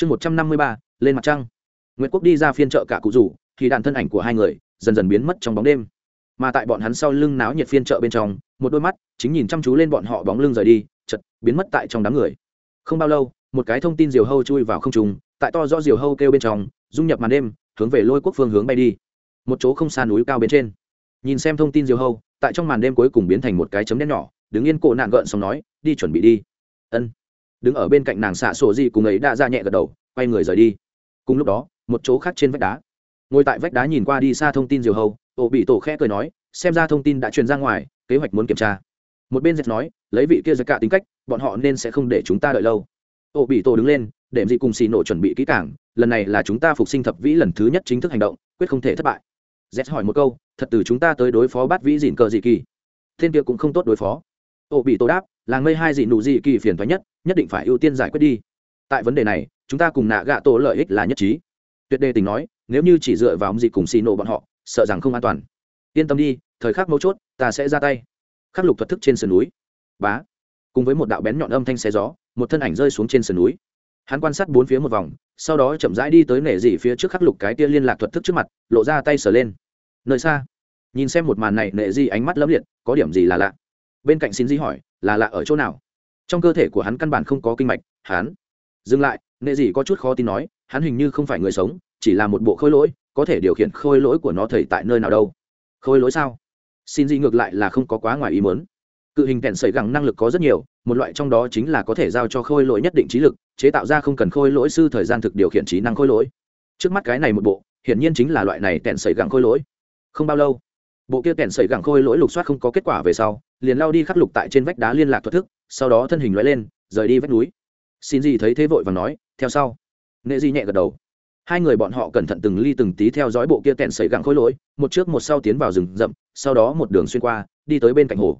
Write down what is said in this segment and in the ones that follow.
chương một trăm năm mươi ba, lên mặt trăng. Nguyễn quốc đi ra phiên chợ cả cụ rủ, thì đàn thân ảnh của hai người dần dần biến mất trong bóng đêm. Mà tại bọn hắn sau lưng náo nhiệt phiên chợ bên trong, một đôi mắt chính nhìn chăm chú lên bọn họ bóng lưng rời đi chật biến mất tại trong đám người. Không bao lâu, một cái thông tin diều hâu chui vào không trùng tại to do diều hâu kêu bên trong, dung nhập màn đêm, hướng về lôi quốc phương hướng bay đi. Một chỗ không xa núi cao bên trên. Nhìn xem thông tin diều hâu, tại trong màn đêm cuối cùng biến thành một cái chấm đen nhỏ, đứng yên cổ nạn gợn xong nói, đi chuẩn bị đi. Ân đứng ở bên cạnh nàng xạ sổ gì cùng ấy đã ra nhẹ gật đầu, quay người rời đi. Cùng lúc đó, một chỗ khác trên vách đá. Ngồi tại vách đá nhìn qua đi xa thông tin diều hầu tổ bị tổ khẽ cười nói, xem ra thông tin đã truyền ra ngoài, kế hoạch muốn kiểm tra. Một bên dệt nói, lấy vị kia giật cả tính cách, bọn họ nên sẽ không để chúng ta đợi lâu. Tổ bị tổ đứng lên để gì cùng xì nổ chuẩn bị kỹ cảng lần này là chúng ta phục sinh thập vĩ lần thứ nhất chính thức hành động, quyết không thể thất bại. Z hỏi một câu, thật từ chúng ta tới đối phó bắt vĩ dịn cờ dị kỳ. Thiên kia cũng không tốt đối phó. Tổ bị tổ đáp, làng mây hai dị nụ dị kỳ phiền thoái nhất nhất định phải ưu tiên giải quyết đi. Tại vấn đề này, chúng ta cùng nạ gạ tổ lợi ích là nhất trí. Tuyệt đề tình nói, nếu như chỉ dựa vào ông gì cùng xì nổ bọn họ, sợ rằng không an toàn. Yên tâm đi, thời khắc mấu chốt, ta sẽ ra tay. Khắc lục thuật thức trên sườn núi. Bá. Cùng với một đạo bén nhọn âm thanh xé gió, một thân ảnh rơi xuống trên sườn núi. Hắn quan sát bốn phía một vòng, sau đó chậm rãi đi tới nể dị phía trước khắc lục cái tia liên lạc thuật thức trước mặt, lộ ra tay sờ lên. Nơi xa, nhìn xem một màn này nệ dị ánh mắt lấm liệt, có điểm gì là lạ? Bên cạnh xin di hỏi, là lạ ở chỗ nào? Trong cơ thể của hắn căn bản không có kinh mạch, hắn dừng lại, nệ dị có chút khó tin nói, hắn hình như không phải người sống, chỉ là một bộ khôi lỗi, có thể điều khiển khôi lỗi của nó thầy tại nơi nào đâu. Khôi lỗi sao? Xin dị ngược lại là không có quá ngoài ý muốn. Cự hình kèn sẩy gẳng năng lực có rất nhiều, một loại trong đó chính là có thể giao cho khôi lỗi nhất định trí lực, chế tạo ra không cần khôi lỗi sư thời gian thực điều khiển trí năng khôi lỗi. Trước mắt cái này một bộ, hiển nhiên chính là loại này kèn sẩy gẳng khôi lỗi. Không bao lâu bộ kia kèn sẩy gẳng khôi lỗi lục soát không có kết quả về sau, liền lao đi khắc lục tại trên vách đá liên lạc thoát thức, sau đó thân hình loại lên, rời đi vách núi. Xin gì thấy thế vội và nói, theo sau. Nệ di nhẹ gật đầu. Hai người bọn họ cẩn thận từng ly từng tí theo dõi bộ kia kèn sẩy gẳng khôi lỗi, một trước một sau tiến vào rừng rậm, sau đó một đường xuyên qua, đi tới bên cạnh hồ.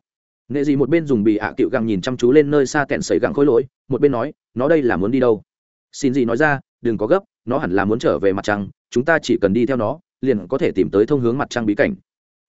Nệ gì một bên dùng bị ạ à cựu găng nhìn chăm chú lên nơi xa kẹn sẩy gẳng khôi lỗi, một bên nói, nó đây là muốn đi đâu? Xin gì nói ra, đừng có gấp, nó hẳn là muốn trở về mặt trăng, chúng ta chỉ cần đi theo nó, liền có thể tìm tới thông hướng mặt trăng bí cảnh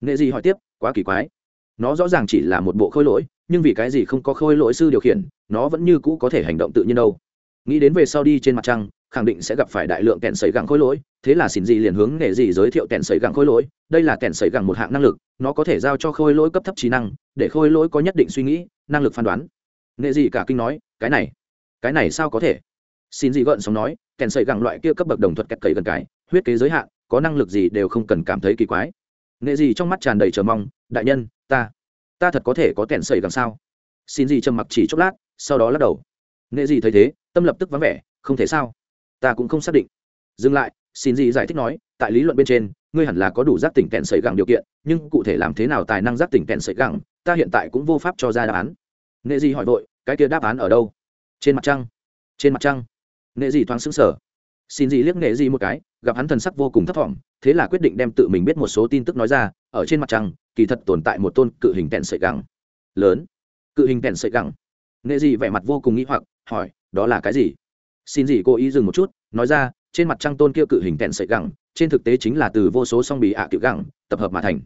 nệ gì hỏi tiếp, quá kỳ quái. Nó rõ ràng chỉ là một bộ khôi lỗi, nhưng vì cái gì không có khôi lỗi sư điều khiển, nó vẫn như cũ có thể hành động tự nhiên đâu. Nghĩ đến về sau đi trên mặt trăng, khẳng định sẽ gặp phải đại lượng kẹn sấy gẳng khôi lỗi, thế là xin gì liền hướng nghệ gì giới thiệu kẹn sấy gẳng khôi lỗi. Đây là kẹn sấy gẳng một hạng năng lực, nó có thể giao cho khôi lỗi cấp thấp trí năng, để khôi lỗi có nhất định suy nghĩ, năng lực phán đoán. Nghệ gì cả kinh nói, cái này cái này sao có thể? Xin gì gợn sống nói kẹn sấy gẳng loại kia cấp bậc đồng thuật kẹt cấy gần cái, huyết kế giới hạn, có năng lực gì đều không cần cảm thấy kỳ quái nghệ gì trong mắt tràn đầy chờ mong, đại nhân, ta ta thật có thể có kẹn sẩy gẳng sao xin gì trầm mặc chỉ chốc lát, sau đó lắc đầu. Nghệ gì thấy thế, tâm lập tức vắng vẻ, không thể sao? Ta cũng không xác định. Dừng lại, xin gì giải thích nói, tại lý luận bên trên, ngươi hẳn là có đủ giác tỉnh kẹn sợi gẳng điều kiện, nhưng cụ thể làm thế nào tài năng giác tỉnh kẹn sợi gẳng, ta hiện tại cũng vô pháp cho ra đáp án. Nệ gì hỏi vội, cái kia đáp án ở đâu? Trên mặt trăng. Trên mặt trăng. Nệ gì thoáng xứng sở xin gì liếc nệ gì một cái, gặp hắn thần sắc vô cùng thấp thỏm thế là quyết định đem tự mình biết một số tin tức nói ra, ở trên mặt trăng, kỳ thật tồn tại một tôn cự hình kẹn sợi gẳng. Lớn. Cự hình kẹn sợi gẳng. Nghệ gì vẻ mặt vô cùng nghĩ hoặc, hỏi, đó là cái gì? Xin gì cố ý dừng một chút, nói ra, trên mặt trăng tôn kia cự hình kẹn sợi gẳng, trên thực tế chính là từ vô số song bì ạ à tiểu gẳng, tập hợp mà thành.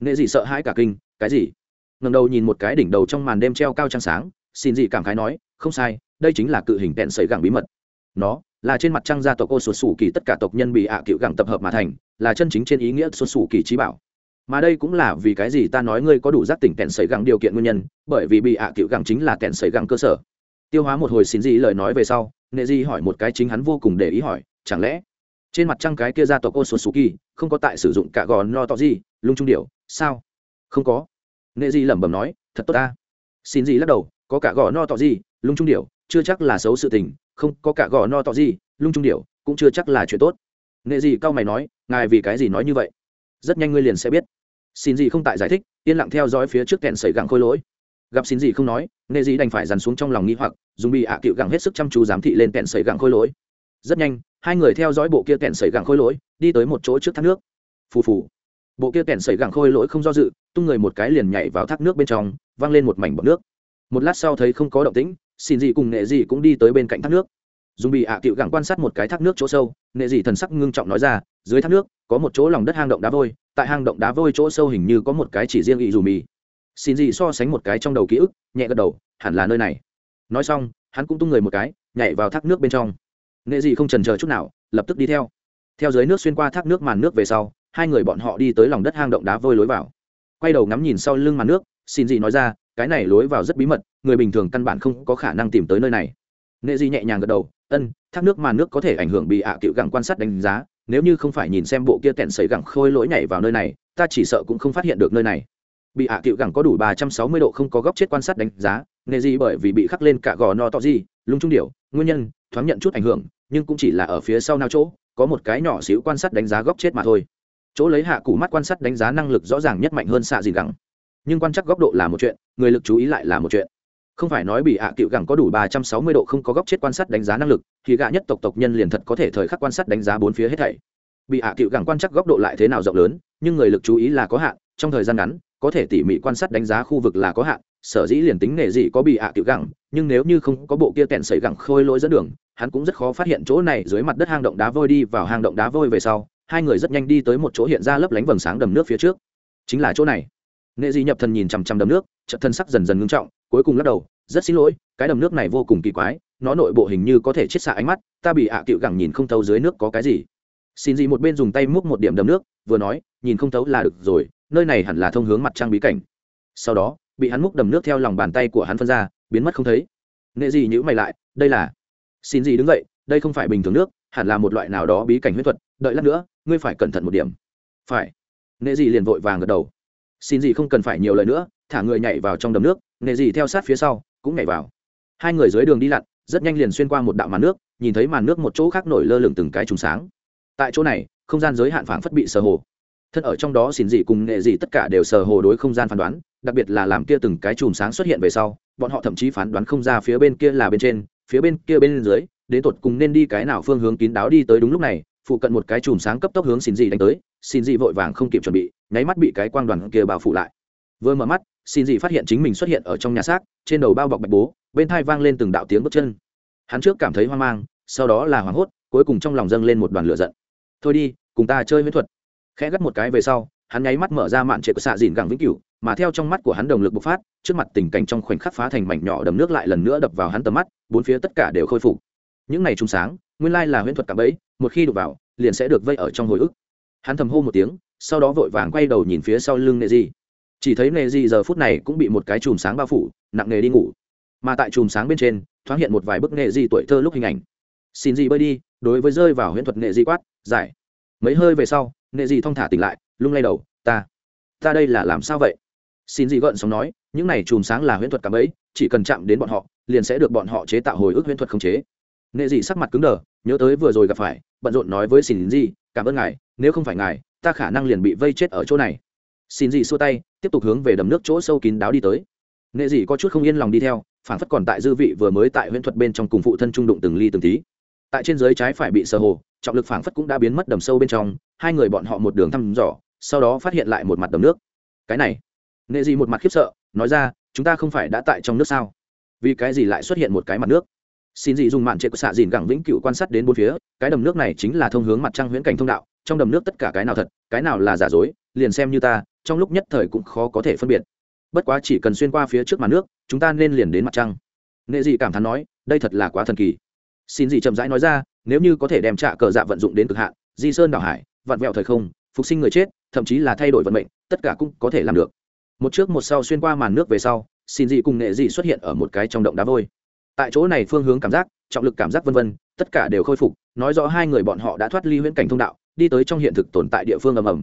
Nghệ gì sợ hãi cả kinh, cái gì? Ngầm đầu nhìn một cái đỉnh đầu trong màn đêm treo cao trăng sáng, xin gì cảm khái nói, không sai, đây chính là cự hình kẹn sợi gẳng bí mật. Nó là trên mặt trăng gia tộc ô sụt sủ kỳ tất cả tộc nhân bị ạ à cựu gẳng tập hợp mà thành là chân chính trên ý nghĩa xuất sủ kỳ trí bảo. Mà đây cũng là vì cái gì ta nói ngươi có đủ giác tỉnh kẹn sấy gẳng điều kiện nguyên nhân, bởi vì bị ạ à cựu gẳng chính là kẹn sấy gẳng cơ sở. Tiêu hóa một hồi xin gì lời nói về sau nệ di hỏi một cái chính hắn vô cùng để ý hỏi, chẳng lẽ trên mặt trăng cái kia gia tộc kỳ không có tại sử dụng cả gò no to gì, lung trung điệu sao? Không có. Nệ di lẩm bẩm nói, thật tốt ta. Xin gì lắc đầu, có cả gò no to gì, lung trung điệu chưa chắc là xấu sự tình, không có cả gò no to gì, lung trung điệu cũng chưa chắc là chuyện tốt nghệ gì cao mày nói, ngài vì cái gì nói như vậy? Rất nhanh ngươi liền sẽ biết. Xin gì không tại giải thích, yên lặng theo dõi phía trước kẹn sẩy gặng khôi lỗi. Gặp xin gì không nói, nghệ gì đành phải dằn xuống trong lòng nghi hoặc, dùng bị ạ à cựu gặng hết sức chăm chú giám thị lên kẹn sẩy gặng khôi lỗi. Rất nhanh, hai người theo dõi bộ kia kẹn sẩy gặng khôi lỗi, đi tới một chỗ trước thác nước. Phù phù. Bộ kia kẹn sẩy gặng khôi lỗi không do dự, tung người một cái liền nhảy vào thác nước bên trong, văng lên một mảnh bọc nước. Một lát sau thấy không có động tĩnh, xin gì cùng nghệ gì cũng đi tới bên cạnh thác nước dùng bị ạ à cựu gẳng quan sát một cái thác nước chỗ sâu, nệ Dị thần sắc ngưng trọng nói ra, dưới thác nước, có một chỗ lòng đất hang động đá vôi, tại hang động đá vôi chỗ sâu hình như có một cái chỉ riêng ị dù mì. Xin Dị so sánh một cái trong đầu ký ức, nhẹ gật đầu, hẳn là nơi này. Nói xong, hắn cũng tung người một cái, nhảy vào thác nước bên trong. Nệ dị không trần chờ chút nào, lập tức đi theo. Theo dưới nước xuyên qua thác nước màn nước về sau, hai người bọn họ đi tới lòng đất hang động đá vôi lối vào. Quay đầu ngắm nhìn sau lưng màn nước, xin dị nói ra, cái này lối vào rất bí mật, người bình thường căn bản không có khả năng tìm tới nơi này nghệ di nhẹ nhàng gật đầu, ân, thác nước mà nước có thể ảnh hưởng bị ạ à cựu gẳng quan sát đánh giá, nếu như không phải nhìn xem bộ kia kẹn sấy gẳng khôi lỗi nhảy vào nơi này, ta chỉ sợ cũng không phát hiện được nơi này. Bị ạ à cựu gẳng có đủ ba trăm sáu mươi độ không có góc chết quan sát đánh giá nghề di bởi vì bị khắc lên cả gò no to gì lung trung điệu nguyên nhân, thoáng nhận chút ảnh hưởng, nhưng cũng chỉ là ở phía sau nao chỗ, có một cái nhỏ xíu quan sát đánh giá góc chết mà thôi. Chỗ lấy hạ cụ mắt quan sát đánh giá năng lực rõ ràng nhất mạnh hơn xạ gì gẳng nhưng quan chắc góc độ là một chuyện, người lực chú ý lại là một chuyện không phải nói bị hạ cựu gẳng có đủ ba trăm sáu mươi độ không có góc chết quan sát đánh giá năng lực, thì gạ nhất tộc tộc nhân liền thật có thể thời khắc quan sát đánh giá bốn phía hết thảy. Bị hạ cựu gẳng quan chắc góc độ lại thế nào rộng lớn, nhưng người lực chú ý là có hạn, trong thời gian ngắn, có thể tỉ mỉ quan sát đánh giá khu vực là có hạn, sở dĩ liền tính nghề gì có bị hạ cựu gẳng, nhưng nếu như không có bộ kia kẹn sẩy gẳng khôi lỗi dẫn đường, hắn cũng rất khó phát hiện chỗ này dưới mặt đất hang động đá vôi đi vào hang động đá vôi về sau, hai người rất nhanh đi tới một chỗ hiện ra lấp lánh vầng sáng đầm nước phía trước. Chính là chỗ này. Nghệ dị nhập thần nhìn chằm chằm đầm nước trận thân sắc dần dần ngưng trọng, cuối cùng lắc đầu rất xin lỗi, cái đầm nước này vô cùng kỳ quái, nó nội bộ hình như có thể chết xạ ánh mắt, ta bị ạ à cựu gẳng nhìn không thấu dưới nước có cái gì. Xin gì một bên dùng tay múc một điểm đầm nước, vừa nói, nhìn không thấu là được rồi, nơi này hẳn là thông hướng mặt trăng bí cảnh. Sau đó, bị hắn múc đầm nước theo lòng bàn tay của hắn phân ra, biến mất không thấy. Nghệ gì nhữ mày lại, đây là xin gì đứng dậy, đây không phải bình thường nước, hẳn là một loại nào đó bí cảnh huyết thuật, đợi lát nữa, ngươi phải cẩn thận một điểm. Phải. Nghệ gì liền vội vàng gật đầu. Xin gì không cần phải nhiều lời nữa, thả người nhảy vào trong đầm nước nghệ gì theo sát phía sau cũng nhảy vào. Hai người dưới đường đi lặn, rất nhanh liền xuyên qua một đạo màn nước, nhìn thấy màn nước một chỗ khác nổi lơ lửng từng cái trùng sáng. Tại chỗ này, không gian giới hạn phảng phất bị sờ hồ. Thân ở trong đó xin dị cùng nghệ dị tất cả đều sờ hồ đối không gian phán đoán, đặc biệt là làm kia từng cái chùm sáng xuất hiện về sau, bọn họ thậm chí phán đoán không ra phía bên kia là bên trên, phía bên kia bên dưới, đến tột cùng nên đi cái nào phương hướng kín đáo đi tới đúng lúc này, phụ cận một cái chùm sáng cấp tốc hướng xin dị đánh tới xin dị vội vàng không kịp chuẩn bị, nháy mắt bị cái quang đoàn kia bao phủ lại vừa mở mắt, xin dị phát hiện chính mình xuất hiện ở trong nhà xác, trên đầu bao bọc bạch bố, bên thai vang lên từng đạo tiếng bước chân. Hắn trước cảm thấy hoang mang, sau đó là hoảng hốt, cuối cùng trong lòng dâng lên một đoàn lửa giận. Thôi đi, cùng ta chơi miễn thuật. Khẽ gắt một cái về sau, hắn nháy mắt mở ra mạn trệ của xạ dìn gẳng vĩnh cửu, mà theo trong mắt của hắn đồng lực bộc phát, trước mặt tình cảnh trong khoảnh khắc phá thành mảnh nhỏ đầm nước lại lần nữa đập vào hắn tầm mắt, bốn phía tất cả đều khôi phục. Những ngày trung sáng, nguyên lai là huyễn thuật cạm bẫy, một khi đụng vào, liền sẽ được vây ở trong hồi ức. Hắn thầm hô một tiếng, sau đó vội vàng quay đầu nhìn phía sau lưng nệ di chỉ thấy nệ di giờ phút này cũng bị một cái chùm sáng bao phủ, nặng nề đi ngủ. Mà tại chùm sáng bên trên, thoáng hiện một vài bức nghệ di tuổi thơ lúc hình ảnh. Xin gì bơi đi, đối với rơi vào huyễn thuật nghệ di quát, giải. Mấy hơi về sau nghệ di thong thả tỉnh lại, lung lay đầu, ta ta đây là làm sao vậy? Xin gì gợn sóng nói, những này chùm sáng là huyễn thuật cảm ấy chỉ cần chạm đến bọn họ, liền sẽ được bọn họ chế tạo hồi ức huyễn thuật khống chế. Nghệ dị sắc mặt cứng đờ, nhớ tới vừa rồi gặp phải, bận rộn nói với xin gì cảm ơn ngài, nếu không phải ngài, ta khả năng liền bị vây chết ở chỗ này. Xin gì xua tay tiếp tục hướng về đầm nước chỗ sâu kín đáo đi tới. Nghệ dị có chút không yên lòng đi theo, phản phất còn tại dư vị vừa mới tại huyễn thuật bên trong cùng phụ thân trung đụng từng ly từng tí. Tại trên dưới trái phải bị sơ hồ, trọng lực phảng phất cũng đã biến mất đầm sâu bên trong, hai người bọn họ một đường thăm dò, sau đó phát hiện lại một mặt đầm nước. Cái này nghệ dị một mặt khiếp sợ, nói ra, chúng ta không phải đã tại trong nước sao? Vì cái gì lại xuất hiện một cái mặt nước? Xin dị dùng mạn trệ của xạ dìn gẳng vĩnh cửu quan sát đến bốn phía, cái đầm nước này chính là thông hướng mặt trăng huyễn cảnh thông đạo, trong đầm nước tất cả cái nào thật, cái nào là giả dối, liền xem như ta trong lúc nhất thời cũng khó có thể phân biệt. Bất quá chỉ cần xuyên qua phía trước mặt nước, chúng ta nên liền đến mặt trăng. Nghệ dị cảm thán nói, đây thật là quá thần kỳ. Xin dị chậm rãi nói ra, nếu như có thể đem trạ cờ dạ vận dụng đến cực hạn, di sơn đảo hải, vặn vẹo thời không, phục sinh người chết, thậm chí là thay đổi vận mệnh, tất cả cũng có thể làm được. Một trước một sau xuyên qua màn nước về sau, xin dị cùng nghệ dị xuất hiện ở một cái trong động đá vôi. Tại chỗ này phương hướng cảm giác, trọng lực cảm giác vân vân, tất cả đều khôi phục, nói rõ hai người bọn họ đã thoát ly huyễn cảnh thông đạo, đi tới trong hiện thực tồn tại địa phương ầm ầm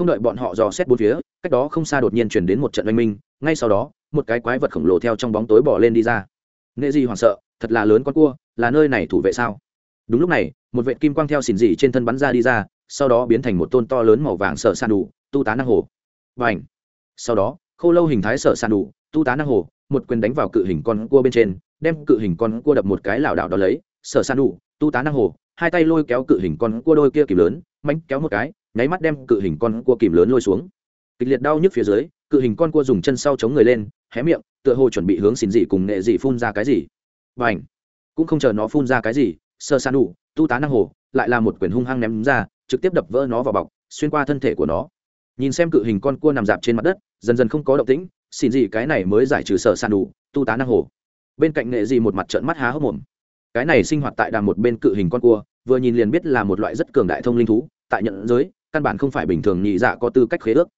không đợi bọn họ dò xét bốn phía, cách đó không xa đột nhiên chuyển đến một trận oanh minh, ngay sau đó, một cái quái vật khổng lồ theo trong bóng tối bỏ lên đi ra. Nghệ dị hoảng sợ, thật là lớn con cua, là nơi này thủ vệ sao? Đúng lúc này, một vệ kim quang theo xỉn dị trên thân bắn ra đi ra, sau đó biến thành một tôn to lớn màu vàng sợ san đủ, tu tá năng hồ. Và sau đó, khô lâu hình thái sợ san đủ, tu tá năng hồ, một quyền đánh vào cự hình con cua bên trên, đem cự hình con cua đập một cái lảo đảo đó lấy, sợ san đủ, tu tá năng hồ, hai tay lôi kéo cự hình con cua đôi kia kịp lớn, mánh kéo một cái nháy mắt đem cự hình con cua kìm lớn lôi xuống. Kịch liệt đau nhức phía dưới, cự hình con cua dùng chân sau chống người lên, hé miệng, tựa hồ chuẩn bị hướng xin dị cùng nghệ dị phun ra cái gì. Và ảnh cũng không chờ nó phun ra cái gì, sơ san đủ, tu tá năng hồ, lại là một quyền hung hăng ném ra, trực tiếp đập vỡ nó vào bọc, xuyên qua thân thể của nó. Nhìn xem cự hình con cua nằm dạp trên mặt đất, dần dần không có động tĩnh, xin gì cái này mới giải trừ sơ sàn đủ, tu tá năng hồ. Bên cạnh nghệ gì một mặt trợn mắt há hốc mồm. Cái này sinh hoạt tại đàm một bên cự hình con cua, vừa nhìn liền biết là một loại rất cường đại thông linh thú, tại nhận giới căn bản không phải bình thường nhị dạ có tư cách khế ước.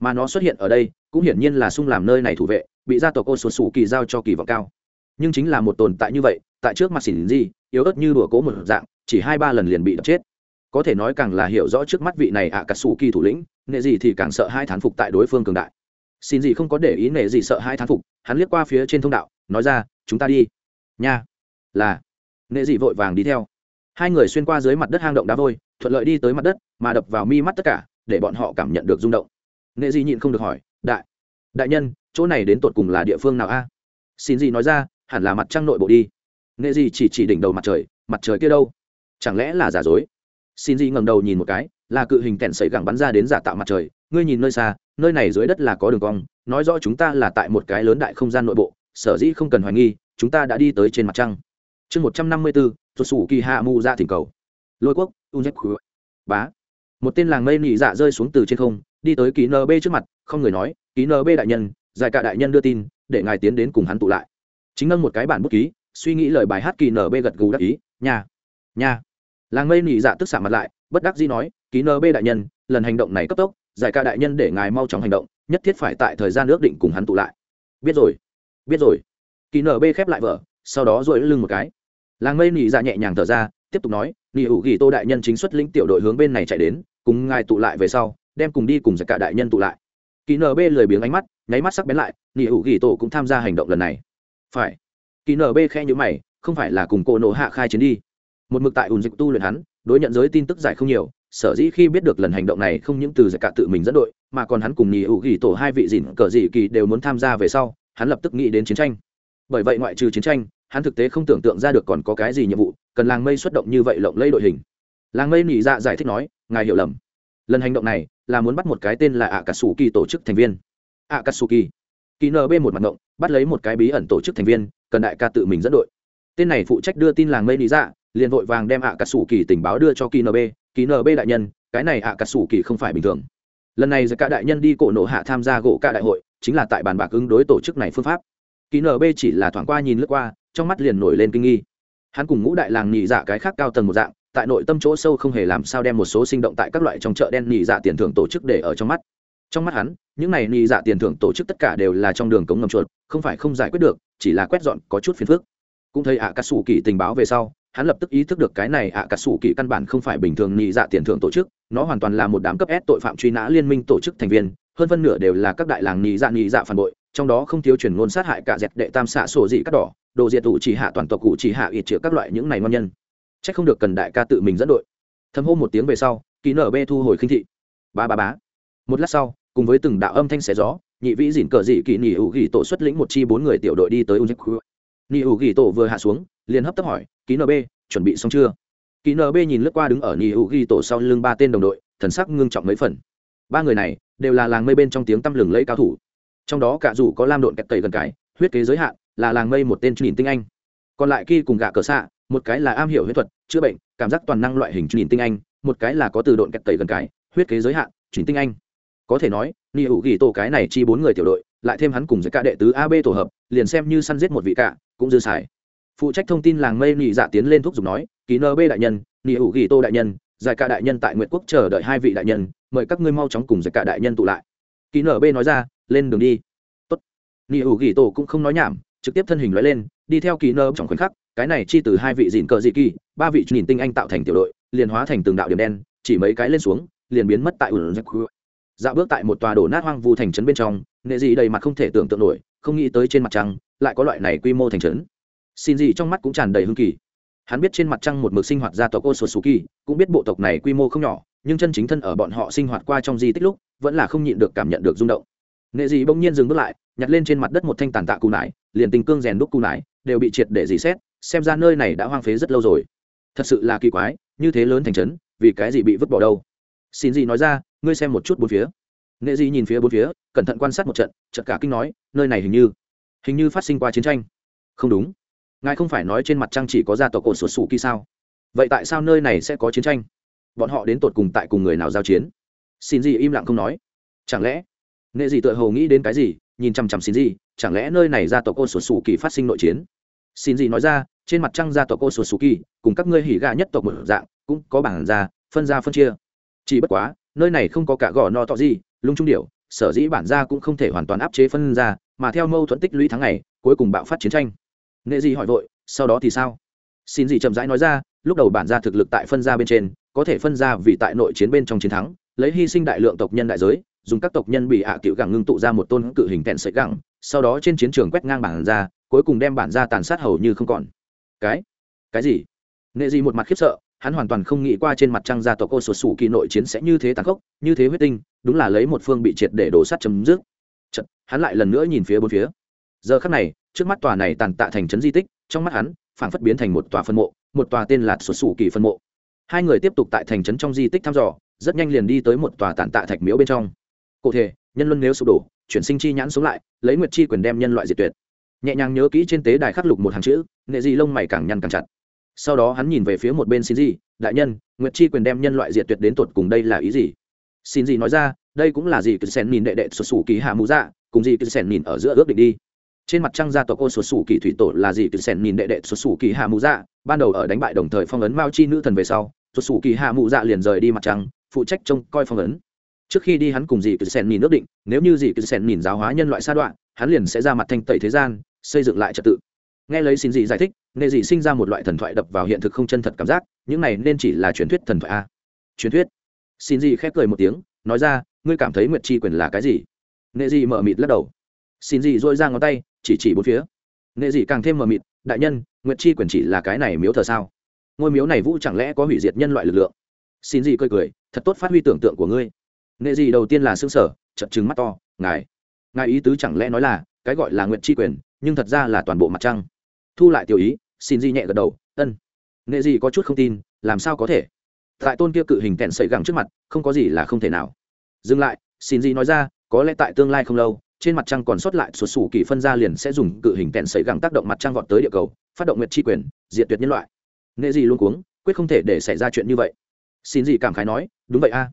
Mà nó xuất hiện ở đây, cũng hiển nhiên là sung làm nơi này thủ vệ, bị gia tộc ô Xuân sủ kỳ giao cho kỳ vọng cao. Nhưng chính là một tồn tại như vậy, tại trước mặt xỉn gì yếu ớt như đùa cố một dạng, chỉ hai ba lần liền bị đập chết. Có thể nói càng là hiểu rõ trước mắt vị này ạ à cà sủ kỳ thủ lĩnh, nệ gì thì càng sợ hai thán phục tại đối phương cường đại. Xin gì không có để ý nệ gì sợ hai thán phục, hắn liếc qua phía trên thông đạo, nói ra, chúng ta đi. Nha. Là. Nệ gì vội vàng đi theo. Hai người xuyên qua dưới mặt đất hang động đá vôi thuận lợi đi tới mặt đất, mà đập vào mi mắt tất cả, để bọn họ cảm nhận được rung động. Nghệ di nhịn không được hỏi, đại đại nhân, chỗ này đến tột cùng là địa phương nào a? Xin gì nói ra, hẳn là mặt trăng nội bộ đi. Nghệ di chỉ chỉ đỉnh đầu mặt trời mặt trời kia đâu? Chẳng lẽ là giả dối? Xin gì ngẩng đầu nhìn một cái, là cự hình kẹn sẩy gẳng bắn ra đến giả tạo mặt trời, ngươi nhìn nơi xa, nơi này dưới đất là có đường cong, nói rõ chúng ta là tại một cái lớn đại không gian nội bộ, sở dĩ không cần hoài nghi, chúng ta đã đi tới trên mặt trăng. Chương một trăm năm mươi bốn tuột sủ kỳ hạ mù ra thỉnh cầu. Lôi quốc unzek bá. Một tên làng mây nị dạ rơi xuống từ trên không, đi tới ký nb trước mặt, không người nói, ký nb đại nhân, giải cả đại nhân đưa tin, để ngài tiến đến cùng hắn tụ lại. Chính nâng một cái bản bút ký, suy nghĩ lời bài hát kỳ nb gật gù đắc ý nhà nhà làng mây nị dạ tức xạ mặt lại, bất đắc dĩ nói, ký nb đại nhân, lần hành động này cấp tốc, giải ca đại nhân để ngài mau chóng hành động, nhất thiết phải tại thời gian ước định cùng hắn tụ lại. Biết rồi biết rồi. Kỳ nb khép lại vở, sau đó dội lưng một cái. Làng mây nị dạ nhẹ nhàng thở ra tiếp tục nói nghỉ hữu ghi tô đại nhân chính xuất lĩnh tiểu đội hướng bên này chạy đến, cùng ngài tụ lại về sau, đem cùng đi cùng giải cả đại nhân tụ lại. Kỳ nb lười biếng ánh mắt, nháy mắt sắc bén lại nghỉ hữu ghi tô cũng tham gia hành động lần này. Phải. Kỳ nb khe nhữ mày, không phải là cùng cô nộ hạ khai chiến đi. Một mực tại ùn dịch tu luyện hắn, đối nhận giới tin tức giải không nhiều, sở dĩ khi biết được lần hành động này không những từ dạ giải cả tự mình dẫn đội, mà còn hắn cùng nghỉ hữu ghi tổ hai vị dịn cờ dị kỳ đều muốn tham gia về sau, hắn lập tức nghĩ đến chiến tranh. Bởi vậy ngoại trừ chiến tranh, hắn thực tế không tưởng tượng ra được còn có cái gì nhiệm vụ cần làng mây xuất động như vậy lộng lây đội hình. Làng mây nỉ dạ giải thích nói, ngài hiểu lầm. Lần hành động này là muốn bắt một cái tên là ạ cà sủ kỳ tổ chức thành viên. Ạ cà sủ kỳ kỳ nb một mặt động bắt lấy một cái bí ẩn tổ chức thành viên, cần đại ca tự mình dẫn đội. Tên này phụ trách đưa tin làng mây nỉ dạ liền vội vàng đem ạ cà sủ kỳ tình báo đưa cho kỳ nb kỳ nb đại nhân, cái này ạ cà sủ kỳ không phải bình thường. Lần này cả đại nhân đi cổ nổ hạ tham gia gỗ ca đại hội, chính là tại bàn bạc ứng đối tổ chức này phương pháp. Kỳ nb chỉ là thoảng qua nhìn lướt qua, trong mắt liền nổi lên kinh nghi hắn cùng ngũ đại làng nhị dạ cái khác cao tầng một dạng, tại nội tâm chỗ sâu không hề làm sao đem một số sinh động tại các loại trong chợ đen nhị dạ tiền thưởng tổ chức để ở trong mắt. Trong mắt hắn, những này nhị dạ tiền thưởng tổ chức tất cả đều là trong đường cống ngầm chuột, không phải không giải quyết được, chỉ là quét dọn, có chút phiền phức. Cũng thấy ạ cà sủ kỳ tình báo về sau, hắn lập tức ý thức được cái này ạ cà sủ kỳ căn bản không phải bình thường nhị dạ tiền thưởng tổ chức, nó hoàn toàn là một đám cấp s tội phạm truy nã liên minh tổ chức thành viên, hơn phân nửa đều là các đại làng nhị dạ nhị dạ phản bội, trong đó không thiếu truyền ngôn sát hại cả dẹp đệ tam xạ sổ dị cắt đỏ đồ diệt tụ chỉ hạ toàn tộc cụ chỉ hạ ít chữa các loại những này ngon nhân. C h ắ c không được cần đại ca tự mình dẫn đội. Thâm hô một tiếng về sau, kỳ nở bê thu hồi khinh thị. Ba ba bá một lát sau, cùng với từng đạo âm thanh xé gió, nhị vĩ dỉn cờ dị kỳ nỉ hữu ghi tổ xuất lĩnh một chi bốn người tiểu đội đi tới unzek nỉ hữu ghi tổ vừa hạ xuống, liền hấp tấp hỏi ký nb chuẩn bị xong chưa? Ký nb nhìn lướt qua đứng ở nhị hữu ghi tổ sau lưng ba tên đồng đội, thần sắc ngưng trọng mấy phần. Ba người này đều là làng mây bên trong tiếng tăm lừng lẫy cao thủ. Trong đó cả dù có lam độn kẹt tẩy gần cái, huyết kế giới hạn là làng mây một tên nhìn tinh anh. Còn lại khi cùng gạ cờ xạ, một cái là am hiểu huyết thuật, chữa bệnh, cảm giác toàn năng loại hình nhìn tinh anh, một cái là có từ độn kẹt tẩy gần cái, huyết kế giới hạn chuyển tinh anh. Có thể nói, ni hữu ghi tổ cái này chi bốn người tiểu đội, lại thêm hắn cùng với cả đệ tứ ab tổ hợp, liền xem như săn giết một vị cả, cũng dư xài. Phụ trách thông tin làng mây nị dạ tiến lên thuốc dùng nói, ký nb đại nhân, ni hữu ghi tô đại nhân, giải cả đại nhân tại nguyệt quốc chờ đợi hai vị đại nhân, mời các ngươi mau chóng cùng giải cả đại nhân tụ lại. Ký nb nói ra, lên đường đi. Tốt. Ni hữu ghi tô cũng không nói nhảm trực tiếp thân hình lóe lên đi theo kỳ nơ trong khoảnh khắc cái này chi từ hai vị dìn cờ dị kỳ ba vị nhìn tinh anh tạo thành tiểu đội liền hóa thành từng đạo điểm đen chỉ mấy cái lên xuống liền biến mất tại ủn dạo bước tại một tòa đổ nát hoang vu thành trấn bên trong nghệ dị đầy mặt không thể tưởng tượng nổi không nghĩ tới trên mặt trăng lại có loại này quy mô thành trấn. Xin gì trong mắt cũng tràn đầy hưng kỳ. Hắn biết trên mặt trăng một mực sinh hoạt gia tộc Osusuki, cũng biết bộ tộc này quy mô không nhỏ nhưng chân chính thân ở bọn họ sinh hoạt qua trong di tích lúc vẫn là không nhịn được cảm nhận được rung động. Nghệ dị bỗng nhiên dừng bước lại nhặt lên trên mặt đất một thanh tàn tạ cù nải, liền tình cương rèn đúc cù nải, đều bị triệt để dì xét, xem ra nơi này đã hoang phế rất lâu rồi. Thật sự là kỳ quái, như thế lớn thành trấn, vì cái gì bị vứt bỏ đâu? Xin gì nói ra, ngươi xem một chút bốn phía. Nghệ di nhìn phía bốn phía, cẩn thận quan sát một trận, chợt cả kinh nói, nơi này hình như hình như phát sinh qua chiến tranh. Không đúng. Ngài không phải nói trên mặt trăng chỉ có gia tộc cột sụt sù kỳ sao? Vậy tại sao nơi này sẽ có chiến tranh? Bọn họ đến tột cùng tại cùng người nào giao chiến? Xin gì im lặng không nói. Chẳng lẽ, nghệ gì tựa hồ nghĩ đến cái gì nhìn chằm chằm xin gì, chẳng lẽ nơi này gia tộc cô sổ sủ kỳ phát sinh nội chiến? Xin gì nói ra, trên mặt trăng gia tộc cô sổ sủ kỳ cùng các ngươi hỉ gà nhất tộc một dạng, cũng có bảng ra, phân ra phân chia. Chỉ bất quá, nơi này không có cả gò no tọ gì, lung trung điệu sở dĩ bản ra cũng không thể hoàn toàn áp chế phân ra, mà theo mâu thuẫn tích lũy tháng ngày, cuối cùng bạo phát chiến tranh. Nghệ gì hỏi vội, sau đó thì sao? Xin gì chậm rãi nói ra, lúc đầu bản ra thực lực tại phân ra bên trên, có thể phân ra vì tại nội chiến bên trong chiến thắng, lấy hy sinh đại lượng tộc nhân đại giới dùng các tộc nhân bị ạ à cựu gẳng ngưng tụ ra một tôn cự hình kẹn sợi gẳng sau đó trên chiến trường quét ngang bản ra cuối cùng đem bản ra tàn sát hầu như không còn. Cái? Cái gì? Nệ gì một mặt khiếp sợ hắn hoàn toàn không nghĩ qua trên mặt trăng gia tộc ô sột sủ kỳ nội chiến sẽ như thế tàn khốc như thế huyết tinh đúng là lấy một phương bị triệt để đổ sát chấm dứt. Chật, hắn lại lần nữa nhìn phía bốn phía. Giờ khắc này trước mắt tòa này tàn tạ thành trấn di tích trong mắt hắn phảng phất biến thành một tòa phân mộ một tòa tên là sột sủ kỳ phân mộ. Hai người tiếp tục tại thành trấn trong di tích thăm dò rất nhanh liền đi tới một tòa tàn tạ thạch miếu bên trong cụ thể, nhân luân nếu sụp đổ, chuyển sinh chi nhãn xuống lại, lấy nguyệt chi quyền đem nhân loại diệt tuyệt. Nhẹ nhàng nhớ kỹ trên tế đài khắc lục một hàng chữ, nghệ dị lông mày càng nhăn càng chặt. Sau đó hắn nhìn về phía một bên xin gì đại nhân, nguyệt chi quyền đem nhân loại diệt tuyệt đến tột cùng đây là ý gì? Xin gì nói ra, đây cũng là gì cứ xen nhìn đệ đệ xuất sủ kỳ hạ mũ dạ cùng gì cứ xen nhìn ở giữa ước định đi. Trên mặt trăng gia tộc ô xuất sủ kỳ thủy tổ là gì cứ xen nhìn đệ đệ xuất sủ kỳ hạ mũ dạ ban đầu ở đánh bại đồng thời phong ấn mao chi nữ thần về sau xuất sủ kỳ hạ mũ dạ liền rời đi mặt trăng, phụ trách trông coi phong ấn trước khi đi hắn cùng dì cứ sen nhìn ước định, nếu như dì cứ sen nhìn giáo hóa nhân loại sa đoạn hắn liền sẽ ra mặt thanh tẩy thế gian, xây dựng lại trật tự. Nghe lấy xin dì giải thích nghệ dì sinh ra một loại thần thoại đập vào hiện thực không chân thật cảm giác, những này nên chỉ là truyền thuyết thần thoại a. Truyền thuyết. Xin dì khép cười một tiếng, nói ra, ngươi cảm thấy nguyệt chi quyền là cái gì? Nghệ dì mở mịt lắc đầu. Xin dì dôi ra ngón tay, chỉ chỉ bốn phía. Nghệ dì càng thêm mở mịt, đại nhân, nguyệt chi quyền chỉ là cái này miếu thờ sao? Ngôi miếu này vũ chẳng lẽ có hủy diệt nhân loại lực lượng? Xin dì cười cười, thật tốt phát huy tưởng tượng của ngươi nghệ dị đầu tiên là xương sở chậm chứng mắt to, ngài ngài ý tứ chẳng lẽ nói là cái gọi là nguyện chi quyền, nhưng thật ra là toàn bộ mặt trăng? Thu lại tiểu ý, xin di nhẹ gật đầu, ân. Nghệ gì có chút không tin, làm sao có thể? Tại tôn kia cự hình kẹn sợi gẳng trước mặt, không có gì là không thể nào. Dừng lại, xin di nói ra, có lẽ tại tương lai không lâu, trên mặt trăng còn sót lại sụt sủ kỳ phân ra liền sẽ dùng cự hình kẹn sợi gẳng tác động mặt trăng vọt tới địa cầu, phát động nguyệt chi quyền, diệt tuyệt nhân loại. Nghệ gì luôn cuống, quyết không thể để xảy ra chuyện như vậy. Xin gì cảm khái nói, đúng vậy a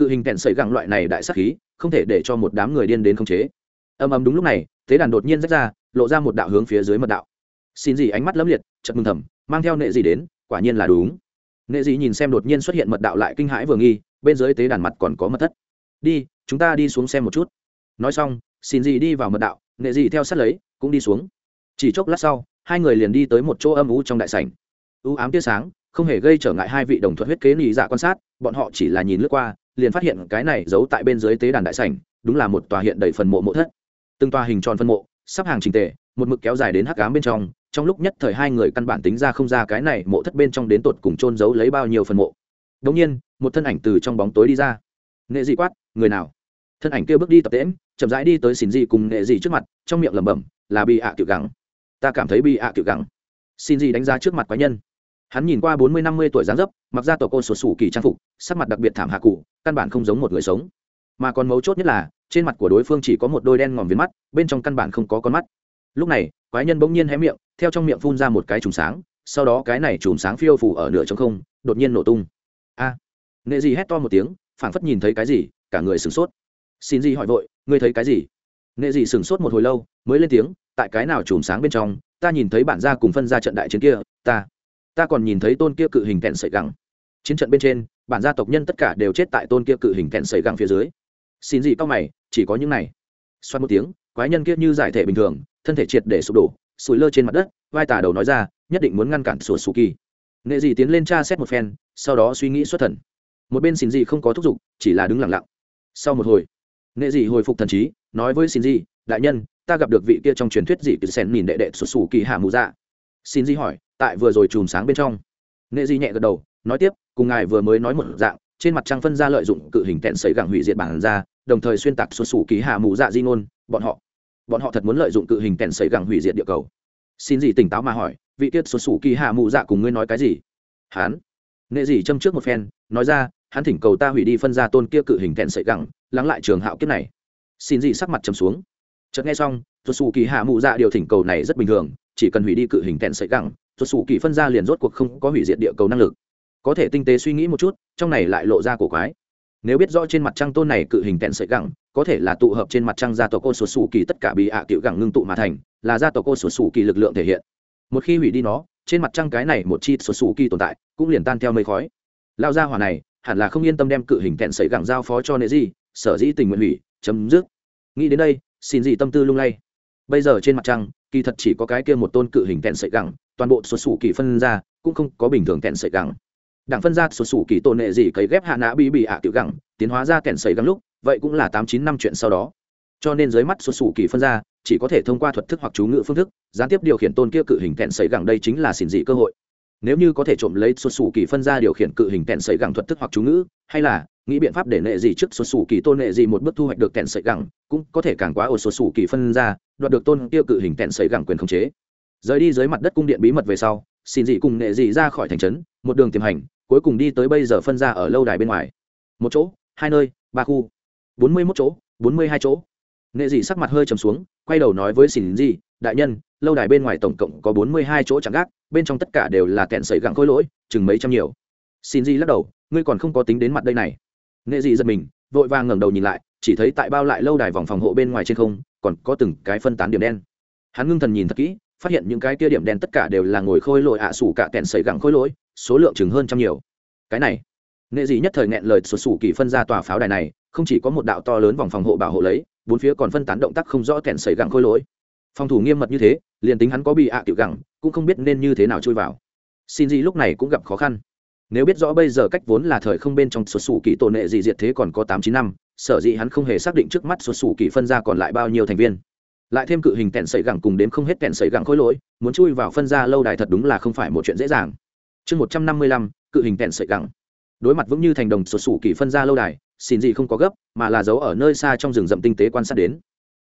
cự hình kẹn sợi gẳng loại này đại sắc khí, không thể để cho một đám người điên đến không chế. Âm ầm đúng lúc này, thế đàn đột nhiên rách ra, lộ ra một đạo hướng phía dưới mật đạo. Xin gì ánh mắt lấm liệt chật mừng thầm, mang theo nệ gì đến, quả nhiên là đúng. Nệ gì nhìn xem đột nhiên xuất hiện mật đạo lại kinh hãi vừa nghi, bên dưới tế đàn mặt còn có mật thất. Đi, chúng ta đi xuống xem một chút. Nói xong, xin gì đi vào mật đạo, nệ gì theo sát lấy, cũng đi xuống. Chỉ chốc lát sau, hai người liền đi tới một chỗ âm u trong đại sảnh. U ám tia sáng, không hề gây trở ngại hai vị đồng thuận huyết kế nị dạ quan sát, bọn họ chỉ là nhìn lướt qua liền phát hiện cái này giấu tại bên dưới tế đàn đại sảnh, đúng là một tòa hiện đầy phần mộ mộ thất. Từng tòa hình tròn phân mộ, sắp hàng trình tề, một mực kéo dài đến hắc ám bên trong trong lúc nhất thời hai người căn bản tính ra không ra cái này mộ thất bên trong đến tột cùng trôn giấu lấy bao nhiêu phần mộ. Đống nhiên, một thân ảnh từ trong bóng tối đi ra. Nghệ dị quát, người nào? Thân ảnh kêu bước đi tập tễm chậm rãi đi tới xin dị cùng nghệ dị trước mặt, trong miệng lẩm bẩm, là bị ạ à kiểu gắng ta cảm thấy bị ạ à kiểu gắng xin dị đánh giá trước mặt quái nhân hắn nhìn qua bốn mươi năm mươi tuổi dáng dấp mặc ra tổ côn sổ sủ kỳ trang phục sắc mặt đặc biệt thảm hạ cụ căn bản không giống một người sống. Mà còn mấu chốt nhất là trên mặt của đối phương chỉ có một đôi đen ngòm viên mắt bên trong căn bản không có con mắt. Lúc này quái nhân bỗng nhiên hé miệng theo trong miệng phun ra một cái chùm sáng sau đó cái này chùm sáng phiêu phủ ở nửa trong không đột nhiên nổ tung. A! À, nệ gì hét to một tiếng phảng phất nhìn thấy cái gì cả người sửng sốt. Xin gì hỏi vội ngươi thấy cái gì? Nệ gì sửng sốt một hồi lâu mới lên tiếng tại cái nào chùm sáng bên trong ta nhìn thấy bản gia cùng phân ra trận đại chiến kia ta ta còn nhìn thấy tôn kia cự hình kẹn sợi gẳng. Chiến trận bên trên, bản gia tộc nhân tất cả đều chết tại tôn kia cự hình kẹn sợi gẳng phía dưới. Xin gì cao mày, chỉ có những này. Xoát một tiếng, quái nhân kia như giải thể bình thường, thân thể triệt để sụp đổ, sủi lơ trên mặt đất, vai tà đầu nói ra, nhất định muốn ngăn cản sủa sù kỳ. Nghệ dị tiến lên tra xét một phen, sau đó suy nghĩ xuất thần. Một bên xin dị không có thúc giục, chỉ là đứng lặng lặng. Sau một hồi nghệ dị hồi phục thần trí, nói với xin dị đại nhân, ta gặp được vị kia trong truyền thuyết dị từ sen nhìn đệ đệ sụt sù kỳ hạ mù dạ. Xin dị hỏi tại vừa rồi chùm sáng bên trong. Nghệ di nhẹ gật đầu, nói tiếp, cùng ngài vừa mới nói một dạng, trên mặt trăng phân ra lợi dụng cự hình tẹn sấy gẳng hủy diệt bản ra, đồng thời xuyên tạc xuất sù ký hạ mù dạ di ngôn, bọn họ bọn họ thật muốn lợi dụng cự hình tẹn sấy gẳng hủy diệt địa cầu. Xin gì tỉnh táo mà hỏi, vị tiết xuất xù kỳ hạ mù dạ cùng ngươi nói cái gì? Hắn nghệ di châm trước một phen, nói ra, hắn thỉnh cầu ta hủy đi phân ra tôn kia cự hình kèn sấy gẳng, lắng lại trường hạo kiếp này. Xin gì sắc mặt trầm xuống. Chợt nghe xong, xuất xù kỳ hạ mụ dạ điều thỉnh cầu này rất bình thường, chỉ cần hủy đi cự hình kèn sấy gẳng rốt sủ kỳ phân ra liền rốt cuộc không có hủy diệt địa cầu năng lực. Có thể tinh tế suy nghĩ một chút, trong này lại lộ ra cổ quái. Nếu biết rõ trên mặt trăng tôn này cự hình tẹn sợi gẳng, có thể là tụ hợp trên mặt trăng gia tộc cô sổ sủ kỳ tất cả bị ạ à tiểu gẳng ngưng tụ mà thành, là gia tộc cô sổ sủ kỳ lực lượng thể hiện. Một khi hủy đi nó, trên mặt trăng cái này một chi xuất sủ kỳ tồn tại, cũng liền tan theo mây khói. Lao ra hỏa này, hẳn là không yên tâm đem cự hình tẹn sợi gẳng giao phó cho nệ gì sở dĩ tình nguyện hủy, chấm dứt. Nghĩ đến đây, xin gì tâm tư lung lay. Bây giờ trên mặt trăng, kỳ thật chỉ có cái kia một tôn cự hình tẹn sợi gẳng toàn bộ xuất xù kỳ phân ra, cũng không có bình thường kẹn sợi gẳng. Đảng phân ra xuất xù kỳ tôn hệ gì cấy ghép hạ nã bị bị hạ tiểu gẳng, tiến hóa ra kẹn sợi gẳng lúc, vậy cũng là tám chín năm chuyện sau đó. Cho nên dưới mắt xuất xù kỳ phân ra, chỉ có thể thông qua thuật thức hoặc chú ngữ phương thức, gián tiếp điều khiển tôn kia cự hình kẹn sợi gẳng đây chính là xỉn dị cơ hội. Nếu như có thể trộm lấy xuất xù kỳ phân ra điều khiển cự hình kẹn sợi gẳng thuật thức hoặc chú ngữ, hay là nghĩ biện pháp để nệ gì trước xuất xù kỳ tôn nệ gì một bước thu hoạch được kẹn sợi gẳng, cũng có thể càng quá ổ xuất xù kỳ phân ra, đoạt được tôn kia cự hình kẹn sợi gẳng quyền khống chế rời đi dưới mặt đất cung điện bí mật về sau, xin dị cùng nghệ dị ra khỏi thành trấn, một đường tiềm hành, cuối cùng đi tới bây giờ phân ra ở lâu đài bên ngoài. Một chỗ, hai nơi, ba khu. Bốn mươi mốt chỗ, bốn mươi hai chỗ. Nghệ dị sắc mặt hơi trầm xuống, quay đầu nói với xin dị, đại nhân, lâu đài bên ngoài tổng cộng có bốn mươi hai chỗ chẳng gác, bên trong tất cả đều là kẹn sấy gặng khối lỗi, chừng mấy trăm nhiều. Xin dị lắc đầu, ngươi còn không có tính đến mặt đây này. Nghệ dị giật mình, vội vàng ngẩng đầu nhìn lại, chỉ thấy tại bao lại lâu đài vòng phòng hộ bên ngoài trên không, còn có từng cái phân tán điểm đen. Hắn ngưng thần nhìn thật kỹ phát hiện những cái kia điểm đen tất cả đều là ngồi khôi lỗi ạ à sủ cả kẹn sẩy gẳng khôi lỗi, số lượng chừng hơn trăm nhiều. Cái này, nghệ dị nhất thời nghẹn lời sụt sủ kỳ phân ra tòa pháo đài này, không chỉ có một đạo to lớn vòng phòng hộ bảo hộ lấy, bốn phía còn phân tán động tác không rõ kẹn sẩy gẳng khôi lỗi. Phòng thủ nghiêm mật như thế, liền tính hắn có bị ạ à tiểu gẳng, cũng không biết nên như thế nào chui vào. Xin dị lúc này cũng gặp khó khăn. Nếu biết rõ bây giờ cách vốn là thời không bên trong sụt sủ kỳ tổ nệ dị diệt thế còn có tám chín năm, sở dĩ hắn không hề xác định trước mắt sụt sủ kỳ phân ra còn lại bao nhiêu thành viên lại thêm cự hình tẹn sẩy gẳng cùng đếm không hết tẹn sẩy gẳng khối lỗi, muốn chui vào phân ra lâu đài thật đúng là không phải một chuyện dễ dàng. Chương một trăm năm mươi lăm, cự hình tẹn sẩy gẳng. Đối mặt vững như thành đồng sụt sủ kỳ phân ra lâu đài, xin gì không có gấp, mà là giấu ở nơi xa trong rừng rậm tinh tế quan sát đến.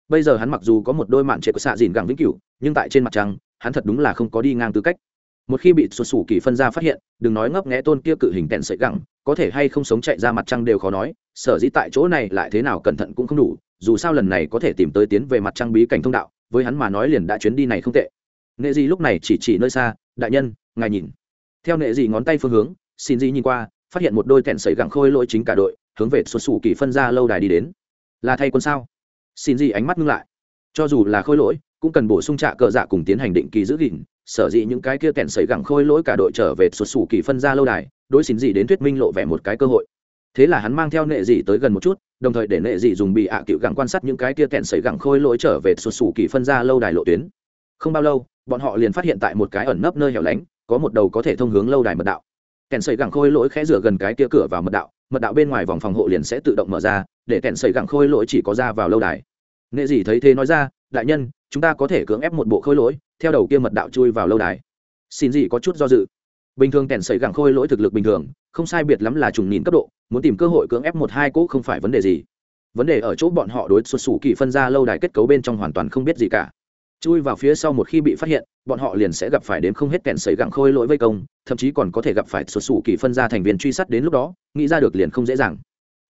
Bây giờ hắn mặc dù có một đôi mạn trệ của xạ dìn gẳng vĩnh cửu, nhưng tại trên mặt trăng, hắn thật đúng là không có đi ngang tư cách. Một khi bị sụt sủ kỳ phân ra phát hiện, đừng nói ngấp nghẽ tôn kia cự hình tẹn sợi gẳng, có thể hay không sống chạy ra mặt trăng đều khó nói, sở dĩ tại chỗ này lại thế nào cẩn thận cũng không đủ dù sao lần này có thể tìm tới tiến về mặt trăng bí cảnh thông đạo, với hắn mà nói liền đã chuyến đi này không tệ. Nghệ dị lúc này chỉ chỉ nơi xa, đại nhân, ngài nhìn. Theo nghệ dị ngón tay phương hướng, xin dị nhìn qua, phát hiện một đôi kẹn sấy gẳng khôi lỗi chính cả đội, hướng về xuất xù kỳ phân ra lâu đài đi đến. Là thay quân sao? Xin dị ánh mắt ngưng lại. Cho dù là khôi lỗi, cũng cần bổ sung trạ cờ dạ cùng tiến hành định kỳ giữ gìn, sở dĩ những cái kia kẹn sấy gẳng khôi lỗi cả đội trở về xuất xù kỳ phân ra lâu đài. Đối xin dị đến thuyết minh lộ vẻ một cái cơ hội thế là hắn mang theo nệ dị tới gần một chút, đồng thời để nệ dị dùng bị ạ à cựu gẳng quan sát những cái kia kẹn xảy gẳng khôi lỗi trở về sụt xù kỳ phân ra lâu đài lộ tuyến. Không bao lâu, bọn họ liền phát hiện tại một cái ẩn nấp nơi hẻo lánh, có một đầu có thể thông hướng lâu đài mật đạo. Kẹn xảy gẳng khôi lỗi khẽ rửa gần cái kia cửa vào mật đạo mật đạo bên ngoài vòng phòng hộ liền sẽ tự động mở ra, để kẹn xảy gẳng khôi lỗi chỉ có ra vào lâu đài. Nệ dị thấy thế nói ra, đại nhân, chúng ta có thể cưỡng ép một bộ khôi lỗi, theo đầu kia mật đạo chui vào lâu đài. Xin dị có chút do dự. Bình thường kẹn xảy gẳng khôi lỗi thực lực bình thường không sai biệt lắm là trùng nhìn cấp độ, muốn tìm cơ hội cưỡng ép một hai cỗ không phải vấn đề gì. Vấn đề ở chỗ bọn họ đối xuất xù kỳ phân ra lâu đài kết cấu bên trong hoàn toàn không biết gì cả. Chui vào phía sau một khi bị phát hiện, bọn họ liền sẽ gặp phải đến không hết kẹn sấy gặng khôi lỗi vây công, thậm chí còn có thể gặp phải xuất xù kỳ phân ra thành viên truy sát đến lúc đó, nghĩ ra được liền không dễ dàng.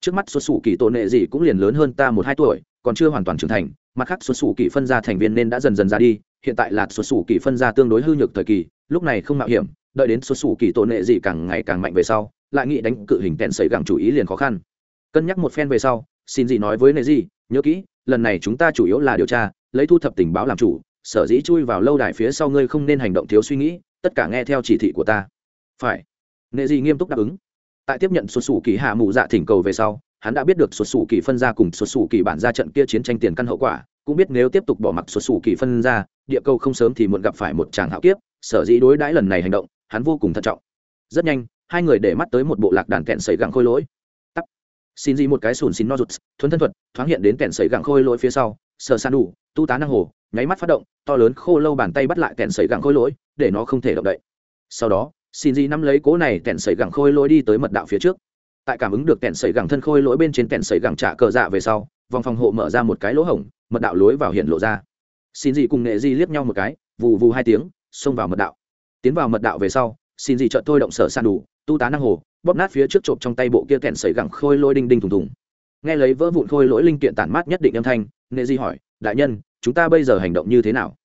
Trước mắt xuất xù kỳ tổ nệ gì cũng liền lớn hơn ta một hai tuổi, còn chưa hoàn toàn trưởng thành, mặt khác xuất xù kỳ phân ra thành viên nên đã dần dần ra đi, hiện tại là xuất xù kỳ phân ra tương đối hư nhược thời kỳ, lúc này không mạo hiểm đợi đến xuất xù kỳ tổ nệ gì càng ngày càng mạnh về sau, lại nghĩ đánh cự hình tẹn sấy gẳng chủ ý liền khó khăn. Cân nhắc một phen về sau, xin gì nói với nệ gì, nhớ kỹ, lần này chúng ta chủ yếu là điều tra, lấy thu thập tình báo làm chủ, sở dĩ chui vào lâu đài phía sau ngươi không nên hành động thiếu suy nghĩ, tất cả nghe theo chỉ thị của ta. Phải. Nệ gì nghiêm túc đáp ứng. Tại tiếp nhận xuất xù kỳ hạ mù dạ thỉnh cầu về sau, hắn đã biết được xuất xù kỳ phân ra cùng xuất xù kỳ bản ra trận kia chiến tranh tiền căn hậu quả, cũng biết nếu tiếp tục bỏ mặc xuất xù kỳ phân ra, địa cầu không sớm thì muộn gặp phải một tràng hạo kiếp, sở dĩ đối đãi lần này hành động hắn vô cùng thận trọng. Rất nhanh, hai người để mắt tới một bộ lạc đàn kẹn sấy gặng khôi lỗi. Tắt xin gì một cái sùn xin no rụt, thuấn thân thuật, thoáng hiện đến kẹn sấy gặng khôi lỗi phía sau, sờ san đủ, tu tá năng hồ, nháy mắt phát động, to lớn khô lâu bàn tay bắt lại kẹn sấy gặng khôi lỗi, để nó không thể động đậy. Sau đó, xin gì nắm lấy cố này kẹn sấy gặng khôi lỗi đi tới mật đạo phía trước. Tại cảm ứng được kẹn sấy gặng thân khôi lỗi bên trên kẹn sấy gặng trả cờ dạ về sau, vòng phòng hộ mở ra một cái lỗ hổng, mật đạo lối vào hiện lộ ra. Xin gì cùng nghệ di liếc nhau một cái, vù vù hai tiếng, xông vào mật đạo tiến vào mật đạo về sau, xin gì trợ thôi động sở san đủ, tu tá năng hồ, bóp nát phía trước trộm trong tay bộ kia kẹn sấy gẳng khôi lôi đinh đinh thùng thùng. Nghe lấy vỡ vụn khôi lỗi linh kiện tản mát nhất định âm thanh, nệ di hỏi, đại nhân, chúng ta bây giờ hành động như thế nào?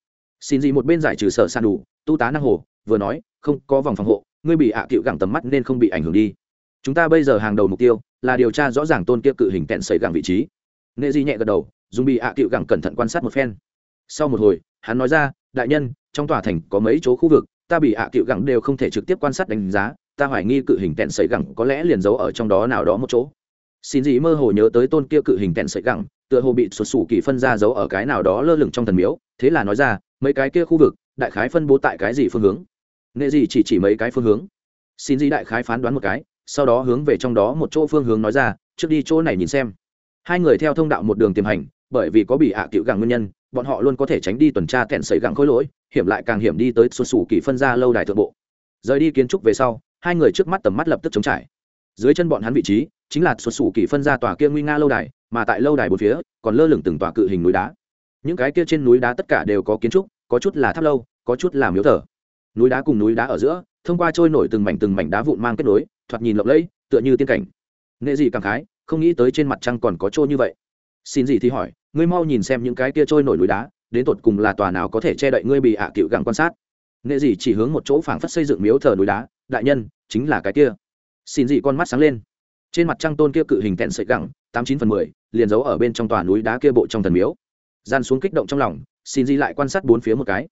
Xin gì một bên giải trừ sở san đủ, tu tá năng hồ, vừa nói, không, có vòng phòng hộ, ngươi bị ạ à cựu gẳng tầm mắt nên không bị ảnh hưởng đi. Chúng ta bây giờ hàng đầu mục tiêu là điều tra rõ ràng tôn kia cự hình kẹn sấy gẳng vị trí. Nệ di nhẹ gật đầu, dùng bị ạ à cựu gẳng cẩn thận quan sát một phen. Sau một hồi, hắn nói ra, đại nhân, trong tòa thành có mấy chỗ khu vực ta bị ạ à cựu gẳng đều không thể trực tiếp quan sát đánh giá, ta hoài nghi cự hình tẹn sợi gẳng có lẽ liền giấu ở trong đó nào đó một chỗ. Xin gì mơ hồ nhớ tới tôn kia cự hình tẹn sợi gẳng, tựa hồ bị sụt sủ kỳ phân ra giấu ở cái nào đó lơ lửng trong thần miếu, thế là nói ra, mấy cái kia khu vực, đại khái phân bố tại cái gì phương hướng? Nghệ gì chỉ chỉ mấy cái phương hướng? Xin gì đại khái phán đoán một cái, sau đó hướng về trong đó một chỗ phương hướng nói ra, trước đi chỗ này nhìn xem. Hai người theo thông đạo một đường tiềm hành, bởi vì có bị ạ à cựu gẳng nguyên nhân, bọn họ luôn có thể tránh đi tuần tra kẹn sấy gẳng khối lỗi hiểm lại càng hiểm đi tới xuân sủ kỳ phân ra lâu đài thượng bộ. Rời đi kiến trúc về sau, hai người trước mắt tầm mắt lập tức chống trải. Dưới chân bọn hắn vị trí, chính là sụt sủ kỳ phân ra tòa kia nguy nga lâu đài, mà tại lâu đài bốn phía, còn lơ lửng từng tòa cự hình núi đá. Những cái kia trên núi đá tất cả đều có kiến trúc, có chút là tháp lâu, có chút là miếu thờ. Núi đá cùng núi đá ở giữa, thông qua trôi nổi từng mảnh từng mảnh đá vụn mang kết nối, thoạt nhìn lộng lẫy, tựa như tiên cảnh. Nghệ gì cảm khái, không nghĩ tới trên mặt trăng còn có trôi như vậy. Xin gì thì hỏi, ngươi mau nhìn xem những cái kia trôi nổi núi đá đến tột cùng là tòa nào có thể che đậy ngươi bị ạ à cựu gặng quan sát? Nghệ gì chỉ hướng một chỗ phảng phất xây dựng miếu thờ núi đá, đại nhân, chính là cái kia. Xin gì con mắt sáng lên. Trên mặt trăng tôn kia cự hình tẹn sợi gẳng tám chín phần mười, liền giấu ở bên trong tòa núi đá kia bộ trong thần miếu. Gian xuống kích động trong lòng, xin gì lại quan sát bốn phía một cái.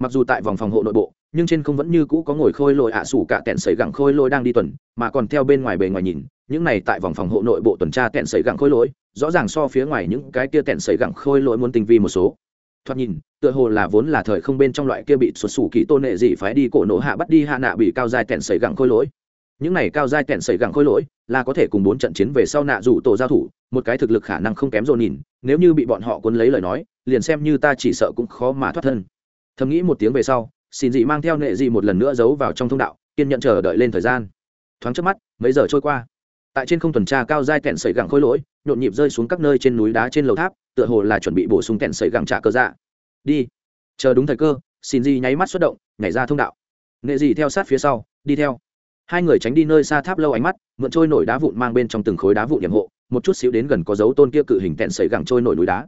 Mặc dù tại vòng phòng hộ nội bộ, nhưng trên không vẫn như cũ có ngồi khôi lội ạ à sủ cả tẹn sấy gẳng khôi lôi đang đi tuần, mà còn theo bên ngoài bề ngoài nhìn, những này tại vòng phòng hộ nội bộ tuần tra tẹn sấy gẳng khôi lỗi, rõ ràng so phía ngoài những cái kia tẹn sấy gẳng khôi lỗi muốn tinh vi một số thoạt nhìn, tựa hồ là vốn là thời không bên trong loại kia bị sụt sủ kỹ tôn nệ gì phải đi cổ nổ hạ bắt đi hạ nạ bị cao dài tẹn sẩy gẳng khôi lỗi. Những này cao dài tẹn sẩy gẳng khôi lỗi là có thể cùng bốn trận chiến về sau nạ rủ tổ giao thủ, một cái thực lực khả năng không kém dồn nhìn, nếu như bị bọn họ cuốn lấy lời nói, liền xem như ta chỉ sợ cũng khó mà thoát thân. Thầm nghĩ một tiếng về sau, xin dị mang theo nệ dị một lần nữa giấu vào trong thông đạo, kiên nhận chờ đợi lên thời gian. Thoáng trước mắt, mấy giờ trôi qua. Tại trên không tuần tra cao giai tẹn sẩy gẳng khôi lỗi, nhộn nhịp rơi xuống các nơi trên núi đá trên lầu tháp tựa hồ là chuẩn bị bổ sung kẹn sẩy gẳng trả cơ dạ. Đi. Chờ đúng thời cơ, xin dị nháy mắt xuất động, nhảy ra thông đạo. Nghệ dị theo sát phía sau, đi theo. Hai người tránh đi nơi xa tháp lâu ánh mắt, mượn trôi nổi đá vụn mang bên trong từng khối đá vụn nhiệm hộ, một chút xíu đến gần có dấu tôn kia cự hình kẹn sẩy gẳng trôi nổi núi đá.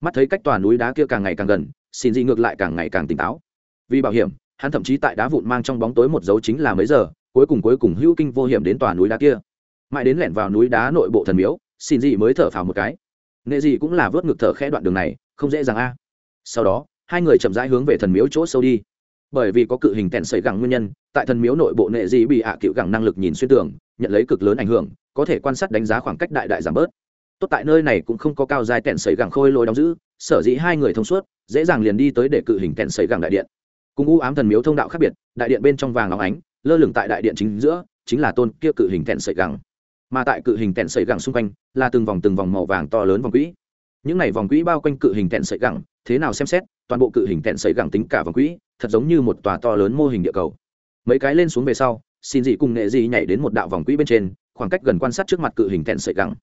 Mắt thấy cách tòa núi đá kia càng ngày càng gần, xin dị ngược lại càng ngày càng tỉnh táo. Vì bảo hiểm, hắn thậm chí tại đá vụn mang trong bóng tối một dấu chính là mấy giờ, cuối cùng cuối cùng hữu kinh vô hiểm đến tòa núi đá kia. Mãi đến lẻn vào núi đá nội bộ thần miếu, xin dị mới thở phào một cái nệ dị cũng là vớt ngực thở khẽ đoạn đường này, không dễ dàng a. Sau đó, hai người chậm rãi hướng về thần miếu chỗ sâu đi. Bởi vì có cự hình tèn sẩy gẳng nguyên nhân, tại thần miếu nội bộ nệ dị bị hạ cựu gẳng năng lực nhìn xuyên tường, nhận lấy cực lớn ảnh hưởng, có thể quan sát đánh giá khoảng cách đại đại giảm bớt. Tốt tại nơi này cũng không có cao dài tèn sẩy gẳng khôi lôi đóng giữ, sở dĩ hai người thông suốt, dễ dàng liền đi tới để cự hình tèn sẩy gẳng đại điện. Cùng u ám thần miếu thông đạo khác biệt, đại điện bên trong vàng óng ánh, lơ lửng tại đại điện chính giữa, chính là tôn kia cự hình tèn sẩy gẳng mà tại cự hình tẹn sợi gẳng xung quanh là từng vòng từng vòng màu vàng to lớn vòng quỹ. Những này vòng quỹ bao quanh cự hình tẹn sợi gẳng, thế nào xem xét, toàn bộ cự hình tẹn sợi gẳng tính cả vòng quỹ, thật giống như một tòa to lớn mô hình địa cầu. Mấy cái lên xuống về sau, xin dị cùng nghệ dị nhảy đến một đạo vòng quỹ bên trên, khoảng cách gần quan sát trước mặt cự hình tẹn sợi gẳng.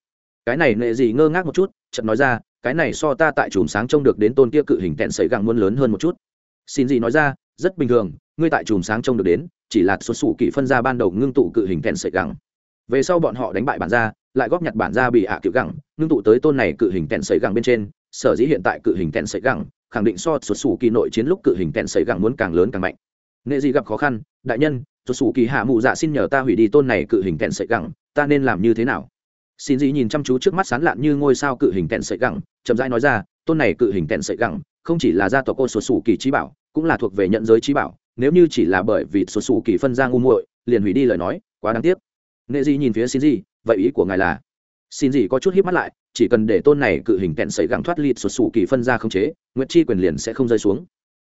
Cái này nghệ dị ngơ ngác một chút, chợt nói ra, cái này so ta tại chùm sáng trông được đến tôn kia cự hình tẹn sợi gẳng muốn lớn hơn một chút. Xin dị nói ra, rất bình thường, ngươi tại chùm sáng trông được đến, chỉ là xuất xù kỷ phân ra ban đầu ngưng tụ cự hình tẹn sợi gẳng về sau bọn họ đánh bại bản gia, lại góp nhặt bản gia bị hạ à cựu gẳng ngưng tụ tới tôn này cự hình tèn sợi gẳng bên trên. Sở dĩ hiện tại cự hình tèn sợi gẳng khẳng định so xuất xù kỳ nội chiến lúc cự hình tèn sợi gẳng muốn càng lớn càng mạnh. Nệ gì gặp khó khăn đại nhân xuất xù kỳ hạ mụ dạ xin nhờ ta hủy đi tôn này cự hình tèn sợi gẳng ta nên làm như thế nào? Xin dĩ nhìn chăm chú trước mắt sán lạn như ngôi sao cự hình tèn sợi gẳng chậm rãi nói ra tôn này cự hình tèn sợi gẳng không chỉ là gia tộc cô xuất xù kỳ trí bảo cũng là thuộc về nhận giới trí bảo nếu như chỉ là bởi vì xuất xù kỳ phân ra ngu muội liền hủy đi lời nói quá đáng tiếc nghệ dị nhìn phía xin gì vậy ý của ngài là? Xin gì có chút hít mắt lại, chỉ cần để tôn này cự hình kẹn sẩy gắng thoát lịt xuất sù kỳ phân ra không chế nguyệt chi quyền liền sẽ không rơi xuống.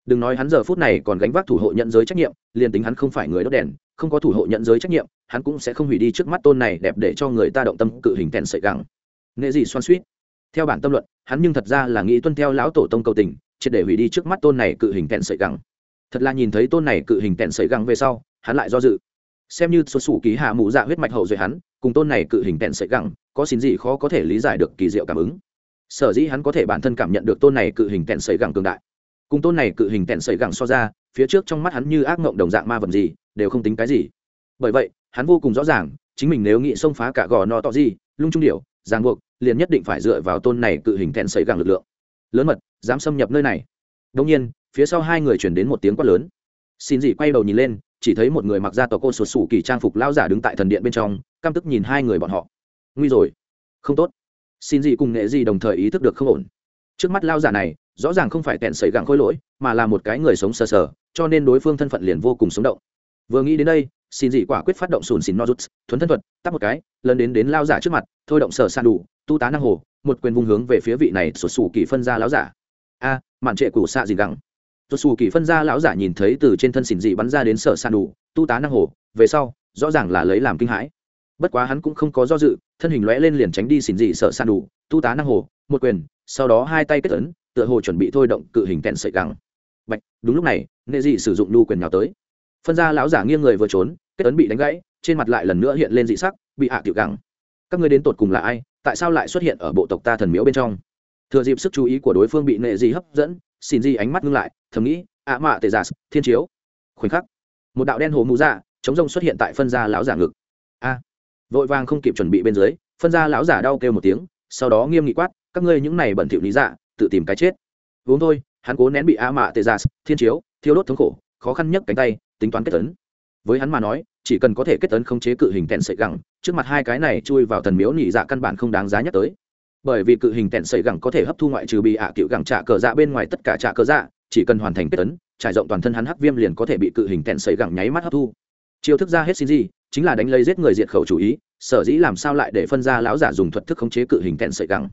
Đừng nói hắn giờ phút này còn gánh vác thủ hộ nhận giới trách nhiệm, liền tính hắn không phải người đốt đèn, không có thủ hộ nhận giới trách nhiệm, hắn cũng sẽ không hủy đi trước mắt tôn này đẹp để cho người ta động tâm cự hình kẹn sẩy gắng nghệ gì xoan suýt. Theo bản tâm luận, hắn nhưng thật ra là nghĩ tuân theo lão tổ tông cầu tình, triệt để hủy đi trước mắt tôn này cự hình kẹn sợi gắng thật là nhìn thấy tôn này cự hình kẹn sợi gắng về sau, hắn lại do dự xem như xuất xù ký hạ mụ dạ huyết mạch hậu duệ hắn, cùng tôn này cự hình tèn sợi gẳng, có xin gì khó có thể lý giải được kỳ diệu cảm ứng. Sở dĩ hắn có thể bản thân cảm nhận được tôn này cự hình tèn sợi gẳng cường đại. Cùng tôn này cự hình tèn sợi gẳng so ra, phía trước trong mắt hắn như ác ngộng đồng dạng ma vật gì, đều không tính cái gì. Bởi vậy, hắn vô cùng rõ ràng, chính mình nếu nghĩ xông phá cả gò no to gì, lung trung điệu ràng buộc, liền nhất định phải dựa vào tôn này cự hình tèn sợi gẳng lực lượng. Lớn mật, dám xâm nhập nơi này. Đông nhiên, phía sau hai người chuyển đến một tiếng quát lớn. Xin dị quay đầu nhìn lên chỉ thấy một người mặc ra tòa cô sột sủ kỳ trang phục lao giả đứng tại thần điện bên trong, căm tức nhìn hai người bọn họ. Nguy rồi. Không tốt. Xin dị cùng nghệ dị đồng thời ý thức được không ổn. Trước mắt lao giả này, rõ ràng không phải tẹn sẩy gặng khôi lỗi, mà là một cái người sống sờ sờ, cho nên đối phương thân phận liền vô cùng sống động. Vừa nghĩ đến đây, xin dị quả quyết phát động sùn xìn nozuts thuấn thân thuật, tắt một cái, lần đến đến lao giả trước mặt, thôi động sở san đủ, tu tá năng hồ, một quyền vung hướng về phía vị này sụt sù kỳ phân ra lão giả. A màn trệ củ xạ gì gặng sụt sù kỳ phân ra lão giả nhìn thấy từ trên thân xỉn dị bắn ra đến sở san đủ, tu tá năng hồ, về sau, rõ ràng là lấy làm kinh hãi. Bất quá hắn cũng không có do dự, thân hình lóe lên liền tránh đi xỉn dị sở san đủ, tu tá năng hồ, một quyền, sau đó hai tay kết ấn, tựa hồ chuẩn bị thôi động cự hình kẹn sợi gắng bạch, đúng lúc này, nghệ dị sử dụng nhu quyền nào tới. Phân ra lão giả nghiêng người vừa trốn, kết ấn bị đánh gãy, trên mặt lại lần nữa hiện lên dị sắc, bị hạ tiểu gắng các ngươi đến tột cùng là ai, tại sao lại xuất hiện ở bộ tộc ta thần miếu bên trong? Thừa dịp sức chú ý của đối phương bị nệ dị hấp dẫn xin dị ánh mắt ngưng lại thầm nghĩ, ạ mạ tề giả, thiên chiếu. Khoảnh khắc, một đạo đen hồ mũ dạ chống rông xuất hiện tại phân gia lão giả ngực. A. Vội vàng không kịp chuẩn bị bên dưới, phân gia lão giả đau kêu một tiếng, sau đó nghiêm nghị quát, các ngươi những này bẩn thỉu lý dạ tự tìm cái chết. Uống thôi, hắn cố nén bị ạ mạ tề giả, thiên chiếu, thiêu đốt thống khổ, khó khăn nhất cánh tay, tính toán kết tấn. Với hắn mà nói, chỉ cần có thể kết tấn không chế cự hình tẹn sợi gẳng, trước mặt hai cái này chui vào thần miếu nhị dạ căn bản không đáng giá nhắc tới. Bởi vì cự hình tẹn sợi gẳng có thể hấp thu ngoại trừ bị ạ à cựu gẳng trả cờ dạ bên ngoài tất cả trả cờ dạ chỉ cần hoàn thành kết tấn trải rộng toàn thân hắn hắc viêm liền có thể bị cự hình tẹn sợi gẳng nháy mắt hấp thu. Chiêu thức ra hết xin gì chính là đánh lấy giết người diệt khẩu chủ ý, sở dĩ làm sao lại để phân ra lão giả dùng thuật thức khống chế cự hình tẹn sợi gẳng.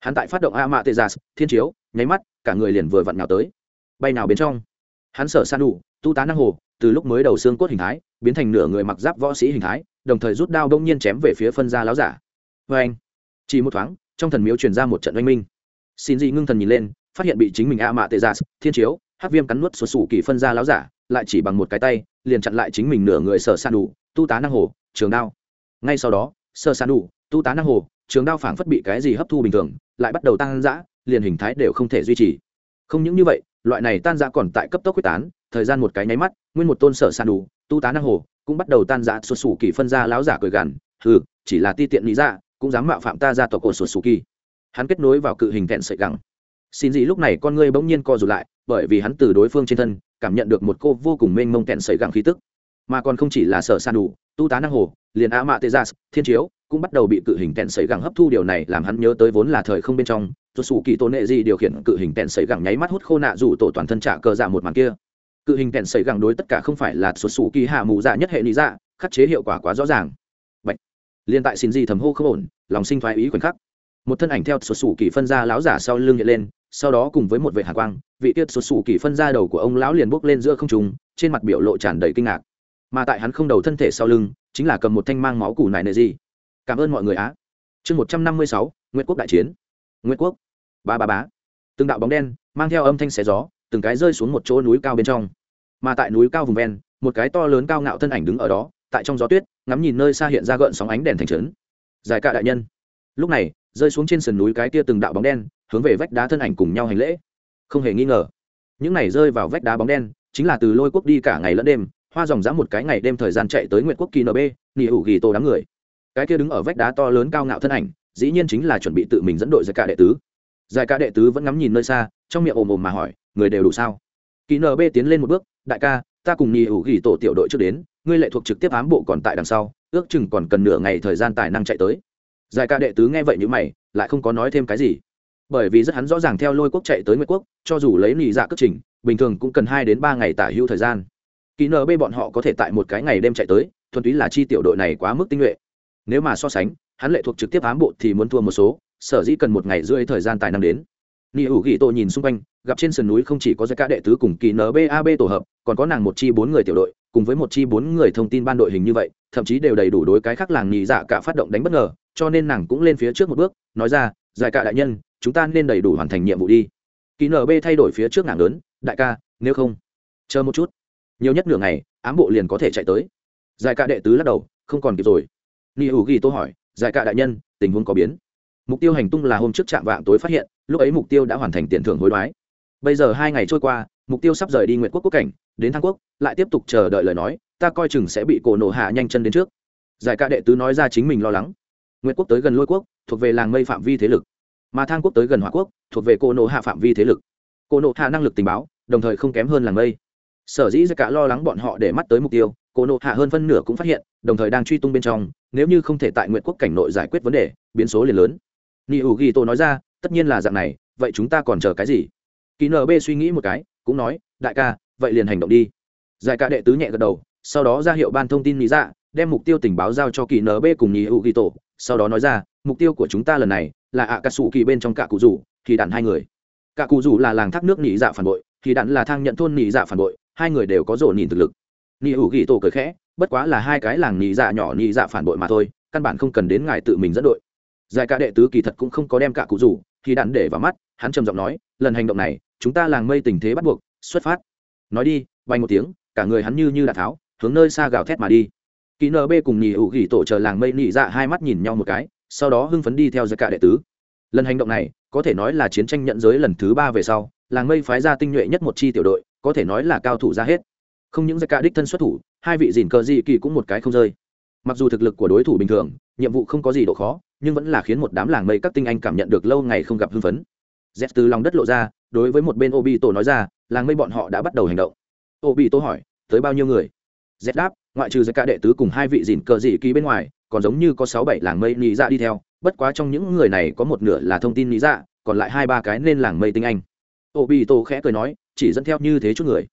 Hắn tại phát động a mạ tê gia thiên chiếu, nháy mắt, cả người liền vừa vặn nào tới. Bay nào bên trong? Hắn sở san đủ, tu tá năng hồ, từ lúc mới đầu xương cốt hình thái, biến thành nửa người mặc giáp võ sĩ hình thái, đồng thời rút đao đông nhiên chém về phía phân gia láo giả. Vê anh chỉ một thoáng, trong thần miếu truyền ra một trận oanh minh. Xin dị ngưng thần nhìn lên phát hiện bị chính mình a mạ tê gia dạ, thiên chiếu hát viêm cắn nuốt sụt sủ kỳ phân ra láo giả, lại chỉ bằng một cái tay, liền chặn lại chính mình nửa người sở san đủ, tu tá năng hồ, trường đao. Ngay sau đó sơ san đủ, tu tá năng hồ, trường đao phảng phất bị cái gì hấp thu bình thường, lại bắt đầu tăng dã liền hình thái đều không thể duy trì. Không những như vậy, loại này tan dã còn tại cấp tốc quyết tán, thời gian một cái nháy mắt, nguyên một tôn sở san đủ, tu tá năng hồ, cũng bắt đầu tan dã sụt sủ kỳ phân ra láo giả cười gằn ừ chỉ là ti tiện lý ra cũng dám mạo phạm ta ra tộc cổ sụt sủ kỳ. Hắn kết nối vào cự hình vẹn sợi gẳng xin gì lúc này con ngươi bỗng nhiên co rụt lại, bởi vì hắn từ đối phương trên thân, cảm nhận được một cô vô cùng mênh mông kẹn sẩy gẳng khí tức. Mà còn không chỉ là sở san đủ, tu tá năng hồ, liền a mạ tê gia thiên chiếu, cũng bắt đầu bị cự hình kẹn sẩy gẳng hấp thu điều này làm hắn nhớ tới vốn là thời không bên trong tuột sủ kỳ tổ nệ gì điều khiển cự hình kẹn sẩy gẳng nháy mắt hút khô nạ dù tổ toàn thân trả cờ dạ một màn kia. Cự hình kẹn sẩy gẳng đối tất cả không phải là tuột sủ kỳ hạ mù dạ nhất hệ lý dạ khắc chế hiệu quả quá rõ ràng. Bạch. liên tại xin gì thầm hô không ổn, lòng sinh thoái ý khoảnh khắc một thân ảnh theo tuột sủ kỳ phân ra lão giả sau lưng hiện lên, sau đó cùng với một vệ hạ quang, vị tiết tuột sủ kỳ phân ra đầu của ông lão liền bốc lên giữa không trung, trên mặt biểu lộ tràn đầy kinh ngạc. Mà tại hắn không đầu thân thể sau lưng, chính là cầm một thanh mang máu củ này nệ gì. Cảm ơn mọi người á. Chương một trăm năm mươi sáu nguyễn quốc đại chiến. Nguyễn quốc. Ba ba bá từng đạo bóng đen mang theo âm thanh xé gió, từng cái rơi xuống một chỗ núi cao bên trong. Mà tại núi cao vùng ven, một cái to lớn cao ngạo thân ảnh đứng ở đó, tại trong gió tuyết, ngắm nhìn nơi xa hiện ra gợn sóng ánh đèn thành trấn. Dài cả đại nhân. Lúc này rơi xuống trên sườn núi cái kia từng đạo bóng đen, hướng về vách đá thân ảnh cùng nhau hành lễ. Không hề nghi ngờ, những này rơi vào vách đá bóng đen, chính là từ lôi quốc đi cả ngày lẫn đêm, hoa dòng dã một cái ngày đêm thời gian chạy tới nguyện quốc kỳ nb nghỉ Hữu ghi tô đám người. Cái kia đứng ở vách đá to lớn cao ngạo thân ảnh, dĩ nhiên chính là chuẩn bị tự mình dẫn đội giải cả đệ tứ. Giải cả đệ tứ vẫn ngắm nhìn nơi xa, trong miệng ồm ồm mà hỏi, người đều đủ sao? Kỳ nb tiến lên một bước, đại ca, ta cùng nghỉ Hữu ghi tổ tiểu đội trước đến, ngươi lệ thuộc trực tiếp ám bộ còn tại đằng sau, ước chừng còn cần nửa ngày thời gian tài năng chạy tới giải ca đệ tứ nghe vậy như mày, lại không có nói thêm cái gì. Bởi vì rất hắn rõ ràng theo lôi quốc chạy tới nguyệt quốc, cho dù lấy nỉ dạ cất trình, bình thường cũng cần hai đến ba ngày tả hữu thời gian. Kỳ nb bọn họ có thể tại một cái ngày đêm chạy tới, thuần túy là chi tiểu đội này quá mức tinh nhuệ. Nếu mà so sánh, hắn lệ thuộc trực tiếp ám bộ thì muốn thua một số, sở dĩ cần một ngày rưỡi thời gian tài năng đến. Nị hữu ghi tô nhìn xung quanh, gặp trên sườn núi không chỉ có giai ca đệ tứ cùng kỳ nbab tổ hợp, còn có nàng một chi bốn người tiểu đội, cùng với một chi bốn người thông tin ban đội hình như vậy, thậm chí đều đầy đủ đối cái khác làng nhị dạ cả phát động đánh bất ngờ cho nên nàng cũng lên phía trước một bước, nói ra, giải ca đại nhân, chúng ta nên đầy đủ hoàn thành nhiệm vụ đi. Kỳ nb thay đổi phía trước nàng lớn, đại ca, nếu không, chờ một chút. Nhiều nhất nửa ngày, ám bộ liền có thể chạy tới. Giải ca đệ tứ lắc đầu, không còn kịp rồi. Ni hữu ghi tô hỏi, giải ca đại nhân, tình huống có biến? Mục tiêu hành tung là hôm trước trạm vạng tối phát hiện, lúc ấy mục tiêu đã hoàn thành tiền thưởng hối đoái. Bây giờ hai ngày trôi qua, mục tiêu sắp rời đi nguyện quốc quốc cảnh, đến thang quốc, lại tiếp tục chờ đợi lời nói, ta coi chừng sẽ bị cổ nổ hạ nhanh chân đến trước. Giải ca đệ tứ nói ra chính mình lo lắng. Nguyệt quốc tới gần lôi quốc, thuộc về làng mây phạm vi thế lực. Mà thang quốc tới gần hỏa quốc, thuộc về cổ nổ hạ phạm vi thế lực. Cổ nổ hạ năng lực tình báo, đồng thời không kém hơn làng mây. Sở dĩ cả lo lắng bọn họ để mắt tới mục tiêu cổ nộ hạ hơn phân nửa cũng phát hiện, đồng thời đang truy tung bên trong, nếu như không thể tại nguyện quốc cảnh nội giải quyết vấn đề, biến số liền lớn. Ni ủ ghi tô nói ra, tất nhiên là dạng này, vậy chúng ta còn chờ cái gì? Kỳ nb suy nghĩ một cái, cũng nói, đại ca, vậy liền hành động đi. Giải ca đệ tứ nhẹ gật đầu, sau đó ra hiệu ban thông tin nghĩ dạ đem mục tiêu tình báo giao cho kỳ nb cùng ni hữu ghi tổ sau đó nói ra, mục tiêu của chúng ta lần này là ạ cà sủ kỳ bên trong cả cụ rủ thì đạn hai người. Cả cụ rủ là làng thác nước nỉ dạ phản bội thì đạn là thang nhận thôn nỉ dạ phản bội, hai người đều có rổ nhìn thực lực. Nhị hữu ghi tổ cười khẽ, bất quá là hai cái làng nỉ dạ nhỏ nỉ dạ phản bội mà thôi, căn bản không cần đến ngài tự mình dẫn đội. Giải cả đệ tứ kỳ thật cũng không có đem cả cụ rủ thì đạn để vào mắt, hắn trầm giọng nói, lần hành động này, chúng ta làng mây tình thế bắt buộc, xuất phát. Nói đi bay một tiếng, cả người hắn như như đạn tháo, hướng nơi xa gào thét mà đi kỹ nb cùng nhì hữu gỉ tổ chờ làng mây nhị dạ hai mắt nhìn nhau một cái, sau đó hưng phấn đi theo giới cả đệ tứ. Lần hành động này, có thể nói là chiến tranh nhận giới lần thứ ba về sau, làng mây phái ra tinh nhuệ nhất một chi tiểu đội, có thể nói là cao thủ ra hết. Không những giới cả đích thân xuất thủ, hai vị dìn cờ dị kỳ cũng một cái không rơi. Mặc dù thực lực của đối thủ bình thường, nhiệm vụ không có gì độ khó, nhưng vẫn là khiến một đám làng mây các tinh anh cảm nhận được lâu ngày không gặp hưng phấn. Z từ lòng đất lộ ra, đối với một bên obi tổ nói ra, làng mây bọn họ đã bắt đầu hành động. Obi tổ hỏi, tới bao nhiêu người? Z đáp ngoại trừ giải cả đệ tứ cùng hai vị dìn cờ dị ký bên ngoài, còn giống như có sáu bảy làng mây nhị dạ đi theo, bất quá trong những người này có một nửa là thông tin nhị dạ còn lại hai ba cái nên làng mây tinh anh. Obi tổ khẽ cười nói, chỉ dẫn theo như thế chút người.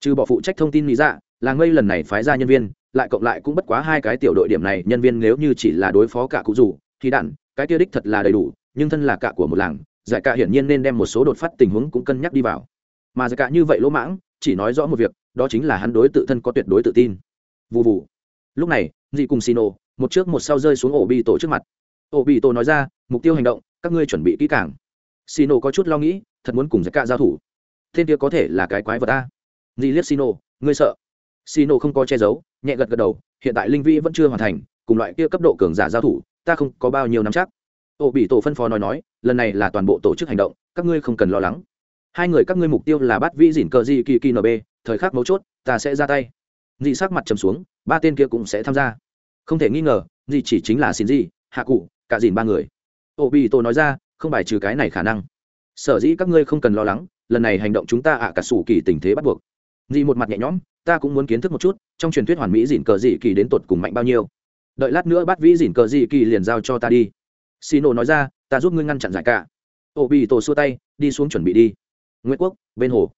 Trừ bỏ phụ trách thông tin nhị dạ làng mây lần này phái ra nhân viên, lại cộng lại cũng bất quá hai cái tiểu đội điểm này, nhân viên nếu như chỉ là đối phó cả cụ rủ, thì đạn, cái kia đích thật là đầy đủ, nhưng thân là cả của một làng, giải cả hiển nhiên nên đem một số đột phát tình huống cũng cân nhắc đi vào. Mà giải cả như vậy lỗ mãng, chỉ nói rõ một việc, đó chính là hắn đối tự thân có tuyệt đối tự tin vụ vụ lúc này dị cùng xino một trước một sau rơi xuống ổ bị tổ trước mặt. Ổ bị tổ nói ra, mục tiêu hành động, các ngươi chuẩn bị kỹ càng. Xino có chút lo nghĩ, thật muốn cùng dạ giải cả giao thủ. Thiên kia có thể là cái quái vật ta dị liếc xino ngươi sợ? Xino không có che giấu, nhẹ gật gật đầu, hiện tại linh vi vẫn chưa hoàn thành, cùng loại kia cấp độ cường giả giao thủ, ta không có bao nhiêu nắm chắc. Ổ bị tổ phân phó nói nói, lần này là toàn bộ tổ chức hành động, các ngươi không cần lo lắng. Hai người các ngươi mục tiêu là bắt vĩ dìn cờ di kỳ kỳ nb thời khắc mấu chốt, ta sẽ ra tay dị sắc mặt trầm xuống, ba tên kia cũng sẽ tham gia. Không thể nghi ngờ, dị chỉ chính là xin dị hạ cụ cả dìn ba người. Ô bị tổ nói ra, không bài trừ cái này khả năng. Sở dĩ các ngươi không cần lo lắng, lần này hành động chúng ta ạ cả sủ kỳ tình thế bắt buộc. Dị một mặt nhẹ nhõm, ta cũng muốn kiến thức một chút, trong truyền thuyết hoàn mỹ dỉn cờ dị kỳ đến tột cùng mạnh bao nhiêu. Đợi lát nữa bắt vĩ dỉn cờ dị kỳ liền giao cho ta đi. Xì nổ nói ra, ta giúp ngươi ngăn chặn giải cả ô bị tổ xua tay, đi xuống chuẩn bị đi. Nguyễn quốc, bên hồ.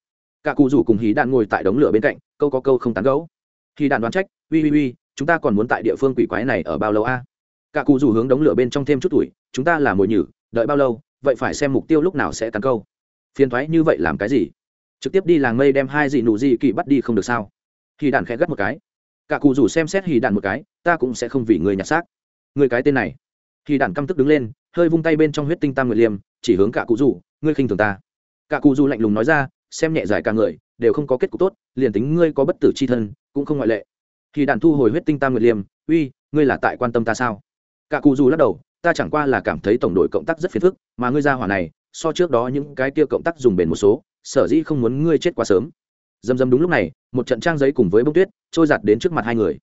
Cả cụ rủ cùng hí đạn ngồi tại đống lửa bên cạnh, câu có câu không tán gấu thì đạn đoán trách, ui ui ui, chúng ta còn muốn tại địa phương quỷ quái này ở bao lâu a? Cả cụ rủ hướng đống lửa bên trong thêm chút tuổi, chúng ta là mồi nhử, đợi bao lâu, vậy phải xem mục tiêu lúc nào sẽ tấn câu. Phiền thoái như vậy làm cái gì? Trực tiếp đi làng mây đem hai dị nụ dị kỳ bắt đi không được sao? Thì đạn khẽ gắt một cái. Cả cụ rủ xem xét hì đạn một cái, ta cũng sẽ không vì người nhặt xác. Người cái tên này. Hì đạn căm tức đứng lên, hơi vung tay bên trong huyết tinh tam nguyệt liêm, chỉ hướng cả cụ rủ, ngươi khinh thường ta. Cả cụ rủ lạnh lùng nói ra, xem nhẹ giải cả người, đều không có kết cục tốt, liền tính ngươi có bất tử c h i thân cũng không ngoại lệ. Khi đàn thu hồi huyết tinh tam nguyệt liêm, uy, ngươi là tại quan tâm ta sao? Cả cụ dù lắc đầu, ta chẳng qua là cảm thấy tổng đội cộng tác rất phiền phức, mà ngươi ra hỏa này, so trước đó những cái kia cộng tác dùng bền một số, sở dĩ không muốn ngươi chết quá sớm. Dầm dầm đúng lúc này, một trận trang giấy cùng với bông tuyết trôi giặt đến trước mặt hai người.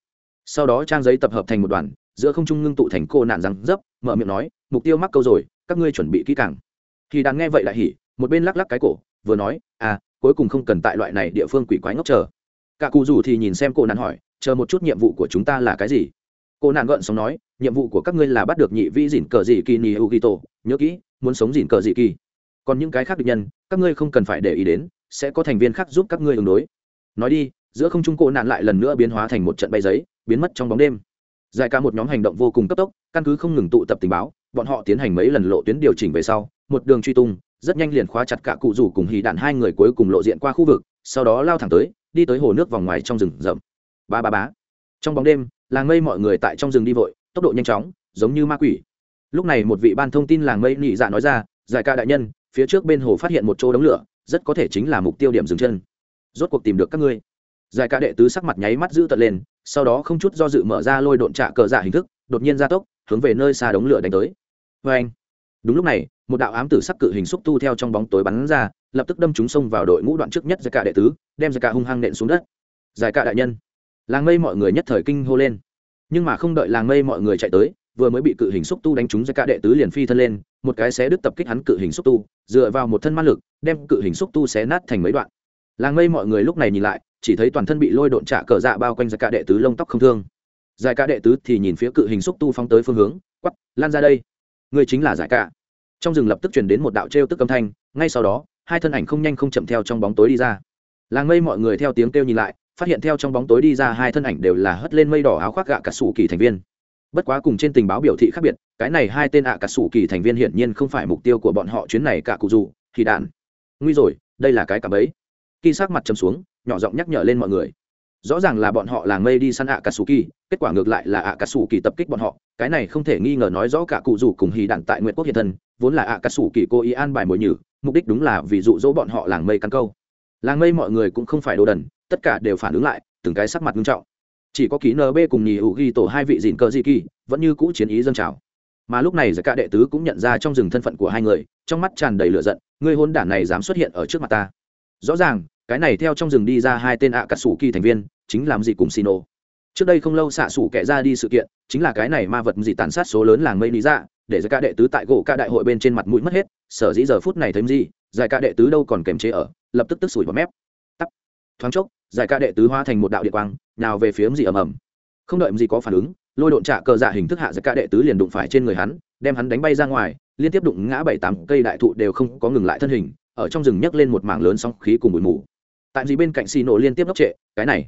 Sau đó trang giấy tập hợp thành một đoàn, giữa không trung ngưng tụ thành cô nạn răng dấp, mở miệng nói, mục tiêu mắc câu rồi, các ngươi chuẩn bị kỹ càng. Thì đàn nghe vậy lại hỉ, một bên lắc lắc cái cổ, vừa nói à cuối cùng không cần tại loại này địa phương quỷ quái ngốc chờ cả cụ rủ thì nhìn xem cô nạn hỏi, chờ một chút nhiệm vụ của chúng ta là cái gì? Cô nạn gợn sóng nói, nhiệm vụ của các ngươi là bắt được nhị vĩ dỉn cờ dị kỳ ni u ghi tổ, nhớ kỹ, muốn sống dỉn cờ dị kỳ. Còn những cái khác địch nhân, các ngươi không cần phải để ý đến, sẽ có thành viên khác giúp các ngươi ứng đối. Nói đi, giữa không trung cô nạn lại lần nữa biến hóa thành một trận bay giấy, biến mất trong bóng đêm. Giải cả một nhóm hành động vô cùng cấp tốc, căn cứ không ngừng tụ tập tình báo, bọn họ tiến hành mấy lần lộ tuyến điều chỉnh về sau, một đường truy tung, rất nhanh liền khóa chặt cả cụ rủ cùng hì đạn hai người cuối cùng lộ diện qua khu vực, sau đó lao thẳng tới đi tới hồ nước vòng ngoài trong rừng rậm. Ba ba bá trong bóng đêm, làng mây mọi người tại trong rừng đi vội, tốc độ nhanh chóng, giống như ma quỷ. Lúc này một vị ban thông tin làng mây nhị dạ nói ra, giải ca đại nhân, phía trước bên hồ phát hiện một chỗ đống lửa, rất có thể chính là mục tiêu điểm dừng chân. Rốt cuộc tìm được các ngươi. Giải ca đệ tứ sắc mặt nháy mắt giữ tận lên, sau đó không chút do dự mở ra lôi độn trạ cờ dạ hình thức, đột nhiên ra tốc, hướng về nơi xa đống lửa đánh tới. Vê anh đúng lúc này một đạo ám tử sắc cự hình xúc tu theo trong bóng tối bắn ra, lập tức đâm chúng xông vào đội ngũ đoạn trước nhất giải cả đệ tứ, đem giải cả hung hăng nện xuống đất. Giải cả đại nhân, làng mây mọi người nhất thời kinh hô lên. Nhưng mà không đợi làng mây mọi người chạy tới, vừa mới bị cự hình xúc tu đánh trúng giải cả đệ tứ liền phi thân lên, một cái xé đứt tập kích hắn cự hình xúc tu, dựa vào một thân ma lực, đem cự hình xúc tu xé nát thành mấy đoạn. Làng mây mọi người lúc này nhìn lại, chỉ thấy toàn thân bị lôi độn trả cờ dạ bao quanh giải cả đệ tứ lông tóc không thương. Giải cả đệ tứ thì nhìn phía cự hình xúc tu phóng tới phương hướng quắp lan ra đây. Người chính là giải cả trong rừng lập tức chuyển đến một đạo trêu tức âm thanh, ngay sau đó, hai thân ảnh không nhanh không chậm theo trong bóng tối đi ra. Làng mây mọi người theo tiếng kêu nhìn lại, phát hiện theo trong bóng tối đi ra hai thân ảnh đều là hất lên mây đỏ áo khoác gạ cả sủ kỳ thành viên. Bất quá cùng trên tình báo biểu thị khác biệt, cái này hai tên ạ cả sủ kỳ thành viên hiển nhiên không phải mục tiêu của bọn họ chuyến này cả cụ dù, thì đạn. Nguy rồi, đây là cái cặp ấy. Khi sát mặt chầm xuống, nhỏ giọng nhắc nhở lên mọi người rõ ràng là bọn họ làng mây đi săn ạ cà sù kỳ kết quả ngược lại là ạ cà sù kỳ tập kích bọn họ. Cái này không thể nghi ngờ nói rõ cả cụ rủ cùng hì đạn tại nguyện quốc hiện thân, vốn là ạ cà sù kỳ cô ý an bài mồi nhử, mục đích đúng là vì dụ dỗ bọn họ làng mây căn câu. Làng mây mọi người cũng không phải đồ đần, tất cả đều phản ứng lại, từng cái sắc mặt nghiêm trọng. Chỉ có ký nb cùng nhì hữu ghi tổ hai vị dìn cờ di kỳ, vẫn như cũ chiến ý dân trào. Mà lúc này giải cả đệ tứ cũng nhận ra trong rừng thân phận của hai người, trong mắt tràn đầy lửa giận người hôn đản này dám xuất hiện ở trước mặt ta. Rõ ràng cái này theo trong rừng đi ra hai tên ạ à cà sủ kỳ thành viên, chính làm gì cùng xino trước đây không lâu xạ sủ kẻ ra đi sự kiện, chính là cái này ma vật gì tàn sát số lớn làng mây lý ra để giải ca đệ tứ tại gỗ ca đại hội bên trên mặt mũi mất hết, sở dĩ giờ phút này thấy gì, giải ca đệ tứ đâu còn kềm chế ở, lập tức tức sủi vào mép. Tắt. Thoáng chốc, giải ca đệ tứ hóa thành một đạo điện quang, nào về phía gì ầm ầm. Không đợi gì có phản ứng, lôi độn trả cờ dạ hình thức hạ giải ca đệ tứ liền đụng phải trên người hắn, đem hắn đánh bay ra ngoài, liên tiếp đụng ngã bảy tám cây đại thụ đều không có ngừng lại thân hình, ở trong rừng nhấc lên một mảng lớn sóng khí cùng bụi mù tại gì bên cạnh xì nổ liên tiếp ngốc trệ, cái này,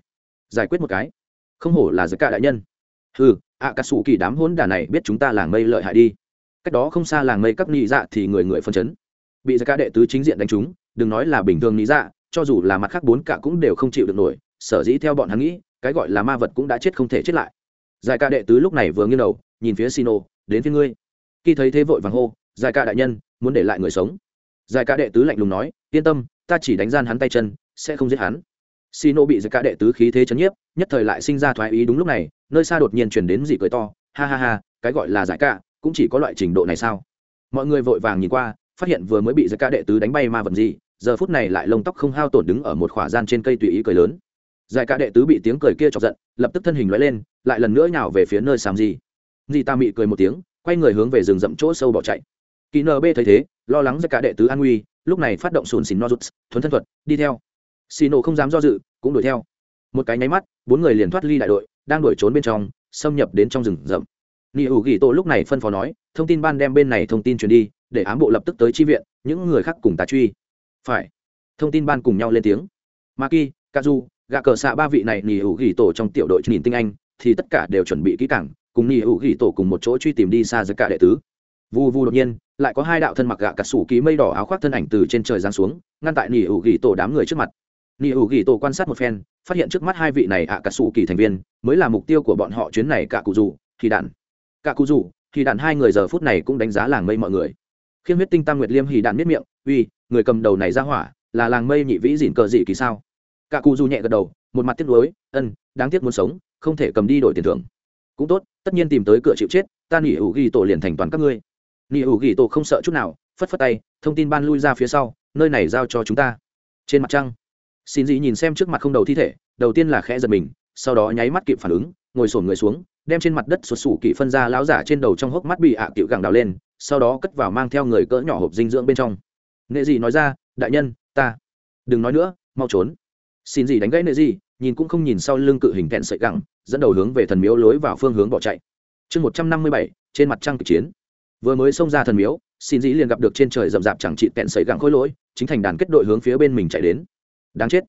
giải quyết một cái. Không hổ là giải ca đại nhân. Ừ ạ cà sủ kỳ đám hỗn đà này biết chúng ta làng mây lợi hại đi. Cách đó không xa làng mây các nị dạ thì người người phân chấn. Bị giải ca đệ tứ chính diện đánh trúng, đừng nói là bình thường nị dạ cho dù là mặt khác bốn cả cũng đều không chịu được nổi, sở dĩ theo bọn hắn nghĩ, cái gọi là ma vật cũng đã chết không thể chết lại. Giải ca đệ tứ lúc này vừa nghiêng đầu, nhìn phía xì nổ đến phía ngươi. Khi thấy thế vội vàng hô giải ca đại nhân, muốn để lại người sống. Giải ca đệ tứ lạnh lùng nói, yên tâm, ta chỉ đánh gian hắn tay chân sẽ không giết hắn. Xì bị giật cả đệ tứ khí thế chấn nhiếp, nhất thời lại sinh ra thoái ý đúng lúc này, nơi xa đột nhiên chuyển đến dị cười to, ha ha ha, cái gọi là giải cả cũng chỉ có loại trình độ này sao? Mọi người vội vàng nhìn qua, phát hiện vừa mới bị giật cả đệ tứ đánh bay ma vật gì, giờ phút này lại lông tóc không hao tổn đứng ở một khỏa gian trên cây tùy ý cười lớn. Giải cả đệ tứ bị tiếng cười kia chọc giận, lập tức thân hình lóe lên, lại lần nữa nhào về phía nơi sàm gì dì ta mị cười một tiếng, quay người hướng về rừng rậm chỗ sâu bỏ chạy. Kỳ nb thấy thế, lo lắng giải cả đệ tứ an nguy, lúc này phát động sùn xìn nozuts, thuấn thân thuật, đi theo xì nổ không dám do dự, cũng đuổi theo. Một cái nháy mắt, bốn người liền thoát ly đại đội, đang đuổi trốn bên trong, xâm nhập đến trong rừng rậm. Nị hữu ghi tổ lúc này phân phó nói, thông tin ban đem bên này thông tin truyền đi, để ám bộ lập tức tới chi viện, những người khác cùng tà truy. Phải. Thông tin ban cùng nhau lên tiếng. Maki, kazu, gạ cờ xạ ba vị này nị hữu ghi tổ trong tiểu đội nhìn tinh anh, thì tất cả đều chuẩn bị kỹ cảng cùng nị hữu ghi tổ cùng một chỗ truy tìm đi xa giữa cả đệ tứ. Vu vu đột nhiên, lại có hai đạo thân mặc gạ cà sủ ký mây đỏ áo khoác thân ảnh từ trên trời giáng xuống, ngăn tại ni hữu ghi tổ đám người trước mặt nị ủ ghi tổ quan sát một phen, phát hiện trước mắt hai vị này ạ cả sủ kỳ thành viên mới là mục tiêu của bọn họ chuyến này cả cụ dù, thì đạn. Cả cụ dù, thì đạn hai người giờ phút này cũng đánh giá làng mây mọi người. Khiêm huyết tinh tam nguyệt liêm hì đạn miết miệng, uy, người cầm đầu này ra hỏa, là làng mây nhị vĩ dỉn cờ dị kỳ sao? Cả cụ dù nhẹ gật đầu, một mặt tiếc nuối, ân, đáng tiếc muốn sống, không thể cầm đi đổi tiền thưởng. Cũng tốt, tất nhiên tìm tới cửa chịu chết, ta nghỉ Hữu ghi tổ liền thành toàn các ngươi. Nghỉ Hữu ghi tổ không sợ chút nào, phất phất tay, thông tin ban lui ra phía sau, nơi này giao cho chúng ta. Trên mặt trăng xin dị nhìn xem trước mặt không đầu thi thể, đầu tiên là khẽ giật mình, sau đó nháy mắt kịp phản ứng, ngồi sổn người xuống, đem trên mặt đất sụt sủ kỵ phân ra lão giả trên đầu trong hốc mắt bị ạ à cựu gẳng đào lên, sau đó cất vào mang theo người cỡ nhỏ hộp dinh dưỡng bên trong. Nệ dị nói ra, đại nhân, ta, đừng nói nữa, mau trốn. Xin dị đánh gãy Nệ dị nhìn cũng không nhìn sau lưng cự hình kẹn sợi gẳng, dẫn đầu hướng về thần miếu lối vào phương hướng bỏ chạy. Chương một trăm năm mươi bảy, trên mặt trăng kịch chiến. Vừa mới xông ra thần miếu, xin dĩ liền gặp được trên trời rậm rạp chẳng trị kẹn sợi gẳng khối lỗi, chính thành đàn kết đội hướng phía bên mình chạy đến đáng chết.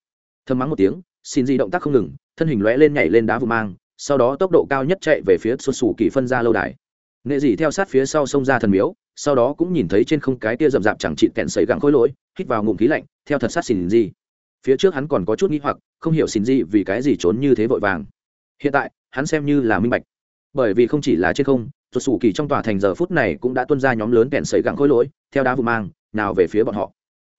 Thơm mắng một tiếng, xin Di động tác không ngừng, thân hình lóe lên nhảy lên đá vụ mang, sau đó tốc độ cao nhất chạy về phía xuất xù kỳ phân ra lâu đài. Nghệ dị theo sát phía sau sông ra thần miếu, sau đó cũng nhìn thấy trên không cái tia rậm rạp chẳng trị kẹn sấy gắng khối lỗi, hít vào ngụm khí lạnh, theo thật sát xin Di. phía trước hắn còn có chút nghĩ hoặc, không hiểu xin Di vì cái gì trốn như thế vội vàng. Hiện tại, hắn xem như là minh bạch. Bởi vì không chỉ là trên không xuất sủ kỳ trong tòa thành giờ phút này cũng đã tuân ra nhóm lớn kẹn sấy gắng khối lỗi, theo đá vụ mang, nào về phía bọn họ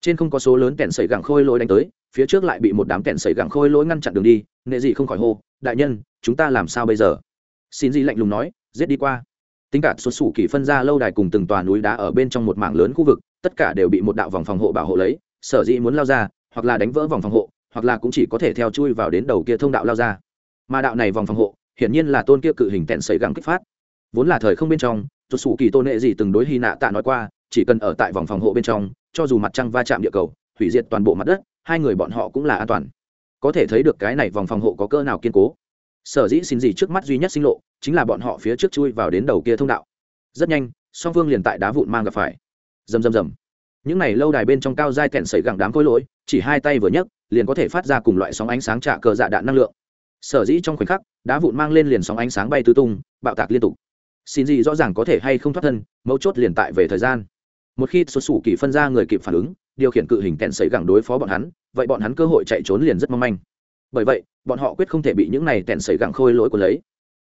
trên không có số lớn kẹn sẩy gẳng khôi lỗi đánh tới, phía trước lại bị một đám kẹn sẩy gẳng khôi lỗi ngăn chặn đường đi, Nệ dị không khỏi hô, đại nhân, chúng ta làm sao bây giờ? Xin Dị lạnh lùng nói, giết đi qua. Tính cả xuất xù kỳ phân ra lâu đài cùng từng tòa núi đá ở bên trong một mảng lớn khu vực, tất cả đều bị một đạo vòng phòng hộ bảo hộ lấy, sở dĩ muốn lao ra, hoặc là đánh vỡ vòng phòng hộ, hoặc là cũng chỉ có thể theo chui vào đến đầu kia thông đạo lao ra. Mà đạo này vòng phòng hộ, hiển nhiên là tôn kia cự hình tẹn sấy gắng kích phát. Vốn là thời không bên trong, xuất xù kỳ tôn nệ gì từng đối hy nạ tạ nói qua chỉ cần ở tại vòng phòng hộ bên trong, cho dù mặt trăng va chạm địa cầu, hủy diệt toàn bộ mặt đất, hai người bọn họ cũng là an toàn. Có thể thấy được cái này vòng phòng hộ có cơ nào kiên cố. Sở dĩ xin gì trước mắt duy nhất sinh lộ, chính là bọn họ phía trước chui vào đến đầu kia thông đạo. Rất nhanh, song phương liền tại đá vụn mang gặp phải. Rầm rầm rầm. Những này lâu đài bên trong cao dai kẹn sẩy gẳng đám khối lỗi, chỉ hai tay vừa nhấc, liền có thể phát ra cùng loại sóng ánh sáng trả cờ dạ đạn năng lượng. Sở dĩ trong khoảnh khắc, đá vụn mang lên liền sóng ánh sáng bay tứ tung, bạo tạc liên tục. Xin gì rõ ràng có thể hay không thoát thân, mấu chốt liền tại về thời gian một khi xuất xù kỳ phân ra người kịp phản ứng, điều khiển cự hình kẹn xấy gẳng đối phó bọn hắn, vậy bọn hắn cơ hội chạy trốn liền rất mong manh. Bởi vậy, bọn họ quyết không thể bị những này tẹn xấy gẳng khôi lỗi của lấy.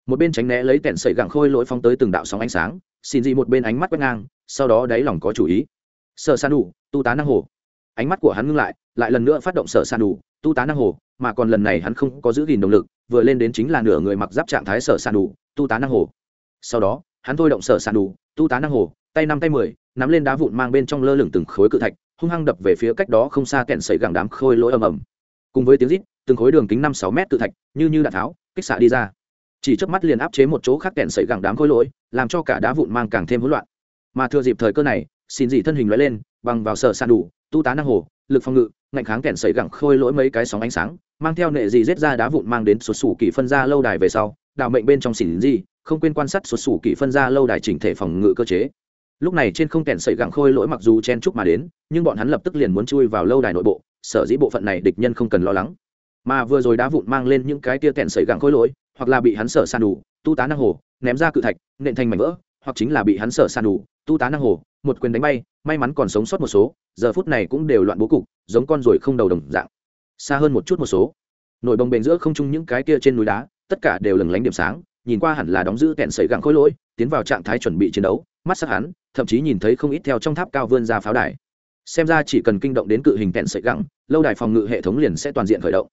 Một bên tránh né lấy tẹn xấy gẳng khôi lỗi phóng tới từng đạo sóng ánh sáng, xin dị một bên ánh mắt quét ngang, sau đó đáy lòng có chủ ý. Sợ san đủ, tu tá năng hồ. Ánh mắt của hắn ngưng lại lại lần nữa phát động sở san đủ, tu tá năng hồ, mà còn lần này hắn không có giữ gìn động lực, vừa lên đến chính là nửa người mặc giáp trạng thái sở san đủ, tu tá năng hồ. Sau đó, hắn thôi động sở san đủ, tu tá năng hồ, tay năm tay mười nắm lên đá vụn mang bên trong lơ lửng từng khối cự thạch, hung hăng đập về phía cách đó không xa kẹn sấy gẳng đám khôi lỗi ầm ầm. Cùng với tiếng rít, từng khối đường kính năm sáu mét cự thạch, như như đạn tháo, kích xạ đi ra. Chỉ trước mắt liền áp chế một chỗ khác kẹn sấy gẳng đám khôi lỗi, làm cho cả đá vụn mang càng thêm hỗn loạn. Mà thừa dịp thời cơ này, xin dị thân hình lóe lên, bằng vào sở sàn đủ, tu tá năng hồ, lực phòng ngự, ngạnh kháng kẹn sấy gẳng khôi lỗi mấy cái sóng ánh sáng, mang theo nệ dị rết ra đá vụn mang đến sụt sủ kỳ phân ra lâu đài về sau đạo mệnh bên trong xỉn dị, không quên quan sát sụt sủ kỳ phân ra lâu đài chỉnh thể phòng ngự cơ chế lúc này trên không kẹn sợi gẳng khôi lỗi mặc dù chen chúc mà đến, nhưng bọn hắn lập tức liền muốn chui vào lâu đài nội bộ, sở dĩ bộ phận này địch nhân không cần lo lắng. Mà vừa rồi đá vụn mang lên những cái tia kẹn sợi gẳng khôi lỗi, hoặc là bị hắn sở san đủ, tu tá năng hồ, ném ra cự thạch, nện thành mảnh vỡ, hoặc chính là bị hắn sở san đủ, tu tá năng hồ, một quyền đánh bay, may mắn còn sống sót một số, giờ phút này cũng đều loạn bố cục, giống con ruồi không đầu đồng dạng. Xa hơn một chút một số. Nổi bồng bềnh giữa không trung những cái kia trên núi đá, tất cả đều lừng lánh điểm sáng nhìn qua hẳn là đóng giữ kẹn sấy gặng khối lỗi, tiến vào trạng thái chuẩn bị chiến đấu, mắt sắc hắn, thậm chí nhìn thấy không ít theo trong tháp cao vươn ra pháo đài. Xem ra chỉ cần kinh động đến cự hình kẹn sấy gặng, lâu đài phòng ngự hệ thống liền sẽ toàn diện khởi động.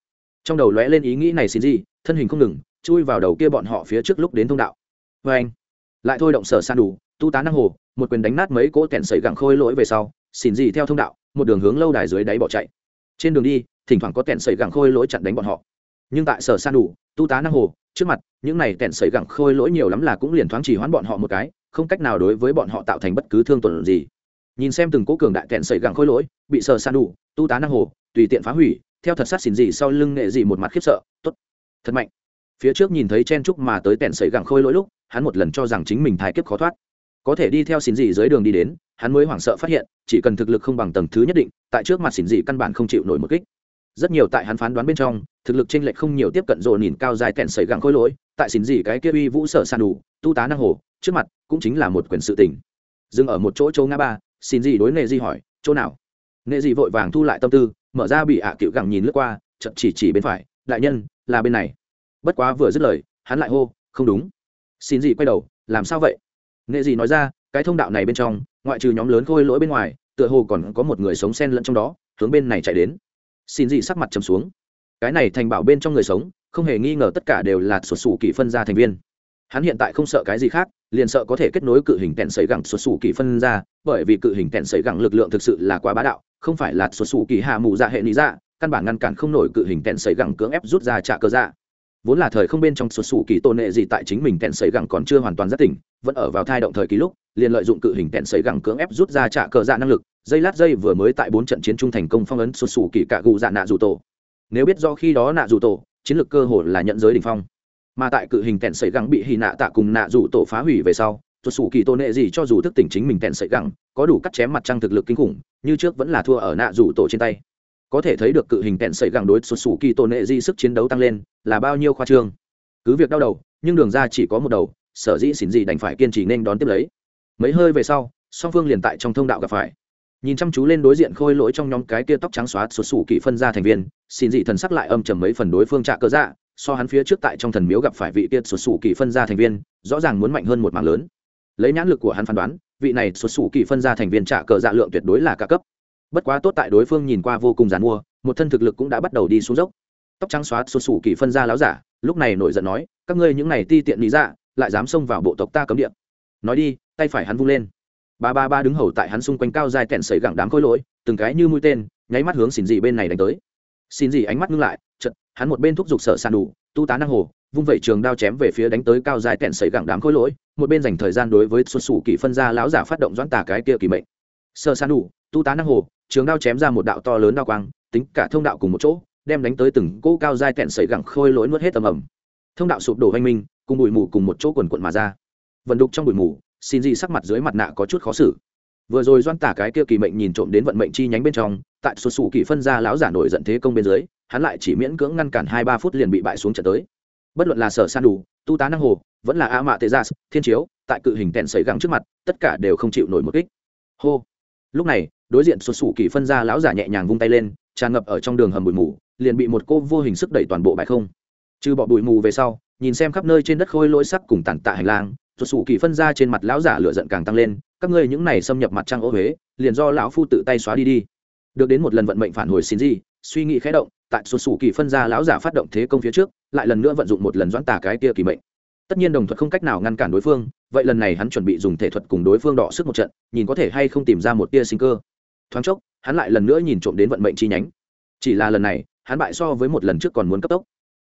Trong đầu lóe lên ý nghĩ này xin gì thân hình không ngừng, chui vào đầu kia bọn họ phía trước lúc đến thông đạo. Vê anh lại thôi động sở san đủ, tu tá năng hồ, một quyền đánh nát mấy cỗ kẹn sấy gặng khôi lỗi về sau xin gì theo thông đạo, một đường hướng lâu đài dưới đáy bỏ chạy. Trên đường đi, thỉnh thoảng có kẹn sấy gặng khôi lỗi chặn đánh bọn họ nhưng tại sở san đủ, tu tá năng hồ, trước mặt, những này tẹn sấy gẳng khôi lỗi nhiều lắm là cũng liền thoáng chỉ hoãn bọn họ một cái, không cách nào đối với bọn họ tạo thành bất cứ thương tổn gì. Nhìn xem từng cố cường đại tẹn sấy gẳng khôi lỗi, bị sở san đủ, tu tá năng hồ, tùy tiện phá hủy, theo thật sát xỉn gì sau lưng nghệ gì một mặt khiếp sợ, tốt, thật mạnh. Phía trước nhìn thấy chen trúc mà tới tẹn sấy gẳng khôi lỗi lúc, hắn một lần cho rằng chính mình thái kiếp khó thoát. Có thể đi theo xỉn gì dưới đường đi đến, hắn mới hoảng sợ phát hiện, chỉ cần thực lực không bằng tầng thứ nhất định, tại trước mặt xỉn gì căn bản không chịu nổi một kích rất nhiều tại hắn phán đoán bên trong, thực lực chênh lệch không nhiều tiếp cận rồ nhìn cao dài kẹn sấy gặng khôi lỗi, tại xin gì cái kia uy vũ sở san đủ, tu tá năng hồ, trước mặt, cũng chính là một quyền sự tình. Dừng ở một chỗ châu ngã ba xin gì đối nệ di hỏi, chỗ nào? Nệ di vội vàng thu lại tâm tư, mở ra bị ạ à cựu gẳng nhìn lướt qua chậm chỉ chỉ bên phải, đại nhân, là bên này. Bất quá vừa dứt lời, hắn lại hô, không đúng. Xin gì quay đầu, làm sao vậy? Nệ gì nói ra, cái thông đạo này bên trong, ngoại trừ nhóm lớn khôi lỗi bên ngoài, tựa hồ còn có một người sống sen lẫn trong đó, hướng bên này chạy đến xin gì sắc mặt trầm xuống. Cái này thành bảo bên trong người sống, không hề nghi ngờ tất cả đều là sụt sủ kỳ phân ra thành viên. Hắn hiện tại không sợ cái gì khác, liền sợ có thể kết nối cự hình kẹn sấy gẳng sụt sủ kỳ phân ra bởi vì cự hình kẹn sấy gẳng lực lượng thực sự là quá bá đạo, không phải là sụt sủ kỳ hạ mù dạ hệ lý dạ căn bản ngăn cản không nổi cự hình kẹn sấy gẳng cưỡng ép rút ra trả cơ dạ vốn là thời không bên trong sụt sủ kỳ tôn nệ gì tại chính mình kẹn sấy gẳng còn chưa hoàn toàn rất tỉnh, vẫn ở vào thai động thời kỳ lúc, liền lợi dụng cự hình kẹn sấy gẳng cưỡng ép rút ra trả cờ dạ năng lực, dây lát dây vừa mới tại bốn trận chiến trung thành công phong ấn sụt sủ kỳ cạ gù dạ nạ dù tổ. Nếu biết do khi đó nạ dù tổ, chiến lược cơ hội là nhận giới đ ỉ n h phong. Mà tại cự hình kẹn sấy gẳng bị hì nạ tạ cùng nạ dù tổ phá hủy về sau sụt sủ kỳ tôn nệ gì cho dù thức tỉnh chính mình kẹn sấy gẳng, có đủ cắt chém mặt trăng thực lực kinh khủng, như trước vẫn là thua ở nạ dù tổ trên tay có thể thấy được cự hình kẹn sẩy gẳng đối sụt sủ kỳ tôn nệ di sức chiến đấu tăng lên, là bao nhiêu khoa trương. Cứ việc đau đầu, nhưng đường ra chỉ có một đầu, sở dĩ xỉn gì đành phải kiên trì nên đón tiếp lấy. Mấy hơi về sau, song phương liền tại trong thông đạo gặp phải. Nhìn chăm chú lên đối diện khôi lỗi trong nhóm cái kia tóc trắng xóa sụt sủ kỳ phân ra thành viên, xỉn dị thần sắc lại âm trầm mấy phần đối phương trạ cơ dạ so hắn phía trước tại trong thần miếu gặp phải vị kia sụt sủ kỳ phân ra thành viên, rõ ràng muốn mạnh hơn một mảng lớn. Lấy nhãn lực của hắn phán đoán, vị này sụt sủ kỳ phân ra thành viên trạ cờ dạ lượng tuyệt đối là cả cấp bất quá tốt tại đối phương nhìn qua vô cùng giàn mua, một thân thực lực cũng đã bắt đầu đi xuống dốc. Tóc trắng xóa Xuân sủ kỳ phân ra láo giả, lúc này nổi giận nói, các ngươi những này ti tiện lý dạ lại dám xông vào bộ tộc ta cấm địa. Nói đi, tay phải hắn vung lên. Ba ba ba đứng hầu tại hắn xung quanh cao dài kẹn sấy gẳng đám khối lỗi, từng cái như mũi tên, nháy mắt hướng xin dị bên này đánh tới. Xin dị ánh mắt ngưng lại chật hắn một bên thúc giục sở sàn đủ, tu tá năng hồ, vung vẩy trường đao chém về phía đánh tới cao dài kẹn sấy gẳng đám khối lỗi, một bên dành thời gian đối với Xuân Sủ kỳ phân ra lão giả phát động doãn tà cái kia kỳ mệnh sơ san đủ tu tá năng hồ, trường đao chém ra một đạo to lớn đao quang, tính cả thông đạo cùng một chỗ, đem đánh tới từng cỗ cao dài kẹn sấy gẳng khôi lỗi nuốt hết tầm ẩm. Thông đạo sụp đổ hoanh minh, cùng bụi mù cùng một chỗ quần quận mà ra. Vận đục trong bụi mù, xin gì sắc mặt dưới mặt nạ có chút khó xử. Vừa rồi doan tả cái kia kỳ mệnh nhìn trộm đến vận mệnh chi nhánh bên trong, tại sụt xù kỳ phân ra lão giả nổi giận thế công bên dưới, hắn lại chỉ miễn cưỡng ngăn cản hai ba phút liền bị bại xuống trận tới. Bất luận là sở san đủ tu tá năng hồ, vẫn là a mạ tê gia, thiên chiếu, tại cự hình tèn sấy gắng trước mặt, tất cả đều không chịu nổi một kích. Hô! Lúc này, đối diện xuất xù kỳ phân ra lão giả nhẹ nhàng vung tay lên, tràn ngập ở trong đường hầm bụi mù, liền bị một cô vô hình sức đẩy toàn bộ bài không. Trừ bọ bụi mù về sau, nhìn xem khắp nơi trên đất khôi lỗi sắc cùng tàn tạ hành lang xuất xù kỳ phân ra trên mặt lão giả lửa giận càng tăng lên, các ngươi những này xâm nhập mặt trăng ô huế, liền do lão phu tự tay xóa đi đi. Được đến một lần vận mệnh phản hồi xin gì, suy nghĩ khẽ động, tại xuất xù kỳ phân ra lão giả phát động thế công phía trước, lại lần nữa vận dụng một lần doãn tả cái kia kỳ mệnh tất nhiên đồng thuật không cách nào ngăn cản đối phương, vậy lần này hắn chuẩn bị dùng thể thuật cùng đối phương đọ sức một trận, nhìn có thể hay không tìm ra một tia sinh cơ. Thoáng chốc, hắn lại lần nữa nhìn trộm đến vận mệnh chi nhánh. Chỉ là lần này, hắn bại so với một lần trước còn muốn cấp tốc.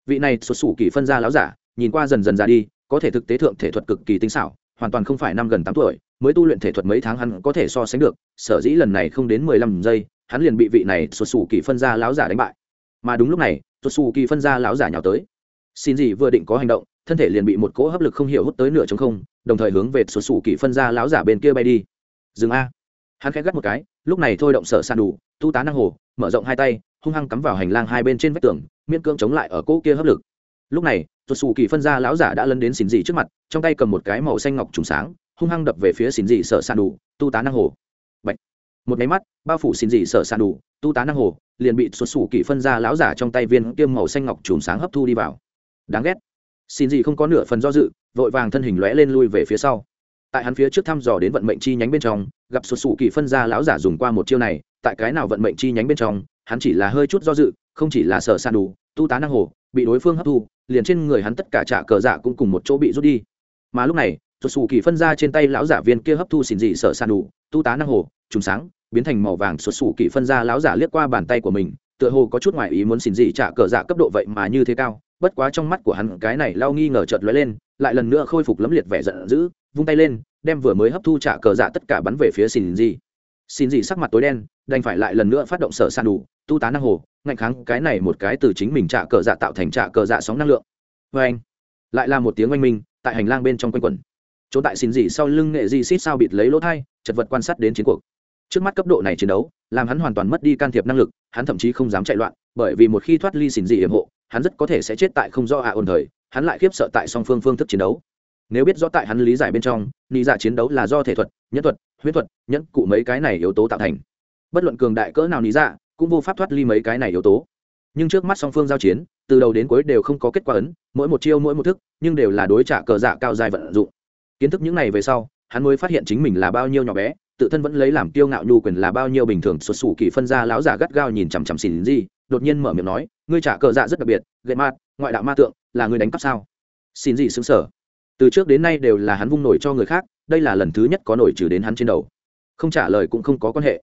Vị này xuất xù kỳ phân ra láo giả, nhìn qua dần dần ra đi, có thể thực tế thượng thể thuật cực kỳ tinh xảo, hoàn toàn không phải năm gần tám tuổi, mới tu luyện thể thuật mấy tháng hắn có thể so sánh được, sở dĩ lần này không đến mười lăm giây, hắn liền bị vị này xuất xù kỳ phân ra láo giả đánh bại. Mà đúng lúc này, xuất xù kỳ phân ra láo giả nhào tới. Xin gì vừa định có hành động thân thể liền bị một cỗ hấp lực không hiểu hút tới nửa trống không, đồng thời hướng về xuất xù kỳ phân ra láo giả bên kia bay đi. Dừng a. Hắn khẽ gắt một cái, lúc này thôi động sở sàn đủ, tu tá năng hồ, mở rộng hai tay, hung hăng cắm vào hành lang hai bên trên vách tường, miễn cưỡng chống lại ở cỗ kia hấp lực. Lúc này tuột xù kỳ phân ra lão giả đã lấn đến xỉn dị trước mặt, trong tay cầm một cái màu xanh ngọc trùng sáng, hung hăng đập về phía xỉn dị sở sàn đủ, tu tá năng hồ. Bạch. một máy mắt, bao phủ xỉn dị sở sàn đủ, tu tá năng hồ, liền bị tuột xù kỳ phân ra lão giả trong tay viên kiêm màu xanh ngọc trùng sáng hấp thu đi vào. Đáng ghét xin dị không có nửa phần do dự, vội vàng thân hình lóe lên lui về phía sau. Tại hắn phía trước thăm dò đến vận mệnh chi nhánh bên trong, gặp sụt sụ kỳ phân ra lão giả dùng qua một chiêu này, tại cái nào vận mệnh chi nhánh bên trong, hắn chỉ là hơi chút do dự, không chỉ là sợ san đủ, tu tá năng hồ, bị đối phương hấp thu, liền trên người hắn tất cả trả cờ dạ cũng cùng một chỗ bị rút đi. Mà lúc này, sụt sụ kỳ phân ra trên tay lão giả viên kia hấp thu xỉn dị sợ san đủ, tu tá năng hồ, trùng sáng, biến thành màu vàng sụt sụ kỳ phân ra lão giả liếc qua bàn tay của mình, tựa hồ có chút ngoại ý muốn xỉn dị trả cờ dạ cấp độ vậy mà như thế cao bất quá trong mắt của hắn cái này lao nghi ngờ chợt lóe lên, lại lần nữa khôi phục lấm liệt vẻ giận dữ, vung tay lên, đem vừa mới hấp thu trả cờ dạ tất cả bắn về phía xin gì xin gì sắc mặt tối đen, đành phải lại lần nữa phát động sở san đủ, tu tá năng hồ, ngạnh kháng cái này một cái từ chính mình trả cờ dạ tạo thành trả cờ dạ sóng năng lượng. Vê anh, lại là một tiếng oanh minh, tại hành lang bên trong quanh quẩn. Chỗ tại xin gì sau lưng nghệ di xít sao bịt lấy lỗ thai, chật vật quan sát đến chiến cuộc. Trước mắt cấp độ này chiến đấu, làm hắn hoàn toàn mất đi can thiệp năng lực, hắn thậm chí không dám chạy loạn, bởi vì một khi thoát ly xin dị hiểm hộ hắn rất có thể sẽ chết tại không do ạ ổn thời, hắn lại khiếp sợ tại song phương phương thức chiến đấu. Nếu biết rõ tại hắn lý giải bên trong lý giải dạ chiến đấu là do thể thuật, nhân thuật, huyết thuật, nhẫn cụ mấy cái này yếu tố tạo thành. Bất luận cường đại cỡ nào lý dạ cũng vô pháp thoát ly mấy cái này yếu tố. Nhưng trước mắt song phương giao chiến, từ đầu đến cuối đều không có kết quả ấn, mỗi một chiêu mỗi một thức, nhưng đều là đối trả cờ dạ cao dài vận dụng. Kiến thức những này về sau, hắn mới phát hiện chính mình là bao nhiêu nhỏ bé, tự thân vẫn lấy làm kiêu ngạo nhu quyền là bao nhiêu bình thường, xuất xù kỳ phân ra lão giả gắt gao nhìn chằm chằm xỉn gì đột nhiên mở miệng nói ngươi trả cờ dạ rất đặc biệt gậy ma, ngoại đạo ma tượng, là ngươi đánh cắp sao? Xin gì xứng sở. Từ trước đến nay đều là hắn vung nổi cho người khác, đây là lần thứ nhất có nổi trừ đến hắn trên đầu. Không trả lời cũng không có quan hệ.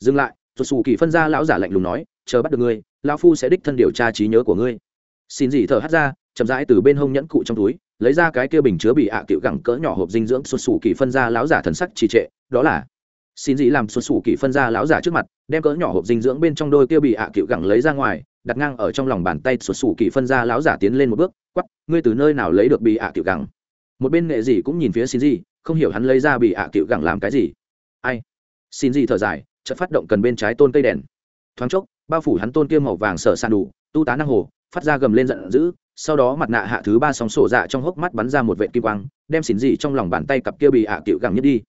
Dừng lại rồi xù kỳ phân ra lão giả lạnh lùng nói, chờ bắt được ngươi, lão phu sẽ đích thân điều tra trí nhớ của ngươi. Xin gì thở hắt ra, chậm rãi từ bên hông nhẫn cụ trong túi, lấy ra cái kia bình chứa bị ạ à cựu gẳng cỡ nhỏ hộp dinh dưỡng xuân sủ kỳ phân ra lão giả thần sắc trì trệ, đó là xin gì làm xuân sủ kỳ phân ra lão giả trước mặt, đem cỡ nhỏ hộp dinh dưỡng bên trong đôi kia bị ạ à cựu gẳng lấy ra ngoài đặt ngang ở trong lòng bàn tay sụt sù kỳ phân ra lão giả tiến lên một bước quắp ngươi từ nơi nào lấy được bị ạ à cựu gẳng? Một bên nghệ gì cũng nhìn phía xin gì không hiểu hắn lấy ra bị ạ cựu gẳng làm cái gì. Ai? Xin gì thở dài, chợt phát động cần bên trái tôn cây đèn. Thoáng chốc, bao phủ hắn tôn kia màu vàng sở sàn đủ, tu tá năng hồ, phát ra gầm lên giận dữ, sau đó mặt nạ hạ thứ ba sóng sổ dạ trong hốc mắt bắn ra một vệ kim quang, đem xỉn dị trong lòng bàn tay cặp kia bị ạ cựu gẳng nhất đi.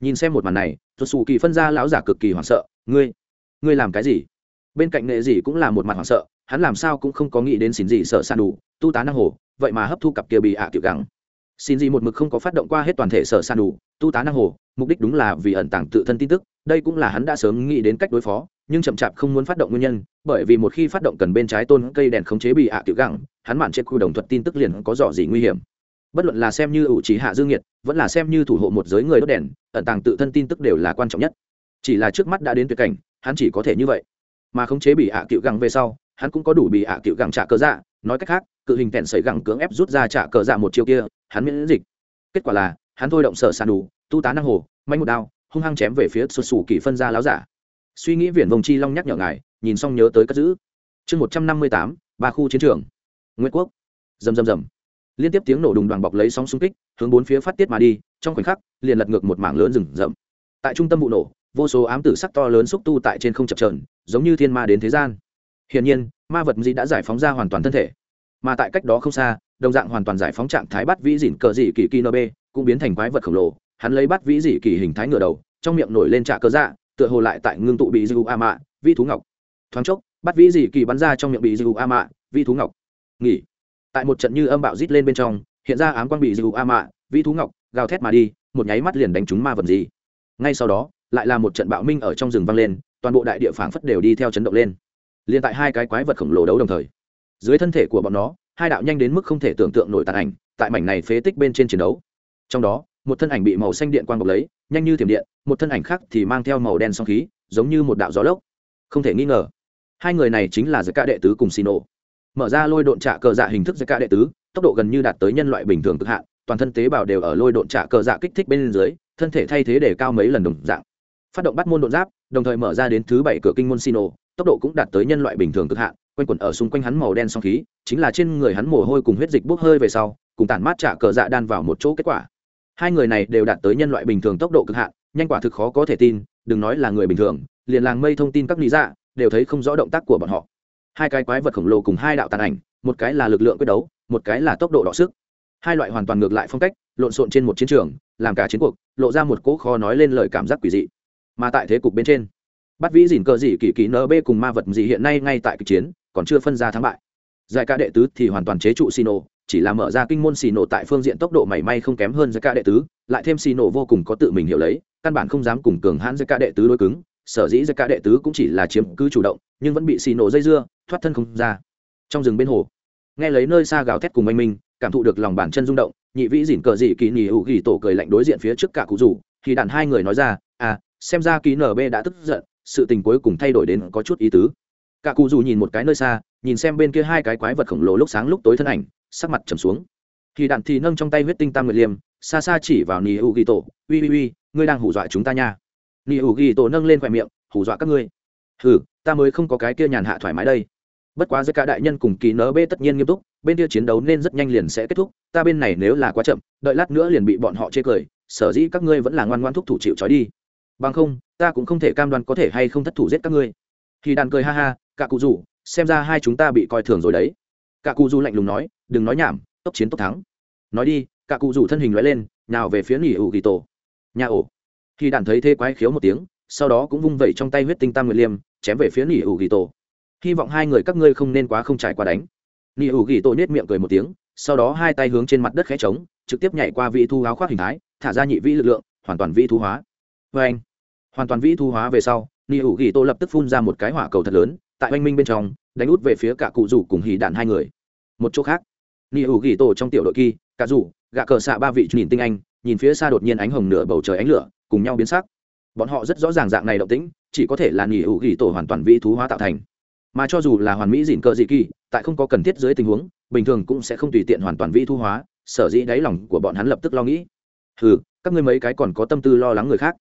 Nhìn xem một màn này tuột xù kỳ phân ra lão giả cực kỳ hoảng sợ, ngươi ngươi làm cái gì? Bên cạnh nghệ dị cũng là một mặt hoảng sợ, hắn làm sao cũng không có nghĩ đến xin dị sợ san đủ, tu tá năng hồ, vậy mà hấp thu cặp kia bị ạ tiểu gắng. Xin gì một mực không có phát động qua hết toàn thể sở san đủ, tu tá năng hồ, mục đích đúng là vì ẩn tàng tự thân tin tức, đây cũng là hắn đã sớm nghĩ đến cách đối phó, nhưng chậm chạp không muốn phát động nguyên nhân, bởi vì một khi phát động cần bên trái tôn cây đèn khống chế bị ạ tiểu gẳng hắn mạn trên khu đồng thuật tin tức liền có dò gì nguy hiểm. Bất luận là xem như ủ trí hạ dương nhiệt vẫn là xem như thủ hộ một giới người đốt đèn, ẩn tàng tự thân tin tức đều là quan trọng nhất. Chỉ là trước mắt đã đến tuyệt cảnh, hắn chỉ có thể như vậy mà khống chế bị ạ cựu gẳng về sau, hắn cũng có đủ bị ạ cựu gẳng trả cờ dạ. Nói cách khác, cự hình tèn sấy gẳng cưỡng ép rút ra trả cờ dạ một chiêu kia, hắn miễn dịch. Kết quả là, hắn thôi động sở sàn đủ, tu tá năng hồ, manh một đao, hung hăng chém về phía sụt sù kỳ phân ra láo giả. Suy nghĩ viển vông chi long nhắc nhở ngài, nhìn xong nhớ tới cất giữ. Chương một trăm năm mươi tám, ba khu chiến trường. Nguyễn quốc. Rầm rầm rầm. Liên tiếp tiếng nổ đùng đoàn bọc lấy sóng xung kích, hướng bốn phía phát tiết mà đi, trong khoảnh khắc, liền lật ngược một mảng lớn rừng rậm. Tại trung tâm vụ nổ, vô số ám tử sắc to lớn xúc tu tại trên không chập trờn giống như thiên ma đến thế gian. Hiển nhiên, ma vật gì đã giải phóng ra hoàn toàn thân thể. Mà tại cách đó không xa, đồng dạng hoàn toàn giải phóng trạng thái bắt vĩ dỉn cờ dị kỳ kỳ nơ bê cũng biến thành quái vật khổng lồ. Hắn lấy bắt vĩ dị kỳ hình thái ngựa đầu, trong miệng nổi lên trạ cơ dạ tựa hồ lại tại ngưng tụ bị dư a mạ, vi thú ngọc. Thoáng chốc, bắt vĩ dị kỳ bắn ra trong miệng bị dư a mạ, vi thú ngọc. Nghỉ. Tại một trận như âm bạo rít lên bên trong, hiện ra ám quang bị dư a mạ, vi thú ngọc, gào thét mà đi, một nháy mắt liền đánh trúng ma vật gì. Ngay sau đó, lại là một trận bạo minh ở trong rừng vang lên toàn bộ đại địa phảng phất đều đi theo chấn động lên. Liền tại hai cái quái vật khổng lồ đấu đồng thời, dưới thân thể của bọn nó, hai đạo nhanh đến mức không thể tưởng tượng nổi tàn ảnh, tại mảnh này phế tích bên trên chiến đấu. Trong đó, một thân ảnh bị màu xanh điện quang bọc lấy, nhanh như thiểm điện, một thân ảnh khác thì mang theo màu đen song khí, giống như một đạo gió lốc. Không thể nghi ngờ, hai người này chính là giới ca đệ tứ cùng xì nổ mở ra lôi độn trả cờ dạ hình thức giới ca đệ tứ, tốc độ gần như đạt tới nhân loại bình thường cực hạn, toàn thân tế bào đều ở lôi độn trả cờ dạ kích thích bên dưới, thân thể thay thế để cao mấy lần đồng dạng. Phát động bắt môn độn giáp đồng thời mở ra đến thứ bảy cửa kinh môn sino, tốc độ cũng đạt tới nhân loại bình thường cực hạn, quanh quẩn ở xung quanh hắn màu đen song khí, chính là trên người hắn mồ hôi cùng huyết dịch bốc hơi về sau, cùng tản mát trả cờ dạ đan vào một chỗ kết quả. Hai người này đều đạt tới nhân loại bình thường tốc độ cực hạn, nhanh quả thực khó có thể tin, đừng nói là người bình thường, liền làng mây thông tin các lý dạ đều thấy không rõ động tác của bọn họ. Hai cái quái vật khổng lồ cùng hai đạo tàn ảnh, một cái là lực lượng quyết đấu, một cái là tốc độ đọ sức. Hai loại hoàn toàn ngược lại phong cách, lộn xộn trên một chiến trường, làm cả chiến cuộc, lộ ra một cỗ khó nói lên lời cảm giác quỷ dị mà tại thế cục bên trên. Bắt vĩ dìn cờ dị kỳ kỳ nb cùng ma vật gì hiện nay ngay tại kịch chiến, còn chưa phân ra thắng bại. Giải ca đệ tứ thì hoàn toàn chế trụ xì nổ chỉ là mở ra kinh môn xì nổ tại phương diện tốc độ mảy may không kém hơn giải ca đệ tứ, lại thêm xì nổ vô cùng có tự mình hiểu lấy, căn bản không dám cùng cường hãn giải ca đệ tứ đối cứng, sở dĩ giải ca đệ tứ cũng chỉ là chiếm cứ chủ động, nhưng vẫn bị xì nổ dây dưa, thoát thân không ra. Trong rừng bên hồ, nghe lấy nơi xa gào thét cùng anh minh, cảm thụ được lòng bàn chân rung động, nhị vĩ dỉn cờ dị kỳ nhì hữu ghi tổ cười lạnh đối diện phía trước cả cụ rủ thì đàn hai người nói ra à xem ra ký nb đã tức giận, sự tình cuối cùng thay đổi đến có chút ý tứ. Cả cụ dù nhìn một cái nơi xa, nhìn xem bên kia hai cái quái vật khổng lồ lúc sáng lúc tối thân ảnh, sắc mặt trầm xuống. Thì đạn thì nâng trong tay huyết tinh tam nguyệt liêm, xa xa chỉ vào nỉ hữu ghi tổ ui ui ui ngươi đang hù dọa chúng ta nha. Nỉ hữu ghi tổ nâng lên khoe miệng, hù dọa các ngươi. Ừ ta mới không có cái kia nhàn hạ thoải mái đây. Bất quá giữa cả đại nhân cùng kỳ nớ bê tất nhiên nghiêm túc, bên kia chiến đấu nên rất nhanh liền sẽ kết thúc, ta bên này nếu là quá chậm, đợi lát nữa liền bị bọn họ chê cười, sở dĩ các ngươi vẫn là ngoan ngoan thúc thủ chịu trói đi bằng không, ta cũng không thể cam đoan có thể hay không thất thủ giết các ngươi. Khi đàn cười ha ha, cả cụ rủ, xem ra hai chúng ta bị coi thường rồi đấy. Cả cụ rủ lạnh lùng nói, đừng nói nhảm, tốc chiến tốc thắng. Nói đi, cả cụ rủ thân hình loại lên, nào về phía nghỉ ủ ghi tổ. Nhà ổ. Khi đàn thấy thế quái khiếu một tiếng, sau đó cũng vung vẩy trong tay huyết tinh tam nguyệt liêm, chém về phía nghỉ ủ ghi tổ. Hy vọng hai người các ngươi không nên quá không trải qua đánh. Nghỉ ủ ghi tổ nhét miệng cười một tiếng, sau đó hai tay hướng trên mặt đất khẽ trống, trực tiếp nhảy qua vị thu áo khoác hình thái, thả ra nhị vĩ lực lượng, hoàn toàn vĩ thu hóa vê anh, hoàn toàn vĩ thu hóa về sau, ni hữu ghi tô lập tức phun ra một cái hỏa cầu thật lớn, tại oanh minh bên trong, đánh út về phía cả cụ rủ cùng hì đạn hai người. Một chỗ khác, ni hữu ghi tô trong tiểu đội kỳ cả rủ, gạ cờ xạ ba vị nhìn tinh anh, nhìn phía xa đột nhiên ánh hồng nửa bầu trời ánh lửa, cùng nhau biến sắc. Bọn họ rất rõ ràng dạng này động tĩnh, chỉ có thể là ni hữu ghi tổ hoàn toàn vĩ thú hóa tạo thành. Mà cho dù là hoàn mỹ dịn cờ dị kỳ, tại không có cần thiết dưới tình huống, bình thường cũng sẽ không tùy tiện hoàn toàn vĩ thu hóa, sở dĩ đáy lòng của bọn hắn lập tức lo nghĩ. Ừ các ngươi mấy cái còn có tâm tư lo lắng người khác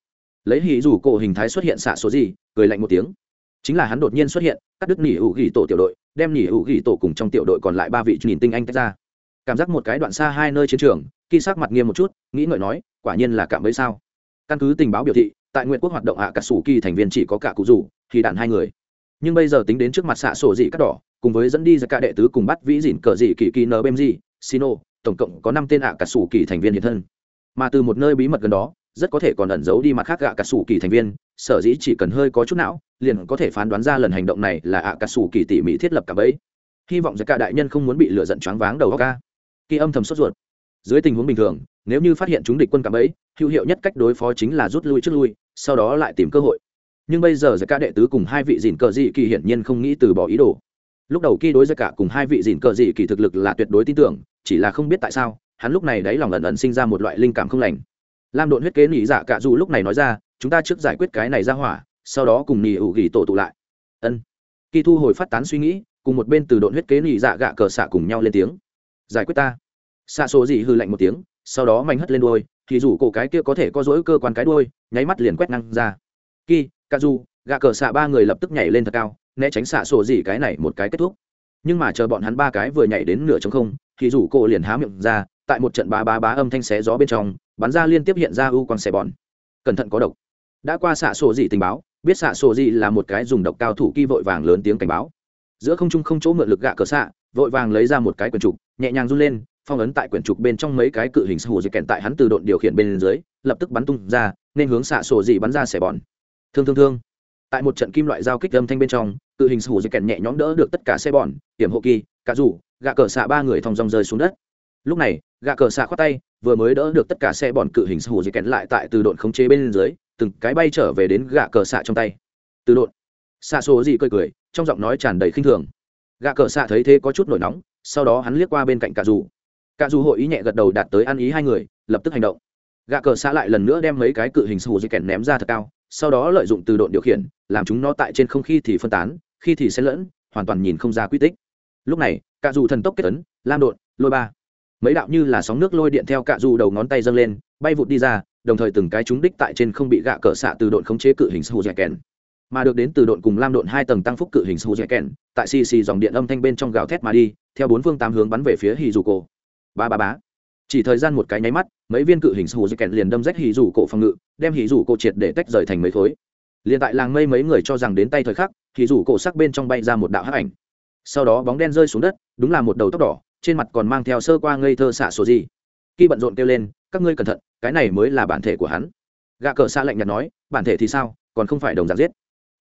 lấy hỉ rủ cổ hình thái xuất hiện xạ số gì, cười lạnh một tiếng. Chính là hắn đột nhiên xuất hiện, cắt đứt nỉ hữu ghi tổ tiểu đội, đem nỉ hữu ghi tổ cùng trong tiểu đội còn lại ba vị nhìn tinh anh tách ra. Cảm giác một cái đoạn xa hai nơi chiến trường khi sắc mặt nghiêm một chút, nghĩ ngợi nói, quả nhiên là cảm ấy sao? Căn cứ tình báo biểu thị, tại nguyện quốc hoạt động hạ cả sủ kỳ thành viên chỉ có cả cụ rủ, thì đạn hai người. Nhưng bây giờ tính đến trước mặt xạ sổ dị cắt đỏ, cùng với dẫn đi ra cả đệ tứ cùng bắt vĩ dịn cờ dị kỳ kỳ nbm dị sino, tổng cộng có năm tên hạ cả sủ kỳ thành viên hiện thân. Mà từ một nơi bí mật gần đó rất có thể còn ẩn giấu đi mặt khác gạ cả sủ kỳ thành viên, sở dĩ chỉ cần hơi có chút não, liền có thể phán đoán ra lần hành động này là ạ cả sủ kỳ tỉ mỉ thiết lập cả bẫy. Hy vọng rằng cả đại nhân không muốn bị lựa giận choáng váng đầu ca. Kỳ âm thầm sốt ruột. Dưới tình huống bình thường, nếu như phát hiện chúng địch quân cả bẫy, hữu hiệu nhất cách đối phó chính là rút lui trước lui, sau đó lại tìm cơ hội. Nhưng bây giờ giải cả đệ tứ cùng hai vị dìn cờ dị kỳ hiển nhiên không nghĩ từ bỏ ý đồ. Lúc đầu kỳ đối giải cả cùng hai vị dìn cờ dị kỳ thực lực là tuyệt đối tin tưởng, chỉ là không biết tại sao, hắn lúc này đáy lòng lần ẩn sinh ra một loại linh cảm không lành lam độn huyết kế nỉ dạ cả dù lúc này nói ra, chúng ta trước giải quyết cái này ra hỏa, sau đó cùng nỉ ủ gỉ tổ tụ lại. Ân. Kỳ thu hồi phát tán suy nghĩ, cùng một bên từ độn huyết kế nỉ dạ gạ cờ xạ cùng nhau lên tiếng. Giải quyết ta. Xạ số gì hư lạnh một tiếng, sau đó mạnh hất lên đôi thì dù cổ cái kia có thể có dỗi cơ quan cái đôi nháy mắt liền quét năng ra. Kỳ ca du gạ cờ xạ ba người lập tức nhảy lên thật cao, né tránh xạ sổ gì cái này một cái kết thúc. Nhưng mà chờ bọn hắn ba cái vừa nhảy đến nửa trống không, thì rủ cổ liền há miệng ra, tại một trận bá bá bá âm thanh xé gió bên trong bắn ra liên tiếp hiện ra u quang xe bòn cẩn thận có độc. Đã qua xạ sổ dị tình báo biết xạ sổ dị là một cái dùng độc cao thủ kỳ vội vàng lớn tiếng cảnh báo. Giữa không trung không chỗ mượn lực gạ cờ xạ vội vàng lấy ra một cái quyển trục nhẹ nhàng run lên phong ấn tại quyển trục bên trong mấy cái cự hình sổ dị kèn tại hắn từ độn điều khiển bên dưới lập tức bắn tung ra nên hướng xạ sổ dị bắn ra xẻ bòn. thương thương thương. Tại một trận kim loại giao kích âm thanh bên trong cự hình sổ dị kèn nhẹ nhõm đỡ được tất cả xe bòn, hiểm hộ kỳ cả rủ gạ cờ xạ ba người thong dong rơi xuống đất lúc này, gạ cờ xạ khoát tay, vừa mới đỡ được tất cả xe bọn cự hình sổ dị kèn lại tại từ độn khống chế bên dưới, từng cái bay trở về đến gạ cờ xạ trong tay. Từ độn. Xạ số dị cười cười, trong giọng nói tràn đầy khinh thường. Gạ cờ xạ thấy thế có chút nổi nóng, sau đó hắn liếc qua bên cạnh cả dù cả dù hội ý nhẹ gật đầu đạt tới ăn ý hai người, lập tức hành động. Gạ cờ xạ lại lần nữa đem mấy cái cự hình sù di kèn ném ra thật cao, sau đó lợi dụng từ độn điều khiển, làm chúng nó tại trên không khi thì phân tán, khi thì xen lẫn, hoàn toàn nhìn không ra quy tích. Lúc này cả dù thần tốc kết tấn lam độn, lôi ba mấy đạo như là sóng nước lôi điện theo cạ du đầu ngón tay dâng lên, bay vụt đi ra, đồng thời từng cái chúng đích tại trên không bị gạ cỡ xạ từ độn khống chế cự hình sù dây kèn. Mà được đến từ độn cùng lam độn hai tầng tăng phúc cự hình sù dẻ kèn, tại xì xì dòng điện âm thanh bên trong gào thét mà đi, theo bốn phương tám hướng bắn về phía hì dù cổ. Ba ba bá chỉ thời gian một cái nháy mắt, mấy viên cự hình sù dẻ kèn liền đâm rách hì dù cổ phòng ngự, đem hì dù cổ triệt để tách rời thành mấy khối. Liền tại làng mây mấy người cho rằng đến tay thời khắc, hì dù cổ sắc bên trong bay ra một đạo hắc ảnh. Sau đó bóng đen rơi xuống đất, đúng là một đầu tóc đỏ trên mặt còn mang theo sơ qua ngây thơ xạ sổ gì. Khi bận rộn kêu lên, các ngươi cẩn thận, cái này mới là bản thể của hắn. Gạ cờ xa lạnh nhạt nói, bản thể thì sao? Còn không phải đồng dạng giết.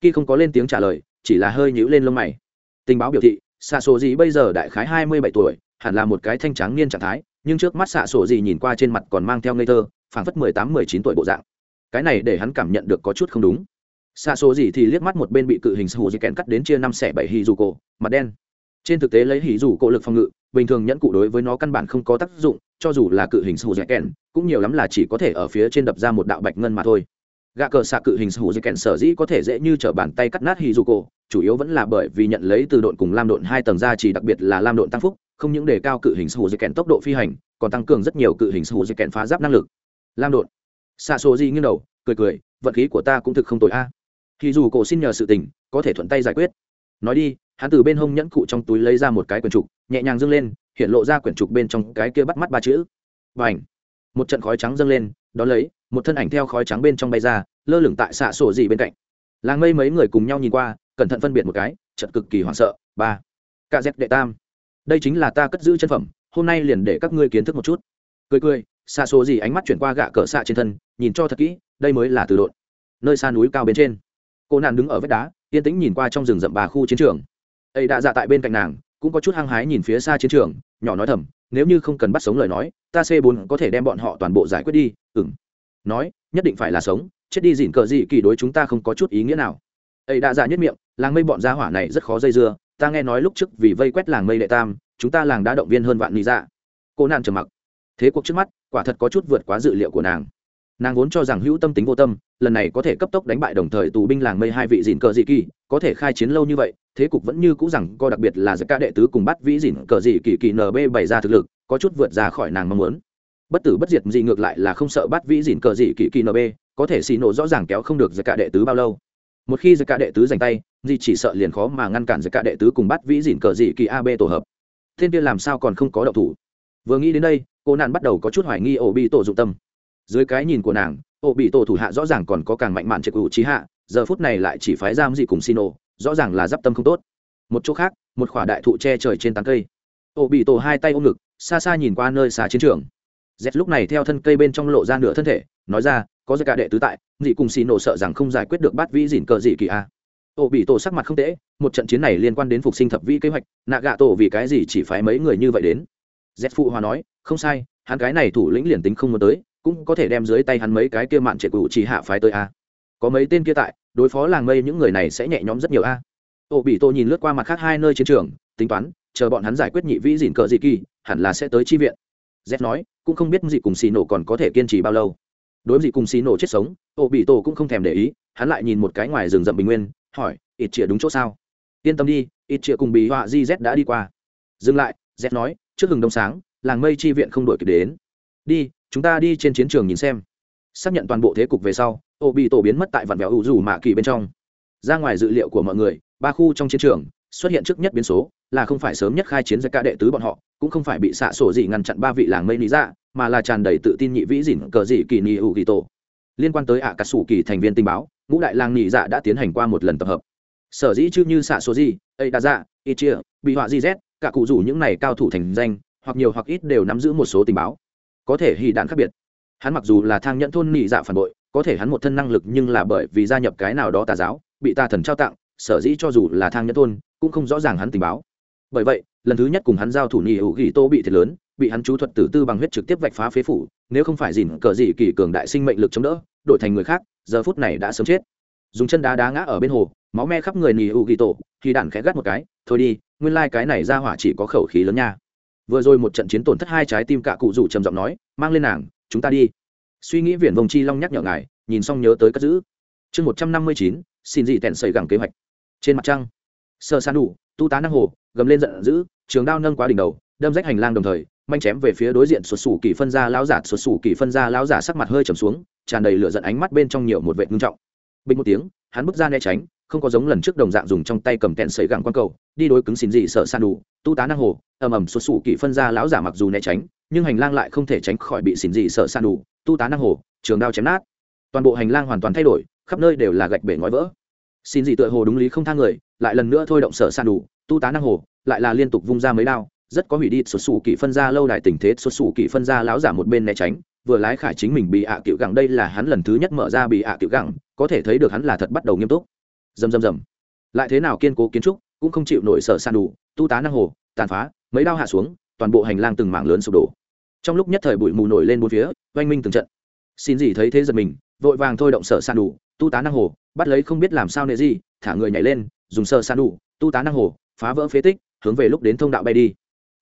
Khi không có lên tiếng trả lời, chỉ là hơi nhíu lên lông mày. Tình báo biểu thị, xạ sổ gì bây giờ đại khái hai mươi bảy tuổi, hẳn là một cái thanh trắng niên trạng thái, nhưng trước mắt xạ sổ gì nhìn qua trên mặt còn mang theo ngây thơ, phảng phất mười tám, mười chín tuổi bộ dạng. Cái này để hắn cảm nhận được có chút không đúng. Xạ sổ gì thì liếc mắt một bên bị cự hình sù di kèn cắt đến chia năm xẻ bảy hì dù cổ mặt đen. Trên thực tế lấy hì dù cổ lực phòng ngự bình thường nhẫn cụ đối với nó căn bản không có tác dụng, cho dù là cự hình sù dạy kèn cũng nhiều lắm là chỉ có thể ở phía trên đập ra một đạo bạch ngân mà thôi. Gạ cờ xạ cự hình sù dạy kèn sở dĩ có thể dễ như t r ở bàn tay cắt nát hì dù cổ chủ yếu vẫn là bởi vì nhận lấy từ độn cùng lam độn hai tầng ra chỉ đặc biệt là lam độn tăng phúc, không những đề cao cự hình sù dạy kèn tốc độ phi hành, còn tăng cường rất nhiều cự hình sù dạy kèn phá giáp năng lực. Lam độn. Xạ số di nghiêng đầu, cười cười, vận khí của ta cũng thực không tội a. Thì dù cổ xin nhờ sự tình, có thể thuận tay giải quyết. Nói đi hắn từ bên hông nhẫn cụ trong túi lấy ra một cái quyển trục, nhẹ nhàng dâng lên, hiện lộ ra quyển trục bên trong cái kia bắt mắt ba chữ. Và ảnh một trận khói trắng dâng lên, đón lấy, một thân ảnh theo khói trắng bên trong bay ra, lơ lửng tại xạ sổ gì bên cạnh. Làng mây mấy người cùng nhau nhìn qua, cẩn thận phân biệt một cái trận cực kỳ hoảng sợ. Ba! Ca dép đệ tam! Đây chính là ta cất giữ chân phẩm, hôm nay liền để các ngươi kiến thức một chút. Cười cười, xạ số gì ánh mắt chuyển qua gạ cỡ xạ trên thân, nhìn cho thật kỹ, đây mới là từ độn. Nơi xa núi cao bên trên, cô nạn đứng ở vách đá, yên tĩnh nhìn qua trong rừng rậm bà khu chiến trường ấy đã dạ tại bên cạnh nàng, cũng có chút hăng hái nhìn phía xa chiến trường, nhỏ nói thầm, nếu như không cần bắt sống lời nói, ta c bốn có thể đem bọn họ toàn bộ giải quyết đi. Ừng nói, nhất định phải là sống, chết đi dịn cờ gì kỳ đối chúng ta không có chút ý nghĩa nào. Ấy đã dạ nhất miệng, làng mây bọn gia hỏa này rất khó dây dưa, ta nghe nói lúc trước vì vây quét làng mây đệ tam, chúng ta làng đã động viên hơn vạn lý dạ. Cô nàng trầm mặc. Thế cuộc trước mắt, quả thật có chút vượt quá dự liệu của nàng nàng vốn cho rằng hữu tâm tính vô tâm, lần này có thể cấp tốc đánh bại đồng thời tù binh làng mây hai vị dìn cờ dị kỳ, có thể khai chiến lâu như vậy, thế cục vẫn như cũ rằng co đặc biệt là giữa các đệ tứ cùng bắt vĩ dìn cờ dị kỳ kỳ nb bày ra thực lực, có chút vượt ra khỏi nàng mong muốn. Bất tử bất diệt gì ngược lại là không sợ bắt vĩ dìn cờ dị kỳ kỳ nb có thể xì nổ rõ ràng kéo không được giữa cả đệ tứ bao lâu. Một khi giữa cả đệ tứ giành tay gì chỉ sợ liền khó mà ngăn cản giữa cả đệ tứ cùng bắt vĩ dìn cờ dị kỳ ab tổ hợp. Thiên kia làm sao còn không có động thủ? Vừa nghĩ đến đây, cô nạn bắt đầu có chút hoài nghi ổ bị tổ dụng tâm dưới cái nhìn của nàng, ô bị tổ thủ hạ rõ ràng còn có càng mạnh mạn trực ủ trí hạ, giờ phút này lại chỉ phái giam gì cùng xin ô rõ ràng là d i p tâm không tốt. Một chỗ khác, một khỏa đại thụ che trời trên tán cây. Ô bị tổ hai tay ôm ngực, xa xa nhìn qua nơi xa chiến trường. Z lúc này theo thân cây bên trong lộ ra nửa thân thể, nói ra, có giai cả đệ tứ tại, dị cùng xì nổ sợ rằng không giải quyết được bát vĩ dỉn cờ dị kỳ a. Ô bị tổ sắc mặt không tễ một trận chiến này liên quan đến phục sinh thập vĩ kế hoạch, nạ gạ tổ vì cái gì chỉ phái mấy người như vậy đến? Z phụ hòa nói, không sai, hắn cái này thủ lĩnh liền tính không muốn tới cũng có thể đem dưới tay hắn mấy cái kia mạn trệ cụ chỉ hạ phái tới a. Có mấy tên kia tại, đối phó làng mây những người này sẽ nhẹ nhõm rất nhiều a. Ô bị tô nhìn lướt qua mặt khác hai nơi chiến trường, tính toán, chờ bọn hắn giải quyết nhị vĩ dỉn cờ dị kỳ, hẳn là sẽ tới chi viện. Z nói, cũng không biết dị cùng xì nổ còn có thể kiên trì bao lâu. Đối dị cùng xì nổ chết sống, ô bị tổ cũng không thèm để ý, hắn lại nhìn một cái ngoài rừng rậm bình nguyên, hỏi, ít chĩa đúng chỗ sao? Yên tâm đi, ít chĩa cùng bị họa di z đã đi qua. Dừng lại, z nói, trước hừng đông sáng, làng mây chi viện không đổi kịp đến. Đi chúng ta đi trên chiến trường nhìn xem. Xác nhận toàn bộ thế cục về sau ô bị tổ biến mất tại vạn vẹo ủ rủ mạ kỳ bên trong. Ra ngoài dự liệu của mọi người, ba khu trong chiến trường xuất hiện trước nhất biến số là không phải sớm nhất khai chiến ra cả đệ tứ bọn họ, cũng không phải bị xạ sổ gì ngăn chặn ba vị làng mây lý dạ mà là tràn đầy tự tin nhị vĩ dỉn cờ dị kỳ nhị ủ kỳ tổ. Liên quan tới ạ cà sủ kỳ thành viên tình báo, ngũ đại làng nhị dạ đã tiến hành qua một lần tập hợp. Sở dĩ chứ như xạ số gì ấy đa dạ ít chia bị họa di z, cả cụ rủ những này cao thủ thành danh, hoặc nhiều hoặc ít đều nắm giữ một số tình báo có thể hy đạn khác biệt. Hắn mặc dù là thang nhẫn thôn nhị dạ phản bội, có thể hắn một thân năng lực nhưng là bởi vì gia nhập cái nào đó tà giáo, bị tà thần trao tặng, sở dĩ cho dù là thang nhẫn thôn, cũng không rõ ràng hắn tình báo. Bởi vậy, lần thứ nhất cùng hắn giao thủ nhị hữu ghi tô bị thiệt lớn, bị hắn chú thuật tử tư bằng huyết trực tiếp vạch phá phế phủ, nếu không phải dìn cờ dị kỳ cường đại sinh mệnh lực chống đỡ, đổi thành người khác, giờ phút này đã sớm chết. Dùng chân đá đá ngã ở bên hồ, máu me khắp người nì u ghi tổ khi đạn khẽ gắt một cái, thôi đi, nguyên lai、like、cái này ra hỏa chỉ có khẩu khí lớn nha vừa rồi một trận chiến tổn thất hai trái tim cạ cụ rủ trầm giọng nói, mang lên nàng, chúng ta đi. Suy nghĩ viển vông chi long nhắc nhở ngài, nhìn xong nhớ tới cất giữ. Chương một trăm năm mươi chín, xin dị tèn xây gẳng kế hoạch. Trên mặt trăng sơ san đủ tu tá năng hồ, gầm lên giận dữ, trường đao nâng quá đỉnh đầu, đâm rách hành lang đồng thời, manh chém về phía đối diện sụt sủ kỳ phân ra lão giả, sụt sủ kỳ phân ra lão giả sắc mặt hơi trầm xuống, tràn đầy lửa giận ánh mắt bên trong nhiều một vệ ngưng trọng. Bình một tiếng, hắn bước ra né tránh không có giống lần trước đồng dạng dùng trong tay cầm kẹn sấy gẳng quan cầu, đi đối cứng xin dị sợ san đủ, tu tá năng hồ, ầm ầm sụt sụ kỷ phân ra lão giả mặc dù né tránh, nhưng hành lang lại không thể tránh khỏi bị xin dị sợ san đủ, tu tá năng hồ, trường đao chém nát. Toàn bộ hành lang hoàn toàn thay đổi, khắp nơi đều là gạch bể ngói vỡ. Xin dị tựa hồ đúng lý không thang người, lại lần nữa thôi động sợ san đủ, tu tá năng hồ, lại là liên tục vung ra mấy đao, rất có hủy đi sụt sụ kỷ phân ra lâu đài tình thế sụt sụ kỷ phân ra lão giả một bên né tránh, vừa lái khải chính mình bị ạ à gặng gẳng, đây là hắn lần thứ nhất mở ra bị ạ à gặng gẳng, có thể thấy được hắn là thật bắt đầu nghiêm túc dầm dầm dầm lại thế nào kiên cố kiến trúc cũng không chịu nổi sở san đủ, tu tá năng hồ, tàn phá, mấy đao hạ xuống, toàn bộ hành lang từng mảng lớn sụp đổ. Trong lúc nhất thời bụi mù nổi lên bốn phía, oanh minh từng trận. Xin gì thấy thế giật mình, vội vàng thôi động sở san đủ, tu tá năng hồ, bắt lấy không biết làm sao nệ gì, thả người nhảy lên, dùng sở san đủ, tu tá năng hồ, phá vỡ phế tích, hướng về lúc đến thông đạo bay đi.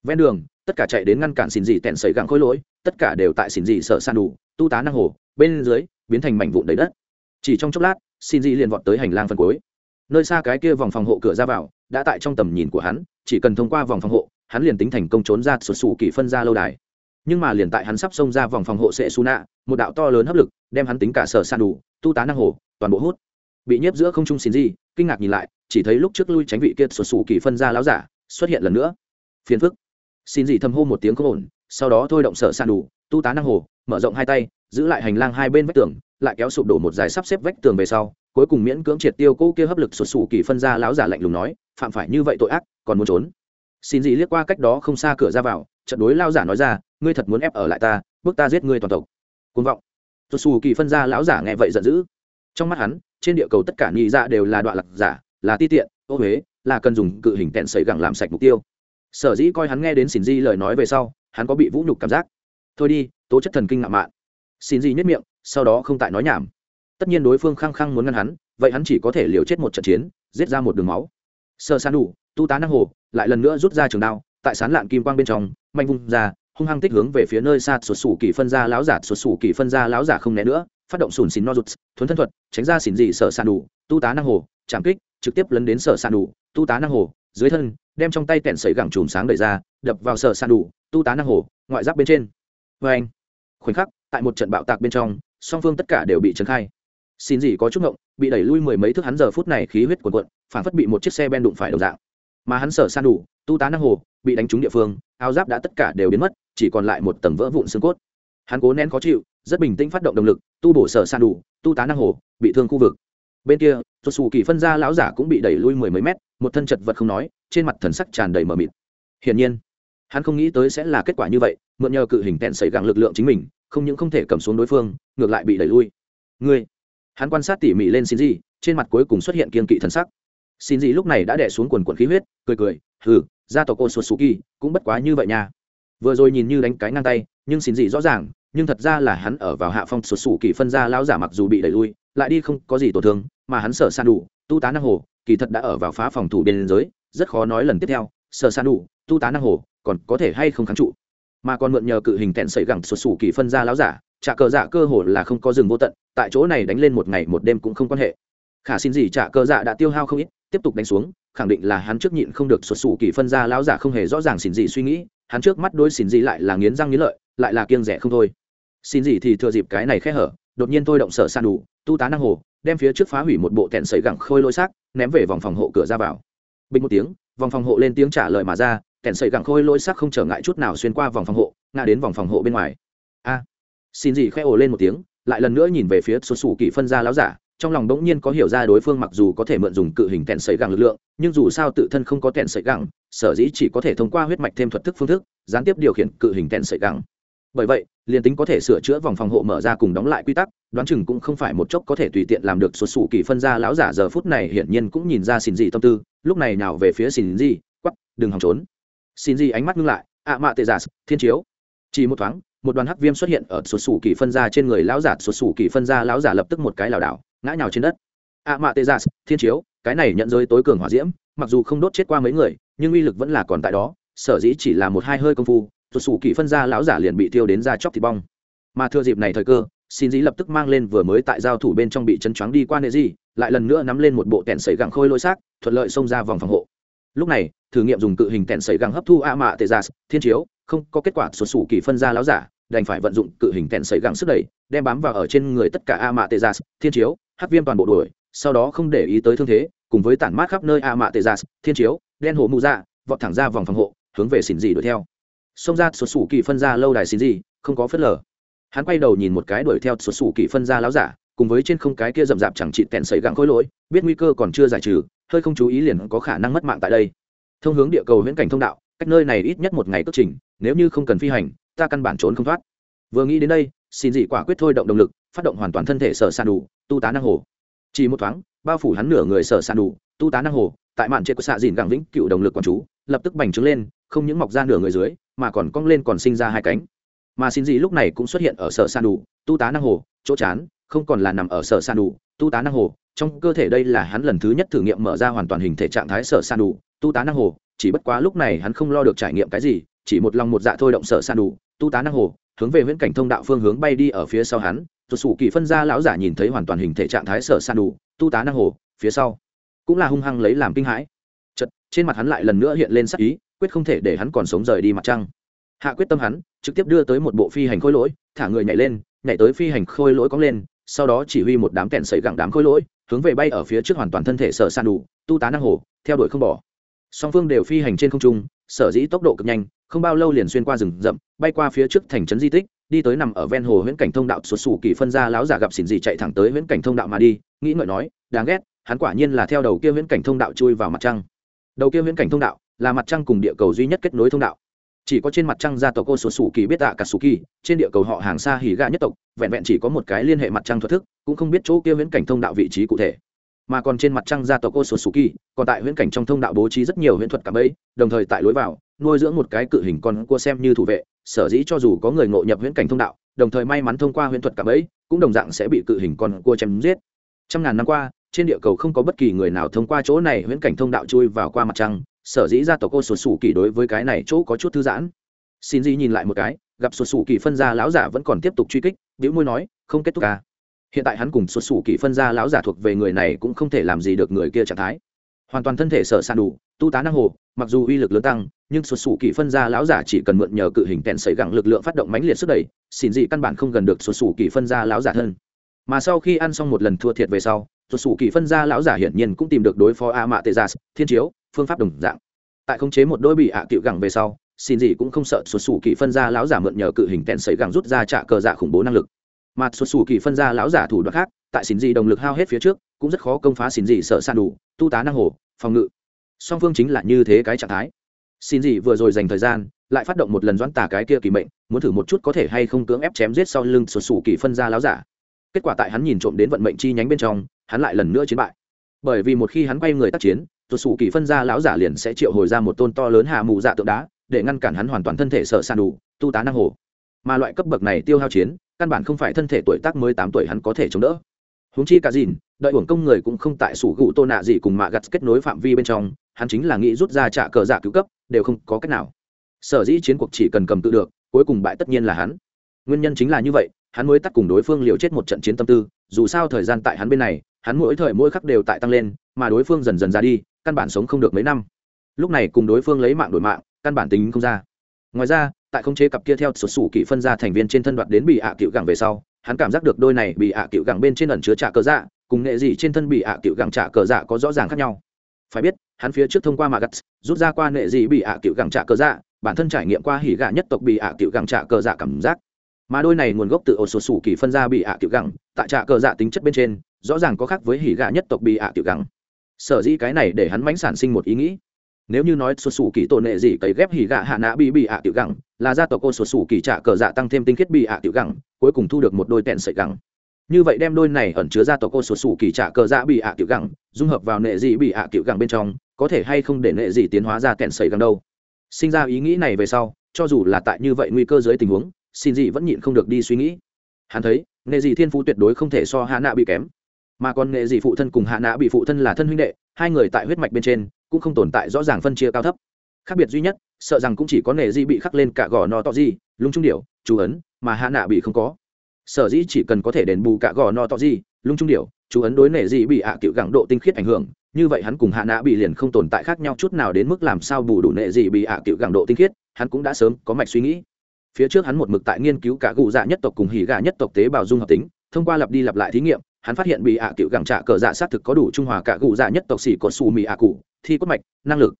Ven đường, tất cả chạy đến ngăn cản xin gì tẹn sẩy gặng khối lỗi, tất cả đều tại xin gì sợ san đủ, tu tá năng hồ, bên dưới biến thành mảnh vụn đầy đất. Chỉ trong chốc lát xin dị liền vọt tới hành lang phần cuối. Nơi xa cái kia vòng phòng hộ cửa ra vào, đã tại trong tầm nhìn của hắn, chỉ cần thông qua vòng phòng hộ, hắn liền tính thành công trốn ra sụt sù kỳ phân ra lâu đài. Nhưng mà liền tại hắn sắp xông ra vòng phòng hộ sệ su nạ một đạo to lớn hấp lực, đem hắn tính cả sở san đủ, tu tá năng hồ, toàn bộ hút. Bị nhiếp giữa không trung xin gì kinh ngạc nhìn lại, chỉ thấy lúc trước lui tránh vị kia sụt sù kỳ phân ra láo giả, xuất hiện lần nữa. Phiền phức. Xin gì thầm hô một tiếng không ổn, sau đó thôi động sở san đủ, tu tá năng hồ, mở rộng hai tay, giữ lại hành lang hai bên vách tường lại kéo sụp đổ một dài sắp xếp vách tường về sau, cuối cùng miễn cưỡng triệt tiêu cỗ kia hấp lực sụt sù kỳ phân ra láo giả lạnh lùng nói, phạm phải như vậy tội ác, còn muốn trốn? Xin gì liếc qua cách đó không xa cửa ra vào trận đối lao giả nói ra, ngươi thật muốn ép ở lại ta, bước ta giết ngươi toàn tộc. Côn vọng. Sụt sù kỳ phân ra lão giả nghe vậy giận dữ. Trong mắt hắn, trên địa cầu tất cả nhị dạ đều là đoạn lạc giả, là ti tiện, ô huế, là cần dùng cự hình tẹn sấy gẳng làm sạch mục tiêu. Sở dĩ coi hắn nghe đến xin di lời nói về sau, hắn có bị vũ nhục cảm giác. Thôi đi, tố chất thần kinh ngạo mạn. Xin di nhất miệng sau đó không tại nói nhảm. Tất nhiên đối phương khăng khăng muốn ngăn hắn, vậy hắn chỉ có thể liều chết một trận chiến, giết ra một đường máu. Sơ san đủ tu tá năng hồ, lại lần nữa rút ra trường đao, tại sán lạn kim quang bên trong, manh vung ra, hung hăng tích hướng về phía nơi xa sụt sủ kỳ phân ra láo giả, sụt sủ kỳ phân ra láo giả không né nữa, phát động sùn xìn no rụt, thuấn thân thuật, tránh ra xỉn dị sở san đủ tu tá năng hồ, chạm kích, trực tiếp lấn đến sở san đủ tu tá năng hồ, dưới thân, đem trong tay tẹn sấy gẳng chùm sáng đẩy ra, đập vào sở san đủ tu tá năng hồ, ngoại giáp bên trên. Vê anh khoảnh khắc, tại một trận bạo tạc bên trong song phương tất cả đều bị trấn khai. Xin gì có chút ngộng, bị đẩy lui mười mấy thước hắn giờ phút này khí huyết cuồn cuộn phản phất bị một chiếc xe ben đụng phải đầu dạng. Mà hắn sở san đủ, tu tá năng hồ, bị đánh trúng địa phương, áo giáp đã tất cả đều biến mất, chỉ còn lại một tầng vỡ vụn xương cốt. Hắn cố nén khó chịu, rất bình tĩnh phát động động lực, tu bổ sở san đủ, tu tá năng hồ, bị thương khu vực. Bên kia tuột xù kỳ phân ra lão giả cũng bị đẩy lui mười mấy mét, một thân chật vật không nói, trên mặt thần sắc tràn đầy mờ mịt. Hiển nhiên, hắn không nghĩ tới sẽ là kết quả như vậy, mượn nhờ cự hình tẹn xảy gặng lực lượng chính mình không những không thể cầm xuống đối phương, ngược lại bị đẩy lui. Ngươi, hắn quan sát tỉ mỉ lên xin gì trên mặt cuối cùng xuất hiện kiên kỵ thần sắc. Xin gì lúc này đã đẻ xuống quần quần khí huyết, cười cười, hừ, gia tộc cô sụt xù kỳ cũng bất quá như vậy nha. Vừa rồi nhìn như đánh cái ngang tay, nhưng xin gì rõ ràng, nhưng thật ra là hắn ở vào hạ phong sụt xù kỳ phân ra lão giả mặc dù bị đẩy lui, lại đi không có gì tổn thương, mà hắn sở san đủ, tu tá năng hồ, kỳ thật đã ở vào phá phòng thủ biên giới, rất khó nói lần tiếp theo, sở san đủ, tu tá năng hồ, còn có thể hay không kháng trụ mà còn mượn nhờ cự hình tẹn sẩy gẳng sụt sủ kỳ phân ra láo giả, trả cờ dạ cơ hồ là không có rừng vô tận, tại chỗ này đánh lên một ngày một đêm cũng không quan hệ. Khả xin gì trả cờ dạ đã tiêu hao không ít, tiếp tục đánh xuống, khẳng định là hắn trước nhịn không được sụt sủ kỳ phân ra láo giả không hề rõ ràng xin gì suy nghĩ, hắn trước mắt đôi xin gì lại là nghiến răng nghiến lợi, lại là kiêng rẻ không thôi. Xin gì thì thừa dịp cái này khẽ hở, đột nhiên thôi động sở san đủ, tu tá năng hồ, đem phía trước phá hủy một bộ tẹn sẩy gẳng khôi lôi xác, ném về vòng phòng hộ cửa ra vào. Bình một tiếng, vòng phòng hộ lên tiếng trả lời mà ra kèn sậy gẳng khôi lôi sắc không trở ngại chút nào xuyên qua vòng phòng hộ, ngã đến vòng phòng hộ bên ngoài. A. À, xin gì khẽ ồ lên một tiếng, lại lần nữa nhìn về phía sụt sù kỳ phân ra láo giả, trong lòng bỗng nhiên có hiểu ra đối phương mặc dù có thể mượn dùng cự hình tẹn sấy gẳng lực lượng, nhưng dù sao tự thân không có tẹn sấy gẳng, sở dĩ chỉ có thể thông qua huyết mạch thêm thuật thức phương thức, gián tiếp điều khiển cự hình tẹn sấy gẳng. Bởi vậy, liền tính có thể sửa chữa vòng phòng hộ mở ra cùng đóng lại quy tắc, đoán chừng cũng không phải một chốc có thể tùy tiện làm được xuất xù kỳ phân ra lão giả giờ phút này hiển nhiên cũng nhìn ra xin gì tâm tư, lúc này nào về phía xin gì quắp đừng hòng trốn xin gì ánh mắt ngưng lại, ạ mạ tệ giả thiên chiếu. Chỉ một thoáng, một đoàn hắc viêm xuất hiện ở sụt sủ kỳ phân ra trên người lão giả sụt sủ kỳ phân ra lão giả lập tức một cái lảo đảo, ngã nhào trên đất. Ạ mạ tệ giả thiên chiếu, cái này nhận giới tối cường hỏa diễm, mặc dù không đốt chết qua mấy người, nhưng uy lực vẫn là còn tại đó, sở dĩ chỉ là một hai hơi công phu sụt sủ kỳ phân ra lão giả liền bị tiêu đến ra chóc thịt bong. Mà thừa dịp này thời cơ, xin dĩ lập tức mang lên vừa mới tại giao thủ bên trong bị chân choáng đi qua nệ gì, lại lần nữa nắm lên một bộ tẹn sấy gẳng khôi lôi xác, thuận lợi xông ra vòng phòng hộ lúc này thử nghiệm dùng cự hình tẹn sấy găng hấp thu a mạ tê gia thiên chiếu không có kết quả sụt sủ kỳ phân ra lão giả đành phải vận dụng cự hình tẹn sấy găng sức đẩy đem bám vào ở trên người tất cả a mạ tê gia thiên chiếu hắc viêm toàn bộ đuổi sau đó không để ý tới thương thế cùng với tản mát khắp nơi a mạ tê gia thiên chiếu đen hồ mù ra dạ, vọt thẳng ra vòng phòng hộ hướng về xỉn dị đuổi theo. Xông ra sụt sủ kỳ phân ra lâu đài xỉn dị không có phớt lờ. Hắn quay đầu nhìn một cái đuổi theo sụt sủ kỳ phân ra láo giả cùng với trên không cái kia rậm rạp chẳng trị tẹn sấy gặng khối lỗi biết nguy cơ còn chưa giải trừ hơi không chú ý liền có khả năng mất mạng tại đây. Thông hướng địa cầu viễn cảnh thông đạo, cách nơi này ít nhất một ngày cất trình, nếu như không cần phi hành, ta căn bản trốn không thoát. Vừa nghĩ đến đây, xin dị quả quyết thôi động động lực, phát động hoàn toàn thân thể sở sàn đủ, tu tá năng hồ. Chỉ một thoáng, bao phủ hắn nửa người sở sàn đủ, tu tá năng hồ, tại mạn trệ của xạ dìn gẳng vĩnh cựu động lực quản chú, lập tức bành trướng lên, không những mọc ra nửa người dưới, mà còn cong lên còn sinh ra hai cánh. Mà xin dị lúc này cũng xuất hiện ở sở sàn đủ, tu tá năng hồ, chỗ chán, không còn là nằm ở sở sàn đủ, tu tá năng hồ trong cơ thể đây là hắn lần thứ nhất thử nghiệm mở ra hoàn toàn hình thể trạng thái sở san đủ, tu tá năng hồ, chỉ bất quá lúc này hắn không lo được trải nghiệm cái gì, chỉ một lòng một dạ thôi động sở san đủ, tu tá năng hồ, hướng về huyễn cảnh thông đạo phương hướng bay đi ở phía sau hắn. Tuột sủ kỳ phân ra lão giả nhìn thấy hoàn toàn hình thể trạng thái sở san đủ, tu tá năng hồ, phía sau cũng là hung hăng lấy làm kinh hãi. Chật trên mặt hắn lại lần nữa hiện lên sắc ý, quyết không thể để hắn còn sống rời đi mặt trăng. Hạ quyết tâm hắn, trực tiếp đưa tới một bộ phi hành khôi lỗi, thả người nhảy lên, nhảy tới phi hành khôi lỗi cóng lên, sau đó chỉ huy một đám kẹn sấy gặng đám khôi lỗi hướng về bay ở phía trước hoàn toàn thân thể sở san đủ, tu tá năng hồ, theo đuổi không bỏ. Song phương đều phi hành trên không trung, sở dĩ tốc độ cực nhanh, không bao lâu liền xuyên qua rừng rậm, bay qua phía trước thành trấn di tích, đi tới nằm ở ven hồ huyễn cảnh thông đạo sụt sù kỳ phân ra láo giả gặp xỉn gì chạy thẳng tới huyễn cảnh thông đạo mà đi, nghĩ ngợi nói, đáng ghét, hắn quả nhiên là theo đầu kia huyễn cảnh thông đạo chui vào mặt trăng. Đầu kia huyễn cảnh thông đạo là mặt trăng cùng địa cầu duy nhất kết nối thông đạo chỉ có trên mặt trăng gia tộc cô số sủ kỳ biết tạ cả sủ kỳ trên địa cầu họ hàng xa hỉ gạ nhất tộc, vẹn vẹn chỉ có một cái liên hệ mặt trăng thuật thức, cũng không biết chỗ kia huyễn cảnh thông đạo vị trí cụ thể. Mà còn trên mặt trăng gia tộc cô sổ kỳ còn tại huyễn cảnh trong thông đạo bố trí rất nhiều huyễn thuật cảm ấy đồng thời tại lối vào, nuôi dưỡng một cái cự hình con cua xem như thủ vệ, sở dĩ cho dù có người ngộ nhập huyễn cảnh thông đạo, đồng thời may mắn thông qua huyễn thuật cảm ấy cũng đồng dạng sẽ bị cự hình con cua chém giết. Trăm ngàn năm qua, trên địa cầu không có bất kỳ người nào thông qua chỗ này huyễn cảnh thông đạo chui vào qua mặt trăng sở dĩ gia tộc cô sổ sủ kỳ đối với cái này chỗ có chút thư giãn. Xin gì nhìn lại một cái, gặp sổ sủ kỳ phân gia lão giả vẫn còn tiếp tục truy kích biểu môi nói, không kết thúc à. hiện tại hắn cùng xuất xù kỳ phân gia lão giả thuộc về người này cũng không thể làm gì được người kia trạng thái. Hoàn toàn thân thể sở sàn đủ, tu tá năng hồ, mặc dù uy lực lớn tăng, nhưng xuất xù kỳ phân gia lão giả chỉ cần mượn nhờ cự hình kèn xảy gẳng lực lượng phát động mãnh liệt sức đẩy, xin dị căn bản không gần được xuất xù kỳ phân gia lão giả thân. Mà sau khi ăn xong một lần thua thiệt về sau xuất xù kỳ phân gia lão giả hiển nhiên cũng tìm được đối phó a mạ tê gia, thiên chiếu phương pháp đồng dạng. Tại khống chế một đôi bị hạ à cựu gẳng về sau, xin dị cũng không sợ xuất xù kỳ phân ra lão giả mượn nhờ cự hình tèn sấy gẳng rút ra trả cờ dạ khủng bố năng lực. Mà xuất xù kỳ phân ra lão giả thủ đoạn khác, tại xin dị đồng lực hao hết phía trước, cũng rất khó công phá xin dị sợ san đủ, tu tá năng hồ, phòng ngự. Song phương chính là như thế cái trạng thái. Xin dị vừa rồi dành thời gian, lại phát động một lần doãn tả cái kia kỳ mệnh, muốn thử một chút có thể hay không cưỡng ép chém giết sau lưng xuất xù kỳ phân ra lão giả. Kết quả tại hắn nhìn trộm đến vận mệnh chi nhánh bên trong, hắn lại lần nữa chiến bại. Bởi vì một khi hắn quay người tác chiến tuột sủ kỳ phân ra lão giả liền sẽ triệu hồi ra một tôn to lớn hạ mù dạ tượng đá, để ngăn cản hắn hoàn toàn thân thể sợ sàn đủ, tu tá năng hồ. Mà loại cấp bậc này tiêu hao chiến, căn bản không phải thân thể tuổi tác mới tám tuổi hắn có thể chống đỡ. Huống chi cả dìn, đợi uổng công người cũng không tại sủ gụ tô nạ gì cùng mạ gặt kết nối phạm vi bên trong, hắn chính là nghĩ rút ra trả cờ giả cứu cấp, đều không có cách nào. Sở dĩ chiến cuộc chỉ cần cầm tự được, cuối cùng bại tất nhiên là hắn. Nguyên nhân chính là như vậy hắn mới tắt cùng đối phương liều chết một trận chiến tâm tư, dù sao thời gian tại hắn bên này, hắn mỗi thời mỗi khắc đều tại tăng lên, mà đối phương dần dần ra đi, căn bản sống không được mấy năm. Lúc này cùng đối phương lấy mạng đổi mạng, căn bản tính không ra. Ngoài ra, tại không chế cặp kia theo sổ sủ kỹ phân ra thành viên trên thân đoạt đến bị ạ cựu gẳng về sau, hắn cảm giác được đôi này bị ạ cựu gẳng bên trên ẩn chứa trả cờ dạ cùng nghệ gì trên thân bị ạ cựu gẳng trả cờ dạ có rõ ràng khác nhau. Phải biết, hắn phía trước thông qua mà gắt, rút ra qua nghệ gì bị ạ cựu gẳng trả cờ dạ bản thân trải nghiệm qua hỉ gạ nhất tộc bị ạ cựu gẳng trả cờ dạ cảm giác mà đôi này nguồn gốc từ ổ sổ sủ kỳ phân ra bị ạ tiểu gẳng, tại trạ cờ dạ tính chất bên trên, rõ ràng có khác với hỉ gạ nhất tộc bị ạ tiểu gẳng. Sở dĩ cái này để hắn mánh sản sinh một ý nghĩ. Nếu như nói sột sủ kỳ tổ nệ gì cấy ghép hỉ gạ hạ nã bị bị ạ tiểu gẳng, là gia tộc ô sột sủ kỳ trạ cờ dạ tăng thêm tinh khiết bị ạ tiểu gẳng, cuối cùng thu được một đôi tẹn sợi gẳng. Như vậy đem đôi này ẩn chứa gia tộc ô sột sủ kỳ trạ cờ dạ bị ạ tiểu gẳng, dung hợp vào nệ dị bị ạ tiểu gẳng bên trong, có thể hay không để nệ dị tiến hóa ra tẹn sợi gẳng đâu? Sinh ra ý nghĩ này về sau, cho dù là tại như vậy nguy cơ dưới tình huống xin dị vẫn nhịn không được đi suy nghĩ. Hắn thấy, nghệ dị thiên phú tuyệt đối không thể so hạ nạ bị kém. Mà còn nghệ dị phụ thân cùng hạ nạ bị phụ thân là thân huynh đệ, hai người tại huyết mạch bên trên cũng không tồn tại rõ ràng phân chia cao thấp. Khác biệt duy nhất, sợ rằng cũng chỉ có nghệ dị bị khắc lên cả gò no to gì, lung trung điệu chú ấn, mà hạ nạ bị không có. Sở dĩ chỉ cần có thể đền bù cả gò no to gì, lung trung điệu chú ấn đối nghệ dị bị hạ à cựu gẳng độ tinh khiết ảnh hưởng, như vậy hắn cùng hạ nạ bị liền không tồn tại khác nhau chút nào đến mức làm sao bù đủ nệ gì bị hạ à cựu gẳng độ tinh khiết, hắn cũng đã sớm có mạch suy nghĩ phía trước hắn một mực tại nghiên cứu cả gù dạ nhất tộc cùng hỉ gà nhất tộc tế bào dung hợp tính, thông qua lặp đi lặp lại thí nghiệm, hắn phát hiện bị ạ à cựu gẳng trạ cờ dạ xác thực có đủ trung hòa cả gù dạ nhất tộc xỉ có xù mì ạ cụ, thi cốt mạch, năng lực.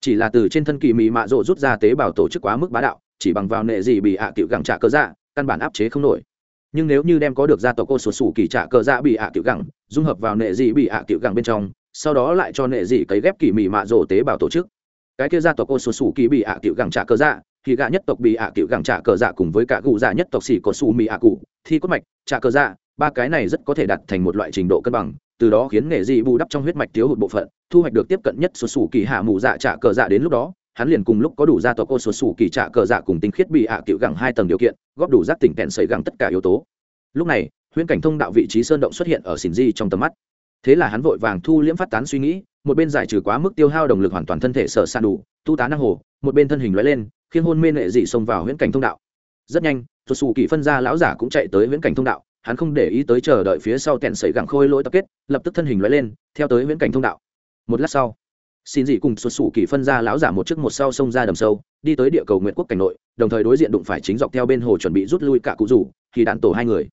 Chỉ là từ trên thân kỳ mì mạ rộ rút ra tế bào tổ chức quá mức bá đạo, chỉ bằng vào nệ gì bị ạ cựu gẳng trạ cờ dạ căn bản áp chế không nổi. Nhưng nếu như đem có được gia tộc cô sổ sủ kỳ trạ cờ dạ bị ạ cựu gẳng, dung hợp vào nệ dị bị ạ cựu gẳng bên trong, sau đó lại cho nệ dị cấy ghép kỳ mì mạ rộ tế bào tổ chức. Cái kia gia tộc cô sổ sủ kỳ bị ạ cựu gẳng trạ cờ dạ thì gạ nhất tộc bị ạ cựu gẳng trả cờ dạ cùng với cả cụ dạ nhất tộc xỉ có su mì ạ cụ, thi cốt mạch, trả cờ dạ ba cái này rất có thể đặt thành một loại trình độ cân bằng, từ đó khiến nghề dị bù đắp trong huyết mạch thiếu hụt bộ phận, thu hoạch được tiếp cận nhất số sủ kỳ hạ mù dạ trả cờ dạ đến lúc đó, hắn liền cùng lúc có đủ gia tộc ô số sủ kỳ trả cờ dạ cùng tinh khiết bị ạ cựu gẳng hai tầng điều kiện, góp đủ giác tỉnh kẹn sấy gẳng tất cả yếu tố. Lúc này, huyễn cảnh thông đạo vị trí sơn động xuất hiện ở xỉn di trong tầm mắt thế là hắn vội vàng thu liễm phát tán suy nghĩ một bên giải trừ quá mức tiêu hao động lực hoàn toàn thân thể sở sàn đủ tu tá năng hồ một bên thân hình lóe lên khiến hôn mê nệ dị xông vào huyễn cảnh thông đạo. Rất nhanh thuật xù kỳ phân ra lão giả cũng chạy tới huyễn cảnh thông đạo hắn không để ý tới chờ đợi phía sau tẹn sẩy gẳng khôi lỗi tập kết lập tức thân hình lóe lên theo tới huyễn cảnh thông đạo. Một lát sau xin dị cùng xuất xù kỳ phân ra lão giả một chiếc một sau xông ra đầm sâu đi tới địa cầu nguyện quốc cảnh nội đồng thời đối diện đụng phải chính dọc theo bên hồ chuẩn bị rút lui cả cụ rủ thì đạn tổ hai người.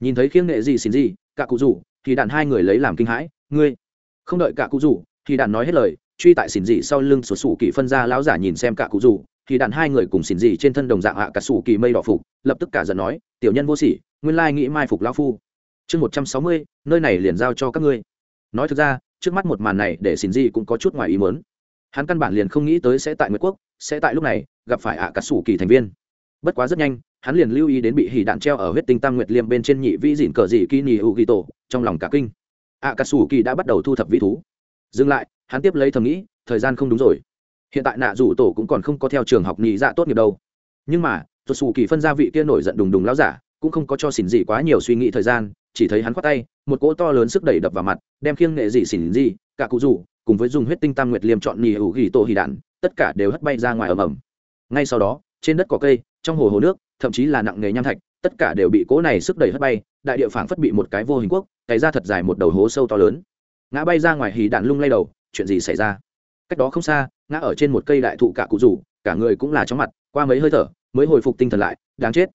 Nhìn thấy khiêng nghệ dị xin dị, cả cụ rủ thì đạn hai người lấy làm kinh hãi, ngươi, không đợi cả cụ rủ, thì đạn nói hết lời, truy tại xỉn dị sau lưng sổ sủ kỳ phân ra lão giả nhìn xem cả cụ rủ, thì đạn hai người cùng xỉn dị trên thân đồng dạng hạ cả sủ kỳ mây đỏ phục, lập tức cả giận nói, tiểu nhân vô sỉ, nguyên lai nghĩ mai phục lão phu. Chương một trăm sáu mươi, nơi này liền giao cho các ngươi. Nói thực ra, trước mắt một màn này để xỉn dị cũng có chút ngoài ý mớn hắn căn bản liền không nghĩ tới sẽ tại nguyệt quốc, sẽ tại lúc này gặp phải ạ, cả sủ kỳ thành viên. Bất quá rất nhanh hắn liền lưu ý đến bị hỉ đạn treo ở huyết tinh tam nguyệt liêm bên trên nhị vĩ dịn cờ dị kỳ nỉ u ghi tổ, trong lòng cả kinh. Ạ cà sủ kỳ đã bắt đầu thu thập vĩ thú. Dừng lại, hắn tiếp lấy thầm nghĩ, thời gian không đúng rồi. Hiện tại nạ rủ tổ cũng còn không có theo trường học nhị dạ tốt nghiệp đâu. Nhưng mà tuột sủ kỳ phân gia vị kia nổi giận đùng đùng lao giả, cũng không có cho xỉn dị quá nhiều suy nghĩ thời gian, chỉ thấy hắn khoát tay, một cỗ to lớn sức đẩy đập vào mặt, đem khiêng nghệ dị xỉn dị, cả cụ rủ, cùng với dùng huyết tinh tam nguyệt liêm chọn nhì hữu ghi tổ hì đạn, tất cả đều hất bay ra ngoài ầm ầm. Ngay sau đó, trên đất có cây, trong hồ hồ nước thậm chí là nặng nghề nham thạch, tất cả đều bị cỗ này sức đẩy hất bay, đại địa phảng phất bị một cái vô hình quốc, cày ra thật dài một đầu hố sâu to lớn. Ngã bay ra ngoài hì đạn lung lay đầu, chuyện gì xảy ra? Cách đó không xa, ngã ở trên một cây đại thụ cả cụ rủ, cả người cũng là chóng mặt, qua mấy hơi thở, mới hồi phục tinh thần lại, đáng chết.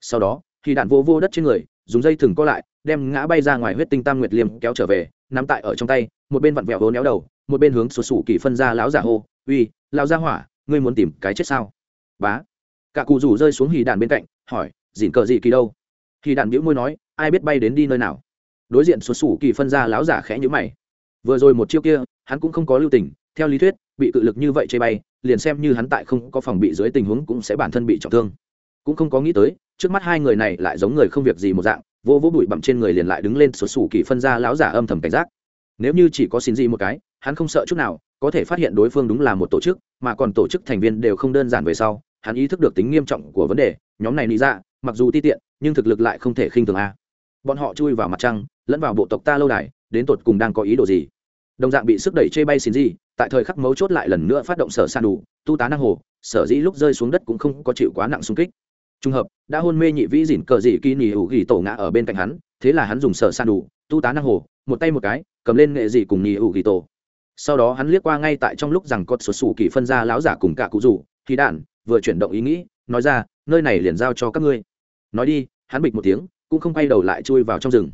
Sau đó thì đạn vô vô đất trên người, dùng dây thừng co lại, đem ngã bay ra ngoài huyết tinh tam nguyệt liêm kéo trở về, nắm tại ở trong tay, một bên vặn vẹo hố néo đầu, một bên hướng sụt sủ kỳ phân ra láo giả hô, uy lao ra hỏa, ngươi muốn tìm cái chết sao? Bá cả cụ rủ rơi xuống hì đạn bên cạnh, hỏi dỉn cờ gì kỳ đâu? Hì đạn bĩu môi nói, ai biết bay đến đi nơi nào? Đối diện xuất sủ kỳ phân ra láo giả khẽ nhữ mày. Vừa rồi một chiêu kia, hắn cũng không có lưu tình, theo lý thuyết, bị cự lực như vậy chê bay, liền xem như hắn tại không có phòng bị dưới tình huống cũng sẽ bản thân bị trọng thương. Cũng không có nghĩ tới, trước mắt hai người này lại giống người không việc gì một dạng vô vô bụi bặm trên người liền lại đứng lên sụt sủ kỳ phân ra láo giả âm thầm cảnh giác. Nếu như chỉ có xin gì một cái, hắn không sợ chút nào, có thể phát hiện đối phương đúng là một tổ chức, mà còn tổ chức thành viên đều không đơn giản về sau hắn ý thức được tính nghiêm trọng của vấn đề, nhóm này lý ra dạ, mặc dù ti tiện, nhưng thực lực lại không thể khinh thường a. Bọn họ chui vào mặt trăng, lẫn vào bộ tộc ta lâu đài, đến tột cùng đang có ý đồ gì? Đồng dạng bị sức đẩy chê bay xin gì, tại thời khắc mấu chốt lại lần nữa phát động sở san đủ, tu tá năng hồ, sở dĩ lúc rơi xuống đất cũng không có chịu quá nặng xung kích. Trùng hợp, đã hôn mê nhị vĩ dỉn cờ dị kỳ nỉ hữu gỉ tổ ngã ở bên cạnh hắn, thế là hắn dùng sở san đủ, tu tá năng hồ, một tay một cái, cầm lên nghệ dị cùng nhì hữu gỉ tổ. Sau đó hắn liếc qua ngay tại trong lúc rằng cột sụt sủ kỳ phân ra láo giả cùng cả cụ rủ thì đạn vừa chuyển động ý nghĩ, nói ra, nơi này liền giao cho các ngươi. Nói đi, hắn bịch một tiếng, cũng không quay đầu lại chui vào trong rừng.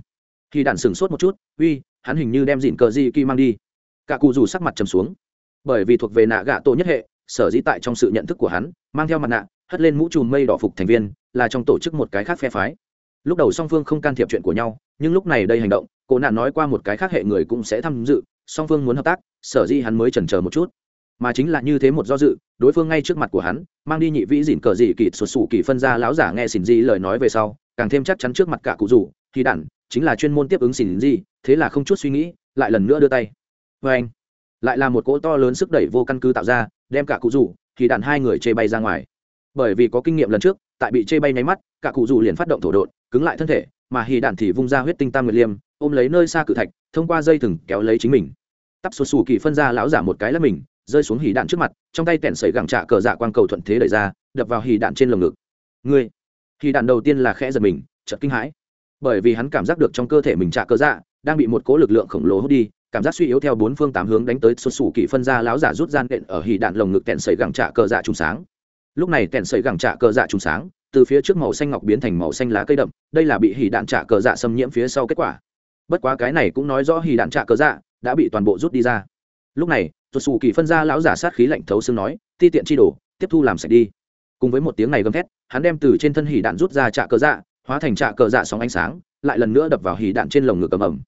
Khi đạn sừng sốt một chút, uy, hắn hình như đem dịn cờ di kỳ mang đi. Cả cụ rủ sắc mặt trầm xuống. Bởi vì thuộc về nạ gạ tổ nhất hệ, sở dĩ tại trong sự nhận thức của hắn, mang theo mặt nạ, hất lên mũ trùm mây đỏ phục thành viên, là trong tổ chức một cái khác phe phái. Lúc đầu song phương không can thiệp chuyện của nhau, nhưng lúc này đây hành động cổ nạn nói qua một cái khác hệ người cũng sẽ tham dự, song phương muốn hợp tác, sở dĩ hắn mới chần chờ một chút. Mà chính là như thế một do dự đối phương ngay trước mặt của hắn, mang đi nhị vĩ dỉn cờ dị kịt sụt sù kỳ phân ra lão giả nghe xỉn di lời nói về sau, càng thêm chắc chắn trước mặt cả cụ rủ, thì đản, chính là chuyên môn tiếp ứng xỉn di, thế là không chút suy nghĩ, lại lần nữa đưa tay. Vê anh, lại là một cỗ to lớn sức đẩy vô căn cứ tạo ra, đem cả cụ rủ, thì đản hai người chê bay ra ngoài. Bởi vì có kinh nghiệm lần trước, tại bị chê bay nháy mắt, cả cụ rủ liền phát động thổ đột cứng lại thân thể, mà hì đạn thì vung ra huyết tinh tam nguyệt liêm, ôm lấy nơi xa cự thạch, thông qua dây thừng kéo lấy chính mình. Tắp sụt sù kỳ phân ra lão giả một cái là mình rơi xuống hì đạn trước mặt, trong tay tẹn sẩy gẳng trạ cờ dạ quang cầu thuận thế đẩy ra, đập vào hì đạn trên lồng ngực. Ngươi! Hì đạn đầu tiên là khẽ giật mình, chợt kinh hãi. Bởi vì hắn cảm giác được trong cơ thể mình trạ cờ dạ đang bị một cỗ lực lượng khổng lồ hút đi, cảm giác suy yếu theo bốn phương tám hướng đánh tới sụt xù kỳ phân ra láo giả rút gian đện ở hì đạn lồng ngực tẹn sẩy gẳng trạ cờ dạ trùng sáng. Lúc này tẹn sẩy gẳng trạ cờ dạ trùng sáng, từ phía trước màu xanh ngọc biến thành màu xanh lá cây đậm, đây là bị hỉ đạn trạ cờ dạ xâm nhiễm phía sau kết quả. Bất quá cái này cũng nói rõ hỉ đạn trạ cờ dạ đã bị toàn bộ rút đi ra. Lúc này tuột xù kỳ phân ra lão giả sát khí lạnh thấu xương nói, ti tiện chi đổ tiếp thu làm sạch đi. Cùng với một tiếng này gầm thét, hắn đem từ trên thân hỉ đạn rút ra trạ cờ dạ hóa thành trạ cờ dạ sóng ánh sáng, lại lần nữa đập vào hỉ đạn trên lồng ngực ầm ẩm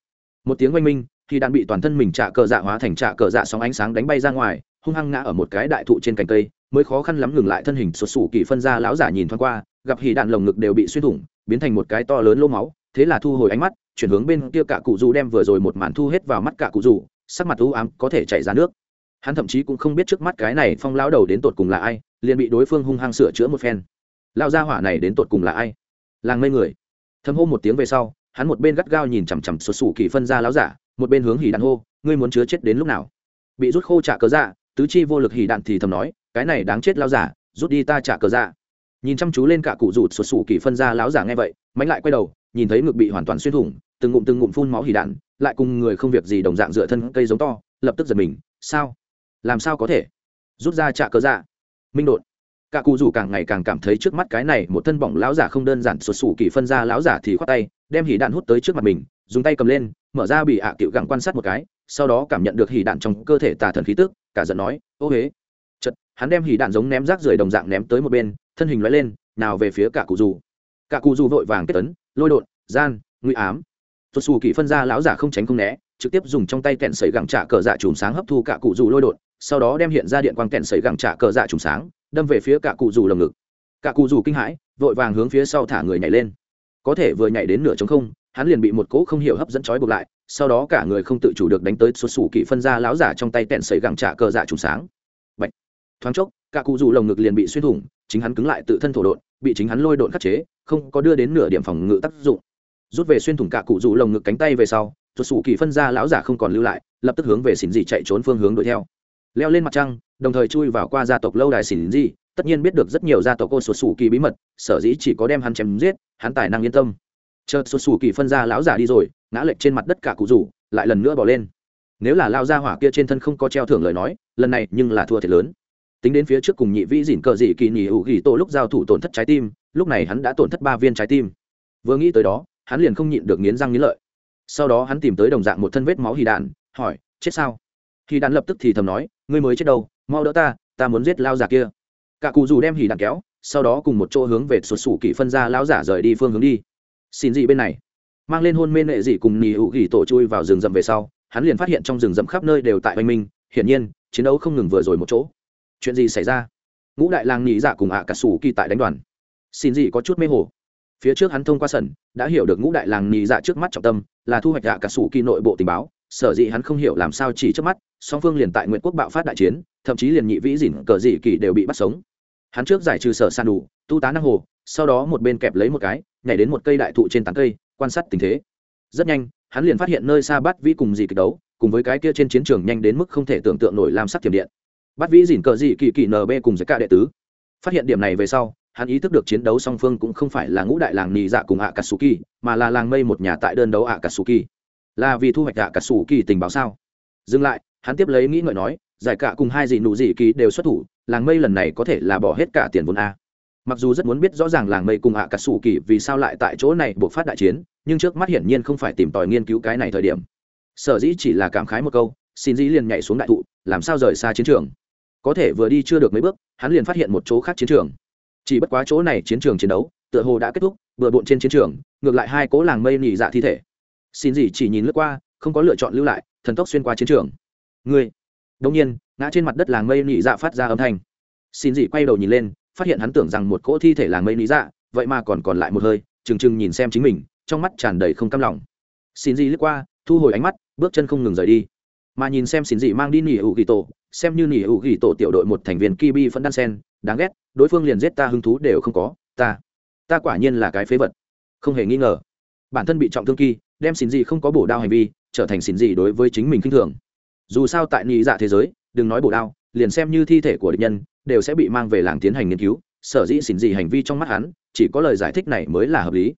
một tiếng oanh minh, hỉ đạn bị toàn thân mình trạ cờ dạ hóa thành trạ cờ dạ sóng ánh sáng đánh bay ra ngoài, hung hăng ngã ở một cái đại thụ trên cành cây, mới khó khăn lắm ngừng lại thân hình sụt sù kỳ phân ra lão giả nhìn thoáng qua, gặp hỉ đạn lồng ngực đều bị xuyên thủng, biến thành một cái to lớn lô máu, thế là thu hồi ánh mắt, chuyển hướng bên kia cả cụ dù đem vừa rồi một màn thu hết vào mắt cả cụ dù sắc mặt u ám có thể chảy ra nước hắn thậm chí cũng không biết trước mắt cái này phong lão đầu đến tột cùng là ai, liền bị đối phương hung hăng sửa chữa một phen. Lao gia hỏa này đến tột cùng là ai? Làng ngây người. Thâm hô một tiếng về sau, hắn một bên gắt gao nhìn chằm chằm sụt sù kỳ phân ra lão giả, một bên hướng hỉ đạn hô, ngươi muốn chứa chết đến lúc nào? Bị rút khô trả cớ dạ tứ chi vô lực hỉ đạn thì thầm nói, cái này đáng chết lao giả, rút đi ta trả cờ dạ. Nhìn chăm chú lên cả cụ rụt sụt sù kỳ phân ra lão giả nghe vậy mánh lại quay đầu, nhìn thấy ngực bị hoàn toàn xuyên thủng, từng ngụm từng ngụm phun máu hỉ đạn, lại cùng người không việc gì đồng dạng dựa thân cây giống to, lập tức giật mình, sao? Làm sao có thể? Rút ra trả cờ dạ. Minh đột. Cả cụ rủ càng ngày càng cảm thấy trước mắt cái này một thân bỏng lão giả không đơn giản, sụt sù kỳ phân ra lão giả thì khoát tay, đem hỉ đạn hút tới trước mặt mình, dùng tay cầm lên, mở ra bị ạ à cựu gặng quan sát một cái, sau đó cảm nhận được hỉ đạn trong cơ thể tà thần khí tức, cả giận nói, ô huế chật hắn đem hỉ đạn giống ném rác rưởi đồng dạng ném tới một bên, thân hình lóe lên, nào về phía cả cụ dù cả cụ dù vội vàng kết tấn lôi đột, gian nguy ám. Sụt xù kỳ phân ra lão giả không tránh không né trực tiếp dùng trong tay kẹn sấy gẳng trả cờ dạ chùm sáng hấp thu cả cụ dù lôi đột, sau đó đem hiện ra điện quang kẹn sấy gẳng trả cờ dạ chùm sáng, đâm về phía cả cụ dù lồng ngực. Cả cụ dù kinh hãi, vội vàng hướng phía sau thả người nhảy lên. Có thể vừa nhảy đến nửa trống không, hắn liền bị một cỗ không hiểu hấp dẫn trói buộc lại, sau đó cả người không tự chủ được đánh tới xuất xù kỳ phân ra láo giả trong tay kẹn sấy gẳng trả cờ dạ chùm sáng. Bạch. thoáng chốc, cả cụ dù lồng ngực liền bị xuyên thủng, chính hắn cứng lại tự thân thổ đột, bị chính hắn lôi đột khắc chế, không có đưa đến nửa điểm phòng ngự tác dụng. Rút về xuyên thủng cả cụ dù lồng ngực cánh tay về sau tuột sủ kỳ phân ra lão giả không còn lưu lại, lập tức hướng về xỉn dị chạy trốn phương hướng đuổi theo. Leo lên mặt trăng, đồng thời chui vào qua gia tộc lâu đài xỉn dị, tất nhiên biết được rất nhiều gia tộc cô sụt sủ kỳ bí mật, sở dĩ chỉ có đem hắn chém giết, hắn tài năng yên tâm. Chợt sụt sủ kỳ phân ra lão giả đi rồi, ngã lệch trên mặt đất cả cụ rủ, lại lần nữa bỏ lên. Nếu là lao ra hỏa kia trên thân không có treo thưởng lời nói, lần này nhưng là thua thiệt lớn. Tính đến phía trước cùng nhị vĩ dỉn cờ dị kỳ nhị hữu ghi tổ lúc giao thủ tổn thất trái tim, lúc này hắn đã tổn thất ba viên trái tim. Vừa nghĩ tới đó, hắn liền không nhịn được nghiến răng nghiến lợi sau đó hắn tìm tới đồng dạng một thân vết máu hì đạn, hỏi, chết sao? Hy đạn lập tức thì thầm nói, ngươi mới chết đâu, mau đỡ ta ta muốn giết lao giả kia. Cả cụ dù đem hì đạn kéo, sau đó cùng một chỗ hướng về sụt sủ kỷ phân ra lao giả rời đi phương hướng đi. Xin dị bên này. Mang lên hôn mê nệ dị cùng nì hữu gỉ tổ chui vào rừng rậm về sau, hắn liền phát hiện trong rừng rậm khắp nơi đều tại oanh minh, hiển nhiên, chiến đấu không ngừng vừa rồi một chỗ. Chuyện gì xảy ra? Ngũ đại lang nhị dạ cùng ạ cả sủ kỳ tại đánh đoàn. Xin dị có chút mê hồ phía trước hắn thông qua sân đã hiểu được ngũ đại làng nhì dạ trước mắt trọng tâm, là thu hoạch dạ cả sủ kỳ nội bộ tình báo, sở dĩ hắn không hiểu làm sao chỉ trước mắt, song phương liền tại nguyện quốc bạo phát đại chiến, thậm chí liền nhị vĩ dỉn cờ dị kỳ đều bị bắt sống. Hắn trước giải trừ sở san đủ, tu tá năng hồ, sau đó một bên kẹp lấy một cái, nhảy đến một cây đại thụ trên tán cây, quan sát tình thế. Rất nhanh, hắn liền phát hiện nơi xa bắt vĩ cùng dị kịch đấu, cùng với cái kia trên chiến trường nhanh đến mức không thể tưởng tượng nổi làm sắc thiểm điện. Bắt vĩ dỉn cờ dị kỳ kỳ nb cùng giới ca đệ tứ. Phát hiện điểm này về sau hắn ý thức được chiến đấu song phương cũng không phải là ngũ đại làng nì dạ cùng ạ katsuki mà là làng mây một nhà tại đơn đấu ạ katsuki là vì thu hoạch ạ katsuki tình báo sao? Dừng lại, hắn tiếp lấy nghĩ ngợi nói, giải cả cùng hai dị nụ dị kỳ đều xuất thủ, làng mây lần này có thể là bỏ hết cả tiền vốn a. Mặc dù rất muốn biết rõ ràng làng mây cùng ạ katsuki vì sao lại tại chỗ này buộc phát đại chiến, nhưng trước mắt hiển nhiên không phải tìm tòi nghiên cứu cái này thời điểm. Sở dĩ chỉ là cảm khái một câu, xin dĩ liền nhảy xuống đại thụ, làm sao rời xa chiến trường. Có thể vừa đi chưa được mấy bước, hắn liền phát hiện một chỗ khác chiến trường chỉ bất quá chỗ này chiến trường chiến đấu, tựa hồ đã kết thúc vừa bộn trên chiến trường, ngược lại hai cố làng mây nỉ dạ thi thể. Xin gì chỉ nhìn lướt qua, không có lựa chọn lưu lại, thần tốc xuyên qua chiến trường. Người đông nhiên, ngã trên mặt đất làng mây nỉ dạ phát ra âm thanh. Xin gì quay đầu nhìn lên, phát hiện hắn tưởng rằng một cỗ thi thể làng mây nỉ dạ vậy mà còn còn lại một hơi trừng trừng nhìn xem chính mình, trong mắt tràn đầy không cam lòng. Xin gì lướt qua, thu hồi ánh mắt, bước chân không ngừng rời đi. Mà nhìn xem xin gì mang đi nỉ ủ kỳ tổ xem như nỉ hữu ghi tổ tiểu đội một thành viên kibi phân đan sen, đáng ghét, đối phương liền giết ta hứng thú đều không có, ta ta quả nhiên là cái phế vật. Không hề nghi ngờ, bản thân bị trọng thương kỳ đem xin gì không có bổ đao hành vi, trở thành xin gì đối với chính mình kinh thường. Dù sao tại nhị dạ thế giới, đừng nói bổ đao, liền xem như thi thể của địch nhân, đều sẽ bị mang về làng tiến hành nghiên cứu, sở dĩ xin gì hành vi trong mắt hắn, chỉ có lời giải thích này mới là hợp lý.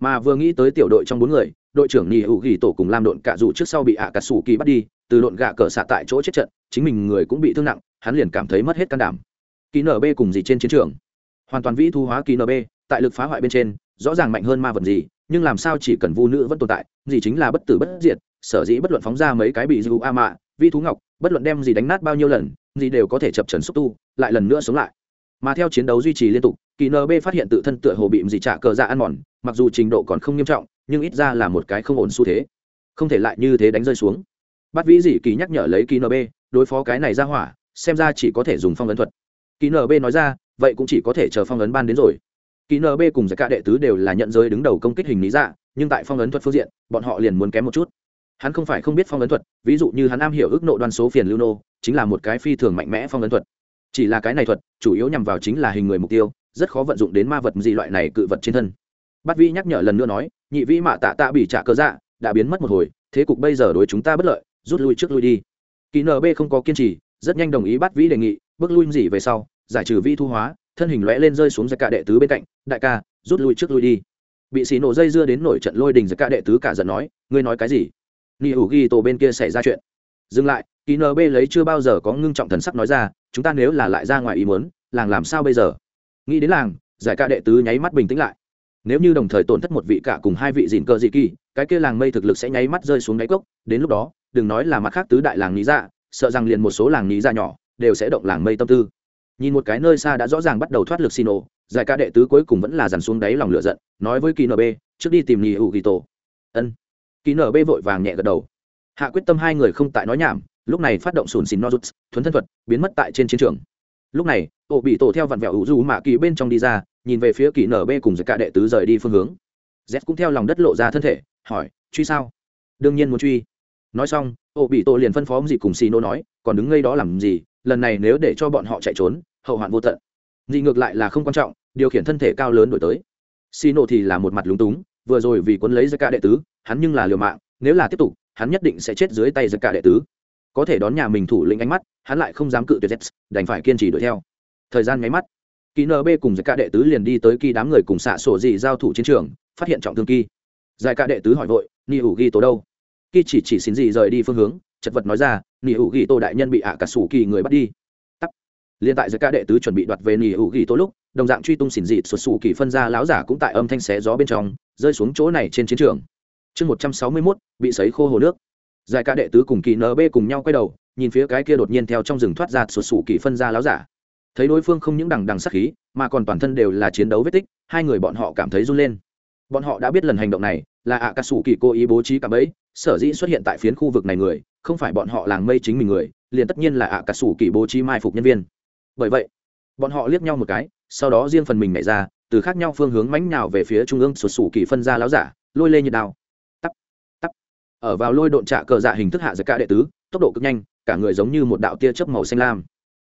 Mà vừa nghĩ tới tiểu đội trong bốn người, đội trưởng nhị hữu ghi tổ cùng lam độn cạ dù trước sau bị ạ cà sủ kỳ bắt đi từ lộn gạ cờ xạ tại chỗ chết trận, chính mình người cũng bị thương nặng, hắn liền cảm thấy mất hết can đảm. Ký nb cùng gì trên chiến trường? Hoàn toàn vĩ thu hóa ký nb tại lực phá hoại bên trên, rõ ràng mạnh hơn ma vật gì, nhưng làm sao chỉ cần vu nữ vẫn tồn tại, gì chính là bất tử bất diệt, sở dĩ bất luận phóng ra mấy cái bị du a mạ vi thú ngọc, bất luận đem gì đánh nát bao nhiêu lần, gì đều có thể chập trần xúc tu, lại lần nữa sống lại. Mà theo chiến đấu duy trì liên tục kỳ nb phát hiện tự thân tựa hồ bị gì trả cờ ra ăn mòn, mặc dù trình độ còn không nghiêm trọng, nhưng ít ra là một cái không ổn xu thế. Không thể lại như thế đánh rơi xuống bắt vĩ dị kỳ nhắc nhở lấy kỳ nb đối phó cái này ra hỏa, xem ra chỉ có thể dùng phong ấn thuật. Kỳ nb nói ra, vậy cũng chỉ có thể chờ phong ấn ban đến rồi. Kỳ nb cùng giải cả đệ tứ đều là nhận giới đứng đầu công kích hình lý dạ nhưng tại phong ấn thuật phương diện, bọn họ liền muốn kém một chút. Hắn không phải không biết phong ấn thuật, ví dụ như hắn am hiểu ước nộ đoan số phiền lưu nô, chính là một cái phi thường mạnh mẽ phong ấn thuật. Chỉ là cái này thuật, chủ yếu nhằm vào chính là hình người mục tiêu, rất khó vận dụng đến ma vật gì loại này cự vật trên thân. Bát vi nhắc nhở lần nữa nói, nhị vĩ mạ tạ tạ bị trả cơ dạ đã biến mất một hồi, thế cục bây giờ đối chúng ta bất lợi rút lui trước lui đi. Kỳ nb không có kiên trì, rất nhanh đồng ý bắt vĩ đề nghị, bước lui gì về sau, giải trừ vi thu hóa, thân hình lõe lên rơi xuống giặc cả đệ tứ bên cạnh, đại ca, rút lui trước lui đi. Bị xì nổ dây dưa đến nổi trận lôi đình giặc cả đệ tứ cả giận nói, ngươi nói cái gì? Ni ủ ghi tổ bên kia xảy ra chuyện. Dừng lại kỳ nb lấy chưa bao giờ có ngưng trọng thần sắc nói ra, chúng ta nếu là lại ra ngoài ý muốn, làng làm sao bây giờ? Nghĩ đến làng, giải ca đệ tứ nháy mắt bình tĩnh lại. Nếu như đồng thời tổn thất một vị cả cùng hai vị dìn cơ dị kỳ, cái kia làng mây thực lực sẽ nháy mắt rơi xuống đáy cốc, đến lúc đó đừng nói là mặt khác tứ đại làng lý dạ sợ rằng liền một số làng lý dạ nhỏ đều sẽ động làng mây tâm tư. Nhìn một cái nơi xa đã rõ ràng bắt đầu thoát lực xin nổ giải ca đệ tứ cuối cùng vẫn là dằn xuống đáy lòng lửa giận, nói với kỳ nb trước đi tìm nghỉ hữu ghi tổ. Ân. Kỳ nb vội vàng nhẹ gật đầu. Hạ quyết tâm hai người không tại nói nhảm, lúc này phát động sùn xìn nozuts, thuấn thân thuật, biến mất tại trên chiến trường. Lúc này ổ bị tổ theo vặn vẹo hữu du mạ kỳ bên trong đi ra, nhìn về phía kỳ nb cùng giải ca đệ tứ rời đi phương hướng. Z cũng theo lòng đất lộ ra thân thể, hỏi, truy sao? Đương nhiên muốn truy nói xong, ô bị tổ liền phân phó dị cùng xì nô nói, còn đứng ngây đó làm gì? Lần này nếu để cho bọn họ chạy trốn, hậu hoạn vô tận. Dị ngược lại là không quan trọng, điều khiển thân thể cao lớn đổi tới. Xì nô thì là một mặt lúng túng, vừa rồi vì quân lấy giấc ca đệ tứ, hắn nhưng là liều mạng, nếu là tiếp tục, hắn nhất định sẽ chết dưới tay giấc ca đệ tứ. Có thể đón nhà mình thủ lĩnh ánh mắt, hắn lại không dám cự tuyệt z đành phải kiên trì đuổi theo. Thời gian nháy mắt kỳ nb cùng giải ca đệ tứ liền đi tới kỳ đám người cùng xạ sổ dị giao thủ chiến trường, phát hiện trọng thương kỳ giải ca đệ tứ hỏi vội ni ủ ghi tố đâu? Khi chỉ chỉ xin gì rời đi phương hướng, chật vật nói ra nỉ hữu ghi tô đại nhân bị ạ cả sủ kỳ người bắt đi. Tắt liên tại giữa ca đệ tứ chuẩn bị đoạt về nỉ hữu ghi tô lúc, đồng dạng truy tung xỉn dị xuất xù kỳ phân ra láo giả cũng tại âm thanh xé gió bên trong, rơi xuống chỗ này trên chiến trường. Chương một trăm sáu mươi mốt, bị sấy khô hồ nước. Giải ca đệ tứ cùng kỳ nb cùng nhau quay đầu, nhìn phía cái kia đột nhiên theo trong rừng thoát ra sụt sù kỳ phân ra láo giả. Thấy đối phương không những đằng đằng sắc khí, mà còn toàn thân đều là chiến đấu vết tích, hai người bọn họ cảm thấy run lên. Bọn họ đã biết lần hành động này, là ạ à cà sủ kỳ cố ý bố trí cả bẫy sở dĩ xuất hiện tại phiến khu vực này người, không phải bọn họ làng mây chính mình người, liền tất nhiên là ạ à cà sủ kỳ bố trí mai phục nhân viên. Bởi vậy, bọn họ liếc nhau một cái, sau đó riêng phần mình nhảy ra, từ khác nhau phương hướng mánh nào về phía trung ương sụt sủ kỳ phân ra láo giả, lôi lê nhiệt đao. Tắp tắp. Ở vào lôi độn trạ cờ dạ hình thức hạ giật cả đệ tứ, tốc độ cực nhanh, cả người giống như một đạo tia chớp màu xanh lam.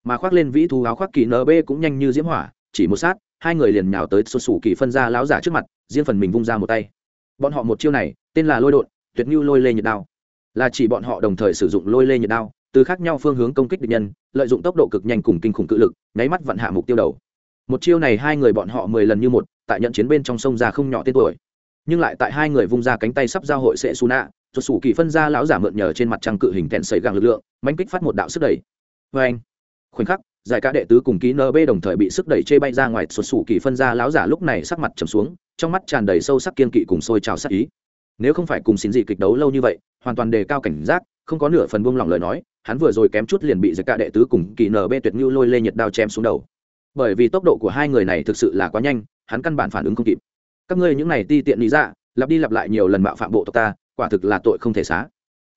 Mà khoác lên vĩ thú áo khoác kỳ nb cũng nhanh như diễm hỏa, chỉ một sát, hai người liền nhào tới sụt sủ kỳ phân ra láo giả trước mặt, riêng phần mình vung ra một tay. Bọn họ một chiêu này, tên là lôi độn tuyệt như lôi lê nhiệt đao. Là chỉ bọn họ đồng thời sử dụng lôi lê nhiệt đao, từ khác nhau phương hướng công kích địch nhân, lợi dụng tốc độ cực nhanh cùng kinh khủng cự lực, nháy mắt vặn hạ mục tiêu đầu. Một chiêu này hai người bọn họ mười lần như một, tại nhận chiến bên trong sông ra không nhỏ tên tuổi. Nhưng lại tại hai người vung ra cánh tay sắp giao hội sẽ su nạ rồi sủ kỳ phân ra lão giả mượn nhờ trên mặt trăng cự hình thẹn sấy gàng lực lượng mánh kích phát một đạo sức đẩy. Vê anh, khoảnh khắc, giải ca đệ tứ cùng ký nb đồng thời bị sức đẩy chê bay ra ngoài sụt sủ kỳ phân ra lão giả lúc này sắc mặt trầm xuống, trong mắt tràn đầy sâu sắc kiên kỵ cùng sôi trào sắc ý nếu không phải cùng xin dị kịch đấu lâu như vậy, hoàn toàn đề cao cảnh giác, không có nửa phần buông lỏng lời nói, hắn vừa rồi kém chút liền bị giải cả đệ tứ cùng kỳ nb tuyệt như lôi lê nhiệt đao chém xuống đầu. Bởi vì tốc độ của hai người này thực sự là quá nhanh, hắn căn bản phản ứng không kịp. Các ngươi những này ti tiện lý dạ lặp đi lặp lại nhiều lần mạo phạm bộ tộc ta, quả thực là tội không thể xá.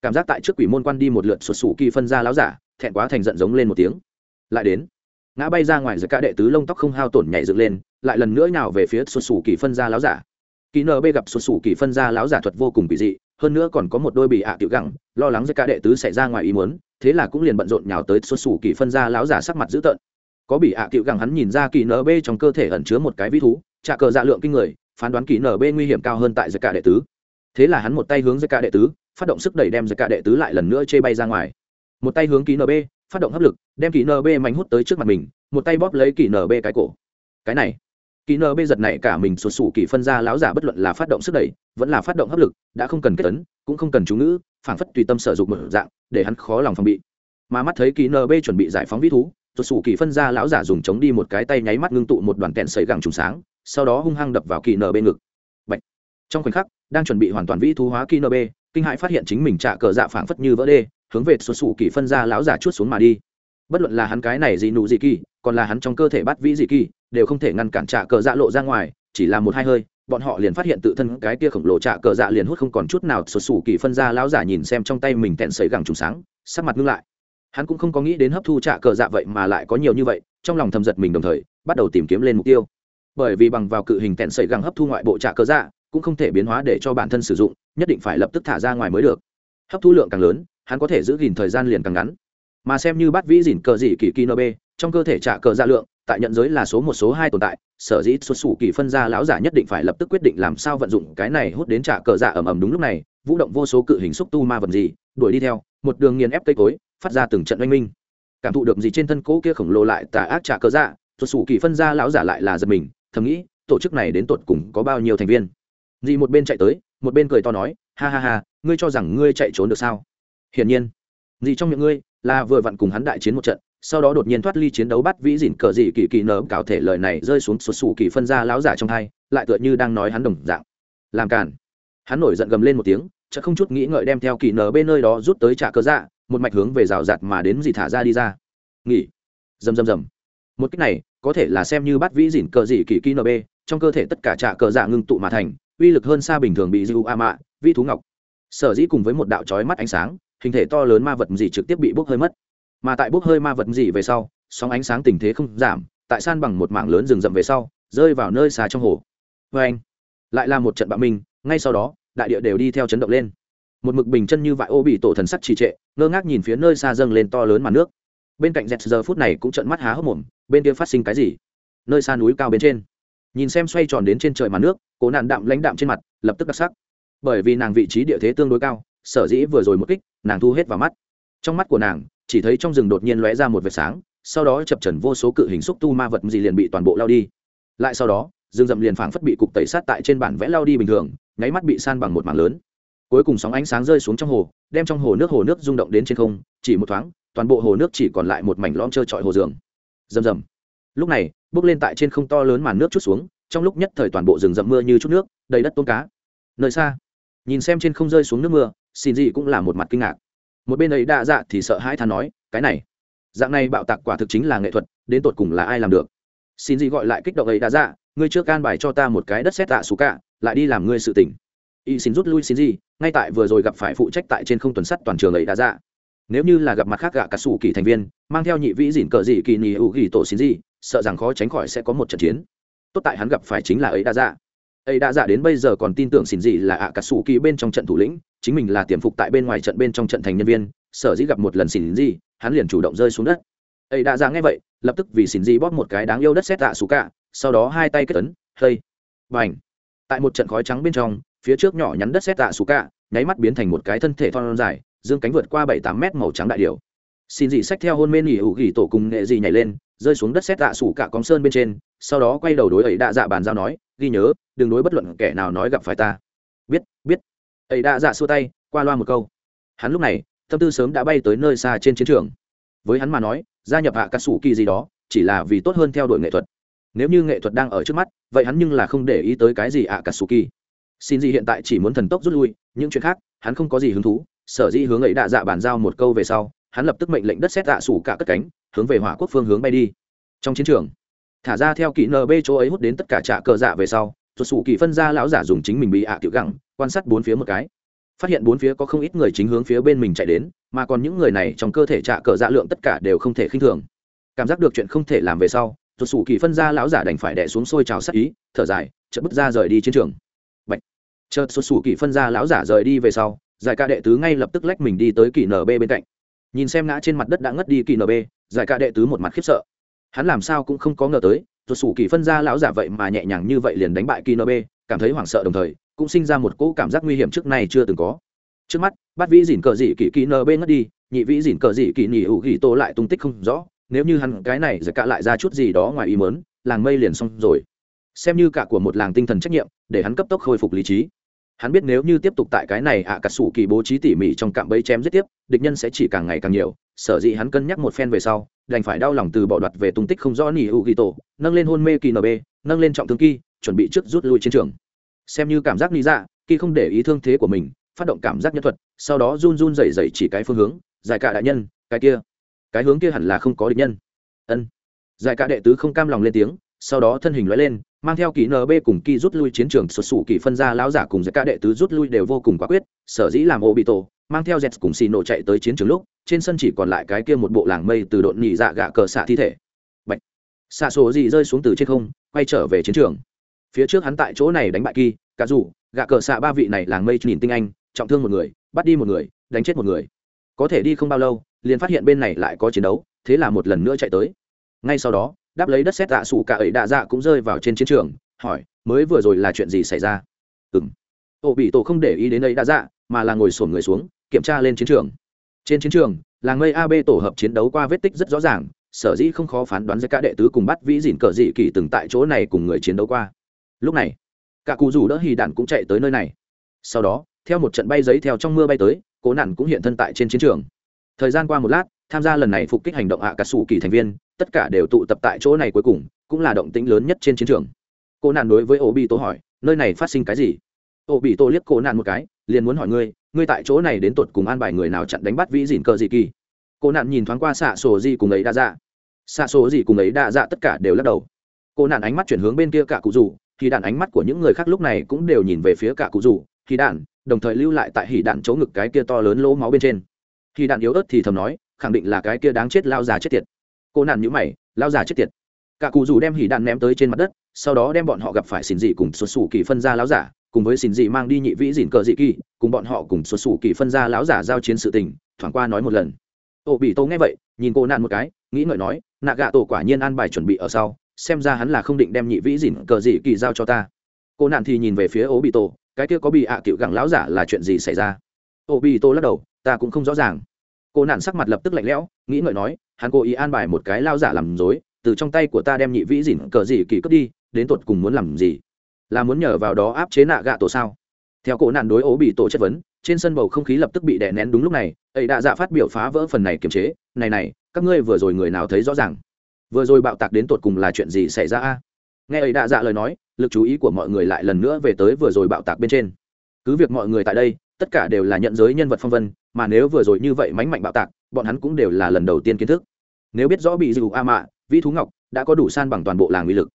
Cảm giác tại trước quỷ môn quan đi một lượt sụt sủ kỳ phân ra láo giả, thẹn quá thành giận giống lên một tiếng. Lại đến, ngã bay ra ngoài giữa cả đệ tứ lông tóc không hao tổn nhảy dựng lên, lại lần nữa nào về phía sụt sủ kỳ phân ra láo giả kỳ nb gặp sụt sủ kỳ phân ra láo giả thuật vô cùng kỳ dị, hơn nữa còn có một đôi bị ạ tiểu gẳng, lo lắng giữa cả đệ tứ xảy ra ngoài ý muốn, thế là cũng liền bận rộn nhào tới sụt sủ kỳ phân ra láo giả sắc mặt dữ tợn. Có bị ạ tiểu gẳng hắn nhìn ra kỳ nb trong cơ thể ẩn chứa một cái vĩ thú, trả cờ dạ lượng kinh người, phán đoán kỳ nb nguy hiểm cao hơn tại giữa cả đệ tứ. Thế là hắn một tay hướng giữa cả đệ tứ, phát động sức đẩy đem giữa cả đệ tứ lại lần nữa chê bay ra ngoài. Một tay hướng kỳ nb phát động hấp lực, đem kỳ nb mạnh hút tới trước mặt mình, một tay bóp lấy kỳ nb cái cổ. Cái này Kĩ nơ bê giật này cả mình sụt sủ kỳ phân ra láo giả bất luận là phát động sức đẩy vẫn là phát động hấp lực đã không cần kết tấn cũng không cần chú ngữ phảng phất tùy tâm sở dụng một dạng để hắn khó lòng phòng bị. Mà mắt thấy kĩ nơ bê chuẩn bị giải phóng vĩ thú sụt sủ kỳ phân ra lão giả dùng chống đi một cái tay nháy mắt ngưng tụ một đoàn kẹn sấy gẳng trùng sáng sau đó hung hăng đập vào kỳ bê ngực. Bạch. trong khoảnh khắc đang chuẩn bị hoàn toàn vĩ thú hóa kỳ bê, kinh hãi phát hiện chính mình trả cờ dạ phảng phất như vỡ đê hướng về sụt sủ kỳ phân ra lão giả chuốt xuống mà đi. Bất luận là hắn cái này gì nụ gì kỳ còn là hắn trong cơ thể bắt vĩ gì kỳ đều không thể ngăn cản trả cờ dạ lộ ra ngoài, chỉ là một hai hơi, bọn họ liền phát hiện tự thân cái kia khổng lồ trả cờ dạ liền hút không còn chút nào sụt sủ kỳ phân ra lão giả nhìn xem trong tay mình tẹn sấy gẳng trùng sáng, sắc mặt ngưng lại. Hắn cũng không có nghĩ đến hấp thu trả cờ dạ vậy mà lại có nhiều như vậy, trong lòng thầm giật mình đồng thời, bắt đầu tìm kiếm lên mục tiêu. Bởi vì bằng vào cự hình tẹn sấy gẳng hấp thu ngoại bộ trả cờ dạ cũng không thể biến hóa để cho bản thân sử dụng, nhất định phải lập tức thả ra ngoài mới được. Hấp thu lượng càng lớn, hắn có thể giữ gìn thời gian liền càng ngắn. Mà xem như bắt vĩ dìn cờ dị kỳ kỳ nơ bê trong cơ thể trả cờ dạ lượng tại nhận giới là số một số hai tồn tại, sở dĩ xuất xù kỳ phân ra lão giả nhất định phải lập tức quyết định làm sao vận dụng cái này hút đến trả cờ dạ ầm ầm đúng lúc này, vũ động vô số cự hình xúc tu ma vật gì, đuổi đi theo, một đường nghiền ép cây cối, phát ra từng trận oanh minh. Cảm thụ được gì trên thân cỗ kia khổng lồ lại tà ác trả cờ dạ xuất xù kỳ phân ra lão giả lại là giật mình, thầm nghĩ, tổ chức này đến tột cùng có bao nhiêu thành viên? Dì một bên chạy tới, một bên cười to nói, ha ha ha, ngươi cho rằng ngươi chạy trốn được sao? Hiển nhiên. Dì trong miệng ngươi là vừa vặn cùng hắn đại chiến một trận sau đó đột nhiên thoát ly chiến đấu bắt vĩ dịn cờ dị kỳ kỳ nở cào thể lời này rơi xuống sụt sù kỳ phân ra láo giả trong hai, lại tựa như đang nói hắn đồng dạng. Làm cản hắn nổi giận gầm lên một tiếng, chợt không chút nghĩ ngợi đem theo kỳ nở bên nơi đó rút tới trả cờ dạ một mạch hướng về rào rạt mà đến gì thả ra đi ra. Nghỉ. Rầm rầm rầm. Một cách này, có thể là xem như bắt vĩ dịn cờ dị kỳ kỳ nb trong cơ thể tất cả trả cờ dạ ngưng tụ mà thành, uy lực hơn xa bình thường bị dư a mạ vi thú ngọc. Sở dĩ cùng với một đạo trói mắt ánh sáng, hình thể to lớn ma vật gì trực tiếp bị bốc hơi mất mà tại bốc hơi ma vật gì về sau, sóng ánh sáng tình thế không giảm, tại san bằng một mảng lớn rừng rậm về sau, rơi vào nơi xa trong hồ. Vê anh, lại là một trận bạo minh, ngay sau đó, đại địa đều đi theo chấn động lên. Một mực bình chân như vại ô bị tổ thần sắt trì trệ, ngơ ngác nhìn phía nơi xa dâng lên to lớn màn nước. Bên cạnh dẹt giờ phút này cũng trận mắt há hốc mồm, bên kia phát sinh cái gì? Nơi xa núi cao bên trên. Nhìn xem xoay tròn đến trên trời màn nước, cố nạn đạm lãnh đạm trên mặt, lập tức đặc sắc. Bởi vì nàng vị trí địa thế tương đối cao, sở dĩ vừa rồi một kích, nàng thu hết vào mắt. Trong mắt của nàng chỉ thấy trong rừng đột nhiên lóe ra một vệt sáng, sau đó chập trần vô số cự hình xúc tu ma vật gì liền bị toàn bộ lao đi. Lại sau đó, rừng rậm liền phảng phất bị cục tẩy sát tại trên bản vẽ lao đi bình thường, nháy mắt bị san bằng một mảng lớn. Cuối cùng sóng ánh sáng rơi xuống trong hồ, đem trong hồ nước hồ nước rung động đến trên không, chỉ một thoáng, toàn bộ hồ nước chỉ còn lại một mảnh lõm trơ trọi hồ giường. Rầm rầm. Lúc này, bước lên tại trên không to lớn màn nước chút xuống, trong lúc nhất thời toàn bộ rừng rậm mưa như chút nước, đầy đất tôm cá. Nơi xa, nhìn xem trên không rơi xuống nước mưa xin gì cũng là một mặt kinh ngạc một bên ấy đa dạ thì sợ hãi than nói, cái này, dạng này bạo tạc quả thực chính là nghệ thuật, đến tột cùng là ai làm được? Xin gì gọi lại kích động ấy đa dạ ngươi trước can bài cho ta một cái đất xét tạ xú cả, lại đi làm ngươi sự tỉnh y xin rút lui xin gì, ngay tại vừa rồi gặp phải phụ trách tại trên không tuần sắt toàn trường ấy đa dạ. Nếu như là gặp mặt khác gạ cả sủ kỳ thành viên, mang theo nhị vĩ dỉn cờ dị kỳ nhì hữu ghi tổ xin gì, sợ rằng khó tránh khỏi sẽ có một trận chiến. Tốt tại hắn gặp phải chính là ấy đa dạ ấy đã giả đến bây giờ còn tin tưởng xin gì là ạ cà sủ kỳ bên trong trận thủ lĩnh, chính mình là tiềm phục tại bên ngoài trận bên trong trận thành nhân viên, sở dĩ gặp một lần xin gì hắn liền chủ động rơi xuống đất. Ấy đã giả nghe vậy, lập tức vì xin gì bóp một cái đáng yêu đất xét tạ sủ cả, sau đó hai tay kết tấn hơi bành. Tại một trận khói trắng bên trong, phía trước nhỏ nhắn đất xét tạ sủ cả, nháy mắt biến thành một cái thân thể thon dài, dương cánh vượt qua bảy tám mét màu trắng đại điều xin gì sách theo hôn mê nghỉ hữu gỉ tổ cùng nghệ gì nhảy lên, rơi xuống đất xét tạ sủ cả con sơn bên trên, sau đó quay đầu đối ấy đạ dạ bàn giao nói, ghi nhớ, đừng đối bất luận kẻ nào nói gặp phải ta. Biết biết. Ấy đạ dạ xua tay, qua loa một câu. Hắn lúc này, tâm tư sớm đã bay tới nơi xa trên chiến trường. Với hắn mà nói, gia nhập hạ cắt sủ kỳ gì đó, chỉ là vì tốt hơn theo đuổi nghệ thuật. Nếu như nghệ thuật đang ở trước mắt, vậy hắn nhưng là không để ý tới cái gì ạ cà sù kỳ. Xin gì hiện tại chỉ muốn thần tốc rút lui, những chuyện khác, hắn không có gì hứng thú, sở dĩ hướng ấy đạ dạ bàn giao một câu về sau hắn lập tức mệnh lệnh đất xét tạ sủ cả cất cánh, hướng về hỏa quốc phương hướng bay đi. Trong chiến trường, thả ra theo kỹ nb chỗ ấy hút đến tất cả trạ cờ dạ về sau, tuột sủ kỳ phân ra lão giả dùng chính mình bị ạ à tiểu gẳng, quan sát bốn phía một cái. Phát hiện bốn phía có không ít người chính hướng phía bên mình chạy đến, mà còn những người này trong cơ thể trạ cờ dạ lượng tất cả đều không thể khinh thường. Cảm giác được chuyện không thể làm về sau, tuột sủ kỳ phân ra lão giả đành phải đẻ xuống sôi trào sắc ý, thở dài, chợt bước ra rời đi chiến trường. Bạch. chợt tuột sủ kỳ phân ra lão giả rời đi về sau, giải ca đệ tứ ngay lập tức lách mình đi tới kỳ nb bên cạnh nhìn xem ngã trên mặt đất đã ngất đi kỳ nb giải ca đệ tứ một mặt khiếp sợ. Hắn làm sao cũng không có ngờ tới tuột sủ kỳ phân ra lão giả vậy mà nhẹ nhàng như vậy liền đánh bại kỳ nb cảm thấy hoảng sợ đồng thời, cũng sinh ra một cỗ cảm giác nguy hiểm trước nay chưa từng có. Trước mắt, bắt vĩ dỉn cờ dị kỳ kỳ nb ngất đi, nhị vĩ dỉn cờ dị kỳ nhị hữu ghi tô lại tung tích không rõ, nếu như hắn cái này giải cả lại ra chút gì đó ngoài ý mớn làng mây liền xong rồi. Xem như cả của một làng tinh thần trách nhiệm, để hắn cấp tốc khôi phục lý trí hắn biết nếu như tiếp tục tại cái này ạ à cà sủ kỳ bố trí tỉ mỉ trong cạm bẫy chém giết tiếp, địch nhân sẽ chỉ càng ngày càng nhiều. Sở dĩ hắn cân nhắc một phen về sau, đành phải đau lòng từ bỏ đoạt về tung tích không rõ nỉ hữu ghi tổ, nâng lên hôn mê kỳ nb nâng lên trọng thương kỳ chuẩn bị trước rút lui chiến trường. Xem như cảm giác lý dạ kỳ không để ý thương thế của mình, phát động cảm giác nhân thuật, sau đó run run rẩy rẩy chỉ cái phương hướng, giải cả đại nhân, cái kia. Cái hướng kia hẳn là không có địch nhân. Ân. Giải cả đệ tứ không cam lòng lên tiếng sau đó thân hình lóe lên, mang theo kỹ nb cùng kỳ rút lui chiến trường xuất xù kỳ phân ra lão giả cùng giải ca đệ tứ rút lui đều vô cùng quả quyết, sở dĩ làm ô bị tổ mang theo dẹt cùng xì nổ chạy tới chiến trường lúc, trên sân chỉ còn lại cái kia một bộ làng mây từ độn nhị dạ gạ cờ xạ thi thể. Bạch. Xạ số gì rơi xuống từ trên không, quay trở về chiến trường. Phía trước hắn tại chỗ này đánh bại kỳ cả dù, gạ cờ xạ ba vị này làng mây nhìn tinh anh, trọng thương một người, bắt đi một người, đánh chết một người. Có thể đi không bao lâu, liền phát hiện bên này lại có chiến đấu, thế là một lần nữa chạy tới. Ngay sau đó đáp lấy đất xét tạ sủ cả ấy đạ dạ cũng rơi vào trên chiến trường, hỏi, mới vừa rồi là chuyện gì xảy ra? Ừ m ô bị tổ không để ý đến ấy đạ dạ mà là ngồi sổn người xuống, kiểm tra lên chiến trường. Trên chiến trường, làng mây ab tổ hợp chiến đấu qua vết tích rất rõ ràng, sở dĩ không khó phán đoán ra cả đệ tứ cùng bắt vĩ dìn cờ dị kỳ từng tại chỗ này cùng người chiến đấu qua. Lúc này, cả cụ rủ đỡ hì đạn cũng chạy tới nơi này. Sau đó, theo một trận bay giấy theo trong mưa bay tới, cố nạn cũng hiện thân tại trên chiến trường. Thời gian qua một lát tham gia lần này phục kích hành động hạ cả sủ kỳ thành viên, tất cả đều tụ tập tại chỗ này cuối cùng, cũng là động tĩnh lớn nhất trên chiến trường. Cô nạn đối với ổ bị tổ hỏi, nơi này phát sinh cái gì? Ổ bị tổ liếc cô nạn một cái, liền muốn hỏi ngươi ngươi tại chỗ này đến tột cùng an bài người nào chặn đánh bắt vĩ dìn cờ dị kỳ? Cô nạn nhìn thoáng qua xạ sổ gì cùng ấy đa dạ. Xạ sổ gì cùng ấy đa dạ tất cả đều lắc đầu. Cô nạn ánh mắt chuyển hướng bên kia cả cụ rủ, thì đạn ánh mắt của những người khác lúc này cũng đều nhìn về phía cả cụ rủ, thì đạn, đồng thời lưu lại tại hỉ đạn chỗ ngực cái kia to lớn lỗ máu bên trên. Khi đạn yếu ớt thì thầm nói khẳng định là cái kia đáng chết lao già chết tiệt. Cô nạn nhữ mày, lao già chết tiệt. Cả cụ rủ đem hỉ đạn ném tới trên mặt đất, sau đó đem bọn họ gặp phải xin dị cùng xuất xù kỳ phân ra láo giả, cùng với xin dị mang đi nhị vĩ dịn cờ dị kỳ, cùng bọn họ cùng xuất xù kỳ phân ra láo giả giao chiến sự tình, thoảng qua nói một lần. Ô bị tô nghe vậy, nhìn cô nạn một cái, nghĩ ngợi nói, nạ gạ tổ quả nhiên an bài chuẩn bị ở sau, xem ra hắn là không định đem nhị vĩ dịn cờ dị kỳ giao cho ta. Cô nạn thì nhìn về phía ô bị tổ cái kia có bị ạ à cựu gẳng láo giả là chuyện gì xảy ra? Ô bị tô lắc đầu, ta cũng không rõ ràng cô nạn sắc mặt lập tức lạnh lẽo, nghĩ ngợi nói, hắn cố ý an bài một cái lao giả làm dối, từ trong tay của ta đem nhị vĩ dỉn cờ gì kỳ cướp đi, đến tột cùng muốn làm gì? Là muốn nhờ vào đó áp chế nạ gạ tổ sao? Theo cổ nạn đối ố bị tổ chất vấn, trên sân bầu không khí lập tức bị đè nén đúng lúc này, ấy đã dạ phát biểu phá vỡ phần này kiềm chế, này này, các ngươi vừa rồi người nào thấy rõ ràng? Vừa rồi bạo tạc đến tột cùng là chuyện gì xảy ra a? Nghe ấy đã dạ lời nói, lực chú ý của mọi người lại lần nữa về tới vừa rồi bạo tạc bên trên. Cứ việc mọi người tại đây, tất cả đều là nhận giới nhân vật phong vân mà nếu vừa rồi như vậy mánh mạnh bạo tạc, bọn hắn cũng đều là lần đầu tiên kiến thức. Nếu biết rõ bị dù a mạ vĩ thú ngọc đã có đủ san bằng toàn bộ làng uy lực.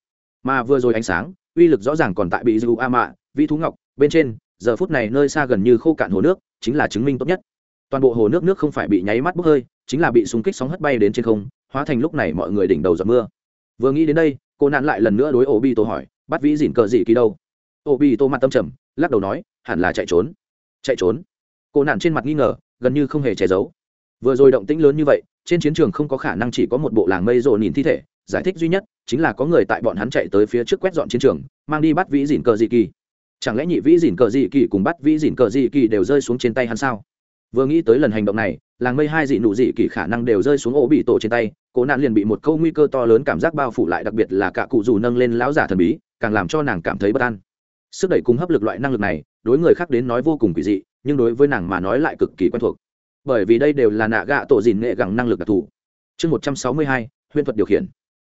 Mà vừa rồi ánh sáng, uy lực rõ ràng còn tại bị dù a mạ vĩ thú ngọc, bên trên, giờ phút này nơi xa gần như khô cạn hồ nước, chính là chứng minh tốt nhất. Toàn bộ hồ nước nước không phải bị nháy mắt bốc hơi, chính là bị súng kích sóng hất bay đến trên không, hóa thành lúc này mọi người đỉnh đầu giọt mưa. Vừa nghĩ đến đây, cô nạn lại lần nữa đối ổ bi tô hỏi, bắt vĩ dìn cờ gì kỳ đâu? Ổ bi tô mặt tâm trầm, lắc đầu nói, hẳn là chạy trốn. Chạy trốn? Cô nạn trên mặt nghi ngờ, gần như không hề che giấu. Vừa rồi động tĩnh lớn như vậy, trên chiến trường không có khả năng chỉ có một bộ làng mây rộ nhìn thi thể, giải thích duy nhất chính là có người tại bọn hắn chạy tới phía trước quét dọn chiến trường, mang đi bắt vĩ dìn cờ dị kỳ. Chẳng lẽ nhị vĩ dìn cờ dị kỳ cùng bắt vĩ dìn cờ dị kỳ đều rơi xuống trên tay hắn sao? Vừa nghĩ tới lần hành động này, làng mây hai dị nụ dị kỳ khả năng đều rơi xuống ổ bị tổ trên tay cố nạn liền bị một câu nguy cơ to lớn cảm giác bao phủ lại, đặc biệt là cả cụ dù nâng lên lão giả thần bí, càng làm cho nàng cảm thấy bất an. Sức đẩy cùng hấp lực loại năng lực này, đối người khác đến nói vô cùng kỳ dị nhưng đối với nàng mà nói lại cực kỳ quen thuộc. Bởi vì đây đều là nạ gạ tổ dìn nghệ gẳng năng lực đặc thù. Chương một trăm sáu mươi hai, huyễn thuật điều khiển.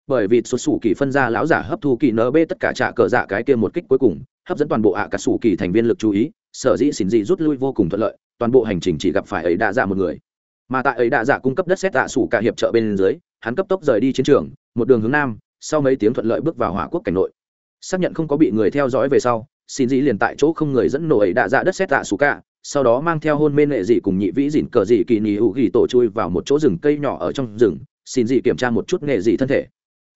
Bởi vì xuất xù kỳ phân ra lão giả hấp thu kỳ nb tất cả trạ cờ dạ cái kia một kích cuối cùng, hấp dẫn toàn bộ ạ cả xù kỳ thành viên lực chú ý, sở dĩ xỉn dị rút lui vô cùng thuận lợi, toàn bộ hành trình chỉ gặp phải ấy đạ dạ một người. Mà tại ấy đạ dạ cung cấp đất xét tạ xù cả hiệp trợ bên dưới, hắn cấp tốc rời đi chiến trường, một đường hướng nam, sau mấy tiếng thuận lợi bước vào hỏa quốc cảnh nội. Xác nhận không có bị người theo dõi về sau, xin dị liền tại chỗ không người dẫn nổi đạ dạ đất xét tạ xù cả sau đó mang theo hôn mê nệ dị cùng nhị vĩ dỉn cờ dị kỳ nhị hữu ghi tổ chui vào một chỗ rừng cây nhỏ ở trong rừng, xin dị kiểm tra một chút nghệ dị thân thể.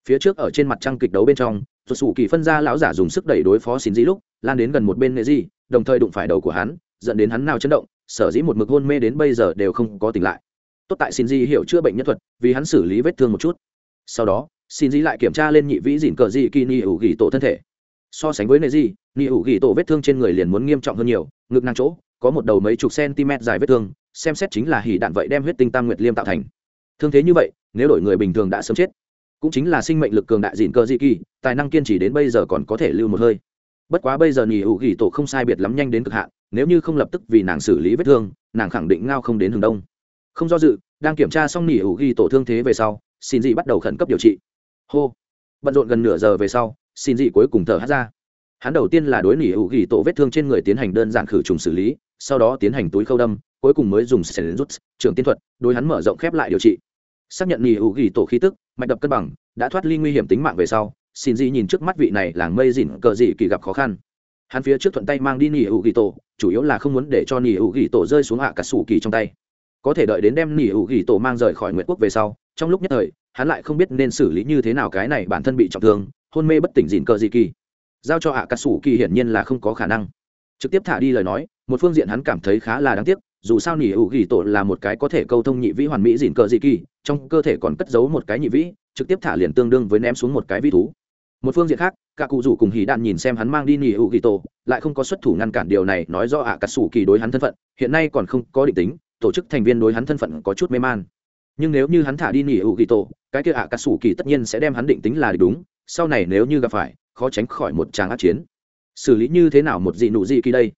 Phía trước ở trên mặt trăng kịch đấu bên trong rồi sủ kỳ phân ra lão giả dùng sức đẩy đối phó xin dị lúc, lan đến gần một bên nghệ dị, đồng thời đụng phải đầu của hắn, dẫn đến hắn nào chấn động, sở dĩ một mực hôn mê đến bây giờ đều không có tỉnh lại. Tốt tại xin dị hiểu chữa bệnh nhân thuật, vì hắn xử lý vết thương một chút. Sau đó, xin dị lại kiểm tra lên nhị vĩ dỉn cờ dị kỳ nhị hữu ghi tổ thân thể. So sánh với nệ dị nhị hữu ghi tổ vết thương trên người liền muốn nghiêm trọng hơn nhiều, ngực năng chỗ có một đầu mấy chục cm dài vết thương, xem xét chính là hỉ đạn vậy đem huyết tinh tam nguyệt liêm tạo thành. Thương thế như vậy, nếu đổi người bình thường đã sớm chết, cũng chính là sinh mệnh lực cường đại dịn cơ di kỳ, tài năng kiên trì đến bây giờ còn có thể lưu một hơi. Bất quá bây giờ nhì hữu ghi tổ không sai biệt lắm nhanh đến cực hạn, nếu như không lập tức vì nàng xử lý vết thương, nàng khẳng định ngao không đến hừng đông. Không do dự, đang kiểm tra xong nhì hữu ghi tổ thương thế về sau, xin dị bắt đầu khẩn cấp điều trị. Hô. Bận rộn gần nửa giờ về sau, xin dị cuối cùng thở hát ra. Hắn đầu tiên là đối nỉ hữu ghi tổ vết thương trên người tiến hành đơn giản khử trùng xử lý sau đó tiến hành túi khâu đâm, cuối cùng mới dùng sền rút trường tiên thuật, đối hắn mở rộng khép lại điều trị. Xác nhận nỉ hữu ghi tổ khí tức, mạch đập cân bằng, đã thoát ly nguy hiểm tính mạng về sau xin Di nhìn trước mắt vị này làng mây dỉn cờ dị kỳ gặp khó khăn. Hắn phía trước thuận tay mang đi nỉ hữu ghi tổ, chủ yếu là không muốn để cho nỉ hữu ghi tổ rơi xuống hạ cả sủ kỳ trong tay. Có thể đợi đến đem nỉ hữu ghi tổ mang rời khỏi nguyệt quốc về sau, trong lúc nhất thời, hắn lại không biết nên xử lý như thế nào cái này bản thân bị trọng thương, hôn mê bất tỉnh dỉn cờ dị kỳ. Giao cho hạ cả sủ kỳ hiển nhiên là không có khả năng trực tiếp thả đi lời nói, một phương diện hắn cảm thấy khá là đáng tiếc, dù sao nỉ hữu ghi tổ là một cái có thể câu thông nhị vĩ hoàn mỹ dịn cờ dị kỳ, trong cơ thể còn cất giấu một cái nhị vĩ, trực tiếp thả liền tương đương với ném xuống một cái vi thú. Một phương diện khác, cả cụ rủ cùng hì đạn nhìn xem hắn mang đi nỉ hữu ghi tổ, lại không có xuất thủ ngăn cản điều này, nói do ạ cà sủ kỳ đối hắn thân phận, hiện nay còn không có định tính, tổ chức thành viên đối hắn thân phận có chút mê man. Nhưng nếu như hắn thả đi nỉ hữu ghi tổ, cái kia ạ cà sủ kỳ tất nhiên sẽ đem hắn định tính là đúng, sau này nếu như gặp phải, khó tránh khỏi một tràng ác chiến xử lý như thế nào một dị nụ dị kỳ đây?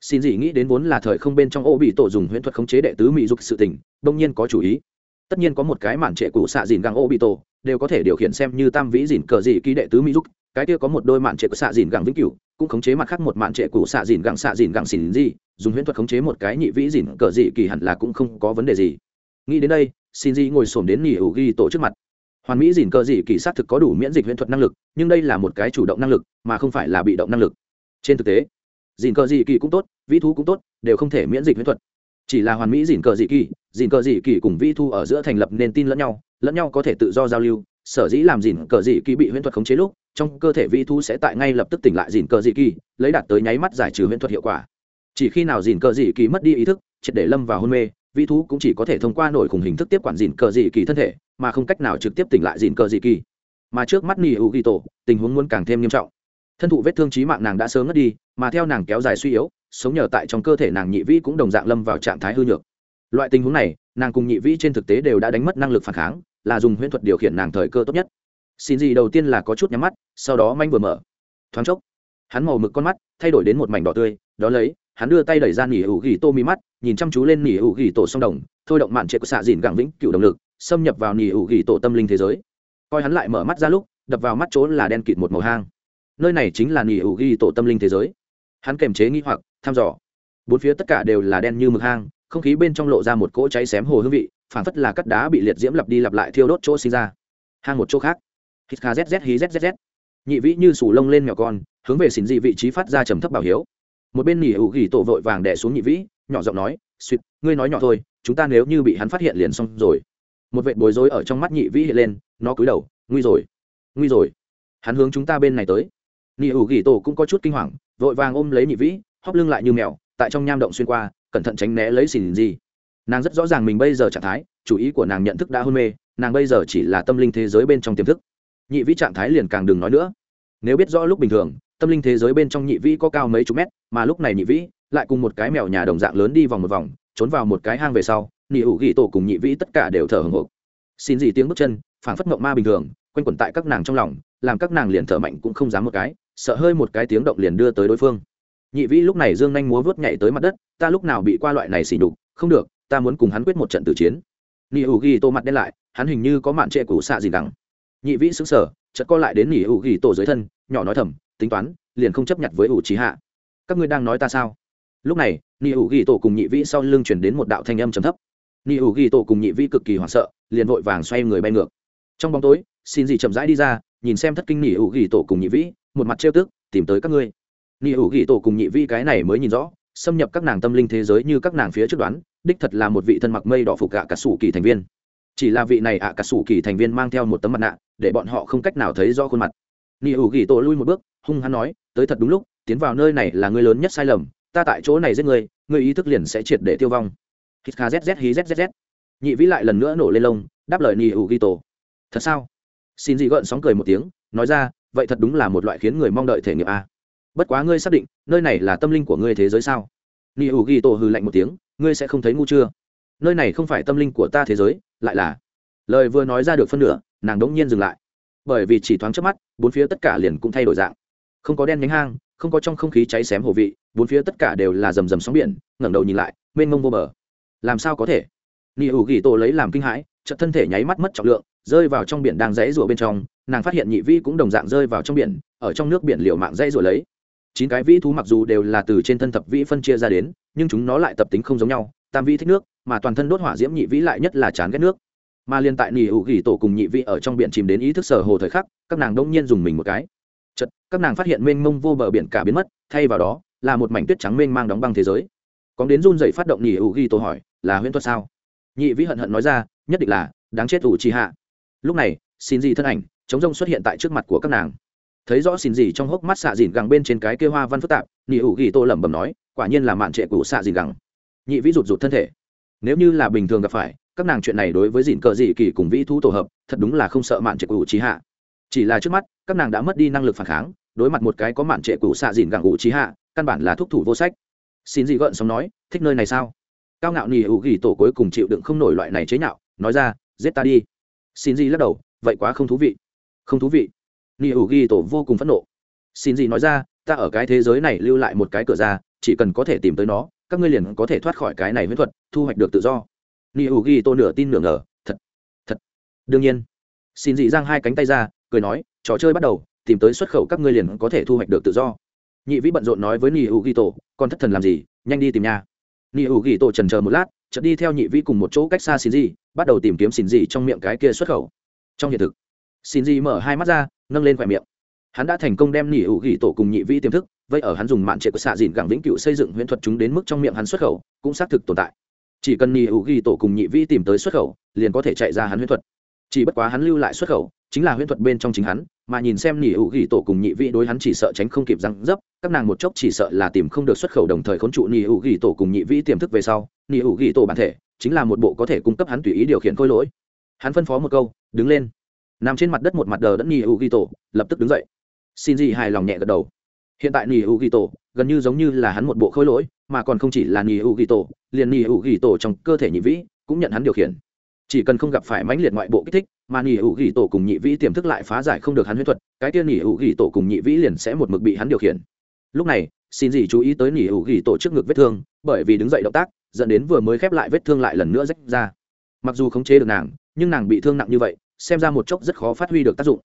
Xin dị nghĩ đến vốn là thời không bên trong ô bị tổ dùng huyễn thuật khống chế đệ tứ mỹ dục sự tình đông nhiên có chủ ý. Tất nhiên có một cái màn trệ cũ xạ dìn găng ô bị tổ, đều có thể điều khiển xem như tam vĩ dìn cờ dị kỳ đệ tứ mỹ dục. Cái kia có một đôi màn trệ của xạ dìn găng vĩnh cửu, cũng khống chế mặt khác một màn trệ cụ xạ dìn găng xạ dìn găng xỉn dị, dùng huyễn thuật khống chế một cái nhị vĩ dìn cờ dị kỳ hẳn là cũng không có vấn đề gì. Nghĩ đến đây, xin dị ngồi xổm đến nhị ủ ghi tổ trước mặt. Hoàn mỹ dìn cờ dị kỳ sát thực có đủ miễn dịch huyễn thuật năng lực, nhưng đây là một cái chủ động năng lực, mà không phải là bị động năng lực trên thực tế dìn cờ dị kỳ cũng tốt, vĩ thu cũng tốt, đều không thể miễn dịch huyễn thuật. Chỉ là hoàn mỹ dìn cờ dị kỳ dìn cờ dị kỳ cùng vĩ thu ở giữa thành lập nền tin lẫn nhau lẫn nhau có thể tự do giao lưu. Sở dĩ làm dìn cờ dị kỳ bị huyễn thuật khống chế lúc, trong cơ thể vĩ thu sẽ tại ngay lập tức tỉnh lại dìn cờ dị kỳ, lấy đạt tới nháy mắt giải trừ huyễn thuật hiệu quả. Chỉ khi nào dìn cờ dị kỳ mất đi ý thức, triệt để lâm vào hôn mê, vĩ thú cũng chỉ có thể thông qua nổi khủng hình thức tiếp quản dìn cờ dị kỳ thân thể, mà không cách nào trực tiếp tỉnh lại dìn cờ dị kỳ. Mà trước mắt nỉ hữu ghi tổ tình huống muốn càng thêm nghiêm trọng thân thụ vết thương trí mạng nàng đã sớm ngất đi, mà theo nàng kéo dài suy yếu, sống nhờ tại trong cơ thể nàng nhị vĩ cũng đồng dạng lâm vào trạng thái hư nhược. Loại tình huống này, nàng cùng nhị vĩ trên thực tế đều đã đánh mất năng lực phản kháng, là dùng huyễn thuật điều khiển nàng thời cơ tốt nhất. Xin gì đầu tiên là có chút nhắm mắt, sau đó manh vừa mở. Thoáng chốc, hắn màu mực con mắt thay đổi đến một mảnh đỏ tươi, đó lấy, hắn đưa tay đẩy ra nỉ hữu ghi tô mi mắt, nhìn chăm chú lên nỉ hữu ghi tổ song đồng, thôi động mạn trệ của xạ dìn gẳng vĩnh cựu động lực, xâm nhập vào nỉ hữu ghi tổ tâm linh thế giới. Coi hắn lại mở mắt ra lúc, đập vào mắt chỗ là đen kịt một màu hang nơi này chính là nỉ hữu ghi tổ tâm linh thế giới. Hắn kềm chế nghi hoặc, thăm dò. Bốn phía tất cả đều là đen như mực hang, không khí bên trong lộ ra một cỗ cháy xém hồ hương vị phản phất là cắt đá bị liệt diễm lặp đi lặp lại thiêu đốt chỗ sinh ra. Hang một chỗ khác. Hít kha zz hí zzz nhị vĩ như sủ lông lên mèo con, hướng về xỉn dị vị trí phát ra trầm thấp bảo hiếu. Một bên nỉ hữu ghi tổ vội vàng đẻ xuống nhị vĩ, nhỏ giọng nói suýt ngươi nói nhỏ thôi, chúng ta nếu như bị hắn phát hiện liền xong rồi. Một vệ bối rối ở trong mắt nhị vĩ hiện lên, nó cúi đầu, nguy rồi nguy rồi. Hắn hướng chúng ta bên này tới nị ủ ghi tổ cũng có chút kinh hoàng, vội vàng ôm lấy nhị vĩ, hóp lưng lại như mèo, tại trong nham động xuyên qua, cẩn thận tránh né lấy xỉn gì. Nàng rất rõ ràng mình bây giờ trạng thái, chủ ý của nàng nhận thức đã hôn mê, nàng bây giờ chỉ là tâm linh thế giới bên trong tiềm thức. Nhị vĩ trạng thái liền càng đừng nói nữa. Nếu biết rõ lúc bình thường, tâm linh thế giới bên trong nhị vĩ có cao mấy chục mét, mà lúc này nhị vĩ lại cùng một cái mèo nhà đồng dạng lớn đi vòng một vòng, trốn vào một cái hang về sau nhị hữu ghi tổ cùng nhị vĩ tất cả đều thở hồng hộc. Xin gì tiếng bước chân, phảng phất mộng ma bình thường, quanh quẩn tại các nàng trong lòng, làm các nàng liền thở mạnh cũng không dám một cái sợ hơi một cái tiếng động liền đưa tới đối phương. Nhị vĩ lúc này dương nhanh múa vớt nhảy tới mặt đất, ta lúc nào bị qua loại này xỉ đục không được, ta muốn cùng hắn quyết một trận tử chiến. Nhị hữu ghi tô mặt đen lại, hắn hình như có mạn trệ cũ xạ gì đắng nhị vĩ xứng sở chợt co lại đến nhị hữu ghi tổ dưới thân, nhỏ nói thầm, tính toán, liền không chấp nhận với ủ trí hạ. Các ngươi đang nói ta sao? Lúc này nhị hữu ghi tổ cùng nhị vĩ sau lưng chuyển đến một đạo thanh âm trầm thấp. Nhị hữu ghi tổ cùng nhị vĩ cực kỳ hoảng sợ, liền vội vàng xoay người bay ngược. Trong bóng tối, xin gì chậm rãi đi ra, nhìn xem thất kinh nỉ hữu ghi tổ cùng nhị vĩ một mặt trêu tức, tìm tới các ngươi. Nị hữu ghi tổ cùng nhị vi cái này mới nhìn rõ, xâm nhập các nàng tâm linh thế giới như các nàng phía trước đoán, đích thật là một vị thân mặc mây đỏ phục gạ cả sủ kỳ thành viên. Chỉ là vị này ạ cả sủ kỳ thành viên mang theo một tấm mặt nạ, để bọn họ không cách nào thấy rõ khuôn mặt. Nị hữu ghi tổ lui một bước, hung hắn nói, tới thật đúng lúc, tiến vào nơi này là người lớn nhất sai lầm, ta tại chỗ này giết người người ý thức liền sẽ triệt để tiêu vong. Hít kha zz hí zzz nhị vĩ lại lần nữa nổ lên lông, đáp lời nị hữu ghi tổ. Thật sao? Xin dị gợn sóng cười một tiếng, nói ra vậy thật đúng là một loại khiến người mong đợi thể nghiệm a. Bất quá ngươi xác định, nơi này là tâm linh của ngươi thế giới sao? Ni u ghi tổ hư lạnh một tiếng, ngươi sẽ không thấy ngu chưa? Nơi này không phải tâm linh của ta thế giới, lại là lời vừa nói ra được phân nửa, nàng đống nhiên dừng lại. Bởi vì chỉ thoáng trước mắt, bốn phía tất cả liền cũng thay đổi dạng. Không có đen nhánh hang, không có trong không khí cháy xém hồ vị, bốn phía tất cả đều là rầm rầm sóng biển, ngẩng đầu nhìn lại, mênh mông vô bờ. Làm sao có thể? Ni u ghi tổ lấy làm kinh hãi, chợt thân thể nháy mắt mất trọng lượng, rơi vào trong biển đang rẽ rủa bên trong nàng phát hiện nhị vi cũng đồng dạng rơi vào trong biển, ở trong nước biển liều mạng dây rồi lấy. Chín cái vĩ thú mặc dù đều là từ trên thân thập vĩ phân chia ra đến, nhưng chúng nó lại tập tính không giống nhau, tam vĩ thích nước, mà toàn thân đốt hỏa diễm nhị vĩ lại nhất là chán ghét nước. Mà liên tại nỉ hữu gỉ tổ cùng nhị vĩ ở trong biển chìm đến ý thức sở hồ thời khắc, các nàng đông nhiên dùng mình một cái. Chật các nàng phát hiện mênh mông vô bờ biển cả biến mất, thay vào đó, là một mảnh tuyết trắng mênh mang đóng băng thế giới. Có đến run dậy phát động nỉ hữu gỉ tổ hỏi, là huyễn thuật sao? Nhị vĩ hận hận nói ra, nhất định là, đáng chết ủ chi hạ. Lúc này, xin gì thân ảnh chống rông xuất hiện tại trước mặt của các nàng. Thấy rõ xin gì trong hốc mắt xạ dìn gẳng bên trên cái kia hoa văn phức tạp nhị ủ ghi tô lẩm bẩm nói, quả nhiên là mạn trệ của xạ dìn gẳng. Nhị vĩ rụt rụt thân thể. Nếu như là bình thường gặp phải, các nàng chuyện này đối với dìn cờ dị kỳ cùng vĩ thú tổ hợp, thật đúng là không sợ mạn trệ của trí hạ. Chỉ là trước mắt, các nàng đã mất đi năng lực phản kháng, đối mặt một cái có mạn trệ của xạ dìn gẳng ủ trí hạ, căn bản là thúc thủ vô sách. Xin gì gợn xong nói, thích nơi này sao? Cao ngạo nhị ủ ghi tổ cuối cùng chịu đựng không nổi loại này chế nhạo, nói ra, giết ta đi. Xin gì lắc đầu, vậy quá không thú vị không thú vị. Ni ủ ghi tổ vô cùng phẫn nộ. Xin gì nói ra, ta ở cái thế giới này lưu lại một cái cửa ra, chỉ cần có thể tìm tới nó, các ngươi liền có thể thoát khỏi cái này huyễn thuật, thu hoạch được tự do. Ni ủ ghi tổ nửa tin nửa ngờ, thật thật. Đương nhiên. Xin dị giang hai cánh tay ra, cười nói, trò chơi bắt đầu, tìm tới xuất khẩu các ngươi liền có thể thu hoạch được tự do. Nhị vĩ bận rộn nói với ni ủ ghi tổ, con thất thần làm gì, nhanh đi tìm nhà ni ủ ghi tổ trần chờ một lát, chợt đi theo nhị vĩ cùng một chỗ cách xa xin dị bắt đầu tìm kiếm xin dị trong miệng cái kia xuất khẩu. Trong hiện thực xin Di mở hai mắt ra, nâng lên khỏe miệng. Hắn đã thành công đem nỉ hữu ghi tổ cùng nhị vĩ tiềm thức vậy ở hắn dùng mạn trệ của xạ dìn gẳng vĩnh cựu xây dựng huyễn thuật chúng đến mức trong miệng hắn xuất khẩu, cũng xác thực tồn tại. Chỉ cần nỉ hữu ghi tổ cùng nhị vĩ tìm tới xuất khẩu, liền có thể chạy ra hắn huyễn thuật. Chỉ bất quá hắn lưu lại xuất khẩu, chính là huyễn thuật bên trong chính hắn, mà nhìn xem nỉ hữu ghi tổ cùng nhị vĩ đối hắn chỉ sợ tránh không kịp răng dấp, các nàng một chốc chỉ sợ là tìm không được xuất khẩu đồng thời khốn trụ nỉ hữu ghi tổ cùng nhị vĩ tiềm thức về sau, nỉ hữu ghi tổ bản thể chính là một bộ có thể cung cấp hắn tùy ý điều khiển khôi lỗi. Hắn phân phó một câu, đứng lên nằm trên mặt đất một mặt đờ đẫn nỉ ủ ghi tổ lập tức đứng dậy. Xin gì hài lòng nhẹ gật đầu. Hiện tại nỉ ủ ghi tổ gần như giống như là hắn một bộ khôi lỗi, mà còn không chỉ là nỉ ủ ghi tổ liền nỉ ủ ghi tổ trong cơ thể nhị vĩ cũng nhận hắn điều khiển. Chỉ cần không gặp phải mãnh liệt ngoại bộ kích thích, mà nỉ ủ ghi tổ cùng nhị vĩ tiềm thức lại phá giải không được hắn huyết thuật, cái tiên nỉ ủ ghi tổ cùng nhị vĩ liền sẽ một mực bị hắn điều khiển. Lúc này xin gì chú ý tới nỉ ủ ghi tổ trước ngực vết thương, bởi vì đứng dậy động tác dẫn đến vừa mới khép lại vết thương lại lần nữa rách ra. Mặc dù khống chế được nàng, nhưng nàng bị thương nặng như vậy xem ra một chốc rất khó phát huy được tác dụng.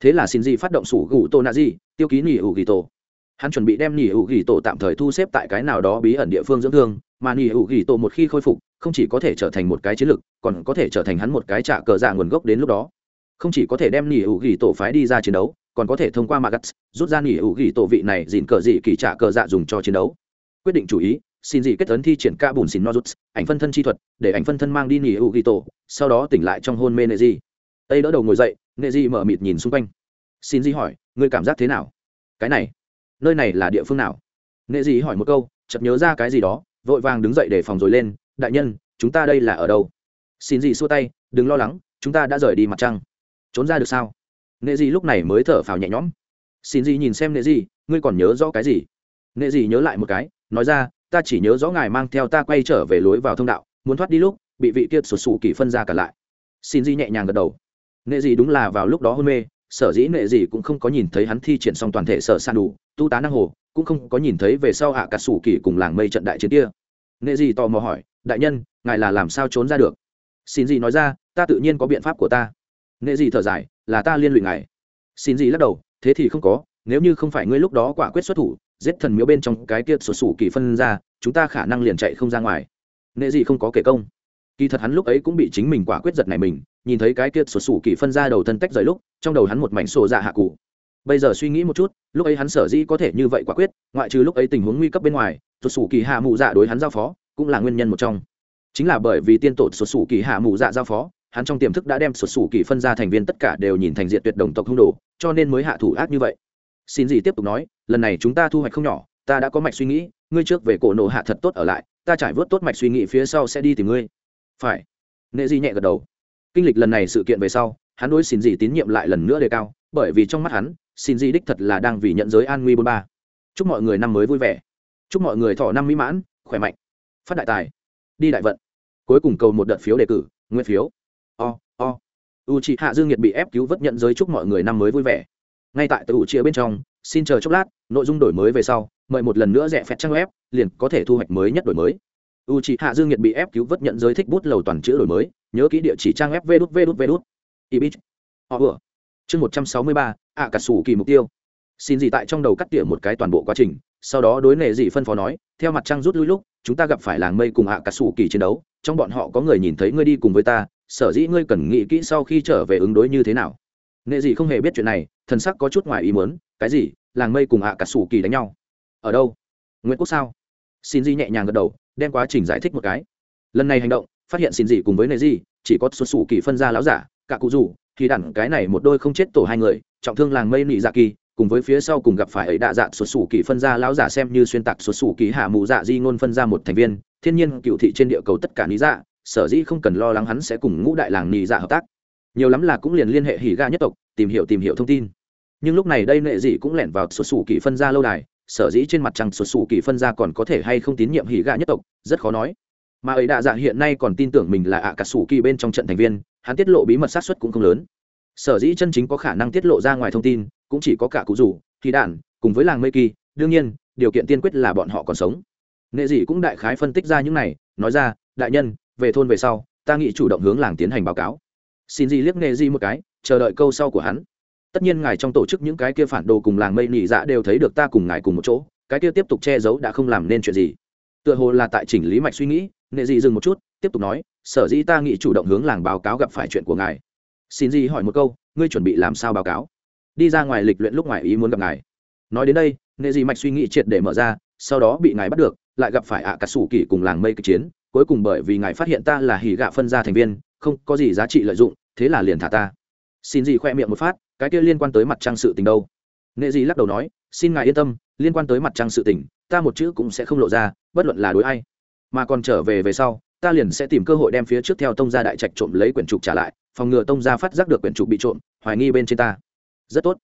Thế là xin gì phát động sủ gù tô na di tiêu ký nỉ hữu ghi tổ. Hắn chuẩn bị đem nỉ hữu ghi tổ tạm thời thu xếp tại cái nào đó bí ẩn địa phương dưỡng thương, mà nỉ hữu ghi tổ một khi khôi phục, không chỉ có thể trở thành một cái chiến lược còn có thể trở thành hắn một cái trả cờ dạ nguồn gốc đến lúc đó. Không chỉ có thể đem nỉ hữu ghi tổ phái đi ra chiến đấu, còn có thể thông qua magas rút ra nỉ hữu ghi tổ vị này dịn cờ dị kỳ trả cờ dạ dùng cho chiến đấu. Quyết định chủ ý, xin dị kết tấn thi triển ca bùn xin nozuts ảnh phân thân chi thuật, để ảnh phân thân mang đi nỉ hữu ghi tổ, sau đó tỉnh lại trong hôn mê nệ di tây đỡ đầu ngồi dậy, nệ di mở mịt nhìn xung quanh. Xin di hỏi, ngươi cảm giác thế nào? Cái này, nơi này là địa phương nào? Nệ di hỏi một câu, chợt nhớ ra cái gì đó, vội vàng đứng dậy để phòng rồi lên, đại nhân, chúng ta đây là ở đâu? Xin di xua tay, đừng lo lắng, chúng ta đã rời đi mặt trăng. Trốn ra được sao? Nệ di lúc này mới thở phào nhẹ nhõm. Xin di nhìn xem nệ di, ngươi còn nhớ rõ cái gì? Nệ di nhớ lại một cái, nói ra, ta chỉ nhớ rõ ngài mang theo ta quay trở về lối vào thông đạo, muốn thoát đi lúc, bị vị kia sụt sù kỳ phân ra cả lại. Xin di nhẹ nhàng gật đầu nệ gì đúng là vào lúc đó hôn mê, sở dĩ nệ gì cũng không có nhìn thấy hắn thi triển xong toàn thể sở san đủ, tu tá năng hồ, cũng không có nhìn thấy về sau hạ cả sủ kỳ cùng làng mây trận đại chiến kia. Nệ gì tò mò hỏi, đại nhân, ngài là làm sao trốn ra được? Xin gì nói ra, ta tự nhiên có biện pháp của ta. Nệ gì thở dài, là ta liên lụy ngài. Xin gì lắc đầu, thế thì không có, nếu như không phải ngươi lúc đó quả quyết xuất thủ, giết thần miếu bên trong cái kia sổ sủ kỳ phân ra, chúng ta khả năng liền chạy không ra ngoài. Nệ gì không có kể công kỳ thật hắn lúc ấy cũng bị chính mình quả quyết giật này mình, nhìn thấy cái kia sụt sủ kỳ phân ra đầu thân tách rời lúc, trong đầu hắn một mảnh sổ dạ hạ cụ. Bây giờ suy nghĩ một chút, lúc ấy hắn sở dĩ có thể như vậy quả quyết, ngoại trừ lúc ấy tình huống nguy cấp bên ngoài sụt sủ kỳ hạ mụ dạ đối hắn giao phó, cũng là nguyên nhân một trong. Chính là bởi vì tiên tổ sụt sủ kỳ hạ mụ dạ giao phó, hắn trong tiềm thức đã đem sụt sủ kỳ phân ra thành viên tất cả đều nhìn thành diện tuyệt đồng tộc hung đồ, cho nên mới hạ thủ ác như vậy. Xin gì tiếp tục nói, lần này chúng ta thu hoạch không nhỏ, ta đã có mạch suy nghĩ, ngươi trước về cổ nổ hạ thật tốt ở lại, ta trải vớt tốt mạch suy nghĩ phía sau sẽ đi tìm ngươi phải. Nệ di nhẹ gật đầu. Kinh lịch lần này sự kiện về sau, hắn đối xin gì tín nhiệm lại lần nữa đề cao, bởi vì trong mắt hắn, xin gì đích thật là đang vì nhận giới an nguy bôn ba. Chúc mọi người năm mới vui vẻ. Chúc mọi người thọ năm mỹ mãn, khỏe mạnh. Phát đại tài. Đi đại vận. Cuối cùng cầu một đợt phiếu đề cử nguyên phiếu. O o. U chị hạ dương nhiệt bị ép cứu vớt nhận giới chúc mọi người năm mới vui vẻ. Ngay tại từ chia bên trong, xin chờ chốc lát, nội dung đổi mới về sau, mời một lần nữa rẻ phẹt trang web, liền có thể thu hoạch mới nhất đổi mới u chị hạ dương nhiệt bị ép cứu vớt nhận giới thích bút lầu toàn chữ đổi mới, nhớ kỹ địa chỉ trang ép vê đút vê đút vê đút. Ibit họ vừa. Chương một trăm sáu mươi ba, ạ cà sủ kỳ mục tiêu. Xin gì tại trong đầu cắt tỉa một cái toàn bộ quá trình, sau đó đối nệ dị phân phó nói, theo mặt trăng rút lui lúc, chúng ta gặp phải làng mây cùng ạ cà sủ kỳ chiến đấu, trong bọn họ có người nhìn thấy ngươi đi cùng với ta, sở dĩ ngươi cần nghĩ kỹ sau khi trở về ứng đối như thế nào. Nệ dị không hề biết chuyện này, thần sắc có chút ngoài ý muốn, cái gì, làng mây cùng ạ cà sủ kỳ đánh nhau. Ở đâu? Nguyễn quốc sao? Xin di nhẹ nhàng gật đầu, đem quá trình giải thích một cái. Lần này hành động, phát hiện xin Di cùng với nề di, chỉ có xuất xù kỳ phân ra láo giả, cả cụ rủ, thì đẳng cái này một đôi không chết tổ hai người, trọng thương làng mây nị dạ kỳ, cùng với phía sau cùng gặp phải ấy đạ dạ xuất xù kỳ phân ra lão giả xem như xuyên tạc xuất xù kỳ hạ mụ dạ di ngôn phân ra một thành viên, thiên nhiên cựu thị trên địa cầu tất cả nị dạ sở dĩ không cần lo lắng hắn sẽ cùng ngũ đại làng nị dạ hợp tác. Nhiều lắm là cũng liền liên hệ hỉ ga nhất tộc, tìm hiểu tìm hiểu thông tin. Nhưng lúc này đây nệ dị cũng lẻn vào xuất xù kỳ phân ra lâu đài sở dĩ trên mặt trăng sụt sù kỳ phân ra còn có thể hay không tín nhiệm hỉ gạ nhất tộc rất khó nói. Mà ấy đạ dạ hiện nay còn tin tưởng mình là ạ cả sủ kỳ bên trong trận thành viên hắn tiết lộ bí mật sát xuất cũng không lớn. Sở dĩ chân chính có khả năng tiết lộ ra ngoài thông tin cũng chỉ có cả cụ rủ khí đản, cùng với làng mây kỳ đương nhiên điều kiện tiên quyết là bọn họ còn sống. Nghệ dị cũng đại khái phân tích ra những này nói ra đại nhân về thôn về sau ta nghĩ chủ động hướng làng tiến hành báo cáo. Xin Dĩ liếc nghệ dị một cái chờ đợi câu sau của hắn tất nhiên ngài trong tổ chức những cái kia phản đồ cùng làng mây nỉ dạ đều thấy được ta cùng ngài cùng một chỗ, cái kia tiếp tục che giấu đã không làm nên chuyện gì. Tựa hồ là tại chỉnh lý mạch suy nghĩ nghệ dị dừng một chút, tiếp tục nói, sở dĩ ta nghĩ chủ động hướng làng báo cáo gặp phải chuyện của ngài. Xin gì hỏi một câu, ngươi chuẩn bị làm sao báo cáo? Đi ra ngoài lịch luyện lúc ngoài ý muốn gặp ngài. Nói đến đây nghệ dị mạch suy nghĩ triệt để mở ra, sau đó bị ngài bắt được, lại gặp phải ạ à cà sủ kỳ cùng làng mây kịch chiến, cuối cùng bởi vì ngài phát hiện ta là hỉ gạ phân ra thành viên, không có gì giá trị lợi dụng, thế là liền thả ta. Xin gì khoe miệng một phát cái kia liên quan tới mặt trăng sự tình đâu? Nệ dị lắc đầu nói, xin ngài yên tâm, liên quan tới mặt trăng sự tình, ta một chữ cũng sẽ không lộ ra, bất luận là đối ai. Mà còn trở về về sau, ta liền sẽ tìm cơ hội đem phía trước theo tông gia đại trạch trộm lấy quyển trục trả lại, phòng ngừa tông gia phát giác được quyển trục bị trộm, hoài nghi bên trên ta. Rất tốt.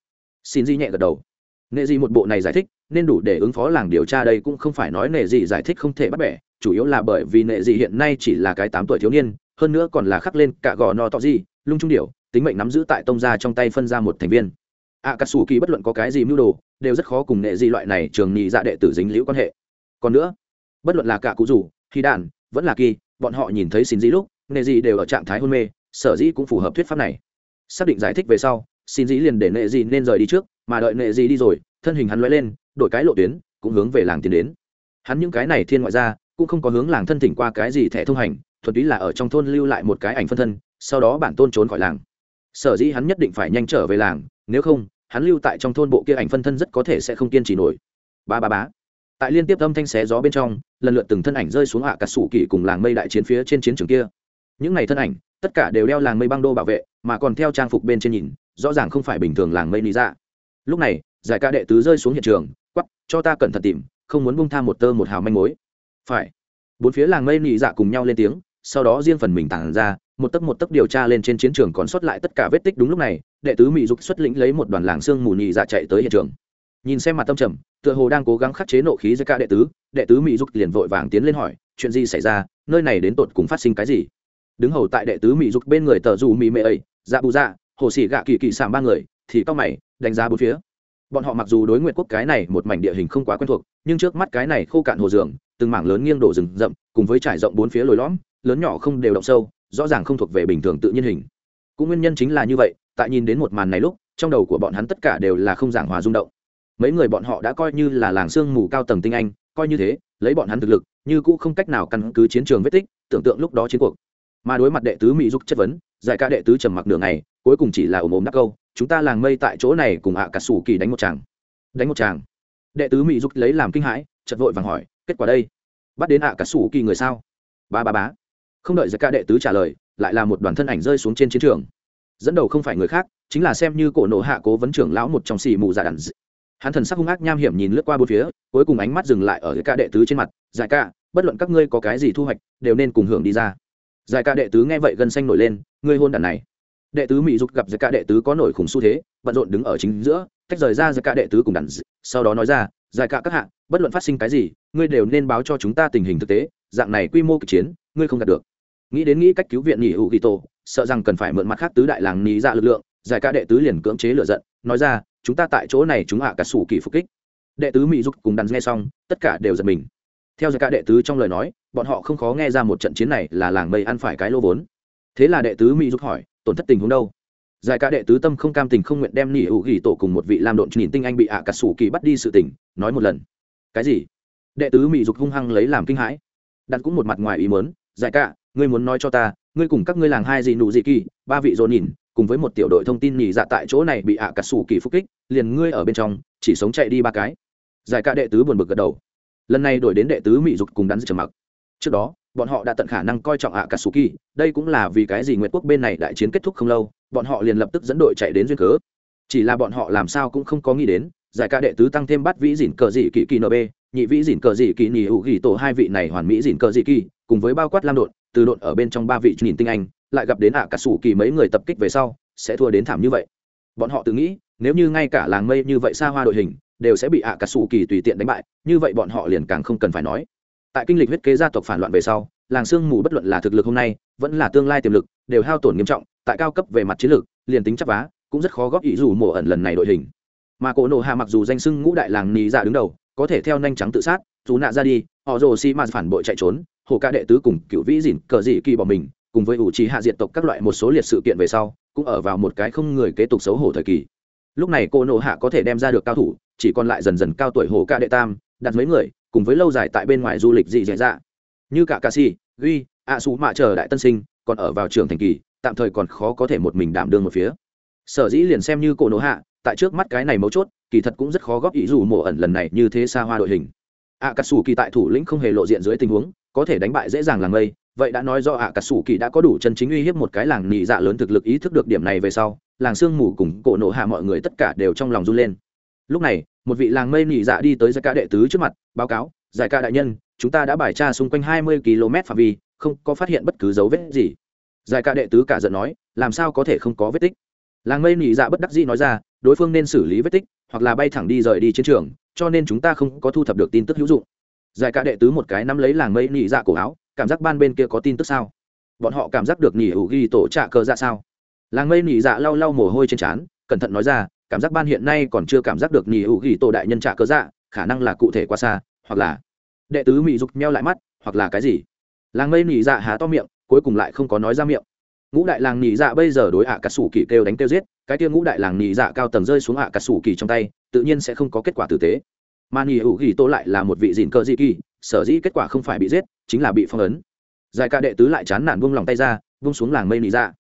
Xin di nhẹ gật đầu. Nệ Dị một bộ này giải thích, nên đủ để ứng phó làng điều tra đây cũng không phải nói nệ Dị giải thích không thể bắt bẻ, chủ yếu là bởi vì nệ Dị hiện nay chỉ là cái tám tuổi thiếu niên, hơn nữa còn là khắc lên cả gò no tọ gì, lung trung điệu tính mệnh nắm giữ tại tông gia trong tay phân ra một thành viên. A cà sủ kỳ bất luận có cái gì mưu đồ, đều rất khó cùng nệ gì loại này trường nhị dạ đệ tử dính liễu quan hệ. Còn nữa, bất luận là cả cụ rủ, khi đàn, vẫn là kỳ, bọn họ nhìn thấy xin dĩ lúc nệ dị đều ở trạng thái hôn mê, sở dĩ cũng phù hợp thuyết pháp này. Xác định giải thích về sau, xin dĩ liền để nệ dị nên rời đi trước, mà đợi nệ dị đi rồi, thân hình hắn l lên, đổi cái lộ tuyến, cũng hướng về làng tiến đến. Hắn những cái này thiên ngoại ra cũng không có hướng làng thân thỉnh qua cái gì thẻ thông hành, thuần túy là ở trong thôn lưu lại một cái ảnh phân thân, sau đó bản tôn trốn khỏi làng sở dĩ hắn nhất định phải nhanh trở về làng, nếu không, hắn lưu tại trong thôn bộ kia ảnh phân thân rất có thể sẽ không kiên trì nổi. Ba ba bá tại liên tiếp âm thanh xé gió bên trong, lần lượt từng thân ảnh rơi xuống hạ cà sủ kỳ cùng làng mây đại chiến phía trên chiến trường kia. Những n à y thân ảnh, tất cả đều đeo làng mây băng đô bảo vệ, mà còn theo trang phục bên trên nhìn, rõ ràng không phải bình thường làng mây lý ra dạ. lúc này, giải ca đệ tứ rơi xuống hiện trường quắp cho ta cẩn thận tìm, không muốn bung tham một tơ một hào manh mối. Phải. Bốn phía làng mây nị dạ cùng nhau lên tiếng, sau đó riêng phần mình tản ra một tấc một tấc điều tra lên trên chiến trường còn sót lại tất cả vết tích đúng lúc này, đệ tứ mỹ dục xuất lĩnh lấy một đoàn làng xương mù nhị dạ chạy tới hiện trường. Nhìn xem mặt tâm trầm, tựa hồ đang cố gắng khắc chế nộ khí giữa cả đệ tứ đệ tứ mỹ dục liền vội vàng tiến lên hỏi, chuyện gì xảy ra, nơi này đến tột cùng phát sinh cái gì? Đứng hầu tại đệ tứ mỹ dục bên người tờ dù mỹ mệ ấy dạ bù dạ hồ sĩ gạ kỳ kỳ sảng ba người, thì cao mày, đánh giá bốn phía. Bọn họ mặc dù đối nguyện quốc cái này một mảnh địa hình không quá quen thuộc, nhưng trước mắt cái này khô cạn hồ dường, từng mảng lớn nghiêng đổ rừng rậm, cùng với trải rộng bốn phía lồi lõm, lớn nhỏ không đều động sâu rõ ràng không thuộc về bình thường tự nhiên hình. Cũng nguyên nhân chính là như vậy, tại nhìn đến một màn này lúc, trong đầu của bọn hắn tất cả đều là không giảng hòa rung động. Mấy người bọn họ đã coi như là làng sương mù cao tầng tinh anh, coi như thế, lấy bọn hắn thực lực, như cũ không cách nào căn cứ chiến trường vết tích, tưởng tượng lúc đó chiến cuộc. Mà đối mặt đệ tứ mỹ giúp chất vấn, giải ca đệ tứ trầm mặc nửa ngày, cuối cùng chỉ là ồm ồm đắc câu, chúng ta làng mây tại chỗ này cùng ạ cả sủ kỳ đánh một chàng đánh một chàng đệ tứ mỹ giúp lấy làm kinh hãi chật vội vàng hỏi, kết quả đây? Bắt đến ạ cả sủ kỳ người sao? Ba ba bá không đợi giải ca đệ tứ trả lời, lại là một đoàn thân ảnh rơi xuống trên chiến trường. Dẫn đầu không phải người khác, chính là xem như cổ nộ hạ cố vấn trưởng lão một trong xì mù dạ giả đàn hắn thần sắc hung ác nham hiểm nhìn lướt qua bốn phía, cuối cùng ánh mắt dừng lại ở ca đệ tứ trên mặt giải ca, bất luận các ngươi có cái gì thu hoạch, đều nên cùng hưởng đi ra. Giải ca đệ tứ nghe vậy gân xanh nổi lên, ngươi hôn đàn này. Đệ tứ mỹ dục gặp giải ca đệ tứ có nổi khủng xu thế, bận rộn đứng ở chính giữa, tách rời ra giải ca đệ tứ cùng đàn sau đó nói ra giải ca các hạ, bất luận phát sinh cái gì, ngươi đều nên báo cho chúng ta tình hình thực tế, dạng này quy mô kịch chiến, ngươi không đạt được nghĩ đến nghĩ cách cứu viện nghỉ hữu ghi tổ sợ rằng cần phải mượn mặt khác tứ đại làng ní ra dạ lực lượng, giải ca đệ tứ liền cưỡng chế lựa giận, nói ra, chúng ta tại chỗ này chúng hạ cả sủ kỳ phục kích. Đệ tứ mỹ dục cùng đắn nghe xong, tất cả đều giật mình. Theo giải ca đệ tứ trong lời nói, bọn họ không khó nghe ra một trận chiến này là làng mây ăn phải cái lô vốn. Thế là đệ tứ mỹ dục hỏi, tổn thất tình huống đâu? Giải ca đệ tứ tâm không cam tình không nguyện đem nỉ hữu ghi tổ cùng một vị làm độn nhìn tinh anh bị ạ cả sủ kỳ bắt đi sự tình, nói một lần. Cái gì? Đệ tứ mỹ dục hung hăng lấy làm kinh hãi. Đặt cũng một mặt ngoài ý mớn giải ca ngươi muốn nói cho ta, ngươi cùng các ngươi làng hai gì nụ gì kỳ, ba vị dồn nhìn, cùng với một tiểu đội thông tin nhì dạ tại chỗ này bị ạ cả sủ kỳ phúc kích, liền ngươi ở bên trong, chỉ sống chạy đi ba cái. Giải ca đệ tứ buồn bực gật đầu. Lần này đổi đến đệ tứ mỹ dục cùng đắn trầm mặc. Trước đó, bọn họ đã tận khả năng coi trọng ạ cả sủ kỳ, đây cũng là vì cái gì nguyệt quốc bên này đại chiến kết thúc không lâu, bọn họ liền lập tức dẫn đội chạy đến duyên cớ. Chỉ là bọn họ làm sao cũng không có nghĩ đến, giải ca đệ tứ tăng thêm bắt vĩ dỉn cờ dị kỳ kỳ nb nhị vĩ dỉn cờ dị kỳ nhì hữu ghi tổ hai vị này hoàn mỹ dỉn cờ dị kỳ cùng với bao quát lam đột từ độn ở bên trong ba vị nhìn tinh anh, lại gặp đến ạ cả sủ kỳ mấy người tập kích về sau, sẽ thua đến thảm như vậy. Bọn họ tự nghĩ, nếu như ngay cả làng mây như vậy xa hoa đội hình, đều sẽ bị ạ cả sủ kỳ tùy tiện đánh bại, như vậy bọn họ liền càng không cần phải nói. Tại kinh lịch huyết kế gia tộc phản loạn về sau, làng sương mù bất luận là thực lực hôm nay, vẫn là tương lai tiềm lực, đều hao tổn nghiêm trọng, tại cao cấp về mặt chiến lược, liền tính chấp vá, cũng rất khó góp ý dù mổ ẩn lần này đội hình. Mà cổ nổ hạ mặc dù danh sưng ngũ đại làng nì ra dạ đứng đầu, có thể theo nhanh trắng tự sát, dù nạ ra đi, họ rồ xi mà phản bội chạy trốn hồ ca đệ tứ cùng cựu vĩ dìn cờ dị kỳ bỏ mình, cùng với ủ trì hạ diện tộc các loại một số liệt sự kiện về sau, cũng ở vào một cái không người kế tục xấu hổ thời kỳ. Lúc này cô nộ hạ có thể đem ra được cao thủ, chỉ còn lại dần dần cao tuổi hồ ca đệ tam, đặt mấy người, cùng với lâu dài tại bên ngoài du lịch dị dạy dạ. Như cả ca si, ghi, a xú mạ chờ đại tân sinh, còn ở vào trường thành kỳ, tạm thời còn khó có thể một mình đảm đương một phía. Sở dĩ liền xem như cổ nộ hạ, tại trước mắt cái này mấu chốt, kỳ thật cũng rất khó góp ý dù mổ ẩn lần này như thế xa hoa đội hình. Ạ cà sủ kỳ tại thủ lĩnh không hề lộ diện dưới tình huống có thể đánh bại dễ dàng làng mây, vậy đã nói do ạ cà sủ kỳ đã có đủ chân chính uy hiếp một cái làng nị dạ lớn thực lực ý thức được điểm này về sau, làng sương mù cùng cổ nộ hạ mọi người tất cả đều trong lòng run lên. Lúc này, một vị làng mây nị dạ đi tới giải ca đệ tứ trước mặt, báo cáo, giải ca đại nhân, chúng ta đã bài tra xung quanh hai mươi km phạm vi, không có phát hiện bất cứ dấu vết gì. Giải ca đệ tứ cả giận nói, làm sao có thể không có vết tích? Làng mây nị dạ bất đắc dĩ nói ra, đối phương nên xử lý vết tích, hoặc là bay thẳng đi rời đi chiến trường, cho nên chúng ta không có thu thập được tin tức hữu dụng giải cả đệ tứ một cái nắm lấy làng mây nị dạ cổ áo, cảm giác ban bên kia có tin tức sao? Bọn họ cảm giác được nỉ ủ ghi tổ trạ cờ dạ sao? Làng mây nỉ dạ lau lau mồ hôi trên trán, cẩn thận nói ra, cảm giác ban hiện nay còn chưa cảm giác được nỉ ủ ghi tổ đại nhân trạ cờ dạ khả năng là cụ thể qua xa, hoặc là đệ tứ mỹ dục meo lại mắt, hoặc là cái gì? Làng mây nỉ dạ há to miệng, cuối cùng lại không có nói ra miệng. Ngũ đại làng nỉ dạ bây giờ đối ạ à cà sủ kỳ kêu đánh kêu giết, cái kia ngũ đại làng nỉ dạ cao tầng rơi xuống ạ à cà sủ kỳ trong tay, tự nhiên sẽ không có kết quả tử tế mà nghỉ hữu ghi tô lại là một vị dìn cơ dị kỳ sở dĩ kết quả không phải bị giết chính là bị phong ấn. Giải ca đệ tứ lại chán nản vung lòng tay ra vung xuống làng mây nỉ ra.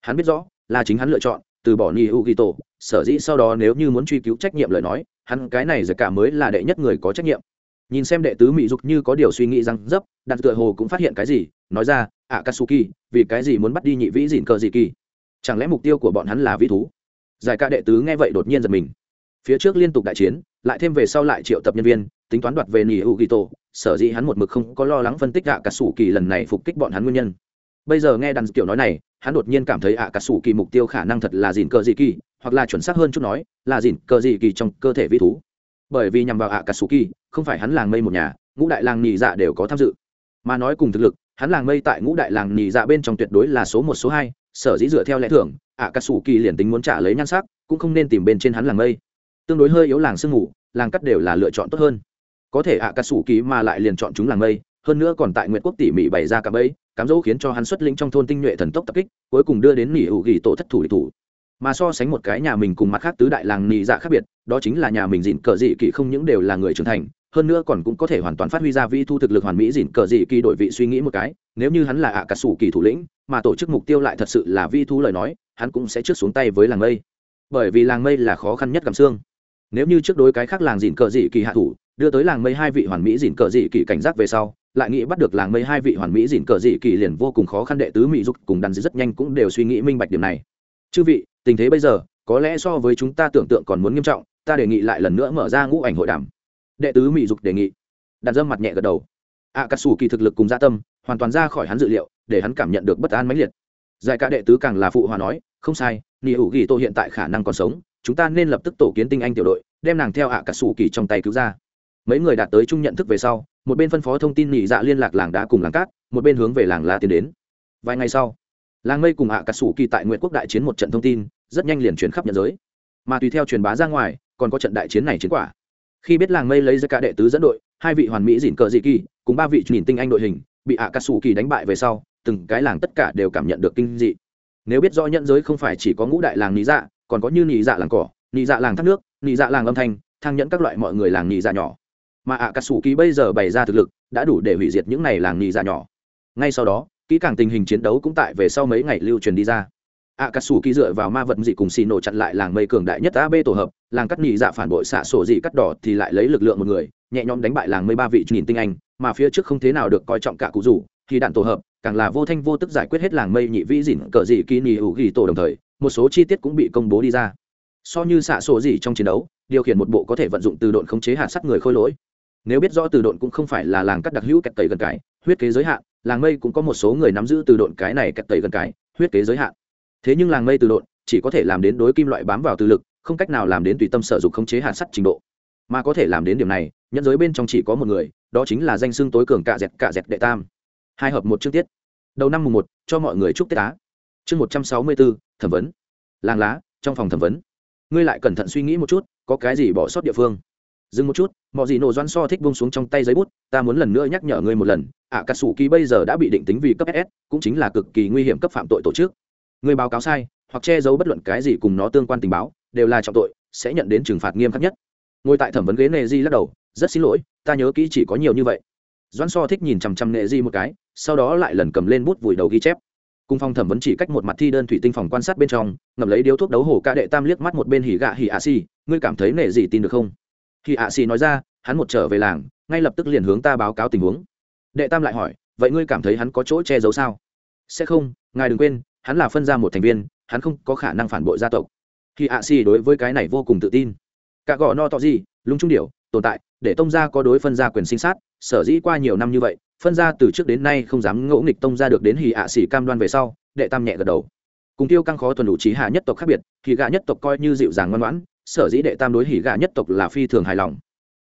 hắn biết rõ là chính hắn lựa chọn từ bỏ nghỉ hữu ghi tô sở dĩ sau đó nếu như muốn truy cứu trách nhiệm lời nói hắn cái này giải cả mới là đệ nhất người có trách nhiệm. Nhìn xem đệ tứ mỹ dục như có điều suy nghĩ rằng, dấp đặt tựa hồ cũng phát hiện cái gì nói ra ạ katsuki vì cái gì muốn bắt đi nhị vĩ dìn cờ dị kỳ? Chẳng lẽ mục tiêu của bọn hắn là vĩ thú? Giải ca đệ tứ nghe vậy đột nhiên giật mình phía trước liên tục đại chiến, lại thêm về sau lại triệu tập nhân viên, tính toán đoạt về nỉ hữu ghi tổ, sở dĩ hắn một mực không có lo lắng phân tích ạ cà sủ kỳ lần này phục kích bọn hắn nguyên nhân. Bây giờ nghe đàn kiểu nói này, hắn đột nhiên cảm thấy ạ cà sủ kỳ mục tiêu khả năng thật là dìn cờ dị kỳ, hoặc là chuẩn xác hơn chút nói, là dìn cờ dị kỳ trong cơ thể vi thú. Bởi vì nhằm vào ạ cà sủ kỳ không phải hắn làng mây một nhà, ngũ đại làng nhị dạ đều có tham dự. Mà nói cùng thực lực, hắn làng mây tại ngũ đại làng nhị dạ bên trong tuyệt đối là số một, số hai, sở dĩ dựa theo lẽ thưởng ạ cà sủ kỳ liền tính muốn trả lấy nhan sắc, cũng không nên tìm bên trên hắn làng mây tương đối hơi yếu làng sương ngủ làng cắt đều là lựa chọn tốt hơn. Có thể ạ, cà sủ kỳ mà lại liền chọn chúng làng mây, hơn nữa còn tại nguyệt quốc tỉ mỉ bày ra cả bẫy, cám dỗ khiến cho hắn xuất lĩnh trong thôn tinh nhuệ thần tốc tập kích, cuối cùng đưa đến nỉ hữu ghi tổ thất thủ địch thủ. Mà so sánh một cái nhà mình cùng mặt khác tứ đại làng nị dạ khác biệt, đó chính là nhà mình dịn cờ dị kỳ không những đều là người trưởng thành, hơn nữa còn cũng có thể hoàn toàn phát huy ra vi thu thực lực hoàn mỹ dỉn cờ dị kỳ đổi vị suy nghĩ một cái, nếu như hắn là ạ à cà sủ kỳ thủ lĩnh, mà tổ chức mục tiêu lại thật sự là vi thu lời nói, hắn cũng sẽ trước xuống tay với làng mây. Bởi vì làng mây là khó khăn nhất cầm xương nếu như trước đối cái khác làng dỉn cờ dị kỳ hạ thủ, đưa tới làng mây hai vị hoàn mỹ dỉn cờ dị kỳ cảnh giác về sau, lại nghĩ bắt được làng mây hai vị hoàn mỹ dỉn cờ dị kỳ liền vô cùng khó khăn đệ tứ mỹ dục cùng đàn rất nhanh cũng đều suy nghĩ minh bạch điểm này. Chư vị, tình thế bây giờ, có lẽ so với chúng ta tưởng tượng còn muốn nghiêm trọng, ta đề nghị lại lần nữa mở ra ngũ ảnh hội đàm. Đệ tứ mỹ dục đề nghị. Đặt dâm mặt nhẹ gật đầu. Ạ cà sủ kỳ thực lực cùng gia tâm, hoàn toàn ra khỏi hắn dự liệu, để hắn cảm nhận được bất an mãnh liệt. Giải cả đệ tứ càng là phụ hòa nói, không sai nị ủ ghi tô hiện tại khả năng còn sống chúng ta nên lập tức tổ kiến tinh anh tiểu đội, đem nàng theo ạ cà sủ kỳ trong tay cứu ra. Mấy người đạt tới chung nhận thức về sau, một bên phân phó thông tin nhị dạ liên lạc làng đá cùng làng cát, một bên hướng về làng la tiến đến. Vài ngày sau, làng mây cùng ạ cà sủ kỳ tại nguyện quốc đại chiến một trận thông tin, rất nhanh liền chuyển khắp nhận giới. Mà tùy theo truyền bá ra ngoài, còn có trận đại chiến này chiến quả. Khi biết làng mây lấy ra cả đệ tứ dẫn đội, hai vị hoàn mỹ dỉn cờ dị kỳ, cùng ba vị nhìn tinh anh đội hình, bị ạ cà sủ kỳ đánh bại về sau, từng cái làng tất cả đều cảm nhận được kinh dị. Nếu biết rõ nhận giới không phải chỉ có ngũ đại làng lý dạ còn có như nị dạ làng cỏ, nị dạ làng thác nước, nị dạ làng âm thanh, thang nhẫn các loại mọi người làng nị dạ nhỏ. Mà ạ cà sủ kỳ bây giờ bày ra thực lực, đã đủ để hủy diệt những này làng nị dạ nhỏ. Ngay sau đó, kỹ càng tình hình chiến đấu cũng tại về sau mấy ngày lưu truyền đi ra. Ạ cà sủ kỳ dựa vào ma vật dị cùng xì nổ chặn lại làng mây cường đại nhất ab tổ hợp, làng cắt nhị dạ phản bội xạ sổ dị cắt đỏ thì lại lấy lực lượng một người, nhẹ nhõm đánh bại làng mây ba vị nhìn tinh anh, mà phía trước không thế nào được coi trọng cả cụ rủ thì đạn tổ hợp, càng là vô thanh vô tức giải quyết hết làng mây nhị vĩ dỉn cờ dị kỳ nhị hữu ghi tổ đồng thời một số chi tiết cũng bị công bố đi ra. So như xạ sổ gì trong chiến đấu, điều khiển một bộ có thể vận dụng từ độn khống chế hạt sắt người khôi lỗi. Nếu biết rõ từ độn cũng không phải là làng cắt đặc hữu kẹt tẩy gần cái, huyết kế giới hạn, làng mây cũng có một số người nắm giữ từ độn cái này kẹt tẩy gần cái, huyết kế giới hạn. Thế nhưng làng mây từ độn chỉ có thể làm đến đối kim loại bám vào từ lực, không cách nào làm đến tùy tâm sở dục khống chế hạt sắt trình độ. Mà có thể làm đến điểm này nhân giới bên trong chỉ có một người, đó chính là danh xưng tối cường cạ dẹt cạ dẹt đệ tam. Hai hợp một chương tiết. Đầu năm mùng một, cho mọi người chúc tết á chương một trăm sáu mươi bốn thẩm vấn. Làng lá, trong phòng thẩm vấn. Ngươi lại cẩn thận suy nghĩ một chút, có cái gì bỏ sót địa phương? Dừng một chút mọi gì nổ doan so thích bông xuống trong tay giấy bút, ta muốn lần nữa nhắc nhở ngươi một lần ạ cà sủ kỳ bây giờ đã bị định tính vì cấp ss cũng chính là cực kỳ nguy hiểm cấp phạm tội tổ chức. Người báo cáo sai, hoặc che giấu bất luận cái gì cùng nó tương quan tình báo, đều là trọng tội, sẽ nhận đến trừng phạt nghiêm khắc nhất. Ngồi tại thẩm vấn ghế nề di lắc đầu, rất xin lỗi, ta nhớ kỹ chỉ có nhiều như vậy. Doan so thích nhìn chằm chằm nệ di một cái, sau đó lại lần cầm lên bút vùi đầu ghi chép cùng phòng thẩm vấn chỉ cách một mặt thi đơn thủy tinh phòng quan sát bên trong, ngậm lấy điếu thuốc đấu hổ ca đệ tam liếc mắt một bên hỉ gạ hỉ ạ xì ngươi cảm thấy nể gì tin được không? Hỉ ạ xì nói ra, hắn một trở về làng, ngay lập tức liền hướng ta báo cáo tình huống. Đệ tam lại hỏi, vậy ngươi cảm thấy hắn có chỗ che giấu sao? Sẽ không, ngài đừng quên, hắn là phân ra một thành viên, hắn không có khả năng phản bội gia tộc. Hỉ ạ xì đối với cái này vô cùng tự tin. Cả gò no tỏ gì lung trung điều, tồn tại, để tông gia có đối phân gia quyền sinh sát, sở dĩ qua nhiều năm như vậy phân gia từ trước đến nay không dám ngỗ nghịch tông gia được đến hì ạ xỉ cam đoan về sau, đệ tam nhẹ gật đầu. Cùng tiêu căng khó tuần đủ trí hạ nhất tộc khác biệt, hì gạ nhất tộc coi như dịu dàng ngoan ngoãn, sở dĩ đệ tam đối hì gạ nhất tộc là phi thường hài lòng.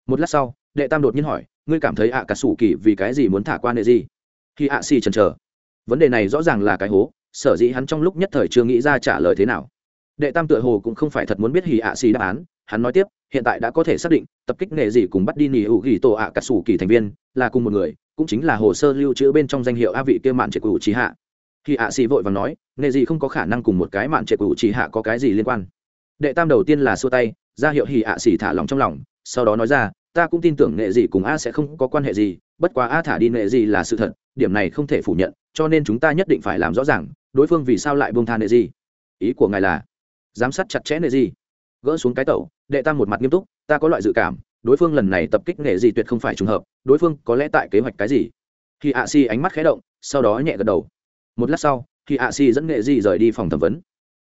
Một lát sau, đệ tam đột nhiên hỏi, ngươi cảm thấy ạ cả sủ kỳ vì cái gì muốn thả quan hệ gì? Hì ạ xỉ chần chờ. Vấn đề này rõ ràng là cái hố, sở dĩ hắn trong lúc nhất thời chưa nghĩ ra trả lời thế nào. Đệ tam tựa hồ cũng không phải thật muốn biết hì ạ xỉ đáp án, hắn nói tiếp, hiện tại đã có thể xác định, tập kích nghệ gì cùng bắt đi nỉ hữu ghi tổ ạ cả sủ kỳ thành viên, là cùng một người cũng chính là hồ sơ lưu trữ bên trong danh hiệu a vị kia mạn trệ cụ trí hạ. Khi ạ xì vội và nói, nghệ gì không có khả năng cùng một cái mạn trệ cụ trí hạ có cái gì liên quan? Đệ tam đầu tiên là xua tay, ra hiệu hì ạ xì thả lòng trong lòng, sau đó nói ra, ta cũng tin tưởng nghệ gì cùng a sẽ không có quan hệ gì, bất quá a thả đi nghệ gì là sự thật, điểm này không thể phủ nhận, cho nên chúng ta nhất định phải làm rõ ràng, đối phương vì sao lại buông tha nghệ gì. Ý của ngài là, giám sát chặt chẽ nghệ gì. Gỡ xuống cái tẩu, đệ tam một mặt nghiêm túc, ta có loại dự cảm đối phương lần này tập kích nghệ gì tuyệt không phải trùng hợp, đối phương có lẽ tại kế hoạch cái gì? Khi ạ si ánh mắt khé động, sau đó nhẹ gật đầu. Một lát sau, khi ạ si dẫn nghệ gì rời đi phòng thẩm vấn.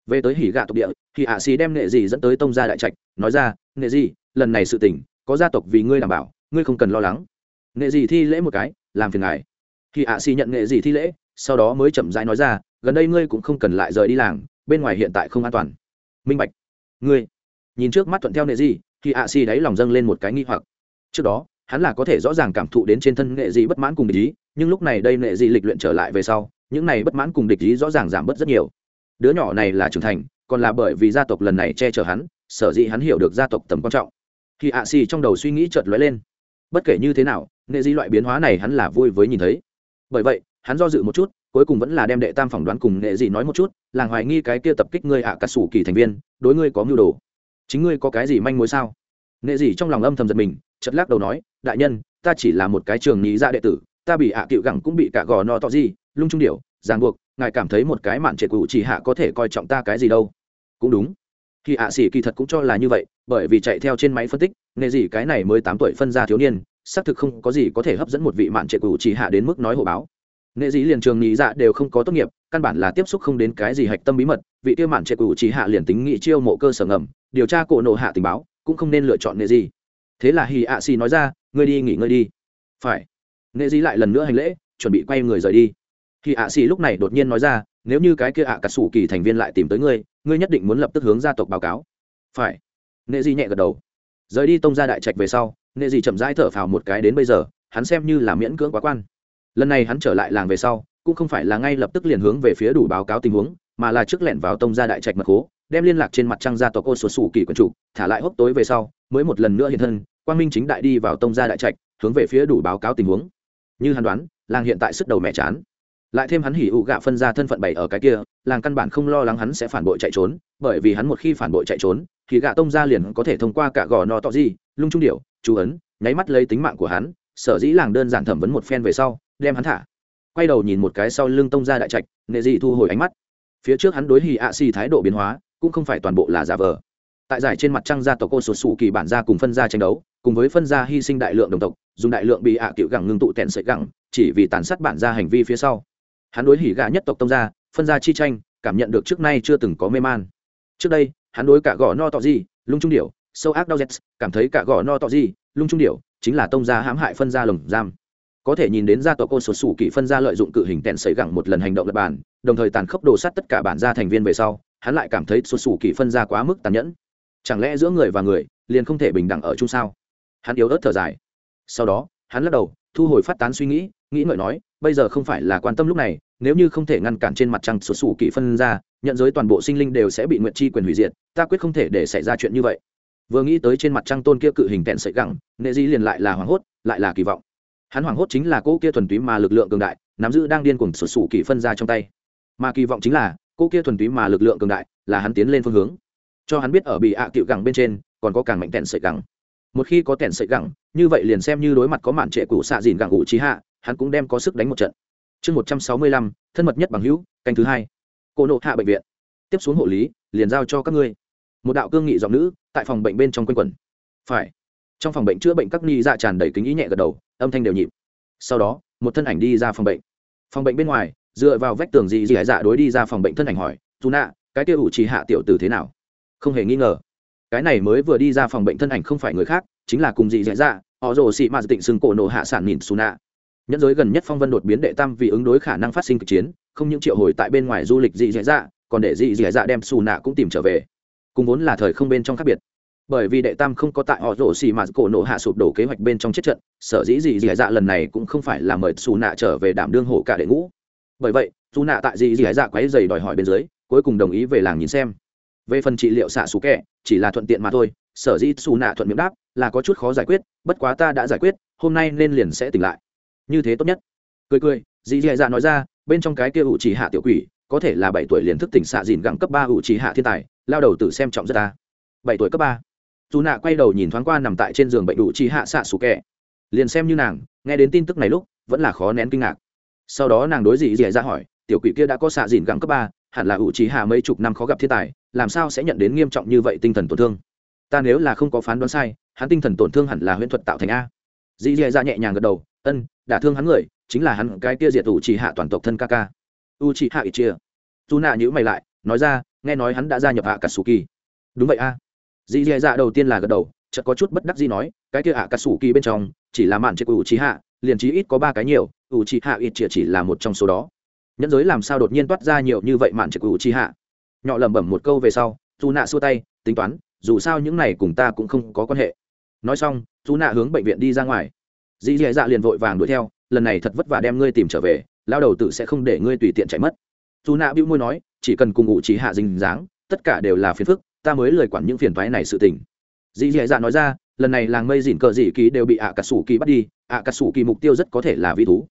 Về tới hỉ gạ tộc địa, khi ạ si đem nghệ gì dẫn tới tông gia đại trạch, nói ra, nghệ gì, lần này sự tỉnh có gia tộc vì ngươi đảm bảo, ngươi không cần lo lắng. Nghệ gì thi lễ một cái, làm phiền ngài. Khi ạ si nhận nghệ gì thi lễ, sau đó mới chậm rãi nói ra, gần đây ngươi cũng không cần lại rời đi làng, bên ngoài hiện tại không an toàn. Minh bạch. Ngươi, nhìn trước mắt thuận theo nệ gì thì ạ xì đáy lòng dâng lên một cái nghi hoặc. Trước đó, hắn là có thể rõ ràng cảm thụ đến trên thân nghệ Dị bất mãn cùng địch ý, nhưng lúc này đây nghệ Dị lịch luyện trở lại về sau, những này bất mãn cùng địch ý rõ ràng giảm bớt rất nhiều. Đứa nhỏ này là trưởng thành, còn là bởi vì gia tộc lần này che chở hắn, sở dĩ hắn hiểu được gia tộc tầm quan trọng. Thì ạ xì trong đầu suy nghĩ chợt lóe lên, bất kể như thế nào, nghệ Dị loại biến hóa này hắn là vui với nhìn thấy. Bởi vậy, hắn do dự một chút, cuối cùng vẫn là đem đệ tam phỏng đoán cùng nghệ dị nói một chút, làng hoài nghi cái kia tập kích ngươi ạ à cà sủ kỳ thành viên, đối ngươi có mưu đồ chính ngươi có cái gì manh mối sao? Nệ dị trong lòng âm thầm giật mình chật lắc đầu nói, đại nhân, ta chỉ là một cái trường nhị ra đệ tử, ta bị ạ cựu gẳng cũng bị cả gò no to gì, lung trung điệu ràng buộc, ngài cảm thấy một cái mạn trệ cụ chỉ hạ có thể coi trọng ta cái gì đâu? Cũng đúng. Khi ạ xỉ kỳ thật cũng cho là như vậy, bởi vì chạy theo trên máy phân tích nghề gì cái này mới tám tuổi phân ra thiếu niên, xác thực không có gì có thể hấp dẫn một vị mạn trệ cụ chỉ hạ đến mức nói hộ báo nghệ dĩ liền trường nghĩ dạ đều không có tốt nghiệp, căn bản là tiếp xúc không đến cái gì hạch tâm bí mật, vị tiêu mạn trệ cụ chỉ hạ liền tính nghị chiêu mộ cơ sở ngầm, điều tra cổ nộ hạ tình báo, cũng không nên lựa chọn nghệ Dĩ. thế là hì ạ xì nói ra, ngươi đi nghỉ ngơi đi. Phải. Nghệ dĩ lại lần nữa hành lễ, chuẩn bị quay người rời đi. Hì ạ xì lúc này đột nhiên nói ra, nếu như cái kia ạ à cà sủ kỳ thành viên lại tìm tới ngươi ngươi nhất định muốn lập tức hướng gia tộc báo cáo. Phải. Nghệ dĩ nhẹ gật đầu. Rời đi tông ra đại trạch về sau nghệ dĩ chậm rãi thở phào một cái đến bây giờ, hắn xem như là miễn cưỡng quá quan lần này hắn trở lại làng về sau, cũng không phải là ngay lập tức liền hướng về phía đủ báo cáo tình huống, mà là trước lẻn vào tông gia đại trạch mật khố, đem liên lạc trên mặt trăng gia tộc ô sột sủ kỳ quần chủ, thả lại hốc tối về sau, mới một lần nữa hiện thân, quang minh chính đại đi vào tông gia đại trạch, hướng về phía đủ báo cáo tình huống. Như hắn đoán, làng hiện tại sức đầu mẹ chán. Lại thêm hắn hỉ ụ gạ phân ra thân phận bảy ở cái kia, làng căn bản không lo lắng hắn sẽ phản bội chạy trốn, bởi vì hắn một khi phản bội chạy trốn, thì gạ tông gia liền có thể thông qua cả gò no tọ di, lung trung điệu chú ấn, nháy mắt lấy tính mạng của hắn, sở dĩ làng đơn giản thẩm vấn một phen về sau đem hắn thả. Quay đầu nhìn một cái sau lưng tông ra đại trạch nệ dị thu hồi ánh mắt. Phía trước hắn đối hì ạ xì thái độ biến hóa cũng không phải toàn bộ là giả vờ. Tại giải trên mặt trăng gia tộc cô sột sụ kỳ bản gia cùng phân gia tranh đấu cùng với phân gia hy sinh đại lượng đồng tộc dùng đại lượng bị ạ à cựu gẳng ngưng tụ tẹn sợi gẳng chỉ vì tàn sát bản gia hành vi phía sau. Hắn đối hỉ gà nhất tộc tông gia phân gia chi tranh cảm nhận được trước nay chưa từng có mê man. Trước đây hắn đối cả gò no tọ gì lung trung điểu, sâu ác đau z cảm thấy cả gò no tọ gì lung trung điểu chính là tông gia hãm hại phân gia lồng giam có thể nhìn đến gia tộc cô sột sủ kỵ phân gia lợi dụng cự hình tẹn xảy gẳng một lần hành động lập bản đồng thời tàn khốc đồ sát tất cả bản gia thành viên về sau, hắn lại cảm thấy sột sủ kỵ phân gia quá mức tàn nhẫn. Chẳng lẽ giữa người và người liền không thể bình đẳng ở chung sao? Hắn yếu ớt thở dài. Sau đó, hắn lắc đầu, thu hồi phát tán suy nghĩ nghĩ ngợi nói, bây giờ không phải là quan tâm lúc này, nếu như không thể ngăn cản trên mặt trăng sụt sủ kỵ phân ra, nhận giới toàn bộ sinh linh đều sẽ bị nguyện chi quyền hủy diệt, ta quyết không thể để xảy ra chuyện như vậy. Vừa nghĩ tới trên mặt trăng tôn kia cự hình tẹn sợi gẳng, nệ di liền lại là hoảng hốt, lại là kỳ vọng hắn hoảng hốt chính là cô kia thuần túy mà lực lượng cường đại, nắm giữ đang điên cuồng sụt sủ kỷ phân ra trong tay. Mà kỳ vọng chính là cô kia thuần túy mà lực lượng cường đại, là hắn tiến lên phương hướng. Cho hắn biết ở bị ạ à cựu gẳng bên trên, còn có càng mạnh tẹn sợi gẳng. Một khi có tẹn sợi gẳng, như vậy liền xem như đối mặt có mạn trệ cũ xạ dìn gẳng ủ trí hạ, hắn cũng đem có sức đánh một trận. Chương một trăm sáu mươi lăm, thân mật nhất bằng hữu, canh thứ hai. Cô nộ hạ bệnh viện. Tiếp xuống hộ lý, liền giao cho các ngươi. Một đạo cương nghị giọng nữ, tại phòng bệnh bên trong quanh quẩn. Phải. Trong phòng bệnh chữa bệnh các ni dạ tràn đầy kính ý nhẹ gật đầu âm thanh đều nhịp. Sau đó, một thân ảnh đi ra phòng bệnh. Phòng bệnh bên ngoài, dựa vào vách tường dị dị dạ đối đi ra phòng bệnh thân ảnh hỏi dù nạ cái kia ủ trì hạ tiểu tử thế nào? Không hề nghi ngờ. Cái này mới vừa đi ra phòng bệnh thân ảnh không phải người khác, chính là cùng dị dạ dạ họ rồ xị mạt tịnh xưng cổ nổ hạ sản nhìn xù nạ nhẫn giới gần nhất phong vân đột biến đệ tam vì ứng đối khả năng phát sinh kịch chiến, không những triệu hồi tại bên ngoài du lịch dị dạ dạ còn để dị dạ dạ đem xù nạ cũng tìm trở về. Cùng vốn là thời không bên trong khác biệt bởi vì đệ tam không có tại họ rổ xì mà cổ nổ hạ sụp đổ kế hoạch bên trong chết trận, sở dĩ gì dì dạ lần này cũng không phải là mời xù nạ trở về đảm đương hộ cả đệ ngũ. Bởi vậy xù nạ tại gì dì dạ quáy dày đòi hỏi bên dưới, cuối cùng đồng ý về làng nhìn xem. Về phần trị liệu xạ xù kẹ, chỉ là thuận tiện mà thôi, sở dĩ xù nạ thuận miệng đáp, là có chút khó giải quyết, bất quá ta đã giải quyết, hôm nay nên liền sẽ tỉnh lại. Như thế tốt nhất. Cười cười, dì dì dạ nói ra, bên trong cái kia ủ chỉ hạ tiểu quỷ, có thể là bảy tuổi liền thức tỉnh xạ dìn gẳng cấp ba ủ chỉ hạ thiên tài, lao đầu tử xem trọng rất ta. Bảy tuổi cấp ba dù nạ quay đầu nhìn thoáng qua nằm tại trên giường bệnh đủ chi hạ xạ xù kẹ. Liền xem như nàng, nghe đến tin tức này lúc, vẫn là khó nén kinh ngạc. Sau đó nàng đối dị dị ra hỏi, tiểu quỷ kia đã có xạ dìn gắng cấp ba, hẳn là ủ trí hạ mấy chục năm khó gặp thiên tài, làm sao sẽ nhận đến nghiêm trọng như vậy tinh thần tổn thương? Ta nếu là không có phán đoán sai, hắn tinh thần tổn thương hẳn là huyễn thuật tạo thành a. Dị dị ra nhẹ nhàng gật đầu, ân đả thương hắn người, chính là hắn cái kia diệt ủ trí hạ toàn tộc thân ca ca. U trí hạ ít chia. Dù nạ nhữ mày lại, nói ra, nghe nói hắn đã gia nhập hạ cả sù kỳ. Đúng vậy a dì dì dạ đầu tiên là gật đầu chợt có chút bất đắc dĩ nói cái kia ạ cà sủ kỳ bên trong chỉ là mạn chế của ủ trí hạ liền trí ít có ba cái nhiều ủ trí hạ ít chỉ, chỉ là một trong số đó. Nhẫn giới làm sao đột nhiên toát ra nhiều như vậy mạn chế của ủ trí hạ nhỏ lẩm bẩm một câu về sau dù nạ xua tay tính toán dù sao những này cùng ta cũng không có quan hệ. Nói xong dù nạ hướng bệnh viện đi ra ngoài. Dì dì dạ liền vội vàng đuổi theo lần này thật vất vả đem ngươi tìm trở về lao đầu tự sẽ không để ngươi tùy tiện chạy mất. Dù nạ bĩu môi nói chỉ cần cùng ủ trí hạ dình dáng tất cả đều là phiền phức ta mới lời quản những phiền toái này sự tình. Dì dì dạ nói ra, lần này làng mây dìn cờ dị kỳ đều bị ạ cà sủ kỳ bắt đi ạ cà sủ kỳ mục tiêu rất có thể là vi thú.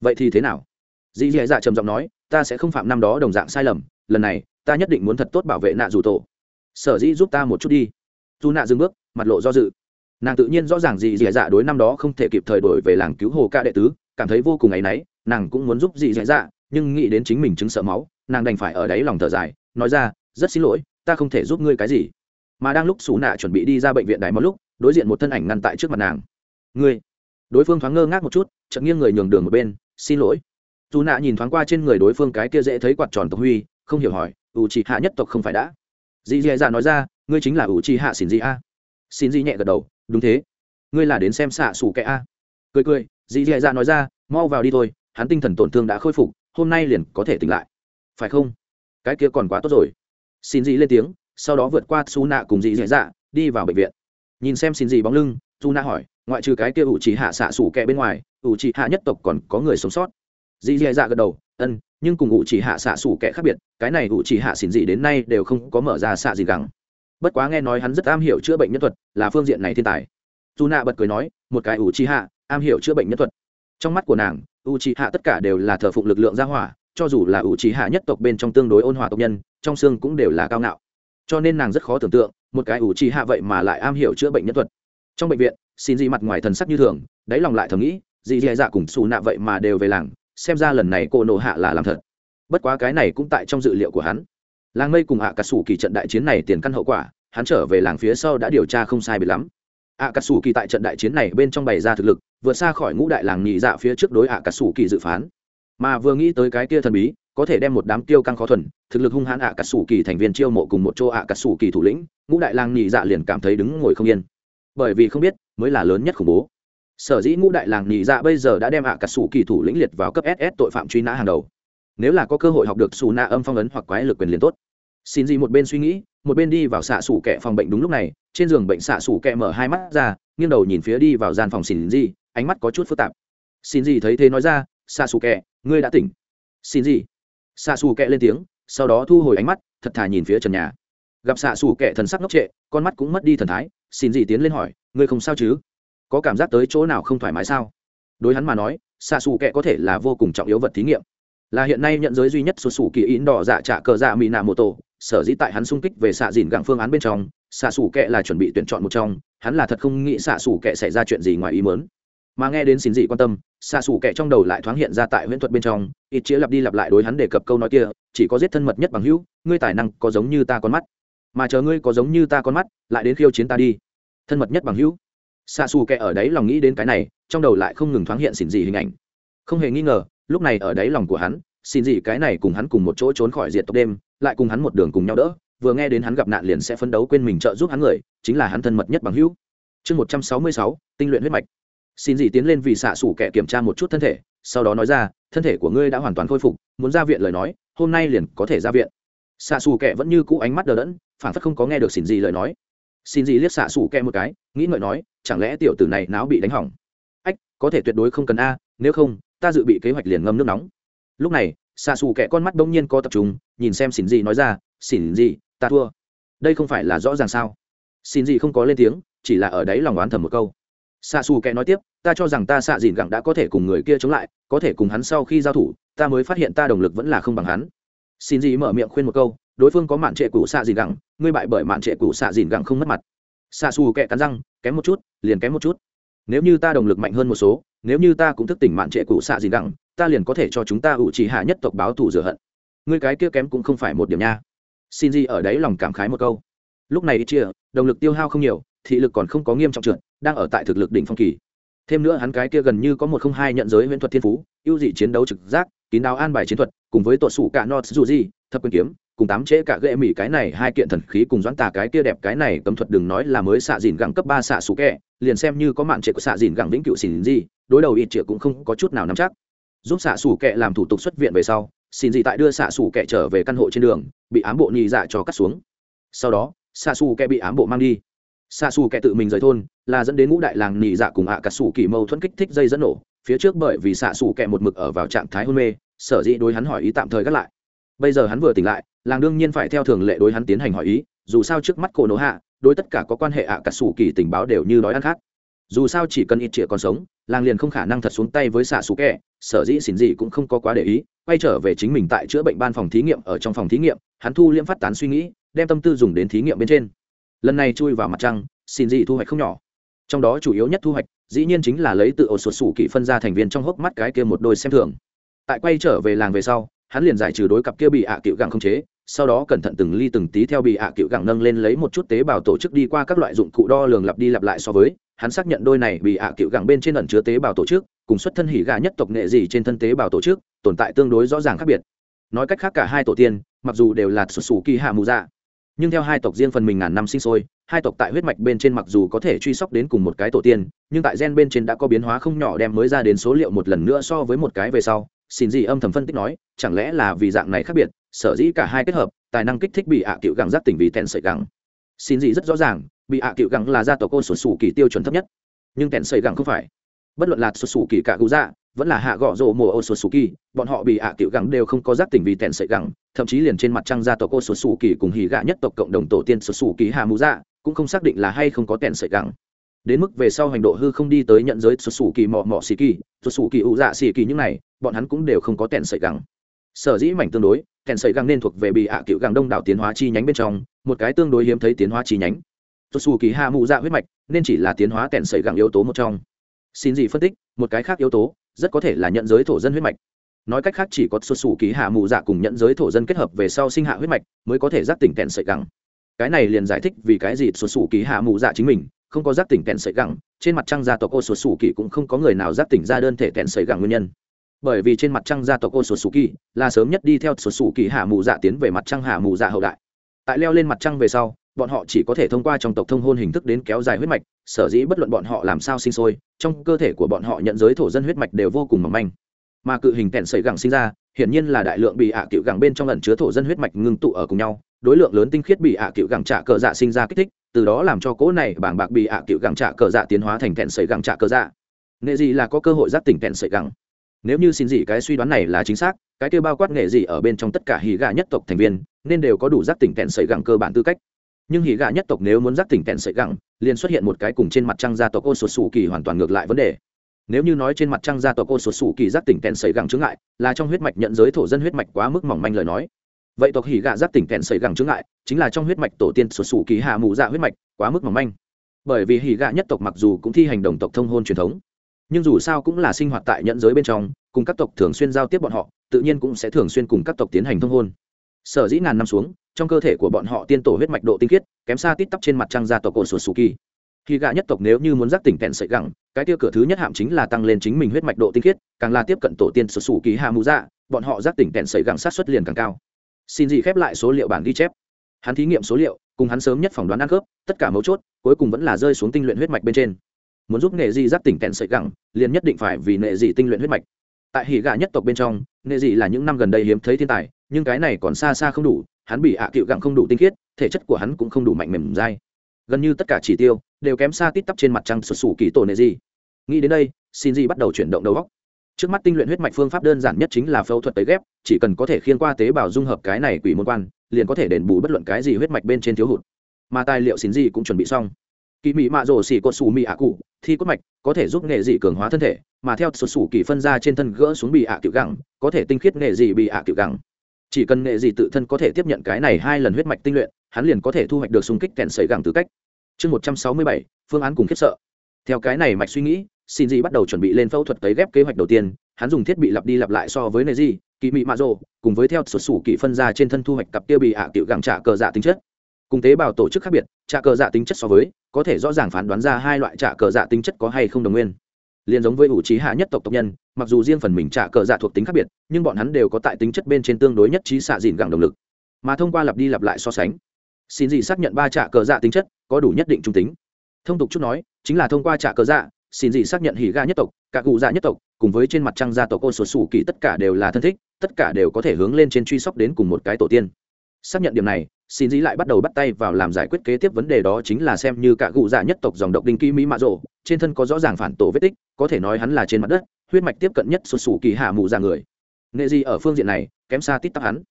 Vậy thì thế nào? Dì dì dạ trầm giọng nói, ta sẽ không phạm năm đó đồng dạng sai lầm, lần này, ta nhất định muốn thật tốt bảo vệ nạ dù tổ. Sở dĩ giúp ta một chút đi. Dù nạ dừng bước, mặt lộ do dự. Nàng tự nhiên rõ ràng gì dì dạ đối năm đó không thể kịp thời đổi về làng cứu hồ ca đệ tứ, cảm thấy vô cùng áy náy, nàng cũng muốn giúp dì dì dạ nhưng nghĩ đến chính mình chứng sợ máu, nàng đành phải ở đấy lòng thở dài, nói ra, rất xin lỗi ta không thể giúp ngươi cái gì. Mà đang lúc xù nạ chuẩn bị đi ra bệnh viện đài một lúc, đối diện một thân ảnh ngăn tại trước mặt nàng. Ngươi. Đối phương thoáng ngơ ngác một chút, chợt nghiêng người nhường đường một bên, xin lỗi. Dù nạ nhìn thoáng qua trên người đối phương cái kia dễ thấy quạt tròn tộc huy, không hiểu hỏi, ủ trì hạ nhất tộc không phải đã? Dì dì dạ nói ra, ngươi chính là ủ trì hạ xin dì a. Xin dì nhẹ gật đầu, đúng thế. Ngươi là đến xem xạ xù kẻ a. Cười cười, dì dì dạ nói ra, mau vào đi thôi, hắn tinh thần tổn thương đã khôi phục, hôm nay liền có thể tỉnh lại. Phải không? Cái kia còn quá tốt rồi xin dị lên tiếng, sau đó vượt qua su nạ cùng dị dạ dạ đi vào bệnh viện. Nhìn xem xin dị bóng lưng, su nạ hỏi, ngoại trừ cái kia ủ trì hạ xạ xủ kẹ bên ngoài, ủ trì hạ nhất tộc còn có người sống sót? Dị dạ dạ gật đầu ân nhưng cùng ủ trì hạ xạ xủ kẹ khác biệt, cái này ủ trì hạ xin dị đến nay đều không có mở ra xạ gì gắng bất quá nghe nói hắn rất am hiểu chữa bệnh nhân thuật, là phương diện này thiên tài. Dù nạ bật cười nói, một cái ủ trì hạ, am hiểu chữa bệnh nhân thuật. Trong mắt của nàng u trì hạ tất cả đều là thờ phụng lực lượng gia hỏa cho dù là ủ trì hạ nhất tộc bên trong tương đối ôn hòa tộc nhân, trong xương cũng đều là cao ngạo. Cho nên nàng rất khó tưởng tượng, một cái ủ trì hạ vậy mà lại am hiểu chữa bệnh nhân thuật. Trong bệnh viện, xin dị mặt ngoài thần sắc như thường, đáy lòng lại thầm nghĩ dị dị dạ cùng xù nạ vậy mà đều về làng, xem ra lần này cô nộ hạ là làm thật. Bất quá cái này cũng tại trong dự liệu của hắn. Làng mây cùng ạ cà sủ kỳ trận đại chiến này tiền căn hậu quả, hắn trở về làng phía sau đã điều tra không sai biệt lắm. Ạ cà sủ kỳ tại trận đại chiến này bên trong bày ra thực lực, vượt xa khỏi ngũ đại làng nhị dạ phía trước đối ạ cà sủ kỳ dự phán mà vừa nghĩ tới cái kia thần bí, có thể đem một đám tiêu căng khó thuần, thực lực hung hãn ạ cà sủ kỳ thành viên chiêu mộ cùng một chỗ ạ cà sủ kỳ thủ lĩnh, ngũ đại lang nhị dạ liền cảm thấy đứng ngồi không yên. Bởi vì không biết, mới là lớn nhất khủng bố. Sở dĩ ngũ đại làng nhị dạ bây giờ đã đem ạ cà sủ kỳ thủ lĩnh liệt vào cấp ss tội phạm truy nã hàng đầu. Nếu là có cơ hội học được xù na âm phong ấn hoặc quái lực quyền liền tốt. Xin gì một bên suy nghĩ, một bên đi vào xạ sủ kẹ phòng bệnh đúng lúc này, trên giường bệnh xạ sủ kẹ mở hai mắt ra, nghiêng đầu nhìn phía đi vào gian phòng xin gì, ánh mắt có chút phức tạp. Xin gì thấy thế nói ra, xạ sủ kẹ ngươi đã tỉnh. Xin gì? Xạ sủ kẹ lên tiếng, sau đó thu hồi ánh mắt, thật thà nhìn phía trần nhà. Gặp xạ sủ kẹ thần sắc ngốc trệ, con mắt cũng mất đi thần thái, xin gì tiến lên hỏi, ngươi không sao chứ? Có cảm giác tới chỗ nào không thoải mái sao? Đối hắn mà nói, xạ xù kệ có thể là vô cùng trọng yếu vật thí nghiệm. Là hiện nay nhận giới duy nhất xuất xù kỳ ín đỏ dạ trả cờ dạ mỹ nạ mô tô, sở dĩ tại hắn xung kích về xạ dìn gặng phương án bên trong, xạ xù kệ là chuẩn bị tuyển chọn một trong, hắn là thật không nghĩ xạ xù kệ xảy ra chuyện gì ngoài ý mớn mà nghe đến xin dị quan tâm, xa xù kệ trong đầu lại thoáng hiện ra tại huyễn thuật bên trong, ít chĩa lặp đi lặp lại đối hắn đề cập câu nói kia, chỉ có giết thân mật nhất bằng hữu, ngươi tài năng có giống như ta con mắt. Mà chờ ngươi có giống như ta con mắt, lại đến khiêu chiến ta đi. Thân mật nhất bằng hữu. Xa xù kệ ở đấy lòng nghĩ đến cái này, trong đầu lại không ngừng thoáng hiện xỉn dị hình ảnh. Không hề nghi ngờ, lúc này ở đấy lòng của hắn, xin gì cái này cùng hắn cùng một chỗ trốn khỏi diệt tộc đêm, lại cùng hắn một đường cùng nhau đỡ, vừa nghe đến hắn gặp nạn liền sẽ phấn đấu quên mình trợ giúp hắn người, chính là hắn thân mật nhất bằng hữu. Chương một trăm sáu mươi sáu, tinh luyện huyết mạch xin gì tiến lên vì xạ xủ kẻ kiểm tra một chút thân thể, sau đó nói ra, thân thể của ngươi đã hoàn toàn khôi phục, muốn ra viện lời nói, hôm nay liền có thể ra viện. Xạ xù kẻ vẫn như cũ ánh mắt đờ đẫn phản phất không có nghe được xin gì lời nói. Xin gì liếc xạ xù kẻ một cái, nghĩ ngợi nói, chẳng lẽ tiểu tử này não bị đánh hỏng? Ách, có thể tuyệt đối không cần a, nếu không, ta dự bị kế hoạch liền ngâm nước nóng. Lúc này, xạ xù kẻ con mắt bỗng nhiên có tập trung, nhìn xem xin gì nói ra, xin gì, ta thua. Đây không phải là rõ ràng sao? Xin gì không có lên tiếng, chỉ là ở đấy lòng oán thầm một câu xạ xù kẻ nói tiếp, ta cho rằng ta xạ dìn gẳng đã có thể cùng người kia chống lại, có thể cùng hắn sau khi giao thủ, ta mới phát hiện ta đồng lực vẫn là không bằng hắn. Xin gì mở miệng khuyên một câu, đối phương có mạn trệ cũ xạ dìn gẳng, ngươi bại bởi mạn trệ cũ xạ dìn gẳng không mất mặt. Xạ xù kẻ cắn răng, kém một chút, liền kém một chút. Nếu như ta đồng lực mạnh hơn một số, nếu như ta cũng thức tỉnh mạn trệ cũ xạ dìn gẳng, ta liền có thể cho chúng ta ủ trì hạ nhất tộc báo thù rửa hận. Ngươi cái kia kém cũng không phải một điểm nha. Xin gì ở đấy lòng cảm khái một câu. Lúc này đi chia động lực tiêu hao không nhiều, thị lực còn không có nghiêm trọng trượt đang ở tại thực lực đỉnh phong kỳ. Thêm nữa hắn cái kia gần như có một không hai nhận giới huyễn thuật thiên phú, ưu dị chiến đấu trực giác, kín đáo an bài chiến thuật, cùng với tuột sủ cả not dù gì thập quyền kiếm, cùng tám chế cả ghệ mỹ cái này, hai kiện thần khí cùng doãn tà cái kia đẹp cái này cấm thuật đừng nói là mới xạ dìn gẳng cấp ba xạ sủ kẹ, liền xem như có mạng trệ của xạ dìn gẳng vĩnh cựu xỉn gì, đối đầu ít triệu cũng không có chút nào nắm chắc. Giúp xạ sủ kệ làm thủ tục xuất viện về sau xin gì tại đưa xạ sủ kệ trở về căn hộ trên đường, bị ám bộ nhì dạ cho cắt xuống. Sau đó, xạ sủ kệ bị ám bộ mang đi xạ xù kẻ tự mình rời thôn, là dẫn đến ngũ đại làng nỉ dạ cùng ạ à xù kỳ mâu thuẫn kích thích dây dẫn nổ. Phía trước bởi vì xạ xù kẻ một mực ở vào trạng thái hôn mê, sở dĩ đối hắn hỏi ý tạm thời gác lại. Bây giờ hắn vừa tỉnh lại, làng đương nhiên phải theo thường lệ đối hắn tiến hành hỏi ý, dù sao trước mắt cổ nổ hạ, đối tất cả có quan hệ ạ à xù kỳ tình báo đều như đói ăn khác dù sao chỉ cần ít trịa còn sống, làng liền không khả năng thật xuống tay với xạ xù kẹ sở dĩ xỉn gì cũng không có quá để ý, quay trở về chính mình tại chữa bệnh ban phòng thí nghiệm ở trong phòng thí nghiệm, hắn thu liễm phát tán suy nghĩ, đem tâm tư dùng đến thí nghiệm bên trên lần này chui vào mặt trăng, xin gì thu hoạch không nhỏ. Trong đó chủ yếu nhất thu hoạch, dĩ nhiên chính là lấy tự ổ sụt sủ kỷ phân ra thành viên trong hốc mắt cái kia một đôi xem thường. Tại quay trở về làng về sau, hắn liền giải trừ đối cặp kia bị ạ cựu gẳng không chế, sau đó cẩn thận từng ly từng tí theo bị ạ cựu gẳng nâng lên lấy một chút tế bào tổ chức đi qua các loại dụng cụ đo lường lặp đi lặp lại so với, hắn xác nhận đôi này bị ạ cựu gẳng bên trên ẩn chứa tế bào tổ chức, cùng xuất thân hỉ gà nhất tộc nghệ gì trên thân tế bào tổ chức, tồn tại tương đối rõ ràng khác biệt. Nói cách khác cả hai tổ tiên, mặc dù đều là sụt sù kỳ hạ mù dạ nhưng theo hai tộc riêng phần mình ngàn năm sinh sôi, hai tộc tại huyết mạch bên trên mặc dù có thể truy sóc đến cùng một cái tổ tiên, nhưng tại gen bên trên đã có biến hóa không nhỏ đem mới ra đến số liệu một lần nữa so với một cái về sau. Xin gì âm thầm phân tích nói, chẳng lẽ là vì dạng này khác biệt, sở dĩ cả hai kết hợp, tài năng kích thích bị ạ à cựu gẳng giác tỉnh vì tèn sợi gẳng. Xin gì rất rõ ràng, bị ạ à cựu gẳng là gia tộc ôn sổ sủ kỳ tiêu chuẩn thấp nhất. Nhưng tèn sợi gẳng không phải. Bất luận là sổ sủ kỳ cả cụ dạ vẫn là hạ gõ rổ mùa ô sổ sù kỳ bọn họ bị ạ à cựu gẳng đều không có giác tỉnh vì tèn sợi gẳng, thậm chí liền trên mặt trăng gia tộc ô sổ sù kỳ cùng hỉ gạ nhất tộc cộng đồng tổ tiên sổ sù kỳ hà mù dạ cũng không xác định là hay không có tèn sợi gẳng. Đến mức về sau hành độ hư không đi tới nhận giới xuất sù kỳ mọ mọ xì kỳ xuất sù kỳ ụ dạ xì kỳ những này, bọn hắn cũng đều không có tèn sợi gẳng. Sở dĩ mảnh tương đối tèn sợi gẳng nên thuộc về bị ạ cựu gẳng đông đảo tiến hóa chi nhánh bên trong, một cái tương đối hiếm thấy tiến hóa chi nhánh. Xuất sù kỳ hạ mù dạ huyết mạch nên chỉ là tiến hóa tèn sợi gẳng yếu tố một trong. Xin gì phân tích, một cái khác yếu tố rất có thể là nhận giới thổ dân huyết mạch. Nói cách khác chỉ có xuất xù kỳ hạ mù dạ cùng nhận giới thổ dân kết hợp về sau sinh hạ huyết mạch mới có thể giác tỉnh kẹn sợi gẳng. Cái này liền giải thích vì cái gì xuất xù kỳ hạ mù dạ chính mình không có giác tỉnh kẹn sợi gẳng, trên mặt trăng gia tộc ô xuất sủ kỳ cũng không có người nào giác tỉnh ra đơn thể kẹn sợi gẳng nguyên nhân. Bởi vì trên mặt trăng gia tộc ô xuất sủ kỳ là sớm nhất đi theo xuất sủ kỳ hạ mù dạ tiến về mặt trăng hạ mù dạ hậu đại. Tại leo lên mặt trăng về sau bọn họ chỉ có thể thông qua trong tộc thông hôn hình thức đến kéo dài huyết mạch, sở dĩ bất luận bọn họ làm sao sinh sôi, trong cơ thể của bọn họ nhận giới thổ dân huyết mạch đều vô cùng mỏng manh. Mà cự hình kẹn sợi gẳng sinh ra, hiển nhiên là đại lượng bị ạ à cựu gẳng bên trong ẩn chứa thổ dân huyết mạch ngưng tụ ở cùng nhau, đối lượng lớn tinh khiết bị ạ à cựu gẳng trả cờ dạ sinh ra kích thích, từ đó làm cho cỗ này bảng bạc bị ạ à cựu gẳng trả cờ dạ tiến hóa thành kẹn sợi gẳng trả cờ dạ. Nghệ gì là có cơ hội giác tỉnh kẹn sợi gẳng. Nếu như xin gì cái suy đoán này là chính xác, cái kêu bao quát nghệ gì ở bên trong tất cả hì gà nhất tộc thành viên, nên đều có đủ giác tỉnh kẹn sợi gẳng cơ bản tư cách nhưng hỉ gạ nhất tộc nếu muốn giác tỉnh kẹn sợi gẳng, liền xuất hiện một cái cùng trên mặt trăng gia tộc ô sột sủ kỳ hoàn toàn ngược lại vấn đề. Nếu như nói trên mặt trăng gia tộc ô sột sủ kỳ giác tỉnh kẹn sợi gẳng chướng ngại, là trong huyết mạch nhận giới thổ dân huyết mạch quá mức mỏng manh lời nói. Vậy tộc hỉ gạ giác tỉnh kẹn sợi gẳng chướng ngại, chính là trong huyết mạch tổ tiên sụt sủ kỳ hạ mù dạ huyết mạch, quá mức mỏng manh. Bởi vì hỉ gạ nhất tộc mặc dù cũng thi hành đồng tộc thông hôn truyền thống, nhưng dù sao cũng là sinh hoạt tại nhận giới bên trong, cùng các tộc thường xuyên giao tiếp bọn họ, tự nhiên cũng sẽ thường xuyên cùng các tộc tiến hành thông hôn. Sở dĩ ngàn năm xuống trong cơ thể của bọn họ tiên tổ huyết mạch độ tinh khiết, kém xa tít tắp trên mặt trăng gia tộc cổ sụt sủ kỳ. Khi gạ nhất tộc nếu như muốn giác tỉnh kẹn sợi gẳng, cái tiêu cửa thứ nhất hạm chính là tăng lên chính mình huyết mạch độ tinh khiết, càng là tiếp cận tổ tiên sụt sủ kỳ hạ mù dạ bọn họ giác tỉnh kẹn sợi gẳng sát xuất liền càng cao. Xin gì khép lại số liệu bản ghi chép. Hắn thí nghiệm số liệu, cùng hắn sớm nhất phỏng đoán ăn khớp, tất cả mấu chốt, cuối cùng vẫn là rơi xuống tinh luyện huyết mạch bên trên. Muốn giúp nghệ dị giác tỉnh kẹn sợi gẳng, liền nhất định phải vì nghệ dị tinh luyện huyết mạch. Tại hỉ gà nhất tộc bên trong, nghệ dị là những năm gần đây hiếm thấy thiên tài, nhưng cái này còn xa xa không đủ hắn bị ạ à cựu gặng không đủ tinh khiết, thể chất của hắn cũng không đủ mạnh mềm dai. Gần như tất cả chỉ tiêu đều kém xa tít tắp trên mặt trăng sụt sù kỳ tổ nghệ gì. nghĩ đến đây xin gì bắt đầu chuyển động đầu góc trước mắt tinh luyện huyết mạch phương pháp đơn giản nhất chính là phẫu thuật tấy ghép, chỉ cần có thể khiên qua tế bào dung hợp cái này quỷ môn quan, liền có thể đền bù bất luận cái gì huyết mạch bên trên thiếu hụt. Mà tài liệu xin gì cũng chuẩn bị xong. Kỳ mỹ mạ rổ xỉ cột xù mỹ ạ cụ, thi cốt mạch, có thể giúp nghệ dị cường hóa thân thể, mà theo sụt sủ kỳ phân ra trên thân gỡ xuống bị ạ tiểu gẳng có thể tinh khiết nghệ dị bị ạ tiểu gẳng chỉ cần nghệ gì tự thân có thể tiếp nhận cái này hai lần huyết mạch tinh luyện, hắn liền có thể thu hoạch được xung kích kèn sấy gẳng tư cách. Chương một trăm sáu mươi bảy, phương án cùng khiếp sợ. Theo cái này mạch suy nghĩ, xin gì bắt đầu chuẩn bị lên phẫu thuật cấy ghép kế hoạch đầu tiên, hắn dùng thiết bị lặp đi lặp lại so với nệ gì kỳ mị mạ rồ, cùng với theo sụt sủ kỳ phân ra trên thân thu hoạch cặp tiêu bị ạ à tiểu gẳng trả cờ dạ tính chất. Cùng tế bào tổ chức khác biệt, trả cờ dạ tính chất so với, có thể rõ ràng phán đoán ra hai loại trả cờ dạ tính chất có hay không đồng nguyên. Liền giống với ủ trí hạ nhất tộc tộc nhân mặc dù riêng phần mình trả cờ dạ thuộc tính khác biệt, nhưng bọn hắn đều có tại tính chất bên trên tương đối nhất trí xạ dìn gẳng động lực. Mà thông qua lặp đi lặp lại so sánh, xin dị xác nhận ba trả cờ dạ tính chất, có đủ nhất định trung tính. Thông tục chút nói, chính là thông qua trả cờ dạ xin dị xác nhận hỉ ga nhất tộc, cả cụ dạ nhất tộc, cùng với trên mặt trăng gia tộc ô sổ sủ kỳ tất cả đều là thân thích, tất cả đều có thể hướng lên trên truy sóc đến cùng một cái tổ tiên. Xác nhận điểm này, xin dĩ lại bắt đầu bắt tay vào làm giải quyết kế tiếp vấn đề đó chính là xem như cả cụ dạ nhất tộc dòng độc đinh ký mỹ mạ rộ, trên thân có rõ ràng phản tổ vết tích, có thể nói hắn là trên mặt đất huyết mạch tiếp cận nhất sụt sủ kỳ hạ mù ra người. Nghệ gì ở phương diện này, kém xa tít tắc hắn.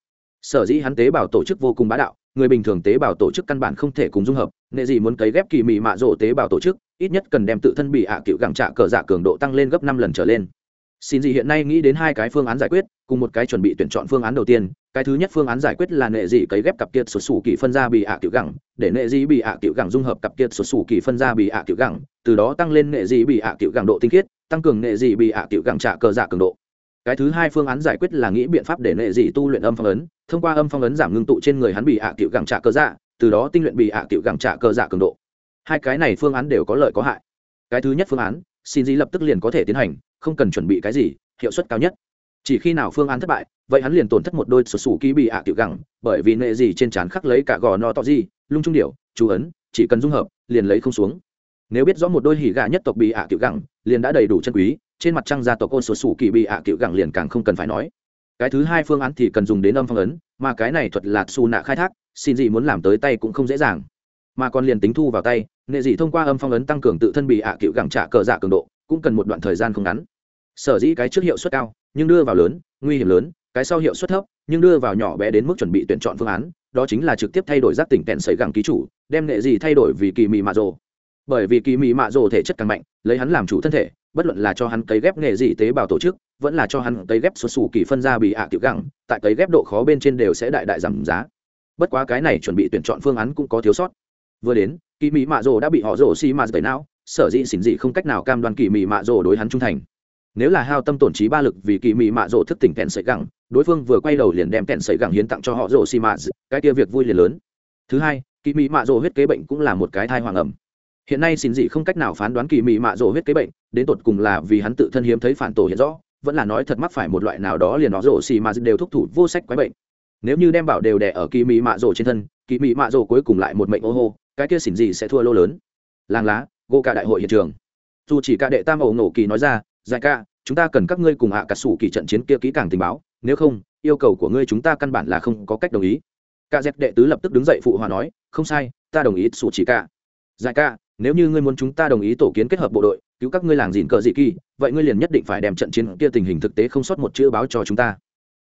Sở dĩ hắn tế bào tổ chức vô cùng bá đạo, người bình thường tế bào tổ chức căn bản không thể cùng dung hợp. Nghệ gì muốn cấy ghép kỳ mị mạ rộ tế bào tổ chức, ít nhất cần đem tự thân bị ạ cựu gẳng trạ cờ dạ cường độ tăng lên gấp năm lần trở lên. Xin gì hiện nay nghĩ đến hai cái phương án giải quyết, cùng một cái chuẩn bị tuyển chọn phương án đầu tiên cái thứ nhất phương án giải quyết là nệ dị cấy ghép cặp kiệt sụt sủ kỳ phân ra bị ạ à tiểu gẳng, để nệ dị bị ạ à tiểu gẳng dung hợp cặp kiệt sụt sủ kỳ phân ra bị ạ à tiểu gẳng, từ đó tăng lên nệ dị bị ạ tiểu gẳng độ tinh khiết, tăng cường nệ dị bị ạ tiểu gẳng trả cờ dạ cường độ. Cái thứ hai phương án giải quyết là nghĩ biện pháp để nệ dị tu luyện âm phong ấn, thông qua âm phong ấn giảm ngưng tụ trên người hắn bị ạ tiểu gẳng trả cờ dạ từ đó tinh luyện bị ạ tiểu gẳng trả cờ dạ cường độ. Hai cái này phương án đều có lợi có hại. Cái thứ nhất phương án, xin dị lập tức liền có thể tiến hành, không cần chuẩn bị cái gì, hiệu suất cao nhất chỉ khi nào phương án thất bại, vậy hắn liền tổn thất một đôi sổ sủ ký bị ạ tiểu gẳng, bởi vì nệ gì trên trán khắc lấy cả gò no to gì, lung trung điệu chú ấn, chỉ cần dung hợp, liền lấy không xuống. Nếu biết rõ một đôi hỉ gà nhất tộc bị ạ tiểu gẳng, liền đã đầy đủ chân quý, trên mặt trăng gia tộc ôn sổ sủ kỳ bị ạ tiểu gẳng liền càng không cần phải nói. Cái thứ hai phương án thì cần dùng đến âm phong ấn, mà cái này thuật lạt xù nạ khai thác, xin gì muốn làm tới tay cũng không dễ dàng. Mà còn liền tính thu vào tay, nệ gì thông qua âm phong ấn tăng cường tự thân bị ạ tiểu gẳng trả cờ giả cường độ, cũng cần một đoạn thời gian không ngắn. Sở dĩ cái trước hiệu suất cao nhưng đưa vào lớn, nguy hiểm lớn, cái sau hiệu suất thấp, nhưng đưa vào nhỏ bé đến mức chuẩn bị tuyển chọn phương án, đó chính là trực tiếp thay đổi giác tỉnh kẹn sấy gẳng ký chủ, đem nghệ gì thay đổi vì kỳ mị mạ rồ. Bởi vì kỳ mị mạ rồ thể chất càng mạnh, lấy hắn làm chủ thân thể, bất luận là cho hắn cấy ghép nghệ gì tế bào tổ chức, vẫn là cho hắn cấy ghép xuất xù kỳ phân ra bị ạ tiểu gẳng, tại cấy ghép độ khó bên trên đều sẽ đại đại giảm giá. Bất quá cái này chuẩn bị tuyển chọn phương án cũng có thiếu sót. Vừa đến, kỳ mị mạ rồ đã bị họ rồ xi mà tẩy não, sở dĩ xỉn dị không cách nào cam đoan kỳ mị mạ rồ đối hắn trung thành nếu là hao tâm tổn trí ba lực vì kỳ mị mạ rộ thức tỉnh kẹn sợi gẳng, đối phương vừa quay đầu liền đem kẹn sợi gẳng hiến tặng cho họ rộ xì mạ cái kia việc vui liền lớn. Thứ hai, kỳ mị mạ rộ huyết kế bệnh cũng là một cái thai hoàng ẩm. Hiện nay xin dị không cách nào phán đoán kỳ mị mạ rộ huyết kế bệnh, đến tột cùng là vì hắn tự thân hiếm thấy phản tổ hiện rõ, vẫn là nói thật mắc phải một loại nào đó liền nó rộ xì mạ đều thúc thủ vô sách quái bệnh. Nếu như đem bảo đều đẻ ở kỳ mị mạ rộ trên thân, kỳ mị mạ rộ cuối cùng lại một mệnh ô hô, cái kia xỉn dị sẽ thua lô lớn. Làng lá, gô cả đại hội hiện trường. Dù chỉ cả đệ tam ẩu nổ kỳ nói ra Giải ca, chúng ta cần các ngươi cùng hạ cả sủ kỳ trận chiến kia kỹ càng tình báo, nếu không, yêu cầu của ngươi chúng ta căn bản là không có cách đồng ý. Cả dẹp đệ tứ lập tức đứng dậy phụ hòa nói, không sai, ta đồng ý sủ chỉ ca. Giải ca, nếu như ngươi muốn chúng ta đồng ý tổ kiến kết hợp bộ đội, cứu các ngươi làng dìn cờ dị kỳ, vậy ngươi liền nhất định phải đem trận chiến kia tình hình thực tế không sót một chữ báo cho chúng ta.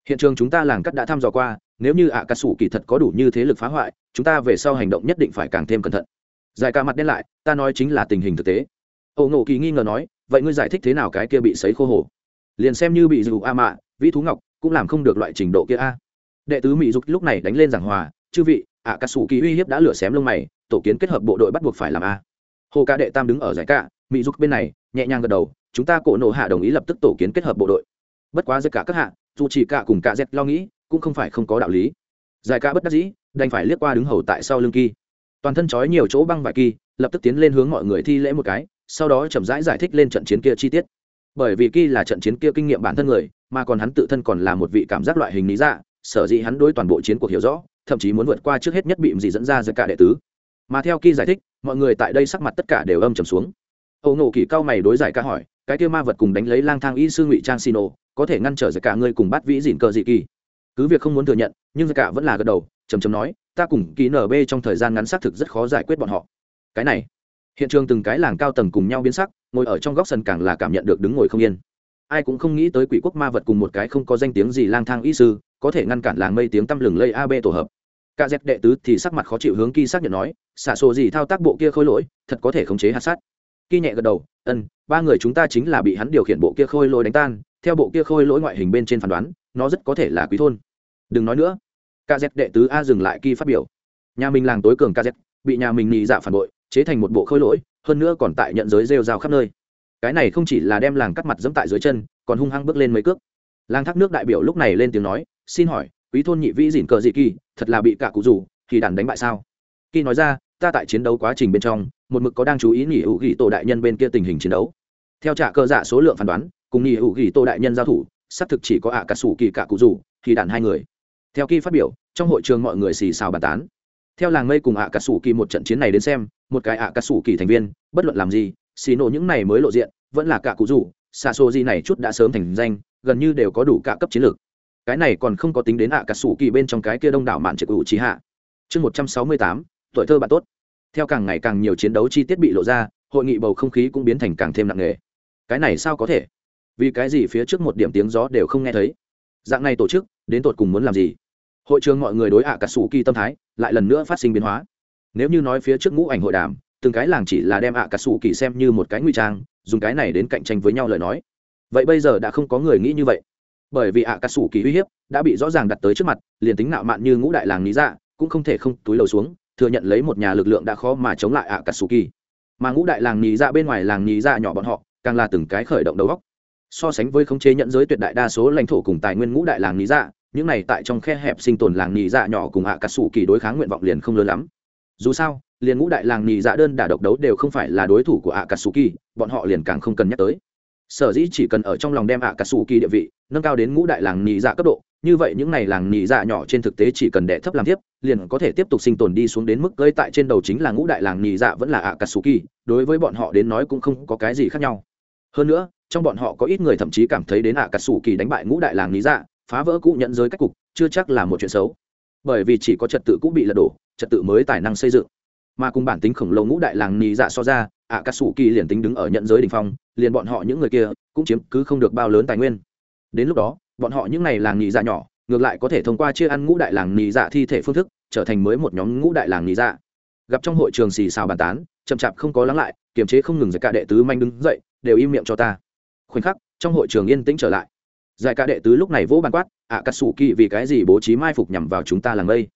Hiện trường chúng ta làng cắt đã thăm dò qua, nếu như ạ à cà sủ kỳ thật có đủ như thế lực phá hoại, chúng ta về sau hành động nhất định phải càng thêm cẩn thận. Giải ca mặt đen lại, ta nói chính là tình hình thực tế. Âu ngộ kỳ nghi ngờ nói vậy ngươi giải thích thế nào cái kia bị sấy khô hổ liền xem như bị dù a mạ, vĩ thú ngọc, cũng làm không được loại trình độ kia a. Đệ tứ mỹ dục lúc này đánh lên giảng hòa, chư vị ạ cà sủ kỳ uy hiếp đã lửa xém lông mày, tổ kiến kết hợp bộ đội bắt buộc phải làm a. Hồ ca đệ tam đứng ở giải cả mỹ dục bên này, nhẹ nhàng gật đầu, chúng ta cổ nộ hạ đồng ý lập tức tổ kiến kết hợp bộ đội. Bất quá giữa cả các hạ, dù chỉ cả cùng cả dẹt lo nghĩ, cũng không phải không có đạo lý. Giải ca bất đắc dĩ, đành phải liếc qua đứng hầu tại sau lưng kỳ toàn thân trói nhiều chỗ băng vải kỳ lập tức tiến lên hướng mọi người thi lễ một cái sau đó chậm rãi giải, giải thích lên trận chiến kia chi tiết. Bởi vì kỳ là trận chiến kia kinh nghiệm bản thân người mà còn hắn tự thân còn là một vị cảm giác loại hình lý dạ sở dĩ hắn đối toàn bộ chiến cuộc hiểu rõ thậm chí muốn vượt qua trước hết nhất bị gì dẫn ra giữa cả đệ tứ. Mà theo kỳ giải thích mọi người tại đây sắc mặt tất cả đều âm trầm xuống. Âu nổ kỳ cao mày đối giải ca hỏi cái kia ma vật cùng đánh lấy lang thang y sư ngụy trang xino có thể ngăn trở giữa cả ngươi cùng bắt vĩ dìn cờ dị kỳ? Cứ việc không muốn thừa nhận nhưng giữa cả vẫn là gật đầu trầm trầm nói ta cùng ký nb trong thời gian ngắn xác thực rất khó giải quyết bọn họ cái này, hiện trường từng cái làng cao tầng cùng nhau biến sắc, ngồi ở trong góc sân càng là cảm nhận được đứng ngồi không yên. Ai cũng không nghĩ tới quỷ quốc ma vật cùng một cái không có danh tiếng gì lang thang y sư, có thể ngăn cản làng mây tiếng tăm lừng lây ab tổ hợp. Cả dép đệ tứ thì sắc mặt khó chịu hướng kỳ xác nhận nói, xả sổ gì thao tác bộ kia khôi lỗi, thật có thể khống chế hạt sát kỳ nhẹ gật đầu ân ba người chúng ta chính là bị hắn điều khiển bộ kia khôi lỗi đánh tan, theo bộ kia khôi lỗi ngoại hình bên trên phán đoán, nó rất có thể là quý thôn. Đừng nói nữa. Cả dép đệ tứ a dừng lại kỳ phát biểu. Nhà mình làng tối cường ca dép bị nhà mình nhị dạ phản bội chế thành một bộ khôi lỗi, hơn nữa còn tại nhận giới rêu rao khắp nơi. Cái này không chỉ là đem làng cắt mặt dẫm tại dưới chân, còn hung hăng bước lên mấy cước. Làng thác nước đại biểu lúc này lên tiếng nói, xin hỏi, quý thôn nhị vĩ dỉn cờ dị kỳ, thật là bị cả cụ rủ, thì đàn đánh bại sao? Kỳ nói ra, ta tại chiến đấu quá trình bên trong, một mực có đang chú ý nghỉ hữu ghi tổ đại nhân bên kia tình hình chiến đấu. Theo trả cơ dạ số lượng phán đoán, cùng nghỉ hữu ghi tổ đại nhân giao thủ, xác thực chỉ có ạ cả sủ kỳ cả cụ rủ, thì đàn hai người. Theo kỳ phát biểu, trong hội trường mọi người xì xào bàn tán theo làng mây cùng ạ cà sủ kỳ một trận chiến này đến xem, một cái ạ cà sủ kỳ thành viên, bất luận làm gì xì nổ những này mới lộ diện, vẫn là cả cụ rủ xa xô di này chút đã sớm thành danh, gần như đều có đủ cả cấp chiến lược. Cái này còn không có tính đến ạ cà sủ kỳ bên trong cái kia đông đảo mạn trực ủ trí hạ chương một trăm sáu mươi tám, tuổi thơ bạn tốt. Theo càng ngày càng nhiều chiến đấu chi tiết bị lộ ra, hội nghị bầu không khí cũng biến thành càng thêm nặng nề. Cái này sao có thể? Vì cái gì phía trước một điểm tiếng gió đều không nghe thấy? Dạng này tổ chức, đến tột cùng muốn làm gì? Hội trường mọi người đối ạ cả sủ kỳ tâm thái lại lần nữa phát sinh biến hóa. Nếu như nói phía trước ngũ ảnh hội đàm, từng cái làng chỉ là đem ạ cả sủ kỳ xem như một cái nguy trang, dùng cái này đến cạnh tranh với nhau lời nói. Vậy bây giờ đã không có người nghĩ như vậy. Bởi vì ạ cà sủ kỳ uy hiếp đã bị rõ ràng đặt tới trước mặt, liền tính nạo mạn như ngũ đại làng lý dạ cũng không thể không túi lầu xuống, thừa nhận lấy một nhà lực lượng đã khó mà chống lại ạ cà sủ kỳ. Mà ngũ đại làng nhì dạ bên ngoài làng nhì dạ nhỏ bọn họ, càng là từng cái khởi động đầu góc so sánh với khống chế nhận giới tuyệt đại đa số lãnh thổ cùng tài nguyên ngũ đại làng nhì dạ những này tại trong khe hẹp sinh tồn làng nhì dạ nhỏ cùng ạ cà sủ kỳ đối kháng nguyện vọng liền không lớn lắm. Dù sao, liền ngũ đại làng nhì dạ đơn đả độc đấu đều không phải là đối thủ của ạ cà sủ kỳ, bọn họ liền càng không cần nhắc tới. Sở dĩ chỉ cần ở trong lòng đem ạ cà sủ kỳ địa vị nâng cao đến ngũ đại làng nhì dạ cấp độ, như vậy những này làng nhị dạ nhỏ trên thực tế chỉ cần đệ thấp làm tiếp, liền có thể tiếp tục sinh tồn đi xuống đến mức cơi tại trên đầu chính là ngũ đại làng nhị dạ vẫn là ạ cà Sủ kỳ, đối với bọn họ đến nói cũng không có cái gì khác nhau. Hơn nữa, trong bọn họ có ít người thậm chí cảm thấy đến ạ cà Sủ kỳ đánh bại ngũ đại làng nhị dạ phá vỡ cũ nhận giới cách cục, chưa chắc là một chuyện xấu. Bởi vì chỉ có trật tự cũ bị lật đổ, trật tự mới tài năng xây dựng. Mà cùng bản tính khổng lồ ngũ đại làng nì dạ so ra ạ cà sủ kỳ liền tính đứng ở nhận giới đình phong, liền bọn họ những người kia cũng chiếm cứ không được bao lớn tài nguyên. Đến lúc đó, bọn họ những n à y làng nì dạ nhỏ, ngược lại có thể thông qua chia ăn ngũ đại làng nì dạ thi thể phương thức, trở thành mới một nhóm ngũ đại làng nì dạ. Gặp trong hội trường xì xào bàn tán, chậm chạp không có lắng lại, kiềm chế không ngừng giải cả đệ tứ manh đứng dậy, đều im miệng cho ta. Khoảnh khắc, trong hội trường yên tĩnh trở lại giải ca đệ tứ lúc này vỗ bàn quát ạ cắt xù kỳ, vì cái gì bố trí mai phục nhằm vào chúng ta làng mây?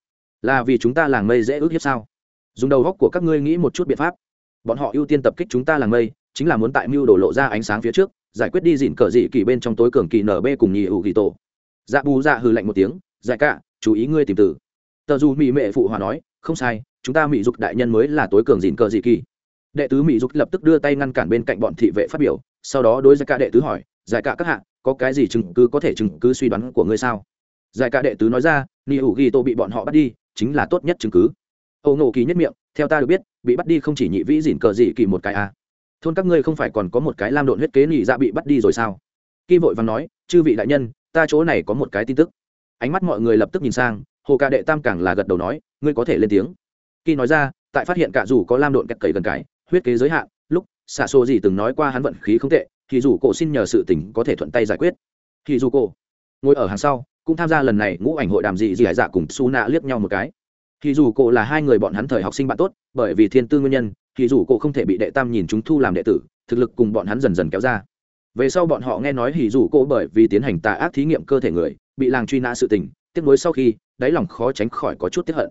Là vì chúng ta làng mây dễ ước hiếp sao? Dùng đầu góc của các ngươi nghĩ một chút biện pháp. Bọn họ ưu tiên tập kích chúng ta làng mây, chính là muốn tại mưu đổ lộ ra ánh sáng phía trước, giải quyết đi dịn cờ dị kỳ bên trong tối cường kỳ nb cùng nhì ủ kỳ tổ. Dạ bù dạ hừ lạnh một tiếng, giải ca chú ý ngươi tìm từ tờ dù mỹ mệ phụ hòa nói, không sai, chúng ta mỹ dục đại nhân mới là tối cường dịn cờ dị kỳ. Đệ tứ mỹ dục lập tức đưa tay ngăn cản bên cạnh bọn thị vệ phát biểu, sau đó đối giải ca đệ tứ hỏi, giải ca các hạ có cái gì chứng cứ có thể chứng cứ suy đoán của ngươi sao? Giải cả đệ tứ nói ra ni hữu ghi tô bị bọn họ bắt đi, chính là tốt nhất chứng cứ. Âu nổ kỳ nhất miệng, theo ta được biết, bị bắt đi không chỉ nhị vĩ dỉn cờ dị kỳ một cái à. Thôn các ngươi không phải còn có một cái lam độn huyết kế nhị dạ bị bắt đi rồi sao? Kỳ vội vàng nói, chư vị đại nhân, ta chỗ này có một cái tin tức. Ánh mắt mọi người lập tức nhìn sang, hồ ca đệ tam càng là gật đầu nói, ngươi có thể lên tiếng. Kỳ nói ra, tại phát hiện cả dù có lam độn kẹt cầy gần cải huyết kế giới hạn, lúc xạ xô gì từng nói qua hắn vận khí không tệ thì dù cổ xin nhờ sự tình có thể thuận tay giải quyết. Thì dù cổ ngồi ở hàng sau, cũng tham gia lần này ngũ ảnh hội đàm dị dị hải dạ cùng su nạ liếc nhau một cái. Thì dù cổ là hai người bọn hắn thời học sinh bạn tốt, bởi vì thiên tư nguyên nhân, thì dù cổ không thể bị đệ tam nhìn chúng thu làm đệ tử, thực lực cùng bọn hắn dần dần kéo ra. Về sau bọn họ nghe nói hỉ dù cổ bởi vì tiến hành tà ác thí nghiệm cơ thể người, bị làng truy nã sự tình, tiếc nuối sau khi, đáy lòng khó tránh khỏi có chút tiếc hận.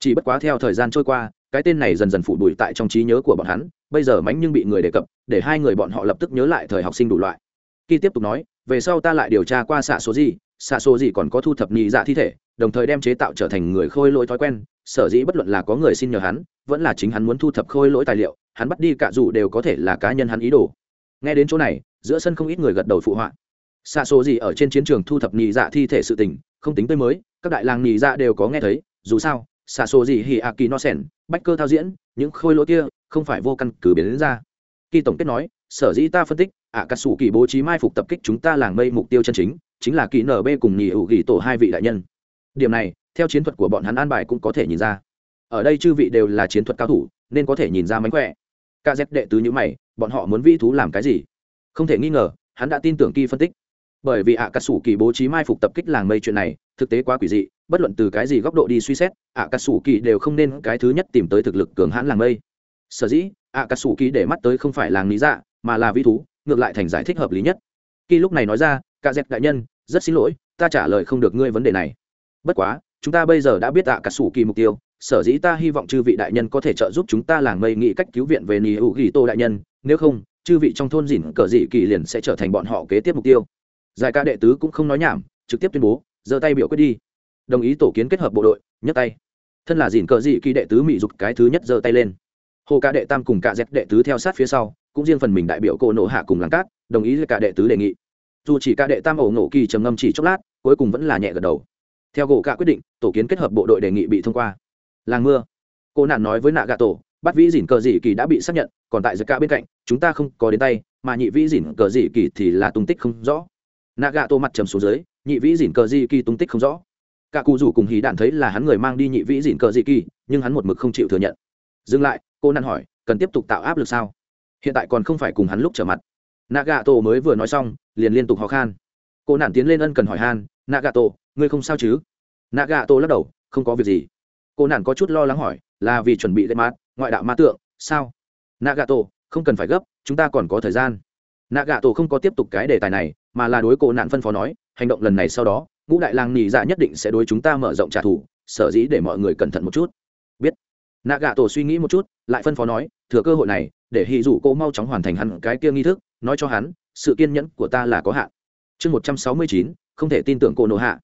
Chỉ bất quá theo thời gian trôi qua cái tên này dần dần phụ bụi tại trong trí nhớ của bọn hắn, bây giờ mánh nhưng bị người đề cập, để hai người bọn họ lập tức nhớ lại thời học sinh đủ loại. Khi tiếp tục nói, về sau ta lại điều tra qua xạ số gì, xạ số gì còn có thu thập nhị dạ thi thể, đồng thời đem chế tạo trở thành người khôi lỗi thói quen, sở dĩ bất luận là có người xin nhờ hắn, vẫn là chính hắn muốn thu thập khôi lỗi tài liệu, hắn bắt đi cả dù đều có thể là cá nhân hắn ý đồ. Nghe đến chỗ này, giữa sân không ít người gật đầu phụ họa. Xạ số gì ở trên chiến trường thu thập nhị dạ thi thể sự tình, không tính tới mới, các đại làng nhị dạ đều có nghe thấy, dù sao xả số gì hì a kỳ no sen bách cơ thao diễn, những khôi lỗ kia không phải vô căn cứ biến đến ra. Kỳ tổng kết nói, sở dĩ ta phân tích ạ cà sủ kỳ bố trí mai phục tập kích chúng ta làng mây mục tiêu chân chính chính là kỳ nb cùng nhì hữu ghi tổ hai vị đại nhân. Điểm này, theo chiến thuật của bọn hắn an bài cũng có thể nhìn ra. Ở đây chư vị đều là chiến thuật cao thủ, nên có thể nhìn ra mánh khỏe. Ca z đệ tứ như mày, bọn họ muốn vi thú làm cái gì? Không thể nghi ngờ, hắn đã tin tưởng kỳ phân tích. Bởi vì ạ cà sủ kỳ bố trí mai phục tập kích làng mây chuyện này, thực tế quá quỷ dị bất luận từ cái gì góc độ đi suy xét ạ cà sủ kỳ đều không nên cái thứ nhất tìm tới thực lực cường hãn làng mây. Sở dĩ ạ cà sủ kỳ để mắt tới không phải làng lý dạ mà là vi thú, ngược lại thành giải thích hợp lý nhất. Khi lúc này nói ra cà dẹp đại nhân, rất xin lỗi, ta trả lời không được ngươi vấn đề này. Bất quá, chúng ta bây giờ đã biết ạ cà sủ kỳ mục tiêu, sở dĩ ta hy vọng chư vị đại nhân có thể trợ giúp chúng ta làng mây nghĩ cách cứu viện về nì hữu ghi tô đại nhân, nếu không, chư vị trong thôn dỉn cờ dị kỳ liền sẽ trở thành bọn họ kế tiếp mục tiêu. Giải ca đệ tứ cũng không nói nhảm, trực tiếp tuyên bố, giơ tay biểu quyết đi đồng ý tổ kiến kết hợp bộ đội, nhấc tay. Thân là dỉn cờ dị kỳ đệ tứ mỹ dục cái thứ nhất giơ tay lên. Hồ ca đệ tam cùng cả dẹp đệ tứ theo sát phía sau, cũng riêng phần mình đại biểu cô nộ hạ cùng làng cát, đồng ý với cả đệ tứ đề nghị. Dù chỉ ca đệ tam ổ nổ kỳ trầm ngâm chỉ chốc lát, cuối cùng vẫn là nhẹ gật đầu. Theo gỗ cả quyết định, tổ kiến kết hợp bộ đội đề nghị bị thông qua. Làng mưa. Cô nạn nói với nạ gà tổ bắt vĩ dỉn cờ dị kỳ đã bị xác nhận, còn tại giật ca bên cạnh, chúng ta không có đến tay, mà nhị vĩ dỉn cờ dị kỳ thì là tung tích không rõ. Nạ gà tổ mặt trầm xuống dưới, nhị vĩ dỉn cờ dị kỳ tung tích không rõ cả cụ rủ cùng hí đạn thấy là hắn người mang đi nhị vĩ dỉn cờ dị kỳ, nhưng hắn một mực không chịu thừa nhận. Dừng lại, cô nạn hỏi, cần tiếp tục tạo áp lực sao? Hiện tại còn không phải cùng hắn lúc trở mặt. Nagato tổ mới vừa nói xong, liền liên tục ho khan. Cô nạn tiến lên ân cần hỏi han, nagato tổ ngươi không sao chứ? Nagato tổ lắc đầu, không có việc gì. Cô nạn có chút lo lắng hỏi, là vì chuẩn bị lên mát ngoại đạo ma tượng, sao? Nagato, không cần phải gấp, chúng ta còn có thời gian. Nagato không có tiếp tục cái đề tài này, mà là đối cô nạn phân phó nói, hành động lần này sau đó ngũ đại lang nỉ dạ nhất định sẽ đối chúng ta mở rộng trả thù, sở dĩ để mọi người cẩn thận một chút. Biết. Nạ gạ tổ suy nghĩ một chút, lại phân phó nói, thừa cơ hội này, để hì dụ cô mau chóng hoàn thành hẳn cái kia nghi thức, nói cho hắn, sự kiên nhẫn của ta là có hạn. Chương một trăm sáu mươi chín, không thể tin tưởng cô nổ hạ.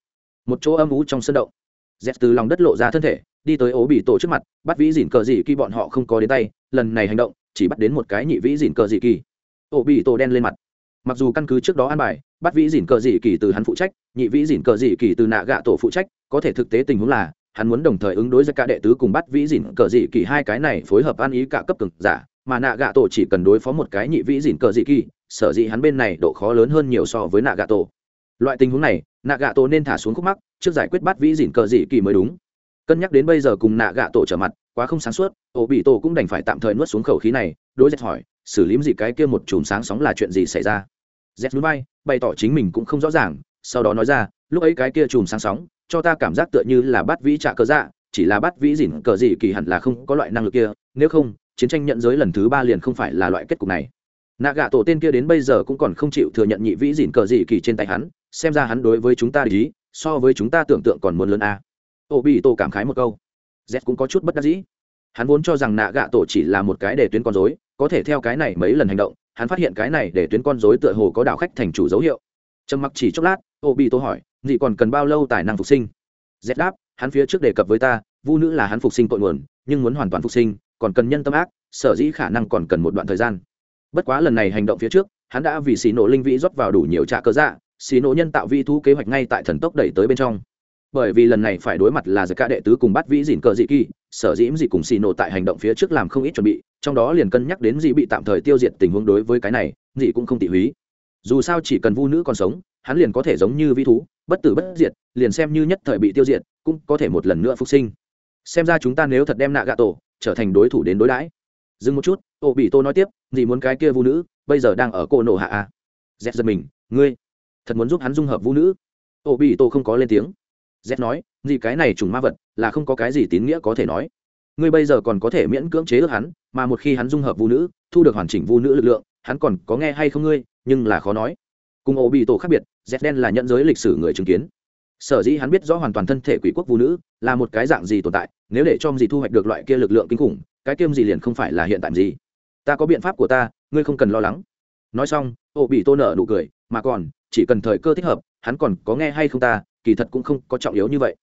Một chỗ âm ú trong sân động. Dẹt từ lòng đất lộ ra thân thể, đi tới ố bị tổ trước mặt, bắt vĩ dỉn cờ dị kỳ bọn họ không có đến tay, lần này hành động, chỉ bắt đến một cái nhị vĩ dỉn cờ dị kỳ. Ổ bị tổ đen lên mặt mặc dù căn cứ trước đó an bài, bắt vĩ dỉn cờ dị kỳ từ hắn phụ trách, nhị vĩ dỉn cờ dị kỳ từ nạ gạ tổ phụ trách, có thể thực tế tình huống là, hắn muốn đồng thời ứng đối với cả đệ tứ cùng bắt vĩ dỉn cờ dị kỳ hai cái này phối hợp ăn ý cả cấp cực giả, mà nạ gạ tổ chỉ cần đối phó một cái nhị vĩ dỉn cờ dị kỳ, sở dĩ hắn bên này độ khó lớn hơn nhiều so với nạ gạ tổ. Loại tình huống này, nạ gạ tổ nên thả xuống khúc mắc, trước giải quyết bắt vĩ dỉn cờ dị kỳ mới đúng. Cân nhắc đến bây giờ cùng nạ gạ tổ trở mặt quá không sáng suốt, ổ bị tổ cũng đành phải tạm thời nuốt xuống khẩu khí này, đối dẹt hỏi, xử lý gì cái kia một chùm sáng sóng là chuyện gì xảy ra? Dẹt núi bay bày tỏ chính mình cũng không rõ ràng, sau đó nói ra, lúc ấy cái kia chùm sáng sóng, cho ta cảm giác tựa như là bắt vĩ trạ cờ dạ chỉ là bắt vĩ dỉn cờ gì kỳ hẳn là không có loại năng lực kia, nếu không, chiến tranh nhận giới lần thứ ba liền không phải là loại kết cục này. Nạ gạ tổ tên kia đến bây giờ cũng còn không chịu thừa nhận nhị vĩ dỉn cờ gì kỳ trên tay hắn, xem ra hắn đối với chúng ta để ý, so với chúng ta tưởng tượng còn muốn lớn a. Ô bị tổ cảm khái một câu z cũng có chút bất đắc dĩ. Hắn vốn cho rằng nạ gạ tổ chỉ là một cái để tuyến con dối có thể theo cái này mấy lần hành động, hắn phát hiện cái này để tuyến con dối tựa hồ có đạo khách thành chủ dấu hiệu. Trầm mặc chỉ chốc lát ô bị tổ hỏi dị còn cần bao lâu tài năng phục sinh? Z đáp, hắn phía trước đề cập với ta, vu nữ là hắn phục sinh tội nguồn, nhưng muốn hoàn toàn phục sinh, còn cần nhân tâm ác, sở dĩ khả năng còn cần một đoạn thời gian. Bất quá lần này hành động phía trước, hắn đã vì xì nổ linh vĩ rót vào đủ nhiều trạ cơ dạ xì nổ nhân tạo vi thu kế hoạch ngay tại thần tốc đẩy tới bên trong bởi vì lần này phải đối mặt là giải ca đệ tứ cùng bắt vĩ dìn cờ dị kỳ, sở dĩ dị cùng xì nổ tại hành động phía trước làm không ít chuẩn bị, trong đó liền cân nhắc đến dị bị tạm thời tiêu diệt tình huống đối với cái này, dị cũng không tị húy. Dù sao chỉ cần vu nữ còn sống, hắn liền có thể giống như vi thú, bất tử bất diệt, liền xem như nhất thời bị tiêu diệt, cũng có thể một lần nữa phục sinh. Xem ra chúng ta nếu thật đem nạ gạ tổ trở thành đối thủ đến đối đãi. Dừng một chút, ô bị tô nói tiếp, dị muốn cái kia vu nữ, bây giờ đang ở cô nổ hạ à. a dẹp giật mình, ngươi thật muốn giúp hắn dung hợp vu nữ? Ô bị tô không có lên tiếng z nói gì cái này trùng ma vật là không có cái gì tín nghĩa có thể nói. Ngươi bây giờ còn có thể miễn cưỡng chế ước hắn, mà một khi hắn dung hợp vu nữ, thu được hoàn chỉnh vu nữ lực lượng, hắn còn có nghe hay không ngươi, nhưng là khó nói. Cùng ổ bị tổ khác biệt, z đen là nhận giới lịch sử người chứng kiến. Sở dĩ hắn biết rõ hoàn toàn thân thể quỷ quốc vu nữ là một cái dạng gì tồn tại, nếu để cho gì thu hoạch được loại kia lực lượng kinh khủng, cái kiêm gì liền không phải là hiện tại gì ta có biện pháp của ta, ngươi không cần lo lắng. Nói xong, ổ bị tô nở nụ cười, mà còn, chỉ cần thời cơ thích hợp, hắn còn có nghe hay không ta kỳ thật cũng không có trọng yếu như vậy.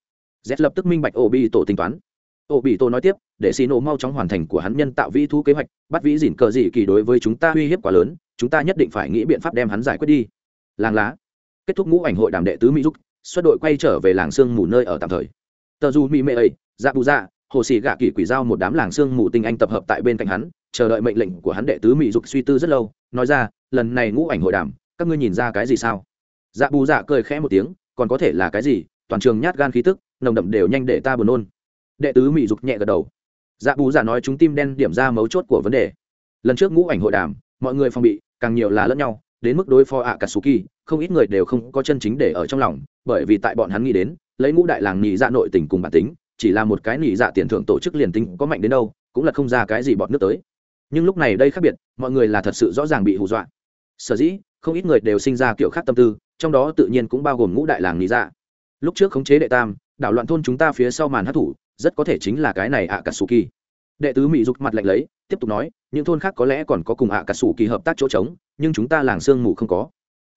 Z lập tức minh bạch ổ bị tổ tính toán. Ổ bị tổ nói tiếp, để xin ổ mau chóng hoàn thành của hắn nhân tạo vĩ thu kế hoạch, bắt vĩ dỉn cờ gì kỳ đối với chúng ta uy hiếp quá lớn, chúng ta nhất định phải nghĩ biện pháp đem hắn giải quyết đi. Làng lá. Kết thúc ngũ ảnh hội đàm đệ tứ mỹ giúp xuất đội quay trở về làng sương mù nơi ở tạm thời. Tờ du mỹ mê ấy dạ bù dạ hồ sĩ gạ kỳ quỷ giao một đám làng sương mù tinh anh tập hợp tại bên cạnh hắn, chờ đợi mệnh lệnh của hắn đệ tứ mỹ dục suy tư rất lâu, nói ra, lần này ngũ ảnh hội đàm, các ngươi nhìn ra cái gì sao? Dạ bù dạ cười khẽ một tiếng còn có thể là cái gì, toàn trường nhát gan khí tức, nồng đậm đều nhanh để ta buồn nôn. Đệ tứ mỹ dục nhẹ gật đầu. Dạ bù giả nói chúng tim đen điểm ra mấu chốt của vấn đề. Lần trước ngũ ảnh hội đàm, mọi người phòng bị, càng nhiều là lẫn nhau, đến mức đối phó ạ cả suki không ít người đều không có chân chính để ở trong lòng, bởi vì tại bọn hắn nghĩ đến, lấy ngũ đại làng nhị dạ nội tình cùng bản tính, chỉ là một cái nhị dạ tiền thưởng tổ chức liền tinh có mạnh đến đâu, cũng là không ra cái gì bọn nước tới. Nhưng lúc này đây khác biệt, mọi người là thật sự rõ ràng bị hù dọa. Sở dĩ, không ít người đều sinh ra kiểu khác tâm tư trong đó tự nhiên cũng bao gồm ngũ đại làng lý dạ. Lúc trước khống chế đệ tam, đảo loạn thôn chúng ta phía sau màn hát thủ rất có thể chính là cái này ạ cà sù kỳ đệ tứ mỹ dục mặt lạnh lấy, tiếp tục nói, những thôn khác có lẽ còn có cùng ạ cà sù kỳ hợp tác chỗ trống, nhưng chúng ta làng sương mù không có.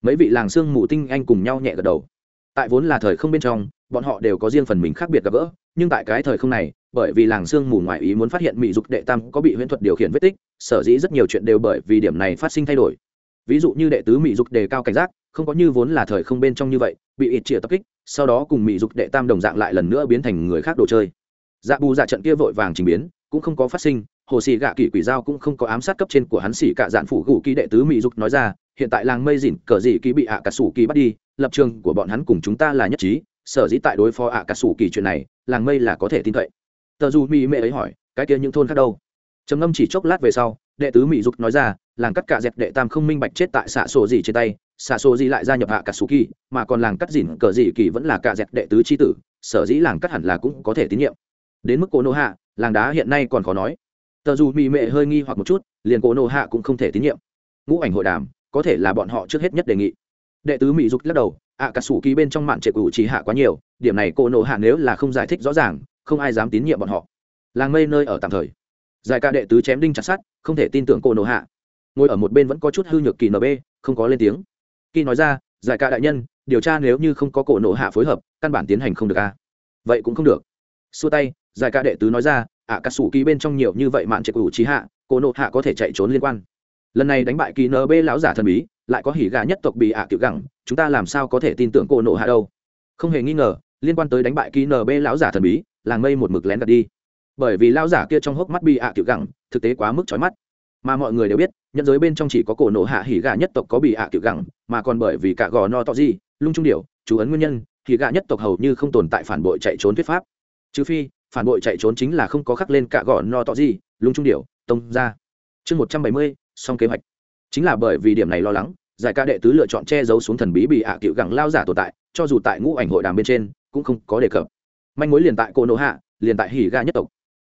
Mấy vị làng sương mù tinh anh cùng nhau nhẹ gật đầu. Tại vốn là thời không bên trong, bọn họ đều có riêng phần mình khác biệt gặp gỡ, nhưng tại cái thời không này, bởi vì làng sương mù ngoại ý muốn phát hiện mỹ dục đệ tam có bị huyễn thuật điều khiển vết tích, sở dĩ rất nhiều chuyện đều bởi vì điểm này phát sinh thay đổi. Ví dụ như đệ tứ mỹ dục đề cao cảnh giác không có như vốn là thời không bên trong như vậy, bị ít chĩa tập kích, sau đó cùng mỹ dục đệ tam đồng dạng lại lần nữa biến thành người khác đồ chơi. Dạ bù dạ trận kia vội vàng trình biến, cũng không có phát sinh, hồ xì gạ kỷ quỷ dao cũng không có ám sát cấp trên của hắn xỉ cả dạn phủ gù ký đệ tứ mỹ dục nói ra, hiện tại làng mây dỉn cờ dị ký bị ạ cả sủ kỳ bắt đi, lập trường của bọn hắn cùng chúng ta là nhất trí, sở dĩ tại đối phó ạ cả sủ kỳ chuyện này, làng mây là có thể tin cậy. Tờ dù mỹ mẹ ấy hỏi, cái kia những thôn khác đâu? Trầm ngâm chỉ chốc lát về sau, đệ tứ mỹ dục nói ra, làng cắt cả dẹp đệ tam không minh bạch chết tại xạ sổ gì trên tay xạ xô gì lại gia nhập hạ cả sù kỳ mà còn làng cắt dìn cờ dị kỳ vẫn là cả dẹp đệ tứ c tử, sở dĩ làng cắt hẳn là cũng có thể tín nhiệm. Đến mức cô nô hạ làng đá hiện nay còn khó nói. Tờ dù mỹ mệ hơi nghi hoặc một chút, liền cô nô hạ cũng không thể tín nhiệm. Ngũ ảnh hội đàm, có thể là bọn họ trước hết nhất đề nghị. Đệ tứ mỹ dục lắc đầu ạ cà sủ ký bên trong mạn trệ cụ chỉ hạ quá nhiều, điểm này cô nộ hạ nếu là không giải thích rõ ràng, không ai dám tín nhiệm bọn họ. Làng mây nơi ở tạm thời. Giải ca đệ tứ chém đinh chặt sắt, không thể tin tưởng cô nộ hạ ngồi ở một bên vẫn có chút hư nhược kỳ nb không có lên tiếng kỳ nói ra, giải ca đại nhân, điều tra nếu như không có cổ nộ hạ phối hợp, căn bản tiến hành không được a à? vậy cũng không được. Xua tay, giải ca đệ tứ nói ra à, ạ cà sủ ký bên trong nhiều như vậy mạn trệ cửu trí hạ, cổ nộ hạ có thể chạy trốn liên quan. Lần này đánh bại kỳ nb lão giả thần bí, lại có hỉ gà nhất tộc bị ạ à kiểu gẳng, chúng ta làm sao có thể tin tưởng cổ nộ hạ đâu? Không hề nghi ngờ, liên quan tới đánh bại kỳ nb lão giả thần bí, làng mây một mực lén đặt đi. Bởi vì lão giả kia trong hốc mắt bị ạ à kiểu gẳng, thực tế quá mức trói mắt. Mà mọi người đều biết Nhận giới bên trong chỉ có cổ nộ hạ hỉ gà nhất tộc có bị ạ à kiểu gẳng, mà còn bởi vì cả gò no to gì lung trung điều chú ấn nguyên nhân, hỉ gà nhất tộc hầu như không tồn tại phản bội chạy trốn thuyết pháp. Trừ phi, phản bội chạy trốn chính là không có khắc lên cả gò no to gì lung trung điều tông ra chương một trăm bảy mươi, xong kế hoạch. Chính là bởi vì điểm này lo lắng, giải ca đệ tứ lựa chọn che giấu xuống thần bí bị ạ à cựu gẳng lao giả tồn tại, cho dù tại ngũ ảnh hội đàm bên trên, cũng không có đề cập. Manh mối liền tại cô nộ hạ, liền tại hỉ ga nhất tộc.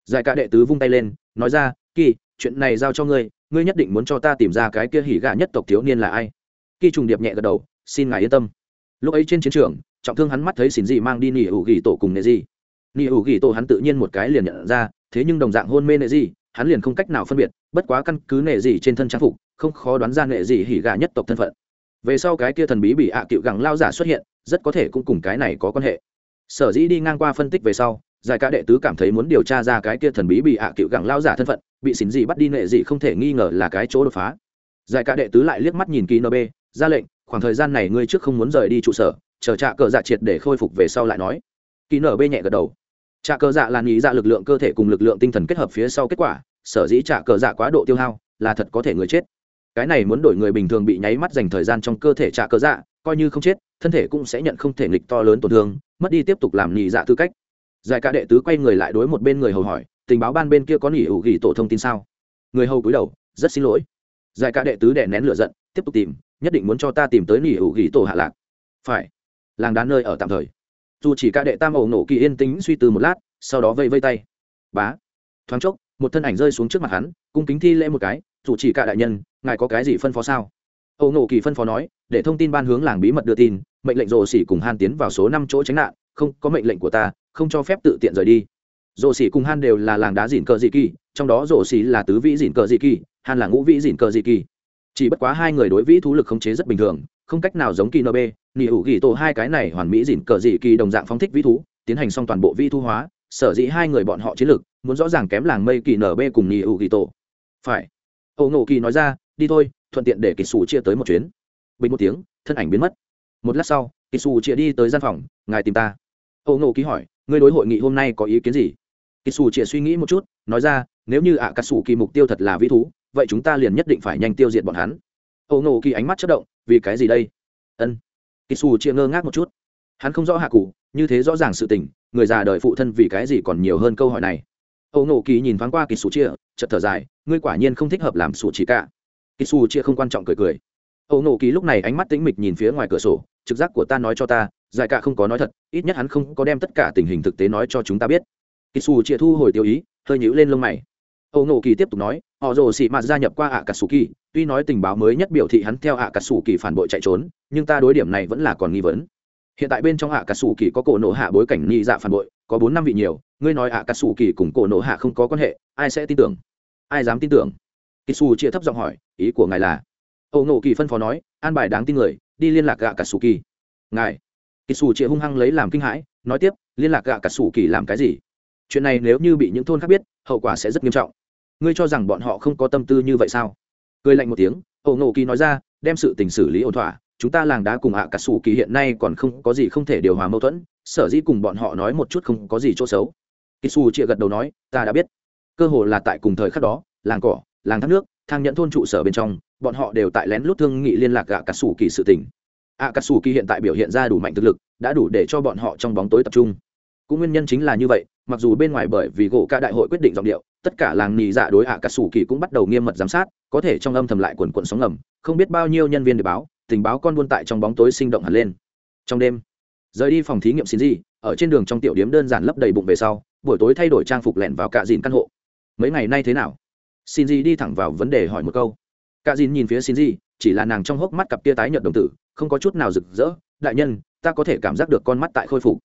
Giải ca đệ tứ vung tay lên, nói ra, kỳ, chuyện này giao cho ngươi ngươi nhất định muốn cho ta tìm ra cái kia hỉ gà nhất tộc thiếu niên là ai? Khi trùng điệp nhẹ gật đầu, xin ngài yên tâm. Lúc ấy trên chiến trường, trọng thương hắn mắt thấy xỉn dị mang đi nỉ ủ ghi tổ cùng nệ gì nỉ ủ ghi tổ hắn tự nhiên một cái liền nhận ra, thế nhưng đồng dạng hôn mê nệ gì hắn liền không cách nào phân biệt, bất quá căn cứ nệ gì trên thân trang phục, không khó đoán ra nệ gì hỉ gà nhất tộc thân phận. Về sau cái kia thần bí bị ạ à cựu gẳng lao giả xuất hiện, rất có thể cũng cùng cái này có quan hệ. Sở dĩ đi ngang qua phân tích về sau giải ca đệ tứ cảm thấy muốn điều tra ra cái kia thần bí bị ạ à cựu gẳng lao giả thân phận, bị xỉn gì bắt đi nệ gì không thể nghi ngờ là cái chỗ đột phá. Giải ca đệ tứ lại liếc mắt nhìn kỳ nb ra lệnh, khoảng thời gian này ngươi trước không muốn rời đi trụ sở, chờ trạ cờ dạ triệt để khôi phục về sau lại nói. Kỳ nb nhẹ gật đầu. Trạ cờ dạ là nghĩ ra dạ lực lượng cơ thể cùng lực lượng tinh thần kết hợp phía sau kết quả, sở dĩ trạ cờ dạ quá độ tiêu hao, là thật có thể người chết. Cái này muốn đổi người bình thường bị nháy mắt dành thời gian trong cơ thể trạ cờ dạ coi như không chết, thân thể cũng sẽ nhận không thể nghịch to lớn tổn thương, mất đi tiếp tục làm nhị dạ tư cách giải ca đệ tứ quay người lại đối một bên người hầu hỏi, tình báo ban bên kia có nghỉ Hữu ghi tổ thông tin sao? Người hầu cúi đầu, rất xin lỗi. Giải ca đệ tứ đẻ nén lửa giận, tiếp tục tìm, nhất định muốn cho ta tìm tới nghỉ Hữu ghi tổ hạ lạc. Phải. Làng đá nơi ở tạm thời. Dù chỉ ca đệ tam ẩu nổ kỳ yên tĩnh suy tư một lát, sau đó vây vây tay. Bá. Thoáng chốc, một thân ảnh rơi xuống trước mặt hắn, cung kính thi lễ một cái, dù chỉ ca đại nhân, ngài có cái gì phân phó sao? Ẩu nổ kỳ phân phó nói, để thông tin ban hướng làng bí mật đưa tin, mệnh lệnh rồ xỉ cùng han tiến vào số năm chỗ tránh nạn, không có mệnh lệnh của ta không cho phép tự tiện rời đi. Rồ xỉ cùng han đều là làng đá dìn cờ dị kỳ, trong đó rồ xỉ là tứ vĩ dìn cờ dị kỳ, han là ngũ vĩ dìn cờ dị kỳ. Chỉ bất quá hai người đối vĩ thú lực khống chế rất bình thường, không cách nào giống kỳ nb nỉ hữu ghi tổ hai cái này hoàn mỹ dìn cờ dị kỳ đồng dạng phóng thích vĩ thú, tiến hành xong toàn bộ vĩ thu hóa, sở dĩ hai người bọn họ chiến lực muốn rõ ràng kém làng mây kỳ nb cùng nỉ hữu ghi tổ. Phải. Âu ngộ kỳ nói ra, đi thôi, thuận tiện để kỳ sủ chia tới một chuyến. Bình một tiếng, thân ảnh biến mất. Một lát sau kỳ sủ chia đi tới gian phòng, ngài tìm ta. Âu ngộ kỳ hỏi ngươi đối hội nghị hôm nay có ý kiến gì? Kỳ xù chia suy nghĩ một chút, nói ra, nếu như ạ cà sủ kỳ mục tiêu thật là vĩ thú, vậy chúng ta liền nhất định phải nhanh tiêu diệt bọn hắn. Ô ngộ kỳ ánh mắt chất động, vì cái gì đây? Ân. Kỳ xù chia ngơ ngác một chút. Hắn không rõ hạ cụ, như thế rõ ràng sự tình, người già đời phụ thân vì cái gì còn nhiều hơn câu hỏi này. Ô ngộ kỳ nhìn thoáng qua kỳ xù chia chợt thở dài, ngươi quả nhiên không thích hợp làm sủ chỉ cả. Kỳ xù chia không quan trọng cười cười. Ô ngộ kỳ lúc này ánh mắt tĩnh mịch nhìn phía ngoài cửa sổ, trực giác của ta nói cho ta giải cả không có nói thật, ít nhất hắn không có đem tất cả tình hình thực tế nói cho chúng ta biết. Kỳ xù chia thu hồi tiêu ý, hơi nhữ lên lông mày. Âu nộ kỳ tiếp tục nói, họ rồ xị mạt gia nhập qua ạ cà sủ kỳ tuy nói tình báo mới nhất biểu thị hắn theo ạ cà sủ kỳ phản bội chạy trốn, nhưng ta đối điểm này vẫn là còn nghi vấn. Hiện tại bên trong ạ cà sủ kỳ có cổ nộ hạ bối cảnh nghi dạ phản bội, có bốn năm vị nhiều, ngươi nói ạ cà sủ kỳ cùng cổ nộ hạ không có quan hệ, ai sẽ tin tưởng? Ai dám tin tưởng? Kỳ xù chia thấp giọng hỏi, ý của ngài là? Âu nộ kỳ phân phó nói, an bài đáng tin người, đi liên lạc gạ cả sủ kỳ ngài kỳ xù chịa hung hăng lấy làm kinh hãi, nói tiếp, liên lạc gạ cả sủ kỳ làm cái gì? Chuyện này nếu như bị những thôn khác biết, hậu quả sẽ rất nghiêm trọng. Ngươi cho rằng bọn họ không có tâm tư như vậy sao? Cười lạnh một tiếng, âu nộ kỳ nói ra, đem sự tình xử lý ổn thỏa, chúng ta làng đá cùng ạ cả sủ kỳ hiện nay còn không có gì không thể điều hòa mâu thuẫn, sở dĩ cùng bọn họ nói một chút không có gì chỗ xấu. Kỳ xù chịa gật đầu nói, ta đã biết. Cơ hồ là tại cùng thời khắc đó, làng cỏ, làng thác nước, thang nhận thôn trụ sở bên trong, bọn họ đều tại lén lút thương nghị liên lạc gạ cà sủ kỳ sự tình ạ cà Sù kỳ hiện tại biểu hiện ra đủ mạnh thực lực, đã đủ để cho bọn họ trong bóng tối tập trung. Cũng nguyên nhân chính là như vậy, mặc dù bên ngoài bởi vì gỗ ca đại hội quyết định giọng điệu, tất cả làng nì dạ đối ạ cà Sù kỳ cũng bắt đầu nghiêm mật giám sát, có thể trong âm thầm lại quần quận sóng ngầm, không biết bao nhiêu nhân viên để báo, tình báo con buôn tại trong bóng tối sinh động hẳn lên. Trong đêm, rời đi phòng thí nghiệm xin gì ở trên đường trong tiểu điếm đơn giản lấp đầy bụng về sau, buổi tối thay đổi trang phục lẻn vào cạ dìn căn hộ. Mấy ngày nay thế nào? Xin gì đi thẳng vào vấn đề hỏi một câu. Cạ dìn nhìn phía xin gì chỉ là nàng trong hốc mắt cặp tia tái nhợt đồng tử không có chút nào rực rỡ, đại nhân, ta có thể cảm giác được con mắt tại khôi phục.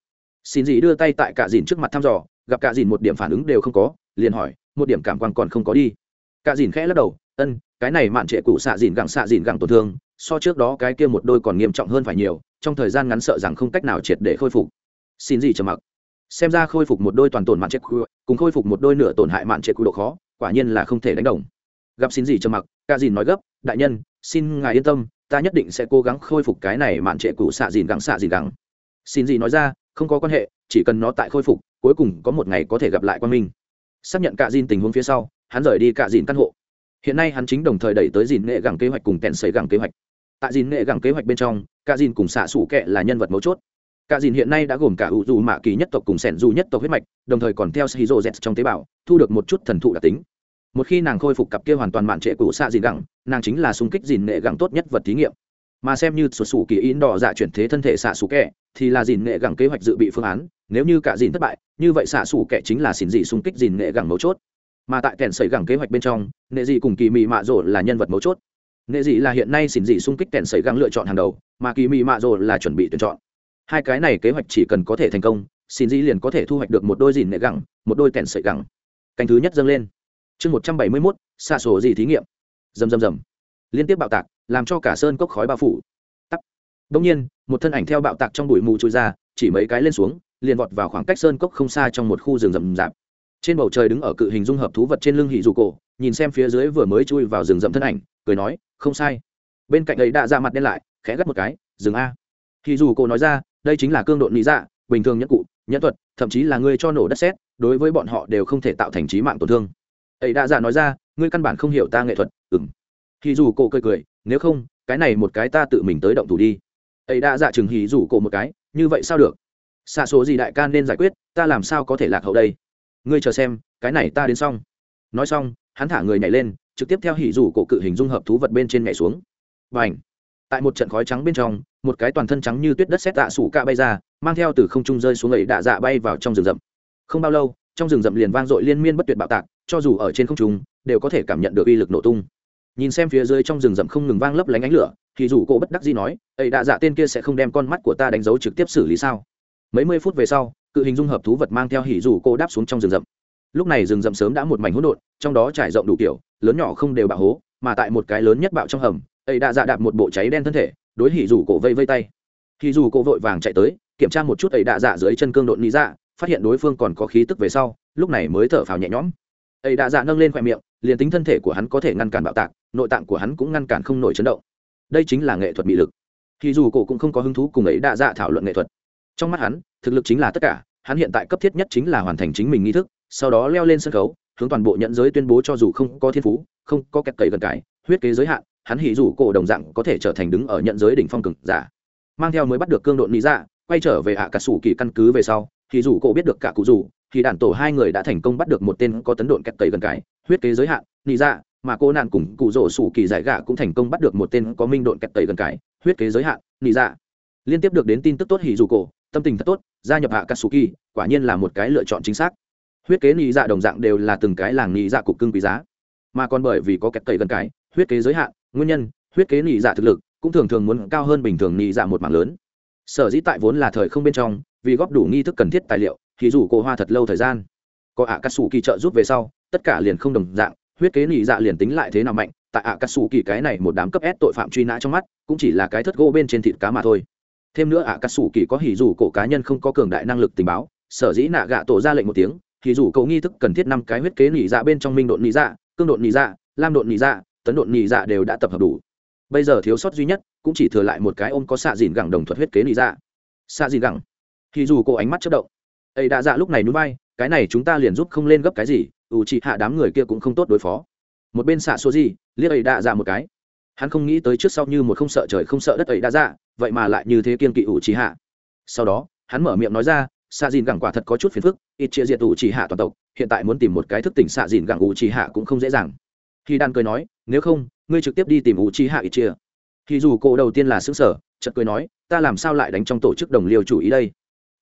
Xin gì đưa tay tại cả dìn trước mặt thăm dò, gặp cả dìn một điểm phản ứng đều không có, liền hỏi, một điểm cảm quan còn không có đi. Cả dìn khẽ lắc đầu, ân, cái này mạn trệ cụ xạ dìn gẳng xạ dìn gẳng tổn thương, so trước đó cái kia một đôi còn nghiêm trọng hơn phải nhiều, trong thời gian ngắn sợ rằng không cách nào triệt để khôi phục. Xin gì trầm mặc. Xem ra khôi phục một đôi toàn tổn mạn trệ cụ, cùng khôi phục một đôi nửa tổn hại mạn trệ cụ độ khó, quả nhiên là không thể đánh đồng. Gặp xin gì trầm mặc cả dìn nói gấp, đại nhân xin ngài yên tâm, ta nhất định sẽ cố gắng khôi phục cái này mạn trệ cụ xạ dìn gắng xạ dìn gắng. xin gì nói ra, không có quan hệ, chỉ cần nó tại khôi phục, cuối cùng có một ngày có thể gặp lại quan minh. Xác nhận cả dìn tình huống phía sau, hắn rời đi cả dìn căn hộ. Hiện nay hắn chính đồng thời đẩy tới dìn nghệ gẳng kế hoạch cùng tèn xấy gẳng kế hoạch. Tại dìn nghệ gẳng kế hoạch bên trong cả dìn cùng xạ sủ kệ là nhân vật mấu chốt. Cả dìn hiện nay đã gồm cả ủ dù mạ kỳ nhất tộc cùng sẻn dù nhất tộc huyết mạch, đồng thời còn theo shizu z trong tế bào, thu được một chút thần thụ đặc tính một khi nàng khôi phục cặp kia hoàn toàn mạn trệ cũ xạ dìn gẳng, nàng chính là xung kích dìn nghệ gẳng tốt nhất vật thí nghiệm. Mà xem như sụt sủ kỳ in đỏ dạ chuyển thế thân thể xạ sủ kẹ thì là dìn nghệ gẳng kế hoạch dự bị phương án, nếu như cả dìn thất bại, như vậy xạ sủ kẹ chính là xỉn dị xung kích dìn nghệ gẳng mấu chốt. Mà tại kèn sẩy gẳng kế hoạch bên trong nghệ dị cùng kỳ mị mạ rồ là nhân vật mấu chốt. Nghệ dị là hiện nay xỉn dị xung kích kèn sẩy gẳng lựa chọn hàng đầu, mà kỳ mị mạ rồ là chuẩn bị tuyển chọn. Hai cái này kế hoạch chỉ cần có thể thành công, xỉn dị liền có thể thu hoạch được một đôi dìn nghệ gẳng, một đôi kèn sẩy gẳng. Canh thứ nhất dâng lên chương một trăm bảy mươi mốt xạ sổ gì thí nghiệm. Rầm rầm rầm, liên tiếp bạo tạc làm cho cả sơn cốc khói bao phủ. Tắt đông nhiên một thân ảnh theo bạo tạc trong bụi mù trôi ra chỉ mấy cái lên xuống liền vọt vào khoảng cách sơn cốc không xa trong một khu rừng rậm rạp. Trên bầu trời đứng ở cự hình dung hợp thú vật trên lưng hỉ dù cổ nhìn xem phía dưới vừa mới chui vào rừng rậm thân ảnh cười nói không sai. Bên cạnh ấy đã ra mặt đen lại khẽ gắt một cái dừng a. Hỉ dù cổ nói ra đây chính là cương độ lý dạ bình thường nhất cụ nhẫn thuật thậm chí là ngươi cho nổ đất sét đối với bọn họ đều không thể tạo thành trí mạng tổn thương ấy đã giả nói ra, ngươi căn bản không hiểu ta nghệ thuật ừng hỉ dù cổ cười cười, nếu không, cái này một cái ta tự mình tới động thủ đi. Ấy đã giả chừng hỉ dù cổ một cái, như vậy sao được? Xa số gì đại ca nên giải quyết, ta làm sao có thể lạc hậu đây? Ngươi chờ xem, cái này ta đến xong. Nói xong, hắn thả người nhảy lên, trực tiếp theo hỉ rủ cổ cự hình dung hợp thú vật bên trên nhảy xuống. Và ảnh tại một trận khói trắng bên trong, một cái toàn thân trắng như tuyết đất xét tạ sủ cạ bay ra, mang theo từ không trung rơi xuống ấy đạ dạ bay vào trong rừng rậm. Không bao lâu, trong rừng rậm liền vang dội liên miên bất tuyệt bạo tạc cho dù ở trên không trung, đều có thể cảm nhận được uy lực nổ tung. Nhìn xem phía dưới trong rừng rậm không ngừng vang lấp lánh ánh lửa, thì rủ cổ bất đắc dĩ nói ấy đạ dạ tên kia sẽ không đem con mắt của ta đánh dấu trực tiếp xử lý sao? Mấy mươi phút về sau, cự hình dung hợp thú vật mang theo hỉ rủ cô đáp xuống trong rừng rậm. Lúc này rừng rậm sớm đã một mảnh hỗn độn, trong đó trải rộng đủ kiểu, lớn nhỏ không đều bạo hố, mà tại một cái lớn nhất bạo trong hầm ấy đã dạ đạp một bộ cháy đen thân thể, đối hỉ rủ cổ vây vây tay. Hỉ rủ cổ vội vàng chạy tới, kiểm tra một chút ấy đạ dạ dưới chân cương độn lý dạ phát hiện đối phương còn có khí tức về sau, lúc này mới thở phào nhẹ nhõm ấy đã dạ nâng lên khoe miệng, liền tính thân thể của hắn có thể ngăn cản bạo tạc, nội tạng của hắn cũng ngăn cản không nổi chấn động. Đây chính là nghệ thuật bị lực. Thì dù cổ cũng không có hứng thú cùng ấy đã dạ thảo luận nghệ thuật. Trong mắt hắn, thực lực chính là tất cả, hắn hiện tại cấp thiết nhất chính là hoàn thành chính mình nghi thức, sau đó leo lên sân khấu, hướng toàn bộ nhận giới tuyên bố cho dù không có thiên phú, không có kẹt cậy gần cải, huyết kế giới hạn, hắn hỉ dù cổ đồng dạng có thể trở thành đứng ở nhận giới đỉnh phong cực giả. Mang theo mới bắt được cương độn lý dạ quay trở về ạ cả sủ kỳ căn cứ về sau thì dù cổ biết được cả cụ dù thì đàn tổ hai người đã thành công bắt được một tên có tấn độn kẹt tẩy gần cái, huyết kế giới hạn, nị dạ mà cô nạn cùng cụ rổ sủ kỳ giải gạ cũng thành công bắt được một tên có minh độn kẹt tẩy gần cái, huyết kế giới hạn, nị dạ. Liên tiếp được đến tin tức tốt hỉ dù cổ, tâm tình thật tốt, gia nhập hạ katsuki quả nhiên là một cái lựa chọn chính xác. Huyết kế nị dạ đồng dạng đều là từng cái làng nị dạ cục cưng quý giá. Mà còn bởi vì có kẹt tẩy gần cái, huyết kế giới hạn, nguyên nhân, huyết kế nị dạ thực lực cũng thường thường muốn cao hơn bình thường nị dạ một mảng lớn. Sở dĩ tại vốn là thời không bên trong, vì góp đủ nghi thức cần thiết tài liệu thì dù cổ hoa thật lâu thời gian. Có ạ cắt xù kỳ trợ giúp về sau, tất cả liền không đồng dạng, huyết kế nhị dạ liền tính lại thế nào mạnh, tại ạ cắt xù kỳ cái này một đám cấp ép tội phạm truy nã trong mắt, cũng chỉ là cái thất gỗ bên trên thịt cá mà thôi. Thêm nữa ạ cắt xù kỳ có hỉ dù cổ cá nhân không có cường đại năng lực tình báo, sở dĩ nạ gạ tổ ra lệnh một tiếng thì dù cậu nghi thức cần thiết năm cái huyết kế nị dạ bên trong minh độn nị dạ cương độn nị dạ lam độn nị dạ tấn độn nị dạ đều đã tập hợp đủ. Bây giờ thiếu sót duy nhất, cũng chỉ thừa lại một cái ôm có xạ dìn gẳng đồng thuật huyết kế nị dạ. Xạ dìn gẳng. Thì dù cô ánh mắt chất động ấy đã dạ lúc này núi bay cái này chúng ta liền giúp không lên gấp cái gì, ủ chị hạ đám người kia cũng không tốt đối phó. Một bên xạ số gì liếc ấy đã dạ một cái. Hắn không nghĩ tới trước sau như một không sợ trời không sợ đất ấy đã dạ vậy mà lại như thế kiên kỵ ủ trì hạ. Sau đó, hắn mở miệng nói ra, xạ dìn gẳng quả thật có chút phiền phức, ít chia diệt ủ trì hạ toàn tộc, hiện tại muốn tìm một cái thức tỉnh xạ dìn gẳng ủ trì hạ cũng không dễ dàng. Khi đan cười nói, nếu không, ngươi trực tiếp đi tìm ủ trì hạ ít chia. Thì dù cô đầu tiên là xứng sở chợt cười nói, ta làm sao lại đánh trong tổ chức đồng liêu chủ ý đây?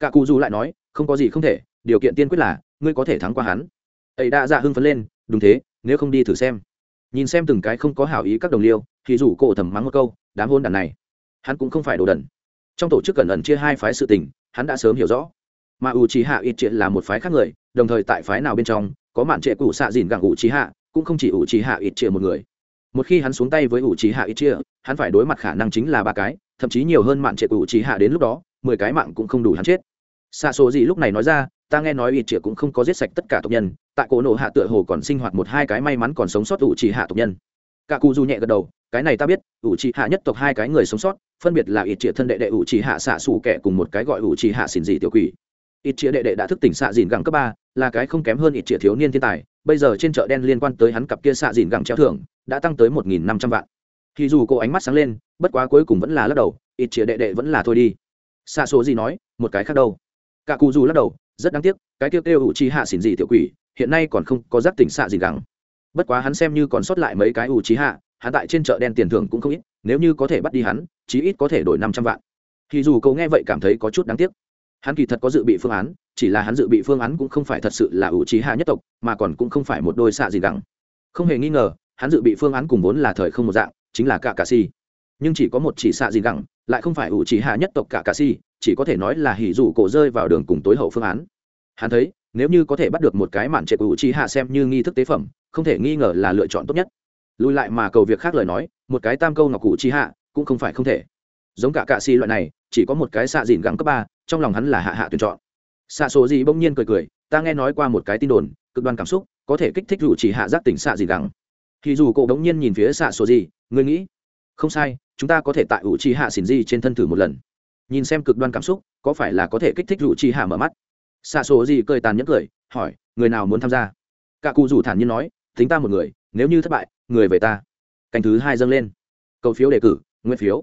Cả cụ dù lại nói không có gì không thể, điều kiện tiên quyết là, ngươi có thể thắng qua hắn. Ấy đã dạ hưng phấn lên, đúng thế, nếu không đi thử xem. Nhìn xem từng cái không có hảo ý các đồng liêu, thì rủ cổ thầm mắng một câu, đám hôn đàn này, hắn cũng không phải đồ đần. Trong tổ chức cẩn ẩn chia hai phái sự tình, hắn đã sớm hiểu rõ. Mà u trí hạ ít triệt là một phái khác người, đồng thời tại phái nào bên trong, có mạn trệ cũ xạ dìn gặng u trí hạ cũng không chỉ u trí hạ ít triệt một người. Một khi hắn xuống tay với u trí hạ ít triệt hắn phải đối mặt khả năng chính là ba cái, thậm chí nhiều hơn mạn trệ cũ trí hạ đến lúc đó, mười cái mạng cũng không đủ hắn chết xạ số gì lúc này nói ra, ta nghe nói ít triệt cũng không có giết sạch tất cả tộc nhân, tại cổ nổ hạ tựa hồ còn sinh hoạt một hai cái may mắn còn sống sót ủ trì hạ tộc nhân. Cả cụ du nhẹ gật đầu, cái này ta biết, ủ trì hạ nhất tộc hai cái người sống sót, phân biệt là ít triệt thân đệ đệ ủ trì hạ xạ xù kẻ cùng một cái gọi ủ trì hạ xỉn dị tiểu quỷ. Ít triệt đệ đệ đã thức tỉnh xạ dìn gẳng cấp ba, là cái không kém hơn ít triệt thiếu niên thiên tài, bây giờ trên chợ đen liên quan tới hắn cặp kia xạ dìn gẳng treo thưởng, đã tăng tới một nghìn năm trăm vạn. Thì dù cô ánh mắt sáng lên, bất quá cuối cùng vẫn là lắc đầu ít triệt đệ đệ vẫn là thôi đi. Xạ số gì nói, một cái khác đâu cả cụ dù lắc đầu, rất đáng tiếc, cái tiêu kêu ủ chi hạ xỉn gì tiểu quỷ, hiện nay còn không có giác tỉnh xạ gì gẳng. Bất quá hắn xem như còn sót lại mấy cái ủ trí hạ hắn tại trên chợ đen tiền thưởng cũng không ít, nếu như có thể bắt đi hắn, chí ít có thể đổi năm trăm vạn. Thì dù cậu nghe vậy cảm thấy có chút đáng tiếc. Hắn kỳ thật có dự bị phương án, chỉ là hắn dự bị phương án cũng không phải thật sự là ủ trí hạ nhất tộc, mà còn cũng không phải một đôi xạ gì gắng không hề nghi ngờ, hắn dự bị phương án cùng vốn là thời không một dạng, chính là cả cà si nhưng chỉ có một chỉ xạ gì gẳng lại không phải ủ chỉ hạ nhất tộc cả cà si, chỉ có thể nói là hỉ dù cổ rơi vào đường cùng tối hậu phương án. Hắn thấy, nếu như có thể bắt được một cái mạn trệ của ủ chỉ hạ xem như nghi thức tế phẩm, không thể nghi ngờ là lựa chọn tốt nhất. Lùi lại mà cầu việc khác lời nói, một cái tam câu ngọc cụ chi hạ, cũng không phải không thể. Giống cả cạ xì loại này, chỉ có một cái xạ dìn gắng cấp ba, trong lòng hắn là hạ hạ tuyển chọn. Xạ số gì bỗng nhiên cười cười, ta nghe nói qua một cái tin đồn, cực đoan cảm xúc, có thể kích thích rủ chỉ hạ giác tỉnh xạ dìn gắng. Thì dù cậu đống nhiên nhìn phía xạ số gì, ngươi nghĩ? Không sai chúng ta có thể tại ủ trì hạ xỉn di trên thân thử một lần. Nhìn xem cực đoan cảm xúc, có phải là có thể kích thích rủ trì hạ mở mắt? Xạ số gì cười tàn nhẫn cười, hỏi, người nào muốn tham gia? Cả cụ rủ thản nhiên nói, tính ta một người, nếu như thất bại, người về ta. Canh thứ hai dâng lên. Cầu phiếu đề cử, nguyên phiếu.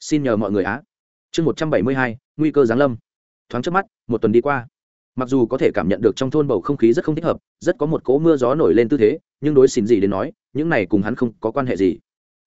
Xin nhờ mọi người á. Chương một trăm bảy mươi hai, nguy cơ giáng lâm. Thoáng trước mắt, một tuần đi qua. Mặc dù có thể cảm nhận được trong thôn bầu không khí rất không thích hợp, rất có một cỗ mưa gió nổi lên tư thế, nhưng đối xin gì đến nói, những này cùng hắn không có quan hệ gì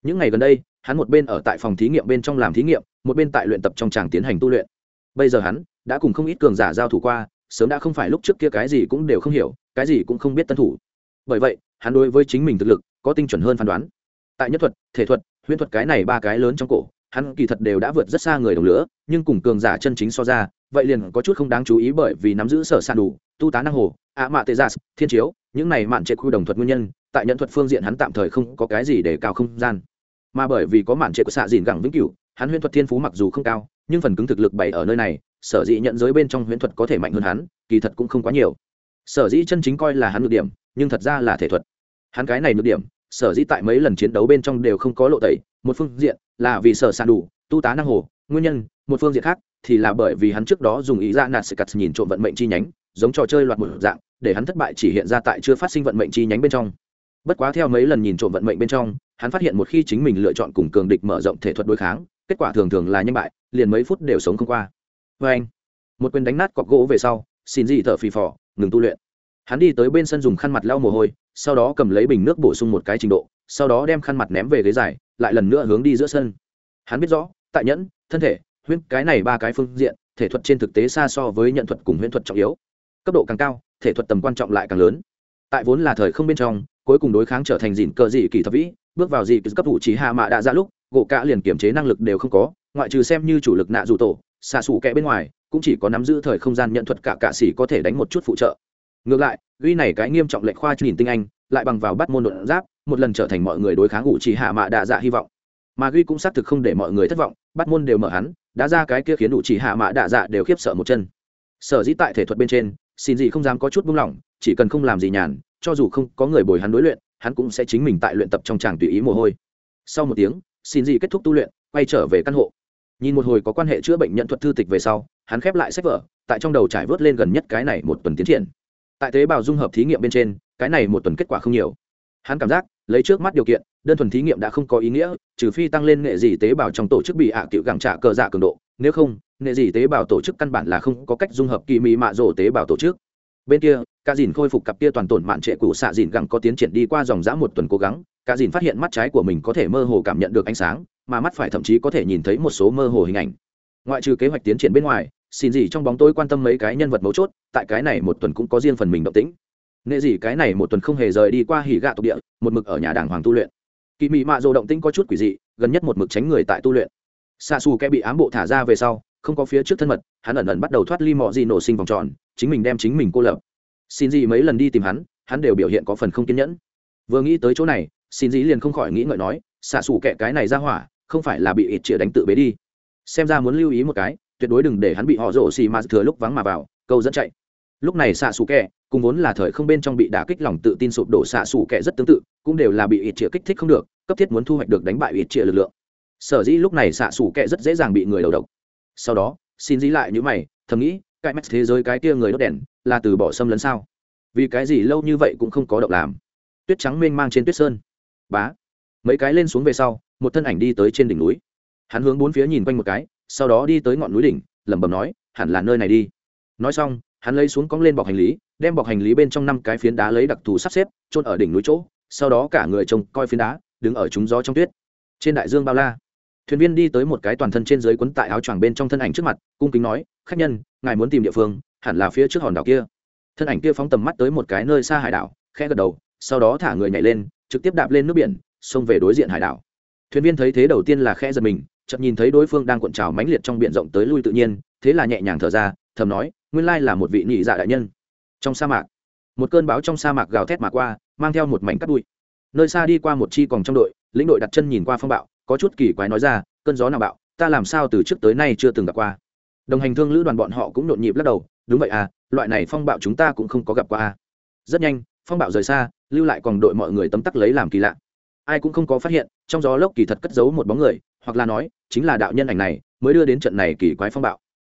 những ngày gần đây, hắn một bên ở tại phòng thí nghiệm bên trong làm thí nghiệm, một bên tại luyện tập trong tràng tiến hành tu luyện. Bây giờ hắn đã cùng không ít cường giả giao thủ qua, sớm đã không phải lúc trước kia cái gì cũng đều không hiểu, cái gì cũng không biết tân thủ. Bởi vậy, hắn đối với chính mình thực lực có tinh chuẩn hơn phán đoán. Tại nhất thuật, thể thuật, huyễn thuật cái này ba cái lớn trong cổ, hắn kỳ thật đều đã vượt rất xa người đồng lửa, nhưng cùng cường giả chân chính so ra, vậy liền có chút không đáng chú ý bởi vì nắm giữ sở sàn đủ, tu tá năng hồ, ạ mạ tê gia thiên chiếu, những này mạn trệ khu đồng thuật nguyên nhân, tại nhận thuật phương diện hắn tạm thời không có cái gì để cao không gian mà bởi vì có màn trệ của xạ dìn gẳng vĩnh cửu, hắn huyễn thuật thiên phú mặc dù không cao, nhưng phần cứng thực lực bày ở nơi này, sở dĩ nhận giới bên trong huyễn thuật có thể mạnh hơn hắn, kỳ thật cũng không quá nhiều. Sở dĩ chân chính coi là hắn nhược điểm, nhưng thật ra là thể thuật. Hắn cái này nhược điểm, sở dĩ tại mấy lần chiến đấu bên trong đều không có lộ tẩy, một phương diện là vì sở sàn đủ, tu tá năng hồ, nguyên nhân, một phương diện khác thì là bởi vì hắn trước đó dùng ý ra nạt sự cắt nhìn trộm vận mệnh chi nhánh, giống trò chơi loạt một dạng, để hắn thất bại chỉ hiện ra tại chưa phát sinh vận mệnh chi nhánh bên trong. Bất quá theo mấy lần nhìn trộm vận mệnh bên trong hắn phát hiện một khi chính mình lựa chọn cùng cường địch mở rộng thể thuật đối kháng, kết quả thường thường là nhanh bại, liền mấy phút đều sống không qua. Vê anh, một quyền đánh nát cọc gỗ về sau, xin dị thở phì phò, ngừng tu luyện. Hắn đi tới bên sân dùng khăn mặt lau mồ hôi, sau đó cầm lấy bình nước bổ sung một cái trình độ, sau đó đem khăn mặt ném về ghế dài, lại lần nữa hướng đi giữa sân. Hắn biết rõ, tại nhẫn, thân thể huyễn cái này ba cái phương diện, thể thuật trên thực tế xa so với nhận thuật cùng huyễn thuật trọng yếu. Cấp độ càng cao, thể thuật tầm quan trọng lại càng lớn. Tại vốn là thời không bên trong, cuối cùng đối kháng trở thành dịn cờ dị kỳ thập vĩ bước vào dị cấp thủ chỉ hạ mạ đạ dạ lúc, gỗ cả liền kiểm chế năng lực đều không có, ngoại trừ xem như chủ lực nạ dù tổ, xạ xù kẽ bên ngoài, cũng chỉ có nắm giữ thời không gian nhận thuật cả cạ xỉ có thể đánh một chút phụ trợ. Ngược lại, ghi này cái nghiêm trọng lệnh khoa nhìn tinh anh, lại bằng vào bắt môn đột giáp, một lần trở thành mọi người đối kháng ủ chỉ hạ mạ đạ dạ hy vọng. Mà ghi cũng xác thực không để mọi người thất vọng, bắt môn đều mở hắn, đã ra cái kia khiến ủ chỉ hạ mạ đạ dạ đều khiếp sợ một chân. Sở dĩ tại thể thuật bên trên, xin gì không dám có chút buông lỏng, chỉ cần không làm gì nhàn, cho dù không có người bồi hắn đối luyện hắn cũng sẽ chính mình tại luyện tập trong tràng tùy ý mồ hôi. Sau một tiếng, xin gì kết thúc tu luyện, quay trở về căn hộ. Nhìn một hồi có quan hệ chữa bệnh nhận thuật thư tịch về sau, hắn khép lại sách vở, tại trong đầu trải vớt lên gần nhất cái này một tuần tiến triển. Tại tế bào dung hợp thí nghiệm bên trên, cái này một tuần kết quả không nhiều. Hắn cảm giác, lấy trước mắt điều kiện, đơn thuần thí nghiệm đã không có ý nghĩa, trừ phi tăng lên nghệ dị tế bào trong tổ chức bị hạ à cựu gẳng trả cờ dạ cường độ, nếu không, nghệ dị tế bào tổ chức căn bản là không có cách dung hợp kỳ mị mạ rổ tế bào tổ chức. Bên kia Cả dìn khôi phục cặp kia toàn tổn mạn trệ cũ xạ dìn gẳng có tiến triển đi qua dòng dã một tuần cố gắng, cả dìn phát hiện mắt trái của mình có thể mơ hồ cảm nhận được ánh sáng, mà mắt phải thậm chí có thể nhìn thấy một số mơ hồ hình ảnh. Ngoại trừ kế hoạch tiến triển bên ngoài, xin gì trong bóng tôi quan tâm mấy cái nhân vật mấu chốt, tại cái này một tuần cũng có riêng phần mình động tĩnh. Nghệ gì cái này một tuần không hề rời đi qua hỉ gạ tục địa, một mực ở nhà đàng hoàng tu luyện. Kỳ mị mạ dồ động tĩnh có chút quỷ dị, gần nhất một mực tránh người tại tu luyện. Xa xù kẻ bị ám bộ thả ra về sau, không có phía trước thân mật, hắn ẩn ẩn bắt đầu thoát ly mọi gì nổ sinh vòng tròn, chính mình đem chính mình cô lập xin gì mấy lần đi tìm hắn hắn đều biểu hiện có phần không kiên nhẫn. Vừa nghĩ tới chỗ này, xin gì liền không khỏi nghĩ ngợi nói, xạ xù kẹ cái này ra hỏa, không phải là bị ít chĩa đánh tự bế đi. Xem ra muốn lưu ý một cái, tuyệt đối đừng để hắn bị họ rổ xì mà thừa lúc vắng mà vào, câu dẫn chạy. Lúc này xạ xù kẹ cùng vốn là thời không bên trong bị đả kích lòng tự tin sụp đổ xạ xù kẹ rất tương tự, cũng đều là bị ít chĩa kích thích không được, cấp thiết muốn thu hoạch được đánh bại ít chĩa lực lượng. Sở dĩ lúc này xạ xù kẹ rất dễ dàng bị người đầu độc. Sau đó, xin dĩ lại những mày, thầm nghĩ cái mắt thế giới cái kia người đốt đèn, là từ bỏ xâm lấn sao? Vì cái gì lâu như vậy cũng không có động làm? Tuyết trắng mênh mang trên tuyết sơn. Bá. Mấy cái lên xuống về sau, một thân ảnh đi tới trên đỉnh núi. Hắn hướng bốn phía nhìn quanh một cái, sau đó đi tới ngọn núi đỉnh, lẩm bẩm nói, hẳn là nơi này đi. Nói xong, hắn lấy xuống cong lên bọc hành lý, đem bọc hành lý bên trong năm cái phiến đá lấy đặc thù sắp xếp trôn ở đỉnh núi chỗ, sau đó cả người trông coi phiến đá, đứng ở trúng gió trong tuyết. Trên đại dương bao la thuyền viên đi tới một cái toàn thân trên dưới quấn tại áo choàng bên trong thân ảnh trước mặt, cung kính nói, khách nhân, ngài muốn tìm địa phương, hẳn là phía trước hòn đảo kia. Thân ảnh kia phóng tầm mắt tới một cái nơi xa hải đảo, khẽ gật đầu, sau đó thả người nhảy lên, trực tiếp đạp lên nước biển, xông về đối diện hải đảo. Thuyền viên thấy thế đầu tiên là khẽ giật mình, chợt nhìn thấy đối phương đang cuộn trào mãnh liệt trong biển rộng tới lui tự nhiên, thế là nhẹ nhàng thở ra, thầm nói, nguyên lai là một vị nhị dạ đại nhân. Trong sa mạc, một cơn báo trong sa mạc gào thét mà qua, mang theo một mảnh cắt bụi. Nơi xa đi qua một chi còn trong đội, lĩnh đội đặt chân nhìn qua phong bạo có chút kỳ quái nói ra, cơn gió nào bạo, ta làm sao từ trước tới nay chưa từng gặp qua? Đồng hành thương lữ đoàn bọn họ cũng nhộn nhịp lắc đầu, đúng vậy à loại này phong bạo chúng ta cũng không có gặp qua à. Rất nhanh, phong bạo rời xa, lưu lại còn đội mọi người tấm tắc lấy làm kỳ lạ. Ai cũng không có phát hiện, trong gió lốc kỳ thật cất giấu một bóng người, hoặc là nói, chính là đạo nhân ảnh này mới đưa đến trận này kỳ quái phong bạo.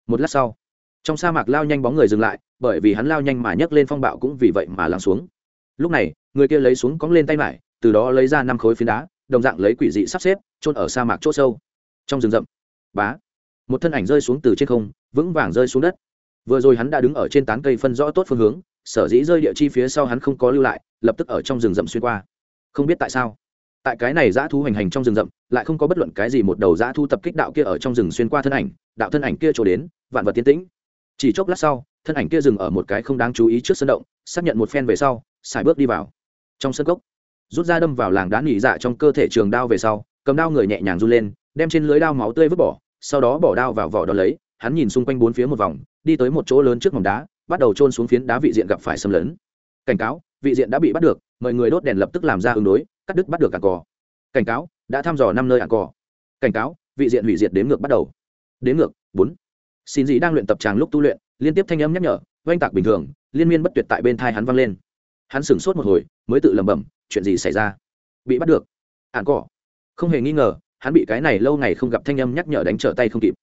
Một lát sau, trong sa mạc lao nhanh bóng người dừng lại, bởi vì hắn lao nhanh mà nhấc lên phong bạo cũng vì vậy mà lắng xuống. Lúc này, người kia lấy xuống cóng lên tay mải từ đó lấy ra năm khối phiến đá đồng dạng lấy quỷ dị sắp xếp trôn ở sa mạc chỗ sâu. Trong rừng rậm, bá, một thân ảnh rơi xuống từ trên không, vững vàng rơi xuống đất. Vừa rồi hắn đã đứng ở trên tán cây phân rõ tốt phương hướng, sở dĩ rơi địa chi phía sau hắn không có lưu lại, lập tức ở trong rừng rậm xuyên qua. Không biết tại sao, tại cái này dã thu hành hành trong rừng rậm, lại không có bất luận cái gì một đầu dã thu tập kích đạo kia ở trong rừng xuyên qua thân ảnh, đạo thân ảnh kia trổ đến, vạn vật tiến tĩnh. Chỉ chốc lát sau, thân ảnh kia dừng ở một cái không đáng chú ý trước sân động, xác nhận một phen về sau, xài bước đi vào. Trong sân cốc rút ra đâm vào làng đá nỉ dạ trong cơ thể trường đao về sau, cầm đao người nhẹ nhàng run lên, đem trên lưới đao máu tươi vứt bỏ, sau đó bỏ đao vào vỏ đ lấy, hắn nhìn xung quanh bốn phía một vòng, đi tới một chỗ lớn trước mỏng đá, bắt đầu trôn xuống phiến đá vị diện gặp phải xâm lấn. Cảnh cáo, vị diện đã bị bắt được, mời người đốt đèn lập tức làm ra ứng đối, cắt đứt bắt được cảng cò cảnh cáo, đã thăm dò năm nơi ạn cò cảnh cáo, vị diện hủy diệt đếm ngược bắt đầu. Đếm ngược, bốn. Xin dị đang luyện tập tràng lúc tu luyện, liên tiếp thanh âm nhắc nhở, oanh tạc bình thường, liên miên bất tuyệt tại bên thai hắn vang lên. Hắn sửng sốt một hồi, mới tự lẩm bẩm chuyện gì xảy ra? Bị bắt được? Ạn cỏ không hề nghi ngờ, hắn bị cái này lâu ngày không gặp thanh âm nhắc nhở đánh trở tay không kịp.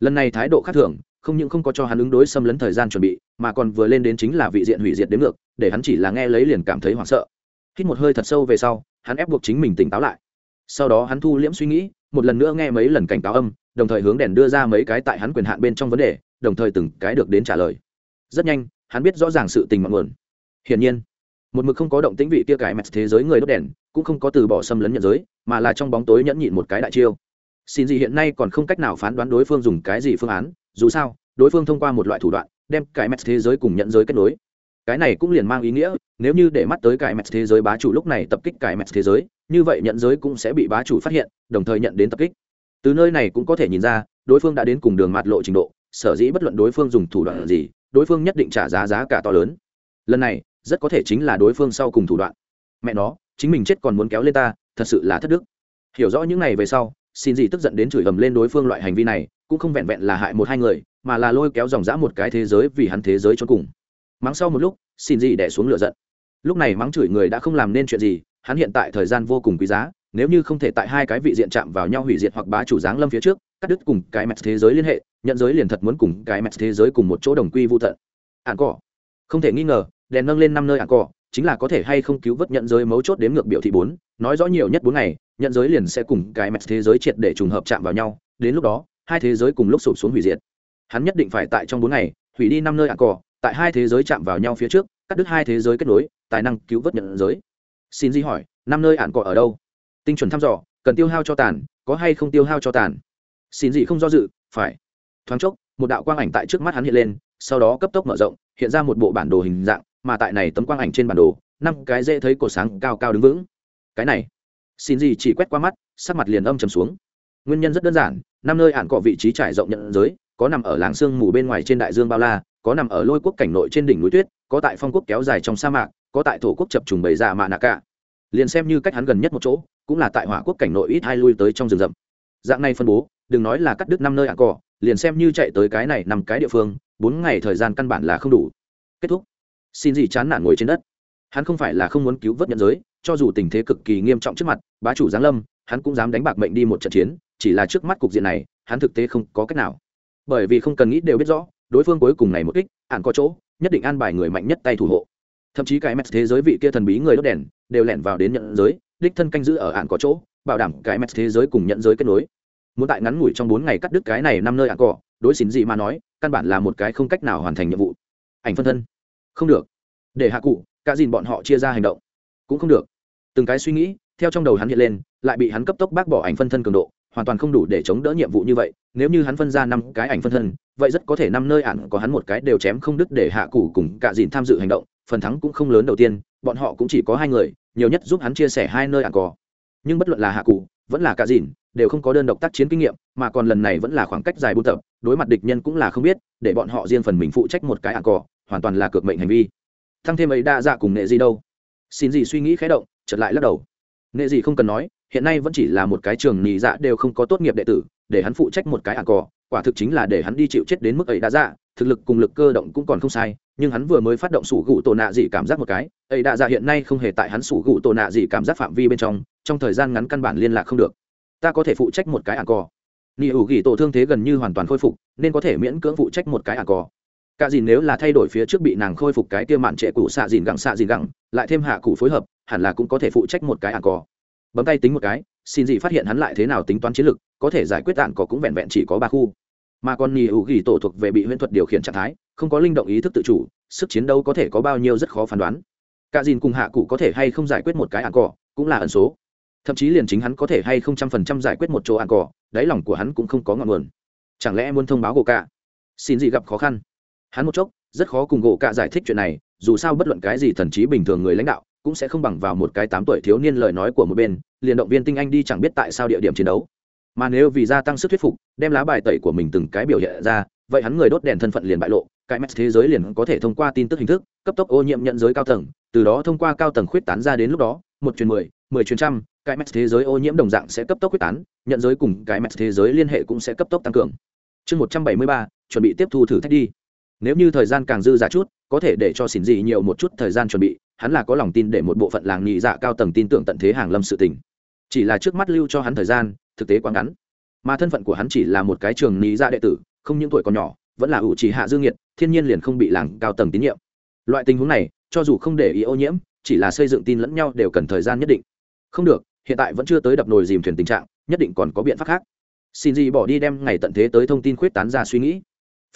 Lần này thái độ khác thường, không những không có cho hắn ứng đối xâm lấn thời gian chuẩn bị, mà còn vừa lên đến chính là vị diện hủy diệt đến ngược, để hắn chỉ là nghe lấy liền cảm thấy hoảng sợ. Hít một hơi thật sâu về sau, hắn ép buộc chính mình tỉnh táo lại. Sau đó hắn thu liễm suy nghĩ, một lần nữa nghe mấy lần cảnh cáo âm, đồng thời hướng đèn đưa ra mấy cái tại hắn quyền hạn bên trong vấn đề, đồng thời từng cái được đến trả lời. Rất nhanh, hắn biết rõ ràng sự tình mọi nguồn. Hiển nhiên một mực không có động tĩnh vị tia cải mẹt thế giới người đốt đèn, cũng không có từ bỏ xâm lấn nhận giới, mà là trong bóng tối nhẫn nhịn một cái đại chiêu. Xin gì hiện nay còn không cách nào phán đoán đối phương dùng cái gì phương án, dù sao, đối phương thông qua một loại thủ đoạn, đem cải mẹt thế giới cùng nhận giới kết nối. Cái này cũng liền mang ý nghĩa, nếu như để mắt tới cải mẹt thế giới bá chủ lúc này tập kích cải mẹt thế giới, như vậy nhận giới cũng sẽ bị bá chủ phát hiện, đồng thời nhận đến tập kích. Từ nơi này cũng có thể nhìn ra, đối phương đã đến cùng đường mạt lộ trình độ, sở dĩ bất luận đối phương dùng thủ đoạn gì, đối phương nhất định trả giá giá cả to lớn. Lần này rất có thể chính là đối phương sau cùng thủ đoạn. Mẹ nó, chính mình chết còn muốn kéo lên ta, thật sự là thất đức. Hiểu rõ những này về sau, xin gì tức giận đến chửi ầm lên đối phương loại hành vi này, cũng không vẹn vẹn là hại một hai người, mà là lôi kéo dòng dã một cái thế giới vì hắn thế giới cho cùng. Mắng sau một lúc, xin gì đẻ xuống lửa giận. Lúc này mắng chửi người đã không làm nên chuyện gì, hắn hiện tại thời gian vô cùng quý giá, nếu như không thể tại hai cái vị diện chạm vào nhau hủy diệt hoặc bá chủ giáng lâm phía trước, cắt đứt cùng cái mẹt thế giới liên hệ, nhận giới liền thật muốn cùng cái mẹt thế giới cùng một chỗ đồng quy vô tận. Ạn cỏ không thể nghi ngờ đèn nâng lên năm nơi Ảng cỏ, chính là có thể hay không cứu vớt nhận giới mấu chốt đến ngược biểu thị bốn, nói rõ nhiều nhất bốn ngày, nhận giới liền sẽ cùng cái mẹt thế giới triệt để trùng hợp chạm vào nhau, đến lúc đó, hai thế giới cùng lúc sụp xuống hủy diệt. Hắn nhất định phải tại trong bốn ngày, hủy đi năm nơi Ảng cỏ, tại hai thế giới chạm vào nhau phía trước, cắt đứt hai thế giới kết nối, tài năng cứu vớt nhận giới. Xin di hỏi, năm nơi Ảng cỏ ở đâu? Tinh chuẩn thăm dò, cần tiêu hao cho tàn, có hay không tiêu hao cho tàn? Xin gì không do dự, phải. Thoáng chốc, một đạo quang ảnh tại trước mắt hắn hiện lên, sau đó cấp tốc mở rộng, hiện ra một bộ bản đồ hình dạng mà tại này tấm quang ảnh trên bản đồ, năm cái dễ thấy cổ sáng cao cao đứng vững. Cái này, xin gì chỉ quét qua mắt, sắc mặt liền âm trầm xuống. Nguyên nhân rất đơn giản, năm nơi ạn cọ vị trí trải rộng nhận giới, có nằm ở làng sương mù bên ngoài trên đại dương bao la, có nằm ở lôi quốc cảnh nội trên đỉnh núi tuyết, có tại phong quốc kéo dài trong sa mạc, có tại thổ quốc chập trùng bầy dạ mạ nạ cả. Liền xem như cách hắn gần nhất một chỗ, cũng là tại hỏa quốc cảnh nội ít hai lui tới trong rừng rậm. Dạng này phân bố, đừng nói là cắt đứt năm nơi ạn cỏ liền xem như chạy tới cái này nằm cái địa phương, bốn ngày thời gian căn bản là không đủ. Kết thúc xin gì chán nản ngồi trên đất. Hắn không phải là không muốn cứu vớt nhân giới, cho dù tình thế cực kỳ nghiêm trọng trước mặt, bá chủ giáng lâm, hắn cũng dám đánh bạc mệnh đi một trận chiến, chỉ là trước mắt cục diện này, hắn thực tế không có cách nào. Bởi vì không cần nghĩ đều biết rõ, đối phương cuối cùng này một kích, hẳn có chỗ, nhất định an bài người mạnh nhất tay thủ hộ. Thậm chí cái mẹt thế giới vị kia thần bí người đốt đèn, đều lẻn vào đến nhận giới, đích thân canh giữ ở hẳn có chỗ, bảo đảm cái mẹt thế giới cùng nhận giới kết nối. Muốn tại ngắn ngủi trong bốn ngày cắt đứt cái này năm nơi hẳn cỏ, đối xỉn gì mà nói, căn bản là một cái không cách nào hoàn thành nhiệm vụ. Ảnh phân thân không được. Để hạ cụ, cả dìn bọn họ chia ra hành động. Cũng không được. Từng cái suy nghĩ, theo trong đầu hắn hiện lên, lại bị hắn cấp tốc bác bỏ ảnh phân thân cường độ, hoàn toàn không đủ để chống đỡ nhiệm vụ như vậy. Nếu như hắn phân ra năm cái ảnh phân thân, vậy rất có thể năm nơi ản có hắn một cái đều chém không đứt để hạ cụ cùng cả dìn tham dự hành động. Phần thắng cũng không lớn đầu tiên, bọn họ cũng chỉ có hai người, nhiều nhất giúp hắn chia sẻ hai nơi ản có. Nhưng bất luận là hạ cụ, vẫn là cả dìn, đều không có đơn độc tác chiến kinh nghiệm, mà còn lần này vẫn là khoảng cách dài buôn tập, đối mặt địch nhân cũng là không biết, để bọn họ riêng phần mình phụ trách một cái ản cỏ hoàn toàn là cược mệnh hành vi. Thăng thêm ấy đa dạ cùng nệ gì đâu? Xin gì suy nghĩ khé động, chợt lại lắc đầu. Nệ gì không cần nói, hiện nay vẫn chỉ là một cái trường nhì dạ đều không có tốt nghiệp đệ tử, để hắn phụ trách một cái ả cỏ quả thực chính là để hắn đi chịu chết đến mức ấy đã dạ thực lực cùng lực cơ động cũng còn không sai, nhưng hắn vừa mới phát động sủ gụ tổ nạ dị cảm giác một cái, ấy đã dạ hiện nay không hề tại hắn sủ gụ tổ nạ dị cảm giác phạm vi bên trong trong thời gian ngắn căn bản liên lạc không được. Ta có thể phụ trách một cái ả cỏ nị ủ gỉ tổ thương thế gần như hoàn toàn khôi phục, nên có thể miễn cưỡng phụ trách một cái ả cỏ cả dìn nếu là thay đổi phía trước bị nàng khôi phục cái kia mạn trệ cũ xạ dìn gẳng xạ dìn gẳng, lại thêm hạ cụ phối hợp, hẳn là cũng có thể phụ trách một cái ạn cỏ bấm tay tính một cái, xin gì phát hiện hắn lại thế nào tính toán chiến lược có thể giải quyết ạn cỏ cũng vẹn vẹn chỉ có ba khu. Mà còn nhì hữu ghi tổ thuộc về bị huyễn thuật điều khiển trạng thái, không có linh động ý thức tự chủ, sức chiến đấu có thể có bao nhiêu rất khó phán đoán. Cả dìn cùng hạ cụ có thể hay không giải quyết một cái ạn cỏ cũng là ẩn số. Thậm chí liền chính hắn có thể hay không trăm phần trăm giải quyết một chỗ ạn cỏ đáy lòng của hắn cũng không có ngọn nguồn. Chẳng lẽ muốn thông báo gỗ cả? Xin gì gặp khó khăn hắn một chốc, rất khó cùng gỗ cả giải thích chuyện này, dù sao bất luận cái gì thần trí bình thường người lãnh đạo cũng sẽ không bằng vào một cái tám tuổi thiếu niên lời nói của một bên, liền động viên tinh anh đi chẳng biết tại sao địa điểm chiến đấu. Mà nếu vì gia tăng sức thuyết phục, đem lá bài tẩy của mình từng cái biểu hiện ra, vậy hắn người đốt đèn thân phận liền bại lộ, cái mắt thế giới liền có thể thông qua tin tức hình thức, cấp tốc ô nhiễm nhận giới cao tầng, từ đó thông qua cao tầng khuyết tán ra đến lúc đó, một truyền mười mười truyền trăm, cái mắt thế giới ô nhiễm đồng dạng sẽ cấp tốc khuyết tán, nhận giới cùng cái mắt thế giới liên hệ cũng sẽ cấp tốc tăng cường. Chương một trăm bảy mươi ba, chuẩn bị tiếp thu thử thách đi nếu như thời gian càng dư dả chút, có thể để cho xin dị nhiều một chút thời gian chuẩn bị, hắn là có lòng tin để một bộ phận làng nhị dạ cao tầng tin tưởng tận thế hàng lâm sự tình. Chỉ là trước mắt lưu cho hắn thời gian, thực tế quá ngắn. Mà thân phận của hắn chỉ là một cái trường nhị dạ đệ tử, không những tuổi còn nhỏ, vẫn là ủ trì hạ dương nhiệt, thiên nhiên liền không bị làng cao tầng tín nhiệm. Loại tình huống này, cho dù không để ý ô nhiễm, chỉ là xây dựng tin lẫn nhau đều cần thời gian nhất định. Không được, hiện tại vẫn chưa tới đập nồi dìm thuyền tình trạng, nhất định còn có biện pháp khác. Xin gì bỏ đi đem ngày tận thế tới thông tin khuyết tán ra suy nghĩ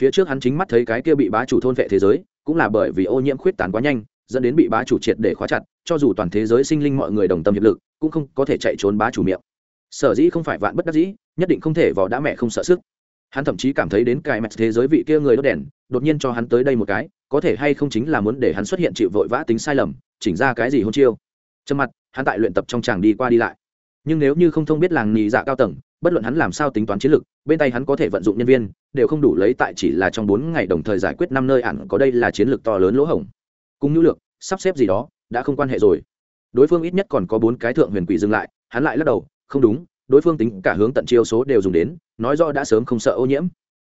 phía trước hắn chính mắt thấy cái kia bị bá chủ thôn vệ thế giới, cũng là bởi vì ô nhiễm khuyết tán quá nhanh, dẫn đến bị bá chủ triệt để khóa chặt, cho dù toàn thế giới sinh linh mọi người đồng tâm hiệp lực, cũng không có thể chạy trốn bá chủ miệng. Sở dĩ không phải vạn bất đắc dĩ, nhất định không thể vò đã mẹ không sợ sức. Hắn thậm chí cảm thấy đến cài mẹt thế giới vị kia người đốt đèn, đột nhiên cho hắn tới đây một cái, có thể hay không chính là muốn để hắn xuất hiện chịu vội vã tính sai lầm, chỉnh ra cái gì hôn chiêu. Trầm mặt, hắn tại luyện tập trong tràng đi qua đi lại. Nhưng nếu như không thông biết làng nhị dạ cao tầng bất luận hắn làm sao tính toán chiến lược, bên tay hắn có thể vận dụng nhân viên, đều không đủ lấy tại chỉ là trong bốn ngày đồng thời giải quyết năm nơi ẩn có đây là chiến lược to lớn lỗ hổng. Cùng nhu lược, sắp xếp gì đó, đã không quan hệ rồi. Đối phương ít nhất còn có bốn cái thượng huyền quỷ dừng lại, hắn lại lắc đầu, không đúng, đối phương tính cả hướng tận chiêu số đều dùng đến, nói rõ đã sớm không sợ ô nhiễm.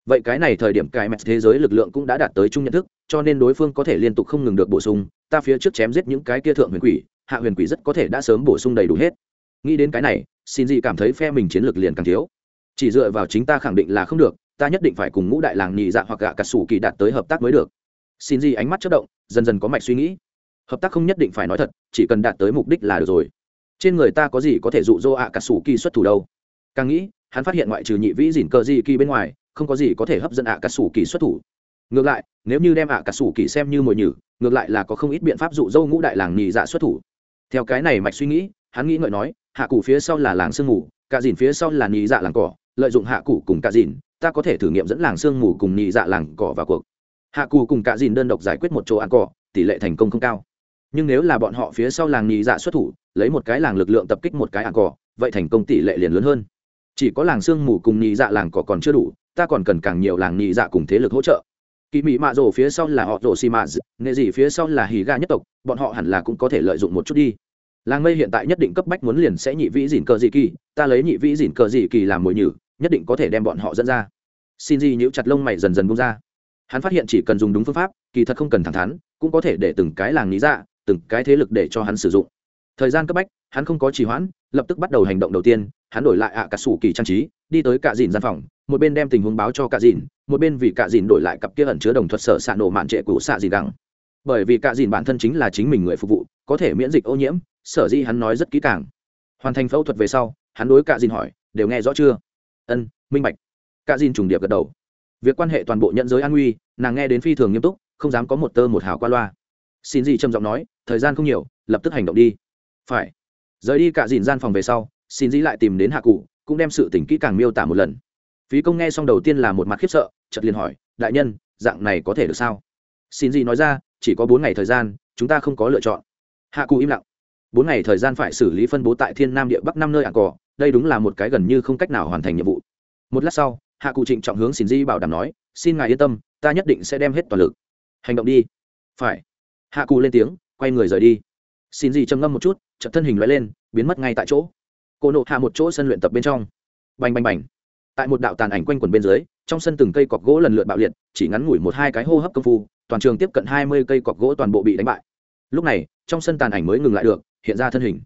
Vậy cái này thời điểm cài mẹt thế giới lực lượng cũng đã đạt tới chung nhận thức, cho nên đối phương có thể liên tục không ngừng được bổ sung, ta phía trước chém giết những cái kia thượng huyền quỷ, hạ huyền quỷ rất có thể đã sớm bổ sung đầy đủ hết. Nghĩ đến cái này xin gì cảm thấy phe mình chiến lược liền càng thiếu. Chỉ dựa vào chính ta khẳng định là không được, ta nhất định phải cùng ngũ đại làng nhị dạ hoặc gạ cà sủ kỳ đạt tới hợp tác mới được. Xin gì ánh mắt chất động, dần dần có mạch suy nghĩ. Hợp tác không nhất định phải nói thật, chỉ cần đạt tới mục đích là được rồi. Trên người ta có gì có thể dụ dỗ ạ cà sủ kỳ xuất thủ đâu? Càng nghĩ, hắn phát hiện ngoại trừ nhị vĩ dỉn cơ gì kỳ bên ngoài, không có gì có thể hấp dẫn ạ cà sủ kỳ xuất thủ. Ngược lại, nếu như đem ạ cà sủ kỳ xem như mồi nhử, ngược lại là có không ít biện pháp dụ dỗ ngũ đại làng nhị dạ xuất thủ. Theo cái này mạch suy nghĩ, hắn nghĩ ngợi nói hạ cụ phía sau là làng sương mù cả dìn phía sau là nhị dạ làng cỏ, lợi dụng hạ cụ cùng cả dìn, ta có thể thử nghiệm dẫn làng sương mù cùng nhị dạ làng cỏ vào cuộc. Hạ cụ cùng cả dìn đơn độc giải quyết một chỗ ăn cỏ, tỷ lệ thành công không cao. Nhưng nếu là bọn họ phía sau làng nhị dạ xuất thủ, lấy một cái làng lực lượng tập kích một cái ăn cỏ, vậy thành công tỷ lệ liền lớn hơn. Chỉ có làng sương mù cùng nhị dạ làng cỏ còn chưa đủ, ta còn cần càng nhiều làng nhị dạ cùng thế lực hỗ trợ. Kỳ mỹ mạ rổ phía sau là họ rổ xì mạ nghệ gì phía sau là hì ga nhất tộc, bọn họ hẳn là cũng có thể lợi dụng một chút đi làng mây hiện tại nhất định cấp bách muốn liền sẽ nhị vĩ dìn cờ dị kỳ, ta lấy nhị vĩ dìn cờ dị kỳ làm mồi nhử, nhất định có thể đem bọn họ dẫn ra. Xin gì nhíu chặt lông mày dần dần bung ra. Hắn phát hiện chỉ cần dùng đúng phương pháp, kỳ thật không cần thẳng thắn, cũng có thể để từng cái làng lý ra, từng cái thế lực để cho hắn sử dụng. Thời gian cấp bách, hắn không có trì hoãn, lập tức bắt đầu hành động đầu tiên, hắn đổi lại ạ à cả sủ kỳ trang trí, đi tới cạ dìn gian phòng, một bên đem tình huống báo cho cạ dìn, một bên vì cạ dìn đổi lại cặp kia ẩn chứa đồng thuật sở xạ nổ mạn trệ của xạ dìn gẳng bởi vì cạ dìn bản thân chính là chính mình người phục vụ, có thể miễn dịch ô nhiễm sở dĩ hắn nói rất kỹ càng. Hoàn thành phẫu thuật về sau, hắn đối cạ dìn hỏi, đều nghe rõ chưa? Ân, minh bạch. Cạ dìn trùng điệp gật đầu. Việc quan hệ toàn bộ nhận giới an nguy nàng nghe đến phi thường nghiêm túc, không dám có một tơ một hào qua loa. Xin gì trầm giọng nói, thời gian không nhiều, lập tức hành động đi. Phải. Rời đi cả dìn gian phòng về sau, xin dĩ lại tìm đến hạ cụ, cũng đem sự tỉnh kỹ càng miêu tả một lần. Phí công nghe xong đầu tiên là một mặt khiếp sợ, chợt liền hỏi, đại nhân, dạng này có thể được sao? Xin dĩ nói ra, chỉ có bốn ngày thời gian, chúng ta không có lựa chọn. Hạ cụ im lặng bốn ngày thời gian phải xử lý phân bố tại thiên nam địa bắc năm nơi ả cỏ đây đúng là một cái gần như không cách nào hoàn thành nhiệm vụ. Một lát sau, hạ cụ trịnh trọng hướng xin di bảo đảm nói, xin ngài yên tâm, ta nhất định sẽ đem hết toàn lực. Hành động đi. Phải. Hạ cụ lên tiếng, quay người rời đi. Xin di trầm ngâm một chút chậm thân hình loại lên, biến mất ngay tại chỗ. Cô nộ hạ một chỗ sân luyện tập bên trong. Bành bành bành. Tại một đạo tàn ảnh quanh quần bên dưới, trong sân từng cây cọc gỗ lần lượt bạo liệt, chỉ ngắn ngủi một hai cái hô hấp công phu, toàn trường tiếp cận hai mươi cây cọc gỗ toàn bộ bị đánh bại. Lúc này, trong sân tàn ảnh mới ngừng lại được hiện ra thân hình.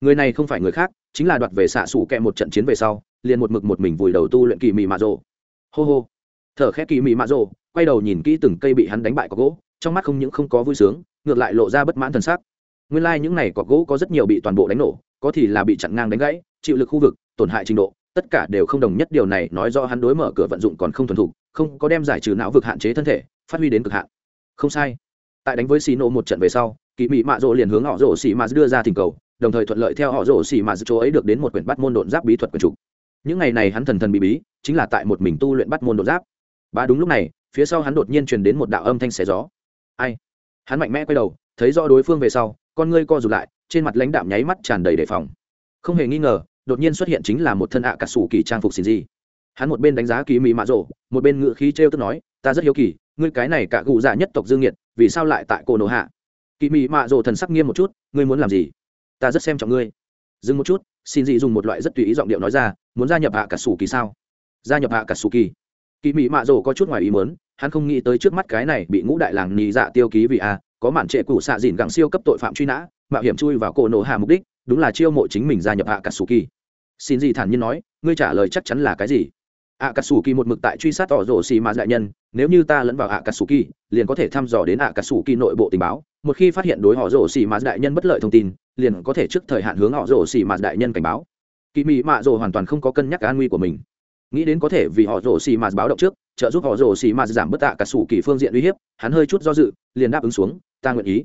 Người này không phải người khác, chính là đoạt về xạ xủ kẹ một trận chiến về sau, liền một mực một mình vùi đầu tu luyện kỳ mị mạ rộ hô hô. Thở khẽ kỳ mị mạ rộ quay đầu nhìn kỹ từng cây bị hắn đánh bại có gỗ, trong mắt không những không có vui sướng, ngược lại lộ ra bất mãn t sắc. Nguyên lai、like、những này có gỗ có rất nhiều bị toàn bộ đánh nổ, có thì là bị chặn ngang đánh gãy, chịu lực khu vực, tổn hại trình độ, tất cả đều không đồng nhất điều này nói do hắn đối mở cửa vận dụng còn không thuần thục, không có đem giải trừ não vực hạn chế thân thể, phát huy đến cực hạn. Không sai. Tại đánh với xì nộ một trận về sau kỳ mị mạ rỗ liền hướng họ rỗ xì mạ đưa ra thỉnh cầu, đồng thời thuận lợi theo họ rỗ xì mạ chỗ ấy được đến một quyển bắt môn đột giáp bí thuật quyển trục. Những ngày này hắn thần thần bị bí, chính là tại một mình tu luyện bắt môn đột giáp. Ba đúng lúc này, phía sau hắn đột nhiên truyền đến một đạo âm thanh xé gió. Ai? Hắn mạnh mẽ quay đầu, thấy rõ đối phương về sau, con ngươi co rụt lại, trên mặt lãnh đạm nháy mắt tràn đầy đề phòng. Không hề nghi ngờ, đột nhiên xuất hiện chính là một thân ạ cả sủ kỳ trang phục xin gì. Hắn một bên đánh giá kỳ mỹ mạ rộ, một bên ngự khí t r e o tức nói, ta rất hiếu kỳ, ngươi cái này cả cụ già dạ nhất tộc dương nhiệt vì sao lại tại cổ nổ hạ? Kỳ mỹ mạ Rồ thần sắc nghiêm một chút, ngươi muốn làm gì? Ta rất xem trọng ngươi. Dừng một chút, xin dị dùng một loại rất tùy ý giọng điệu nói ra, muốn gia nhập hạ cả sủ kỳ sao? Gia nhập hạ cả sủ kỳ. Kỳ mỹ mạ Rồ có chút ngoài ý mớn hắn không nghĩ tới trước mắt cái này bị ngũ đại làng nhì dạ tiêu ký vì a, có mản trệ cũ xạ dìn gẳng siêu cấp tội phạm truy nã, mạo hiểm chui vào cổ nổ hạ mục đích, đúng là chiêu mộ chính mình gia nhập hạ cả sủ kỳ. Xin dị thản nhiên nói, ngươi trả lời chắc chắn là cái gì? Ạ cà sủ kỳ một mực tại truy sát tỏ rổ xì mà đại nhân, nếu như ta lẫn vào ạ cà sủ kỳ liền có thể thăm dò đến ạ cà sủ kỳ nội bộ tình báo. Một khi phát hiện đối họ rổ xì mà đại nhân bất lợi thông tin, liền có thể trước thời hạn hướng họ rổ xì mà đại nhân cảnh báo. Kỳ mị mạ rổ hoàn toàn không có cân nhắc an nguy của mình. Nghĩ đến có thể vì họ rổ xì mà báo động trước, trợ giúp họ rổ xì mà giảm bớt ạ cà sủ kỳ phương diện uy hiếp, hắn hơi chút do dự, liền đáp ứng xuống, ta nguyện ý.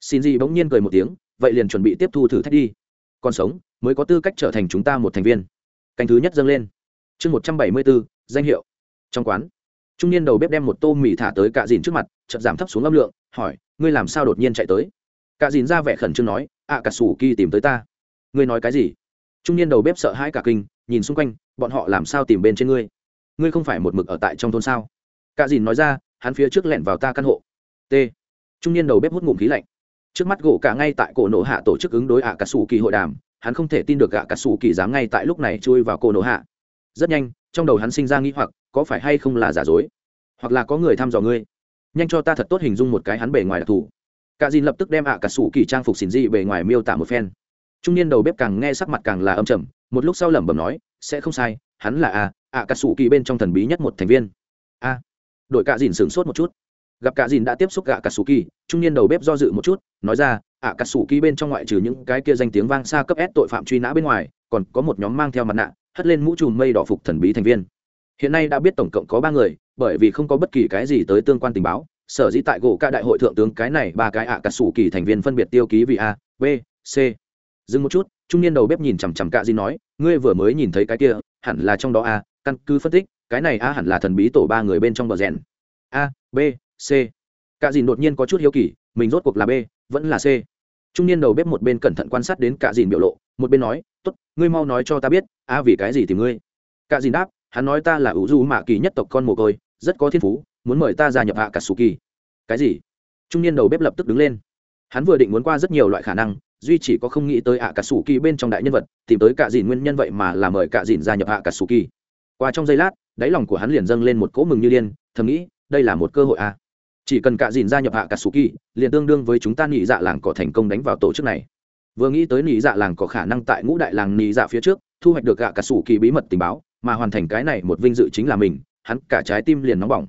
Xin gì bỗng nhiên cười một tiếng, vậy liền chuẩn bị tiếp thu thử thách đi. Còn sống, mới có tư cách trở thành chúng ta một thành viên. Canh thứ nhất dâng lên chương một trăm bảy mươi bốn danh hiệu. Trong quán trung niên đầu bếp đem một tô mì thả tới cạ dìn trước mặt chợt giảm thấp xuống âm lượng hỏi ngươi làm sao đột nhiên chạy tới? Cạ dìn ra vẻ khẩn trương nói ạ à, cả sủ kỳ tìm tới ta. Ngươi nói cái gì? Trung niên đầu bếp sợ hãi cả kinh nhìn xung quanh bọn họ làm sao tìm bên trên ngươi? Ngươi không phải một mực ở tại trong thôn sao? Cạ dìn nói ra hắn phía trước lẻn vào ta căn hộ. T. Trung niên đầu bếp hút ngụm khí lạnh. Trước mắt gỗ cả ngay tại cổ nổ hạ tổ chức ứng đối ạ cả sủ kỳ hội đàm hắn không thể tin được gạ cả sủ kỳ dám ngay tại lúc này chui vào cổ nổ hạ rất nhanh, trong đầu hắn sinh ra nghĩ hoặc, có phải hay không là giả dối? Hoặc là có người thăm dò ngươi? Nhanh cho ta thật tốt hình dung một cái hắn bề ngoài đặc thù. Cả dìn lập tức đem ạ cả sủ kỳ trang phục xỉn dị bề ngoài miêu tả một phen. Trung niên đầu bếp càng nghe sắc mặt càng là âm trầm, một lúc sau lẩm bẩm nói, sẽ không sai, hắn là a, ạ cả sủ kỳ bên trong thần bí nhất một thành viên. A. Đội cả dìn sửng sốt một chút. Gặp cả dìn đã tiếp xúc gạ cả sủ kỳ, trung niên đầu bếp do dự một chút, nói ra, ạ cả sủ kỳ bên trong ngoại trừ những cái kia danh tiếng vang xa cấp s tội phạm truy nã bên ngoài, còn có một nhóm mang theo mặt nạ hất lên mũ trùm mây đỏ phục thần bí thành viên. Hiện nay đã biết tổng cộng có ba người, bởi vì không có bất kỳ cái gì tới tương quan tình báo, sở dĩ tại gỗ ca đại hội thượng tướng cái này ba cái ạ cả sủ kỳ thành viên phân biệt tiêu ký vì a, b, c. Dừng một chút, trung niên đầu bếp nhìn chằm chằm cạ di nói, ngươi vừa mới nhìn thấy cái kia, hẳn là trong đó a, căn cứ phân tích, cái này a hẳn là thần bí tổ ba người bên trong bờ rèn. A, b, c. Cạ dìn đột nhiên có chút hiếu kỳ, mình rốt cuộc là b, vẫn là c. Trung niên đầu bếp một bên cẩn thận quan sát đến cạ dìn biểu lộ một bên nói, tốt, ngươi mau nói cho ta biết a vì cái gì thì ngươi? Cả dìn đáp, hắn nói ta là ủ du mạ kỳ nhất tộc con mồ côi, rất có thiên phú, muốn mời ta gia nhập hạ cả sù kỳ. Cái gì? Trung niên đầu bếp lập tức đứng lên. Hắn vừa định muốn qua rất nhiều loại khả năng, duy chỉ có không nghĩ tới hạ cả sù kỳ bên trong đại nhân vật, tìm tới cả dìn nguyên nhân vậy mà là mời cả dìn gia nhập hạ cả sù kỳ. Qua trong giây lát, đáy lòng của hắn liền dâng lên một cỗ mừng như điên, thầm nghĩ, đây là một cơ hội à? Chỉ cần cả dìn gia nhập hạ cả sù kỳ, liền tương đương với chúng ta nhị dạ làng cỏ thành công đánh vào tổ chức này vừa nghĩ tới nị dạ làng có khả năng tại ngũ đại làng nị dạ phía trước, thu hoạch được gạ cả sủ kỳ bí mật tình báo, mà hoàn thành cái này một vinh dự chính là mình, hắn cả trái tim liền nóng bỏng.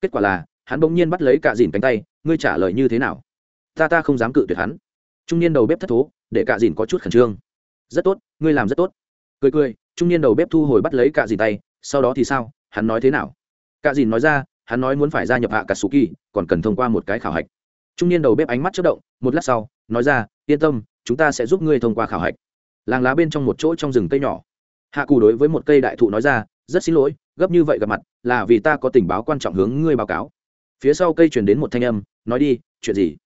Kết quả là, hắn bỗng nhiên bắt lấy cả dìn cánh tay, ngươi trả lời như thế nào? Ta ta không dám cự tuyệt hắn. Trung niên đầu bếp thất thố, để cả dìn có chút khẩn trương. Rất tốt, ngươi làm rất tốt. Cười cười, trung niên đầu bếp thu hồi bắt lấy cả dìn tay, sau đó thì sao? Hắn nói thế nào? Cả dìn nói ra, hắn nói muốn phải gia nhập hạ cả kỳ, còn cần thông qua một cái khảo hạch. Trung niên đầu bếp ánh mắt chất động, một lát sau, nói ra, yên tâm chúng ta sẽ giúp ngươi thông qua khảo hạch. Làng lá bên trong một chỗ trong rừng cây nhỏ. Hạ cù đối với một cây đại thụ nói ra, rất xin lỗi, gấp như vậy gặp mặt là vì ta có tình báo quan trọng hướng ngươi báo cáo. Phía sau cây truyền đến một thanh âm, nói đi, chuyện gì?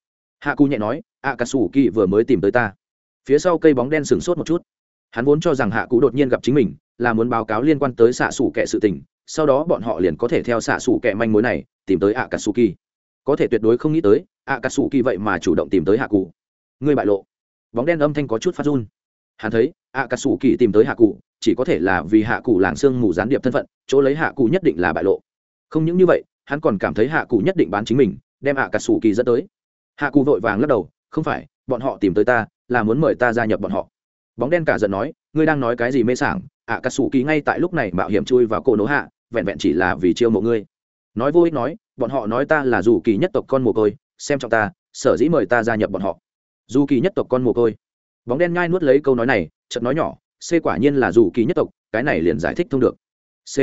Hạ cù nhẹ nói ạ cà sủ kỳ vừa mới tìm tới ta. Phía sau cây bóng đen sửng sốt một chút. Hắn vốn cho rằng hạ cụ đột nhiên gặp chính mình, là muốn báo cáo liên quan tới xạ xủ kẻ sự tình, sau đó bọn họ liền có thể theo xạ xủ kẻ manh mối này tìm tới ạ cà sủ kỳ. Có thể tuyệt đối không nghĩ tới ạ cà sủ kỳ vậy mà chủ động tìm tới hạ cụ ngươi bại lộ bóng đen âm thanh có chút phát run. Hắn thấy ạ cà sủ kỳ tìm tới hạ cụ, chỉ có thể là vì hạ cụ làng sương mù gián điệp thân phận, chỗ lấy hạ cụ nhất định là bại lộ. Không những như vậy, hắn còn cảm thấy hạ cụ nhất định bán chính mình, đem ạ cà sủ kỳ dẫn tới. Hạ cụ vội vàng lắc đầu, không phải, bọn họ tìm tới ta, là muốn mời ta gia nhập bọn họ. Bóng đen cả giận nói, ngươi đang nói cái gì mê sảng? Ạ cà sủ kỳ ngay tại lúc này mạo hiểm chui vào cổ nỗ hạ, vẹn vẹn chỉ là vì chiêu mộ ngươi. Nói vô ích nói, bọn họ nói ta là dù kỳ nhất tộc con mồ côi, xem trọng ta, sở dĩ mời ta gia nhập bọn họ dù kỳ nhất tộc con mồ côi. Bóng đen nhai nuốt lấy câu nói này, chợt nói nhỏ, c quả nhiên là dù kỳ nhất tộc, cái này liền giải thích thông được. C.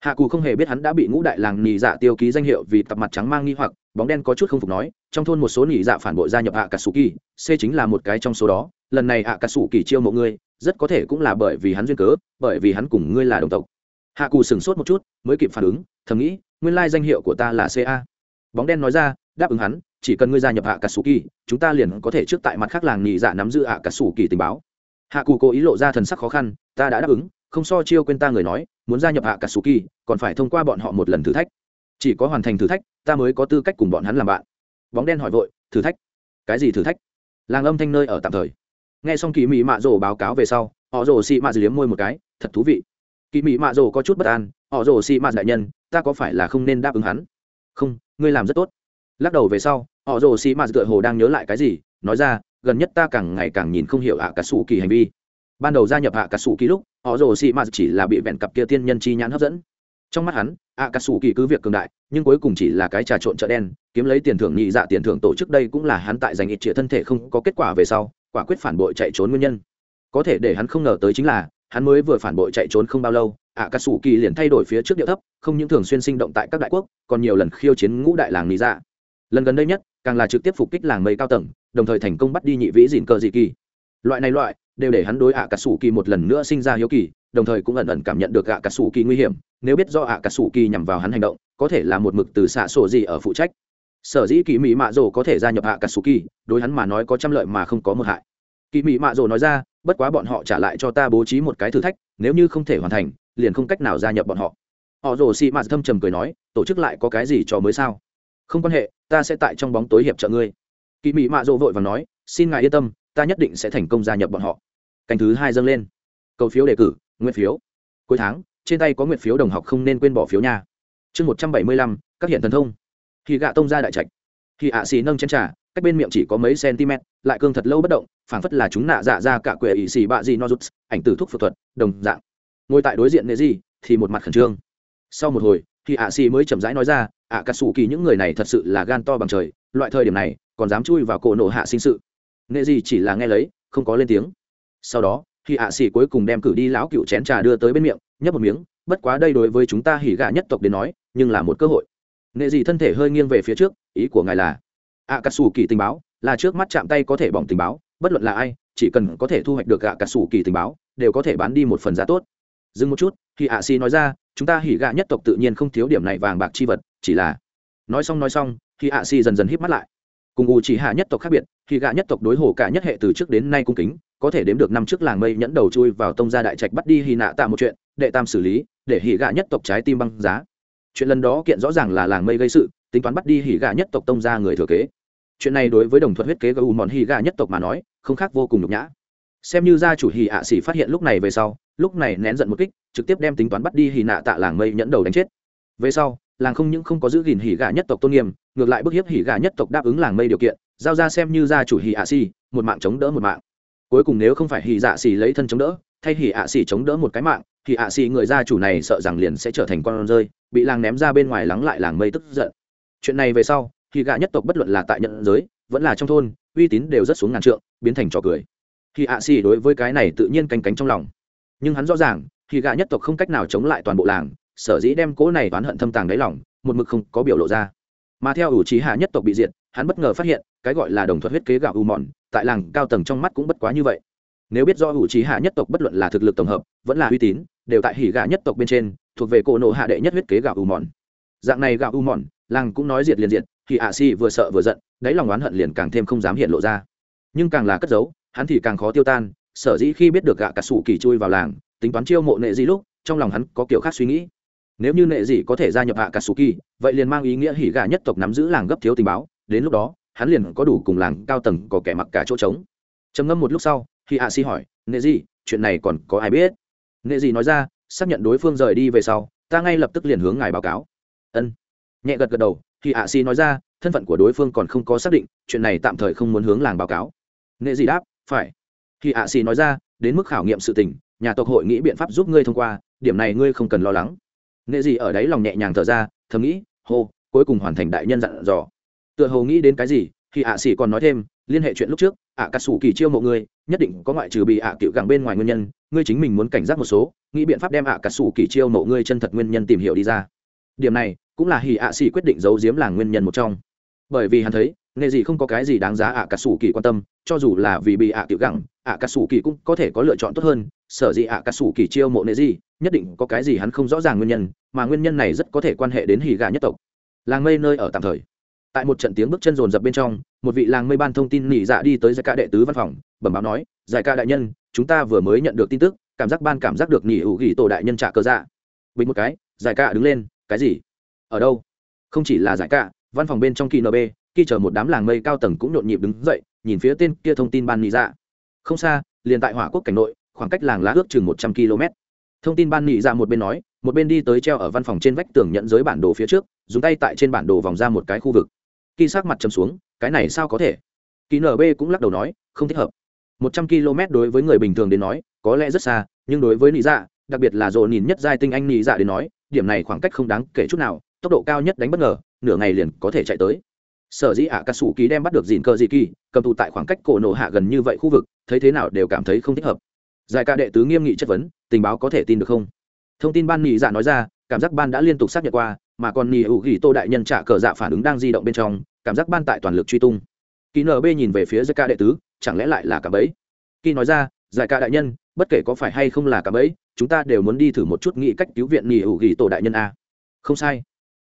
Hạ cù không hề biết hắn đã bị ngũ đại làng nhì dạ tiêu ký danh hiệu vì tập mặt trắng mang nghi hoặc, bóng đen có chút không phục nói, trong thôn một số nhì dạ phản bội gia nhập hạ cà sù kỳ c chính là một cái trong số đó, lần này hạ cà sù kỳ chiêu mộ ngươi, rất có thể cũng là bởi vì hắn duyên cớ, bởi vì hắn cùng ngươi là đồng tộc. Hạ cù sửng sốt một chút, mới kịp phản ứng, thầm nghĩ, nguyên lai danh hiệu của ta là ca bóng đen nói ra, đáp ứng hắn chỉ cần ngươi gia nhập hạ cà sủ kỳ chúng ta liền có thể trước tại mặt khác làng nhị dạ nắm giữ hạ cà sủ kỳ tình báo. Hạ cù cố ý lộ ra thần sắc khó khăn, ta đã đáp ứng, không so chiêu quên ta người nói, muốn gia nhập hạ cà sủ kỳ còn phải thông qua bọn họ một lần thử thách. Chỉ có hoàn thành thử thách, ta mới có tư cách cùng bọn hắn làm bạn. Bóng đen hỏi vội, thử thách? Cái gì thử thách? Làng âm thanh nơi ở tạm thời. Nghe xong kỳ mỹ mạ rồ báo cáo về sau, họ rồ xị mạ liếm môi một cái, thật thú vị. Kỳ mỹ mạ rồ có chút bất an, họ rồ xị mạ đại nhân, ta có phải là không nên đáp ứng hắn? Không, ngươi làm rất tốt lắc đầu về sau, họ rồ xì mạ tựa hồ đang nhớ lại cái gì, nói ra, gần nhất ta càng ngày càng nhìn không hiểu ạ cà sủ kỳ hành vi. Ban đầu gia nhập ạ cà sủ kỳ lúc, họ rồ xì mạ chỉ là bị vẹn cặp kia tiên nhân chi nhãn hấp dẫn. Trong mắt hắn ạ cà sủ kỳ cứ việc cường đại, nhưng cuối cùng chỉ là cái trà trộn chợ đen, kiếm lấy tiền thưởng nhị dạ tiền thưởng tổ chức đây cũng là hắn tại giành ít trịa thân thể không có kết quả về sau, quả quyết phản bội chạy trốn nguyên nhân. Có thể để hắn không ngờ tới chính là, hắn mới vừa phản bội chạy trốn không bao lâu ạ cà sủ kỳ liền thay đổi phía trước điệu thấp, không những thường xuyên sinh động tại các đại quốc, còn nhiều lần khiêu chiến ngũ đại làng nhị dạ lần gần đây nhất, càng là trực tiếp phục kích làng mây cao tầng, đồng thời thành công bắt đi nhị vĩ dìn cờ dị kỳ. Loại này loại, đều để hắn đối ạ cà sủ kỳ một lần nữa sinh ra hiếu kỳ, đồng thời cũng ẩn ẩn cảm nhận được ạ cà sủ kỳ nguy hiểm. Nếu biết do ạ cà sủ kỳ nhằm vào hắn hành động, có thể là một mực từ xạ sổ gì ở phụ trách. Sở dĩ kỳ mỹ mạ rồ có thể gia nhập ạ cà sủ kỳ đối hắn mà nói có trăm lợi mà không có một hại. Kỳ mỹ mạ rồ nói ra, bất quá bọn họ trả lại cho ta bố trí một cái thử thách, nếu như không thể hoàn thành, liền không cách nào gia nhập bọn họ. Họ rồ xị mạ thâm trầm cười nói, tổ chức lại có cái gì cho mới sao? Không quan hệ, ta sẽ tại trong bóng tối hiệp trợ ngươi. Kỳ mỹ mạ dỗ vội và nói, xin ngài yên tâm, ta nhất định sẽ thành công gia nhập bọn họ. Canh thứ hai dâng lên. Cầu phiếu đề cử, nguyện phiếu. Cuối tháng, trên tay có nguyện phiếu đồng học không nên quên bỏ phiếu nha. Chương một trăm bảy mươi lăm, các hiện thần thông. Khi gạ tông ra đại trạch. Khi ạ xì nâng chân trà, cách bên miệng chỉ có mấy cm lại cương thật lâu bất động, phảng phất là chúng nạ dạ ra cả quệ ỵ xì bạ gì no rút, ảnh từ thuốc phẫu thuật, đồng dạng. Ngồi tại đối diện nệ gì thì một mặt khẩn trương. Sau một hồi khi ạ xì mới chậm rãi nói ra ạ cà sủ kỳ những người này thật sự là gan to bằng trời, loại thời điểm này, còn dám chui vào cổ nổ hạ sinh sự. Nghệ gì chỉ là nghe lấy, không có lên tiếng. Sau đó khi ạ xỉ cuối cùng đem cử đi lão cựu chén trà đưa tới bên miệng, nhấp một miếng, bất quá đây đối với chúng ta hỉ gạ nhất tộc đến nói, nhưng là một cơ hội. Nghệ gì thân thể hơi nghiêng về phía trước, ý của ngài là ạ cà sủ kỳ tình báo, là trước mắt chạm tay có thể bỏng tình báo, bất luận là ai, chỉ cần có thể thu hoạch được ạ cà sủ kỳ tình báo, đều có thể bán đi một phần giá tốt. Dừng một chút khi ạ xỉ nói ra chúng ta hỉ gạ nhất tộc tự nhiên không thiếu điểm này vàng bạc chi vật, chỉ là nói xong nói xong khi ạ xì dần dần híp mắt lại. Cùng u chỉ hạ nhất tộc khác biệt khi gạ nhất tộc đối hồ cả nhất hệ từ trước đến nay cung kính, có thể đếm được năm trước làng mây nhẫn đầu chui vào tông gia đại trạch bắt đi hy nạ tạ một chuyện, đệ tam xử lý, để hỉ gạ nhất tộc trái tim băng giá. Chuyện lần đó kiện rõ ràng là làng mây gây sự, tính toán bắt đi hỉ gạ nhất tộc tông gia người thừa kế. Chuyện này đối với đồng thuật huyết kế gù mòn hỉ gạ nhất tộc mà nói, không khác vô cùng nhục nhã. Xem như gia chủ hỉ ạ xỉ phát hiện lúc này về sau lúc này nén giận một kích, trực tiếp đem tính toán bắt đi hỉ nạ tạ làng mây nhẫn đầu đánh chết. Về sau, làng không những không có giữ gìn hỉ gà nhất tộc tôn nghiêm, ngược lại bức hiếp hỉ gà nhất tộc đáp ứng làng mây điều kiện, giao ra xem như gia chủ hỉ ạ xì, một mạng chống đỡ một mạng. Cuối cùng nếu không phải hỉ dạ xì lấy thân chống đỡ, thay hỉ ạ xì chống đỡ một cái mạng thì ạ xì người gia chủ này sợ rằng liền sẽ trở thành con rơi, bị làng ném ra bên ngoài lắng lại làng mây tức giận. Chuyện này về sau thì gà nhất tộc bất luận là tại nhận giới, vẫn là trong thôn, uy tín đều rất xuống ngàn trượng, biến thành trò cười. Thì ạ xì đối với cái này tự nhiên canh cánh trong lòng nhưng hắn rõ ràng thì gạ nhất tộc không cách nào chống lại toàn bộ làng, sở dĩ đem cố này oán hận thâm tàng đáy lòng, một mực không có biểu lộ ra. Mà theo ủ trí hạ nhất tộc bị diệt, hắn bất ngờ phát hiện, cái gọi là đồng thuật huyết kế gạo u mòn, tại làng cao tầng trong mắt cũng bất quá như vậy. Nếu biết do ủ trí hạ nhất tộc bất luận là thực lực tổng hợp, vẫn là uy tín, đều tại hỉ gạ nhất tộc bên trên, thuộc về cổ nộ hạ đệ nhất huyết kế gạo u mòn. Dạng này gạo u mòn, làng cũng nói diệt liền diệt, thì hạ si vừa sợ vừa giận, đáy lòng oán hận liền càng thêm không dám hiện lộ ra. Nhưng càng là cất giấu, hắn thì càng khó tiêu tan sở dĩ khi biết được gạ cả sủ kỳ chui vào làng, tính toán chiêu mộ nệ gì lúc, trong lòng hắn có kiểu khác suy nghĩ. Nếu như nệ dị có thể gia nhập hạ cả kỳ, vậy liền mang ý nghĩa hỉ gà nhất tộc nắm giữ làng gấp thiếu tình báo, đến lúc đó, hắn liền có đủ cùng làng cao tầng có kẻ mặc cả chỗ trống. Trầm ngâm một lúc sau khi hạ si hỏi, nệ dị chuyện này còn có ai biết? Nệ dị nói ra, xác nhận đối phương rời đi về sau, ta ngay lập tức liền hướng ngài báo cáo. Ân. Nhẹ gật gật đầu khi hạ si nói ra, thân phận của đối phương còn không có xác định, chuyện này tạm thời không muốn hướng làng báo cáo. Nệ dị đáp, phải khi ạ xì nói ra, đến mức khảo nghiệm sự tình, nhà tộc hội nghĩ biện pháp giúp ngươi thông qua, điểm này ngươi không cần lo lắng. Nghệ gì ở đấy lòng nhẹ nhàng thở ra, thầm nghĩ, hô, cuối cùng hoàn thành đại nhân dặn dò. Tựa hồ nghĩ đến cái gì, khi ạ xỉ còn nói thêm, liên hệ chuyện lúc trước, ạ cà sủ kỳ chiêu mộ ngươi, nhất định có ngoại trừ bị ạ cựu gẳng bên ngoài nguyên nhân, ngươi chính mình muốn cảnh giác một số, nghĩ biện pháp đem ạ cà sủ kỳ chiêu mộ ngươi chân thật nguyên nhân tìm hiểu đi ra. Điểm này, cũng là hì ạ xỉ quyết định giấu giếm là nguyên nhân một trong. Bởi vì hắn thấy nghề gì không có cái gì đáng giá ạ cà sủ kỳ quan tâm, cho dù là vì bị ạ cựu gẳng ạ cà sủ kỳ cũng có thể có lựa chọn tốt hơn, sở dĩ ạ cà sủ kỳ chiêu mộ nệ gì nhất định có cái gì hắn không rõ ràng nguyên nhân, mà nguyên nhân này rất có thể quan hệ đến hỉ gà nhất tộc. Làng mây nơi ở tạm thời. Tại một trận tiếng bước chân rồn rập bên trong, một vị làng mây ban thông tin nỉ dạ đi tới giải ca đệ tứ văn phòng, bẩm báo nói, giải ca đại nhân, chúng ta vừa mới nhận được tin tức, cảm giác ban cảm giác được nỉ ủ gỉ tổ đại nhân trả cơ dạ. Bình một cái, giải ca đứng lên, cái gì? Ở đâu? Không chỉ là giải ca, văn phòng bên trong kỳ nb khi chờ một đám làng mây cao tầng cũng nhộn nhịp đứng dậy, nhìn phía tên kia thông tin ban nỉ dạ không xa, liền tại hỏa quốc cảnh nội, khoảng cách làng lá ước chừng một trăm km. Thông tin ban nị ra một bên nói, một bên đi tới treo ở văn phòng trên vách tường nhận giới bản đồ phía trước, dùng tay tại trên bản đồ vòng ra một cái khu vực. Kỳ sắc mặt chấm xuống, cái này sao có thể? Kỳ nb cũng lắc đầu nói, không thích hợp. Một trăm km đối với người bình thường đến nói, có lẽ rất xa, nhưng đối với nị dạ đặc biệt là dồ nhìn nhất giai tinh anh nị dạ đến nói, điểm này khoảng cách không đáng kể chút nào, tốc độ cao nhất đánh bất ngờ, nửa ngày liền có thể chạy tới sở dĩ ạ cà sủ ký đem bắt được dìn cơ dị kỳ cầm tù tại khoảng cách cổ nổ hạ gần như vậy khu vực, thấy thế nào đều cảm thấy không thích hợp. Giải ca đệ tứ nghiêm nghị chất vấn, tình báo có thể tin được không? Thông tin ban nghị dạ nói ra, cảm giác ban đã liên tục xác nhận qua, mà còn nghỉ hữu ghi tô đại nhân trả cờ dạ phản ứng đang di động bên trong, cảm giác ban tại toàn lực truy tung. Kỳ nb nhìn về phía giải ca đệ tứ, chẳng lẽ lại là cả bẫy? Kỳ nói ra, giải ca đại nhân, bất kể có phải hay không là cả bẫy, chúng ta đều muốn đi thử một chút nghĩ cách cứu viện nghỉ hữu ghi tô đại nhân a. Không sai.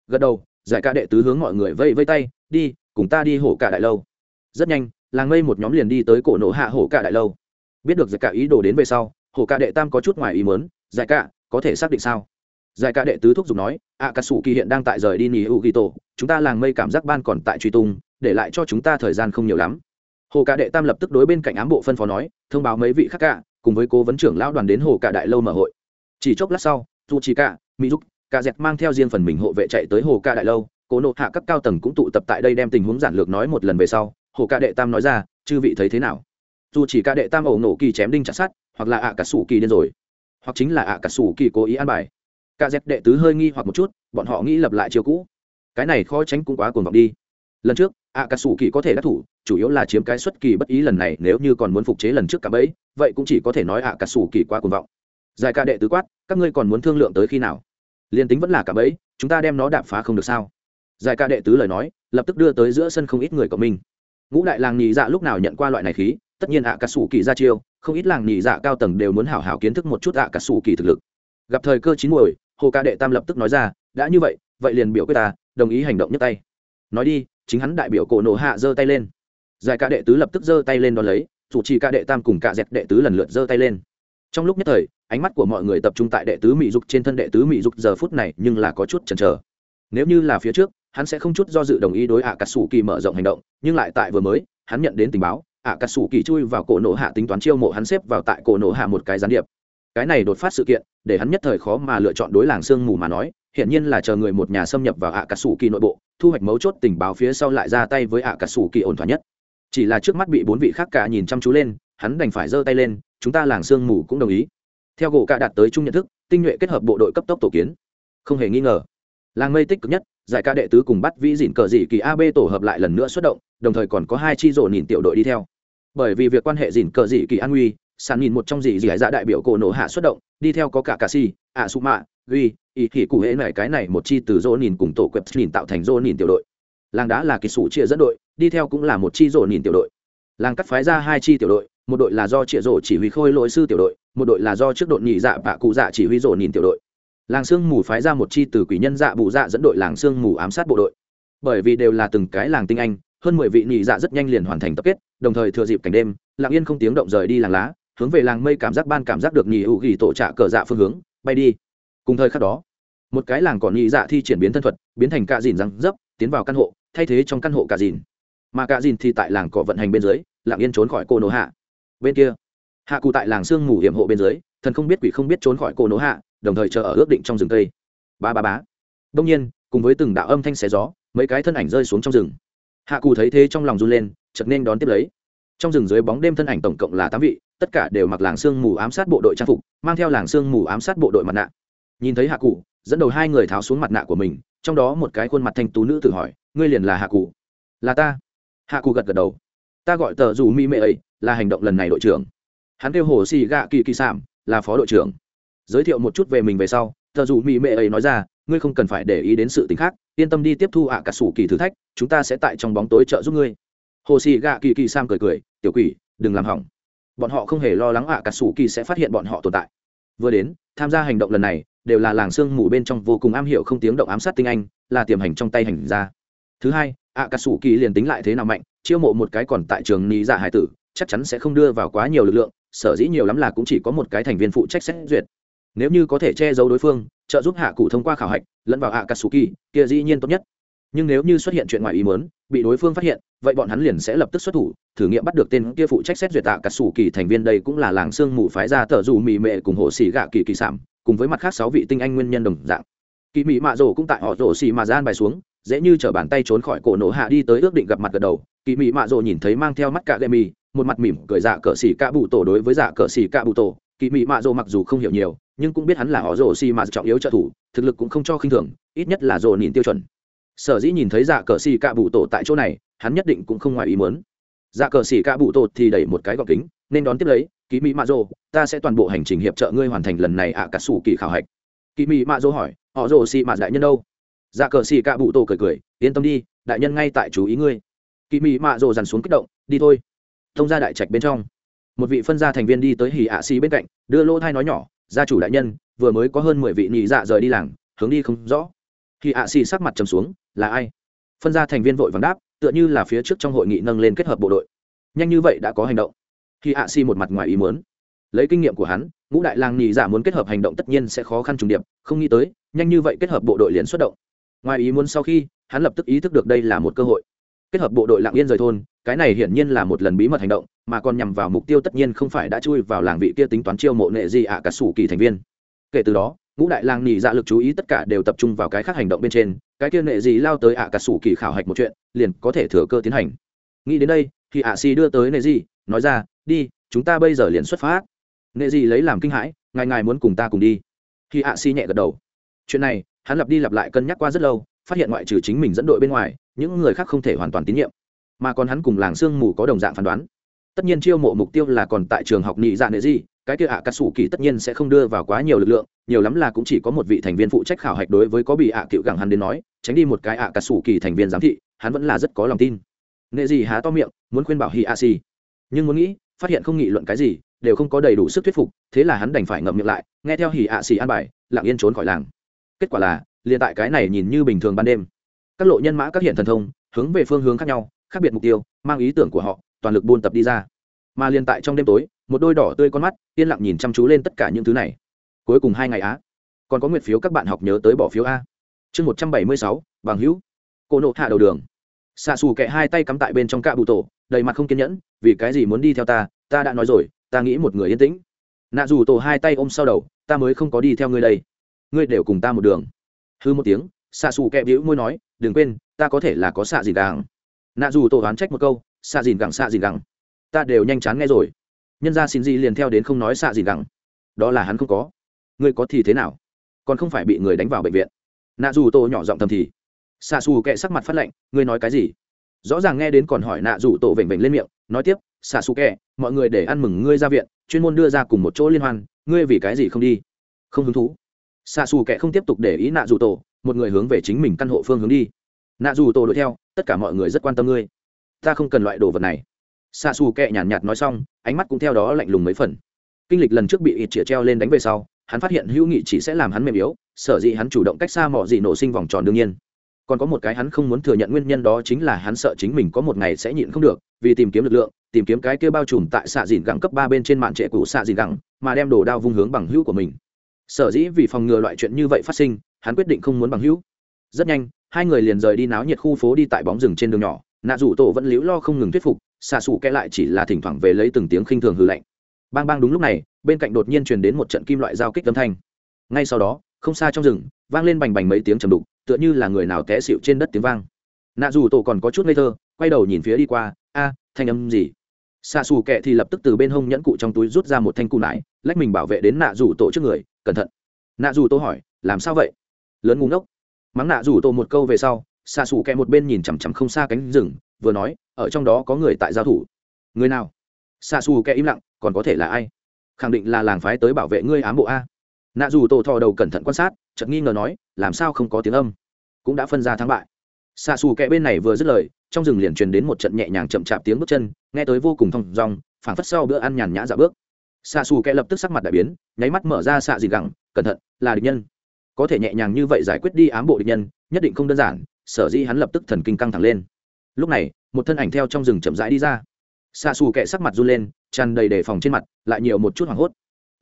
Gật đầu giải ca đệ tứ hướng mọi người vây vây tay, đi, cùng ta đi hổ cả đại lâu. Rất nhanh, làng mây một nhóm liền đi tới cổ nổ hạ hổ cả đại lâu. Biết được giải cả ý đồ đến về sau, hổ cả đệ tam có chút ngoài ý mớn giải cả, có thể xác định sao? Giải cả đệ tứ thúc giục nói ạ cà sủ kỳ hiện đang tại rời đi nỉ hữu ghi tổ chúng ta làng mây cảm giác ban còn tại truy tung, để lại cho chúng ta thời gian không nhiều lắm. Hồ cả đệ tam lập tức đối bên cạnh ám bộ phân phó nói, thông báo mấy vị khác cả, cùng với cố vấn trưởng lão đoàn đến hồ cả đại lâu mở hội. Chỉ chốc lát sau dù chỉ cả mỹ giúp cả dẹt mang theo riêng phần mình hộ vệ chạy tới hồ ca đại lâu, cố nộ hạ các cao tầng cũng tụ tập tại đây đem tình huống giản lược nói một lần về sau, hồ ca đệ tam nói ra, chư vị thấy thế nào? Dù chỉ ca đệ tam ẩu nổ kỳ chém đinh chặt sát hoặc là ạ cả sủ kỳ điên rồi, hoặc chính là ạ cả sủ kỳ cố ý an bài. Cả dẹp đệ tứ hơi nghi hoặc một chút, bọn họ nghĩ lập lại chiều cũ. Cái này khó tránh cũng quá cuồng vọng đi. Lần trước, ạ cả sủ kỳ có thể đắc thủ, chủ yếu là chiếm cái xuất kỳ bất ý lần này, nếu như còn muốn phục chế lần trước cả bấy vậy cũng chỉ có thể nói ạ cả sủ kỳ quá cuồng vọng. Giải ca đệ tứ quát, các ngươi còn muốn thương lượng tới khi nào? Liên tính vẫn là cả bấy chúng ta đem nó đạp phá không được sao? Giải ca đệ tứ lời nói, lập tức đưa tới giữa sân không ít người của mình ngũ đại làng nhị dạ lúc nào nhận qua loại này khí, tất nhiên ạ cà sủ kỳ ra chiêu, không ít làng nhị dạ cao tầng đều muốn hảo hảo kiến thức một chút ạ cà sủ kỳ thực lực. Gặp thời cơ chín muồi, hồ ca đệ tam lập tức nói ra, đã như vậy vậy liền biểu quyết ta, đồng ý hành động nhấc tay. Nói đi, chính hắn đại biểu cổ nổ hạ giơ tay lên. Giải ca đệ tứ lập tức giơ tay lên đón lấy chủ trì ca đệ tam cùng cả dẹt đệ tứ lần lượt giơ tay lên trong lúc nhất thời, ánh mắt của mọi người tập trung tại đệ tứ mỹ dục trên thân đệ tứ mỹ dục giờ phút này nhưng là có chút chần chờ. Nếu như là phía trước, hắn sẽ không chút do dự đồng ý đối ạ cà sủ kỳ mở rộng hành động, nhưng lại tại vừa mới, hắn nhận đến tình báo ạ cà sủ kỳ chui vào cổ nổ hạ tính toán chiêu mộ hắn xếp vào tại cổ nổ hạ một cái gián điệp. Cái này đột phát sự kiện, để hắn nhất thời khó mà lựa chọn đối làng sương mù mà nói hiện nhiên là chờ người một nhà xâm nhập vào ạ cà sủ kỳ nội bộ, thu hoạch mấu chốt tình báo phía sau lại ra tay với ạ cà sủ kỳ ổn thỏa nhất. Chỉ là trước mắt bị bốn vị khác cả nhìn chăm chú lên, hắn đành phải giơ tay lên chúng ta làng sương mù cũng đồng ý. Theo gỗ cả đạt tới chung nhận thức, tinh nhuệ kết hợp bộ đội cấp tốc tổ kiến. Không hề nghi ngờ, làng mây tích cực nhất, giải ca đệ tứ cùng bắt vĩ dịn cờ dị kỳ ab tổ hợp lại lần nữa xuất động, đồng thời còn có hai chi rổ nhìn tiểu đội đi theo. Bởi vì việc quan hệ dịn cờ dị kỳ an nguy, sàn nhìn một trong dị dị dạ đại biểu cổ nổ hạ xuất động, đi theo có cả cà si, ạ su mạ, ghi, ý thì cụ hễ này cái này một chi từ rổ nhìn cùng tổ quẹp nhìn tạo thành rổ nhìn tiểu đội. Làng đá là kỳ sủ chia dẫn đội, đi theo cũng là một chi rổ nhìn tiểu đội. Làng cắt phái ra hai chi tiểu đội một đội là do trịa rổ chỉ huy khôi lỗi sư tiểu đội, một đội là do trước đội nhị dạ bạ cụ dạ chỉ huy rổ nhìn tiểu đội. Làng sương mù phái ra một chi từ quỷ nhân dạ bù dạ dẫn đội làng sương mù ám sát bộ đội. Bởi vì đều là từng cái làng tinh anh, hơn mười vị nhị dạ rất nhanh liền hoàn thành tập kết, đồng thời thừa dịp cảnh đêm lạng yên không tiếng động rời đi làng lá, hướng về làng mây cảm giác ban cảm giác được nhị hữu ghi tổ trạ cờ dạ phương hướng, bay đi. Cùng thời khắc đó, một cái làng còn nhị dạ thi triển biến thân thuật, biến thành cạ dìn răng dấp, tiến vào căn hộ, thay thế trong căn hộ cạ dìn. Mà cạ dìn thì tại làng cỏ vận hành bên dưới lạng yên trốn khỏi cô nổ hạ bên kia. Hạ cụ tại làng sương mù hiểm hộ bên dưới, thần không biết quỷ không biết trốn khỏi cô nỗ hạ, đồng thời chờ ở ước định trong rừng cây. Ba ba bá đông nhiên, cùng với từng đạo âm thanh xé gió, mấy cái thân ảnh rơi xuống trong rừng. Hạ cù thấy thế trong lòng run lên chật nên đón tiếp lấy. Trong rừng dưới bóng đêm thân ảnh tổng cộng là tám vị, tất cả đều mặc làng sương mù ám sát bộ đội trang phục, mang theo làng sương mù ám sát bộ đội mặt nạ. Nhìn thấy hạ cụ, dẫn đầu hai người tháo xuống mặt nạ của mình, trong đó một cái khuôn mặt thanh tú nữ tự hỏi, ngươi liền là hạ cụ? Là ta. Hạ cụ gật gật đầu. Ta gọi tờ dù mỹ mệ ấy là hành động lần này đội trưởng. Hắn kêu hồ xì gạ kỳ kỳ sảm là phó đội trưởng. Giới thiệu một chút về mình về sau thợ dù mỹ mệ ấy nói ra, ngươi không cần phải để ý đến sự t ì n h khác, yên tâm đi tiếp thu ạ cả sủ kỳ thử thách, chúng ta sẽ tại trong bóng tối trợ giúp ngươi. Hồ xì gạ kỳ kỳ sam cười cười, tiểu quỷ, đừng làm hỏng. Bọn họ không hề lo lắng ạ cả sủ kỳ sẽ phát hiện bọn họ tồn tại. Vừa đến, tham gia hành động lần này, đều là làng sương mù bên trong vô cùng am hiểu không tiếng động ám sát tinh anh, là tiềm hành trong tay hành ra thứ hai, ạ cả sủ kỳ liền tính lại thế nào mạnh, chiêu mộ một cái còn tại trường ni dạ hải tử chắc chắn sẽ không đưa vào quá nhiều lực lượng, sở dĩ nhiều lắm là cũng chỉ có một cái thành viên phụ trách xét duyệt. Nếu như có thể che giấu đối phương, trợ giúp hạ cụ thông qua khảo hạch, lẫn vào hạ katsuki kia dĩ nhiên tốt nhất. Nhưng nếu như xuất hiện chuyện ngoài ý muốn, bị đối phương phát hiện, vậy bọn hắn liền sẽ lập tức xuất thủ, thử nghiệm bắt được tên kia phụ trách xét duyệt tạ cả sủ kỳ thành viên đây cũng là làng sương mù phái ra tờ dù mì mệ cùng hộ xỉ gạ kỳ kỳ sản cùng với mặt khác sáu vị tinh anh nguyên nhân đồng dạng. Kỳ mị mạ rổ cũng tại họ rổ xì mà gian bài xuống, dễ như chở bàn tay trốn khỏi cổ nổ hạ đi tới ước định gặp mặt gật đầu. Kỳ mị mạ rổ nhìn thấy mang theo mắt cả gậy mì một mặt mỉm cười dạ cờ xỉ cạ bụ tổ đối với dạ cờ xỉ cạ bụ tổ. Kỳ mị mạ rồ mặc dù không hiểu nhiều, nhưng cũng biết hắn là họ rồ xì mà trọng yếu trợ thủ, thực lực cũng không cho khinh thường, ít nhất là rồ nhìn tiêu chuẩn. Sở dĩ nhìn thấy dạ cờ xì cạ bụ tổ tại chỗ này, hắn nhất định cũng không ngoài ý muốn. Dạ cờ xì cạ bụ tổ thì đẩy một cái gọc kính, nên đón tiếp lấy kỳ mỹ mạ rồ, ta sẽ toàn bộ hành trình hiệp trợ ngươi hoàn thành lần này ạ à cả sủ kỳ khảo hạch. Kỳ mỹ mạ rồ hỏi, họ rồ xì mạ đại nhân đâu? Dạ cờ xì cạ bụ tổ cười cười, yên tâm đi, đại nhân ngay tại chú ý ngươi. Kỳ mỹ mạ rồ dằn xuống kích động, đi thôi thông ra đại trạch bên trong. Một vị phân gia thành viên đi tới hỉ ạ xì bên cạnh, đưa lỗ thai nói nhỏ, gia chủ đại nhân, vừa mới có hơn mười vị nhị dạ rời đi làng, hướng đi không rõ. Hì ạ xì sắc mặt trầm xuống, là ai? Phân gia thành viên vội vàng đáp, tựa như là phía trước trong hội nghị nâng lên kết hợp bộ đội. Nhanh như vậy đã có hành động. Hì ạ xì một mặt ngoài ý muốn. Lấy kinh nghiệm của hắn, ngũ đại làng nhị dạ muốn kết hợp hành động tất nhiên sẽ khó khăn trùng điệp, không nghĩ tới, nhanh như vậy kết hợp bộ đội liền xuất động. Ngoài ý muốn sau khi, hắn lập tức ý thức được đây là một cơ hội kết hợp bộ đội lạng yên rời thôn, cái này hiển nhiên là một lần bí mật hành động, mà còn nhằm vào mục tiêu tất nhiên không phải đã chui vào làng vị kia tính toán chiêu mộ nệ gì ạ cả sủ kỳ thành viên. Kể từ đó, ngũ đại làng nhị dạ lực chú ý tất cả đều tập trung vào cái khác hành động bên trên, cái kia nệ gì lao tới ạ cả sủ kỳ khảo hạch một chuyện, liền có thể thừa cơ tiến hành. Nghĩ đến đây, thì ạ si đưa tới nệ gì nói ra, đi, chúng ta bây giờ liền xuất phát. Nệ gì lấy làm kinh hãi, ngài ngài muốn cùng ta cùng đi. Khi ạ si nhẹ gật đầu. Chuyện này, hắn lặp đi lặp lại cân nhắc qua rất lâu phát hiện ngoại trừ chính mình dẫn đội bên ngoài, những người khác không thể hoàn toàn tín nhiệm. Mà còn hắn cùng làng sương mù có đồng dạng phán đoán. Tất nhiên chiêu mộ mục tiêu là còn tại trường học nhị dạ nệ gì cái kia ạ cà sủ kỳ tất nhiên sẽ không đưa vào quá nhiều lực lượng, nhiều lắm là cũng chỉ có một vị thành viên phụ trách khảo hạch đối với có bị ạ cựu gẳng hắn đến nói, tránh đi một cái ạ cà sủ kỳ thành viên giám thị, hắn vẫn là rất có lòng tin. Nệ gì há to miệng, muốn khuyên bảo hi a si nhưng muốn nghĩ, phát hiện không nghị luận cái gì, đều không có đầy đủ sức thuyết phục, thế là hắn đành phải ngậm miệng lại, nghe theo hỉ ạ xì an bài, lặng yên trốn khỏi làng. Kết quả là liền tại cái này nhìn như bình thường ban đêm. Các lộ nhân mã các hiện thần thông, hướng về phương hướng khác nhau, khác biệt mục tiêu, mang ý tưởng của họ, toàn lực buôn tập đi ra. Mà liền tại trong đêm tối, một đôi đỏ tươi con mắt, yên lặng nhìn chăm chú lên tất cả những thứ này. Cuối cùng hai ngày á, còn có nguyện phiếu các bạn học nhớ tới bỏ phiếu a. Chương một trăm bảy mươi sáu, bằng hữu. Cô nộ hạ đầu đường. Xạ xù kẹ hai tay cắm tại bên trong cạ bụ tổ, đầy mặt không kiên nhẫn, vì cái gì muốn đi theo ta ta đã nói rồi, ta nghĩ một người yên tĩnh. Nạ dù tổ hai tay ôm sau đầu, ta mới không có đi theo ngươi đây. Ngươi đều cùng ta một đường hư một tiếng xạ xù kẹ bĩu môi nói đừng quên ta có thể là có xạ gì gẳng. nạ dù tổ đoán trách một câu xạ dìn gẳng xạ dìn gẳng ta đều nhanh chán nghe rồi. Nhân ra xin gì liền theo đến không nói xạ dìn gẳng đó là hắn không có. Ngươi có thì thế nào? Còn không phải bị người đánh vào bệnh viện. Nạ dù tổ nhỏ giọng thầm thì. Xạ xù kẹ sắc mặt phát lệnh ngươi nói cái gì? Rõ ràng nghe đến còn hỏi nạ dù tổ vểnh vểnh lên miệng nói tiếp xạ xù kẹ, mọi người để ăn mừng ngươi ra viện chuyên môn đưa ra cùng một chỗ liên hoan ngươi vì cái gì không đi? Không hứng thú xạ xù kệ không tiếp tục để ý nạ dù tổ một người hướng về chính mình căn hộ phương hướng đi. Nạ dù tổ đuổi theo tất cả mọi người rất quan tâm ngươi. Ta không cần loại đồ vật này. Xạ xù kệ nhàn nhạt, nhạt nói xong ánh mắt cũng theo đó lạnh lùng mấy phần. Kinh lịch lần trước bị ít chĩa treo lên đánh về sau hắn phát hiện hữu nghị chỉ sẽ làm hắn mềm yếu sở dĩ hắn chủ động cách xa mọi gì nổ sinh vòng tròn đương nhiên. Còn có một cái hắn không muốn thừa nhận nguyên nhân đó chính là hắn sợ chính mình có một ngày sẽ nhịn không được vì tìm kiếm lực lượng tìm kiếm cái kia bao trùm tại xạ dìn gẳng cấp ba bên trên mạng trệ cũ xạ dìn gẳng mà đem đồ đao vung hướng bằng hữu của mình sở dĩ vì phòng ngừa loại chuyện như vậy phát sinh, hắn quyết định không muốn bằng hữu. Rất nhanh, hai người liền rời đi náo nhiệt khu phố đi tại bóng rừng trên đường nhỏ. Nạ rủ tổ vẫn liễu lo không ngừng thuyết phục xạ xù kẽ lại chỉ là thỉnh thoảng về lấy từng tiếng khinh thường hư lạnh. Bang bang đúng lúc này, bên cạnh đột nhiên truyền đến một trận kim loại giao kích âm thanh. Ngay sau đó, không xa trong rừng, vang lên bành bành mấy tiếng trầm đục, tựa như là người nào té xịu trên đất tiếng vang. Nạ dù tổ còn có chút ngây thơ, quay đầu nhìn phía đi qua, a, thanh âm gì? Xạ xù kẹ thì lập tức từ bên hông nhẫn cụ trong túi rút ra một thanh cụ nải, lách mình bảo vệ đến nạ dù tổ trước người cẩn thận. Nạ dù tô hỏi, làm sao vậy? Lớn ngu ngốc. Mắng nạ dù tô một câu về sau xa xù kẹ một bên nhìn chằm chằm không xa cánh rừng, vừa nói, ở trong đó có người tại giao thủ. Người nào? Xa xù kẹ im lặng, còn có thể là ai? Khẳng định là làng phái tới bảo vệ ngươi ám bộ a. Nạ dù tô thò đầu cẩn thận quan sát, chợt nghi ngờ nói, làm sao không có tiếng âm? Cũng đã phân ra thắng bại. Xa xù kẹ bên này vừa dứt lời, trong rừng liền truyền đến một trận nhẹ nhàng chậm chạp tiếng bước chân, nghe tới vô cùng thong dong, phảng phất sau bữa ăn nhàn nhã dạ bước xạ xù kẻ lập tức sắc mặt đại biến, nháy mắt mở ra xạ dịt gẳng, cẩn thận, là địch nhân. Có thể nhẹ nhàng như vậy giải quyết đi ám bộ địch nhân, nhất định không đơn giản. Sở dĩ hắn lập tức thần kinh căng thẳng lên. Lúc này, một thân ảnh theo trong rừng chậm rãi đi ra. Xạ xù kẻ sắc mặt run lên, tràn đầy đề phòng trên mặt, lại nhiều một chút hoảng hốt.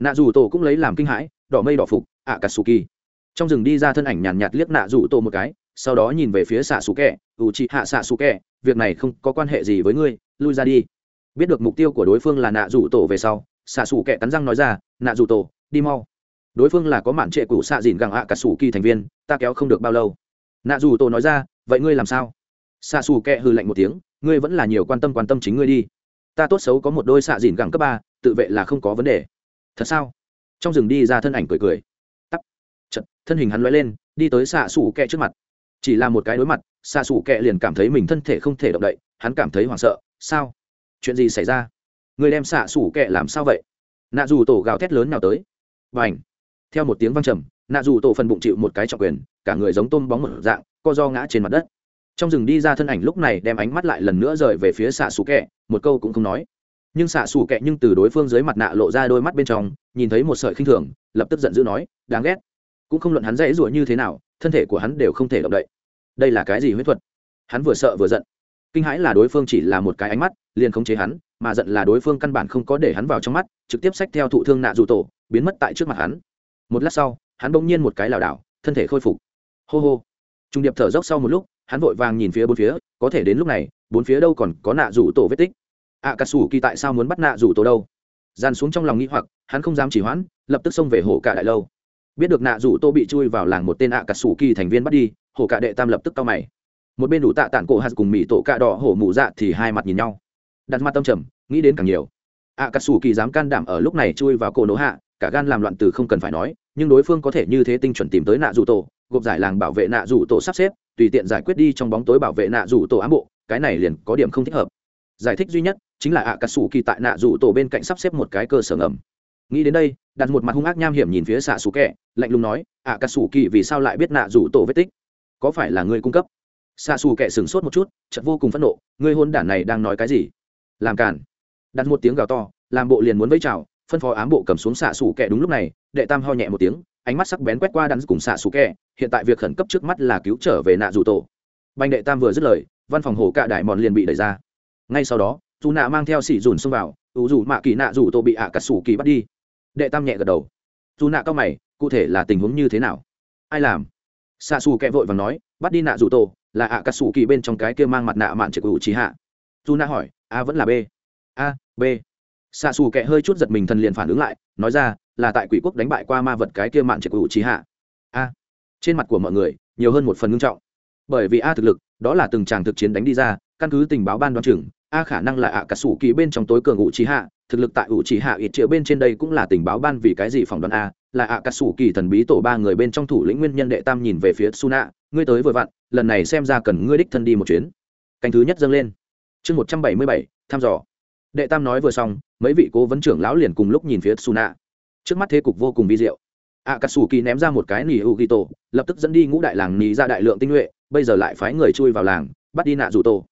Nạ dù tổ cũng lấy làm kinh hãi, đỏ mây đỏ phục ạ cà sù kỳ trong rừng đi ra thân ảnh nhàn nhạt liếc nạ dù tổ một cái, sau đó nhìn về phía xạ xù kẻ ủ chị hạ xạ xù kẻ việc này không có quan hệ gì với ngươi, lui ra đi. Biết được mục tiêu của đối phương là nạ rủ tổ về sau xạ xù kẹ cắn răng nói ra, nạ dù tổ, đi mau. Đối phương là có mạn trệ cụ xạ dìn gẳng ạ cả xù kỳ thành viên, ta kéo không được bao lâu. Nạ dù tổ nói ra, vậy ngươi làm sao? Xạ xù kẹ hư lạnh một tiếng, ngươi vẫn là nhiều quan tâm quan tâm chính ngươi đi. Ta tốt xấu có một đôi xạ dìn gẳng cấp ba, tự vệ là không có vấn đề. Thật sao? Trong rừng đi ra thân ảnh cười cười. Tắt chật thân hình hắn l lên, đi tới xạ xù kẹ trước mặt. Chỉ là một cái đối mặt, xạ xù kẹ liền cảm thấy mình thân thể không thể động đậy, hắn cảm thấy hoảng sợ. Sao? Chuyện gì xảy ra? Người đem xạ xù kẹ làm sao vậy? Nạ dù tổ gào thét lớn nào tới. Và ảnh theo một tiếng văng trầm, nạ dù tổ phần bụng chịu một cái trọng quyền, cả người giống tôm bóng một dạng, co do ngã trên mặt đất. Trong rừng đi ra thân ảnh lúc này đem ánh mắt lại lần nữa rời về phía xạ xù kẹ, một câu cũng không nói. Nhưng xạ xù kẹ nhưng từ đối phương dưới mặt nạ lộ ra đôi mắt bên trong, nhìn thấy một sợi khinh thường, lập tức giận dữ nói, đáng ghét. Cũng không luận hắn dễ dụa như thế nào, thân thể của hắn đều không thể động đậy. Đây là cái gì huyết thuật? Hắn vừa sợ vừa giận. Kinh hãi là đối phương chỉ là một cái ánh mắt liền khống chế hắn, mà giận là đối phương căn bản không có để hắn vào trong mắt, trực tiếp xách theo thụ thương nạ dù tổ, biến mất tại trước mặt hắn. Một lát sau, hắn bỗng nhiên một cái lảo đảo, thân thể khôi phục. Hô hô. Trung điệp thở dốc sau một lúc, hắn vội vàng nhìn phía bốn phía, có thể đến lúc này, bốn phía đâu còn có nạ rủ tổ vết tích. Ạ cà sủ kỳ tại sao muốn bắt nạ rủ tổ đâu? Dàn xuống trong lòng nghĩ hoặc, hắn không dám chỉ hoãn, lập tức xông về hồ cả đại lâu. Biết được nạ rủ tô bị chui vào làng một tên ạ cà sủ kỳ thành viên bắt đi, hồ cả đệ tam lập tức cao mày. Một bên đủ tạ tản cổ hạt cùng mỹ tổ cạ đỏ hổ mụ dạ thì hai mặt nhìn nhau đặt mặt tâm trầm, nghĩ đến càng nhiều. Ạ cà sủ kỳ dám can đảm ở lúc này chui vào cổ nổ hạ, cả gan làm loạn từ không cần phải nói, nhưng đối phương có thể như thế tinh chuẩn tìm tới nạ rủ tổ gộp giải làng bảo vệ nạ rủ tổ sắp xếp, tùy tiện giải quyết đi trong bóng tối bảo vệ nạ rủ tổ ám bộ, cái này liền có điểm không thích hợp. Giải thích duy nhất chính là ạ cà sủ kỳ tại nạ rủ tổ bên cạnh sắp xếp một cái cơ sở ngầm. Nghĩ đến đây, đặt một mặt hung ác nham hiểm nhìn phía xạ xù kẹ lạnh lùng nói ạ cà sủ kỳ vì sao lại biết nạ rủ tổ vết tích? Có phải là người cung cấp? Xạ xù kẹ sửng sốt một chút chật vô cùng phẫn nộ người hôn đản này đang nói cái gì? Làm cản đặt một tiếng gào to, làm bộ liền muốn vẫy chào, phân phó ám bộ cầm xuống xạ xù kẹ đúng lúc này, đệ tam ho nhẹ một tiếng, ánh mắt sắc bén quét qua đắn cùng xạ xù kẹ, hiện tại việc khẩn cấp trước mắt là cứu trở về nạ rủ tổ. Banh đệ tam vừa dứt lời, văn phòng hồ cạ đại mòn liền bị đẩy ra. Ngay sau đó, dù nạ mang theo xỉ dùn xông vào ưu dù mạ kỳ nạ dù tổ bị ạ cà sủ kỳ bắt đi. Đệ tam nhẹ gật đầu. Dù nạ cao mày, cụ thể là tình huống như thế nào? Ai làm? Xạ xù kẹ vội và nói, bắt đi nạ dù tổ, là ạ cà sủ kỳ bên trong cái kia mang mặt nạ mạn trực ủ trí hạ dù na hỏi, a vẫn là b? A, b. Xạ xù kệ hơi chút giật mình thần liền phản ứng lại, nói ra, là tại quỷ quốc đánh bại qua ma vật cái kia mạn trực U trí hạ. A. Trên mặt của mọi người, nhiều hơn một phần ngưng trọng. Bởi vì a thực lực, đó là từng tràng thực chiến đánh đi ra, căn cứ tình báo ban đoán chừng, a khả năng là ạ cả sủ kỳ bên trong tối cường ủ trí hạ, thực lực tại ủ trí hạ ít triệu bên trên đây cũng là tình báo ban vì cái gì phỏng đoán a, là ạ cả sủ kỳ thần bí tổ ba người bên trong thủ lĩnh nguyên nhân đệ tam nhìn về phía suna ngươi tới vừa vặn, lần này xem ra cần ngươi đích thân đi một chuyến. Canh thứ nhất dâng lên chương một trăm bảy mươi bảy, thăm dò. Đệ tam nói vừa xong, mấy vị cố vấn trưởng lão liền cùng lúc nhìn phía suna trước mắt thế cục vô cùng vi diệu. Ạ cà sù kỳ ném ra một cái nỉ hữu ghi tổ lập tức dẫn đi ngũ đại làng nỉ ra đại lượng tinh nhuệ, bây giờ lại phái người chui vào làng, bắt đi nạ dù tổ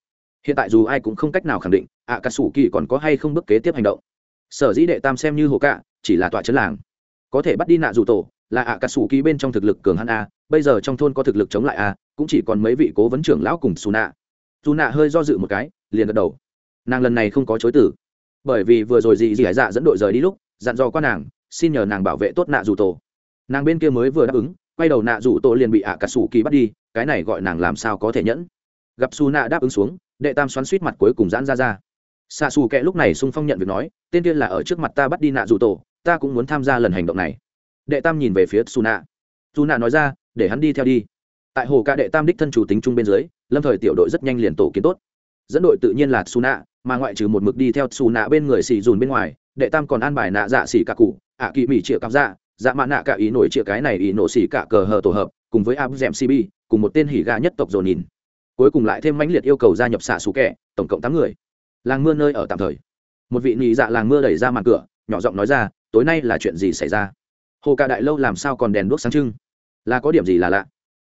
hiện tại dù ai cũng không cách nào khẳng định ạ cà sù kỳ còn có hay không bước kế tiếp hành động. Sở dĩ đệ tam xem như hồ cạ, chỉ là tọa chấn làng. Có thể bắt đi nạ dù tổ là ạ cà sù kỳ bên trong thực lực cường hắn a, bây giờ trong thôn có thực lực chống lại a, cũng chỉ còn mấy vị cố vấn trưởng lão cùng xù nạ dù nạ hơi do dự một cái liền gật đầu. Nàng lần này không có chối tử bởi vì vừa rồi dì dì hải dạ dẫn đội rời đi lúc, dặn dò qua nàng, xin nhờ nàng bảo vệ tốt nạ dù tổ. Nàng bên kia mới vừa đáp ứng, quay đầu nạ dù tổ liền bị ạ cà sủ kỳ bắt đi, cái này gọi nàng làm sao có thể nhẫn. Gặp su nạ đáp ứng xuống, đệ tam xoắn suýt mặt cuối cùng giãn ra ra. Xa xù kệ lúc này sung phong nhận việc nói, tên kia là ở trước mặt ta bắt đi nạ dù tổ, ta cũng muốn tham gia lần hành động này. Đệ tam nhìn về phía su nạ. Su nạ nói ra, để hắn đi theo đi. Tại hồ ca đệ tam đích thân chủ tính chung bên dưới, lâm thời tiểu đội rất nhanh liền tổ kiến tốt dẫn đội tự nhiên là su nạ mà ngoại trừ một mực đi theo su nạ bên người xì dùn bên ngoài, đệ tam còn an bài nạ dạ xỉ cả cụ, ạ kỳ mỹ chĩa cặp dạ dạ mạ nạ cả ý nổi chĩa cái này ý nổ xỉ cả cờ hờ tổ hợp, cùng với áp dẻm cb cùng một tên hỉ gà nhất tộc dồn nhìn. Cuối cùng lại thêm mãnh liệt yêu cầu gia nhập xạ xù kẻ, tổng cộng tám người. Làng mưa nơi ở tạm thời. Một vị nhị dạ làng mưa đẩy ra màn cửa, nhỏ giọng nói ra, tối nay là chuyện gì xảy ra? Hồ cả đại lâu làm sao còn đèn đuốc sáng trưng? Là có điểm gì là lạ?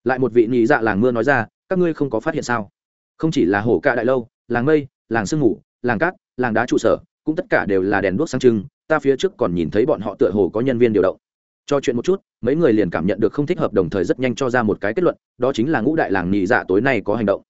Lại một vị nhị dạ làng mưa nói ra, các ngươi không có phát hiện sao? Không chỉ là hồ cạ đại lâu, làng mây, làng sương ngủ làng cát, làng đá trụ sở, cũng tất cả đều là đèn đuốc sáng trưng, ta phía trước còn nhìn thấy bọn họ tựa hồ có nhân viên điều động. Cho chuyện một chút, mấy người liền cảm nhận được không thích hợp đồng thời rất nhanh cho ra một cái kết luận, đó chính là ngũ đại làng nhị dạ tối nay có hành động.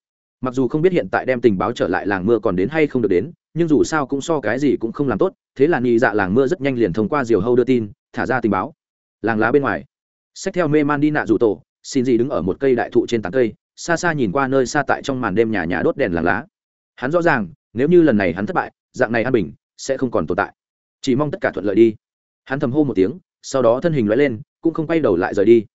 Mặc dù không biết hiện tại đem tình báo trở lại làng mưa còn đến hay không được đến, nhưng dù sao cũng so cái gì cũng không làm tốt, thế là nhị dạ làng mưa rất nhanh liền thông qua diều hâu đưa tin, thả ra tình báo. Làng lá bên ngoài. Xét theo mê man đi nạ rủ tổ, xin gì đứng ở một cây đại thụ trên tán cây xa xa nhìn qua nơi xa tại trong màn đêm nhà nhà đốt đèn làng lá. Hắn rõ ràng, nếu như lần này hắn thất bại, dạng này an bình, sẽ không còn tồn tại. Chỉ mong tất cả thuận lợi đi. Hắn thầm hô một tiếng, sau đó thân hình loại lên, cũng không quay đầu lại rời đi.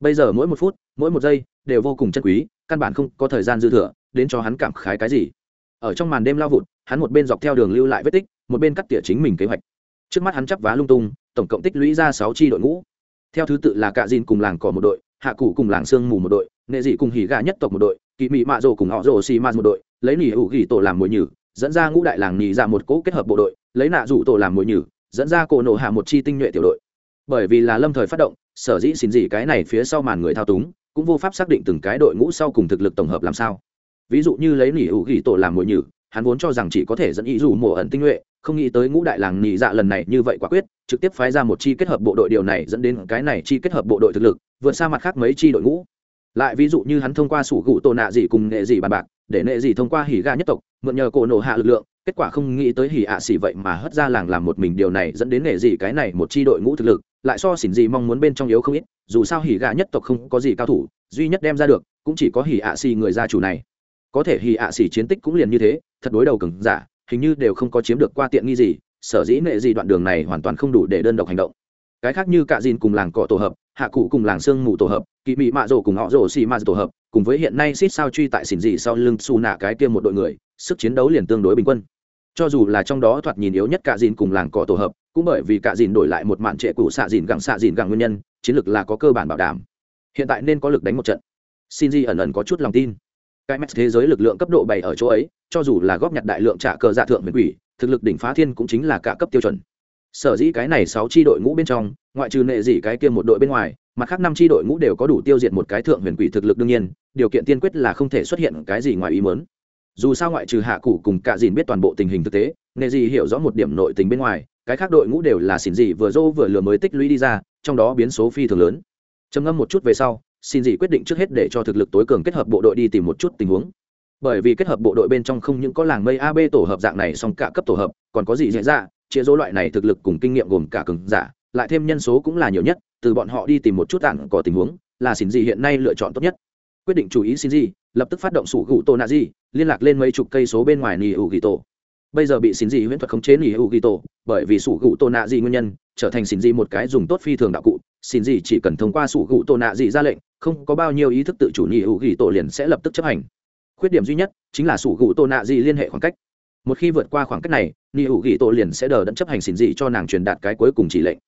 Bây giờ mỗi một phút, mỗi một giây, đều vô cùng chân quý, căn bản không có thời gian dư thừa, đến cho hắn cảm khái cái gì. Ở trong màn đêm lao vụt, hắn một bên dọc theo đường lưu lại vết tích, một bên cắt tỉa chính mình kế hoạch. Trước mắt hắn chắp vá lung tung, tổng cộng tích lũy ra sáu tri đội ngũ. Theo thứ tự là cạ dìn cùng làng cỏ một đội, hạ cụ cùng làng sương mù một đội nệ dị cùng hỉ gà nhất tộc một đội, kỵ mị mạ rồ cùng họ rồ xì ma một đội, lấy nỉ hữu ghi tổ làm mồi nhử, dẫn ra ngũ đại làng nỉ ra một cỗ kết hợp bộ đội, lấy nạ rủ tổ làm mồi nhử, dẫn ra cổ nổ hạ một chi tinh nhuệ tiểu đội. Bởi vì là lâm thời phát động, sở dĩ xin gì cái này phía sau màn người thao túng, cũng vô pháp xác định từng cái đội ngũ sau cùng thực lực tổng hợp làm sao. Ví dụ như lấy nỉ ủ ghi tổ làm mồi nhử, hắn vốn cho rằng chỉ có thể dẫn ý dù mổ ẩn tinh nhuệ, không nghĩ tới ngũ đại làng nỉ dạ lần này như vậy quả quyết, trực tiếp phái ra một chi kết hợp bộ đội điều này dẫn đến cái này chi kết hợp bộ đội thực lực, vượt xa mặt khác mấy chi đội ngũ lại ví dụ như hắn thông qua sủ gụ tổ nạ dị cùng nghệ dị bàn bạc, để nghệ dị thông qua hỉ ga nhất tộc, mượn nhờ cổ nổ hạ lực lượng, kết quả không nghĩ tới hỉ ạ xỉ vậy mà hất ra làng làm một mình điều này dẫn đến nghệ dị cái này một chi đội ngũ thực lực, lại so xỉn gì mong muốn bên trong yếu không ít, dù sao hỉ gà nhất tộc không có gì cao thủ, duy nhất đem ra được, cũng chỉ có hỉ ạ xỉ người gia chủ này. Có thể hỉ ạ xỉ chiến tích cũng liền như thế, thật đối đầu cứng giả, hình như đều không có chiếm được qua tiện nghi gì, sở dĩ nghệ gì đoạn đường này hoàn toàn không đủ để đơn độc hành động. Cái khác như cạ dìn cùng làng cỏ tổ hợp hạ cụ cùng làng sương mù tổ hợp, kỵ mị mạ rổ cùng họ rổ xì mạ tổ hợp, cùng với hiện nay xít sao truy tại xỉn dị sau lưng xù nạ cái kia một đội người, sức chiến đấu liền tương đối bình quân. Cho dù là trong đó thoạt nhìn yếu nhất cả dìn cùng làng cỏ tổ hợp, cũng bởi vì cả dìn đổi lại một mạn trệ cũ xạ dìn gặng xạ dìn gặng nguyên nhân, chiến lược là có cơ bản bảo đảm. Hiện tại nên có lực đánh một trận. Xin di ẩn ẩn có chút lòng tin. Cái mx thế giới lực lượng cấp độ bảy ở chỗ ấy, cho dù là góp nhặt đại lượng trả cờ dạ thượng huyền quỷ, thực lực đỉnh phá thiên cũng chính là cả cấp tiêu chuẩn sở dĩ cái này sáu tri đội ngũ bên trong, ngoại trừ nệ dị cái kia một đội bên ngoài, mặt khác năm tri đội ngũ đều có đủ tiêu diệt một cái thượng huyền quỷ thực lực đương nhiên, điều kiện tiên quyết là không thể xuất hiện cái gì ngoài ý mớn dù sao ngoại trừ hạ cụ cùng cả dìn biết toàn bộ tình hình thực tế, nệ dị hiểu rõ một điểm nội tình bên ngoài, cái khác đội ngũ đều là xin dị vừa dô vừa lừa mới tích lũy đi ra, trong đó biến số phi thường lớn trầm ngâm một chút về sau xin dị quyết định trước hết để cho thực lực tối cường kết hợp bộ đội đi tìm một chút tình huống bởi vì kết hợp bộ đội bên trong không những có làng mây ab tổ hợp dạng này, song cả cấp tổ hợp, còn có gì dễ dạ chia dỗ loại này thực lực cùng kinh nghiệm gồm cả cường giả, lại thêm nhân số cũng là nhiều nhất, từ bọn họ đi tìm một chút tặng có tình huống, là xin gì hiện nay lựa chọn tốt nhất. Quyết định chú ý xin gì lập tức phát động sủ gụ tổ nạ gì, liên lạc lên mấy chục cây số bên ngoài nỉ hữu ghi tổ bây giờ bị xin gì huyễn thuật khống chế nỉ hữu ghi tổ bởi vì sủ gụ tổ nạ gì nguyên nhân, trở thành xin gì một cái dùng tốt phi thường đạo cụ. Xin gì chỉ cần thông qua sủ gụ tổ nạ gì ra lệnh, không có bao nhiêu ý thức tự chủ nỉ hữu ghi tổ liền sẽ lập tức chấp hành. Khuyết điểm duy nhất chính là sủ gụ tổ nạ gì liên hệ khoảng cách một khi vượt qua khoảng cách này, ni hữu ghi tổ liền sẽ đờ đẫn chấp hành xin Dị cho nàng truyền đạt cái cuối cùng chỉ lệnh.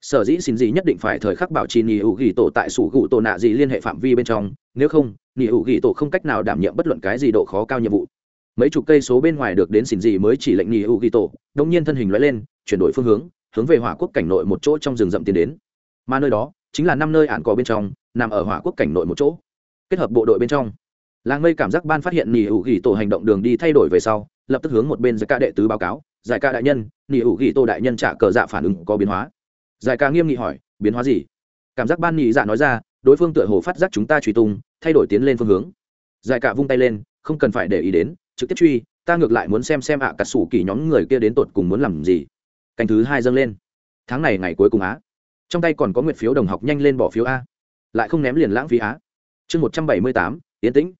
Sở dĩ xin Dị nhất định phải thời khắc bảo trì ni hữu ghi tổ tại sủ gụ tổ nạ Dị liên hệ phạm vi bên trong, nếu không, ni hữu ghi tổ không cách nào đảm nhiệm bất luận cái gì độ khó cao nhiệm vụ. Mấy chục cây số bên ngoài được đến xin Dị mới chỉ lệnh ni hữu ghi tổ đông nhiên thân hình loại lên, chuyển đổi phương hướng hướng về hỏa quốc cảnh nội một chỗ trong rừng rậm tiến đến. Mà nơi đó, chính là năm nơi ạn cò bên trong, nằm ở hỏa quốc cảnh nội một chỗ. Kết hợp bộ đội bên trong, làng mây cảm giác ban phát hiện nỉ hữu ghi tổ hành động đường đi thay đổi về sau lập tức hướng một bên giải ca đệ tứ báo cáo, giải ca đại nhân, nỉ ủ ghi tô đại nhân trả cờ dạ phản ứng có biến hóa. Giải ca nghiêm nghị hỏi, biến hóa gì? Cảm giác ban nhị dạ nói ra, đối phương tựa hồ phát giác chúng ta truy tung, thay đổi tiến lên phương hướng. Giải ca vung tay lên, không cần phải để ý đến, trực tiếp truy, ta ngược lại muốn xem xem ạ à cà sủ kỳ nhóm người kia đến tột cùng muốn làm gì. Canh thứ hai dâng lên. Tháng này ngày cuối cùng á. Trong tay còn có nguyệt phiếu đồng học nhanh lên bỏ phiếu a. Lại không ném liền lãng phí á. Chương một trăm bảy mươi tám tiến tĩnh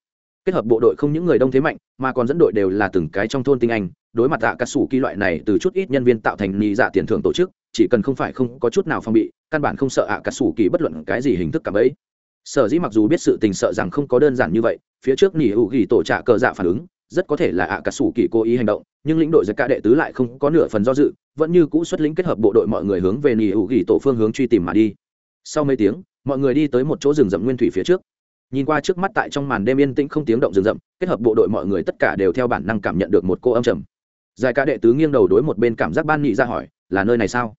kết hợp bộ đội không những người đông thế mạnh, mà còn dẫn đội đều là từng cái trong thôn tinh anh, đối mặt tạ cà sủ kỳ loại này từ chút ít nhân viên tạo thành nhị dạ tiền thưởng tổ chức, chỉ cần không phải không có chút nào phong bị, căn bản không sợ ạ cà sủ kỳ bất luận cái gì hình thức cảm ấy. Sở dĩ mặc dù biết sự tình sợ rằng không có đơn giản như vậy, phía trước nỉ hữu ghi tổ trả cờ dạ phản ứng, rất có thể là ạ cà sủ kỳ cố ý hành động, nhưng lĩnh đội giặc cả đệ tứ lại không có nửa phần do dự, vẫn như cũ xuất lĩnh kết hợp bộ đội mọi người hướng về nỉ hữu ghi tổ phương hướng truy tìm mà đi. Sau mấy tiếng, mọi người đi tới một chỗ rừng rậm nguyên thủy phía trước nhìn qua trước mắt tại trong màn đêm yên tĩnh không tiếng động rừng rậm, kết hợp bộ đội mọi người tất cả đều theo bản năng cảm nhận được một cô âm trầm. Giải ca đệ tứ nghiêng đầu đối một bên cảm giác ban nhị ra hỏi, là nơi này sao?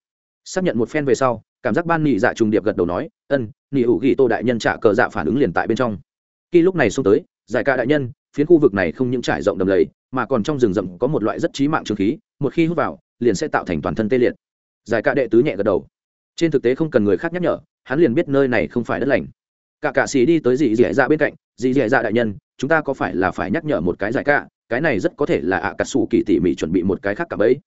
Xác nhận một phen về sau, cảm giác ban nhị dạ trùng điệp gật đầu nói ân nhị ủ ghi tô đại nhân trả cờ dạ phản ứng liền tại bên trong. Khi lúc này xông tới, giải ca đại nhân, phiến khu vực này không những trải rộng đầm lầy, mà còn trong rừng rậm có một loại rất trí mạng trường khí, một khi hút vào, liền sẽ tạo thành toàn thân tê liệt. Giải ca đệ tứ nhẹ gật đầu. Trên thực tế không cần người khác nhắc nhở, hắn liền biết nơi này không phải đất lành cả cạ xì đi tới dì dì dạ bên cạnh dì dì dạ đại nhân chúng ta có phải là phải nhắc nhở một cái giải cạ, cái này rất có thể là ạ à cà sủ kỳ tỉ mỉ chuẩn bị một cái khác cả bấy.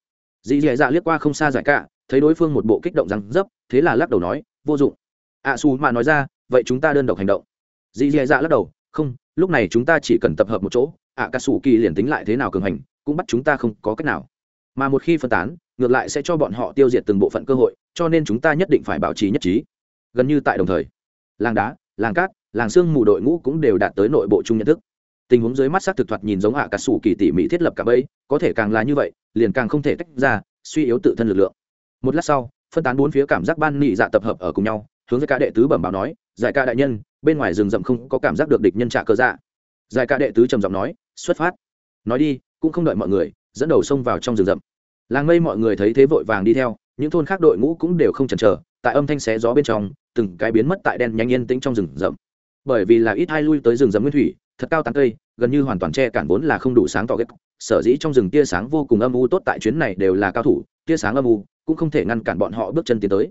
Dì dì dạ liếc qua không xa giải cạ, thấy đối phương một bộ kích động răng dấp thế là lắc đầu nói vô dụng. Ạ à, xù mà nói ra vậy chúng ta đơn độc hành động. Dì dì dạ lắc đầu không lúc này chúng ta chỉ cần tập hợp một chỗ ạ à, cà sủ kỳ liền tính lại thế nào cường hành cũng bắt chúng ta không có cách nào. Mà một khi phân tán ngược lại sẽ cho bọn họ tiêu diệt từng bộ phận cơ hội cho nên chúng ta nhất định phải bảo trì nhất trí. Gần như tại đồng thời làng đá làng cát, làng sương mù đội ngũ cũng đều đạt tới nội bộ chung nhận thức. Tình huống dưới mắt xác thực thoạt nhìn giống ạ cà sủ kỳ tỉ mỉ thiết lập cả bẫy, có thể càng là như vậy, liền càng không thể tách ra, suy yếu tự thân lực lượng. Một lát sau, phân tán bốn phía cảm giác ban nị dạ tập hợp ở cùng nhau, hướng giải ca đệ tứ bẩm báo nói, giải ca đại nhân, bên ngoài rừng rậm không có cảm giác được địch nhân trả cơ dạ. Giải ca đệ tứ trầm giọng nói, xuất phát. Nói đi, cũng không đợi mọi người, dẫn đầu xông vào trong rừng rậm. Làng mây mọi người thấy thế vội vàng đi theo, những thôn khác đội ngũ cũng đều không chần chờ tại âm thanh xé gió bên trong, từng cái biến mất tại đen nhanh yên tĩnh trong rừng rậm. Bởi vì là ít hai lui tới rừng rậm nguyên thủy, thật cao tán cây, gần như hoàn toàn che cản vốn là không đủ sáng tỏ ghép sở dĩ trong rừng tia sáng vô cùng âm u tốt tại chuyến này đều là cao thủ, tia sáng âm u cũng không thể ngăn cản bọn họ bước chân tiến tới.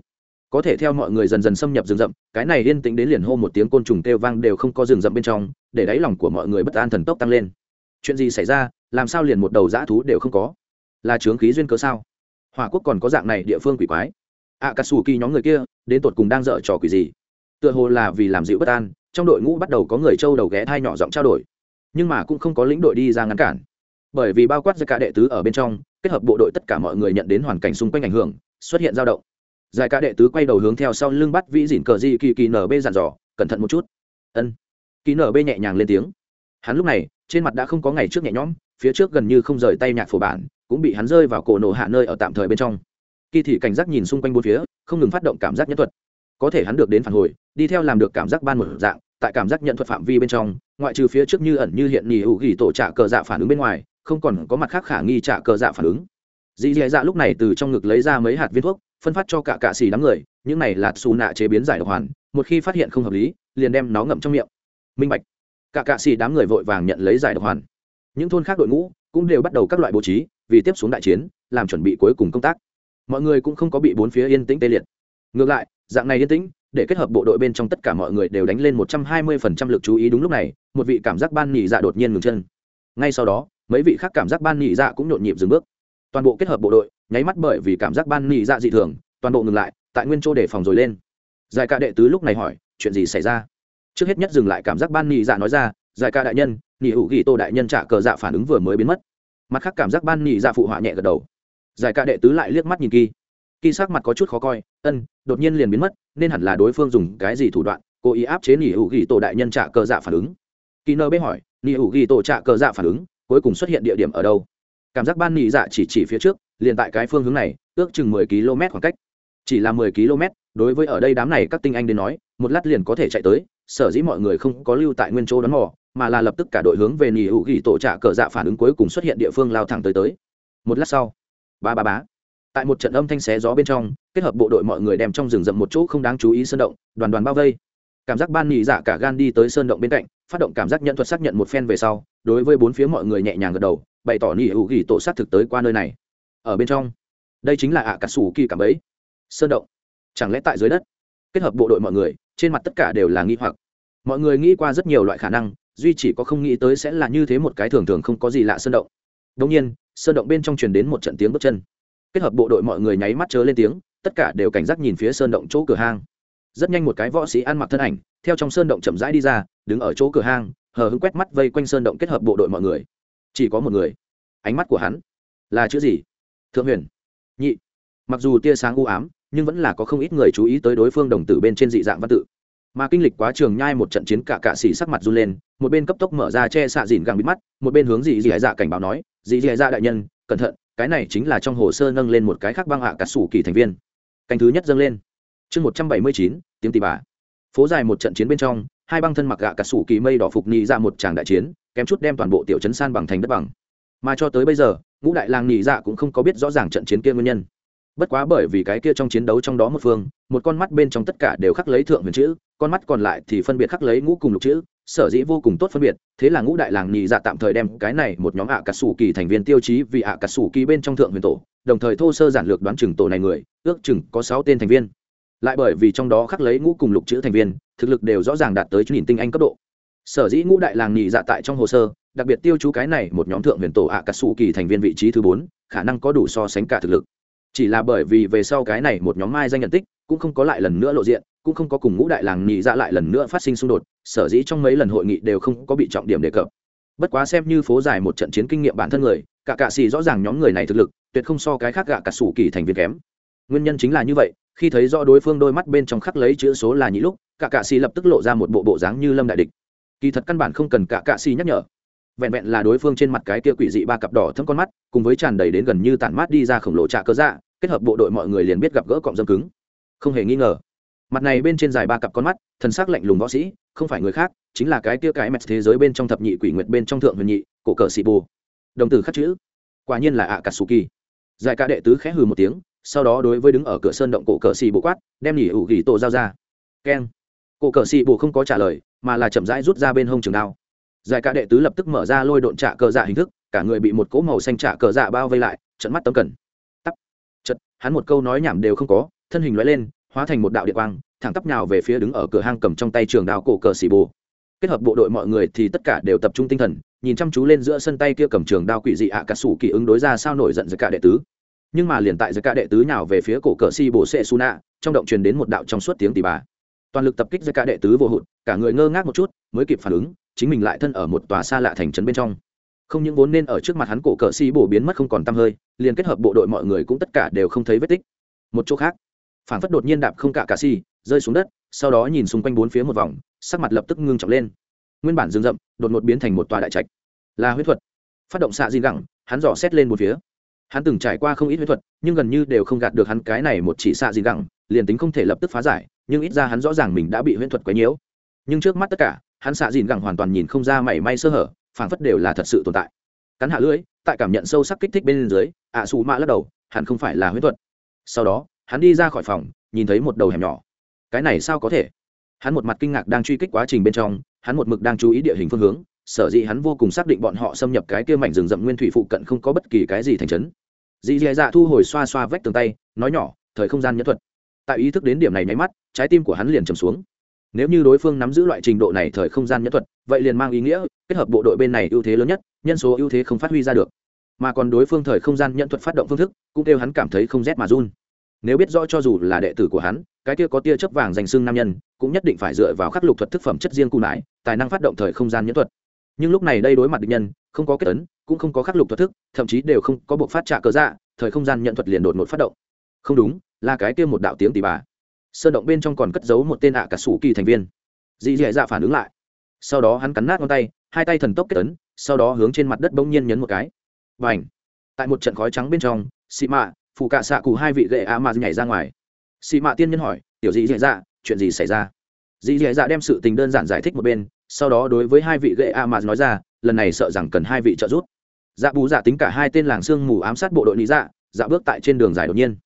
Có thể theo mọi người dần dần xâm nhập rừng rậm, cái này yên tĩnh đến liền hô một tiếng côn trùng kêu vang đều không có rừng rậm bên trong, để đáy lòng của mọi người bất an thần tốc tăng lên. Chuyện gì xảy ra, làm sao liền một đầu dã thú đều không có? Là chướng khí duyên cớ sao? Hòa quốc còn có dạng này địa phương quỷ quái ạ cà sù kỳ nhóm người kia, đến tột cùng đang dở trò quỷ gì? Tựa hồ là vì làm dịu bất an, trong đội ngũ bắt đầu có người trâu đầu ghé thai nhỏ giọng trao đổi. Nhưng mà cũng không có lĩnh đội đi ra ngăn cản. Bởi vì bao quát ra cả đệ tứ ở bên trong, kết hợp bộ đội tất cả mọi người nhận đến hoàn cảnh xung quanh ảnh hưởng, xuất hiện dao động. Giải cả đệ tứ quay đầu hướng theo sau lưng bắt vĩ dỉn cờ di kỳ kỳ nở bê dàn dò, cẩn thận một chút. Ân. Kỳ nở bê nhẹ nhàng lên tiếng. Hắn lúc này, trên mặt đã không có ngày trước nhẹ nhõm, phía trước gần như không rời tay nhạc phổ bản, cũng bị hắn rơi vào cổ nổ hạ nơi ở tạm thời bên trong kỳ thị cảnh giác nhìn xung quanh bốn phía, không ngừng phát động cảm giác nhân thuật. Có thể hắn được đến phản hồi, đi theo làm được cảm giác ban một dạng, tại cảm giác nhận thuật phạm vi bên trong, ngoại trừ phía trước như ẩn như hiện nhì hữu ghi tổ trả cờ dạ phản ứng bên ngoài, không còn có mặt khác khả nghi trả cờ dạ phản ứng. Dì dì dạ lúc này từ trong ngực lấy ra mấy hạt viên thuốc, phân phát cho cả cạ xì đám người, những này là xù nạ chế biến giải độc hoàn, một khi phát hiện không hợp lý, liền đem nó ngậm trong miệng. Minh bạch. Cả cạ xì đám người vội vàng nhận lấy giải độc hoàn. Những thôn khác đội ngũ cũng đều bắt đầu các loại bố trí, vì tiếp xuống đại chiến, làm chuẩn bị cuối cùng công tác mọi người cũng không có bị bốn phía yên tĩnh tê liệt. Ngược lại, dạng này yên tĩnh, để kết hợp bộ đội bên trong tất cả mọi người đều đánh lên một trăm hai mươi phần trăm lực chú ý đúng lúc này, một vị cảm giác ban nhị dạ đột nhiên ngừng chân. Ngay sau đó, mấy vị khác cảm giác ban nhị dạ cũng nhộn nhịp dừng bước. Toàn bộ kết hợp bộ đội, nháy mắt bởi vì cảm giác ban nhị dạ dị thường, toàn bộ ngừng lại, tại nguyên chỗ để phòng rồi lên. Giải ca đệ tứ lúc này hỏi, chuyện gì xảy ra? Trước hết nhất dừng lại cảm giác ban nhị dạ nói ra, giải ca đại nhân, nhị hữu ghi tô đại nhân trả cờ dạ phản ứng vừa mới biến mất. Mặt khác cảm giác ban nhị dạ phụ họa nhẹ gật đầu giải ca đệ tứ lại liếc mắt nhìn kỳ kỳ sắc mặt có chút khó coi, ân, đột nhiên liền biến mất, nên hẳn là đối phương dùng cái gì thủ đoạn, cố ý áp chế nỉ hữu ghi tổ đại nhân trả cờ dạ phản ứng. Kỳ nơ bế hỏi nỉ hữu ghi tổ trả cờ dạ phản ứng, cuối cùng xuất hiện địa điểm ở đâu? Cảm giác ban nỉ dạ chỉ chỉ phía trước, liền tại cái phương hướng này, ước chừng mười km khoảng cách. Chỉ là mười km, đối với ở đây đám này các tinh anh đến nói, một lát liền có thể chạy tới, sở dĩ mọi người không có lưu tại nguyên chỗ đón mò, mà là lập tức cả đội hướng về nỉ hữu ghi tổ trả cờ dạ phản ứng cuối cùng xuất hiện địa phương lao thẳng tới tới. Một lát sau ba ba bá tại một trận âm thanh xé gió bên trong, kết hợp bộ đội mọi người đem trong rừng rậm một chỗ không đáng chú ý sơn động, đoàn đoàn bao vây. Cảm giác ban nhị dạ cả gan đi tới sơn động bên cạnh, phát động cảm giác nhận thuật xác nhận một phen về sau, đối với bốn phía mọi người nhẹ nhàng gật đầu, bày tỏ nhị hữu ghi tổ sát thực tới qua nơi này. Ở bên trong, đây chính là ạ cả sủ kỳ cảm ấy. Sơn động, chẳng lẽ tại dưới đất? Kết hợp bộ đội mọi người, trên mặt tất cả đều là nghi hoặc. Mọi người nghĩ qua rất nhiều loại khả năng, duy chỉ có không nghĩ tới sẽ là như thế một cái thường thường không có gì lạ sơn động đồng nhiên, sơn động bên trong truyền đến một trận tiếng bước chân. Kết hợp bộ đội mọi người nháy mắt chớ lên tiếng, tất cả đều cảnh giác nhìn phía sơn động chỗ cửa hang. Rất nhanh một cái võ sĩ ăn mặc thân ảnh, theo trong sơn động chậm rãi đi ra, đứng ở chỗ cửa hang, hờ hững quét mắt vây quanh sơn động kết hợp bộ đội mọi người. Chỉ có một người. Ánh mắt của hắn là chữ gì? Thượng huyền. Nhị. Mặc dù tia sáng u ám, nhưng vẫn là có không ít người chú ý tới đối phương đồng tử bên trên dị dạng văn tự mà kinh lịch quá trường nhai một trận chiến cả cạ xỉ sắc mặt run lên, một bên cấp tốc mở ra che xạ dìn găng bịt mắt, một bên hướng dì dì dạ cảnh báo nói dì dì dạ đại nhân, cẩn thận, cái này chính là trong hồ sơ nâng lên một cái khác băng hạ cả sủ kỳ thành viên. Canh thứ nhất dâng lên. Chương một trăm bảy mươi chín, tiếng tì bà. Phố dài một trận chiến bên trong, hai băng thân mặc gạ cả sủ kỳ mây đỏ phục nhị ra dạ một tràng đại chiến, kém chút đem toàn bộ tiểu chấn san bằng thành đất bằng. Mà cho tới bây giờ, ngũ đại làng nhị dạ cũng không có biết rõ ràng trận chiến kia nguyên nhân. Bất quá bởi vì cái kia trong chiến đấu trong đó một phương, một con mắt bên trong tất cả đều khắc lấy thượng huyền chữ con mắt còn lại thì phân biệt khắc lấy ngũ cùng lục chữ, sở dĩ vô cùng tốt phân biệt, thế là ngũ đại làng nhị dạ tạm thời đem cái này một nhóm ạ cà sủ kỳ thành viên tiêu chí vì ạ cà sủ kỳ bên trong thượng huyền tổ, đồng thời thô sơ giản lược đoán chừng tổ này người, ước chừng có sáu tên thành viên. Lại bởi vì trong đó khắc lấy ngũ cùng lục chữ thành viên, thực lực đều rõ ràng đạt tới nhìn tinh anh cấp độ. Sở dĩ ngũ đại làng nhị dạ tại trong hồ sơ, đặc biệt tiêu chú cái này một nhóm thượng huyền tổ ạ cà sủ kỳ thành viên vị trí thứ bốn, khả năng có đủ so sánh cả thực lực. Chỉ là bởi vì về sau cái này một nhóm mai danh nhận tích, cũng không có lại lần nữa lộ diện cũng không có cùng ngũ đại làng nhị dạ lại lần nữa phát sinh xung đột, sở dĩ trong mấy lần hội nghị đều không có bị trọng điểm đề cập. Bất quá xem như phố dài một trận chiến kinh nghiệm bản thân người, cả cạ xì rõ ràng nhóm người này thực lực, tuyệt không so cái khác gạ cả sủ kỳ thành viên kém. Nguyên nhân chính là như vậy, khi thấy rõ đối phương đôi mắt bên trong khắc lấy chữ số là nhị lúc, cả cạ xì lập tức lộ ra một bộ bộ dáng như lâm đại địch. Kỳ thật căn bản không cần cả cạ xì nhắc nhở. Vẹn vẹn là đối phương trên mặt cái kia quỷ dị ba cặp đỏ thâm con mắt, cùng với tràn đầy đến gần như tản mát đi ra khổng lồ trạ cơ dạ kết hợp bộ đội mọi người liền biết gặp gỡ cọng dâm cứng. Không hề nghi ngờ mặt này bên trên dài ba cặp con mắt, thần sắc lạnh lùng võ sĩ, không phải người khác, chính là cái kia cái mẹt thế giới bên trong thập nhị quỷ nguyệt bên trong thượng huyền nhị, cổ cờ sĩ bù đồng tử khắc chữ. Quả nhiên là ạ cà sù kỳ giải ca đệ tứ khẽ hừ một tiếng, sau đó đối với đứng ở cửa sơn động cổ cờ xì bù quát, đem nhỉ ủ gỉ tổ giao ra. Keng. Cổ cờ xì bù không có trả lời, mà là chậm rãi rút ra bên hông trường đao. Giải ca đệ tứ lập tức mở ra lôi độn trạ cờ dạ hình thức, cả người bị một cỗ màu xanh trạ cờ dạ bao vây lại, trận mắt tâm cần. Tắt chật hắn một câu nói nhảm đều không có, thân hình loại lên hóa thành một đạo địa quang, thẳng tắp nhào về phía đứng ở cửa hang cầm trong tay trường đao cổ cờ xì bù kết hợp bộ đội mọi người thì tất cả đều tập trung tinh thần, nhìn chăm chú lên giữa sân tay kia cầm trường đao quỷ dị ạ à cả sủ kỳ ứng đối ra sao nổi giận giữa cả đệ tứ. Nhưng mà liền tại giữa cả đệ tứ nhào về phía cổ cờ xì bù sệ su nạ, trong động truyền đến một đạo trong suốt tiếng tì bà. Toàn lực tập kích giữa cả đệ tứ vô hụt, cả người ngơ ngác một chút, mới kịp phản ứng, chính mình lại thân ở một tòa xa lạ thành trấn bên trong. Không những vốn nên ở trước mặt hắn cổ cờ xì bổ biến mất không còn tăm hơi, liền kết hợp bộ đội mọi người cũng tất cả đều không thấy vết tích. Một chỗ khác phản phất đột nhiên đạp không cả cà si rơi xuống đất, sau đó nhìn xung quanh bốn phía một vòng, sắc mặt lập tức ngưng trọng lên. Nguyên bản rừng rậm, đột ngột biến thành một tòa đại trạch. Là huyết thuật. Phát động xạ di gẳng, hắn dò xét lên một phía. Hắn từng trải qua không ít huyết thuật, nhưng gần như đều không gạt được hắn cái này một chỉ xạ di gẳng, liền tính không thể lập tức phá giải, nhưng ít ra hắn rõ ràng mình đã bị huyết thuật quấy nhiễu. Nhưng trước mắt tất cả, hắn xạ dìn gẳng hoàn toàn nhìn không ra mảy may sơ hở, phảng phất đều là thật sự tồn tại. Cắn hạ lưỡi, tại cảm nhận sâu sắc kích thích bên dưới, ạ xù mạ lắc đầu, hẳn không phải là huyết thuật. Sau đó hắn đi ra khỏi phòng, nhìn thấy một đầu hẻm nhỏ. Cái này sao có thể? Hắn một mặt kinh ngạc đang truy kích quá trình bên trong, hắn một mực đang chú ý địa hình phương hướng, sở dĩ hắn vô cùng xác định bọn họ xâm nhập cái kia mảnh rừng rậm nguyên thủy phụ cận không có bất kỳ cái gì thành trấn. Dì dì dạ thu hồi xoa xoa vách tường tay, nói nhỏ, thời không gian nhẫn thuật. Tại ý thức đến điểm này nháy mắt, trái tim của hắn liền trầm xuống. Nếu như đối phương nắm giữ loại trình độ này thời không gian nhẫn thuật, vậy liền mang ý nghĩa, kết hợp bộ đội bên này ưu thế lớn nhất, nhân số ưu thế không phát huy ra được. Mà còn đối phương thời không gian nhẫn thuật phát động phương thức, cũng kêu hắn cảm thấy không rét mà run nếu biết rõ cho dù là đệ tử của hắn, cái kia có tia chớp vàng dành xưng nam nhân, cũng nhất định phải dựa vào khắc lục thuật thức phẩm chất riêng cụ nải, tài năng phát động thời không gian nhẫn thuật. Nhưng lúc này đây đối mặt địch nhân, không có kết ấn, cũng không có khắc lục thuật thức, thậm chí đều không có buộc phát trạ cớ dạ thời không gian nhận thuật liền đột ngột phát động. Không đúng, là cái kia một đạo tiếng tỷ bà. Sơn động bên trong còn cất giấu một tên ạ cả sủ kỳ thành viên. Dì dì dạ phản ứng lại. Sau đó hắn cắn nát ngón tay, hai tay thần tốc kết ấn, sau đó hướng trên mặt đất bỗng nhiên nhấn một cái. Và ảnh tại một trận khói trắng bên trong, xị mạ phụ cạ xạ cụ hai vị gậy a mà nhảy ra ngoài. Xị mạ tiên nhân hỏi tiểu dị dì dạ chuyện gì xảy ra? Dị dì dạ đem sự tình đơn giản giải thích một bên sau đó đối với hai vị gậy a mà nói ra lần này sợ rằng cần hai vị trợ giúp. Dạ bù dạ tính cả hai tên làng sương mù ám sát bộ đội lý dạ dạ bước tại trên đường dài đột nhiên.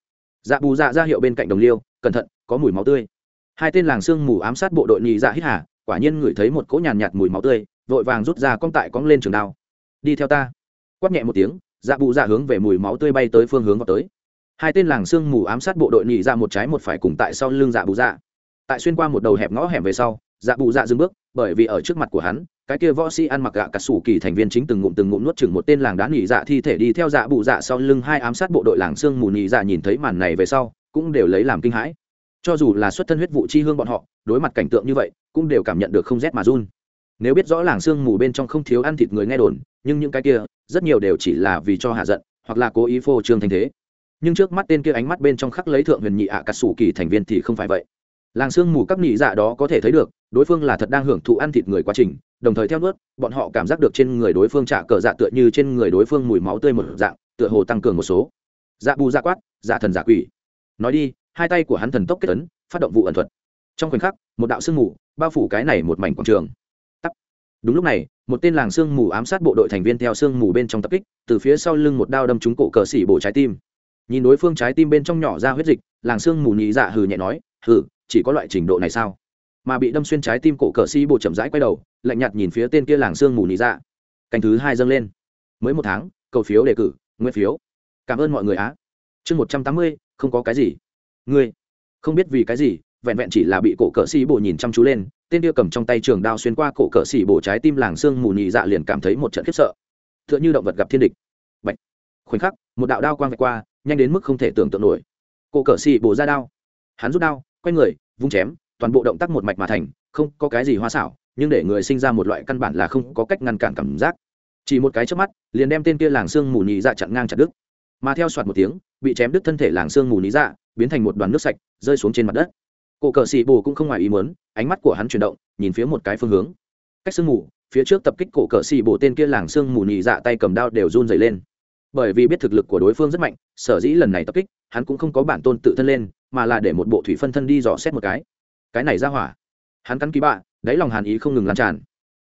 Dạ bù dạ ra hiệu bên cạnh đồng liêu cẩn thận có mùi máu tươi. Hai tên làng sương mù ám sát bộ đội nhị dạ hít hà quả nhiên ngửi thấy một cỗ nhàn nhạt, nhạt mùi máu tươi vội vàng rút ra cong tại cong lên trường đao. Đi theo ta. Quát nhẹ một tiếng dạ bù dạ hướng về mùi máu tươi bay tới phương hướng vào tới hai tên làng sương mù ám sát bộ đội nhị ra một trái một phải cùng tại sau lưng dạ bù dạ. Tại xuyên qua một đầu hẹp ngõ hẻm về sau dạ bù dạ dừng bước, bởi vì ở trước mặt của hắn, cái kia võ sĩ ăn mặc gạ cà sủ kỳ thành viên chính từng ngụm từng ngụm nuốt chừng một tên làng đá nhị dạ thi thể đi theo dạ bù dạ sau lưng hai ám sát bộ đội làng sương mù nhị dạ nhìn thấy màn này về sau, cũng đều lấy làm kinh hãi. Cho dù là xuất thân huyết vụ chi hương bọn họ, đối mặt cảnh tượng như vậy, cũng đều cảm nhận được không rét mà run. Nếu biết rõ làng sương mù bên trong không thiếu ăn thịt người nghe đồn, nhưng những cái kia, rất nhiều đều chỉ là vì cho hạ giận, hoặc là cố ý phô trương thành thế nhưng trước mắt tên kia ánh mắt bên trong khắc lấy thượng huyền nhị ạ à cà sủ kỳ thành viên thì không phải vậy. Làng sương mù các nhị dạ đó có thể thấy được, đối phương là thật đang hưởng thụ ăn thịt người quá trình, đồng thời theo nuốt bọn họ cảm giác được trên người đối phương trả cờ dạ tựa như trên người đối phương mùi máu tươi một dạng, tựa hồ tăng cường một số. Dạ bù dạ quát dạ thần dạ quỷ. Nói đi, hai tay của hắn thần tốc kết ấn phát động vụ ẩn thuật. Trong khoảnh khắc, một đạo sương mù bao phủ cái này một mảnh quảng trường. Tắt. đúng lúc này, một tên làng sương mù ám sát bộ đội thành viên theo sương mù bên trong tập kích, từ phía sau lưng một đao đâm trúng cổ cờ xỉ bổ trái tim nhìn đối phương trái tim bên trong nhỏ ra huyết dịch, làng xương mù nhị dạ hừ nhẹ nói, hừ, chỉ có loại trình độ này sao? Mà bị đâm xuyên trái tim cổ cờ si bộ chậm rãi quay đầu, lạnh nhạt nhìn phía tên kia làng xương mù nhị dạ. Canh thứ hai dâng lên. Mới một tháng, cầu phiếu đề cử, nguyên phiếu. Cảm ơn mọi người á. Chương một trăm tám mươi, không có cái gì. Ngươi, không biết vì cái gì, vẹn vẹn chỉ là bị cổ cờ xì bộ nhìn chăm chú lên, tên kia cầm trong tay trường đao xuyên qua cổ cờ xì bộ trái tim làng xương mù nhị dạ liền cảm thấy một trận khiếp sợ. T h ư ợ n h ư động vật gặp thiên địch. Bạch. khoảnh khắc, một đạo đao quang vạch qua nhanh đến mức không thể tưởng tượng nổi. Cổ cờ xì bổ ra đao. Hắn rút đao, quay người, vung chém, toàn bộ động tác một mạch mà thành, không có cái gì hoa xảo, nhưng để người sinh ra một loại căn bản là không có cách ngăn cản cảm giác. Chỉ một cái trước mắt, liền đem tên kia làng xương mù nhị dạ chặn ngang chặt đứt. Mà theo soạt một tiếng, bị chém đứt thân thể làng xương mù nhị dạ biến thành một đoàn nước sạch, rơi xuống trên mặt đất. Cổ cờ xì bồ cũng không ngoài ý muốn, ánh mắt của hắn chuyển động, nhìn phía một cái phương hướng. Cách sương mù, phía trước tập kích cổ cờ xì bồ tên kia làng sương mù nhị dạ tay cầm đao đều run dày lên bởi vì biết thực lực của đối phương rất mạnh, sở dĩ lần này tập kích, hắn cũng không có bản tôn tự thân lên, mà là để một bộ thủy phân thân đi dò xét một cái. Cái này ra hỏa. Hắn cắn ký bạ, đáy lòng hàn ý không ngừng lan tràn.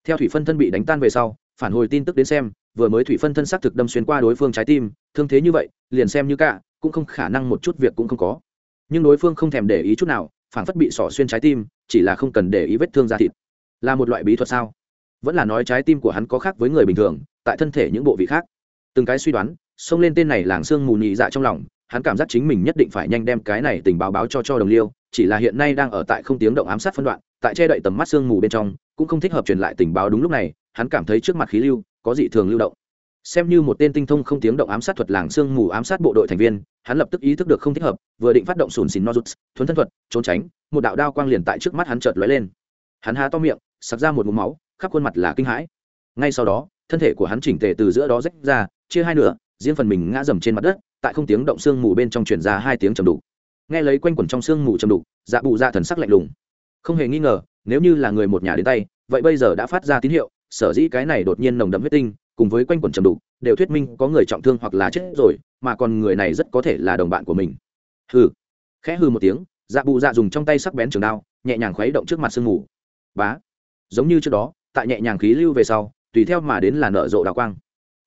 Theo thủy phân thân bị đánh tan về sau, phản hồi tin tức đến xem, vừa mới thủy phân thân xác thực đâm xuyên qua đối phương trái tim, thương thế như vậy, liền xem như cả, cũng không khả năng một chút việc cũng không có. Nhưng đối phương không thèm để ý chút nào, phản phất bị sỏ xuyên trái tim, chỉ là không cần để ý vết thương da thịt. Là một loại bí thuật sao? Vẫn là nói trái tim của hắn có khác với người bình thường, tại thân thể những bộ vị khác từng cái suy đoán, xông lên tên này làng sương mù nhị dạ trong lòng, hắn cảm giác chính mình nhất định phải nhanh đem cái này tình báo báo cho cho đồng liêu, chỉ là hiện nay đang ở tại không tiếng động ám sát phân đoạn, tại che đậy tầm mắt sương mù bên trong, cũng không thích hợp truyền lại tình báo đúng lúc này, hắn cảm thấy trước mặt khí lưu, có dị thường lưu động. Xem như một tên tinh thông không tiếng động ám sát thuật làng sương mù ám sát bộ đội thành viên, hắn lập tức ý thức được không thích hợp, vừa định phát động sùn xìn nozuts thuấn thân thuật, trốn tránh, một đạo đao quang liền tại trước mắt hắn chợt lóe lên. Hắn há to miệng, sặc ra một mũ máu, khắp khuôn mặt là kinh hãi. Ngay sau đó, thân thể của hắn chỉnh tề từ giữa đó rách ra chia hai nửa, riêng phần mình ngã dầm trên mặt đất, tại không tiếng động sương mù bên trong truyền ra hai tiếng trầm đục. Nghe lấy quanh quẩn trong sương mù trầm đục dạ bù dạ thần sắc lạnh lùng. Không hề nghi ngờ, nếu như là người một nhà đến tay, vậy bây giờ đã phát ra tín hiệu, sở dĩ cái này đột nhiên nồng đậm huyết tinh, cùng với quanh quẩn trầm đục, đều thuyết minh có người trọng thương hoặc là chết rồi, mà còn người này rất có thể là đồng bạn của mình. Hừ. Khẽ hư một tiếng dạ bù dạ dùng trong tay sắc bén trường đao, nhẹ nhàng khuấy động trước mặt sương mù. Bá. Giống như trước đó, tại nhẹ nhàng khí lưu về sau, tùy theo mà đến là nở rộ đào quang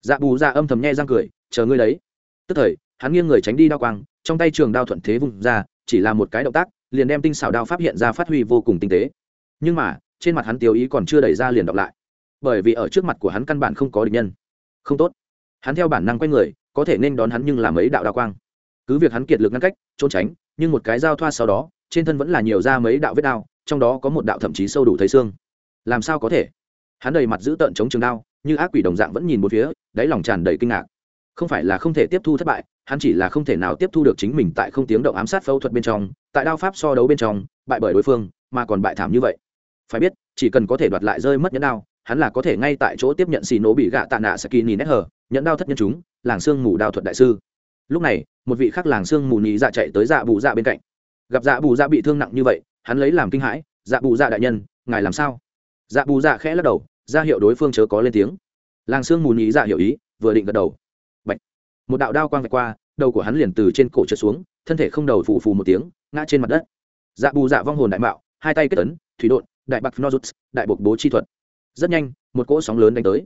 dạ bù dạ âm thầm nhẹ răng cười, chờ ngươi đấy. Tức thời, hắn nghiêng người tránh đi đao quang, trong tay trường đao thuận thế vùng ra, chỉ là một cái động tác, liền đem tinh xảo đao pháp hiện ra phát huy vô cùng tinh tế. Nhưng mà, trên mặt hắn tiêu ý còn chưa đẩy ra liền đọc lại. Bởi vì ở trước mặt của hắn căn bản không có địch nhân. Không tốt. Hắn theo bản năng quay người, có thể nên đón hắn nhưng làm ấy đạo đao quang. Cứ việc hắn kiệt lực ngăn cách, trốn tránh, nhưng một cái dao thoa sau đó, trên thân vẫn là nhiều ra mấy đạo vết đao, trong đó có một đạo thậm chí sâu đủ thấy xương. Làm sao có thể? Hắn đầy mặt giữ tợn chống trường đao như ác quỷ đồng dạng vẫn nhìn một phía, đáy lòng tràn đầy kinh ngạc. Không phải là không thể tiếp thu thất bại, hắn chỉ là không thể nào tiếp thu được chính mình tại không tiếng động ám sát phẫu thuật bên trong, tại đao pháp so đấu bên trong, bại bởi đối phương, mà còn bại thảm như vậy. Phải biết, chỉ cần có thể đoạt lại rơi mất nhẫn đao, hắn là có thể ngay tại chỗ tiếp nhận xì nổ bị gạ tạ nạ saki nhìn nét hở nhẫn đao thất nhân chúng, làng xương mù đao thuật đại sư. Lúc này, một vị khác làng xương mù nhị dạ chạy tới dạ bù dạ bên cạnh. Gặp dạ bù dạ bị thương nặng như vậy, hắn lấy làm kinh hãi dạ bù dạ đại nhân, ngài làm sao? Dạ bù dạ khẽ lắc đầu ra hiệu đối phương chớ có lên tiếng. Làng xương mù nhị dạ hiểu ý, vừa định gật đầu. Bạch. một đạo đao quang vạch qua, đầu của hắn liền từ trên cổ trượt xuống, thân thể không đầu phù phù một tiếng, ngã trên mặt đất. Dạ bù dạ vong hồn đại mạo, hai tay kết ấn, thủy đột đại bạc nozuts đại bộc bố chi thuật. Rất nhanh, một cỗ sóng lớn đánh tới.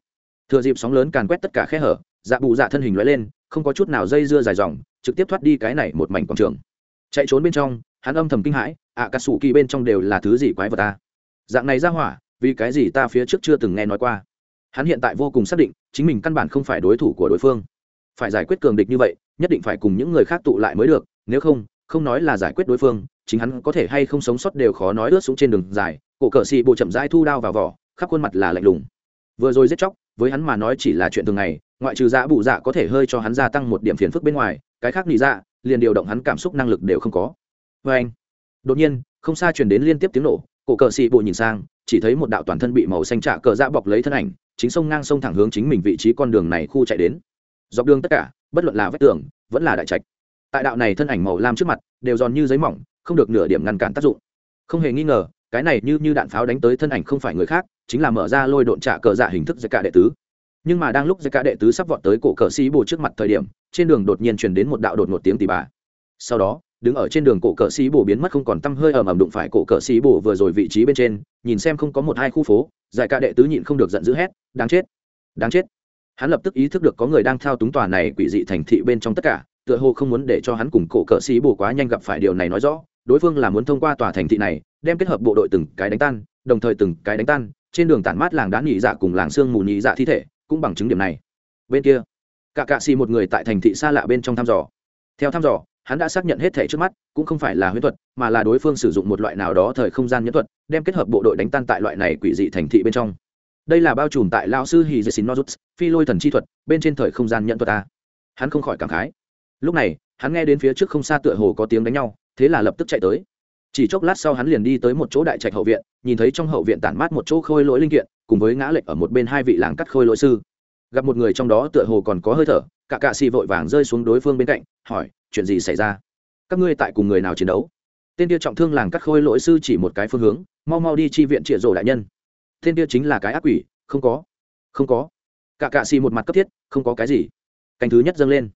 Thừa dịp sóng lớn càn quét tất cả khe hở dạ bù dạ thân hình lóe lên, không có chút nào dây dưa dài dòng, trực tiếp thoát đi cái này một mảnh quảng trường. Chạy trốn bên trong, hắn âm thầm kinh hãi ạ cà sủ kỳ bên trong đều là thứ gì quái vật ta? Dạng này ra hỏa vì cái gì ta phía trước chưa từng nghe nói qua? Hắn hiện tại vô cùng xác định, chính mình căn bản không phải đối thủ của đối phương. Phải giải quyết cường địch như vậy, nhất định phải cùng những người khác tụ lại mới được, nếu không không nói là giải quyết đối phương, chính hắn có thể hay không sống sót đều khó nói ướt xuống trên đường dài, cổ cờ xì bộ chậm rãi thu đao vào vỏ, khắp khuôn mặt là lạnh lùng. Vừa rồi giết chóc, với hắn mà nói chỉ là chuyện thường ngày, ngoại trừ dạ bụ dạ có thể hơi cho hắn gia tăng một điểm phiền phức bên ngoài, cái khác nghĩ dạ liền điều động hắn cảm xúc năng lực đều không có. Vê anh đột nhiên, không xa truyền đến liên tiếp tiếng nổ, cổ cờ xì bộ nhìn sang chỉ thấy một đạo toàn thân bị màu xanh trạ cờ dạ bọc lấy thân ảnh, chính sông ngang sông thẳng hướng chính mình vị trí con đường này khu chạy đến. Dọc đường tất cả, bất luận là vách tường, vẫn là đại trạch. Tại đạo này thân ảnh màu lam trước mặt, đều giòn như giấy mỏng, không được nửa điểm ngăn cản tác dụng. Không hề nghi ngờ, cái này như như đạn pháo đánh tới thân ảnh không phải người khác, chính là mở ra lôi độn trả cờ dạ hình thức giải cả đệ tứ. Nhưng mà đang lúc giải cả đệ tứ sắp vọt tới cổ cờ sĩ bồ trước mặt thời điểm, trên đường đột nhiên truyền đến một đạo đột một tiếng tỉ bà. Sau đó đứng ở trên đường cổ cờ sĩ bổ biến mất không còn tăm hơi ầm ầm đụng phải cổ cờ sĩ bổ vừa rồi vị trí bên trên, nhìn xem không có một hai khu phố, giải ca đệ tứ nhịn không được giận dữ hét, đáng chết! Đáng chết! Hắn lập tức ý thức được có người đang thao túng tòa này quỷ dị thành thị bên trong tất cả, tựa hồ không muốn để cho hắn cùng cổ cờ sĩ bổ quá nhanh gặp phải điều này nói rõ, đối phương là muốn thông qua tòa thành thị này, đem kết hợp bộ đội từng cái đánh tan, đồng thời từng cái đánh tan, trên đường tản mát làng đá nhị dạ cùng làng sương mù nhị dạ thi thể, cũng bằng chứng điểm này. Bên kia cả cạ xì một người tại thành thị xa lạ bên trong thăm dò. Theo thăm dò hắn đã xác nhận hết thể trước mắt, cũng không phải là huyễn thuật, mà là đối phương sử dụng một loại nào đó thời không gian nhẫn thuật, đem kết hợp bộ đội đánh tan tại loại này quỷ dị thành thị bên trong. Đây là bao trùm tại lao sư hì dê xin nozuts phi lôi thần chi thuật, bên trên thời không gian nhẫn thuật ta hắn không khỏi cảm khái. Lúc này, hắn nghe đến phía trước không xa tựa hồ có tiếng đánh nhau, thế là lập tức chạy tới. Chỉ chốc lát sau hắn liền đi tới một chỗ đại trạch hậu viện, nhìn thấy trong hậu viện tản mát một chỗ khôi lỗi linh kiện, cùng với ngã lệch ở một bên hai vị làng cắt khôi lỗi sư. Gặp một người trong đó tựa hồ còn có hơi thở, cả cạ xì vội vàng rơi xuống đối phương bên cạnh, hỏi chuyện gì xảy ra? Các ngươi tại cùng người nào chiến đấu? Tên kia trọng thương làng cắt khôi lỗi sư chỉ một cái phương hướng, mau mau đi chi viện trịa rổ đại nhân. Tên kia chính là cái ác quỷ, không có. Không có. Cả cạ xì một mặt cấp thiết, không có cái gì. Canh thứ nhất dâng lên.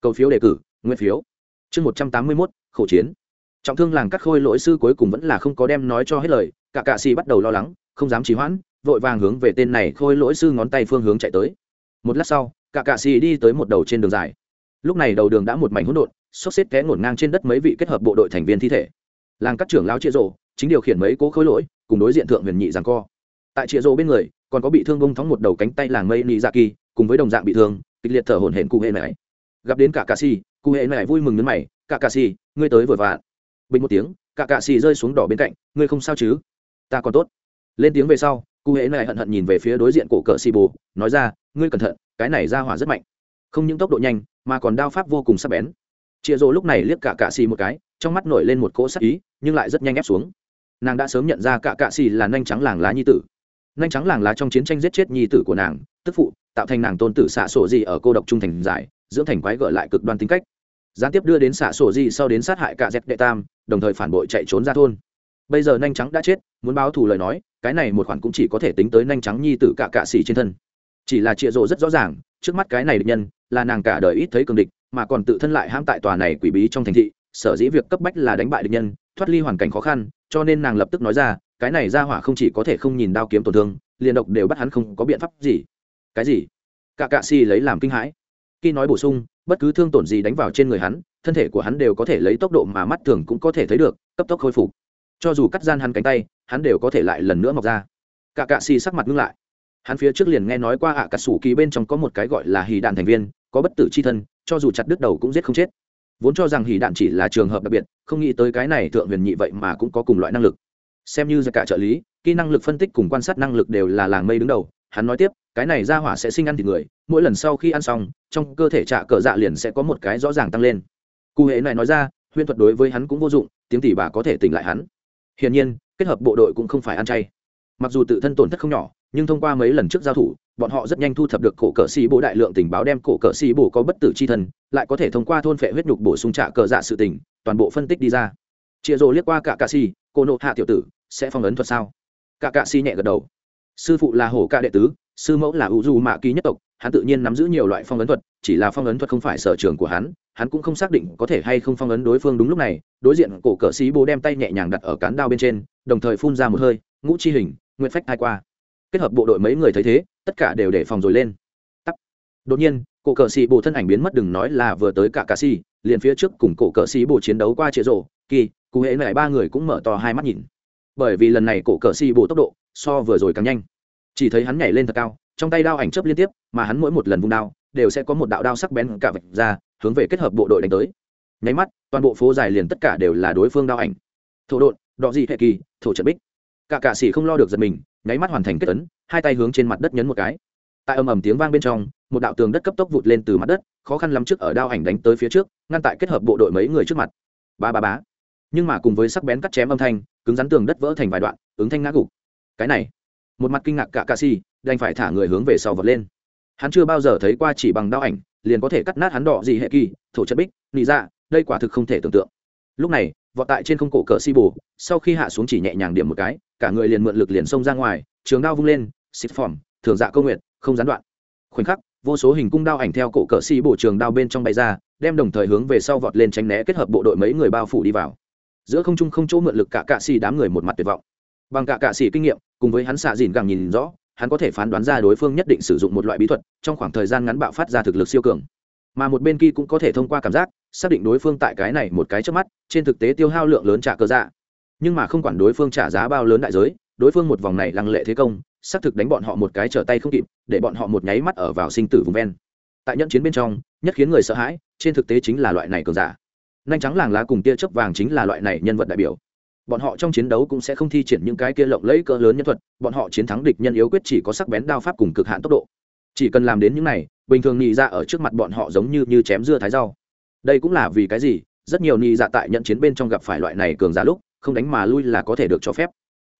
Cầu phiếu đề cử, nguyên phiếu. Chương một trăm tám mươi mốt khẩu chiến. Trọng thương làng cắt khôi lỗi sư cuối cùng vẫn là không có đem nói cho hết lời, cả cạ xì bắt đầu lo lắng, không dám trì hoãn, vội vàng hướng về tên này khôi lỗi sư ngón tay phương hướng chạy tới. Một lát sau, cả cạ xì đi tới một đầu trên đường dài. Lúc này đầu đường đã một mảnh hỗn độn xốc xếp té ngổn ngang trên đất mấy vị kết hợp bộ đội thành viên thi thể. Làng các trưởng lao chia rộ chính điều khiển mấy cố khối lỗi cùng đối diện thượng huyền nhị rằng co. Tại chia rộ bên người còn có bị thương bông thóng một đầu cánh tay làng mây nị dạ kỳ cùng với đồng dạng bị thương kịch liệt thở hổn hển cụ hệ mẹ. Gặp đến cả cà si, cụ hệ mẹ vui mừng nhấn mày cả cà si, ngươi tới vội vã bình một tiếng cả cà si rơi xuống đỏ bên cạnh ngươi không sao chứ? Ta còn tốt. Lên tiếng về sau cụ hệ mẹ hận hận nhìn về phía đối diện cổ cờ si bù, nói ra ngươi cẩn thận cái này ra hỏa rất mạnh. Không những tốc độ nhanh mà còn đao pháp vô cùng sắc bén chịa rỗ lúc này liếc cả cạ xì một cái, trong mắt nổi lên một cỗ sắc ý, nhưng lại rất nhanh ép xuống. Nàng đã sớm nhận ra cả cạ xì là nhanh trắng làng lá nhi tử. Nhanh trắng làng lá trong chiến tranh giết chết nhi tử của nàng, tức phụ, tạo thành nàng tôn tử xạ sổ gì ở cô độc trung thành giải, dưỡng thành quái gợi lại cực đoan tính cách. Gián tiếp đưa đến xạ sổ gì sau đến sát hại cả dẹp đệ tam, đồng thời phản bội chạy trốn ra thôn. Bây giờ nhanh trắng đã chết, muốn báo thù lời nói, cái này một khoản cũng chỉ có thể tính tới nhanh trắng nhi tử cả cạ xì trên thân. Chỉ là trịa rộ rất rõ ràng, trước mắt cái này địch nhân, là nàng cả đời ít thấy cường địch mà còn tự thân lại ham tại tòa này quỷ bí trong thành thị, sở dĩ việc cấp bách là đánh bại địch nhân, thoát ly hoàn cảnh khó khăn, cho nên nàng lập tức nói ra, cái này ra hỏa không chỉ có thể không nhìn đao kiếm tổn thương, liền độc đều bắt hắn không có biện pháp gì. Cái gì? Cả cạ si lấy làm kinh hãi. Khi nói bổ sung, bất cứ thương tổn gì đánh vào trên người hắn, thân thể của hắn đều có thể lấy tốc độ mà mắt thường cũng có thể thấy được, cấp tốc khôi phục. Cho dù cắt gian hắn cánh tay, hắn đều có thể lại lần nữa mọc ra. Cả cạ si sắc mặt ngưng lại. Hắn phía trước liền nghe nói qua ạ à cà sủ kỳ bên trong có một cái gọi là hì đạn thành viên, có bất tử c h i thân cho dù chặt đứt đầu cũng giết không chết. Vốn cho rằng hỉ đạn chỉ là trường hợp đặc biệt, không nghĩ tới cái này thượng huyền nhị vậy mà cũng có cùng loại năng lực. Xem như ra cả trợ lý, kỹ năng lực phân tích cùng quan sát năng lực đều là làng mây đứng đầu, hắn nói tiếp, cái này ra hỏa sẽ sinh ăn thịt người, mỗi lần sau khi ăn xong, trong cơ thể trạ cờ dạ liền sẽ có một cái rõ ràng tăng lên. Cụ hệ này nói ra huyễn thuật đối với hắn cũng vô dụng, tiếng tỷ bà có thể tỉnh lại hắn. Hiển nhiên, kết hợp bộ đội cũng không phải ăn chay. Mặc dù tự thân tổn thất không nhỏ, nhưng thông qua mấy lần trước giao thủ bọn họ rất nhanh thu thập được cổ cờ xì bộ đại lượng tình báo đem cổ cờ xì bộ có bất tử c h i thân lại có thể thông qua thôn phệ huyết nhục bổ sung trả cờ dạ sự tình, toàn bộ phân tích đi ra. Chịa rồ liếc qua cả cạ xì, cô nộ hạ tiểu tử, sẽ phong ấn thuật sao? Cả cạ xì nhẹ gật đầu. Sư phụ là hổ ca đệ tứ, sư mẫu là u du mạ ký nhất tộc, hắn tự nhiên nắm giữ nhiều loại phong ấn thuật, chỉ là phong ấn thuật không phải sở trường của hắn hắn cũng không xác định có thể hay không phong ấn đối phương đúng lúc này, đối diện cổ cờ xí bố đem tay nhẹ nhàng đặt ở cán đao bên trên, đồng thời phun ra một hơi, ngũ chi hình nguyên phách thai qua kết hợp bộ đội mấy người thấy thế, tất cả đều để phòng rồi lên. Tắt đột nhiên, cổ cờ xì bồ thân ảnh biến mất đừng nói là vừa tới cả cà xì, liền phía trước cùng cổ cờ xì bồ chiến đấu qua chế rộ kỳ, cụ hễ lại ba người cũng mở to hai mắt nhìn. Bởi vì lần này cổ cờ xì bồ tốc độ so vừa rồi càng nhanh. Chỉ thấy hắn nhảy lên thật cao, trong tay đao ảnh chớp liên tiếp, mà hắn mỗi một lần vung đao, đều sẽ có một đạo đao sắc bén cả vạch ra, hướng về kết hợp bộ đội đánh tới. Nháy mắt, toàn bộ phố dài liền tất cả đều là đối phương đao ảnh. Thổ đột đọ dị hệ kỳ, thổ trận bích. Cả cạ sĩ không lo được giật mình nháy mắt hoàn thành kết tấn hai tay hướng trên mặt đất nhấn một cái. Tại ầm ầm tiếng vang bên trong, một đạo tường đất cấp tốc vụt lên từ mặt đất, khó khăn lắm trước ở đao ảnh đánh tới phía trước, ngăn tại kết hợp bộ đội mấy người trước mặt. Ba ba bá nhưng mà cùng với sắc bén cắt chém âm thanh, cứng rắn tường đất vỡ thành vài đoạn, ứng thanh ngã gục. Cái này, một mặt kinh ngạc cả ca si, đành phải thả người hướng về sau vật lên. Hắn chưa bao giờ thấy qua chỉ bằng đao ảnh, liền có thể cắt nát hắn đỏ gì hệ kỳ, thổ chất bích, nị ra đây quả thực không thể tưởng tượng lúc này, vọt tại trên không cổ cờ si bù sau khi hạ xuống chỉ nhẹ nhàng điểm một cái, cả người liền mượn lực liền xông ra ngoài, trường đao vung lên, xịt phỏm thường dạ câu nguyện, không gián đoạn. Khoảnh khắc, vô số hình cung đao ảnh theo cổ cờ si bù trường đao bên trong bay ra, đem đồng thời hướng về sau vọt lên tránh né kết hợp bộ đội mấy người bao phủ đi vào. Giữa không trung không chỗ mượn lực cả cạ xì đám người một mặt tuyệt vọng. Bằng cả cạ xì kinh nghiệm, cùng với hắn xạ dìn càng nhìn rõ, hắn có thể phán đoán ra đối phương nhất định sử dụng một loại bí thuật, trong khoảng thời gian ngắn bạo phát ra thực lực siêu cường. Mà một bên kia cũng có thể thông qua cảm giác xác định đối phương tại cái này một cái trước mắt, trên thực tế tiêu hao lượng lớn trả cơ dạ. Nhưng mà không quản đối phương trả giá bao lớn đại giới, đối phương một vòng này lăng lệ thế công, xác thực đánh bọn họ một cái trở tay không kịp, để bọn họ một nháy mắt ở vào sinh tử vùng ven. Tại nhận chiến bên trong, nhất khiến người sợ hãi, trên thực tế chính là loại này cường giả. Nhanh trắng làng lá cùng tia chớp vàng chính là loại này nhân vật đại biểu. Bọn họ trong chiến đấu cũng sẽ không thi triển những cái kia lộng lẫy cỡ lớn nhân thuật, bọn họ chiến thắng địch nhân yếu quyết chỉ có sắc bén đao pháp cùng cực hạn tốc độ. Chỉ cần làm đến những này, bình thường nghĩ ra dạ ở trước mặt bọn họ giống như như chém dưa thái rau đây cũng là vì cái gì? Rất nhiều ni dạ tại nhận chiến bên trong gặp phải loại này cường giả lúc, không đánh mà lui là có thể được cho phép.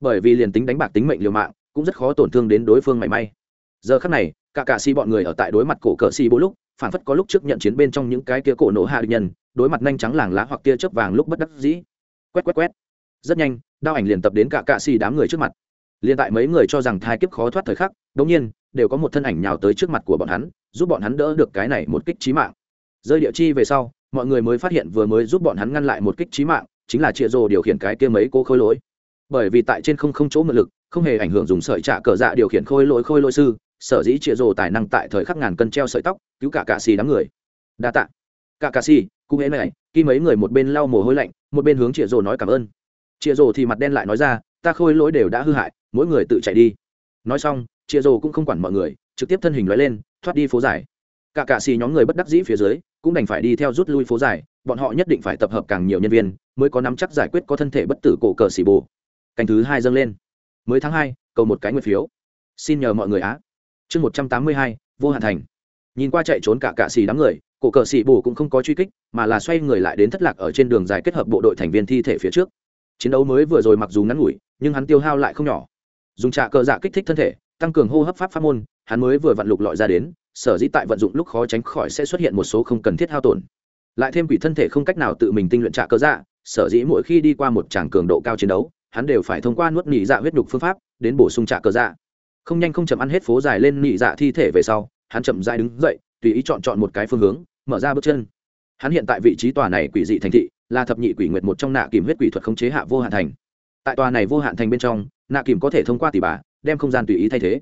Bởi vì liền tính đánh bạc tính mệnh liều mạng, cũng rất khó tổn thương đến đối phương mảy may. Giờ khắc này, cả cả si bọn người ở tại đối mặt cổ cờ si bố lúc, phản phất có lúc trước nhận chiến bên trong những cái kia cổ nổ hạ địch nhân, đối mặt nhanh trắng làng lá hoặc tia chớp vàng lúc bất đắc dĩ. Quét quét quét. Rất nhanh, đao ảnh liền tập đến cả cạ xì đám người trước mặt. Liền tại mấy người cho rằng thai kiếp khó thoát thời khắc đống nhiên, đều có một thân ảnh nhào tới trước mặt của bọn hắn, giúp bọn hắn đỡ được cái này một kích trí mạng rơi địa chi về sau, mọi người mới phát hiện vừa mới giúp bọn hắn ngăn lại một kích trí mạng, chính là chia rồ điều khiển cái kia mấy cô khôi lỗi. Bởi vì tại trên không không chỗ mượn lực, không hề ảnh hưởng dùng sợi trả cờ dạ điều khiển khôi lỗi khôi lỗi sư, sở dĩ chia rồ tài năng tại thời khắc ngàn cân treo sợi tóc, cứu cả cà xì đám người. Đa tạ. Cả cà xì, cũng hễ này, khi mấy người một bên lau mồ hôi lạnh, một bên hướng chia rồ nói cảm ơn. Chia rồ thì mặt đen lại nói ra, ta khôi lỗi đều đã hư hại, mỗi người tự chạy đi. Nói xong chia rồ cũng không quản mọi người, trực tiếp thân hình nói lên, thoát đi phố dài cả cạ xì nhóm người bất đắc dĩ phía dưới, cũng đành phải đi theo rút lui phố dài, bọn họ nhất định phải tập hợp càng nhiều nhân viên, mới có nắm chắc giải quyết có thân thể bất tử cổ cờ xì bồ. Canh thứ hai dâng lên. Mới tháng hai, cầu một cái nguyên phiếu. Xin nhờ mọi người á. Chương một trăm tám mươi hai, vô hạn thành. Nhìn qua chạy trốn cả cạ xì đám người, cổ cờ xì bồ cũng không có truy kích, mà là xoay người lại đến thất lạc ở trên đường dài kết hợp bộ đội thành viên thi thể phía trước. Chiến đấu mới vừa rồi mặc dù ngắn ngủi, nhưng hắn tiêu hao lại không nhỏ. Dùng trạ cờ dạ kích thích thân thể, tăng cường hô hấp pháp pháp môn, hắn mới vừa vặn lục lọi ra đến sở dĩ tại vận dụng lúc khó tránh khỏi sẽ xuất hiện một số không cần thiết hao tổn. Lại thêm quỷ thân thể không cách nào tự mình tinh luyện trả cơ dạ sở dĩ mỗi khi đi qua một tràng cường độ cao chiến đấu, hắn đều phải thông qua nuốt nỉ dạ huyết nhục phương pháp đến bổ sung trả cơ dạ. Không nhanh không chậm ăn hết phố dài lên nỉ dạ thi thể về sau, hắn chậm dai đứng dậy, tùy ý chọn chọn một cái phương hướng, mở ra bước chân. Hắn hiện tại vị trí tòa này quỷ dị thành thị là thập nhị quỷ nguyệt một trong nạ kìm huyết quỷ thuật khống chế hạ vô hạn thành. Tại tòa này vô hạn thành bên trong, nạ kìm có thể thông qua tỷ bà, đem không gian tùy ý thay thế.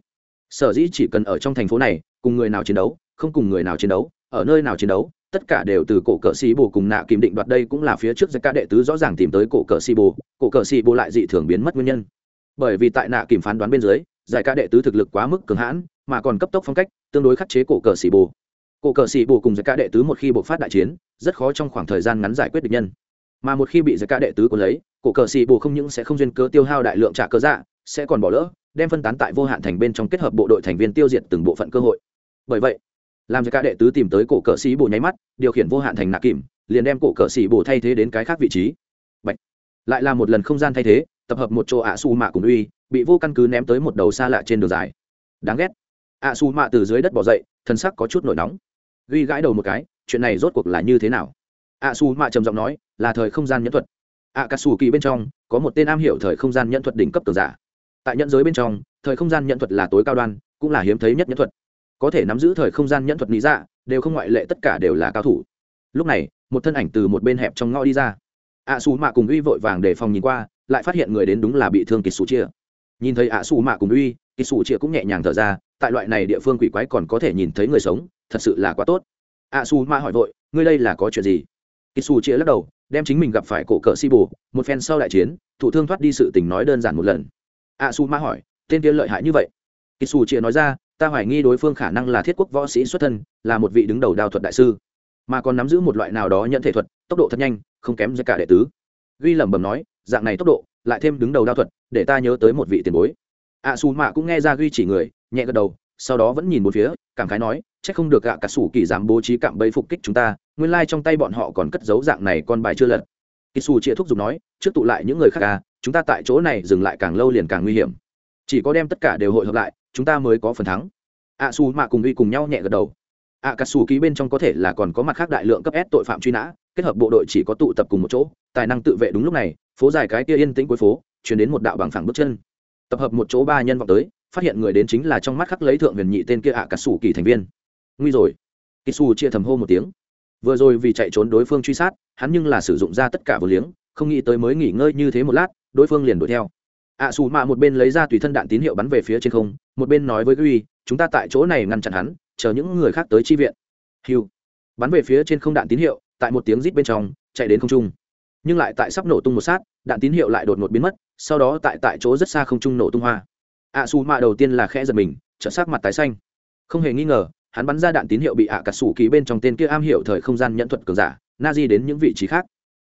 Sở dĩ chỉ cần ở trong thành phố này cùng người nào chiến đấu, không cùng người nào chiến đấu, ở nơi nào chiến đấu, tất cả đều từ cổ cờ xì bồ cùng nạ kìm định đoạt đây cũng là phía trước giai ca đệ tứ rõ ràng tìm tới cổ cờ xì bồ cổ cờ xì bồ lại dị thường biến mất nguyên nhân. Bởi vì tại nạ kìm phán đoán bên dưới giải ca đệ tứ thực lực quá mức cường hãn, mà còn cấp tốc phong cách, tương đối khắc chế cổ cờ xì bồ cổ cờ xì bồ cùng giải ca đệ tứ một khi bộc phát đại chiến, rất khó trong khoảng thời gian ngắn giải quyết được nhân. Mà một khi bị giải ca đệ tứ còn lấy, cổ cờ xì bồ không những sẽ không duyên cớ tiêu hao đại lượng trả cơ dạ sẽ còn bỏ lỡ, đem phân tán tại vô hạn thành bên trong kết hợp bộ đội thành viên tiêu diệt từng bộ phận cơ hội bởi vậy, làm cho cả đệ tứ tìm tới cổ cờ sĩ bồ nháy mắt, điều khiển vô hạn thành nạ kìm, liền đem cổ cờ sĩ bồ thay thế đến cái khác vị trí. Bạch. lại là một lần không gian thay thế, tập hợp một chỗ ạ su mạ cùng uy, bị vô căn cứ ném tới một đầu xa lạ trên đường dài. Đáng ghét. Ạ su mạ từ dưới đất bỏ dậy, thân sắc có chút nổi nóng. Ghi gãi đầu một cái, chuyện này rốt cuộc là như thế nào? Ạ su mạ trầm giọng nói, là thời không gian nhẫn thuật. Ạ cà sù kỳ bên trong, có một tên am hiểu thời không gian nhẫn thuật đỉnh cấp tường giả. Tại nhẫn giới bên trong, thời không gian nhẫn thuật là tối cao đoan, cũng là hiếm thấy nhất nhẫn thuật có thể nắm giữ thời không gian nhẫn thuật lý dạ đều không ngoại lệ, tất cả đều là cao thủ. Lúc này, một thân ảnh từ một bên hẹp trong ngõ đi ra. Ạ xù mạ cùng uy vội vàng để phòng nhìn qua, lại phát hiện người đến đúng là bị thương kỳ sủ chia. Nhìn thấy ạ xù mạ cùng uy kỳ sủ chia cũng nhẹ nhàng thở ra, tại loại này địa phương quỷ quái còn có thể nhìn thấy người sống, thật sự là quá tốt. Ạ xù mạ hỏi vội, ngươi đây là có chuyện gì? Kỳ sủ chia lắc đầu, đem chính mình gặp phải cổ cỡ si bù, một phen sau đại chiến, thủ thương thoát đi sự tình nói đơn giản một lần. Ạ xù mạ hỏi, tên kia lợi hại như vậy? Kỳ sủ chia nói ra ta hoài nghi đối phương khả năng là thiết quốc võ sĩ xuất thân, là một vị đứng đầu đao thuật đại sư. Mà còn nắm giữ một loại nào đó nhận thể thuật, tốc độ thật nhanh, không kém giữa cả đệ tứ. Ghi lẩm bẩm nói, dạng này tốc độ, lại thêm đứng đầu đao thuật, để ta nhớ tới một vị tiền bối. Ạ xù mạ cũng nghe ra ghi chỉ người, nhẹ gật đầu, sau đó vẫn nhìn một phía, cảm khái nói c h ắ c không được gạ cả sủ kỳ dám bố trí cạm bẫy phục kích chúng ta, nguyên lai、like、trong tay bọn họ còn cất giấu dạng này con bài chưa lật. Kỳ xù chĩa thuốc dùng nói, trước tụ lại những người khác à chúng ta tại chỗ này dừng lại càng lâu liền càng nguy hiểm. Chỉ có đem tất cả đều hội hợp lại chúng ta mới có phần thắng. Ạ xù mạ cùng uy cùng nhau nhẹ gật đầu. Ạ cà xù ký bên trong có thể là còn có mặt khác đại lượng cấp s tội phạm truy nã, kết hợp bộ đội chỉ có tụ tập cùng một chỗ, tài năng tự vệ đúng lúc này, phố dài cái kia yên tĩnh cuối phố, chuyển đến một đạo bằng phẳng bước chân. Tập hợp một chỗ ba nhân vọng tới, phát hiện người đến chính là trong mắt khắc lấy thượng huyền nhị tên kia ạ cà xù kỳ thành viên. Nguy rồi. Kỳ xù chia thầm hô một tiếng. Vừa rồi vì chạy trốn đối phương truy sát, hắn nhưng là sử dụng ra tất cả vừa liếng, không nghĩ tới mới nghỉ ngơi như thế một lát, đối phương liền đuổi theo ạ xù mạ một bên lấy ra tùy thân đạn tín hiệu bắn về phía trên không, một bên nói với ghi chúng ta tại chỗ này ngăn chặn hắn, chờ những người khác tới chi viện. Hiu bắn về phía trên không đạn tín hiệu, tại một tiếng rít bên trong, chạy đến không trung. Nhưng lại tại sắp nổ tung một sát, đạn tín hiệu lại đột ngột biến mất, sau đó tại tại chỗ rất xa không trung nổ tung hoa. ạ xù mạ đầu tiên là khẽ giật mình trợ sát mặt tái xanh. Không hề nghi ngờ, hắn bắn ra đạn tín hiệu bị ạ cà sủ kỳ bên trong tên kia am hiểu thời không gian nhận thuật cường giả, na di đến những vị trí khác.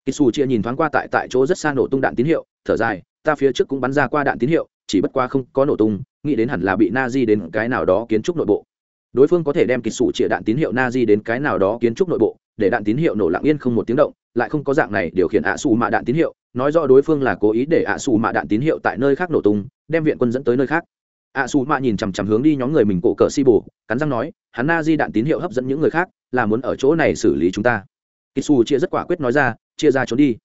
Kỳ sủ chia nhìn thoáng qua tại tại chỗ rất xa nổ tung đạn tín hiệu, thở dài ta phía trước cũng bắn ra qua đạn tín hiệu chỉ bất qua không có nổ tung nghĩ đến hẳn là bị na di đến cái nào đó kiến trúc nội bộ. Đối phương có thể đem kỳ sủ chia đạn tín hiệu na di đến cái nào đó kiến trúc nội bộ để đạn tín hiệu nổ lặng yên không một tiếng động lại không có dạng này điều khiển ạ xù mạ đạn tín hiệu nói rõ đối phương là cố ý để ạ xù mạ đạn tín hiệu tại nơi khác nổ tung đem viện quân dẫn tới nơi khác. Ạ xù mạ nhìn chằm chằm hướng đi nhóm người mình cổ cờ si bù, cắn răng nói hắn na di đạn tín hiệu hấp dẫn những người khác là muốn ở chỗ này xử lý chúng ta. Kỳ xù chia rất quả quyết nói ra chia ra trốn đi.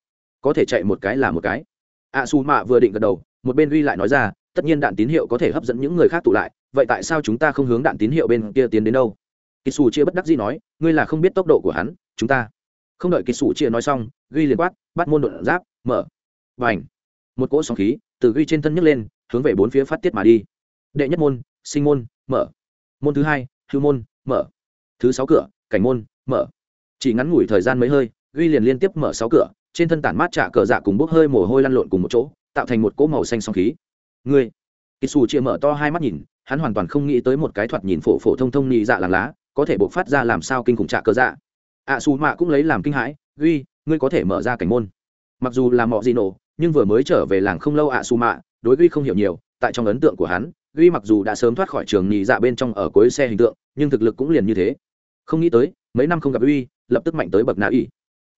Có thể chạy một cái là một cái a su mạ vừa định gật đầu, một bên uy lại nói ra, tất nhiên đạn tín hiệu có thể hấp dẫn những người khác tụ lại, vậy tại sao chúng ta không hướng đạn tín hiệu bên kia tiến đến đâu? Kỳ xù chia bất đắc dĩ nói, ngươi là không biết tốc độ của hắn, chúng ta. Không đợi kỳ xù chia nói xong ghi liền quát, bắt môn đột giáp, mở. Và ảnh một cỗ sóng khí từ ghi trên thân nhấc lên, hướng về bốn phía phát tiết mà đi. Đệ nhất môn, sinh môn, mở. Môn thứ hai, hưu môn, mở. Thứ sáu cửa, cảnh môn, mở. Chỉ ngắn ngủi thời gian mấy hơi ghi liền liên tiếp mở sáu cửa trên thân tản mát trả cờ dạ cùng bốc hơi mồ hôi lăn lộn cùng một chỗ tạo thành một cỗ màu xanh song khí. Ngươi kỳ xù chia mở to hai mắt nhìn hắn hoàn toàn không nghĩ tới một cái thoạt nhìn phổ phổ thông thông nhị dạ làng lá có thể bộc phát ra làm sao kinh khủng trả cờ dạ. Ạ à, xù mạ cũng lấy làm kinh hãi uy ngươi có thể mở ra cảnh môn. Mặc dù là mọ gì nổ nhưng vừa mới trở về làng không lâu ạ à, xù mạ đối uy không hiểu nhiều tại trong ấn tượng của hắn uy mặc dù đã sớm thoát khỏi trường nhị dạ bên trong ở cuối xe hình tượng nhưng thực lực cũng liền như thế. Không nghĩ tới mấy năm không gặp uy lập tức mạnh tới bậc nạ uy.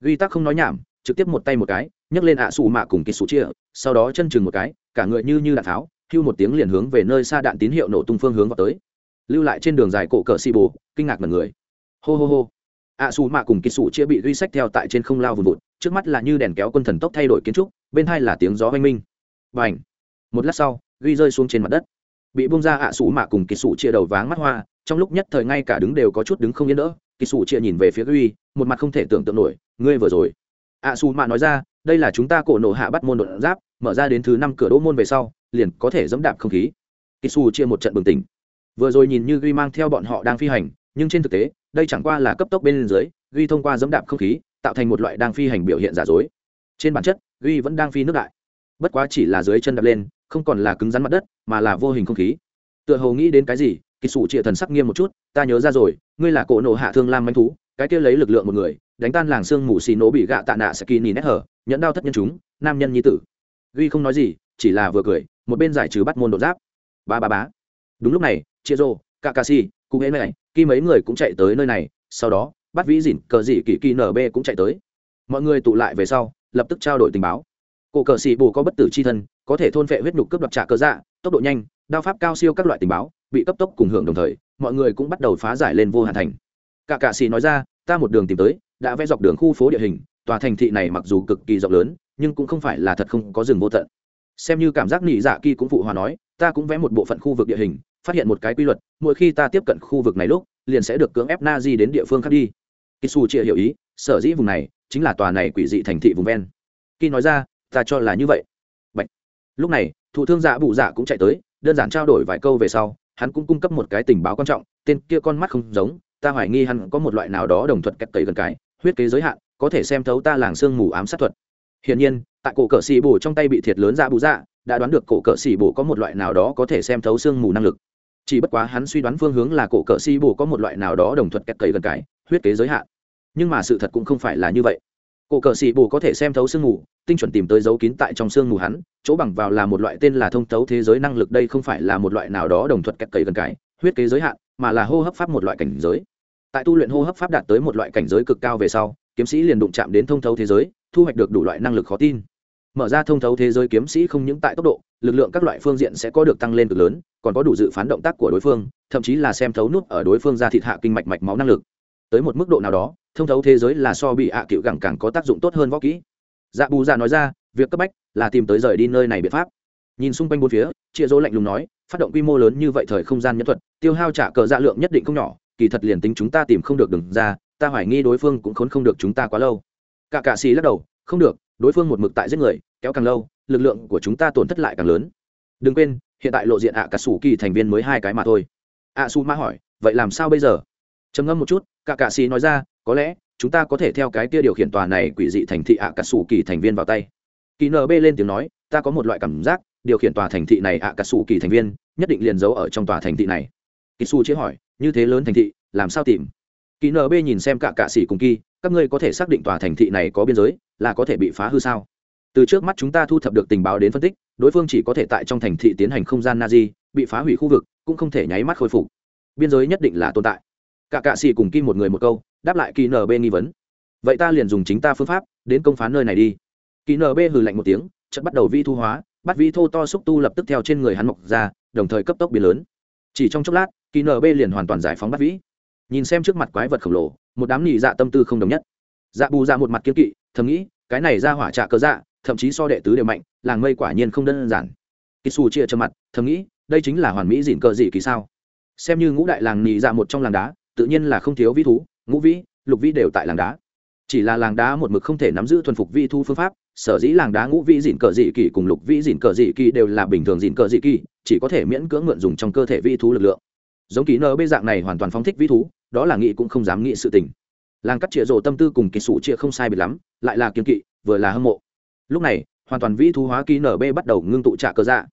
Uy tắc không nói nhảm trực tiếp một tay một cái, nhấc lên ạ xù mạ cùng kỳ sủ chia, sau đó chân chừng một cái, cả người như như đạn tháo, hưu một tiếng liền hướng về nơi xa đạn tín hiệu nổ tung phương hướng vào tới. Lưu lại trên đường dài cổ cờ xi bồ kinh ngạc mật người. Hô hô hô. ạ xù mạ cùng kỳ sủ chia bị duy sách theo tại trên không lao vùn vụt, trước mắt là như đèn kéo quân thần tốc thay đổi kiến trúc, bên hai là tiếng gió oanh minh. Và ảnh một lát sau, uy rơi xuống trên mặt đất. Bị bung ra ạ xù mạ cùng kỳ sủ chia đầu váng mắt hoa, trong lúc nhất thời ngay cả đứng đều có chút đứng không yên đỡ kỳ sủ chia nhìn về phía uy, một mặt không thể tưởng tượng nổi, ngươi vừa rồi ạ xù mạ nói ra, đây là chúng ta cổ nổ hạ bắt môn đột giáp, mở ra đến thứ năm cửa đỗ môn về sau, liền có thể dẫm đạp không khí. Kỳ xù chia một trận bừng tỉnh. Vừa rồi nhìn như Ghi mang theo bọn họ đang phi hành, nhưng trên thực tế, đây chẳng qua là cấp tốc bên dưới Ghi thông qua dẫm đạp không khí, tạo thành một loại đang phi hành biểu hiện giả dối. Trên bản chất Ghi vẫn đang phi nước đại. Bất quá chỉ là dưới chân đạp lên, không còn là cứng rắn mặt đất, mà là vô hình không khí. Tựa hồ nghĩ đến cái gì kỳ sủ trịa thần sắc nghiêm một chút, ta nhớ ra rồi, ngươi là cổ nộ hạ thương lam manh thú, cái kia lấy lực lượng một người đánh tan làng xương mù xì nổ bị gạ tạ nạ sẽ kỳ nhìn nét hở, nhẫn đao thất nhân chúng, nam nhân nhi tử. Ghi không nói gì, chỉ là vừa cười, một bên giải trừ bắt môn đột giáp. Ba ba bá đúng lúc này chia rô kakashi cụ hễ này khi mấy người cũng chạy tới nơi này, sau đó, bắt vĩ dỉn cờ dị kỳ kỳ nb cũng chạy tới. Mọi người tụ lại về sau, lập tức trao đổi tình báo. Cổ cờ xì bù có bất tử c h i thân, có thể thôn phệ huyết nhục cướp đoạt trả cờ dạ tốc độ nhanh, đao pháp cao siêu các loại tình báo, bị cấp tốc cùng hưởng đồng thời, mọi người cũng bắt đầu phá giải lên vô hạn thành. Cả cạ xì nói ra ta một đường tìm tới, đã vẽ dọc đường khu phố địa hình, tòa thành thị này mặc dù cực kỳ rộng lớn, nhưng cũng không phải là thật không có rừng vô tận. Xem như cảm giác nị dạ kỳ cũng phụ hòa nói, ta cũng vẽ một bộ phận khu vực địa hình, phát hiện một cái quy luật, mỗi khi ta tiếp cận khu vực này lúc, liền sẽ được cưỡng ép na di đến địa phương khác đi. Kisu chia hiểu ý, sở dĩ vùng này chính là tòa này quỷ dị thành thị vùng ven. Khi nói ra, ta cho là như vậy. Bạch. lúc này, thủ thương dạ bụ dạ cũng chạy tới, đơn giản trao đổi vài câu về sau, hắn cũng cung cấp một cái tình báo quan trọng, tên kia con mắt không giống ta hoài nghi hắn có một loại nào đó đồng thuật kẹt cậy gần cái, huyết kế giới hạn, có thể xem thấu ta làng xương mù ám sát thuật. Hiển nhiên, tại cổ cỡ xì bù trong tay bị thiệt lớn ra bù dạ đã đoán được cổ cỡ xì bù có một loại nào đó có thể xem thấu xương mù năng lực. Chỉ bất quá hắn suy đoán phương hướng là cổ cỡ xì bù có một loại nào đó đồng thuật kẹt cậy gần cái, huyết kế giới hạn. Nhưng mà sự thật cũng không phải là như vậy. Cổ cờ xì bù có thể xem thấu sương mù, tinh chuẩn tìm tới dấu kín tại trong sương mù hắn, chỗ bằng vào là một loại tên là thông thấu thế giới năng lực, đây không phải là một loại nào đó đồng thuật kẹt cậy gần cái, huyết kế giới hạn, mà là hô hấp pháp một loại cảnh giới tại tu luyện hô hấp pháp đạt tới một loại cảnh giới cực cao về sau, kiếm sĩ liền đụng chạm đến thông thấu thế giới, thu hoạch được đủ loại năng lực khó tin. Mở ra thông thấu thế giới kiếm sĩ không những tại tốc độ, lực lượng các loại phương diện sẽ có được tăng lên cực lớn, còn có đủ dự phán động tác của đối phương, thậm chí là xem thấu nút ở đối phương ra thịt hạ kinh mạch mạch máu năng lực. Tới một mức độ nào đó, thông thấu thế giới là so bị hạ cựu gẳng càng có tác dụng tốt hơn võ kỹ. Dạ bù dạ nói ra, việc cấp bách là tìm tới rời đi nơi này biện pháp. Nhìn xung quanh bốn phía chia dỗ lạnh lùng nói, phát động quy mô lớn như vậy thời không gian nhân thuật, tiêu hao trả cờ dạ lượng nhất định không nhỏ kỳ thật liền tính chúng ta tìm không được đừng ra, ta hoài nghi đối phương cũng khốn không được chúng ta quá lâu. Cả cạ xì lắc đầu, không được, đối phương một mực tại giết người, kéo càng lâu, lực lượng của chúng ta tổn thất lại càng lớn. Đừng quên, hiện tại lộ diện ạ cả sủ kỳ thành viên mới hai cái mà thôi. Ạ su ma hỏi, vậy làm sao bây giờ? Trầm ngâm một chút, cả cạ xì nói ra, có lẽ, chúng ta có thể theo cái kia điều khiển tòa này quỷ dị thành thị ạ cả sủ kỳ thành viên vào tay. Kỳ nb lên tiếng nói, ta có một loại cảm giác, điều khiển tòa thành thị này ạ cả sủ kỳ thành viên, nhất định liền giấu ở trong tòa thành thị này kỳ su chế hỏi, như thế lớn thành thị, làm sao tìm? Kỳ nb nhìn xem cả cạ sĩ cùng kỳ, các ngươi có thể xác định tòa thành thị này có biên giới, là có thể bị phá hư sao? Từ trước mắt chúng ta thu thập được tình báo đến phân tích, đối phương chỉ có thể tại trong thành thị tiến hành không gian na di bị phá hủy khu vực, cũng không thể nháy mắt khôi phục. Biên giới nhất định là tồn tại. Cả cạ sĩ cùng kỳ một người một câu, đáp lại kỳ nb nghi vấn. Vậy ta liền dùng chính ta phương pháp, đến công phá nơi này đi. Kỳ nb hừ lạnh một tiếng chất bắt đầu vi thu hóa, bắt vi thô to xúc tu lập tức theo trên người hắn mọc ra, đồng thời cấp tốc biến lớn. Chỉ trong chốc lát kỳ nb liền hoàn toàn giải phóng bắt vĩ. Nhìn xem trước mặt quái vật khổng lồ, một đám nhị dạ tâm tư không đồng nhất. Dạ bù dạ một mặt kiếm kỵ, thầm nghĩ, cái này ra hỏa trạ cơ dạ thậm chí so đệ tứ đều mạnh, làng mây quả nhiên không đơn giản. Kỳ xù chia trơ mặt, thầm nghĩ, đây chính là hoàn mỹ dịn cờ dị kỳ sao? Xem như ngũ đại làng nhị dạ một trong làng đá, tự nhiên là không thiếu vĩ thú, ngũ vĩ, lục vĩ đều tại làng đá. Chỉ là làng đá một mực không thể nắm giữ thuần phục vi thu phương pháp, sở dĩ làng đá ngũ vĩ dịn cờ dị kỳ cùng lục vĩ dịn cờ dị kỳ đều là bình thường dịn cờ dị kỳ, chỉ có thể miễn cưỡng mượn dùng trong cơ thể vi thú lực lượng giống ký nơ bê dạng này hoàn toàn phóng thích vĩ thú, đó là nghĩ cũng không dám nghĩ sự tình. Làng cắt chĩa rổ tâm tư cùng kỳ sủ chia không sai biệt lắm, lại là kiếm kỵ, vừa là hâm mộ. Lúc này, hoàn toàn vĩ thú hóa ký nở bê bắt đầu ngưng tụ trả cơ dạ.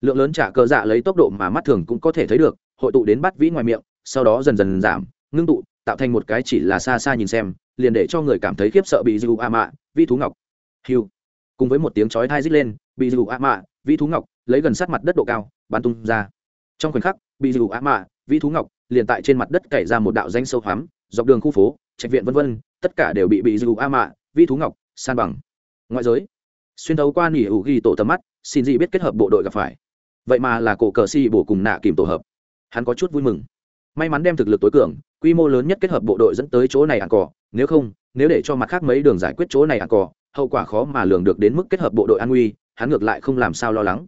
Lượng lớn trả cơ dạ lấy tốc độ mà mắt thường cũng có thể thấy được, hội tụ đến bắt vĩ ngoài miệng, sau đó dần dần giảm, ngưng tụ, tạo thành một cái chỉ là xa xa nhìn xem, liền để cho người cảm thấy khiếp sợ bị dư a mạ, vĩ thú ngọc. Hiu. Cùng với một tiếng chói thai rít lên, bị dư a mạ, vĩ thú ngọc, lấy gần sát mặt đất độ cao, bắn tung ra. Trong khoảnh khắc, bị dư a mạ vĩ thú ngọc, liền tại trên mặt đất cày ra một đạo danh sâu hoắm, dọc đường khu phố, trạch viện vân vân, tất cả đều bị bị dù a mạ, vĩ thú ngọc, san bằng. Ngoại giới, xuyên thấu qua nỉ hữu ghi tổ tầm mắt, xin gì biết kết hợp bộ đội gặp phải. Vậy mà là cổ cờ si bổ cùng nạ kìm tổ hợp. Hắn có chút vui mừng. May mắn đem thực lực tối cường, quy mô lớn nhất kết hợp bộ đội dẫn tới chỗ này ăn cỏ, nếu không, nếu để cho mặt khác mấy đường giải quyết chỗ này ăn cỏ, hậu quả khó mà lường được đến mức kết hợp bộ đội an nguy, hắn ngược lại không làm sao lo lắng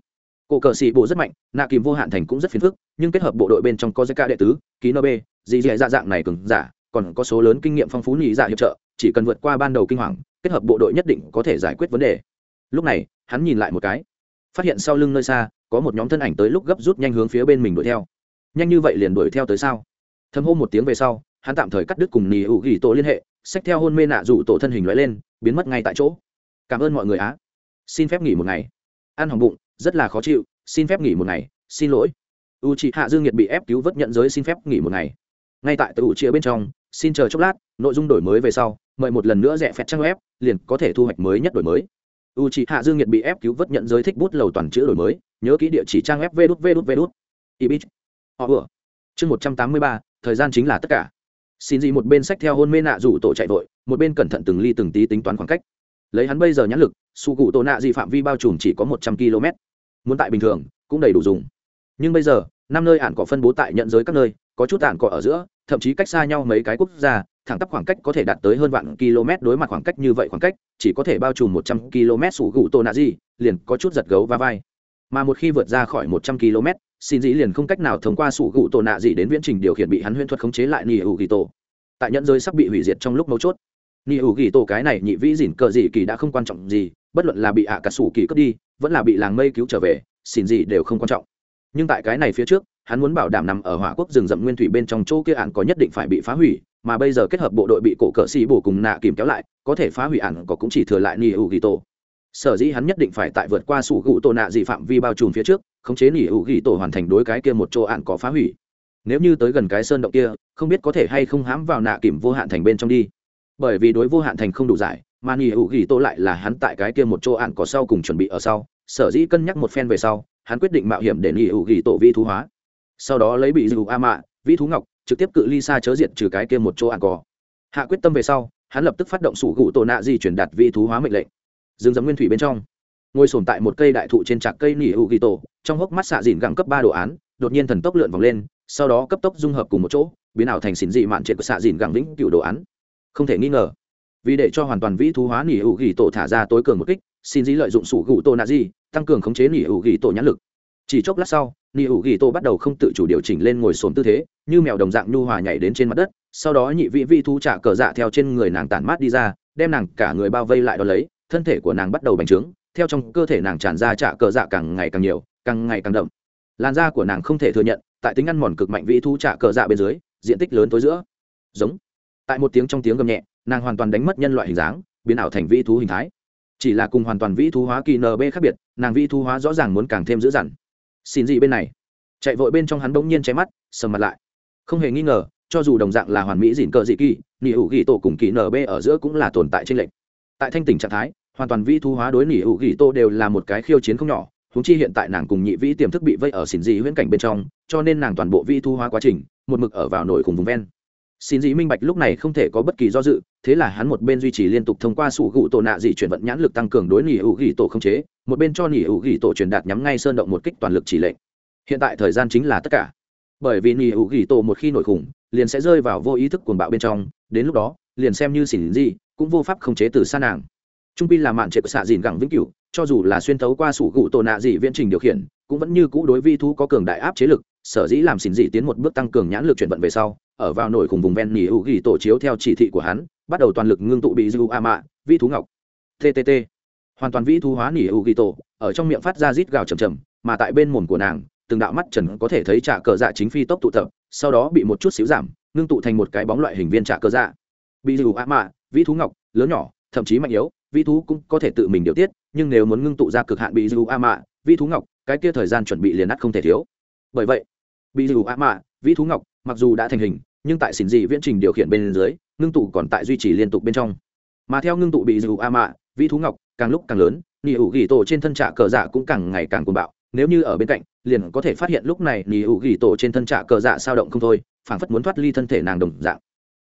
cổ cờ sĩ bộ rất mạnh, nạ kìm vô hạn thành cũng rất phiền phức, nhưng kết hợp bộ đội bên trong có ca đệ tứ ký nơ b dì dì dạ dạng này cứng giả, còn có số lớn kinh nghiệm phong phú nhị dạ hiệp trợ, chỉ cần vượt qua ban đầu kinh hoàng, kết hợp bộ đội nhất định có thể giải quyết vấn đề. Lúc này, hắn nhìn lại một cái, phát hiện sau lưng nơi xa, có một nhóm thân ảnh tới lúc gấp rút nhanh hướng phía bên mình đuổi theo. Nhanh như vậy liền đuổi theo tới sao? Thâm hô một tiếng về sau, hắn tạm thời cắt đứt cùng nì ủ ghi tổ liên hệ, xách theo hôn mê nạ rủ tổ thân hình loại lên, biến mất ngay tại chỗ. Cảm ơn mọi người á. Xin phép nghỉ một ngày. Ăn hỏng bụng rất là khó chịu, xin phép nghỉ một ngày, xin lỗi. U c hạ dương nhiệt bị ép cứu vớt nhận giới xin phép nghỉ một ngày. Ngay tại từ ủ chia bên trong, xin chờ chốc lát, nội dung đổi mới về sau, mời một lần nữa rẻ phép trang web, liền có thể thu hoạch mới nhất đổi mới. U chị hạ dương nhiệt bị ép cứu vớt nhận giới thích bút lầu toàn chữ đổi mới, nhớ kỹ địa chỉ trang web vê đút vê đút vê đút ibit họ vừa chương một trăm tám mươi ba thời gian chính là tất cả xin gì một bên sách theo hôn mê nạ rủ tổ chạy vội một bên cẩn thận từng ly từng tí tính toán khoảng cách lấy hắn bây giờ nhãn lực su cụ tổ nạ gì phạm vi bao trùm chỉ có một trăm km muốn tại bình thường, cũng đầy đủ dùng. Nhưng bây giờ, năm nơi ạn cỏ phân bố tại nhận giới các nơi, có chút ạn cỏ ở giữa, thậm chí cách xa nhau mấy cái quốc gia, thẳng tắp khoảng cách có thể đạt tới hơn vạn km, đối mặt khoảng cách như vậy khoảng cách, chỉ có thể bao trùm một trăm km sủ gụ tôn nạ gì liền có chút giật gấu và vai. Mà một khi vượt ra khỏi một trăm km, xin dĩ liền không cách nào thông qua sủ gụ tổ nạ gì đến viễn trình điều khiển bị hắn huyễn thuật khống chế lại nỉ hữu ghi tổ tại nhận giới sắp bị hủy diệt trong lúc mấu chốt nỉ hữu ghi tổ cái này nhị vĩ dỉn cờ gì kỳ đã không quan trọng gì, bất luận là bị ạ cả sủ kỳ cướp đi vẫn là bị làng mây cứu trở về xin gì đều không quan trọng. Nhưng tại cái này phía trước, hắn muốn bảo đảm nằm ở hỏa quốc rừng rậm nguyên thủy bên trong chỗ kia ạn có nhất định phải bị phá hủy, mà bây giờ kết hợp bộ đội bị cổ cỡ xì bổ cùng nạ kìm kéo lại, có thể phá hủy ạn có cũng chỉ thừa lại nỉ hữu ghi tổ. Sở dĩ hắn nhất định phải tại vượt qua sủ gụ tổ nạ dị phạm vi bao trùm phía trước, khống chế nỉ hữu ghi tổ hoàn thành đối cái kia một chỗ ạn có phá hủy. Nếu như tới gần cái sơn động kia, không biết có thể hay không hãm vào nạ kìm vô hạn thành bên trong đi. Bởi vì đối vô hạn thành không đủ giải mà nghỉ hữu ghi tô lại là hắn tại cái kia một chỗ ạn có sau cùng chuẩn bị ở sau. Sở dĩ cân nhắc một phen về sau, hắn quyết định mạo hiểm để nghỉ hữu ghi tổ vi thú hóa. Sau đó lấy bị dù a mạ, vi thú ngọc, trực tiếp cự ly xa chớ diện trừ cái kia một chỗ ạn cỏ. Hạ quyết tâm về sau, hắn lập tức phát động sủ gụ tổ nạ di chuyển đạt vi thú hóa mệnh lệnh. Rừng dấm nguyên thủy bên trong, ngồi sồn tại một cây đại thụ trên trạc cây nỉ hữu ghi tổ trong hốc mắt xạ dìn gẳng cấp ba đồ án, đột nhiên thần tốc lượn vòng lên, sau đó cấp tốc dung hợp cùng một chỗ, biến ảo thành xỉn dị mạn trệ của xạ dìn gẳng lĩnh cựu đồ án. Không thể nghi ngờ vì để cho hoàn toàn vĩ thú hóa nỉ hữu ghi tổ thả ra tối cường một kích, xin dĩ lợi dụng sủ gụ tổ nạ di, tăng cường khống chế nỉ hữu ghi tổ nhãn lực. Chỉ chốc lát sau, nỉ hữu ghi tổ bắt đầu không tự chủ điều chỉnh lên ngồi sồn tư thế, như mèo đồng dạng nhu hòa nhảy đến trên mặt đất, sau đó nhị vị vi thú trả cờ dạ theo trên người nàng tản mát đi ra, đem nàng cả người bao vây lại đó lấy, thân thể của nàng bắt đầu bành trướng, theo trong cơ thể nàng tràn ra trả cờ dạ càng ngày càng nhiều, càng ngày càng đậm. Làn da của nàng không thể thừa nhận, tại tính ăn mòn cực mạnh vĩ thú trả cờ dạ bên dưới, diện tích lớn tối giữa. Giống. Tại một tiếng trong tiếng gầm nhẹ nàng hoàn toàn đánh mất nhân loại hình dáng, biến ảo thành vĩ thú hình thái. Chỉ là cùng hoàn toàn vĩ thú hóa kỳ nb khác biệt, nàng vĩ thú hóa rõ ràng muốn càng thêm dữ dằn. Xin gì bên này. Chạy vội bên trong hắn bỗng nhiên che mắt, sầm mặt lại. Không hề nghi ngờ, cho dù đồng dạng là hoàn mỹ dịn cờ dị kỳ, nỉ hữu ghi tổ cùng kỳ nb ở giữa cũng là tồn tại trên lệnh tại thanh tỉnh trạng thái, hoàn toàn vi thú hóa đối nỉ hữu ghi tô đều là một cái khiêu chiến không nhỏ húng chi hiện tại nàng cùng nhị vĩ tiềm thức bị vây ở xỉn dị huyễn cảnh bên trong, cho nên nàng toàn bộ vi thú hóa quá trình, một mực ở vào nổi cùng vùng ven xin dĩ minh bạch lúc này không thể có bất kỳ do dự, thế là hắn một bên duy trì liên tục thông qua sủ gụ tổ nạ dị chuyển vận nhãn lực tăng cường đối nỉ hữu ghi tổ không chế, một bên cho nỉ hữu ghi tổ truyền đạt nhắm ngay sơn động một kích toàn lực chỉ lệnh. Hiện tại thời gian chính là tất cả. Bởi vì nỉ hữu ghi tổ một khi nổi khủng, liền sẽ rơi vào vô ý thức cuồng bạo bên trong, đến lúc đó, liền xem như xỉn gì cũng vô pháp không chế từ xa nàng. Trung pi là mạn trệ xạ dìn gẳng vĩnh cửu, cho dù là xuyên thấu qua sủ gụ tổ nạ dị viễn trình điều khiển cũng vẫn như cũ đối vi thú có cường đại áp chế lực, sở dĩ làm xỉn dị tiến một bước tăng cường nhãn lực chuyển vận về sau, ở vào nổi cùng vùng ven nỉ hữu ghi tổ chiếu theo chỉ thị của hắn, bắt đầu toàn lực ngưng tụ bị dư a mạ, vi thú ngọc. Ttt hoàn toàn vi thú hóa nỉ hữu ghi tổ, ở trong miệng phát ra rít gào chầm chầm mà tại bên mồm của nàng, từng đạo mắt trần có thể thấy trả cờ dạ chính phi tốc tụ tập, sau đó bị một chút xíu giảm, ngưng tụ thành một cái bóng loại hình viên trả cờ dạ. Bị dư a mạ, vi thú ngọc, lớn nhỏ, thậm chí mạnh yếu, vi thú cũng có thể tự mình điều tiết, nhưng nếu muốn ngưng tụ ra cực hạn bị dư a mạ, vi thú ngọc cái kia thời gian chuẩn bị liền ắt không thể thiếu. Bởi vậy, bị dù a mạ, vĩ thú ngọc, mặc dù đã thành hình, nhưng tại xỉn dị viễn trình điều khiển bên dưới, ngưng tụ còn tại duy trì liên tục bên trong. Mà theo ngưng tụ bị dù a mạ, vĩ thú ngọc, càng lúc càng lớn nỉ hữu ghi tổ trên thân trạ cờ dạ cũng càng ngày càng cuồng bạo. Nếu như ở bên cạnh, liền có thể phát hiện lúc này nỉ hữu ghi tổ trên thân trạ cờ dạ sao động không thôi, phảng phất muốn thoát ly thân thể nàng đồng dạng.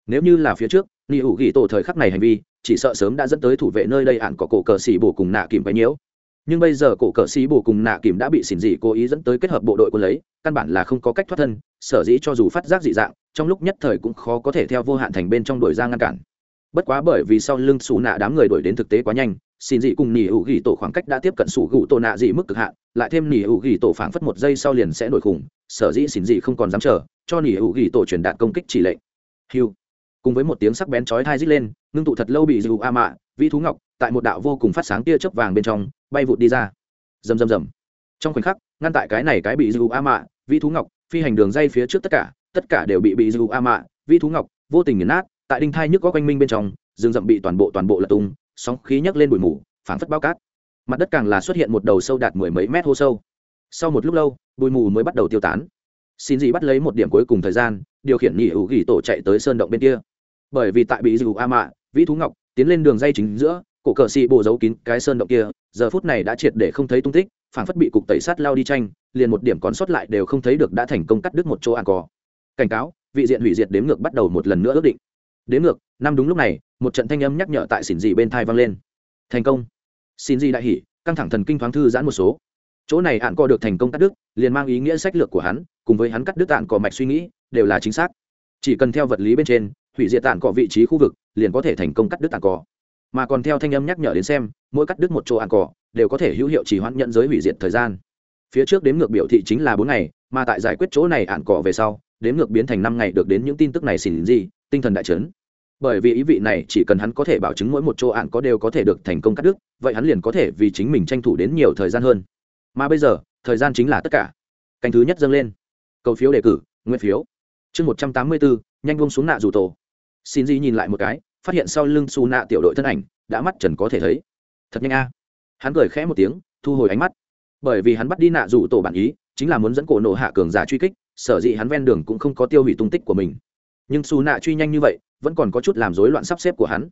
Nếu như là phía trước nỉ hữu ghi tổ thời khắc này hành vi, chỉ sợ sớm đã dẫn tới thủ vệ nơi đây ạn có cổ cờ xỉ bổ cùng nạ kìm bấy nhiễu nhưng bây giờ cổ cờ xí bù cùng nạ kìm đã bị xỉn dị cố ý dẫn tới kết hợp bộ đội quân lấy, căn bản là không có cách thoát thân, sở dĩ cho dù phát giác dị dạng, trong lúc nhất thời cũng khó có thể theo vô hạn thành bên trong đuổi ra ngăn cản. Bất quá bởi vì sau lưng xù nạ đám người đuổi đến thực tế quá nhanh xin dị cùng nỉ hữu ghi tổ khoảng cách đã tiếp cận sủ gụ tổ nạ dị mức cực hạn, lại thêm nỉ hữu ghi tổ phảng phất một giây sau liền sẽ nổi khủng, sở dĩ xin dị không còn dám chờ, cho nỉ hữu ghi tổ truyền đạt công kích chỉ lệnh. Hiu cùng với một tiếng sắc bén chói thai rít lên, ngưng tụ thật lâu bị dù a mạ vi thú ngọc, tại một đạo vô cùng phát sáng tia chớp vàng bên trong, bay vụt đi ra. Rầm rầm rầm. Trong khoảnh khắc, ngăn tại cái này cái bị dù a mạ vi thú ngọc, phi hành đường dây phía trước tất cả tất cả đều bị bị dù a mạ vi thú ngọc, vô tình nghiền nát, tại đinh thai nhức có quanh minh bên trong, rừng rậm bị toàn bộ toàn bộ lật tung, sóng khí nhấc lên bụi mù, phảng phất bao cát. Mặt đất càng là xuất hiện một đầu sâu đạt mười mấy mét hô sâu. Sau một lúc lâu, bụi mù mới bắt đầu tiêu tán. Xin gì bắt lấy một điểm cuối cùng thời gian, điều khiển nghỉ ủ gỉ tổ chạy tới sơn động bên kia bởi vì tại bị dù a mạ, vĩ thú ngọc, tiến lên đường dây chính giữa, cổ cờ xị bộ giấu kín cái sơn động kia, giờ phút này đã triệt để không thấy tung tích, phảng phất bị cục tẩy sát lao đi tranh, liền một điểm còn sót lại đều không thấy được đã thành công cắt đứt một chỗ an cò. Cảnh cáo, vị diện hủy diệt đếm ngược bắt đầu một lần nữa ước định. Đếm ngược, năm đúng lúc này, một trận thanh âm nhắc nhở tại xỉn dị bên thai vang lên. Thành công. Xin dị đại hỉ, căng thẳng thần kinh thoáng thư giãn một số. Chỗ này ạn co được thành công cắt đứt, liền mang ý nghĩa sách lược của hắn, cùng với hắn cắt đứt ạn cò mạch suy nghĩ, đều là chính xác. Chỉ cần theo vật lý bên trên hủy diệt tàn cỏ vị trí khu vực, liền có thể thành công cắt đứt tàn cỏ. Mà còn theo thanh âm nhắc nhở đến xem, mỗi cắt đứt một chỗ ăn cỏ đều có thể hữu hiệu chỉ hoãn nhận giới hủy diệt thời gian. Phía trước đếm ngược biểu thị chính là bốn ngày, mà tại giải quyết chỗ này ạn cỏ về sau, đếm ngược biến thành năm ngày được đến những tin tức này xỉn gì, tinh thần đại chấn. Bởi vì ý vị này chỉ cần hắn có thể bảo chứng mỗi một chỗ ạn có đều có thể được thành công cắt đứt, vậy hắn liền có thể vì chính mình tranh thủ đến nhiều thời gian hơn. Mà bây giờ, thời gian chính là tất cả. Canh thứ nhất dâng lên. Cầu phiếu đề cử nguyên phiếu. Chương một trăm tám mươi bốn nhanh buông xuống nạ dù tổ xin di nhìn lại một cái, phát hiện sau lưng su nạ tiểu đội thân ảnh, đã mắt trần có thể thấy. Thật nhanh a. Hắn cười khẽ một tiếng, thu hồi ánh mắt. Bởi vì hắn bắt đi nạ dù tổ bản ý, chính là muốn dẫn cổ nộ hạ cường giả truy kích, sở dĩ hắn ven đường cũng không có tiêu hủy tung tích của mình. Nhưng su nạ truy nhanh như vậy, vẫn còn có chút làm rối loạn sắp xếp của hắn.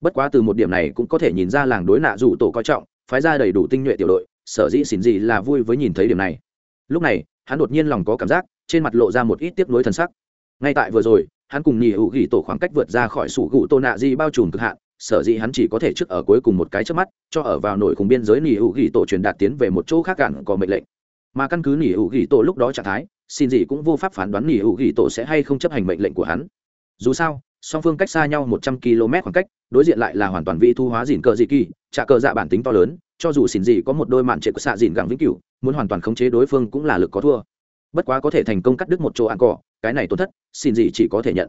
Bất quá từ một điểm này cũng có thể nhìn ra làng đối nạ dù tổ coi trọng, phái ra đầy đủ tinh nhuệ tiểu đội, sở dĩ xỉn gì là vui với nhìn thấy điểm này. Lúc này, hắn đột nhiên lòng có cảm giác, trên mặt lộ ra một ít tiếc nuối thần sắc. Ngay tại vừa rồi hắn cùng nhì hữu ghi tổ khoảng cách vượt ra khỏi sủ gụ tô nạ di bao trùm cực hạn, sở dĩ hắn chỉ có thể trước ở cuối cùng một cái trước mắt, cho ở vào nổi cùng biên giới nhì hữu ghi tổ truyền đạt tiến về một chỗ khác cạn có mệnh lệnh. Mà căn cứ nhì hữu ghi tổ lúc đó trạng thái, xin gì cũng vô pháp phán đoán nhì hữu ghi tổ sẽ hay không chấp hành mệnh lệnh của hắn. Dù sao, song phương cách xa nhau một trăm km khoảng cách, đối diện lại là hoàn toàn vị thu hóa dìn cờ dị kỳ, trả cờ dạ bản tính to lớn, cho dù xin gì có một đôi mạn trệ của xạ dìn gẳng vĩnh cửu, muốn hoàn toàn khống chế đối phương cũng là lực có thua. Bất quá có thể thành công cắt đứt một chỗ ăn cỏ cái này tổn thất, xin gì chỉ có thể nhận.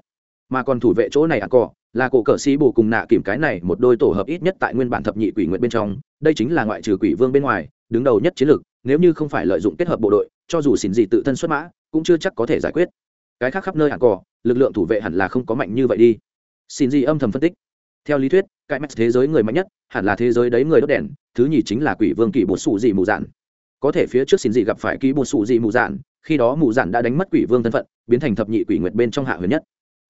Mà còn thủ vệ chỗ này à, ăn cỏ là cổ cờ xí bù cùng nạ kìm cái này một đôi tổ hợp ít nhất tại nguyên bản thập nhị quỷ nguyện bên trong, đây chính là ngoại trừ quỷ vương bên ngoài, đứng đầu nhất chiến lược, nếu như không phải lợi dụng kết hợp bộ đội, cho dù xin gì tự thân xuất mã, cũng chưa chắc có thể giải quyết. Cái khác khắp nơi à, ăn cỏ lực lượng thủ vệ hẳn là không có mạnh như vậy đi. Xin gì âm thầm phân tích. Theo lý thuyết, cái mắt thế giới người mạnh nhất, hẳn là thế giới đấy người đốt đèn, thứ nhì chính là quỷ vương kỷ bột xù gì mù dạn. Có thể phía trước xin gì gặp phải ký bột xù gì mù dạn khi đó mù dạn đã đánh mất quỷ vương thân phận, biến thành thập nhị quỷ nguyệt bên trong hạ huyền nhất.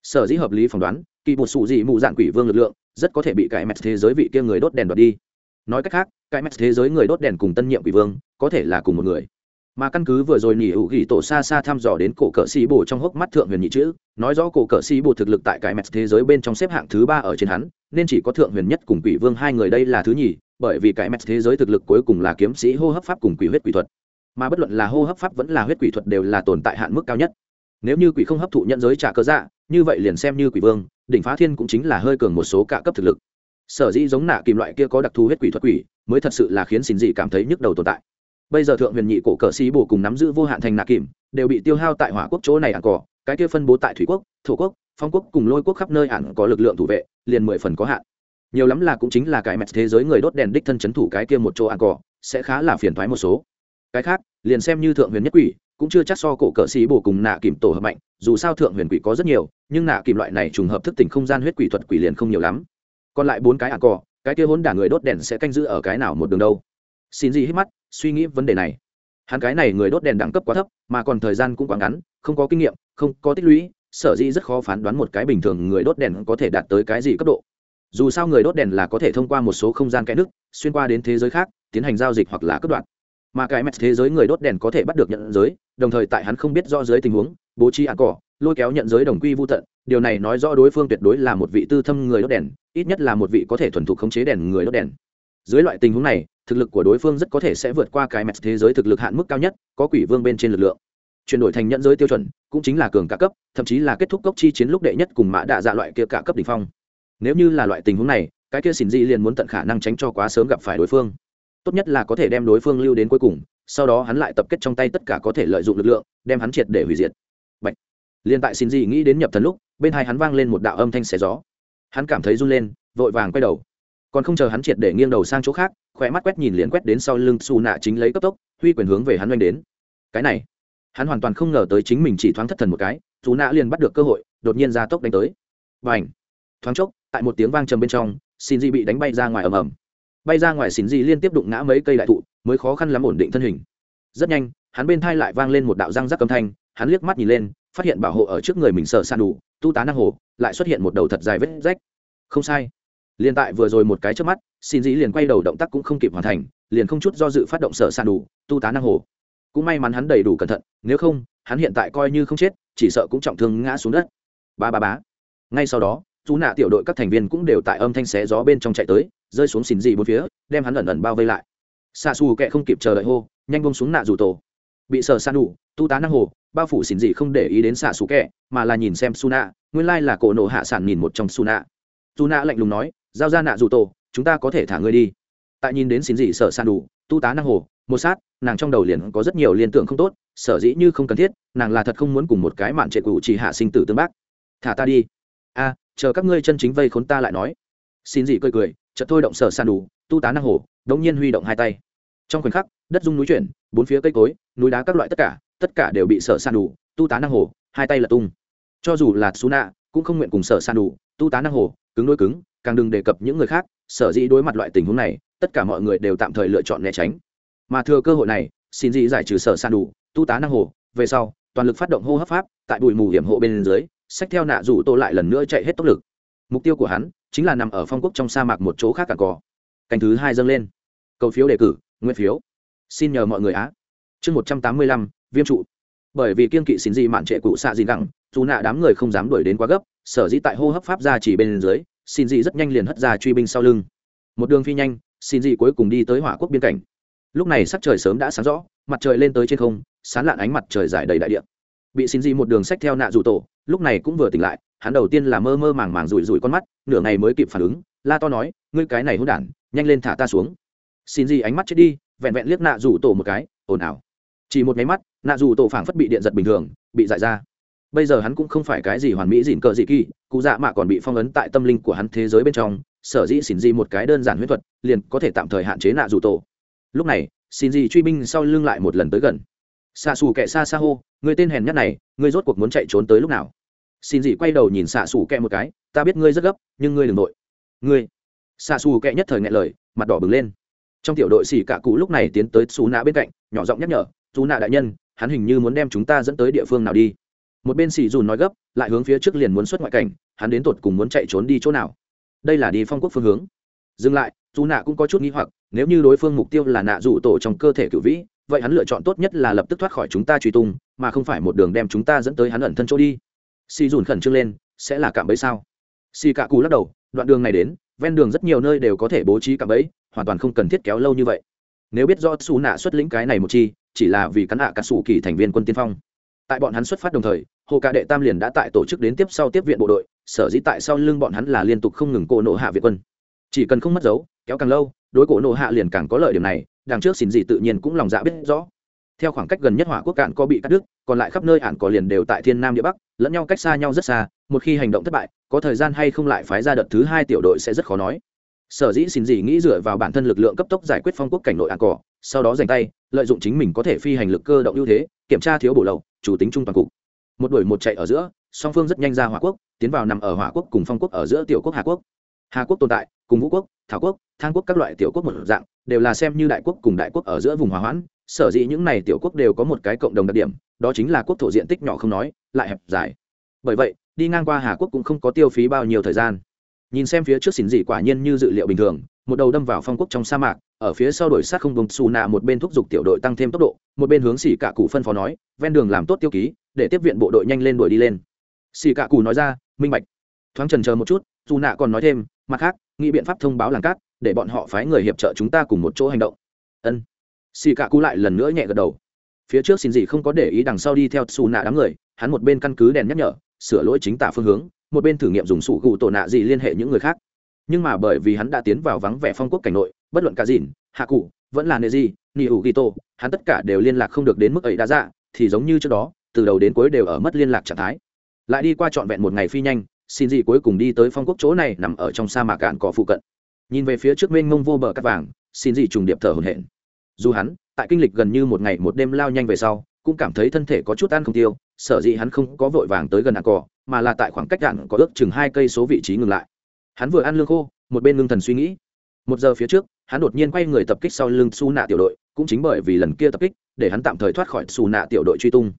Sở dĩ hợp lý phỏng đoán, kỳ một sụ gì mù dạn quỷ vương lực lượng, rất có thể bị cải mẹt thế giới vị kia người đốt đèn đoạt đi. Nói cách khác, cải mẹt thế giới người đốt đèn cùng tân nhiệm quỷ vương, có thể là cùng một người. Mà căn cứ vừa rồi nỉ hữu ghi tổ xa xa thăm dò đến cổ cỡ xì bồ trong hốc mắt thượng huyền nhị chữ, nói rõ cổ cỡ xì bồ thực lực tại cải mẹt thế giới bên trong xếp hạng thứ ba ở trên hắn, nên chỉ có thượng huyền nhất cùng quỷ vương hai người đây là thứ nhì, bởi vì cải mẹt thế giới thực lực cuối cùng là kiếm sĩ hô hấp pháp cùng quỷ huyết quỷ thuật mà bất luận là hô hấp pháp vẫn là huyết quỷ thuật đều là tồn tại hạn mức cao nhất. Nếu như quỷ không hấp thụ nhận giới trả cơ dạ như vậy liền xem như quỷ vương, đỉnh phá thiên cũng chính là hơi cường một số cả cấp thực lực. Sở dĩ giống nạ kìm loại kia có đặc thù huyết quỷ thuật quỷ, mới thật sự là khiến xin dị cảm thấy nhức đầu tồn tại. Bây giờ thượng huyền nhị cổ cờ xí bổ cùng nắm giữ vô hạn thành nạ kìm, đều bị tiêu hao tại hỏa quốc chỗ này ạn cỏ, cái kia phân bố tại thủy quốc, thổ quốc, phong quốc cùng lôi quốc khắp nơi ạn có lực lượng thủ vệ, liền mười phần có hạn. Nhiều lắm là cũng chính là cái mẹt thế giới người đốt đèn đích thân chấn thủ cái kia một chỗ ạn cỏ, sẽ khá là phiền thoái một số cái khác, liền xem như thượng huyền nhất quỷ, cũng chưa chắc so cổ cỡ sĩ bổ cùng nạ kìm tổ hợp mạnh, dù sao thượng huyền quỷ có rất nhiều, nhưng nạ kìm loại này trùng hợp thức tỉnh không gian huyết quỷ thuật quỷ liền không nhiều lắm. Còn lại bốn cái ạn cỏ cái kia hốn đả người đốt đèn sẽ canh giữ ở cái nào một đường đâu? Xin gì hít mắt, suy nghĩ vấn đề này. Hắn cái này người đốt đèn đẳng cấp quá thấp, mà còn thời gian cũng quá ngắn, không có kinh nghiệm, không có tích lũy, sở dĩ rất khó phán đoán một cái bình thường người đốt đèn có thể đạt tới cái gì cấp độ. Dù sao người đốt đèn là có thể thông qua một số không gian kẽ nước, xuyên qua đến thế giới khác, tiến hành giao dịch hoặc là cấp đoạn mà cái mẹt thế giới người đốt đèn có thể bắt được nhận giới, đồng thời tại hắn không biết rõ giới tình huống, bố trí ạn cỏ, lôi kéo nhận giới đồng quy vô tận. Điều này nói rõ đối phương tuyệt đối là một vị tư thâm người đốt đèn, ít nhất là một vị có thể thuần thục khống chế đèn người đốt đèn. Dưới loại tình huống này, thực lực của đối phương rất có thể sẽ vượt qua cái mẹt thế giới thực lực hạn mức cao nhất, có quỷ vương bên trên lực lượng. Chuyển đổi thành nhận giới tiêu chuẩn, cũng chính là cường cả cấp, thậm chí là kết thúc cốc chi chiến lúc đệ nhất cùng mã đạ dạ loại kia cả cấp đ ỉ n h phong. Nếu như là loại tình huống này, cái kia xỉn di liền muốn tận khả năng tránh cho quá sớm gặp phải đối phương tốt nhất là có thể đem đối phương lưu đến cuối cùng, sau đó hắn lại tập kết trong tay tất cả có thể lợi dụng lực lượng, đem hắn triệt để hủy diệt. Bạch. liên tại xin di nghĩ đến nhập thần lúc, bên hai hắn vang lên một đạo âm thanh xé gió. Hắn cảm thấy run lên, vội vàng quay đầu. Còn không chờ hắn triệt để nghiêng đầu sang chỗ khác, khỏe mắt quét nhìn liền quét đến sau lưng xù nạ chính lấy cấp tốc, huy quyền hướng về hắn oanh đến. Cái này, hắn hoàn toàn không ngờ tới chính mình chỉ thoáng thất thần một cái xù nạ liền bắt được cơ hội, đột nhiên ra tốc đánh tới. Và ảnh thoáng chốc, tại một tiếng vang trầm bên trong, xin di bị đánh bay ra ngoài ầm ầm bay ra ngoài xin di liên tiếp đụng ngã mấy cây đại thụ, mới khó khăn lắm ổn định thân hình. Rất nhanh, hắn bên thai lại vang lên một đạo răng rắc âm thanh, hắn liếc mắt nhìn lên, phát hiện bảo hộ ở trước người mình sợ san đủ, tu tá năng hồ, lại xuất hiện một đầu thật dài vết rách. Không sai. Liền tại vừa rồi một cái trước mắt xin dĩ liền quay đầu động tác cũng không kịp hoàn thành, liền không chút do dự phát động sở sàn đủ, tu tá năng hồ. Cũng may mắn hắn đầy đủ cẩn thận, nếu không, hắn hiện tại coi như không chết, chỉ sợ cũng trọng thương ngã xuống đất. Ba ba bá ngay sau đó, chú nạ tiểu đội các thành viên cũng đều tại âm thanh xé gió bên trong chạy tới rơi xuống xỉn dị bốn phía, đem hắn ẩn ẩn bao vây lại. Xa xù kệ không kịp chờ đợi hô, nhanh bông xuống nạ dù tổ. Bị sờ san đủ tu tá năng hồ, bao phủ xỉn dị không để ý đến xạ xù kệ mà là nhìn xem su nạ nguyên lai là cổ nộ hạ sản nhìn một trong su nạ su nạ lạnh lùng nói, giao ra nạ dù tổ, chúng ta có thể thả ngươi đi. Tại nhìn đến xỉn dị sợ san đủ tu tá năng hồ, một sát, nàng trong đầu liền có rất nhiều liên tưởng không tốt, sở dĩ như không cần thiết, nàng là thật không muốn cùng một cái mạn trệ cụ chỉ hạ sinh tử tương bác. Thả ta đi. A, chờ các ngươi chân chính vây khốn ta lại nói. Xin dị cười cười chợt thôi động sở san đủ, tu tá năng hồ, đống nhiên huy động hai tay. Trong khoảnh khắc, đất dung núi chuyển, bốn phía cây cối, núi đá các loại tất cả tất cả đều bị sở san đủ, tu tá năng hồ, hai tay là tung. Cho dù là xú nạ cũng không nguyện cùng sở san đủ, tu tá năng hồ, cứng đôi cứng, càng đừng đề cập những người khác, sở dĩ đối mặt loại tình huống này, tất cả mọi người đều tạm thời lựa chọn né tránh. Mà thừa cơ hội này, xin dị giải trừ sở san đủ, tu tá năng hồ, về sau, toàn lực phát động hô hấp pháp, tại bụi mù hiểm hộ bên dưới sách theo nạ rủ tô lại lần nữa chạy hết tốc lực. Mục tiêu của hắn chính là nằm ở phong quốc trong sa mạc một chỗ khác cả cỏ cành thứ hai dâng lên. Cầu phiếu đề cử nguyên phiếu. Xin nhờ mọi người á. Chương một trăm tám mươi lăm, viêm trụ. Bởi vì kiên kỵ xin gì mạn trệ cụ xạ gì gẳng, dù nạ đám người không dám đuổi đến quá gấp, sở dĩ tại hô hấp pháp ra chỉ bên dưới, xin gì rất nhanh liền hất ra truy binh sau lưng. Một đường phi nhanh, xin gì cuối cùng đi tới hỏa quốc biên cảnh. Lúc này sắc trời sớm đã sáng rõ, mặt trời lên tới trên không, sán lạn ánh mặt trời dài đầy đại địa. Bị xin gì một đường sách theo nạ dù tổ, lúc này cũng vừa tỉnh lại hắn đầu tiên là mơ mơ màng màng rủi rủi con mắt, nửa ngày mới kịp phản ứng, la to nói, ngươi cái này hôn đản, nhanh lên thả ta xuống. Xin gì ánh mắt chết đi, vẹn vẹn liếc nạ rủ tổ một cái, ồn ào. Chỉ một nháy mắt, nạ rủ tổ phảng phất bị điện giật bình thường, bị dại ra. Bây giờ hắn cũng không phải cái gì hoàn mỹ dịn cờ dị kỳ, cụ dạ mạ còn bị phong ấn tại tâm linh của hắn thế giới bên trong, sở dĩ xin gì một cái đơn giản huyết thuật, liền có thể tạm thời hạn chế nạ rủ tổ. Lúc này, xin gì truy binh sau lưng lại một lần tới gần. Xa xù kệ xa xa hô người tên hèn nhất này, ngươi rốt cuộc muốn chạy trốn tới lúc nào? Xin gì quay đầu nhìn xạ xù kẹ một cái, ta biết ngươi rất gấp, nhưng ngươi đừng nội ngươi? Xạ xù kẹ nhất thời ngại lời, mặt đỏ bừng lên. Trong tiểu đội xỉ cả cụ lúc này tiến tới xù nạ bên cạnh, nhỏ giọng nhắc nhở xù nạ đại nhân, hắn hình như muốn đem chúng ta dẫn tới địa phương nào đi. Một bên xì dùn nói gấp, lại hướng phía trước liền muốn xuất ngoại cảnh, hắn đến tột cùng muốn chạy trốn đi chỗ nào? Đây là đi phong quốc phương hướng. Dừng lại dù nạ cũng có chút nghĩ hoặc, nếu như đối phương mục tiêu là nạ rủ tổ trong cơ thể cựu vĩ, vậy hắn lựa chọn tốt nhất là lập tức thoát khỏi chúng ta truy tung, mà không phải một đường đem chúng ta dẫn tới hắn ẩn thân chỗ đi xì dùn khẩn trương lên, sẽ là cạm bẫy sao? Xì cạ cù lắc đầu, đoạn đường này đến, ven đường rất nhiều nơi đều có thể bố trí cạm bẫy, hoàn toàn không cần thiết kéo lâu như vậy. Nếu biết do xù nạ xuất lĩnh cái này một chi, chỉ là vì cắn hạ cả xù kỳ thành viên quân tiên phong. Tại bọn hắn xuất phát đồng thời, hồ cạ đệ tam liền đã tại tổ chức đến tiếp sau tiếp viện bộ đội, sở dĩ tại sau lưng bọn hắn là liên tục không ngừng cổ nộ hạ viện quân. Chỉ cần không mất dấu, kéo càng lâu, đối cổ nộ hạ liền càng có lợi điểm này, đằng trước xin gì tự nhiên cũng lòng dạ biết rõ theo khoảng cách gần nhất hỏa quốc cạn có bị cắt đứt, còn lại khắp nơi ạn có liền đều tại thiên nam địa bắc, lẫn nhau cách xa nhau rất xa, một khi hành động thất bại, có thời gian hay không lại phái ra đợt thứ hai tiểu đội sẽ rất khó nói. Sở dĩ xin gì nghĩ dựa vào bản thân lực lượng cấp tốc giải quyết phong quốc cảnh nội ạn cỏ, sau đó dành tay, lợi dụng chính mình có thể phi hành lực cơ động ưu thế, kiểm tra thiếu bổ lậu, chủ tính trung toàn cục. Một đuổi một chạy ở giữa, song phương rất nhanh ra hỏa quốc, tiến vào nằm ở hỏa quốc cùng phong quốc ở giữa tiểu quốc hà quốc. Hà quốc tồn tại, cùng vũ quốc, thảo quốc, thang quốc các loại tiểu quốc một dạng, đều là xem như đại quốc cùng đại quốc ở giữa vùng hòa hoãn sở dĩ những này tiểu quốc đều có một cái cộng đồng đặc điểm, đó chính là quốc thổ diện tích nhỏ không nói, lại hẹp dài. Bởi vậy, đi ngang qua hà quốc cũng không có tiêu phí bao nhiêu thời gian. Nhìn xem phía trước xỉn dị quả nhiên như dự liệu bình thường, một đầu đâm vào phong quốc trong sa mạc, ở phía sau đổi sát không vùng xù nạ một bên thúc giục tiểu đội tăng thêm tốc độ, một bên hướng xỉ cả cụ phân phó nói, ven đường làm tốt tiêu ký, để tiếp viện bộ đội nhanh lên đuổi đi lên. Xỉ cả cụ nói ra, minh bạch. Thoáng trần chờ một chút, dù nạ còn nói thêm, mặt khác, nghĩ biện pháp thông báo làng cát, để bọn họ phái người hiệp trợ chúng ta cùng một chỗ hành động. Ân xì cạ cụ lại lần nữa nhẹ gật đầu. Phía trước xin gì không có để ý đằng sau đi theo xù nạ đám người, hắn một bên căn cứ đèn nhắc nhở, sửa lỗi chính tả phương hướng, một bên thử nghiệm dùng sủ gù tổ nạ gì liên hệ những người khác. Nhưng mà bởi vì hắn đã tiến vào vắng vẻ phong quốc cảnh nội, bất luận cả dìn hạ cụ, vẫn là nệ gì, nị hữu ghi tô, hắn tất cả đều liên lạc không được đến mức ấy đã dạ thì giống như trước đó, từ đầu đến cuối đều ở mất liên lạc trạng thái. Lại đi qua trọn vẹn một ngày phi nhanh, xin gì cuối cùng đi tới phong quốc chỗ này nằm ở trong sa mạc cạn cỏ phụ cận. Nhìn về phía trước mênh mông vô bờ cắt vàng, xin gì trùng điệp thở hổn hển dù hắn, tại kinh lịch gần như một ngày một đêm lao nhanh về sau, cũng cảm thấy thân thể có chút ăn không tiêu, sở dĩ hắn không có vội vàng tới gần ạn cỏ mà là tại khoảng cách đạn có ước chừng hai cây số vị trí ngừng lại. Hắn vừa ăn lương khô, một bên ngưng thần suy nghĩ. Một giờ phía trước, hắn đột nhiên quay người tập kích sau lưng su nạ tiểu đội, cũng chính bởi vì lần kia tập kích, để hắn tạm thời thoát khỏi su nạ tiểu đội truy tung.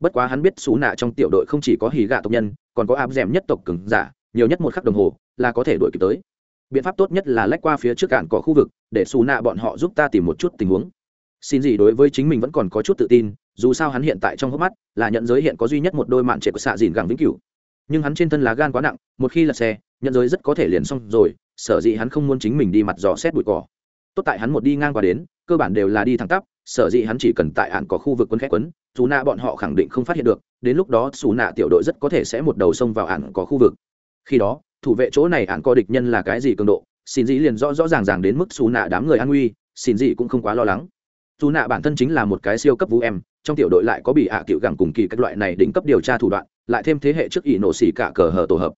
Bất quá hắn biết su nạ trong tiểu đội không chỉ có hì gạ tộc nhân, còn có áp d nhất tộc cứng giả, nhiều nhất một khắc đồng hồ là có thể đuổi kịp tới biện pháp tốt nhất là lách qua phía trước cạn cỏ khu vực, để xù nạ bọn họ giúp ta tìm một chút tình huống. Xin gì đối với chính mình vẫn còn có chút tự tin, dù sao hắn hiện tại trong hốc mắt là nhận giới hiện có duy nhất một đôi mạn trệ của xạ dìn gẳng vĩnh cửu. Nhưng hắn trên thân lá gan quá nặng, một khi lật xe, nhận giới rất có thể liền xong rồi, sở dĩ hắn không muốn chính mình đi mặt dò xét bụi cỏ. Tốt tại hắn một đi ngang qua đến, cơ bản đều là đi thẳng tắp, sở dĩ hắn chỉ cần tại hạn có khu vực quân khét quấn dù nạ bọn họ khẳng định không phát hiện được, đến lúc đó xù nạ tiểu đội rất có thể sẽ một đầu xông vào hạn có khu vực. Khi đó thủ vệ chỗ này ạn có địch nhân là cái gì cường độ, xin dĩ liền rõ rõ ràng ràng đến mức xù nạ đám người an nguy, xin dĩ cũng không quá lo lắng. Dù nạ bản thân chính là một cái siêu cấp vũ em, trong tiểu đội lại có bị hạ à cựu gẳng cùng kỳ các loại này đỉnh cấp điều tra thủ đoạn, lại thêm thế hệ trước ỷ nổ xỉ cả cờ hờ tổ hợp.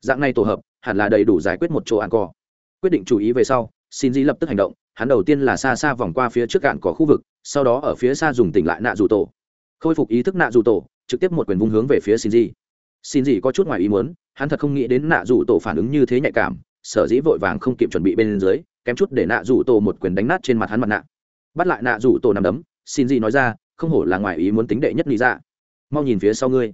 Dạng này tổ hợp, hẳn là đầy đủ giải quyết một chỗ an cỏ quyết định chú ý về sau, xin dĩ lập tức hành động, hắn đầu tiên là xa xa vòng qua phía trước cạn có khu vực, sau đó ở phía xa dùng tỉnh lại nạ dù tổ. Khôi phục ý thức nạ dù tổ, trực tiếp một quyền vung hướng về phía xin dĩ. Xin dĩ có chút ngoài ý muốn hắn thật không nghĩ đến nạ dù tổ phản ứng như thế nhạy cảm, sở dĩ vội vàng không kịp chuẩn bị bên dưới, kém chút để nạ dù tổ một quyền đánh nát trên mặt hắn mặt nạ. Bắt lại nạ dù tổ nằm đấm, xin gì nói ra, không hổ là ngoài ý muốn tính đệ nhất lý ra dạ. mau nhìn phía sau ngươi.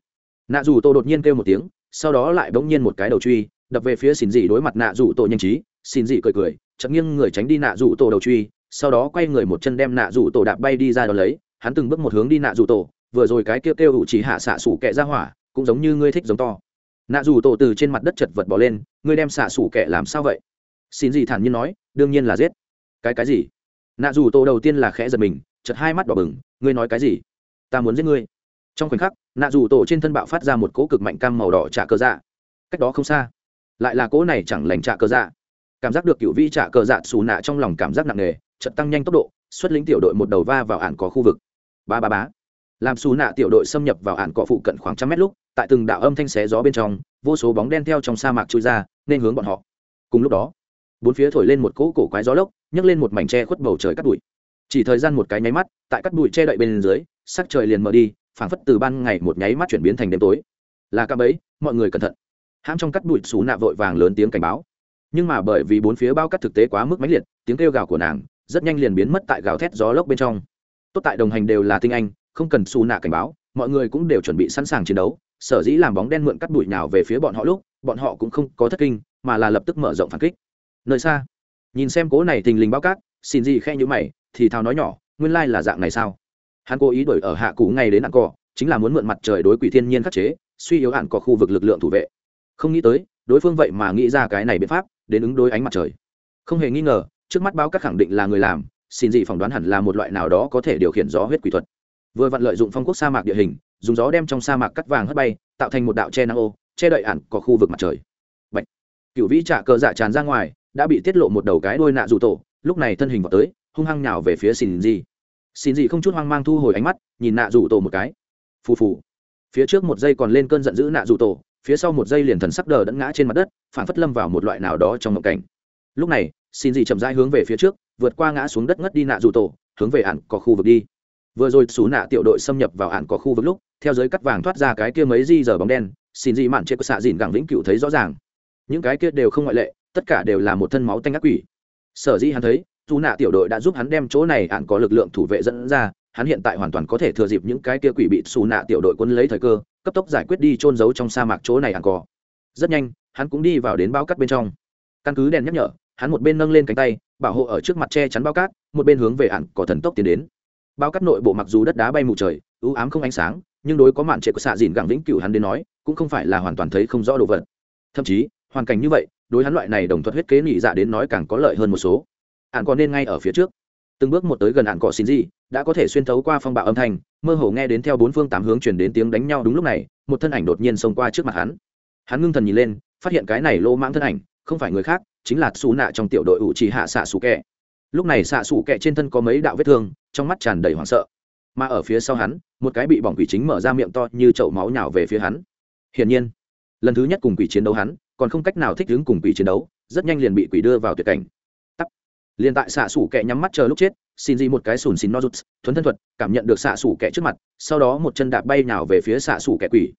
Nạ dù tổ đột nhiên kêu một tiếng, sau đó lại bỗng nhiên một cái đầu truy, đập về phía xin dị đối mặt nạ dù tổ nhanh trí, xin dị cười cười, chậm nghiêng người tránh đi nạ dù tổ đầu truy, sau đó quay người một chân đem nạ dù tổ đạp bay đi ra đón lấy, hắn từng bước một hướng đi nạ dù tổ, vừa rồi cái kêu kêu ủ chỉ hạ xạ sủ kẹ ra hỏa, cũng giống như ngươi thích giống to nạ dù tổ từ trên mặt đất chật vật bỏ lên, ngươi đem xạ xủ kẻ làm sao vậy? Xin gì thản nhiên nói, đương nhiên là giết. Cái cái gì? Nạ dù tổ đầu tiên là khẽ giật mình chật hai mắt đỏ bừng, ngươi nói cái gì? Ta muốn giết ngươi. Trong khoảnh khắc, nạ dù tổ trên thân bạo phát ra một cỗ cực mạnh cam màu đỏ trả cờ dạ. Cách đó không xa, lại là cỗ này chẳng lành trả cờ dạ. Cảm giác được cựu vi trả cờ dạ xù nạ trong lòng cảm giác nặng nề chật tăng nhanh tốc độ, xuất lĩnh tiểu đội một đầu va vào ản có khu vực. Ba ba bá làm xù nạ tiểu đội xâm nhập vào ạn cọ phụ cận khoảng trăm mét lúc, tại từng đạo âm thanh xé gió bên trong, vô số bóng đen theo trong sa mạc trôi ra, nên hướng bọn họ. Cùng lúc đó, bốn phía thổi lên một cỗ cổ quái gió lốc, nhấc lên một mảnh tre khuất bầu trời cắt bụi. Chỉ thời gian một cái nháy mắt, tại cắt bụi che đậy bên dưới, sắc trời liền mở đi, phảng phất từ ban ngày một nháy mắt chuyển biến thành đêm tối. Là cạm ấy mọi người cẩn thận. Hãm trong cắt bụi xù nạ vội vàng lớn tiếng cảnh báo. Nhưng mà bởi vì bốn phía bao cắt thực tế quá mức mãnh liệt, tiếng kêu gào của nàng rất nhanh liền biến mất tại gào thét gió lốc bên trong. Tốt tại đồng hành đều là tinh anh không cần xù nạ cảnh báo, mọi người cũng đều chuẩn bị sẵn sàng chiến đấu. Sở dĩ làm bóng đen mượn cắt đuổi nào về phía bọn họ lúc, bọn họ cũng không có thất kinh, mà là lập tức mở rộng phản kích. Nơi xa, nhìn xem cố này thình lình bao cát, xin gì khe nhữ mày, thì thào nói nhỏ, nguyên lai là dạng này sao? Hắn cố ý đổi ở hạ cũ ngay đến nạn cỏ chính là muốn mượn mặt trời đối quỷ thiên nhiên khắc chế, suy yếu hạn có khu vực lực lượng thủ vệ. Không nghĩ tới, đối phương vậy mà nghĩ ra cái này biện pháp, đến ứng đối ánh mặt trời. Không hề nghi ngờ, trước mắt báo các khẳng định là người làm, xin gì phỏng đoán hẳn là một loại nào đó có thể điều khiển gió huyết quỷ thuật vừa vặn lợi dụng phong quốc sa mạc địa hình, dùng gió đem trong sa mạc cắt vàng hất bay, tạo thành một đạo che năng ô, che đậy ản có khu vực mặt trời. Bạch. cựu vĩ trả cờ dạ tràn ra ngoài, đã bị tiết lộ một đầu cái đuôi nạ dù tổ, lúc này thân hình vào tới, hung hăng nhào về phía xin gì xin gì không chút hoang mang thu hồi ánh mắt, nhìn nạ dù tổ một cái. Phù phù. Phía trước một giây còn lên cơn giận dữ nạ dù tổ, phía sau một giây liền thần sắc đờ đẫn ngã trên mặt đất, phản phất lâm vào một loại nào đó trong ngộng cảnh. Lúc này, xin gì chậm rãi hướng về phía trước, vượt qua ngã xuống đất ngất đi nạ dù tổ, hướng về ản có khu vực đi vừa rồi xù nạ tiểu đội xâm nhập vào hạn có khu vực lúc, theo giới cắt vàng thoát ra cái kia mấy di giờ bóng đen, xin gì mạn chế cơ xạ dìn gẳng vĩnh cửu thấy rõ ràng. Những cái kia đều không ngoại lệ, tất cả đều là một thân máu tanh ác quỷ. Sở dĩ hắn thấy dù nạ tiểu đội đã giúp hắn đem chỗ này hạn có lực lượng thủ vệ dẫn ra, hắn hiện tại hoàn toàn có thể thừa dịp những cái kia quỷ bị xù nạ tiểu đội quân lấy thời cơ, cấp tốc giải quyết đi trôn giấu trong sa mạc chỗ này hạn có. Rất nhanh, hắn cũng đi vào đến bao cắt bên trong. Căn cứ đèn nhắc nhở, hắn một bên nâng lên cánh tay, bảo hộ ở trước mặt che chắn bao cát, một bên hướng về hạn có thần tốc tiến đến bao cắt nội bộ mặc dù đất đá bay mù trời ưu ám không ánh sáng, nhưng đối có mạn trệ của xạ dìn gẳng vĩnh cửu hắn đến nói, cũng không phải là hoàn toàn thấy không rõ đồ vật. Thậm chí, hoàn cảnh như vậy, đối hắn loại này đồng thuật huyết kế nhị dạ đến nói càng có lợi hơn một số. Ạn có nên ngay ở phía trước. Từng bước một tới gần ạn cỏ xin gì đã có thể xuyên thấu qua phong bạo âm thanh, mơ hồ nghe đến theo bốn phương tám hướng chuyển đến tiếng đánh nhau đúng lúc này, một thân ảnh đột nhiên xông qua trước mặt hắn. Hắn ngưng thần nhìn lên, phát hiện cái này lô mãng thân ảnh, không phải người khác, chính là xù nạ trong tiểu đội ủ trì hạ xạ xù kẹ lúc này xạ xù kẹ trên thân có mấy đạo vết thương trong mắt tràn đầy hoảng sợ. Mà ở phía sau hắn, một cái bị bỏng quỷ chính mở ra miệng to như chậu máu nhào về phía hắn. Hiển nhiên, lần thứ nhất cùng quỷ chiến đấu hắn, còn không cách nào thích ứng cùng quỷ chiến đấu, rất nhanh liền bị quỷ đưa vào tuyệt cảnh. Tắt liền tại xạ xủ kẻ nhắm mắt chờ lúc chết, xin gì một cái sùn xin no rút thuấn thân thuật, cảm nhận được xạ xủ kẻ trước mặt, sau đó một chân đạp bay nào về phía xạ xủ kẻ quỷ.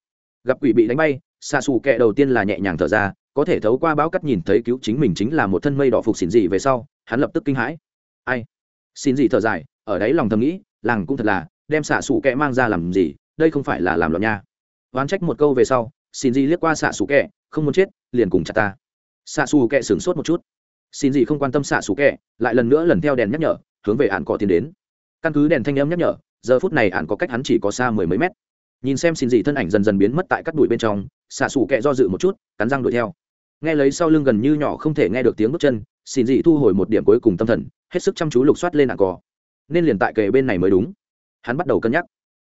Gặp quỷ bị đánh bay, xạ xủ kẻ đầu tiên là nhẹ nhàng thở ra, có thể thấu qua báo cắt nhìn thấy cứu chính mình chính là một thân mây đỏ phục xin gì về sau, hắn lập tức kinh hãi. Ai? Xin gì thở dài, ở đấy lòng thầm nghĩ, làng cũng thật là, đem xạ xù kẹ mang ra làm gì, đây không phải là làm loạn nha. Oán trách một câu về sau, xin gì liếc qua xạ xù kẹ, không muốn chết, liền cùng chặt ta. Xạ xù kẹ sửng sốt một chút. Xin gì không quan tâm xạ xù kẹ, lại lần nữa lần theo đèn nhắc nhở, hướng về ạn cỏ tiến đến. Căn cứ đèn thanh âm nhắc nhở, giờ phút này ạn có cách hắn chỉ có xa mười mấy mét. Nhìn xem xin gì thân ảnh dần dần biến mất tại các đùi bên trong, xạ xù kẹ do dự một chút, cắn răng đuổi theo. Nghe lấy sau lưng gần như nhỏ không thể nghe được tiếng bước chân xin dị thu hồi một điểm cuối cùng tâm thần, hết sức chăm chú lục soát lên nạn cỏ nên liền tại kề bên này mới đúng. Hắn bắt đầu cân nhắc.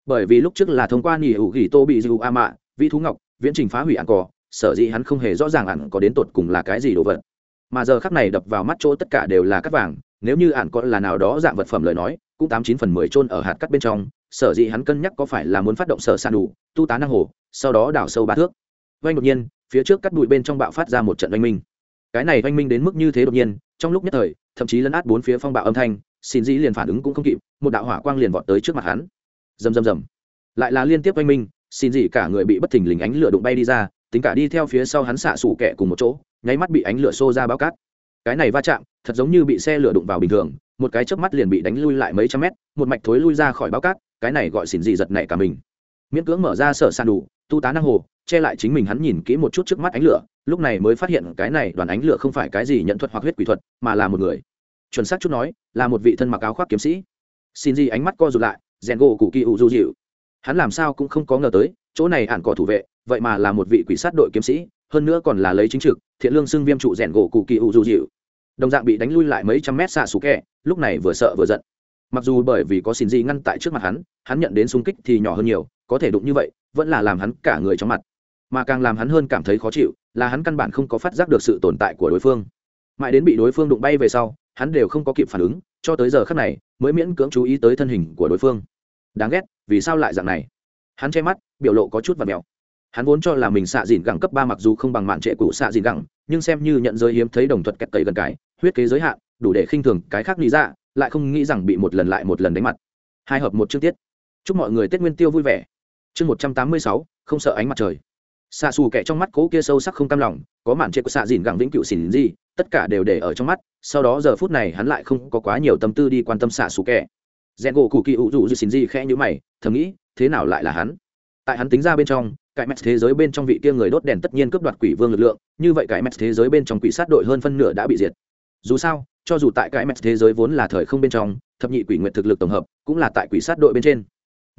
Bởi vì lúc trước là thông qua nghỉ hữu ghi tô bị dư a mạ vị thú ngọc, viễn trình phá hủy ạn cỏ sở dĩ hắn không hề rõ ràng ạn có đến tột cùng là cái gì đồ vật. Mà giờ khắc này đập vào mắt chỗ tất cả đều là cắt vàng, nếu như ạn có là nào đó dạng vật phẩm lời nói, cũng tám chín phần mười trôn ở hạt cắt bên trong, sở dĩ hắn cân nhắc có phải là muốn phát động sở sàn đủ, tu tá năng hồ, sau đó đào sâu ba thước. Vay đột nhiên, phía trước cắt bụi bên trong bạo phát ra một trận oanh minh cái này oanh minh đến mức như thế đột nhiên, trong lúc nhất thời, thậm chí lấn át bốn phía phong bạo âm thanh, xin dĩ liền phản ứng cũng không kịp, một đạo hỏa quang liền vọt tới trước mặt hắn. Rầm rầm rầm. Lại là liên tiếp oanh minh, xin dĩ cả người bị bất thình lình ánh lửa đụng bay đi ra, tính cả đi theo phía sau hắn xạ sủ kẹ cùng một chỗ, nháy mắt bị ánh lửa xô ra bao cát. Cái này va chạm, thật giống như bị xe lửa đụng vào bình thường, một cái chớp mắt liền bị đánh lui lại mấy trăm mét, một mạch thối lui ra khỏi bao cát, cái này gọi xin dị giật nảy cả mình. Miễn cưỡng mở ra sở sàn đủ tu tá năng hồ, che lại chính mình hắn nhìn kỹ một chút trước mắt ánh lửa, lúc này mới phát hiện cái này đoàn ánh lửa không phải cái gì nhận thuật hoặc huyết quỷ thuật, mà là một người. Chuẩn xác chút nói, là một vị thân mặc áo khoác kiếm sĩ. Xin gì ánh mắt co rụt lại, rèn gỗ cụ kỳ ủ du dịu. Hắn làm sao cũng không có ngờ tới, chỗ này ản cỏ thủ vệ, vậy mà là một vị quỷ sát đội kiếm sĩ, hơn nữa còn là lấy chính trực, thiện lương xưng viêm trụ rèn gỗ cụ kỳ ủ du dịu. Đồng dạng bị đánh lui lại mấy trăm mét xạ xú kẹ lúc này vừa sợ vừa giận. Mặc dù bởi vì có xin gì ngăn tại trước mặt hắn hắn nhận đến xung kích thì nhỏ hơn nhiều có thể đụng như vậy, vẫn là làm hắn cả người trong mặt. Mà càng làm hắn hơn cảm thấy khó chịu, là hắn căn bản không có phát giác được sự tồn tại của đối phương. Mãi đến bị đối phương đụng bay về sau, hắn đều không có kịp phản ứng, cho tới giờ khắc này, mới miễn cưỡng chú ý tới thân hình của đối phương. Đáng ghét, vì sao lại dạng này? Hắn che mắt, biểu lộ có chút và mèo. Hắn vốn cho là mình xạ dìn gẳng cấp ba mặc dù không bằng mạn trệ cũ xạ dìn gẳng, nhưng xem như nhận giới hiếm thấy đồng thuật kẹt cậy gần cái, huyết kế giới hạn, đủ để khinh thường cái khác lý ra, lại không nghĩ rằng bị một lần lại một lần đánh mặt. Hai hợp một chương tiết. Chúc mọi người tết nguyên tiêu vui vẻ chương một trăm tám mươi sáu, không sợ ánh mặt trời. Xạ xù kẻ trong mắt cố kia sâu sắc không cam lòng, có màn trệ của xạ dìn gẳng vĩnh cựu xỉn gì tất cả đều để ở trong mắt, sau đó giờ phút này hắn lại không có quá nhiều tâm tư đi quan tâm xạ xù kẻ. Rèn gỗ cụ kỳ ủ rủ dư xỉn gì khẽ như mày, thầm nghĩ, thế nào lại là hắn? Tại hắn tính ra bên trong, cái mẹt thế giới bên trong vị kia người đốt đèn tất nhiên cướp đoạt quỷ vương lực lượng, như vậy cái mẹt thế giới bên trong quỷ sát đội hơn phân nửa đã bị diệt. Dù sao, cho dù tại cái mẹt thế giới vốn là thời không bên trong, thập nhị quỷ nguyện thực lực tổng hợp cũng là tại quỷ sát đội bên trên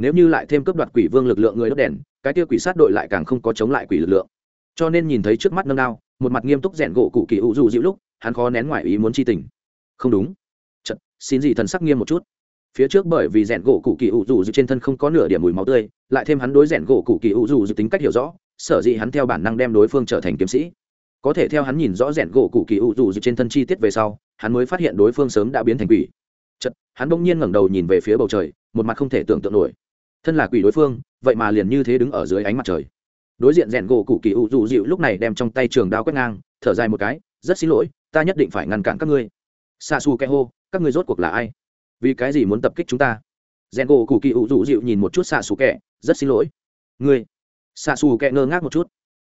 nếu như lại thêm cướp đoạt quỷ vương lực lượng người đốt đèn cái kia quỷ sát đội lại càng không có chống lại quỷ lực lượng. Cho nên nhìn thấy trước mắt nâng đao một mặt nghiêm túc rèn gỗ cụ kỳ ủ dù dịu lúc hắn khó nén ngoài ý muốn chi tình. Không đúng. Chật, xin gì thần sắc nghiêm một chút. Phía trước bởi vì rèn gỗ cụ kỳ ủ dù dịu trên thân không có nửa điểm mùi máu tươi lại thêm hắn đối rèn gỗ cụ kỳ ủ dù dịu tính cách hiểu rõ sở dĩ hắn theo bản năng đem đối phương trở thành kiếm sĩ. Có thể theo hắn nhìn rõ rèn gỗ cụ kỳ ủ dù dịu trên thân chi tiết về sau hắn mới phát hiện đối phương sớm đã biến thành quỷ. Chật hắn bỗng nhiên ngẩng đầu nhìn về phía bầu trời một mặt không thể tưởng tượng nổi thân là quỷ đối phương, vậy mà liền như thế đứng ở dưới ánh mặt trời. Đối diện rèn gỗ cụ kỳ u dù dịu lúc này đem trong tay trường đao quét ngang, thở dài một cái, rất xin lỗi, ta nhất định phải ngăn cản các ngươi. Xa xù kẽ hô các ngươi rốt cuộc là ai? Vì cái gì muốn tập kích chúng ta? Rèn gỗ cụ kỳ u dù dịu nhìn một chút xa xù kẽ rất xin lỗi. Ngươi? Xa xù kẽ ngơ ngác một chút.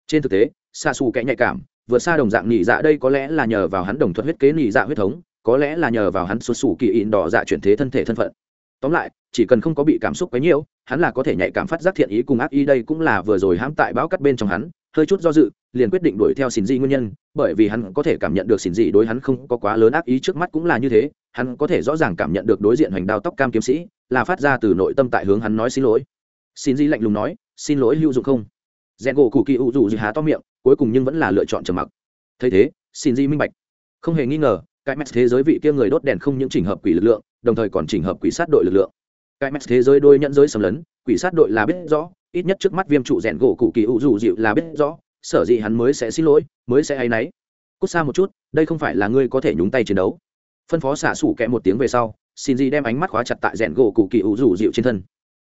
Trên thực tế xa xù kẽ nhạy cảm, vượt xa đồng dạng nhị dạ đây có lẽ là nhờ vào hắn đồng thuật huyết kế nhị dạ huyết thống, có lẽ là nhờ vào hắn xuất xù kỳ in đỏ dạ chuyển thế thân thể thân phận tóm lại, chỉ cần không có bị cảm xúc quấy nhiễu hắn là có thể nhạy cảm phát giác thiện ý cùng ác ý đây cũng là vừa rồi hãm tại bão cắt bên trong hắn, hơi chút do dự, liền quyết định đuổi theo xin di nguyên nhân, bởi vì hắn có thể cảm nhận được xin di đối hắn không có quá lớn ác ý trước mắt cũng là như thế, hắn có thể rõ ràng cảm nhận được đối diện hoành đao tóc cam kiếm sĩ, là phát ra từ nội tâm tại hướng hắn nói xin lỗi. Xin di lạnh lùng nói, xin lỗi hữu dụng không? Rèn gỗ cụ kỳ ủ dù gì há to miệng, cuối cùng nhưng vẫn là lựa chọn trầm mặc. Thấy thế xin di minh bạch. Không hề nghi ngờ cái mẹ thế giới vị kia người đốt đèn không những chỉnh hợp quỷ lực lượng, đồng thời còn chỉnh hợp quỷ sát đội lực lượng. Cái mẹ thế giới đôi nhận giới xâm lấn, quỷ sát đội là biết rõ, ít nhất trước mắt viêm trụ rèn gỗ cụ kỳ ủ dù dịu là biết rõ, sở dĩ hắn mới sẽ xin lỗi, mới sẽ hay náy. Cút xa một chút, đây không phải là ngươi có thể nhúng tay chiến đấu. Phân phó xả sủ kẹ một tiếng về sau, xin gì đem ánh mắt khóa chặt tại rèn gỗ cụ kỳ ủ rủ dịu trên thân.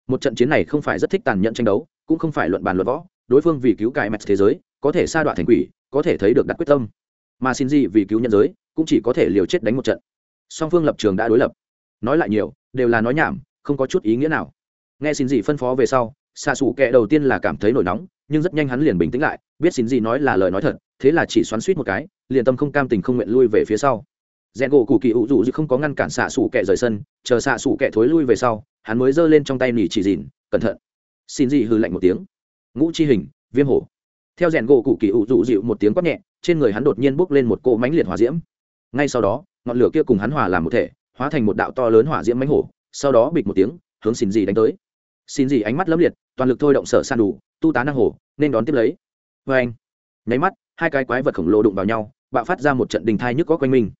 Một trận chiến này không phải rất thích tàn nhẫn tranh đấu, cũng không phải luận bàn luận võ, đối phương vì cứu cải mẹt thế giới, có thể sa đoạn thành quỷ, có thể thấy được đặt quyết tâm mà xin gì vì cứu nhân giới, cũng chỉ có thể liều chết đánh một trận. Song phương lập trường đã đối lập. Nói lại nhiều, đều là nói nhảm, không có chút ý nghĩa nào. Nghe xin gì phân phó về sau xạ xù kệ đầu tiên là cảm thấy nổi nóng, nhưng rất nhanh hắn liền bình tĩnh lại, biết xin gì nói là lời nói thật, thế là chỉ xoắn suýt một cái, liền tâm không cam tình không nguyện lui về phía sau. Rèn gỗ cụ kỳ hữu dụ không có ngăn cản xạ xù kệ rời sân, chờ xạ xù kệ thối lui về sau, hắn mới giơ lên trong tay nỉ chỉ dìn, cẩn thận. Xin gì hư lạnh một tiếng. Ngũ chi hình, viêm hổ theo rèn gỗ cụ kỳ ủ dụ dịu một tiếng quát nhẹ, trên người hắn đột nhiên bốc lên một cỗ mánh liệt hỏa diễm. Ngay sau đó, ngọn lửa kia cùng hắn hòa làm một thể, hóa thành một đạo to lớn hỏa diễm mánh hổ, sau đó bịch một tiếng, hướng xin gì đánh tới. Xin gì ánh mắt lấm liệt, toàn lực thôi động sở san đủ, tu tá năng hổ, nên đón tiếp lấy. Vê anh, nháy mắt, hai cái quái vật khổng lồ đụng vào nhau, bạo phát ra một trận đình thai nhức có quanh mình.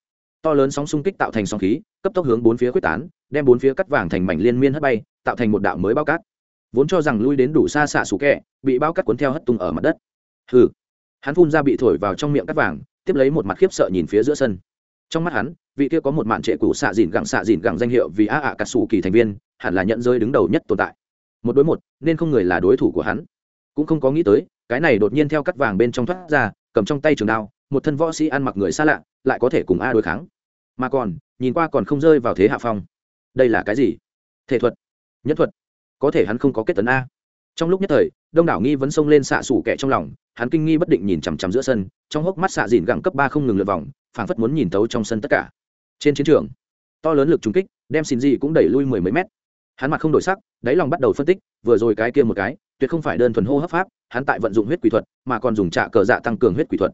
To lớn sóng xung kích tạo thành sóng khí, cấp tốc hướng bốn phía quyết tán, đem bốn phía cắt vàng thành mảnh liên miên hất bay, tạo thành một đạo mới bao cát. Vốn cho rằng lui đến đủ xa xạ sủ kẹ, bị bao cát cuốn theo hất tung ở mặt đất hừ. Hắn phun ra bị thổi vào trong miệng cắt vàng, tiếp lấy một mặt khiếp sợ nhìn phía giữa sân. Trong mắt hắn, vị kia có một mạn trệ cũ xạ dìn gẳng xạ dìn gẳng danh hiệu vì a ạ cà sủ kỳ thành viên, hẳn là nhận rơi đứng đầu nhất tồn tại. Một đối một, nên không người là đối thủ của hắn. Cũng không có nghĩ tới, cái này đột nhiên theo cắt vàng bên trong thoát ra, cầm trong tay trường đao, một thân võ sĩ ăn mặc người xa lạ, lại có thể cùng a đối kháng. Mà còn, nhìn qua còn không rơi vào thế hạ phong. Đây là cái gì? Thể thuật. Nhất thuật. Có thể hắn không có kết tấn a trong lúc nhất thời, đông đảo nghi vấn xông lên xạ xủ kẻ trong lòng, hắn kinh nghi bất định nhìn chằm chằm giữa sân, trong hốc mắt xạ dìn gẳng cấp ba không ngừng lượt vòng, phảng phất muốn nhìn tấu trong sân tất cả. Trên chiến trường, to lớn lực trúng kích, đem xin gì cũng đẩy lui mười mấy mét. Hắn mặt không đổi sắc, đáy lòng bắt đầu phân tích, vừa rồi cái kia một cái, tuyệt không phải đơn thuần hô hấp pháp, hắn tại vận dụng huyết quỷ thuật, mà còn dùng trạ cờ dạ tăng cường huyết quỷ thuật.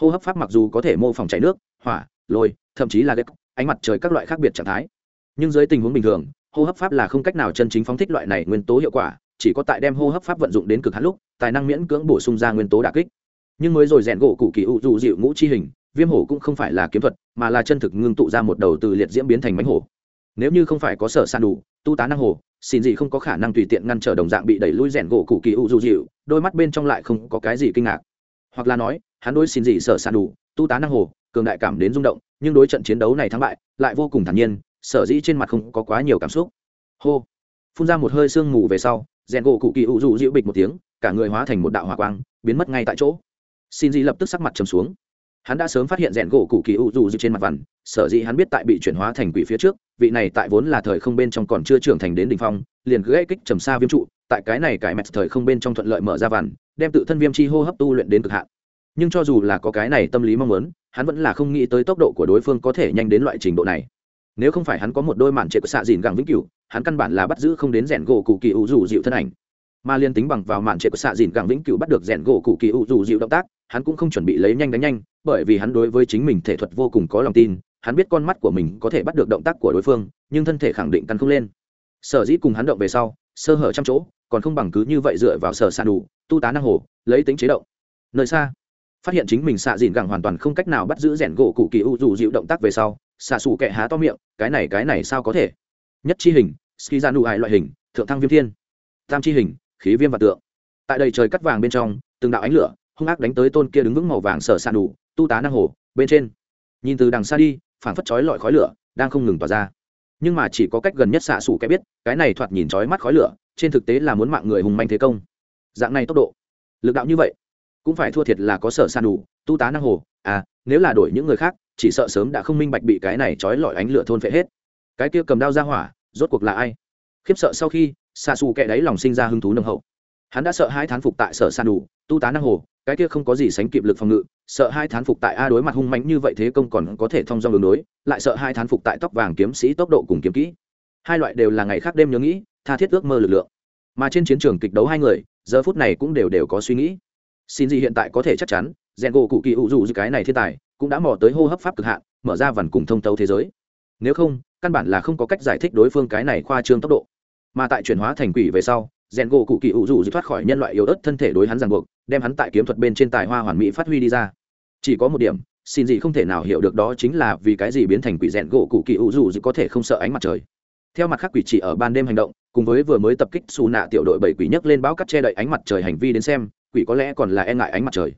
Hô hấp pháp mặc dù có thể mô phỏng chảy nước, hỏa, lôi, thậm chí là ghép ánh mặt trời các loại khác biệt trạng thái. Nhưng dưới tình huống bình thường, hô hấp pháp là không cách nào chân chính phóng thích loại này nguyên tố hiệu quả chỉ có tại đem hô hấp pháp vận dụng đến cực hạn lúc, tài năng miễn cưỡng bổ sung ra nguyên tố đà kích. Nhưng mới rồi rèn gỗ cụ kỳ ụ dù dịu ngũ chi hình, viêm hổ cũng không phải là kiếm thuật, mà là chân thực ngưng tụ ra một đầu từ liệt diễm biến thành mánh hổ. Nếu như không phải có sở san đủ, tu tá năng hổ, xin gì không có khả năng tùy tiện ngăn trở đồng dạng bị đẩy lui rèn gỗ cụ kỳ ụ dù dịu, đôi mắt bên trong lại không có cái gì kinh ngạc. Hoặc là nói, hắn đối xin gì sở san đủ, tu tá năng hổ, cường đại cảm đến rung động, nhưng đối trận chiến đấu này thắng bại, lại vô cùng thản nhiên, sở dĩ trên mặt không có quá nhiều cảm xúc. Hô. Phun ra một hơi sương mù về sau rèn gỗ cụ kỳ u dụ dịu bịch một tiếng, cả người hóa thành một đạo hỏa quang, biến mất ngay tại chỗ. Xin Di lập tức sắc mặt trầm xuống. Hắn đã sớm phát hiện rèn gỗ cụ kỳ u dụ dịu trên mặt vằn, sở dĩ hắn biết tại bị chuyển hóa thành quỷ phía trước, vị này tại vốn là thời không bên trong còn chưa trưởng thành đến đ ỉ n h phong, liền gãy kích trầm xa viêm trụ, tại cái này cải mẹt thời không bên trong thuận lợi mở ra vằn, đem tự thân viêm chi hô hấp tu luyện đến cực hạn. Nhưng cho dù là có cái này tâm lý mong muốn, hắn vẫn là không nghĩ tới tốc độ của đối phương có thể nhanh đến loại trình độ này nếu không phải hắn có một đôi mạn trệ của xạ dìn gẳng vĩnh cửu, hắn căn bản là bắt giữ không đến rèn gỗ cụ kỳ ủ dù dịu thân ảnh. Mà liên tính bằng vào mạn trệ của xạ dìn gẳng vĩnh cửu bắt được rèn gỗ cụ kỳ ủ dù dịu động tác, hắn cũng không chuẩn bị lấy nhanh đánh nhanh, bởi vì hắn đối với chính mình thể thuật vô cùng có lòng tin, hắn biết con mắt của mình có thể bắt được động tác của đối phương, nhưng thân thể khẳng định căn không lên. Sở dĩ cùng hắn động về sau, sơ hở trăm chỗ, còn không bằng cứ như vậy dựa vào sở sàn đủ, tu tá năng hồ, lấy tính chế động. Nơi xa, phát hiện chính mình xạ dìn gẳng hoàn toàn không cách nào bắt giữ rèn gỗ cụ kỳ u dù dịu động tác về sau xạ xù kệ há to miệng, cái này cái này sao có thể? Nhất chi hình, ski ra nụ hại loại hình, thượng thăng viêm thiên. Tam chi hình, khí viêm và tượng. Tại đây trời cắt vàng bên trong, từng đạo ánh lửa, hung ác đánh tới tôn kia đứng vững màu vàng sở sàn đủ tu tá năng hồ, bên trên. Nhìn từ đằng xa đi, phảng phất chói lọi khói lửa, đang không ngừng tỏa ra. Nhưng mà chỉ có cách gần nhất xạ xù cái biết, cái này thoạt nhìn chói mắt khói lửa, trên thực tế là muốn mạng người hùng manh thế công. Dạng này tốc độ, lực đạo như vậy cũng phải thua thiệt là có sở san đủ, tu tá năng hồ. À nếu là đổi những người khác, chỉ sợ sớm đã không minh bạch bị cái này trói lọi ánh lửa thôn phệ hết. Cái kia cầm đao ra hỏa, rốt cuộc là ai? Khiếp sợ sau khi xa xù kệ đáy lòng sinh ra hứng thú nồng hậu. Hắn đã sợ hai thán phục tại sở san đủ, tu tá năng hồ, cái kia không có gì sánh kịp lực phòng ngự, sợ hai thán phục tại a đối mặt hung mạnh như vậy thế công còn có thể thông do đường đối, lại sợ hai thán phục tại tóc vàng kiếm sĩ tốc độ cùng kiếm kỹ. Hai loại đều là ngày khác đêm nhớ nghĩ, tha thiết ước mơ lực lượng. Mà trên chiến trường kịch đấu hai người, giờ phút này cũng đều đều có suy nghĩ xin gì hiện tại có thể chắc chắn rèn gỗ cụ kỳ ủ dù cái này thiên tài, cũng đã mò tới hô hấp pháp cực hạn, mở ra vằn cùng thông tấu thế giới. Nếu không, căn bản là không có cách giải thích đối phương cái này khoa trương tốc độ. Mà tại chuyển hóa thành quỷ về sau rèn gỗ cụ kỳ ủ dù thoát khỏi nhân loại yếu ớt thân thể đối hắn ràng buộc, đem hắn tại kiếm thuật bên trên tài hoa hoàn mỹ phát huy đi ra. Chỉ có một điểm, xin gì không thể nào hiểu được đó chính là vì cái gì biến thành quỷ rèn gỗ cụ kỳ ủ dù có thể không sợ ánh mặt trời. Theo mặt khác quỷ chỉ ở ban đêm hành động, cùng với vừa mới tập kích xù nạ tiểu đội bảy quỷ nhấc lên báo cắt che đậy ánh mặt trời hành vi đến xem quỷ có lẽ còn là e ngại ánh mặt trời.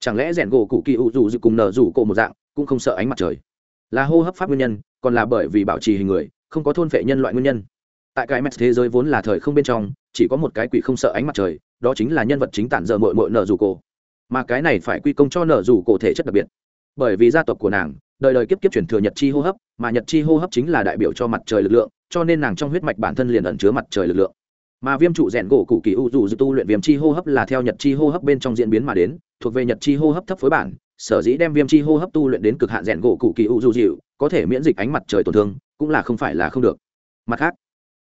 Chẳng lẽ rèn gỗ cụ kỳ ủ dù cùng nở rủ cổ một dạng, cũng không sợ ánh mặt trời? Là hô hấp pháp nguyên nhân, còn là bởi vì bảo trì hình người, không có thôn phệ nhân loại nguyên nhân. Tại cái mẹt thế giới vốn là thời không bên trong, chỉ có một cái quỷ không sợ ánh mặt trời, đó chính là nhân vật chính tản dở mội mội nở rủ cổ. Mà cái này phải quy công cho nở rủ cổ thể chất đặc biệt. Bởi vì gia tộc của nàng, đời đời kiếp kiếp chuyển thừa nhật chi hô hấp, mà nhật chi hô hấp chính là đại biểu cho mặt trời lực lượng, cho nên nàng trong huyết mạch bản thân liền ẩn chứa mặt trời lực lượng mà viêm trụ rèn gỗ cụ kỳ u dù tu luyện viêm chi hô hấp là theo nhật chi hô hấp bên trong diễn biến mà đến, thuộc về nhật chi hô hấp thấp phối bản, sở dĩ đem viêm chi hô hấp tu luyện đến cực hạn rèn gỗ cụ kỳ u dù dịu có thể miễn dịch ánh mặt trời tổn thương, cũng là không phải là không được. Mặt khác,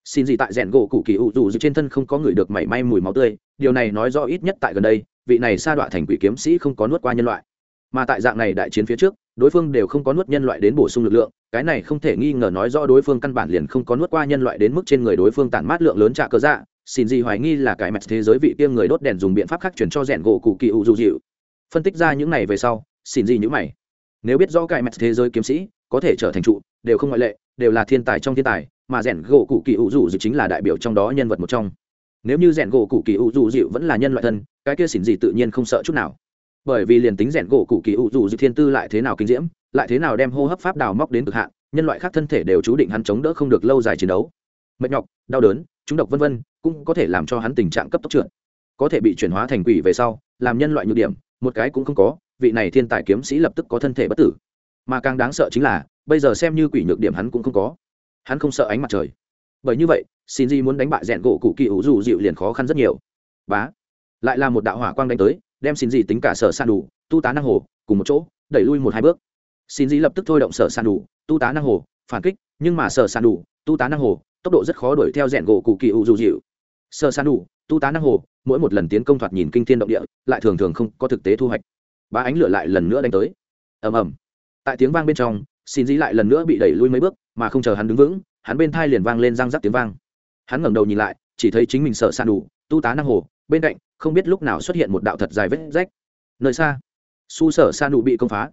xin gì tại rèn gỗ cụ kỳ u dù trên thân không có người được mảy may mùi máu tươi, điều này nói rõ ít nhất tại gần đây, vị này sa đọa thành quỷ kiếm sĩ không có nuốt qua nhân loại. Mà tại dạng này đại chiến phía trước, đối phương đều không có nuốt nhân loại đến bổ sung lực lượng, cái này không thể nghi ngờ nói rõ đối phương căn bản liền không có nuốt qua nhân loại đến mức trên người đối phương tản mát lượng lớn trả cơ dạ xin gì hoài nghi là cái mẹt thế giới vị tiêm người đốt đèn dùng biện pháp khác chuyển cho rèn gỗ cụ kỳ ủ dù dịu. Phân tích ra những này về sau, xin gì nhữ mày. Nếu biết rõ cái mẹt thế giới kiếm sĩ, có thể trở thành trụ, đều không ngoại lệ, đều là thiên tài trong thiên tài, mà rèn gỗ cụ kỳ ủ dù dịu chính là đại biểu trong đó nhân vật một trong. Nếu như rèn gỗ cụ kỳ ủ dù dịu vẫn là nhân loại thân, cái kia Xin gì tự nhiên không sợ chút nào. Bởi vì liền tính rèn gỗ cụ kỳ ủ dù dịu thiên tư lại thế nào kinh diễm, lại thế nào đem hô hấp pháp đào móc đến cực hạn, nhân loại khác thân thể đều chú định hắn chống đỡ không được lâu dài chiến đấu mệt nhọc, đau đớn trúng độc vân vân cũng có thể làm cho hắn tình trạng cấp tốc trượt. Có thể bị chuyển hóa thành quỷ về sau, làm nhân loại nhược điểm, một cái cũng không có, vị này thiên tài kiếm sĩ lập tức có thân thể bất tử. Mà càng đáng sợ chính là, bây giờ xem như quỷ nhược điểm hắn cũng không có. Hắn không sợ ánh mặt trời. Bởi như vậy xin di muốn đánh bại rèn gỗ cụ kỳ ủ dù dịu liền khó khăn rất nhiều. Bá. Lại là một đạo hỏa quang đánh tới, đem xin di tính cả sở san đủ, tu tá năng hồ, cùng một chỗ, đẩy lui một hai bước. Xin di lập tức thôi động sở san đủ, tu tá năng hồ, phản kích, nhưng mà sở san đủ, tu tá năng hồ tốc độ rất khó đuổi theo rèn gỗ cụ kỳ u dù dịu. Sơ san đủ tu tá năng hồ, mỗi một lần tiến công thoạt nhìn kinh thiên động địa, lại thường thường không có thực tế thu hoạch. Ba ánh lửa lại lần nữa đánh tới. Ầm ầm. Tại tiếng vang bên trong, xin dĩ lại lần nữa bị đẩy lui mấy bước, mà không chờ hắn đứng vững, hắn bên thai liền vang lên răng rắc tiếng vang. Hắn ngẩng đầu nhìn lại, chỉ thấy chính mình sợ san đủ tu tá năng hồ, bên cạnh, không biết lúc nào xuất hiện một đạo thật dài vết rách. Nơi xa, su sở san đủ bị công phá.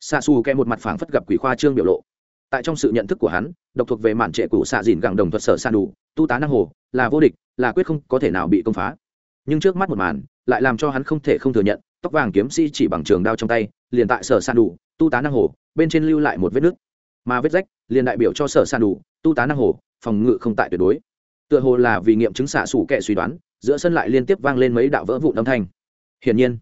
Xa su kẹ một mặt phảng phất gặp quỷ khoa trương biểu lộ tại trong sự nhận thức của hắn, độc thuộc về mạn trệ cũ xạ dìn gẳng đồng thuật sở san đủ tu tá năng hồ, là vô địch, là quyết không có thể nào bị công phá. Nhưng trước mắt một màn, lại làm cho hắn không thể không thừa nhận, tóc vàng kiếm sĩ chỉ bằng trường đao trong tay, liền tại sở san đủ tu tá năng hồ, bên trên lưu lại một vết nứt. Mà vết rách, liền đại biểu cho sở san đủ tu tá năng hồ, phòng ngự không tại tuyệt đối. Tựa hồ là vì nghiệm chứng xạ xủ kệ suy đoán, giữa sân lại liên tiếp vang lên mấy đạo vỡ vụn âm thanh. Hiển nhiên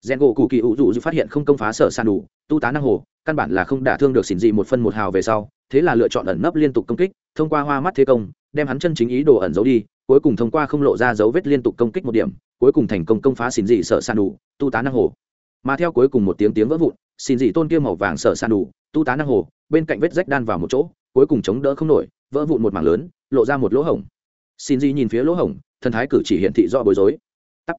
rèn gỗ cụ kỳ hữu dụ phát hiện không công phá sở san đủ tu tá năng hồ căn bản là không đả thương được xỉn dị một phân một hào về sau, thế là lựa chọn ẩn nấp liên tục công kích, thông qua hoa mắt thế công, đem hắn chân chính ý đồ ẩn giấu đi, cuối cùng thông qua không lộ ra dấu vết liên tục công kích một điểm, cuối cùng thành công công phá xỉn dị sợ sàn đủ, tu tá năng hồ. Mà theo cuối cùng một tiếng tiếng vỡ vụn, xỉn dị tôn kia màu vàng sợ sàn đủ, tu tá năng hồ, bên cạnh vết rách đan vào một chỗ, cuối cùng chống đỡ không nổi, vỡ vụn một mảng lớn, lộ ra một lỗ hổng. Xin di nhìn phía lỗ hổng, thần thái cử chỉ hiện thị do bối rối. Tắt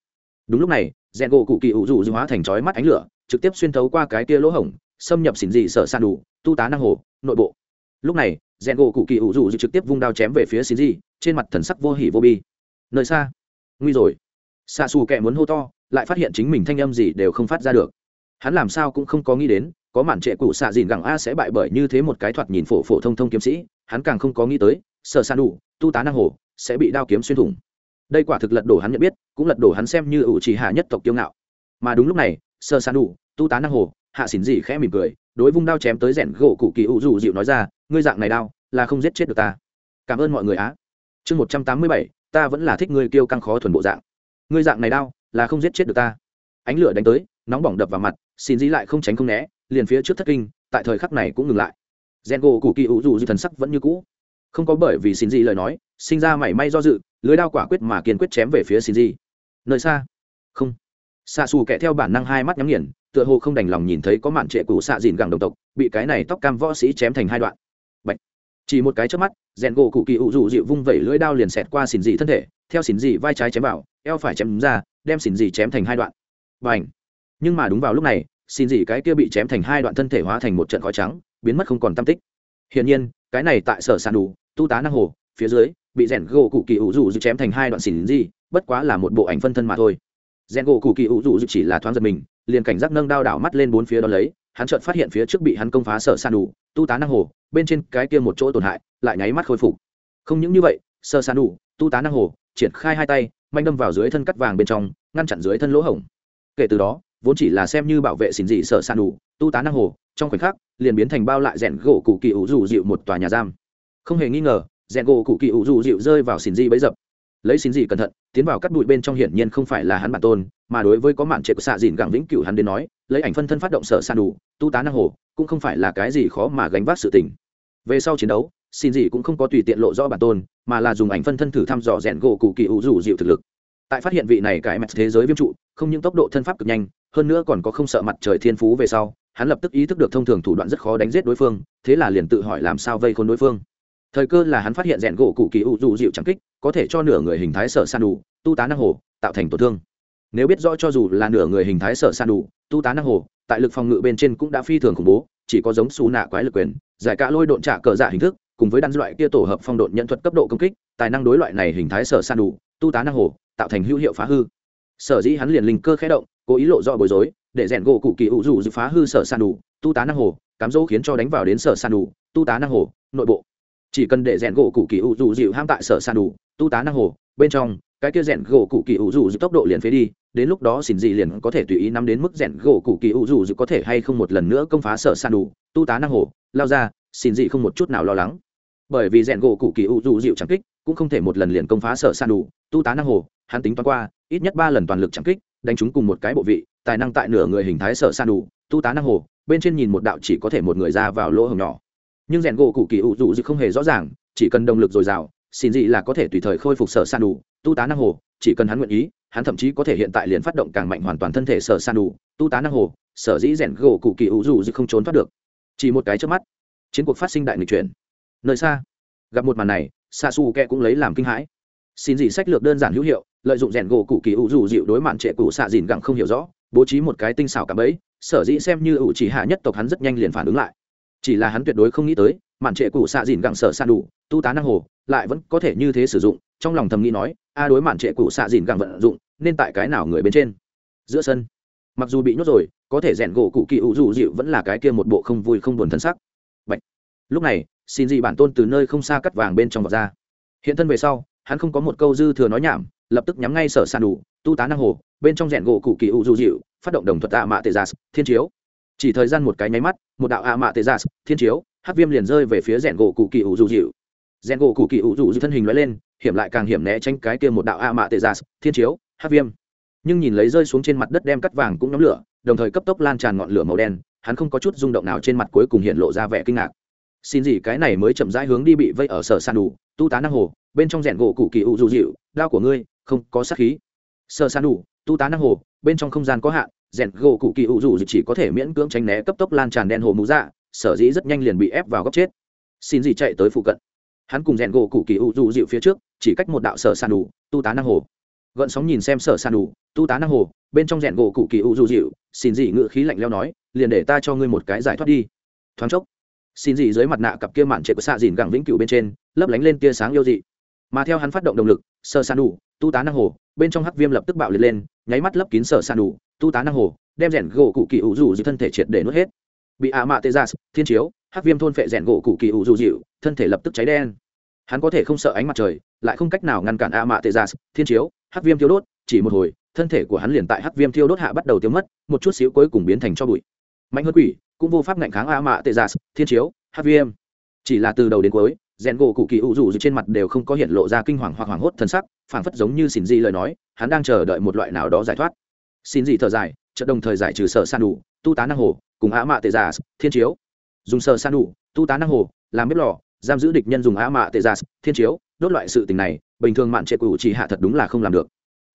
đúng lúc này rèn gỗ cụ kỳ ủ rủ hóa thành chói mắt ánh lửa, trực tiếp xuyên thấu qua cái kia lỗ hổng xâm nhập xỉn dị sở san đủ, tu tá năng hồ, nội bộ. Lúc này rèn gỗ cụ kỳ ủ rủ trực tiếp vung đao chém về phía xỉn dị, trên mặt thần sắc vô hỉ vô bi. Nơi xa. Nguy rồi. Xa xù kẹ muốn hô to, lại phát hiện chính mình thanh âm gì đều không phát ra được. Hắn làm sao cũng không có nghĩ đến, có màn trệ cụ xạ dìn gẳng a sẽ bại bởi như thế một cái thoạt nhìn phổ phổ thông thông kiếm sĩ. Hắn càng không có nghĩ tới sợ san đủ, tu tá năng hồ, sẽ bị đao kiếm xuyên thủng. Đây quả thực lật đổ hắn nhận biết, cũng lật đổ hắn xem như ủ trì hạ nhất tộc kiêu ngạo. Mà đúng lúc này sơ san đủ, tu tá năng hồ hạ xỉn gì khẽ mỉm cười, đối vung đao chém tới rèn gỗ cụ kỳ u dù dịu nói ra, ngươi dạng này đao, là không giết chết được ta. Cảm ơn mọi người á. Chương một trăm tám mươi bảy, ta vẫn là thích ngươi kêu căng khó thuần bộ dạng. Ngươi dạng này đao, là không giết chết được ta. Ánh lửa đánh tới, nóng bỏng đập vào mặt xin dĩ lại không tránh không né, liền phía trước thất kinh, tại thời khắc này cũng ngừng lại. Gen gỗ cụ kỳ ủ dù dư thần sắc vẫn như cũ. Không có bởi vì xin dĩ lời nói, sinh ra mảy may do dự, lưới đao quả quyết mà kiên quyết chém về phía xin dĩ. Nơi xa. Không. Xa xù kẻ theo bản năng hai mắt nhắm nghiền tựa hồ không đành lòng nhìn thấy có mạn trệ cụ xạ dìn gẳng đồng tộc, bị cái này tóc cam võ sĩ chém thành hai đoạn. Bạch. chỉ một cái trước mắt, rèn gỗ cụ kỳ ủ dụ dịu vung vẩy lưỡi đao liền xẹt qua xỉn dị thân thể, theo xỉn dị vai trái chém vào, eo phải chém ra, đem xỉn dị chém thành hai đoạn. Và ảnh nhưng mà đúng vào lúc này, xỉn dị cái kia bị chém thành hai đoạn thân thể hóa thành một trận khói trắng, biến mất không còn tam tích. Hiển nhiên, cái này tại sở sàn đủ, tu tá năng hồ, phía dưới, bị rèn gỗ cụ kỳ ủ dụ dịu chém thành hai đoạn xỉn dị, bất quá là một bộ ảnh phân thân mà thôi. Rèn gỗ cụ kỳ ủ dụ dịu chỉ là thoáng giật mình liền cảnh giác nâng đao đảo mắt lên bốn phía đó lấy, hắn chợt phát hiện phía trước bị hắn công phá sở san đủ, tu tá năng hồ, bên trên cái kia một chỗ tổn hại, lại nháy mắt khôi phục. Không những như vậy, sở san đủ, tu tá năng hồ, triển khai hai tay, manh đâm vào dưới thân cắt vàng bên trong, ngăn chặn dưới thân lỗ hổng. Kể từ đó, vốn chỉ là xem như bảo vệ xỉn dị sợ san đủ, tu tá năng hồ, trong khoảnh khắc, liền biến thành bao lại rèn gỗ cụ kỳ ủ rủ dịu một tòa nhà giam. Không hề nghi ngờ, rèn gỗ cụ kỳ ủ rủ dịu rơi vào xỉn dị bấy dập lấy xin dị cẩn thận, tiến vào cắt bụi bên trong hiển nhiên không phải là hắn bản tôn, mà đối với có mạn trệ của xạ dìn gẳng vĩnh cửu hắn đến nói, lấy ảnh phân thân phát động sợ sàn đủ, tu tá năng hồ, cũng không phải là cái gì khó mà gánh vác sự tình. Về sau chiến đấu, xin dị cũng không có tùy tiện lộ rõ bản tôn, mà là dùng ảnh phân thân thử thăm dò rèn gỗ cụ kỳ hữu dù dịu thực lực. Tại phát hiện vị này cái mặt thế giới viêm trụ, không những tốc độ thân pháp cực nhanh, hơn nữa còn có không sợ mặt trời thiên phú về sau, hắn lập tức ý thức được thông thường thủ đoạn rất khó đánh giết đối phương, thế là liền tự hỏi làm sao vây khôn đối phương. Thời cơ là hắn phát hiện rèn gỗ cụ kỳ u dù dịu chẳng kích có thể cho nửa người hình thái sở san đủ, tu tá năng hồ, tạo thành tổn thương. Nếu biết rõ cho dù là nửa người hình thái sở san đủ, tu tá năng hồ, tại lực phòng ngự bên trên cũng đã phi thường khủng bố, chỉ có giống xù nạ quái lực quyền, giải cả lôi độn trả cờ dạ hình thức, cùng với đan loại kia tổ hợp phong độn nhận thuật cấp độ công kích, tài năng đối loại này hình thái sở san đủ, tu tá năng hồ, tạo thành hữu hiệu phá hư. Sở dĩ hắn liền linh cơ khẽ động, cố ý lộ rõ bối rối, để rèn gỗ cụ kỳ hữu dù dự phá hư sở san đủ, tu tá năng hồ, cám dỗ khiến cho đánh vào đến sở san đủ, tu tá năng hồ, nội bộ chỉ cần để rèn gỗ cụ kỳ ủ dù dịu ham tại sở san đủ, tu tá năng hồ, bên trong, cái kia rèn gỗ cụ kỳ ủ dù dịu tốc độ liền phế đi, đến lúc đó xin dị liền có thể tùy ý nắm đến mức rèn gỗ cụ kỳ ủ dù dịu có thể hay không một lần nữa công phá sở san đủ, tu tá năng hồ, lao ra xin dị không một chút nào lo lắng. Bởi vì rèn gỗ cụ kỳ ủ dù dịu chẳng kích, cũng không thể một lần liền công phá sở san đủ, tu tá năng hồ, hắn tính toán qua, ít nhất ba lần toàn lực chẳng kích, đánh chúng cùng một cái bộ vị, tài năng tại nửa người hình thái sở san đủ, tu tá năng hồ, bên trên nhìn một đạo chỉ có thể một người ra vào lỗ hồng nhỏ nhưng rèn gỗ cụ kỳ ủ dù dự không hề rõ ràng, chỉ cần động lực dồi dào, xin dị là có thể tùy thời khôi phục sở san đủ, tu tá năng hồ, chỉ cần hắn nguyện ý, hắn thậm chí có thể hiện tại liền phát động càng mạnh hoàn toàn thân thể sở san đủ, tu tá năng hồ, sở dĩ rèn gỗ cụ kỳ ủ dù dự không trốn thoát được. Chỉ một cái trước mắt, chiến cuộc phát sinh đại nghịch chuyển. Nơi xa, gặp một màn này xa xù kẹ cũng lấy làm kinh hãi. Xin dị sách lược đơn giản hữu hiệu, lợi dụng rèn gỗ cụ kỳ ủ dù dịu đối mạn trệ cụ xạ dìn gẳng không hiểu rõ, bố trí một cái tinh xảo cảm ấy sở dĩ xem như ủ chỉ hạ nhất tộc hắn rất nhanh liền phản ứng lại chỉ là hắn tuyệt đối không nghĩ tới, mạn trệ cụ xạ dìn gẳng sở san đủ, tu tá năng hồ, lại vẫn có thể như thế sử dụng, trong lòng thầm nghĩ nói, a đối mạn trệ cụ xạ dìn gẳng vận dụng, nên tại cái nào người bên trên? Giữa sân, mặc dù bị nhốt rồi, có thể rèn gỗ cụ kỳ ủ dù dịu vẫn là cái kia một bộ không vui không buồn thân sắc. Bạch. lúc này, xin dị bản tôn từ nơi không xa cắt vàng bên trong vọt ra. Hiện thân về sau, hắn không có một câu dư thừa nói nhảm, lập tức nhắm ngay sở san đủ, tu tá năng hồ, bên trong rèn gỗ cụ kỳ ủ dù dịu, phát động đồng thuật tạ mạ tê gia thiên chiếu chỉ thời gian một cái nháy mắt, một đạo ạ mạ tê gia thiên chiếu, hắc viêm liền rơi về phía rèn gỗ cụ kỳ ủ dù dịu. Rèn gỗ cụ kỳ ủ dù dịu thân hình lóe lên, hiểm lại càng hiểm né tránh cái kia một đạo ạ mạ tê gia thiên chiếu, hắc viêm. Nhưng nhìn lấy rơi xuống trên mặt đất đem cắt vàng cũng nhóm lửa, đồng thời cấp tốc lan tràn ngọn lửa màu đen, hắn không có chút rung động nào trên mặt cuối cùng hiện lộ ra vẻ kinh ngạc. Xin gì cái này mới chậm rãi hướng đi bị vây ở sở san đủ, tu tá năng hồ, bên trong rèn gỗ cụ kỳ ủ dù dịu, đao của ngươi, không có sát khí. Sở san đủ, tu tá năng hồ, bên trong không gian có hạn rèn gỗ cụ kỳ u dù chỉ có thể miễn cưỡng tránh né cấp tốc lan tràn đen hồ mũ dạ sở dĩ rất nhanh liền bị ép vào góc chết. Xin gì chạy tới phụ cận. Hắn cùng rèn gỗ cụ kỳ u dù dịu phía trước, chỉ cách một đạo sở san đủ, tu tá năng hồ. Gợn sóng nhìn xem sở san đủ, tu tá năng hồ, bên trong rèn gỗ cụ kỳ u dù dịu xin gì ngự khí lạnh leo nói, liền để ta cho ngươi một cái giải thoát đi. Thoáng chốc, xin gì dưới mặt nạ cặp kia mạn trệ của xạ dìn gẳng vĩnh cửu bên trên, lấp lánh lên tia sáng yêu dị. Mà theo hắn phát động động lực sơ san đủ tu tá năng hồ bên trong hắc viêm lập tức bạo liệt lên nháy mắt lấp kín sở sàn đủ tu tá năng hồ đem rèn gỗ cụ kỳ ủ dù dịu thân thể triệt để nuốt hết. Bị ạ mạ tê gia thiên chiếu hắc viêm thôn phệ rèn gỗ cụ kỳ ủ dù dịu thân thể lập tức cháy đen. Hắn có thể không sợ ánh mặt trời lại không cách nào ngăn cản ạ mạ tê gia thiên chiếu hắc viêm thiêu đốt chỉ một hồi thân thể của hắn liền tại hắc viêm thiêu đốt hạ bắt đầu tiêu mất một chút xíu cuối cùng biến thành cho bụi. Mạnh hơn quỷ cũng vô pháp ngạnh kháng a mạ tê giả thiên chiếu hắc viêm, chỉ là từ đầu đến cuối rèn gỗ cụ kỳ u dù trên mặt đều không có hiện lộ ra kinh hoàng hoặc hoảng hốt thân sắc, phảng phất giống như xin di lời nói, hắn đang chờ đợi một loại nào đó giải thoát. Xin di thở dài, chợt đồng thời giải trừ sở san đủ, tu tá năng hồ, cùng á mạ tệ giả thiên chiếu. Dùng sở san đủ, tu tá năng hồ, làm bếp lò, giam giữ địch nhân dùng á mạ tệ giả thiên chiếu. Đốt loại sự tình này, bình thường mạn trệ cụ chỉ hạ thật đúng là không làm được.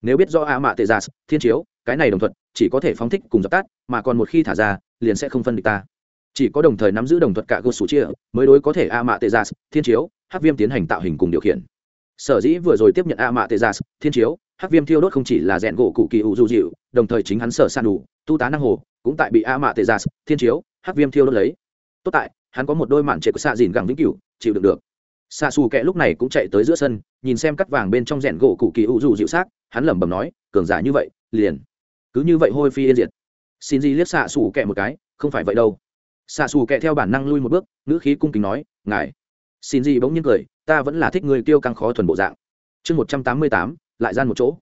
Nếu biết do á mạ tệ giả thiên chiếu, cái này đồng thuận, chỉ có thể phóng thích cùng dập tắt, mà còn một khi thả ra, liền sẽ không phân địch ta chỉ có đồng thời nắm giữ đồng thuật cả cơ sủ chia, mới đối có thể a mạ tê gia thiên chiếu, hắc viêm tiến hành tạo hình cùng điều khiển. Sở dĩ vừa rồi tiếp nhận a mạ tê gia thiên chiếu, hắc viêm thiêu đốt không chỉ là rèn gỗ cụ kỳ ủ du dịu, đồng thời chính hắn sở san đủ, tu tá năng hồ, cũng tại bị a mạ tê gia thiên chiếu, hắc viêm thiêu đốt lấy. Tốt tại, hắn có một đôi mạn trệ của xạ dìn gẳng vĩnh cửu, chịu đựng được. Xạ xù kẹ lúc này cũng chạy tới giữa sân, nhìn xem cắt vàng bên trong rèn gỗ cụ kỳ ủ dù dịu xác, hắn lẩm bẩm nói, cường giả như vậy, liền cứ như vậy hôi phi yên diệt. Xin gì liếc xạ xù kẹ một cái, không phải vậy đâu xạ xù kẹ theo bản năng lui một bước, ngữ khí cung kính nói, ngài. Xin gì bỗng nhiên cười, ta vẫn là thích người tiêu căng khó thuần bộ dạng. Chương một trăm tám mươi tám, lại gian một chỗ.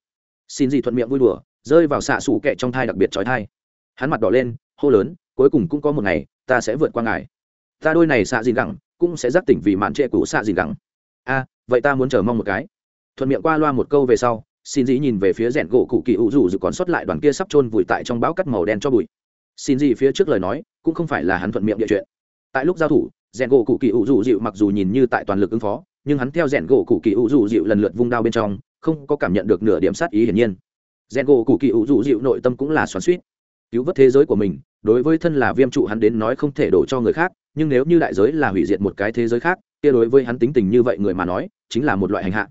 Xin gì thuận miệng vui đùa, rơi vào xạ xù kẹ trong thai đặc biệt trói thai. Hắn mặt đỏ lên, hô lớn, cuối cùng cũng có một ngày, ta sẽ vượt qua ngài. Ta đôi này xạ gì gẳng, cũng sẽ giác tỉnh vì mạn trệ cũ xạ gì gẳng. A, vậy ta muốn chờ mong một cái. Thuận miệng qua loa một câu về sau, xin dĩ nhìn về phía rẽn gỗ cụ kỳ ủ rủ dù còn sót lại đoàn kia sắp chôn vùi tại trong bão cắt màu đen cho bụi xin gì phía trước lời nói, cũng không phải là hắn thuận miệng địa chuyện. Tại lúc giao thủ, rèn gỗ cụ kỳ ủ rủ dịu mặc dù nhìn như tại toàn lực ứng phó, nhưng hắn theo rèn gỗ cụ kỳ ủ rủ dịu lần lượt vung đao bên trong, không có cảm nhận được nửa điểm sát ý hiển nhiên. Rèn gỗ cụ kỳ ủ rủ dịu nội tâm cũng là xoắn suýt cứu vớt thế giới của mình, đối với thân là viêm trụ hắn đến nói không thể đổ cho người khác, nhưng nếu như đại giới là hủy diệt một cái thế giới khác, kia đối với hắn tính tình như vậy người mà nói, chính là một loại hành hạ.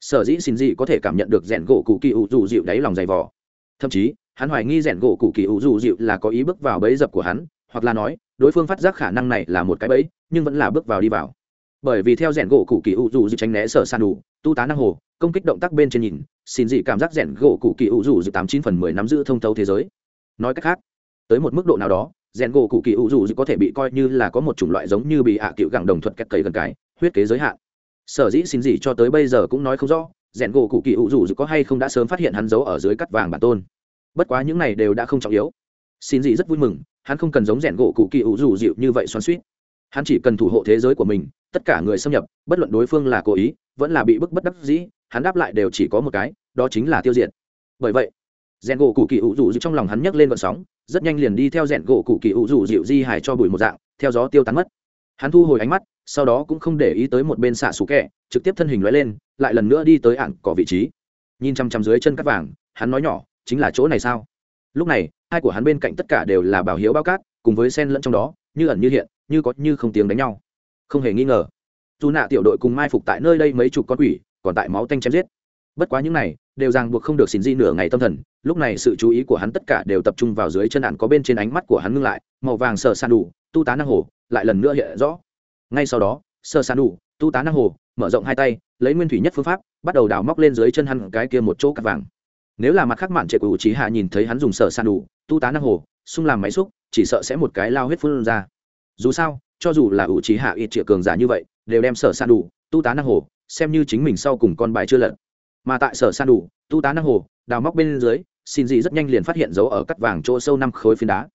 Sở dĩ xin gì có thể cảm nhận được rèn gỗ cụ kỳ ủ dù dịu đáy lòng dày vò. Thậm chí hắn hoài nghi rèn gỗ cụ kỳ ủ dù dịu là có ý bước vào bẫy dập của hắn, hoặc là nói, đối phương phát giác khả năng này là một cái bẫy, nhưng vẫn là bước vào đi vào. Bởi vì theo rèn gỗ cụ kỳ ủ dù dịu tránh né sở san đủ, tu tá năng hồ, công kích động tác bên trên nhìn, xin gì cảm giác rèn gỗ cụ kỳ ủ dù dịu tám chín phần mười nắm giữ thông thấu thế giới. Nói cách khác, tới một mức độ nào đó, rèn gỗ cụ kỳ ủ dù có thể bị coi như là có một chủng loại giống như bị hạ à cựu gẳng đồng thuật cách cấy gần cái, huyết kế giới hạn. Sở dĩ xin gì cho tới bây giờ cũng nói không rõ, rèn gỗ cụ kỳ ủ dù có hay không đã sớm phát hiện hắn giấu ở dưới cắt vàng bản tôn bất quá những này đều đã không trọng yếu. Xin gì rất vui mừng, hắn không cần giống rèn gỗ cụ kỳ ủ dù dịu như vậy xoắn suýt hắn chỉ cần thủ hộ thế giới của mình, tất cả người xâm nhập, bất luận đối phương là cố ý, vẫn là bị bức bất đắc dĩ, hắn đáp lại đều chỉ có một cái, đó chính là tiêu diệt. Bởi vậy, rèn gỗ cụ kỳ ủ dù dịu trong lòng hắn nhấc lên vận sóng, rất nhanh liền đi theo rèn gỗ cụ kỳ ủ dù dịu di hải cho bụi một dạng, theo gió tiêu tán mất. Hắn thu hồi ánh mắt, sau đó cũng không để ý tới một bên xạ xù kẹ, trực tiếp thân hình lóe lên, lại lần nữa đi tới ảng cỏ vị trí. Nhìn chăm chăm dưới chân cắt vàng, hắn nói nhỏ chính là chỗ này sao? Lúc này, hai của hắn bên cạnh tất cả đều là bảo hiếu bao cát, cùng với sen lẫn trong đó, như ẩn như hiện, như có như không tiếng đánh nhau. Không hề nghi ngờ, dù nạ tiểu đội cùng mai phục tại nơi đây mấy chục con quỷ, còn tại máu tanh chém giết. Bất quá những này, đều ràng buộc không được xin di nửa ngày tâm thần, lúc này sự chú ý của hắn tất cả đều tập trung vào dưới chân ạn có bên trên ánh mắt của hắn ngưng lại, màu vàng sờ san đủ, tu tá năng hồ, lại lần nữa hiện rõ. Ngay sau đó, sờ san đủ, tu tá năng hồ, mở rộng hai tay, lấy nguyên thủy nhất phương pháp, bắt đầu đào móc lên dưới chân hắn cái kia một chỗ cắt vàng nếu là mặt khác mạn trệ của trí hạ nhìn thấy hắn dùng sở san đủ, tu tá năng hồ xung làm máy xúc, chỉ sợ sẽ một cái lao huyết phun ra. Dù sao, cho dù là ủ trí hạ ít triệu cường giả như vậy, đều đem sở san đủ, tu tá năng hồ, xem như chính mình sau cùng con bài chưa lận mà tại sở san đủ, tu tá năng hồ, đào móc bên dưới, xin gì rất nhanh liền phát hiện dấu ở cắt vàng chỗ sâu năm khối phiến đá.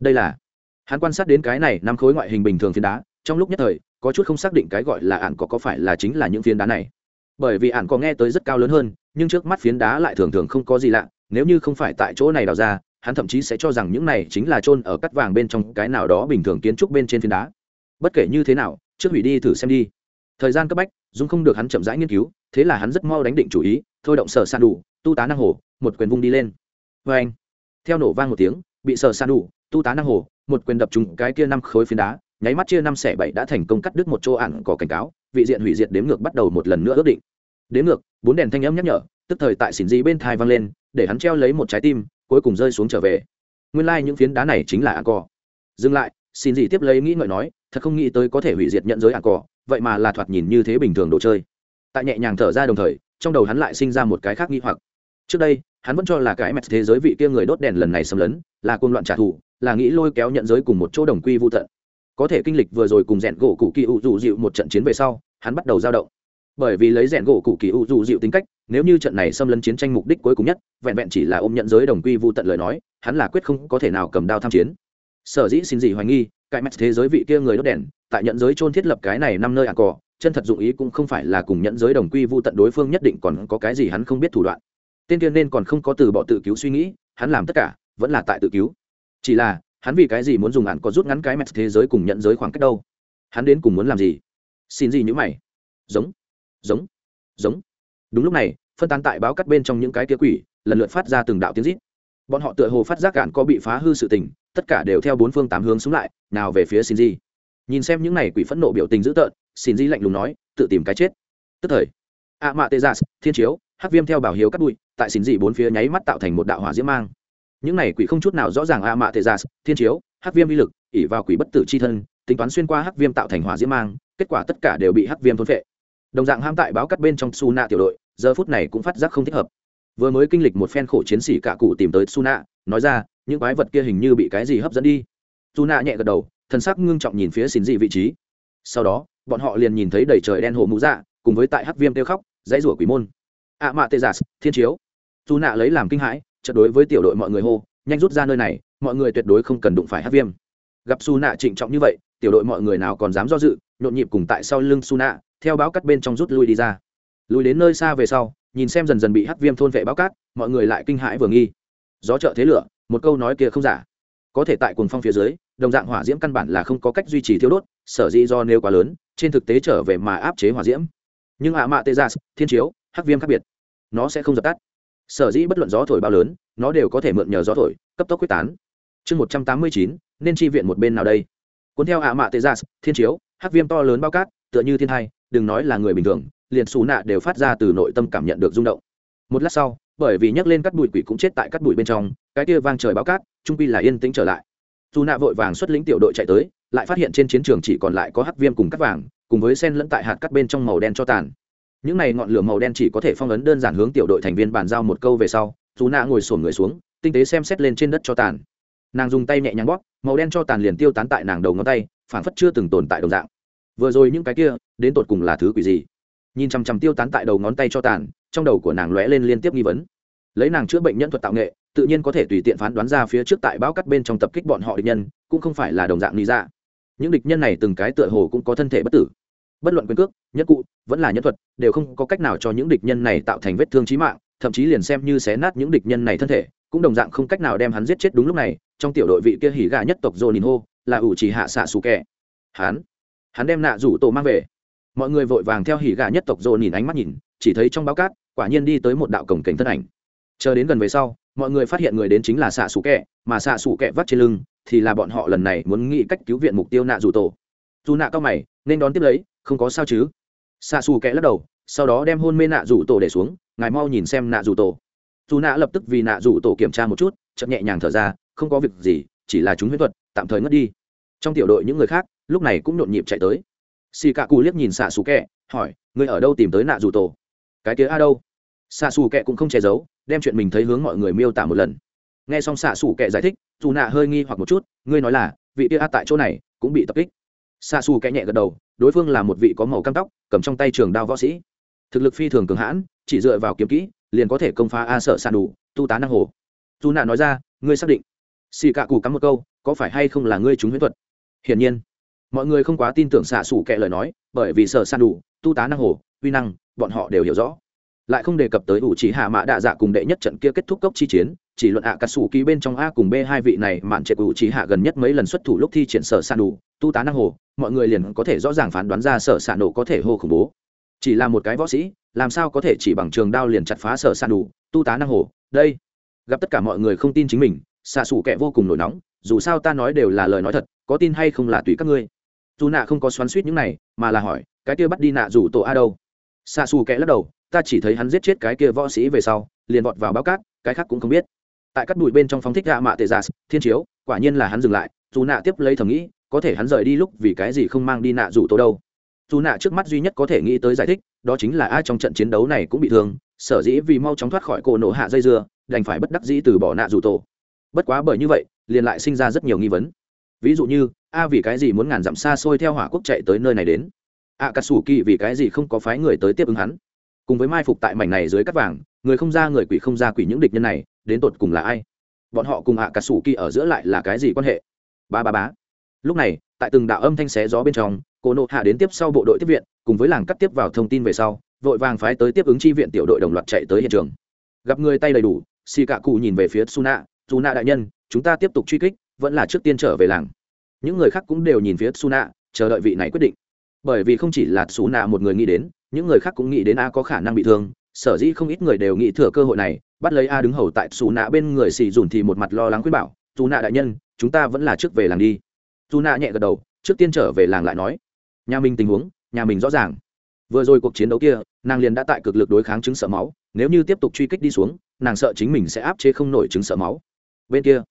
Đây là, hắn quan sát đến cái này năm khối ngoại hình bình thường phiến đá, trong lúc nhất thời, có chút không xác định cái gọi là ạn có có phải là chính là những phiến đá này bởi vì ạn có nghe tới rất cao lớn hơn, nhưng trước mắt phiến đá lại thường thường không có gì lạ, nếu như không phải tại chỗ này đào ra, hắn thậm chí sẽ cho rằng những này chính là chôn ở cắt vàng bên trong cái nào đó bình thường kiến trúc bên trên phiến đá. Bất kể như thế nào, trước hủy đi thử xem đi. Thời gian cấp bách, dung không được hắn chậm rãi nghiên cứu, thế là hắn rất mau đánh định chủ ý, thôi động sở san đủ, tu tá năng hồ, một quyền vung đi lên. Vê anh, theo nổ vang một tiếng, bị sở san đủ, tu tá năng hồ, một quyền đập trúng cái kia năm khối phiến đá, nháy mắt chia năm xẻ bảy đã thành công cắt đứt một chỗ ạn có cảnh cáo vị diện hủy diệt đếm ngược bắt đầu một lần nữa ước định. Đếm ngược, bốn đèn thanh âm nhắc nhở, tức thời tại xỉn di bên thai vang lên, để hắn treo lấy một trái tim, cuối cùng rơi xuống trở về. Nguyên lai、like、những phiến đá này chính là ăn cỏ dừng lại xin dị tiếp lấy nghĩ ngợi nói, thật không nghĩ tới có thể hủy diệt nhận giới ăn cỏ vậy mà là thoạt nhìn như thế bình thường đồ chơi. Tại nhẹ nhàng thở ra đồng thời, trong đầu hắn lại sinh ra một cái khác nghi hoặc. Trước đây, hắn vẫn cho là cái mẹt thế giới vị kia người đốt đèn lần này xâm lấn, là côn loạn trả thù, là nghĩ lôi kéo nhận giới cùng một chỗ đồng quy vô tận có thể kinh lịch vừa rồi cùng rèn gỗ cụ kỳ u dù dịu một trận chiến về sau, hắn bắt đầu dao động. Bởi vì lấy rèn gỗ cụ kỳ u dù dịu tính cách, nếu như trận này xâm lấn chiến tranh mục đích cuối cùng nhất, vẹn vẹn chỉ là ôm nhận giới đồng quy vô tận lời nói, hắn là quyết không có thể nào cầm đao tham chiến. Sở dĩ xin gì hoài nghi, cái mắt thế giới vị kia người đốt đèn, tại nhận giới chôn thiết lập cái này năm nơi ả cỏ, chân thật dụng ý cũng không phải là cùng nhận giới đồng quy vô tận đối phương nhất định còn có cái gì hắn không biết thủ đoạn. Tên kia nên còn không có từ bỏ tự cứu suy nghĩ, hắn làm tất cả, vẫn là tại tự cứu. Chỉ là hắn vì cái gì muốn dùng ạn có rút ngắn cái mẹt thế giới cùng nhận giới khoảng cách đâu? Hắn đến cùng muốn làm gì? Xin gì nhữ mày. Giống giống giống. Đúng lúc này, phân tán tại báo cắt bên trong những cái kia quỷ, lần lượt phát ra từng đạo tiếng rít. Bọn họ tựa hồ phát giác cạn có bị phá hư sự tình, tất cả đều theo bốn phương tám hướng xuống lại, nào về phía xin gì nhìn xem những này quỷ phẫn nộ biểu tình dữ tợn, xin di lạnh lùng nói, tự tìm cái chết. Tức thời a mạ tê gia thiên chiếu, hắc viêm theo bảo hiếu cắt bụi, tại xin gì bốn phía nháy mắt tạo thành một đạo hỏa diễm mang những này quỷ không chút nào rõ ràng a mạ tê gia thiên chiếu, hắc viêm vi lực ỉ vào quỷ bất tử c h i thân, tính toán xuyên qua hắc viêm tạo thành hỏa diễm mang, kết quả tất cả đều bị hắc viêm thôn phệ. Đồng dạng ham tại báo cắt bên trong su nạ tiểu đội, giờ phút này cũng phát giác không thích hợp. Vừa mới kinh lịch một phen khổ chiến sĩ cả cụ tìm tới su nạ nói ra, những quái vật kia hình như bị cái gì hấp dẫn đi. Su nạ nhẹ gật đầu thân sắc ngưng trọng nhìn phía xin dị vị trí. Sau đó, bọn họ liền nhìn thấy đầy trời đen hồ mũ dạ cùng với tại hắc viêm kêu khóc, dãy rủa quỷ môn. Ạ mạ tê giả thiên chiếu. Su nạ lấy làm kinh hãi chợt đối với tiểu đội mọi người hô, nhanh rút ra nơi này, mọi người tuyệt đối không cần đụng phải hắc viêm. Gặp su nạ trịnh trọng như vậy, tiểu đội mọi người nào còn dám do dự, nhộn nhịp cùng tại sau lưng su nạ theo báo cắt bên trong rút lui đi ra. Lùi đến nơi xa về sau, nhìn xem dần dần bị hắc viêm thôn vệ báo cát mọi người lại kinh hãi vừa nghi. Gió trợ thế lửa, một câu nói kia không giả. Có thể tại cuồng phong phía dưới, đồng dạng hỏa diễm căn bản là không có cách duy trì thiêu đốt, sở dĩ do nếu quá lớn, trên thực tế trở về mà áp chế hỏa diễm. Nhưng ạ mạ tê gia, thiên chiếu, hắc viêm khác biệt. Nó sẽ không dập tắt sở dĩ bất luận gió thổi bao lớn nó đều có thể mượn nhờ gió thổi cấp tốc quyết tán. Chương một trăm tám mươi chín nên chi viện một bên nào đây? Cuốn theo ạ mạ tê gia dạ, thiên chiếu hắc viêm to lớn bao cát tựa như thiên hai, đừng nói là người bình thường liền xù nạ đều phát ra từ nội tâm cảm nhận được rung động. Một lát sau bởi vì nhấc lên cắt bụi quỷ cũng chết tại cắt bụi bên trong cái kia vang trời bao cát trung pi là yên tĩnh trở lại. Dù nạ vội vàng xuất lĩnh tiểu đội chạy tới lại phát hiện trên chiến trường chỉ còn lại có hắc viêm cùng cắt vàng cùng với sen lẫn tại hạt cắt bên trong màu đen cho tàn những này ngọn lửa màu đen chỉ có thể phong ấn đơn giản hướng tiểu đội thành viên bàn giao một câu về sau dù nạ ngồi sổn người xuống, tinh tế xem xét lên trên đất cho tàn. Nàng dùng tay nhẹ nhàng bóp, màu đen cho tàn liền tiêu tán tại nàng đầu ngón tay phản phất chưa từng tồn tại đồng dạng. Vừa rồi những cái kia, đến tột cùng là thứ quỷ gì? Nhìn chằm chằm tiêu tán tại đầu ngón tay cho tàn, trong đầu của nàng lóe lên liên tiếp nghi vấn. Lấy nàng chữa bệnh nhân thuật tạo nghệ, tự nhiên có thể tùy tiện phán đoán ra phía trước tại bão cắt bên trong tập kích bọn họ địch nhân, cũng không phải là đồng dạng lý ra những địch nhân này từng cái tựa hồ cũng có thân thể bất tử. Bất luận quyền cước, nhất cụ vẫn là nhân thuật, đều không có cách nào cho những địch nhân này tạo thành vết thương trí mạng, thậm chí liền xem như xé nát những địch nhân này thân thể, cũng đồng dạng không cách nào đem hắn giết chết đúng lúc này, trong tiểu đội vị kia hỉ gà nhất tộc dô nín hô là ủ chỉ hạ xạ xù kẻ. Hắn hắn đem nạ rủ tổ mang về. Mọi người vội vàng theo hỉ gà nhất tộc dô nhìn ánh mắt nhìn, chỉ thấy trong báo cát, quả nhiên đi tới một đạo cổng cảnh thân ảnh. Chờ đến gần về sau, mọi người phát hiện người đến chính là xạ xù kẹ mà xạ xù kẹ vắt trên lưng thì là bọn họ lần này muốn nghĩ cách cứu viện mục tiêu nạ rủ tổ. Dù nạ cao mày, nên đón tiếp lấy, không có sao chứ? Xa xù kẹ lắc đầu, sau đó đem hôn mê nạ rủ tổ để xuống, ngài mau nhìn xem nạ rủ tổ. Dù nạ lập tức vì nạ rủ tổ kiểm tra một chút chậm nhẹ nhàng thở ra, không có việc gì, chỉ là chúng huyết thuật, tạm thời ngất đi. Trong tiểu đội những người khác, lúc này cũng nhộn nhịp chạy tới. Xì cạ cù liếc nhìn xạ xù kẹ hỏi người ở đâu tìm tới nạ rủ tổ? Cái kia a đâu? Xạ xù kẹ cũng không che giấu, đem chuyện mình thấy hướng mọi người miêu tả một lần. Nghe xong xạ xù kẹ giải thích, dù nạ hơi nghi hoặc một chút, ngươi nói là, vị kia a tại chỗ này, cũng bị tập kích. Xạ xù kẹ nhẹ gật đầu đối phương là một vị có màu cam tóc, cầm trong tay trường đao võ sĩ. Thực lực phi thường cường hãn, chỉ dựa vào kiếm kỹ, liền có thể công phá a sợ sàn đủ, tu tá năng hồ. Dù nạ nói ra, ngươi xác định? Xì cạ cù cắm một câu, có phải hay không là ngươi chúng huyễn thuật? Hiển nhiên. Mọi người không quá tin tưởng xạ xủ kệ lời nói, bởi vì sợ sàn đủ, tu tá năng hồ, uy năng, bọn họ đều hiểu rõ. Lại không đề cập tới ủ chỉ hạ mã đạ dạ cùng đệ nhất trận kia kết thúc cốc chi chiến chỉ luận ạ cà sủ ký bên trong a cùng b hai vị này, mạn trệ cụ chỉ hạ gần nhất mấy lần xuất thủ lúc thi triển sở sàn đủ tu tá năng hồ, mọi người liền có thể rõ ràng phán đoán ra sở sàn nổ có thể hô khủng bố. Chỉ là một cái võ sĩ, làm sao có thể chỉ bằng trường đao liền chặt phá sở sàn đủ tu tá năng hồ, đây. Gặp tất cả mọi người không tin chính mình, xạ xủ kệ vô cùng nổi nóng, dù sao ta nói đều là lời nói thật, có tin hay không là tùy các ngươi. Dù nạ không có xoắn suýt những này, mà là hỏi, cái kia bắt đi nạ rủ tổ a đâu? Xạ xù kệ lắc đầu, ta chỉ thấy hắn giết chết cái kia võ sĩ về sau, liền vọt vào báo cát, cái khác cũng không biết tại các bụi bên trong phóng thích gạ mạ tệ giả thiên chiếu, quả nhiên là hắn dừng lại, dù nạ tiếp lấy thầm nghĩ, có thể hắn rời đi lúc vì cái gì không mang đi nạ rủ tổ đâu. Dù nạ trước mắt duy nhất có thể nghĩ tới giải thích, đó chính là ai trong trận chiến đấu này cũng bị thương, sở dĩ vì mau chóng thoát khỏi cổ nổ hạ dây dưa, đành phải bất đắc dĩ từ bỏ nạ rủ tổ. Bất quá bởi như vậy, liền lại sinh ra rất nhiều nghi vấn. Ví dụ như, a vì cái gì muốn ngàn dặm xa xôi theo hỏa quốc chạy tới nơi này đến? A cà sủ kỳ vì cái gì không có phái người tới tiếp ứng hắn? Cùng với mai phục tại mảnh này dưới cắt vàng, người không ra người quỷ không ra quỷ những địch nhân này đến tột cùng là ai? Bọn họ cùng ạ cà sủ kỳ ở giữa lại là cái gì quan hệ? Ba ba bá lúc này, tại từng đạo âm thanh xé gió bên trong cô nộ hạ đến tiếp sau bộ đội tiếp viện, cùng với làng cắt tiếp vào thông tin về sau, vội vàng phái tới tiếp ứng chi viện tiểu đội đồng loạt chạy tới hiện trường. Gặp người tay đầy đủ xì cạ cụ nhìn về phía suna suna đại nhân, chúng ta tiếp tục truy kích, vẫn là trước tiên trở về làng. Những người khác cũng đều nhìn phía suna chờ đợi vị này quyết định. Bởi vì không chỉ là suna một người nghĩ đến, những người khác cũng nghĩ đến a có khả năng bị thương sở dĩ không ít người đều nghĩ thừa cơ hội này, bắt lấy a đứng hầu tại suna bên người xì dùn thì một mặt lo lắng khuyên bảo suna đại nhân, chúng ta vẫn là trước về làng đi. Suna nhẹ gật đầu, trước tiên trở về làng lại nói, nhà mình tình huống, nhà mình rõ ràng. Vừa rồi cuộc chiến đấu kia, nàng liền đã tại cực lực đối kháng chứng sợ máu, nếu như tiếp tục truy kích đi xuống, nàng sợ chính mình sẽ áp chế không nổi chứng sợ máu. Bên kia,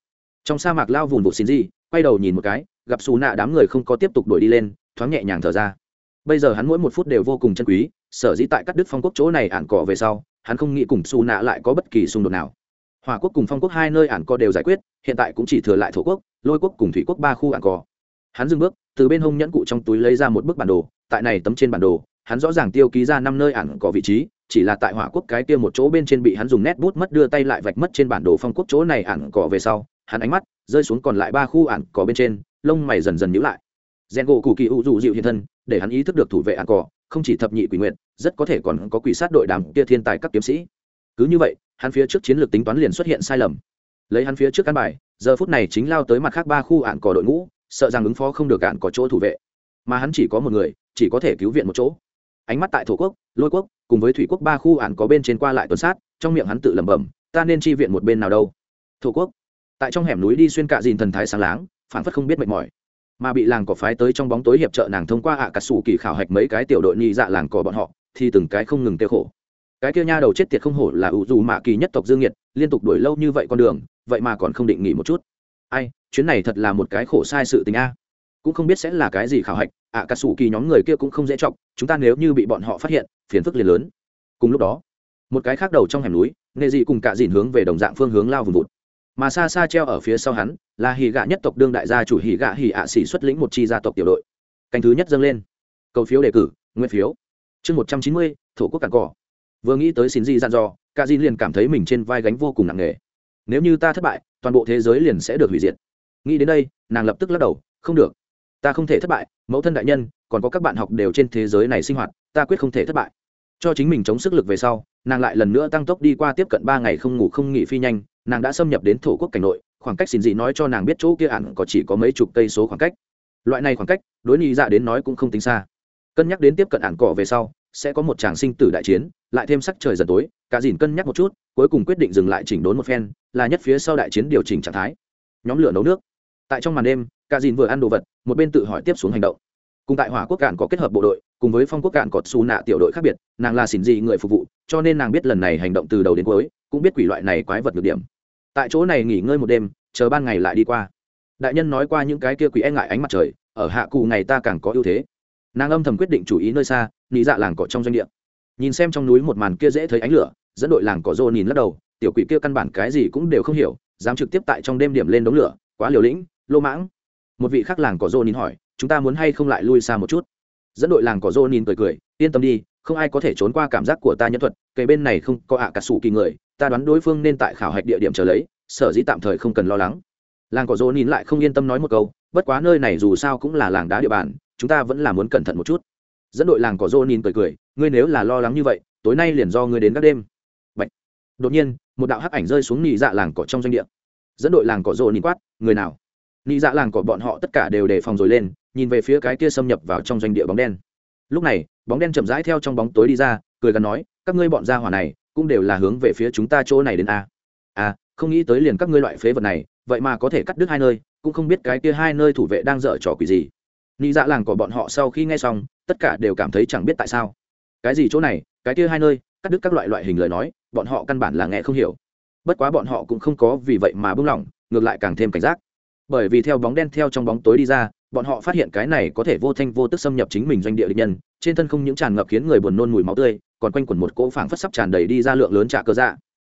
trong sa mạc lao vùn vụ xin gì, quay đầu nhìn một cái, gặp xù nạ đám người không có tiếp tục đuổi đi lên, thoáng nhẹ nhàng thở ra bây giờ hắn mỗi một phút đều vô cùng chân quý, sở dĩ tại các đức phong quốc chỗ này ản cỏ về sau, hắn không nghĩ cùng xù nạ lại có bất kỳ xung đột nào. Hòa quốc cùng phong quốc hai nơi ản cỏ đều giải quyết, hiện tại cũng chỉ thừa lại thổ quốc, lôi quốc cùng thủy quốc ba khu ản cỏ. Hắn dừng bước, từ bên hông nhẫn cụ trong túi lấy ra một bức bản đồ, tại này tấm trên bản đồ, hắn rõ ràng tiêu ký ra năm nơi ản cỏ vị trí, chỉ là tại hỏa quốc cái kia một chỗ bên trên bị hắn dùng nét bút mất đưa tay lại vạch mất trên bản đồ phong quốc chỗ này ản cỏ về sau, hắn ánh mắt rơi xuống còn lại ba khu ản cỏ bên trên, lông mày dần dần nhíu lại. Rèn gỗ cụ kỳ u dụ dịu hiện thân để hắn ý thức được thủ vệ ăn cỏ không chỉ thập nhị quỷ nguyện rất có thể còn có quỷ sát đội đàm kia thiên tài các kiếm sĩ. Cứ như vậy, hắn phía trước chiến lược tính toán liền xuất hiện sai lầm. Lấy hắn phía trước căn bài, giờ phút này chính lao tới mặt khác ba khu ạn cỏ đội ngũ, sợ rằng ứng phó không được ạn có chỗ thủ vệ. Mà hắn chỉ có một người, chỉ có thể cứu viện một chỗ. Ánh mắt tại thổ quốc, lôi quốc, cùng với thủy quốc ba khu ạn có bên trên qua lại tuần sát, trong miệng hắn tự lẩm bẩm, ta nên chi viện một bên nào đâu? Thổ quốc, tại trong hẻm núi đi xuyên cạ dìn thần thái sáng láng phản phất không biết mệt mỏi mà bị làng cỏ phái tới trong bóng tối hiệp trợ nàng thông qua ạ à cà sủ kỳ khảo hạch mấy cái tiểu đội nhị dạ làng cỏ bọn họ thì từng cái không ngừng tiêu khổ. Cái kia nha đầu chết tiệt không hổ là ủ dù mạ kỳ nhất tộc dương nhiệt liên tục đuổi lâu như vậy con đường vậy mà còn không định nghỉ một chút. Ai chuyến này thật là một cái khổ sai sự tình a. Cũng không biết sẽ là cái gì khảo hạch ạ à, cà sủ kỳ nhóm người kia cũng không dễ chọc chúng ta nếu như bị bọn họ phát hiện phiền phức liền lớn. Cùng lúc đó một cái khác đầu trong hẻm núi nghệ dị cùng cạ dìn hướng về đồng dạng phương hướng lao vùng vụt mà xa xa treo ở phía sau hắn là hì gạ nhất tộc đương đại gia chủ hì gạ hì ạ xỉ xuất lĩnh một chi gia tộc tiểu đội. Canh thứ nhất dâng lên. Cầu phiếu đề cử, nguyên phiếu. Chương một trăm chín mươi, thổ quốc cạn cỏ. Vừa nghĩ tới xin di dặn dò ca di liền cảm thấy mình trên vai gánh vô cùng nặng nề. Nếu như ta thất bại, toàn bộ thế giới liền sẽ được hủy diệt. Nghĩ đến đây, nàng lập tức lắc đầu, không được. Ta không thể thất bại, mẫu thân đại nhân, còn có các bạn học đều trên thế giới này sinh hoạt, ta quyết không thể thất bại. Cho chính mình chống sức lực về sau, nàng lại lần nữa tăng tốc đi qua tiếp cận ba ngày không ngủ không nghỉ phi nhanh nàng đã xâm nhập đến thổ quốc cảnh nội, khoảng cách xin dị nói cho nàng biết chỗ kia ạn có chỉ có mấy chục cây số khoảng cách. Loại này khoảng cách, đối nghị dạ đến nói cũng không tính xa. Cân nhắc đến tiếp cận ạn cỏ về sau, sẽ có một tràng sinh tử đại chiến, lại thêm sắc trời dần tối, cả dìn cân nhắc một chút, cuối cùng quyết định dừng lại chỉnh đốn một phen, là nhất phía sau đại chiến điều chỉnh trạng thái. Nhóm lửa nấu nước. Tại trong màn đêm, cả dìn vừa ăn đồ vật, một bên tự hỏi tiếp xuống hành động. Cùng tại hỏa quốc cạn có kết hợp bộ đội cùng với phong quốc cạn cọt xù nạ tiểu đội khác biệt, nàng là xỉn dị người phục vụ, cho nên nàng biết lần này hành động từ đầu đến cuối, cũng biết quỷ loại này quái vật được điểm. Tại chỗ này nghỉ ngơi một đêm, chờ ban ngày lại đi qua. Đại nhân nói qua những cái kia quỷ e ngại ánh mặt trời, ở hạ cù ngày ta càng có ưu thế. Nàng âm thầm quyết định chủ ý nơi xa nghĩ dạ làng cỏ trong doanh địa. Nhìn xem trong núi một màn kia dễ thấy ánh lửa, dẫn đội làng cỏ rô nhìn lắc đầu, tiểu quỷ kia căn bản cái gì cũng đều không hiểu, dám trực tiếp tại trong đêm điểm lên đống lửa, quá liều lĩnh, lô mãng. Một vị khác làng cỏ rô nhìn hỏi, chúng ta muốn hay không lại lui xa một chút? Dẫn đội làng cỏ rô nhìn cười cười, yên tâm đi, không ai có thể trốn qua cảm giác của ta nhân thuật cây bên này không có ạ cả sủ kỳ người, ta đoán đối phương nên tại khảo hạch địa điểm trở lấy, sở dĩ tạm thời không cần lo lắng. Làng cỏ rô nhìn lại không yên tâm nói một câu, bất quá nơi này dù sao cũng là làng đá địa bàn, chúng ta vẫn là muốn cẩn thận một chút. Dẫn đội làng cỏ rô nhìn cười cười, ngươi nếu là lo lắng như vậy, tối nay liền do ngươi đến các đêm. Bạch. đột nhiên, một đạo hắc ảnh rơi xuống nhị dạ làng cỏ trong doanh địa. Dẫn đội làng cỏ rô nhìn quát, người nào? Nị dạ làng của bọn họ tất cả đều đề phòng rồi lên, nhìn về phía cái kia xâm nhập vào trong doanh địa bóng đen. Lúc này, bóng đen chậm rãi theo trong bóng tối đi ra, cười gắn nói, các ngươi bọn gia hỏa này, cũng đều là hướng về phía chúng ta chỗ này đến a. À không nghĩ tới liền các ngươi loại phế vật này, vậy mà có thể cắt đứt hai nơi, cũng không biết cái kia hai nơi thủ vệ đang dở trò quỷ gì. Nị dạ làng của bọn họ sau khi nghe xong, tất cả đều cảm thấy chẳng biết tại sao. Cái gì chỗ này, cái kia hai nơi, cắt đứt các loại loại hình lời nói, bọn họ căn bản là nghe không hiểu. Bất quá bọn họ cũng không có vì vậy mà buông lỏng, ngược lại càng thêm cảnh giác bởi vì theo bóng đen theo trong bóng tối đi ra, bọn họ phát hiện cái này có thể vô thanh vô tức xâm nhập chính mình doanh địa địch nhân, trên thân không những tràn ngập khiến người buồn nôn mùi máu tươi, còn quanh quẩn một cỗ phảng phất sắp tràn đầy đi ra lượng lớn trả cơ dạ.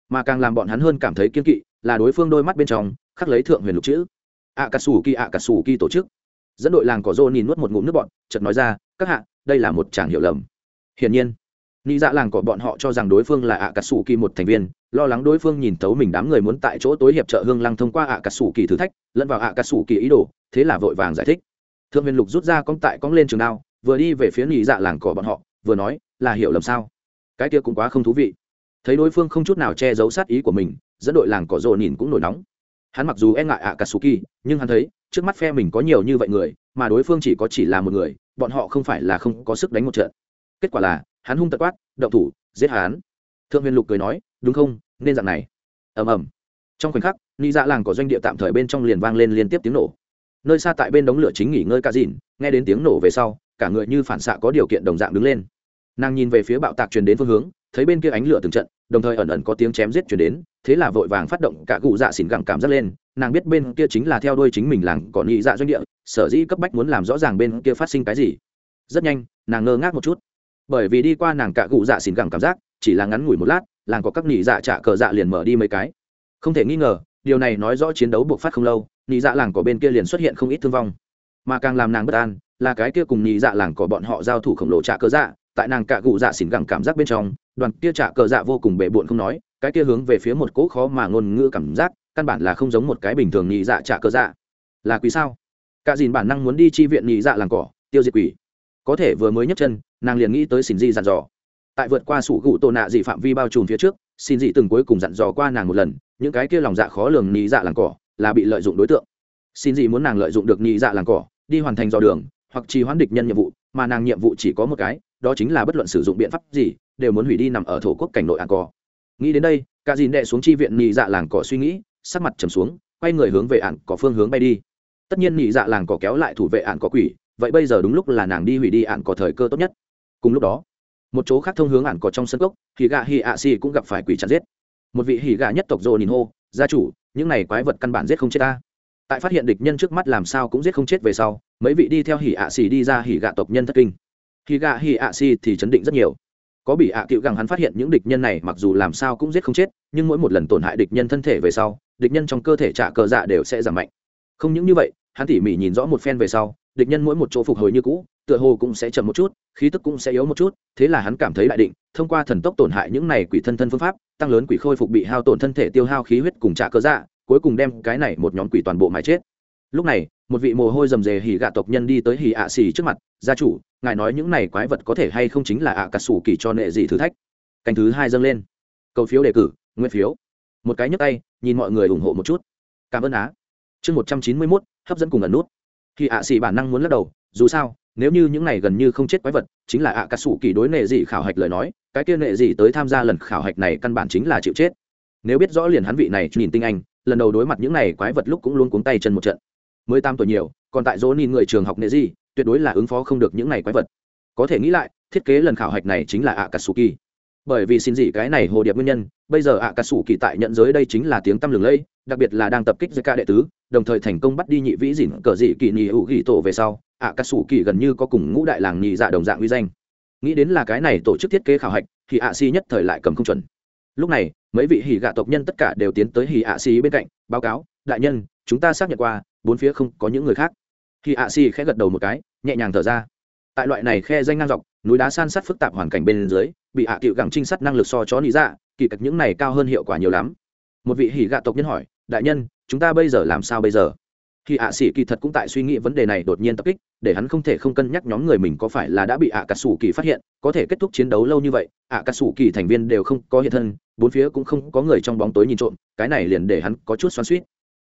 Mà càng làm bọn hắn hơn cảm thấy kiên kỵ là đối phương đôi mắt bên trong, khắc lấy thượng huyền lục chữ. Ạ cà sủ kỳ ạ cà sủ kỳ tổ chức. Dẫn đội làng cỏ rô nhìn nuốt một ngụm nước bọn chợt nói ra, các hạ, đây là một chàng hiểu lầm. Hiển nhiên nghĩ dạ làng cỏ bọn họ cho rằng đối phương là ạ cà sủ kỳ một thành viên, lo lắng đối phương nhìn thấu mình đám người muốn tại chỗ tối hiệp trợ hương lăng thông qua ạ cà sủ kỳ thử thách, lẫn vào ạ cà sủ kỳ ý đồ, thế là vội vàng giải thích. Thượng huyền lục rút ra cong tại cong lên trường đao, vừa đi về phía nghĩ dạ làng cỏ bọn họ, vừa nói, là hiểu lầm sao? Cái kia cũng quá không thú vị. Thấy đối phương không chút nào che giấu sát ý của mình, dẫn đội làng cỏ rồ nhìn cũng nổi nóng. Hắn mặc dù e ngại ạ cà sù kỳ nhưng hắn thấy, trước mắt phe mình có nhiều như vậy người, mà đối phương chỉ có chỉ là một người, bọn họ không phải là không có sức đánh một trận. Kết quả là hắn hung tật quát, động thủ, giết hắn. Thượng huyền lục cười nói, đúng không? Nên dạng này. Ầm ầm. Trong khoảnh khắc ni dạ làng có doanh địa tạm thời bên trong liền vang lên liên tiếp tiếng nổ. Nơi xa tại bên đống lửa chính nghỉ ngơi ca dìn nghe đến tiếng nổ về sau, cả người như phản xạ có điều kiện đồng dạng đứng lên. Nàng nhìn về phía bạo tạc truyền đến phương hướng, thấy bên kia ánh lửa từng trận, đồng thời ẩn ẩn có tiếng chém giết chuyển đến, thế là vội vàng phát động cả cụ dạ xỉn gẳng cảm giác lên. Nàng biết bên kia chính là theo đuôi chính mình làng còn nghĩ dạ doanh địa, sở dĩ cấp bách muốn làm rõ ràng bên kia phát sinh cái gì. Rất nhanh, nàng ngơ ngác một chút bởi vì đi qua nàng cạ cụ dạ xỉn gẳng cảm giác, chỉ là ngắn ngủi một lát, làng có các nhị dạ trả cờ dạ liền mở đi mấy cái. Không thể nghi ngờ, điều này nói rõ chiến đấu buộc phát không lâu nhị dạ làng có bên kia liền xuất hiện không ít thương vong. Mà càng làm nàng bất an, là cái kia cùng nhị dạ làng có bọn họ giao thủ khổng lồ trả cờ dạ tại nàng cạ cụ dạ xỉn gẳng cảm giác bên trong, đoàn kia trả cờ dạ vô cùng bề bộn không nói, cái kia hướng về phía một cỗ khó mà ngôn ngữ cảm giác, căn bản là không giống một cái bình thường nhị dạ trả cờ dạ. Là quỷ sao? Cả dìn bản năng muốn đi chi viện nhị dạ làng cỏ, tiêu diệt quỷ có thể vừa mới nhấc chân, nàng liền nghĩ tới xin di dặn dò. Tại vượt qua sủ gụ tổ nạ dị phạm vi bao trùm phía trước, xin dị từng cuối cùng dặn dò qua nàng một lần, những cái kia lòng dạ khó lường nhị dạ làng cỏ, là bị lợi dụng đối tượng. Xin dị muốn nàng lợi dụng được nhị dạ làng cỏ, đi hoàn thành dò đường, hoặc trì hoãn địch nhân nhiệm vụ, mà nàng nhiệm vụ chỉ có một cái, đó chính là bất luận sử dụng biện pháp gì, đều muốn hủy đi nằm ở thổ quốc cảnh nội ạn cỏ. Nghĩ đến đây, cả dìn đệ xuống chi viện nhị dạ làng cỏ suy nghĩ, sắc mặt trầm xuống, quay người hướng về ạn cỏ phương hướng bay đi. Tất nhiên nhị dạ làng cỏ kéo lại thủ vệ ạn cỏ quỷ vậy bây giờ đúng lúc là nàng đi hủy đi ạn có thời cơ tốt nhất. Cùng lúc đó, một chỗ khác thông hướng ạn có trong sân cốc hì gạ hì ạ xì cũng gặp phải quỷ chặt giết. Một vị hỉ gạ nhất tộc rồ nhìn hô, gia chủ, những này quái vật căn bản giết không chết ta. Tại phát hiện địch nhân trước mắt làm sao cũng giết không chết về sau, mấy vị đi theo hỉ ạ xì đi ra hỉ gạ tộc nhân thất kinh. Hỉ gạ hỉ ạ xì thì chấn định rất nhiều. Có bị ạ cựu gẳng hắn phát hiện những địch nhân này mặc dù làm sao cũng giết không chết, nhưng mỗi một lần tổn hại địch nhân thân thể về sau, địch nhân trong cơ thể trả cờ dạ đều sẽ giảm mạnh. Không những như vậy hắn tỉ mỉ nhìn rõ một phen về sau, địch nhân mỗi một chỗ phục hồi như cũ, tựa hồ cũng sẽ chậm một chút, khí tức cũng sẽ yếu một chút, thế là hắn cảm thấy đại định, thông qua thần tốc tổn hại những này quỷ thân thân phương pháp, tăng lớn quỷ khôi phục bị hao tổn thân thể tiêu hao khí huyết cùng trả cơ dạ cuối cùng đem cái này một nhóm quỷ toàn bộ mái chết. Lúc này, một vị mồ hôi rầm rề hỉ gạ tộc nhân đi tới hỉ ạ xì trước mặt, gia chủ, ngài nói những này quái vật có thể hay không chính là ạ cà sủ kỳ cho nệ gì thử thách? Canh thứ hai dâng lên. Cầu phiếu đề cử, nguyên phiếu. Một cái nhấp tay, nhìn mọi người ủng hộ một chút. Cảm ơn á. Chương một trăm chín mươi mốt hấp dẫn cùng ẩn nút. Khi ạ xì bản năng muốn lắc đầu, dù sao, nếu như những này gần như không chết quái vật, chính là ạ cà sủ kỳ đối nệ dị khảo hạch lời nói, cái kia nệ dị tới tham gia lần khảo hạch này căn bản chính là chịu chết. Nếu biết rõ liền hắn vị này nhìn tinh anh, lần đầu đối mặt những này quái vật lúc cũng luôn cuống tay chân một trận. Mới tám tuổi nhiều, còn tại dỗ nhìn người trường học nệ dị, tuyệt đối là ứng phó không được những này quái vật. Có thể nghĩ lại, thiết kế lần khảo hạch này chính là ạ cà sủ kỳ bởi vì xin gì cái này hồ điệp nguyên nhân, bây giờ ạ cà sủ kỳ tại nhận giới đây chính là tiếng tăm lừng lẫy, đặc biệt là đang tập kích giữa ca đệ tứ, đồng thời thành công bắt đi nhị vĩ dìn cờ dị kỳ nhị hữu ghi tổ về sau, ạ cà sủ kỳ gần như có cùng ngũ đại làng nhị dạ đồng dạng uy danh. Nghĩ đến là cái này tổ chức thiết kế khảo hạch, thì ạ si nhất thời lại cầm không chuẩn. Lúc này, mấy vị hỉ gạ tộc nhân tất cả đều tiến tới hỉ ạ si bên cạnh, báo cáo, đại nhân, chúng ta xác nhận qua, bốn phía không có những người khác. Hỉ ạ si khẽ gật đầu một cái, nhẹ nhàng thở ra tại loại này khe danh ngang dọc, núi đá san sát phức tạp hoàn cảnh bên dưới, bị hạ à cựu gẳng trinh sát năng lực so chó lý dạ kỳ cạch những này cao hơn hiệu quả nhiều lắm. Một vị hỉ gạ tộc nhân hỏi, đại nhân, chúng ta bây giờ làm sao bây giờ? Khi ạ sĩ kỳ thật cũng tại suy nghĩ vấn đề này đột nhiên tập kích, để hắn không thể không cân nhắc nhóm người mình có phải là đã bị ạ cà sủ kỳ phát hiện, có thể kết thúc chiến đấu lâu như vậy, ạ cà sủ kỳ thành viên đều không có hiện thân, bốn phía cũng không có người trong bóng tối nhìn trộm, cái này liền để hắn có chút xoắn suýt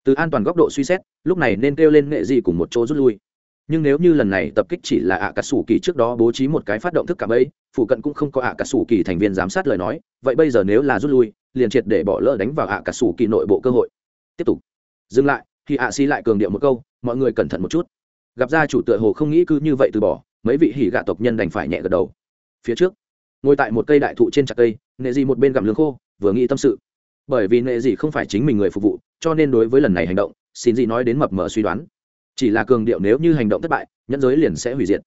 từ an toàn góc độ suy xét, lúc này nên kêu lên nghệ gì cùng một chỗ rút lui nhưng nếu như lần này tập kích chỉ là ạ cà sủ kỳ trước đó bố trí một cái phát động thức cả ấy phụ cận cũng không có ạ cà sủ kỳ thành viên giám sát lời nói, vậy bây giờ nếu là rút lui, liền triệt để bỏ lỡ đánh vào ạ cà sủ kỳ nội bộ cơ hội. Tiếp tục. Dừng lại, thì ạ xi lại cường điệu một câu, mọi người cẩn thận một chút. Gặp ra chủ tựa hồ không nghĩ cứ như vậy từ bỏ, mấy vị hỉ gạ tộc nhân đành phải nhẹ gật đầu. Phía trước, ngồi tại một cây đại thụ trên chặt cây, nệ dị một bên gặm lương khô, vừa nghĩ tâm sự. Bởi vì nệ dị không phải chính mình người phục vụ, cho nên đối với lần này hành động, xin dị nói đến mập mờ suy đoán chỉ là cường điệu nếu như hành động thất bại, nhẫn giới liền sẽ hủy diệt.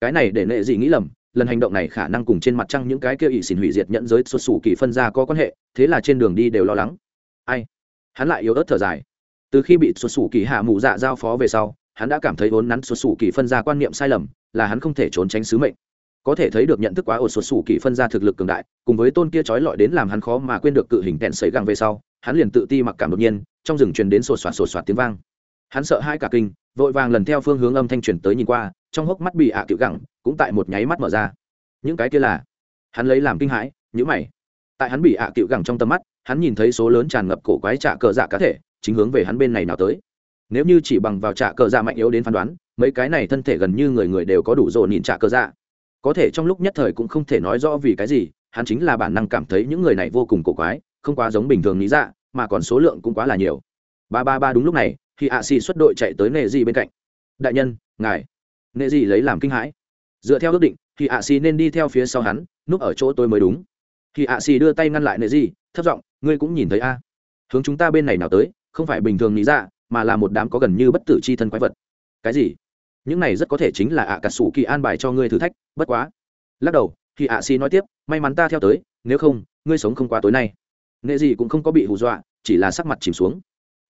Cái này để nệ dị nghĩ lầm, lần hành động này khả năng cùng trên mặt trăng những cái kia ỵ xỉn hủy diệt nhẫn giới xuất xù kỳ phân ra có quan hệ, thế là trên đường đi đều lo lắng. Ai? Hắn lại yếu ớt thở dài. Từ khi bị xuất xù kỳ hạ mù dạ giao phó về sau, hắn đã cảm thấy vốn nắn xuất xù kỳ phân ra quan niệm sai lầm, là hắn không thể trốn tránh sứ mệnh. Có thể thấy được nhận thức quá ổn xuất xù kỳ phân ra thực lực cường đại, cùng với tôn kia trói lọi đến làm hắn khó mà quên được cự hình tẹn sấy găng về sau, hắn liền tự ti mặc cảm đột nhiên, trong rừng truyền đến sột soạt sột soạt tiếng vang hắn sợ hai cả kinh, vội vàng lần theo phương hướng âm thanh truyền tới nhìn qua, trong hốc mắt bị ạ à cựu gẳng, cũng tại một nháy mắt mở ra. Những cái kia là? Hắn lấy làm kinh hãi nhữ mày. Tại hắn bị ạ à cựu gẳng trong tầm mắt, hắn nhìn thấy số lớn tràn ngập cổ quái trạ cờ dạ cá thể, chính hướng về hắn bên này nào tới. Nếu như chỉ bằng vào trạ cờ dạ mạnh yếu đến phán đoán, mấy cái này thân thể gần như người người đều có đủ rồ nhìn trạ cờ dạ. Có thể trong lúc nhất thời cũng không thể nói rõ vì cái gì, hắn chính là bản năng cảm thấy những người này vô cùng cổ quái, không quá giống bình thường lý dạ mà còn số lượng cũng quá là nhiều. Ba ba ba đúng lúc này thì ạ xì xuất đội chạy tới nệ dị bên cạnh. Đại nhân, ngài. Nệ dị lấy làm kinh hãi. Dựa theo ước định thì ạ xì nên đi theo phía sau hắn, núp ở chỗ tôi mới đúng. Thì ạ xì đưa tay ngăn lại nệ dị thất giọng, ngươi cũng nhìn thấy a. Hướng chúng ta bên này nào tới, không phải bình thường nghĩ ra dạ, mà là một đám có gần như bất tử c h i thân quái vật. Cái gì? Những này rất có thể chính là ạ à cà sủ kỳ an bài cho ngươi thử thách, bất quá. Lắc đầu thì ạ xì nói tiếp, may mắn ta theo tới, nếu không, ngươi sống không qua tối nay. Nệ dị cũng không có bị hù dọa, chỉ là sắc mặt chìm xuống.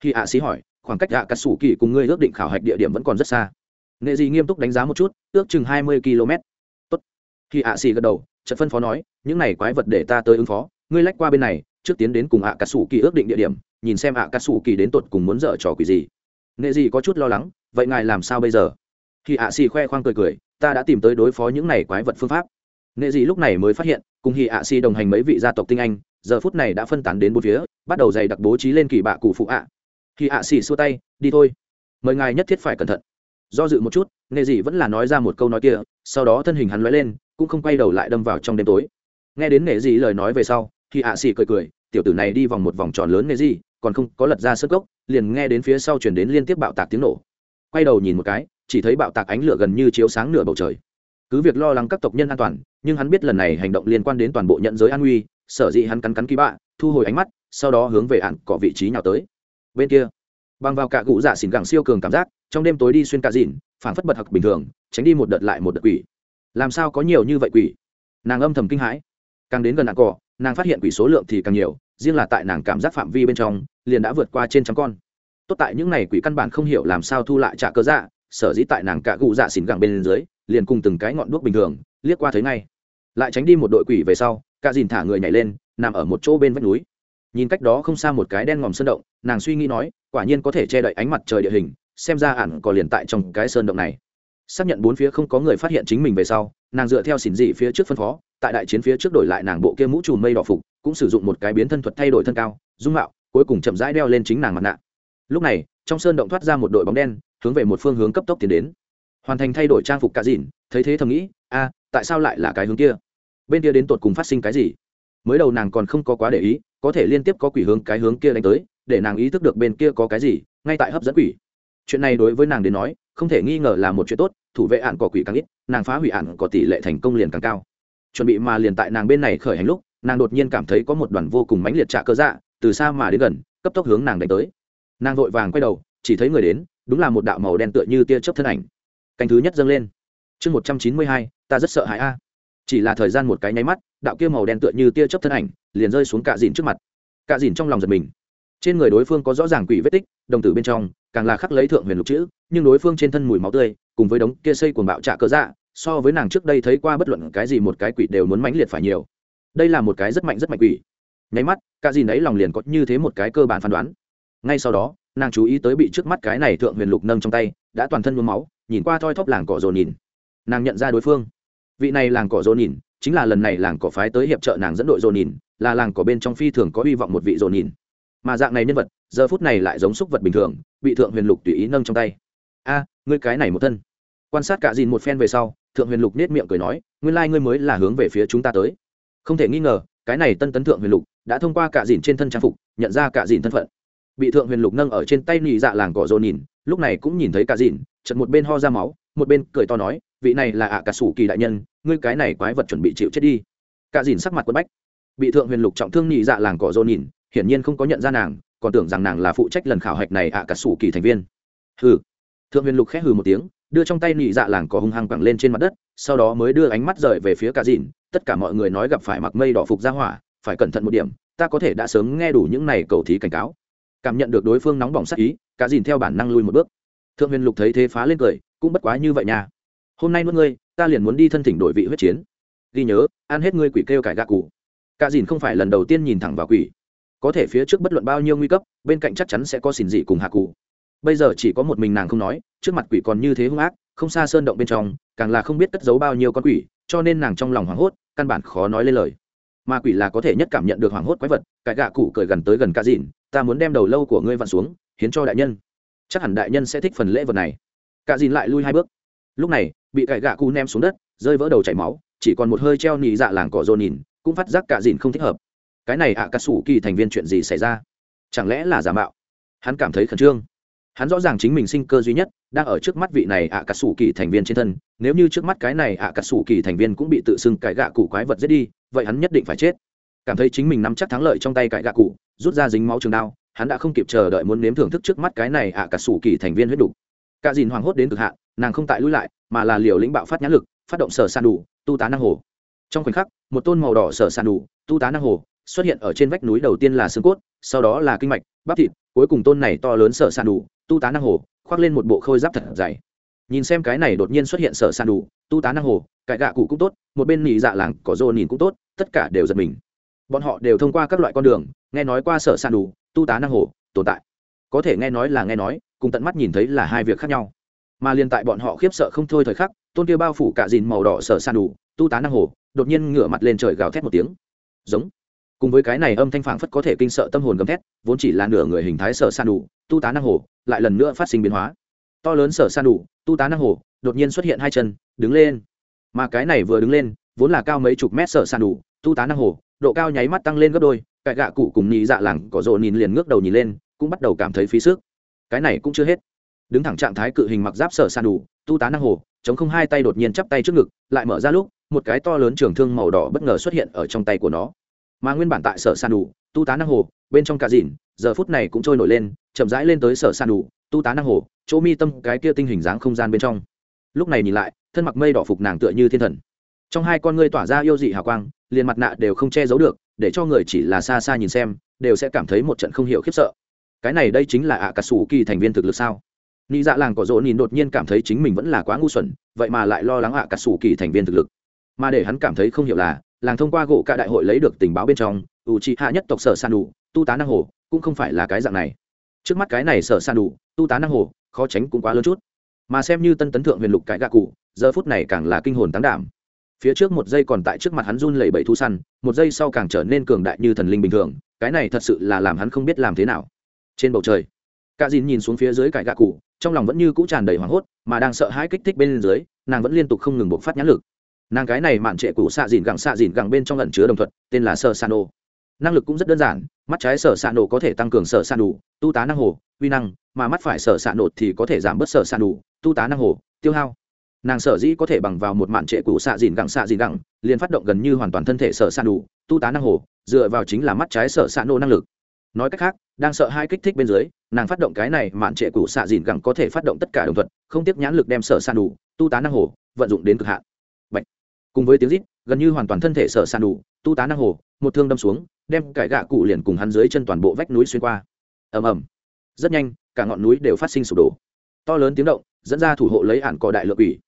Khi ạ xì hỏi khoảng cách ạ cắt sủ kỳ cùng ngươi ước định khảo hạch địa điểm vẫn còn rất xa. Nghệ Dị nghiêm túc đánh giá một chút, ước chừng hai mươi km. Tốt. Khi ạ xì gật đầu Trận phân phó nói, những này quái vật để ta tới ứng phó. Ngươi lách qua bên này, trước tiến đến cùng ạ cắt sủ kỳ ước định địa điểm, nhìn xem ạ cắt sủ kỳ đến tột cùng muốn dở trò quỷ gì. Nghệ Dị có chút lo lắng, vậy ngài làm sao bây giờ? Khi ạ xì khoe khoang cười cười, ta đã tìm tới đối phó những này quái vật phương pháp. Nghệ Dị lúc này mới phát hiện, cùng hì ạ xì đồng hành mấy vị gia tộc tinh anh, giờ phút này đã phân tán đến bốn phía, bắt đầu dày đặc bố trí lên kỳ bạ cụ phụ ạ khi ạ xì xua tay, đi thôi. Mời ngài nhất thiết phải cẩn thận. Do dự một chút nghề gì vẫn là nói ra một câu nói kia, sau đó thân hình hắn lóe lên, cũng không quay đầu lại đâm vào trong đêm tối. Nghe đến nghề gì lời nói về sau, khi ạ xì cười cười, tiểu tử này đi vòng một vòng tròn lớn nghề gì còn không có lật ra sơ cốc, liền nghe đến phía sau chuyển đến liên tiếp bạo tạc tiếng nổ. Quay đầu nhìn một cái, chỉ thấy bạo tạc ánh lửa gần như chiếu sáng nửa bầu trời. Cứ việc lo lắng các tộc nhân an toàn, nhưng hắn biết lần này hành động liên quan đến toàn bộ nhận giới an nguy, sở dĩ hắn cắn cắn ký bạ, thu hồi ánh mắt, sau đó hướng về ạn cỏ vị trí nhào tới bên kia. Bằng vào cả cụ dạ xỉn gẳng siêu cường cảm giác, trong đêm tối đi xuyên cả dìn phảng phất bật hặc bình thường, tránh đi một đợt lại một đợt quỷ. Làm sao có nhiều như vậy quỷ? Nàng âm thầm kinh hãi. Càng đến gần ạn cỏ, nàng phát hiện quỷ số lượng thì càng nhiều, riêng là tại nàng cảm giác phạm vi bên trong, liền đã vượt qua trên trăm con. Tốt tại những này quỷ căn bản không hiểu làm sao thu lại trả cơ dạ sở dĩ tại nàng cả gụ dạ xỉn gẳng bên dưới, liền cùng từng cái ngọn đuốc bình thường, liếc qua thấy ngay. Lại tránh đi một đội quỷ về sau, cả dìn thả người nhảy lên, nằm ở một chỗ bên vách núi nhìn cách đó không xa một cái đen ngòm sơn động, nàng suy nghĩ nói, quả nhiên có thể che đậy ánh mặt trời địa hình, xem ra ản có liền tại trong cái sơn động này. Xác nhận bốn phía không có người phát hiện chính mình về sau, nàng dựa theo xỉn dị phía trước phân phó, tại đại chiến phía trước đổi lại nàng bộ kia mũ trùm mây đỏ phục, cũng sử dụng một cái biến thân thuật thay đổi thân cao, dung mạo, cuối cùng chậm rãi đeo lên chính nàng mặt nạ. Lúc này, trong sơn động thoát ra một đội bóng đen, hướng về một phương hướng cấp tốc tiến đến. Hoàn thành thay đổi trang phục cả dìn thấy thế thầm nghĩ, a, tại sao lại là cái hướng kia? Bên kia đến tột cùng phát sinh cái gì? Mới đầu nàng còn không có quá để ý có thể liên tiếp có quỷ hướng cái hướng kia đánh tới, để nàng ý thức được bên kia có cái gì, ngay tại hấp dẫn quỷ. Chuyện này đối với nàng đến nói, không thể nghi ngờ là một chuyện tốt, thủ vệ ạn có quỷ càng ít, nàng phá hủy ạn có tỷ lệ thành công liền càng cao. Chuẩn bị mà liền tại nàng bên này khởi hành lúc, nàng đột nhiên cảm thấy có một đoàn vô cùng mãnh liệt trả cơ dạ từ xa mà đến gần, cấp tốc hướng nàng đánh tới. Nàng vội vàng quay đầu, chỉ thấy người đến, đúng là một đạo màu đen tựa như tia chớp thân ảnh. Canh thứ nhất dâng lên. Chương một trăm chín mươi hai, ta rất sợ hãi a. Chỉ là thời gian một cái nháy mắt, đạo kia màu đen tựa như tia chớp thân ảnh liền rơi xuống cạ dìn trước mặt. Cạ dìn trong lòng giật mình. Trên người đối phương có rõ ràng quỷ vết tích, đồng tử bên trong, càng là khắc lấy thượng huyền lục chữ, nhưng đối phương trên thân mùi máu tươi, cùng với đống kia xây cuồng bạo trạ cơ dạ so với nàng trước đây thấy qua bất luận cái gì một cái quỷ đều muốn mãnh liệt phải nhiều. Đây là một cái rất mạnh rất mạnh quỷ. Nháy mắt cả dìn ấy lòng liền có như thế một cái cơ bản phán đoán. Ngay sau đó, nàng chú ý tới bị trước mắt cái này thượng huyền lục nâng trong tay, đã toàn thân nhuốm máu, nhìn qua thoi thóp làng cỏ dồn nhìn. Nàng nhận ra đối phương. Vị này làng cỏ dồn nhìn, chính là lần này làng cỏ phái tới hiệp trợ nàng dẫn đội dồn nhìn là làng cỏ bên trong phi thường có hy vọng một vị dồn nhìn. Mà dạng này nhân vật, giờ phút này lại giống súc vật bình thường, bị thượng huyền lục tùy ý nâng trong tay. A, ngươi cái này một thân. Quan sát cả dìn một phen về sau, thượng huyền lục nết miệng cười nói, nguyên lai ngươi mới là hướng về phía chúng ta tới. Không thể nghi ngờ, cái này tân tấn thượng huyền lục đã thông qua cả dìn trên thân trang phục, nhận ra cả dìn thân phận. Bị thượng huyền lục nâng ở trên tay nhị dạ làng cỏ dồn nhìn, lúc này cũng nhìn thấy cả dìn chật một bên ho ra máu, một bên cười to nói, vị này là ạ cả sủ kỳ đại nhân, ngươi cái này quái vật chuẩn bị chịu chết đi. Cả dìn sắc mặt quất bách bị thượng huyền lục trọng thương nhị dạ làng cỏ dô nhìn, hiển nhiên không có nhận ra nàng, còn tưởng rằng nàng là phụ trách lần khảo hạch này ạ cả sủ kỳ thành viên. Hừ. Thượng huyền lục khẽ hừ một tiếng, đưa trong tay nhị dạ làng cỏ hung hăng quẳng lên trên mặt đất, sau đó mới đưa ánh mắt rời về phía cả dìn, tất cả mọi người nói gặp phải mặc mây đỏ phục ra hỏa, phải cẩn thận một điểm, ta có thể đã sớm nghe đủ những này cầu thí cảnh cáo. Cảm nhận được đối phương nóng bỏng sắc ý, cả dìn theo bản năng lui một bước. Thượng huyền lục thấy thế phá lên cười, cũng bất quá như vậy nha. Hôm nay nuốt ngươi, ta liền muốn đi thân thỉnh đổi vị huyết chiến. Ghi nhớ, ăn hết ngươi quỷ kêu cải gạ cụ cả dìn không phải lần đầu tiên nhìn thẳng vào quỷ. Có thể phía trước bất luận bao nhiêu nguy cấp, bên cạnh chắc chắn sẽ có xỉn dị cùng hạ cụ. Bây giờ chỉ có một mình nàng không nói, trước mặt quỷ còn như thế hung ác, không xa sơn động bên trong, càng là không biết cất giấu bao nhiêu con quỷ, cho nên nàng trong lòng hoảng hốt, căn bản khó nói lên lời. Ma quỷ là có thể nhất cảm nhận được hoảng hốt quái vật, cái gạ cụ cười gần tới gần cả dìn, ta muốn đem đầu lâu của ngươi vặn xuống, hiến cho đại nhân. Chắc hẳn đại nhân sẽ thích phần lễ vật này. Cả dìn lại lui hai bước. Lúc này, bị cải gạ cụ ném xuống đất, rơi vỡ đầu chảy máu, chỉ còn một hơi treo nỉ dạ làng cỏ dồn nhìn cũng phát giác cả dìn không thích hợp. Cái này ạ à cà sủ kỳ thành viên chuyện gì xảy ra? Chẳng lẽ là giả mạo? Hắn cảm thấy khẩn trương. Hắn rõ ràng chính mình sinh cơ duy nhất đang ở trước mắt vị này ạ à cà sủ kỳ thành viên trên thân. Nếu như trước mắt cái này ạ à cà sủ kỳ thành viên cũng bị tự xưng cái gạ cụ quái vật giết đi, vậy hắn nhất định phải chết. Cảm thấy chính mình nắm chắc thắng lợi trong tay cái gạ cụ, rút ra dính máu trường đao, hắn đã không kịp chờ đợi muốn nếm thưởng thức trước mắt cái này ạ cà sủ kỳ thành viên huyết đủ. cả dìn hoảng hốt đến cực hạn, nàng không tại lui lại, mà là liều lĩnh bạo phát nhãn lực, phát động sở san đủ, tu tá năng hồ trong khoảnh khắc, một tôn màu đỏ sở sàn đủ, tu tá năng hồ, xuất hiện ở trên vách núi đầu tiên là xương cốt, sau đó là kinh mạch, bắp thịt, cuối cùng tôn này to lớn sở sàn đủ, tu tá năng hồ, khoác lên một bộ khôi giáp thật dày. Nhìn xem cái này đột nhiên xuất hiện sở sàn đủ, tu tá năng hồ, cải gạ cụ cũng tốt, một bên nỉ dạ làng cỏ rô nhìn cũng tốt, tất cả đều giật mình. Bọn họ đều thông qua các loại con đường, nghe nói qua sở sàn đủ, tu tá năng hồ, tồn tại. Có thể nghe nói là nghe nói, cùng tận mắt nhìn thấy là hai việc khác nhau. Mà liên tại bọn họ khiếp sợ không thôi thời khắc, tôn kia bao phủ cả dìn màu đỏ sở sàn đủ, tu tá năng hồ đột nhiên ngửa mặt lên trời gào thét một tiếng. Giống. Cùng với cái này âm thanh phảng phất có thể kinh sợ tâm hồn gầm thét, vốn chỉ là nửa người hình thái sở san đủ, tu tá năng hồ, lại lần nữa phát sinh biến hóa. To lớn sở san đủ, tu tá năng hồ, đột nhiên xuất hiện hai chân, đứng lên. Mà cái này vừa đứng lên, vốn là cao mấy chục mét sở san đủ, tu tá năng hồ, độ cao nháy mắt tăng lên gấp đôi cãi gạ cụ cùng nhị dạ lẳng có rộ nhìn liền ngước đầu nhìn lên, cũng bắt đầu cảm thấy phí sức. Cái này cũng chưa hết. Đứng thẳng trạng thái cự hình mặc giáp sở san đủ, tu tá năng hồ, chống không hai tay đột nhiên chắp tay trước ngực, lại mở ra lúc một cái to lớn trường thương màu đỏ bất ngờ xuất hiện ở trong tay của nó. Mà nguyên bản tại sở san đủ, tu tá năng hồ, bên trong cả dìn giờ phút này cũng trôi nổi lên, chậm rãi lên tới sở san đủ, tu tá năng hồ, chỗ mi tâm cái kia tinh hình dáng không gian bên trong. Lúc này nhìn lại, thân mặc mây đỏ phục nàng tựa như thiên thần. Trong hai con ngươi tỏa ra yêu dị hào quang, liền mặt nạ đều không che giấu được, để cho người chỉ là xa xa nhìn xem, đều sẽ cảm thấy một trận không hiểu khiếp sợ. Cái này đây chính là ạ cà sủ kỳ thành viên thực lực sao? Nghĩ dạ làng có dỗ nhìn đột nhiên cảm thấy chính mình vẫn là quá ngu xuẩn, vậy mà lại lo lắng ạ cà sủ kỳ thành viên thực lực mà để hắn cảm thấy không hiểu là, làng thông qua gỗ cả đại hội lấy được tình báo bên trong ủ trị hạ nhất tộc sở san đủ, tu tá năng hồ, cũng không phải là cái dạng này. Trước mắt cái này sở san đủ, tu tá năng hồ, khó tránh cũng quá lớn chút. Mà xem như tân tấn thượng huyền lục cái gạ cụ, giờ phút này càng là kinh hồn tán đảm. Phía trước một giây còn tại trước mặt hắn run lẩy bẩy thu săn, một giây sau càng trở nên cường đại như thần linh bình thường, cái này thật sự là làm hắn không biết làm thế nào. Trên bầu trời, cả dìn nhìn xuống phía dưới cải gạ cụ, trong lòng vẫn như cũ tràn đầy hoảng hốt, mà đang sợ hãi kích thích bên dưới, nàng vẫn liên tục không ngừng bộc phát nhãn lực nàng cái này mạn trệ cũ xạ dìn gẳng xạ dìn gẳng bên trong ẩn chứa đồng thuật, tên là sơ san ô năng lực cũng rất đơn giản, mắt trái sở xạ nổ có thể tăng cường sở xạ nổ đủ tu tá năng hồ, uy năng, mà mắt phải sở xạ nổ thì có thể giảm bớt sở xạ nổ đủ tu tá năng hồ, tiêu hao. Nàng sở dĩ có thể bằng vào một mạn trệ cũ xạ dìn gẳng xạ dìn gẳng, liền phát động gần như hoàn toàn thân thể sở xạ nổ đủ tu tá năng hồ, dựa vào chính là mắt trái sở xạ nổ năng lực. Nói cách khác, đang sợ hai kích thích bên dưới, nàng phát động cái này mạn trệ cũ xạ dìn gẳng có thể phát động tất cả đồng thuật, không tiếp nhãn lực đem sở xạ nổ đủ tu tá năng hồ, vận dụng đến cực hạn cùng với tiếng rít, gần như hoàn toàn thân thể sở sàn đủ, tu tá năng hồ, một thương đâm xuống, đem cải gạ cụ liền cùng hắn dưới chân toàn bộ vách núi xuyên qua. Ầm ầm. Rất nhanh, cả ngọn núi đều phát sinh sụp đổ. To lớn tiếng động, dẫn ra thủ hộ lấy ản cò đại lượng quỷ.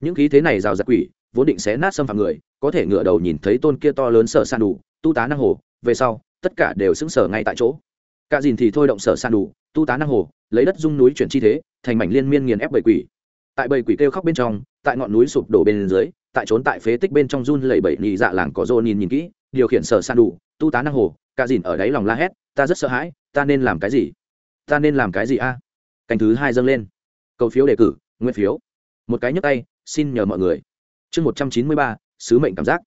Những khí thế này rào rạc quỷ, vốn định xé nát xâm phạm người, có thể ngựa đầu nhìn thấy tôn kia to lớn sở sàn đủ, tu tá năng hồ, về sau, tất cả đều sững sờ ngay tại chỗ. Cả dìn thì thôi động sở sàn đủ, tu tá năng hồ, lấy đất dung núi chuyển chi thế, thành mảnh liên miên nghiền ép bầy quỷ. Tại bầy quỷ kêu khóc bên trong, tại ngọn núi sụp đổ bên dưới tại trốn tại phế tích bên trong run lẩy bẩy nhị dạ làng có rô nhìn nhìn kỹ, điều khiển sở san đủ, tu tá năng hồ, cả dìn ở đáy lòng la hét, ta rất sợ hãi, ta nên làm cái gì? Ta nên làm cái gì a? À? canh thứ hai dâng lên. Cầu phiếu đề cử nguyên phiếu. Một cái nhấp tay, xin nhờ mọi người. Chương một trăm chín mươi ba, sứ mệnh cảm giác.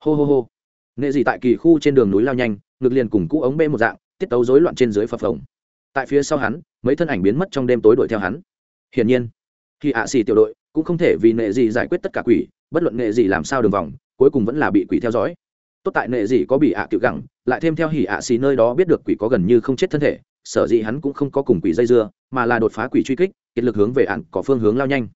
Hô hô hô. Nghệ gì tại kỳ khu trên đường núi lao nhanh, ngực liền cùng cũ ống bê một dạng, tiết tấu rối loạn trên dưới phập phồng. Tại phía sau hắn, mấy thân ảnh biến mất trong đêm tối đuổi theo hắn. Hiển nhiên khi ạ xì tiểu đội cũng không thể vì nghệ gì giải quyết tất cả quỷ, bất luận nghệ gì làm sao đường vòng, cuối cùng vẫn là bị quỷ theo dõi. Tốt tại nệ gì có bị ạ à cựu gẳng, lại thêm theo hỉ ạ xì nơi đó biết được quỷ có gần như không chết thân thể, sở dĩ hắn cũng không có cùng quỷ dây dưa, mà là đột phá quỷ truy kích, kiệt lực hướng về ạn có phương hướng lao nhanh.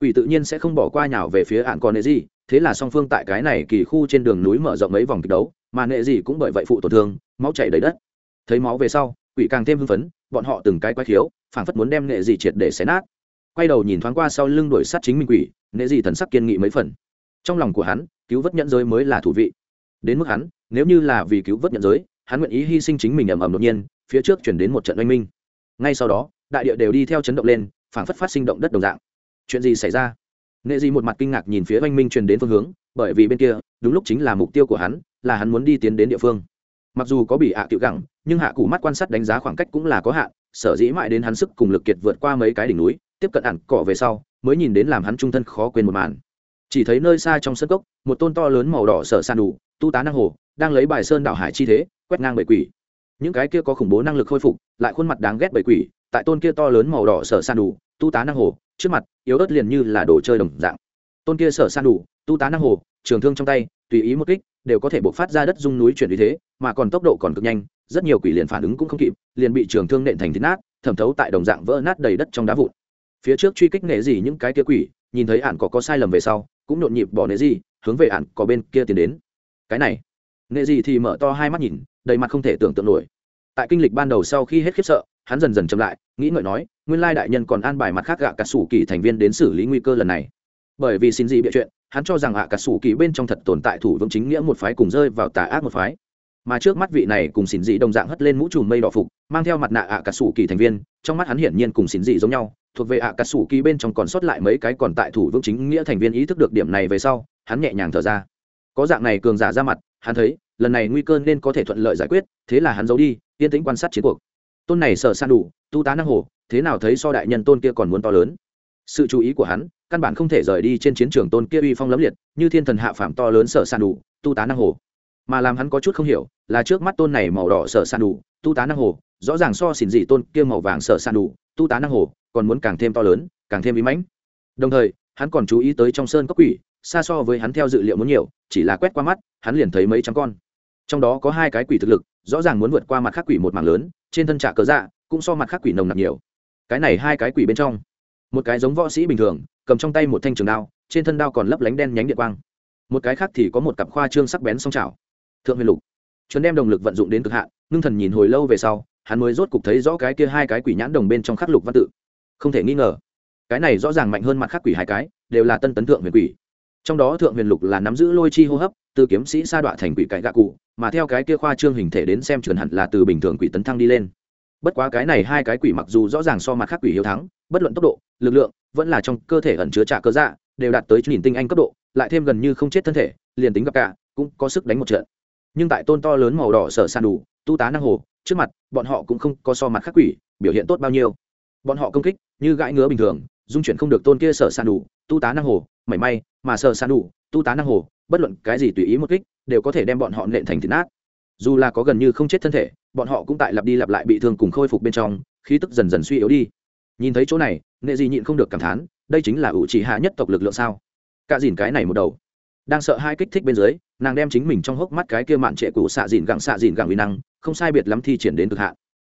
Quỷ tự nhiên sẽ không bỏ qua nhào về phía ạn còn nệ gì, thế là song phương tại cái này kỳ khu trên đường núi mở rộng mấy vòng kịch đấu, mà nệ gì cũng bởi vậy phụ tổn thương, máu chảy đầy đất. Thấy máu về sau, quỷ càng thêm hưng phấn, bọn họ từng cái quái khiếu, phảng phất muốn đem nệ gì triệt để xé nát quay đầu nhìn thoáng qua sau lưng đuổi sát chính mình quỷ nệ Dị thần sắc kiên nghị mấy phần. Trong lòng của hắn, cứu vớt nhận giới mới là thủ vị. Đến mức hắn, nếu như là vì cứu vớt nhận giới, hắn nguyện ý hy sinh chính mình ầm ầm đột nhiên, phía trước chuyển đến một trận oanh minh. Ngay sau đó, đại địa đều đi theo chấn động lên, phảng phất phát sinh động đất đồng dạng. Chuyện gì xảy ra? Nệ dị một mặt kinh ngạc nhìn phía oanh minh truyền đến phương hướng, bởi vì bên kia, đúng lúc chính là mục tiêu của hắn, là hắn muốn đi tiến đến địa phương. Mặc dù có bị hạ à gẳng, nhưng hạ cụ mắt quan sát đánh giá khoảng cách cũng là có hạn, sở dĩ mãi đến hắn sức cùng lực kiệt vượt qua mấy cái đỉnh núi tiếp cận ẩn cỏ về sau, mới nhìn đến làm hắn trung thân khó quên một màn. Chỉ thấy nơi xa trong sân cốc, một tôn to lớn màu đỏ sở san đủ, tu tá năng hồ, đang lấy bài sơn đảo hải chi thế, quét ngang bầy quỷ. Những cái kia có khủng bố năng lực khôi phục, lại khuôn mặt đáng ghét bầy quỷ, tại tôn kia to lớn màu đỏ sở san đủ, tu tá năng hồ, trước mặt, yếu ớt liền như là đồ chơi đồng dạng. Tôn kia sở san đủ, tu tá năng hồ, trường thương trong tay, tùy ý một kích, đều có thể bộc phát ra đất dung núi chuyển vì thế, mà còn tốc độ còn cực nhanh, rất nhiều quỷ liền phản ứng cũng không kịp, liền bị trường thương nện thành thịt nát, thẩm thấu tại đồng dạng vỡ nát đầy đất trong đá vụn phía trước truy kích nệ gì những cái kia quỷ, nhìn thấy ạn có có sai lầm về sau, cũng nhộn nhịp bỏ nệ gì, hướng về ạn có bên kia tiến đến. Cái này nệ gì thì mở to hai mắt nhìn, đầy mặt không thể tưởng tượng nổi. Tại kinh lịch ban đầu sau khi hết khiếp sợ, hắn dần dần chậm lại, nghĩ ngợi nói, nguyên lai đại nhân còn an bài mặt khác gạ cả sủ kỳ thành viên đến xử lý nguy cơ lần này. Bởi vì xin gì bịa chuyện, hắn cho rằng ạ cả sủ kỳ bên trong thật tồn tại thủ vững chính nghĩa một phái cùng rơi vào tà ác một phái. Mà trước mắt vị này cùng xin dị đồng dạng hất lên mũ trùm mây đỏ phục, mang theo mặt nạ ạ cả sủ kỳ thành viên, trong mắt hắn hiển nhiên cùng xin dị giống nhau thuộc về ạ cả sủ kỳ bên trong còn sót lại mấy cái còn tại thủ vững chính nghĩa thành viên ý thức được điểm này về sau, hắn nhẹ nhàng thở ra. Có dạng này cường giả ra mặt, hắn thấy, lần này nguy cơ nên có thể thuận lợi giải quyết, thế là hắn giấu đi, yên tĩnh quan sát chiến cuộc. Tôn này sợ san đủ, tu tá năng hồ, thế nào thấy so đại nhân tôn kia còn muốn to lớn? Sự chú ý của hắn, căn bản không thể rời đi trên chiến trường tôn kia uy phong lấm liệt, như thiên thần hạ phạm to lớn sợ san đủ, tu tá năng hồ. Mà làm hắn có chút không hiểu, là trước mắt tôn này màu đỏ sợ san đủ, tu tá năng hồ, rõ ràng so xỉn dị tôn kia màu vàng sợ san đủ, tu tá năng hồ còn muốn càng thêm to lớn, càng thêm bí mãnh. Đồng thời, hắn còn chú ý tới trong sơn có quỷ, xa so với hắn theo dự liệu muốn nhiều, chỉ là quét qua mắt, hắn liền thấy mấy trăm con. Trong đó có hai cái quỷ thực lực, rõ ràng muốn vượt qua mặt khác quỷ một mảng lớn, trên thân trạ cớ dạ cũng so mặt khác quỷ nồng nặc nhiều. Cái này hai cái quỷ bên trong, một cái giống võ sĩ bình thường, cầm trong tay một thanh trường đao, trên thân đao còn lấp lánh đen nhánh điện quang. Một cái khác thì có một cặp khoa trương sắc bén song trào thượng huyền lục, chuẩn đem đồng lực vận dụng đến cực hạn, ngưng thần nhìn hồi lâu về sau, hắn mới rốt cục thấy rõ cái kia hai cái quỷ nhãn đồng bên trong khắc lục văn tự không thể nghi ngờ. Cái này rõ ràng mạnh hơn mặt khác quỷ hai cái, đều là tân tấn thượng huyền quỷ. Trong đó thượng huyền lục là nắm giữ lôi chi hô hấp, từ kiếm sĩ sa đọa thành quỷ cãi gạ cụ, mà theo cái kia khoa trương hình thể đến xem truyền hẳn là từ bình thường quỷ tấn thăng đi lên. Bất quá cái này hai cái quỷ mặc dù rõ ràng so mặt khác quỷ hiếu thắng, bất luận tốc độ, lực lượng, vẫn là trong cơ thể ẩn chứa trả cơ dạ đều đạt tới nhìn tinh anh cấp độ, lại thêm gần như không chết thân thể, liền tính gặp cả, cũng có sức đánh một trận. Nhưng tại tôn to lớn màu đỏ sở san đủ, tu tá năng hồ, trước mặt, bọn họ cũng không có so mặt khác quỷ, biểu hiện tốt bao nhiêu bọn họ công kích, như gãi ngứa bình thường, dung chuyển không được tôn kia sở san đủ, tu tá năng hồ, mảy may, mà sở san đủ, tu tá năng hồ, bất luận cái gì tùy ý một kích, đều có thể đem bọn họ nện thành thịt nát. Dù là có gần như không chết thân thể, bọn họ cũng tại lặp đi lặp lại bị thương cùng khôi phục bên trong, khí tức dần dần suy yếu đi. Nhìn thấy chỗ này, nghệ gì nhịn không được cảm thán, đây chính là ủ trì hạ nhất tộc lực lượng sao? Cả dìn cái này một đầu. Đang sợ hai kích thích bên dưới, nàng đem chính mình trong hốc mắt cái kia mạn trệ cũ xạ dìn gặng xạ dìn gặng uy năng, không sai biệt lắm thi triển đến cực hạn.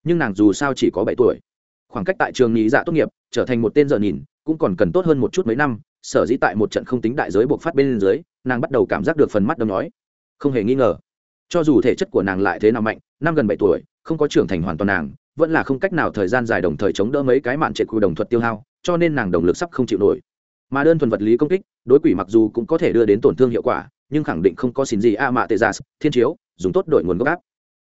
Nhưng nàng dù sao chỉ có bảy tuổi khoảng cách tại trường nhị dạ tốt nghiệp, trở thành một tên giờ nhìn, cũng còn cần tốt hơn một chút mấy năm, sở dĩ tại một trận không tính đại giới buộc phát bên dưới, nàng bắt đầu cảm giác được phần mắt đâm nói không hề nghi ngờ, cho dù thể chất của nàng lại thế nào mạnh, năm gần bảy tuổi, không có trưởng thành hoàn toàn nàng, vẫn là không cách nào thời gian dài đồng thời chống đỡ mấy cái mạn trệ cụ đồng thuật tiêu hao, cho nên nàng đồng lực sắp không chịu nổi. Mà đơn thuần vật lý công kích, đối quỷ mặc dù cũng có thể đưa đến tổn thương hiệu quả, nhưng khẳng định không có xin gì a mạ tê gia dạ, thiên chiếu, dùng tốt đội nguồn gốc áp.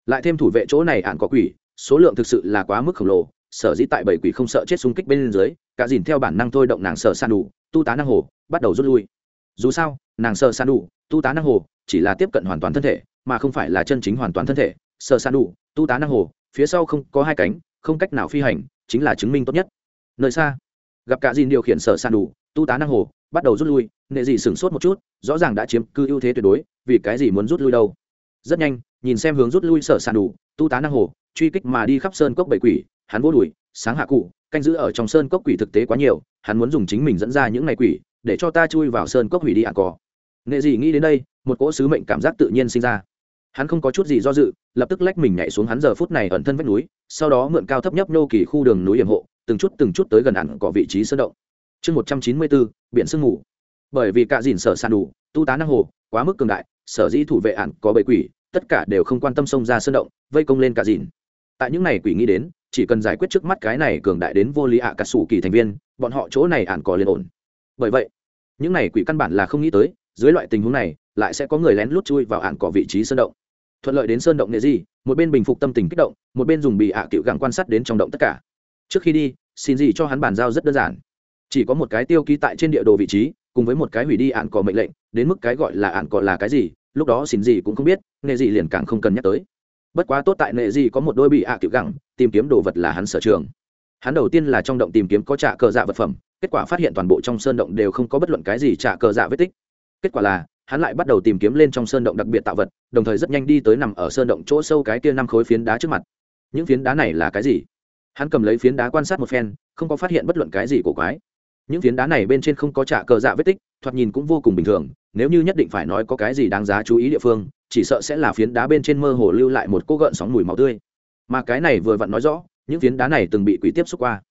Lại thêm thủ vệ chỗ này ạn có quỷ, số lượng thực sự là quá mức khổng lồ sở dĩ tại bảy quỷ không sợ chết xung kích bên dưới, cả dìn theo bản năng thôi động nàng sợ san đủ, tu tá năng hồ, bắt đầu rút lui. Dù sao, nàng sợ san đủ, tu tá năng hồ, chỉ là tiếp cận hoàn toàn thân thể, mà không phải là chân chính hoàn toàn thân thể. Sợ san đủ, tu tá năng hồ, phía sau không có hai cánh, không cách nào phi hành, chính là chứng minh tốt nhất. Nơi xa, gặp cả dìn điều khiển sợ san đủ, tu tá năng hồ, bắt đầu rút lui, nệ dị sửng sốt một chút, rõ ràng đã chiếm cư ưu thế tuyệt đối, vì cái gì muốn rút lui đâu? Rất nhanh, nhìn xem hướng rút lui sở sàn đủ tu tá năng hồ, truy kích mà đi khắp sơn cốc bảy quỷ, hắn vô đùi sáng hạ cụ, canh giữ ở trong sơn cốc quỷ thực tế quá nhiều, hắn muốn dùng chính mình dẫn ra những ngày quỷ, để cho ta chui vào sơn cốc hủy đi ả cỏ nghệ dị nghĩ đến đây, một cỗ sứ mệnh cảm giác tự nhiên sinh ra. Hắn không có chút gì do dự, lập tức lách mình nhảy xuống hắn giờ phút này ẩn thân vách núi, sau đó mượn cao thấp nhấp nô kỳ khu đường núi hiểm hộ, từng chút từng chút tới gần ẩn cỏ vị trí sơn động. Chương một trăm chín mươi bốn, biển sương ngủ bởi vì cả dìn sở sàn đủ, tu tá năng hồ, quá mức cường đại, sở dĩ thủ vệ ạn có bầy quỷ tất cả đều không quan tâm xông ra sơn động, vây công lên cả dìn. Tại những này quỷ nghĩ đến, chỉ cần giải quyết trước mắt cái này cường đại đến vô lý ạ à cả sủ kỳ thành viên, bọn họ chỗ này ản có liền ổn. Bởi vậy, những này quỷ căn bản là không nghĩ tới, dưới loại tình huống này, lại sẽ có người lén lút chui vào ản cỏ vị trí sơn động. Thuận lợi đến sơn động nghệ gì một bên bình phục tâm tình kích động, một bên dùng bị ạ à cựu gặng quan sát đến trong động tất cả. Trước khi đi, xin gì cho hắn bàn giao rất đơn giản. Chỉ có một cái tiêu ký tại trên địa đồ vị trí, cùng với một cái hủy đi ạn cỏ mệnh lệnh, đến mức cái gọi là ạn cỏ là cái gì lúc đó xin gì cũng không biết, nghệ gì liền càng không cần nhắc tới. Bất quá tốt tại nghệ gì có một đôi bị ạ à gẳng, tìm kiếm đồ vật là hắn sở trường. Hắn đầu tiên là trong động tìm kiếm có trạ cờ dạ vật phẩm, kết quả phát hiện toàn bộ trong sơn động đều không có bất luận cái gì trạ cờ dạ vết tích. Kết quả là, hắn lại bắt đầu tìm kiếm lên trong sơn động đặc biệt tạo vật, đồng thời rất nhanh đi tới nằm ở sơn động chỗ sâu cái kia năm khối phiến đá trước mặt. Những phiến đá này là cái gì? Hắn cầm lấy phiến đá quan sát một phen, không có phát hiện bất luận cái gì của quái. Những phiến đá này bên trên không có trả cờ dạ vết tích, thoạt nhìn cũng vô cùng bình thường nếu như nhất định phải nói có cái gì đáng giá chú ý địa phương, chỉ sợ sẽ là phiến đá bên trên mơ hồ lưu lại một cô gợn sóng mùi máu tươi. Mà cái này vừa vặn nói rõ, những phiến đá này từng bị quỷ tiếp xúc qua.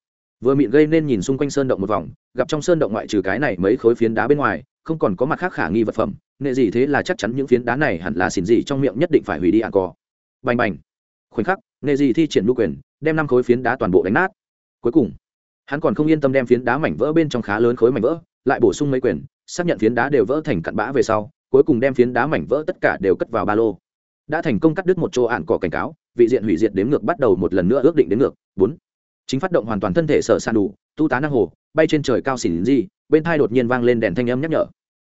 Vừa miệng gây nên nhìn xung quanh sơn động một vòng, gặp trong sơn động ngoại trừ cái này mấy khối phiến đá bên ngoài, không còn có mặt khác khả nghi vật phẩm, nệ gì thế là chắc chắn những phiến đá này hẳn là xỉn gì trong miệng nhất định phải hủy đi ạn cò. Bành bành. Khoảnh khắc, nệ gì thi triển đu quyền, đem năm khối phiến đá toàn bộ đánh nát. Cuối cùng, hắn còn không yên tâm đem phiến đá mảnh vỡ bên trong khá lớn khối mảnh vỡ, lại bổ sung mấy quyền xác nhận phiến đá đều vỡ thành cặn bã về sau, cuối cùng đem phiến đá mảnh vỡ tất cả đều cất vào ba lô. Đã thành công cắt đứt một chỗ ạn cỏ cảnh cáo, vị diện hủy diệt đếm ngược bắt đầu một lần nữa ước định đến ngược. Bốn. Chính phát động hoàn toàn thân thể sở san đủ, tu tá năng hồ, bay trên trời cao xỉn gì, bên thai đột nhiên vang lên đèn thanh âm nhắc nhở.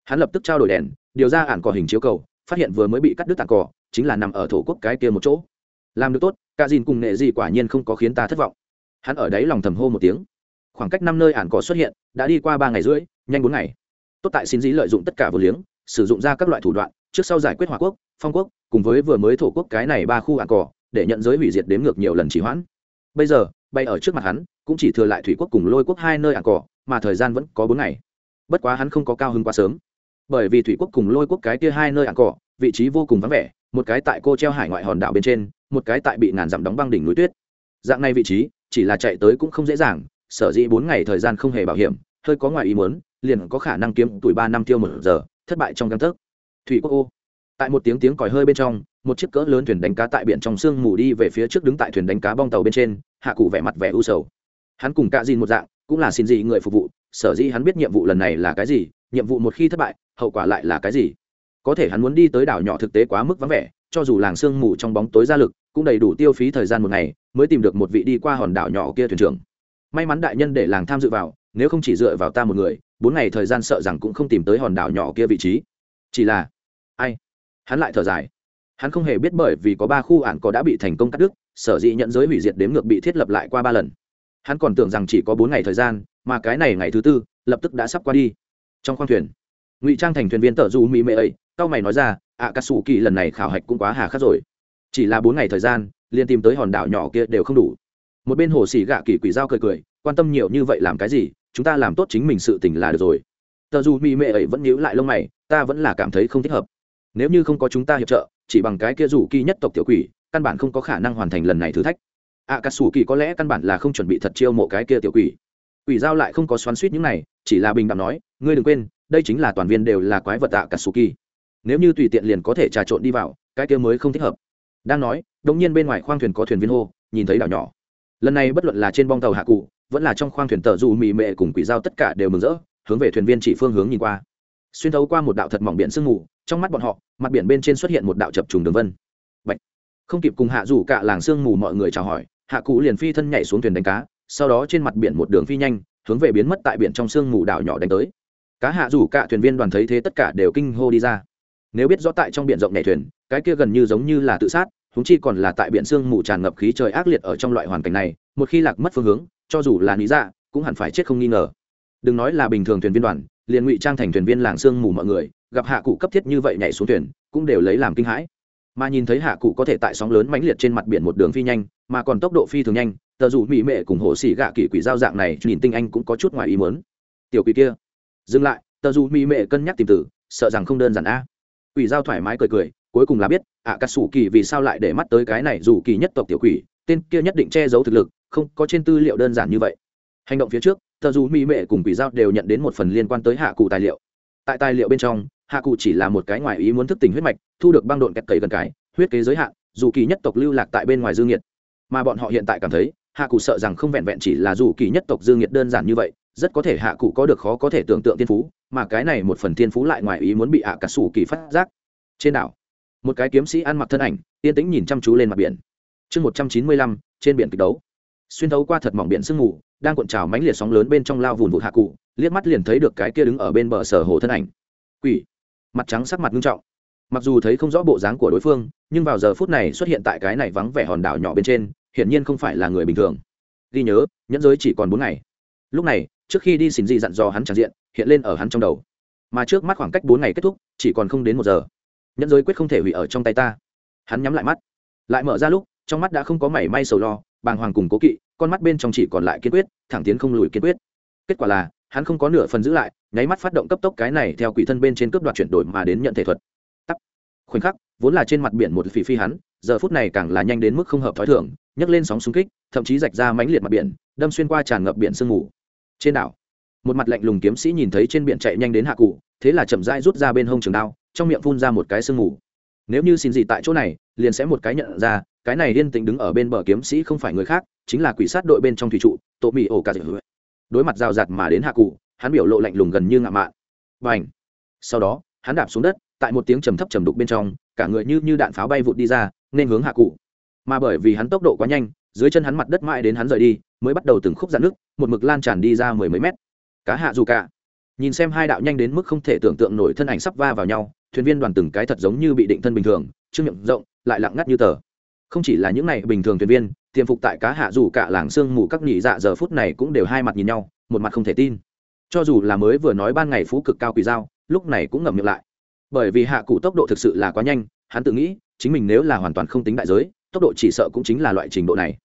Hắn lập tức trao đổi đèn, điều ra ạn cỏ hình chiếu cầu, phát hiện vừa mới bị cắt đứt tàn cỏ, chính là nằm ở thổ quốc cái kia một chỗ. Làm được tốt, cả dìn cùng nệ gì quả nhiên không có khiến ta thất vọng. Hắn ở đấy lòng thầm hô một tiếng. Khoảng cách năm nơi ản cỏ xuất hiện, đã đi qua ba ngày rưỡi, nhanh bốn ngày tốt tại xin dĩ lợi dụng tất cả vừa liếng, sử dụng ra các loại thủ đoạn, trước sau giải quyết hòa quốc, phong quốc, cùng với vừa mới thổ quốc cái này ba khu ản cỏ để nhận giới hủy diệt đếm ngược nhiều lần chỉ hoãn. Bây giờ, bay ở trước mặt hắn, cũng chỉ thừa lại thủy quốc cùng lôi quốc hai nơi ảng cỏ mà thời gian vẫn có bốn ngày. Bất quá hắn không có cao hứng quá sớm. Bởi vì thủy quốc cùng lôi quốc cái kia hai nơi ảng cỏ vị trí vô cùng vắng vẻ, một cái tại cô treo hải ngoại hòn đảo bên trên, một cái tại bị ngàn dặm đóng băng đỉnh núi tuyết. Dạng này vị trí, chỉ là chạy tới cũng không dễ dàng, sở dĩ bốn ngày thời gian không hề bảo hiểm, hơi có ngoài ý muốn liền có khả năng kiếm tuổi ba năm tiêu một giờ, thất bại trong căn tấc. Thủy quốc ô. Tại một tiếng tiếng còi hơi bên trong, một chiếc cỡ lớn thuyền đánh cá tại biển trong sương mù đi về phía trước đứng tại thuyền đánh cá bong tàu bên trên, hạ cụ vẻ mặt vẻ u sầu. Hắn cùng cạ dìn một dạng, cũng là xin dị người phục vụ, sở dĩ hắn biết nhiệm vụ lần này là cái gì, nhiệm vụ một khi thất bại, hậu quả lại là cái gì. Có thể hắn muốn đi tới đảo nhỏ thực tế quá mức vắng vẻ, cho dù làng sương mù trong bóng tối ra lực, cũng đầy đủ tiêu phí thời gian một ngày, mới tìm được một vị đi qua hòn đảo nhỏ kia thuyền trưởng. May mắn đại nhân để làng tham dự vào, nếu không chỉ dựa vào ta một người bốn ngày thời gian sợ rằng cũng không tìm tới hòn đảo nhỏ kia vị trí. Chỉ là, ai? Hắn lại thở dài. Hắn không hề biết bởi vì có ba khu ạn có đã bị thành công cắt đứt, sở dĩ nhận giới hủy diệt đếm ngược bị thiết lập lại qua ba lần. Hắn còn tưởng rằng chỉ có bốn ngày thời gian, mà cái này ngày thứ tư, lập tức đã sắp qua đi. Trong khoang thuyền, ngụy trang thành thuyền viên tờ du mỹ mệ ấy cao mày nói ra ạ cà sủ kỳ lần này khảo hạch cũng quá hà khắc rồi. Chỉ là bốn ngày thời gian, liền tìm tới hòn đảo nhỏ kia đều không đủ. Một bên hồ xỉ gạ kỳ quỷ dao cười cười, quan tâm nhiều như vậy làm cái gì? Chúng ta làm tốt chính mình sự tình là được rồi. Tờ dù mỹ mệ ấy vẫn nhíu lại lông mày, ta vẫn là cảm thấy không thích hợp. Nếu như không có chúng ta hiệp trợ, chỉ bằng cái kia rủ kỳ nhất tộc tiểu quỷ, căn bản không có khả năng hoàn thành lần này thử thách. Ạ cà sủ kỳ có lẽ căn bản là không chuẩn bị thật chiêu mộ cái kia tiểu quỷ. Quỷ giao lại không có xoắn suýt những này, chỉ là bình đẳng nói, ngươi đừng quên, đây chính là toàn viên đều là quái vật ạ cà sủ kỳ nếu như tùy tiện liền có thể trà trộn đi vào, cái kia mới không thích hợp. Đang nói đống nhiên bên ngoài khoang thuyền có thuyền viên hô, nhìn thấy đảo nhỏ. Lần này bất luận là trên bong tàu hạ cụ vẫn là trong khoang thuyền tờ dù mì mệ cùng quỷ dao tất cả đều mừng rỡ, hướng về thuyền viên chỉ phương hướng nhìn qua. Xuyên thấu qua một đạo thật mỏng biển sương mù, trong mắt bọn họ, mặt biển bên trên xuất hiện một đạo chập trùng đường vân. Bạch. không kịp cùng hạ rủ cả làng sương mù mọi người chào hỏi, hạ cụ liền phi thân nhảy xuống thuyền đánh cá, sau đó trên mặt biển một đường phi nhanh, hướng về biến mất tại biển trong sương mù đảo nhỏ đánh tới. Cá hạ rủ cả thuyền viên đoàn thấy thế tất cả đều kinh hô đi ra. Nếu biết rõ tại trong biển rộng nhảy thuyền, cái kia gần như giống như là tự sát húng chi còn là tại biển sương mù tràn ngập khí trời ác liệt ở trong loại hoàn cảnh này, một khi lạc mất phương hướng cho dù là lý dạ cũng hẳn phải chết không nghi ngờ. Đừng nói là bình thường thuyền viên đoàn, liền ngụy trang thành thuyền viên làng sương mù mọi người, gặp hạ cụ cấp thiết như vậy nhảy xuống thuyền, cũng đều lấy làm kinh hãi. Mà nhìn thấy hạ cụ có thể tại sóng lớn mãnh liệt trên mặt biển một đường phi nhanh, mà còn tốc độ phi thường nhanh, tờ dù mỹ mệ cùng hồ xỉ gạ kỷ quỷ giao dạng này, nhìn tinh anh cũng có chút ngoài ý muốn. Tiểu quỷ kia, dừng lại, tờ dù mỹ mệ cân nhắc tìm tử, sợ rằng không đơn giản a. Quỷ giao thoải mái cười cười, cuối cùng là biết ạ cà sủ kỳ vì sao lại để mắt tới cái này dù kỳ nhất tộc tiểu quỷ, tên kia nhất định che giấu thực lực không có trên tư liệu đơn giản như vậy. Hành động phía trước, thợ dù mỹ mệ cùng quỷ giao đều nhận đến một phần liên quan tới hạ cụ tài liệu. Tại tài liệu bên trong, hạ cụ chỉ là một cái ngoài ý muốn thức tỉnh huyết mạch, thu được băng độn kẹt cầy gần cái, huyết kế giới hạn, dù kỳ nhất tộc lưu lạc tại bên ngoài dương nhiệt mà bọn họ hiện tại cảm thấy, hạ cụ sợ rằng không vẹn vẹn chỉ là dù kỳ nhất tộc dương nhiệt đơn giản như vậy, rất có thể hạ cụ có được khó có thể tưởng tượng tiên phú, mà cái này một phần tiên phú lại ngoài ý muốn bị hạ cả sủ kỳ phát giác. Trên đảo, một cái kiếm sĩ ăn mặc thân ảnh, yên tĩnh nhìn chăm chú lên mặt biển. Chương một trăm chín mươi lăm, trên biển kịch đấu xuyên thấu qua thật mỏng biển sương mù, đang cuộn trào mánh liệt sóng lớn bên trong lao vùn vụt hạ cụ, liếc mắt liền thấy được cái kia đứng ở bên bờ sở hồ thân ảnh. Quỷ! Mặt trắng sắc mặt nghiêm trọng. Mặc dù thấy không rõ bộ dáng của đối phương, nhưng vào giờ phút này xuất hiện tại cái này vắng vẻ hòn đảo nhỏ bên trên, hiển nhiên không phải là người bình thường. Ghi nhớ, nhẫn giới chỉ còn bốn ngày. Lúc này, trước khi đi xin gì dặn dò hắn tràn diện, hiện lên ở hắn trong đầu. Mà trước mắt khoảng cách bốn ngày kết thúc, chỉ còn không đến một giờ. Nhẫn giới quyết không thể hủy ở trong tay ta. Hắn nhắm lại mắt. Lại mở ra lúc, trong mắt đã không có mảy may sầu lo, bàng hoàng cùng cố kỵ con mắt bên trong chỉ còn lại kiên quyết, thẳng tiến không lùi kiên quyết. Kết quả là, hắn không có nửa phần giữ lại, nháy mắt phát động cấp tốc cái này theo quỷ thân bên trên cướp đoạt chuyển đổi mà đến nhận thể thuật. Tắt khoảnh khắc, vốn là trên mặt biển một phỉ phi hắn, giờ phút này càng là nhanh đến mức không hợp thói thường, nhấc lên sóng xung kích, thậm chí rạch ra mãnh liệt mặt biển, đâm xuyên qua tràn ngập biển sương mù. Trên đảo, một mặt lạnh lùng kiếm sĩ nhìn thấy trên biển chạy nhanh đến hạ cụ, thế là chậm rãi rút ra bên hông trường đao, trong miệng phun ra một cái sương mù. Nếu như xin gì tại chỗ này, liền sẽ một cái nhận ra cái này yên tĩnh đứng ở bên bờ kiếm sĩ không phải người khác, chính là quỷ sát đội bên trong thủy trụ tổ mỹ ổ cả dự đối mặt rào rạt mà đến hạ cụ, hắn biểu lộ lạnh lùng gần như ngạo mạn. Và ảnh sau đó, hắn đạp xuống đất, tại một tiếng trầm thấp trầm đục bên trong, cả người như như đạn pháo bay vụt đi ra, nên hướng hạ cụ. Mà bởi vì hắn tốc độ quá nhanh, dưới chân hắn mặt đất mãi đến hắn rời đi, mới bắt đầu từng khúc dạn nước, một mực lan tràn đi ra mười mấy mét. Cá hạ dù cả. Nhìn xem hai đạo nhanh đến mức không thể tưởng tượng nổi thân ảnh sắp va vào nhau, thuyền viên đoàn từng cái thật giống như bị định thân bình thường trước miệng rộng, lại lặng ngắt như tờ không chỉ là những này bình thường thuyền viên tiềm phục tại cá hạ dù cả làng sương mù các nhị dạ giờ phút này cũng đều hai mặt nhìn nhau, một mặt không thể tin. Cho dù là mới vừa nói ban ngày phú cực cao quỳ dao lúc này cũng ngậm miệng lại. Bởi vì hạ cụ tốc độ thực sự là quá nhanh, hắn tự nghĩ, chính mình nếu là hoàn toàn không tính đại giới, tốc độ chỉ sợ cũng chính là loại trình độ này.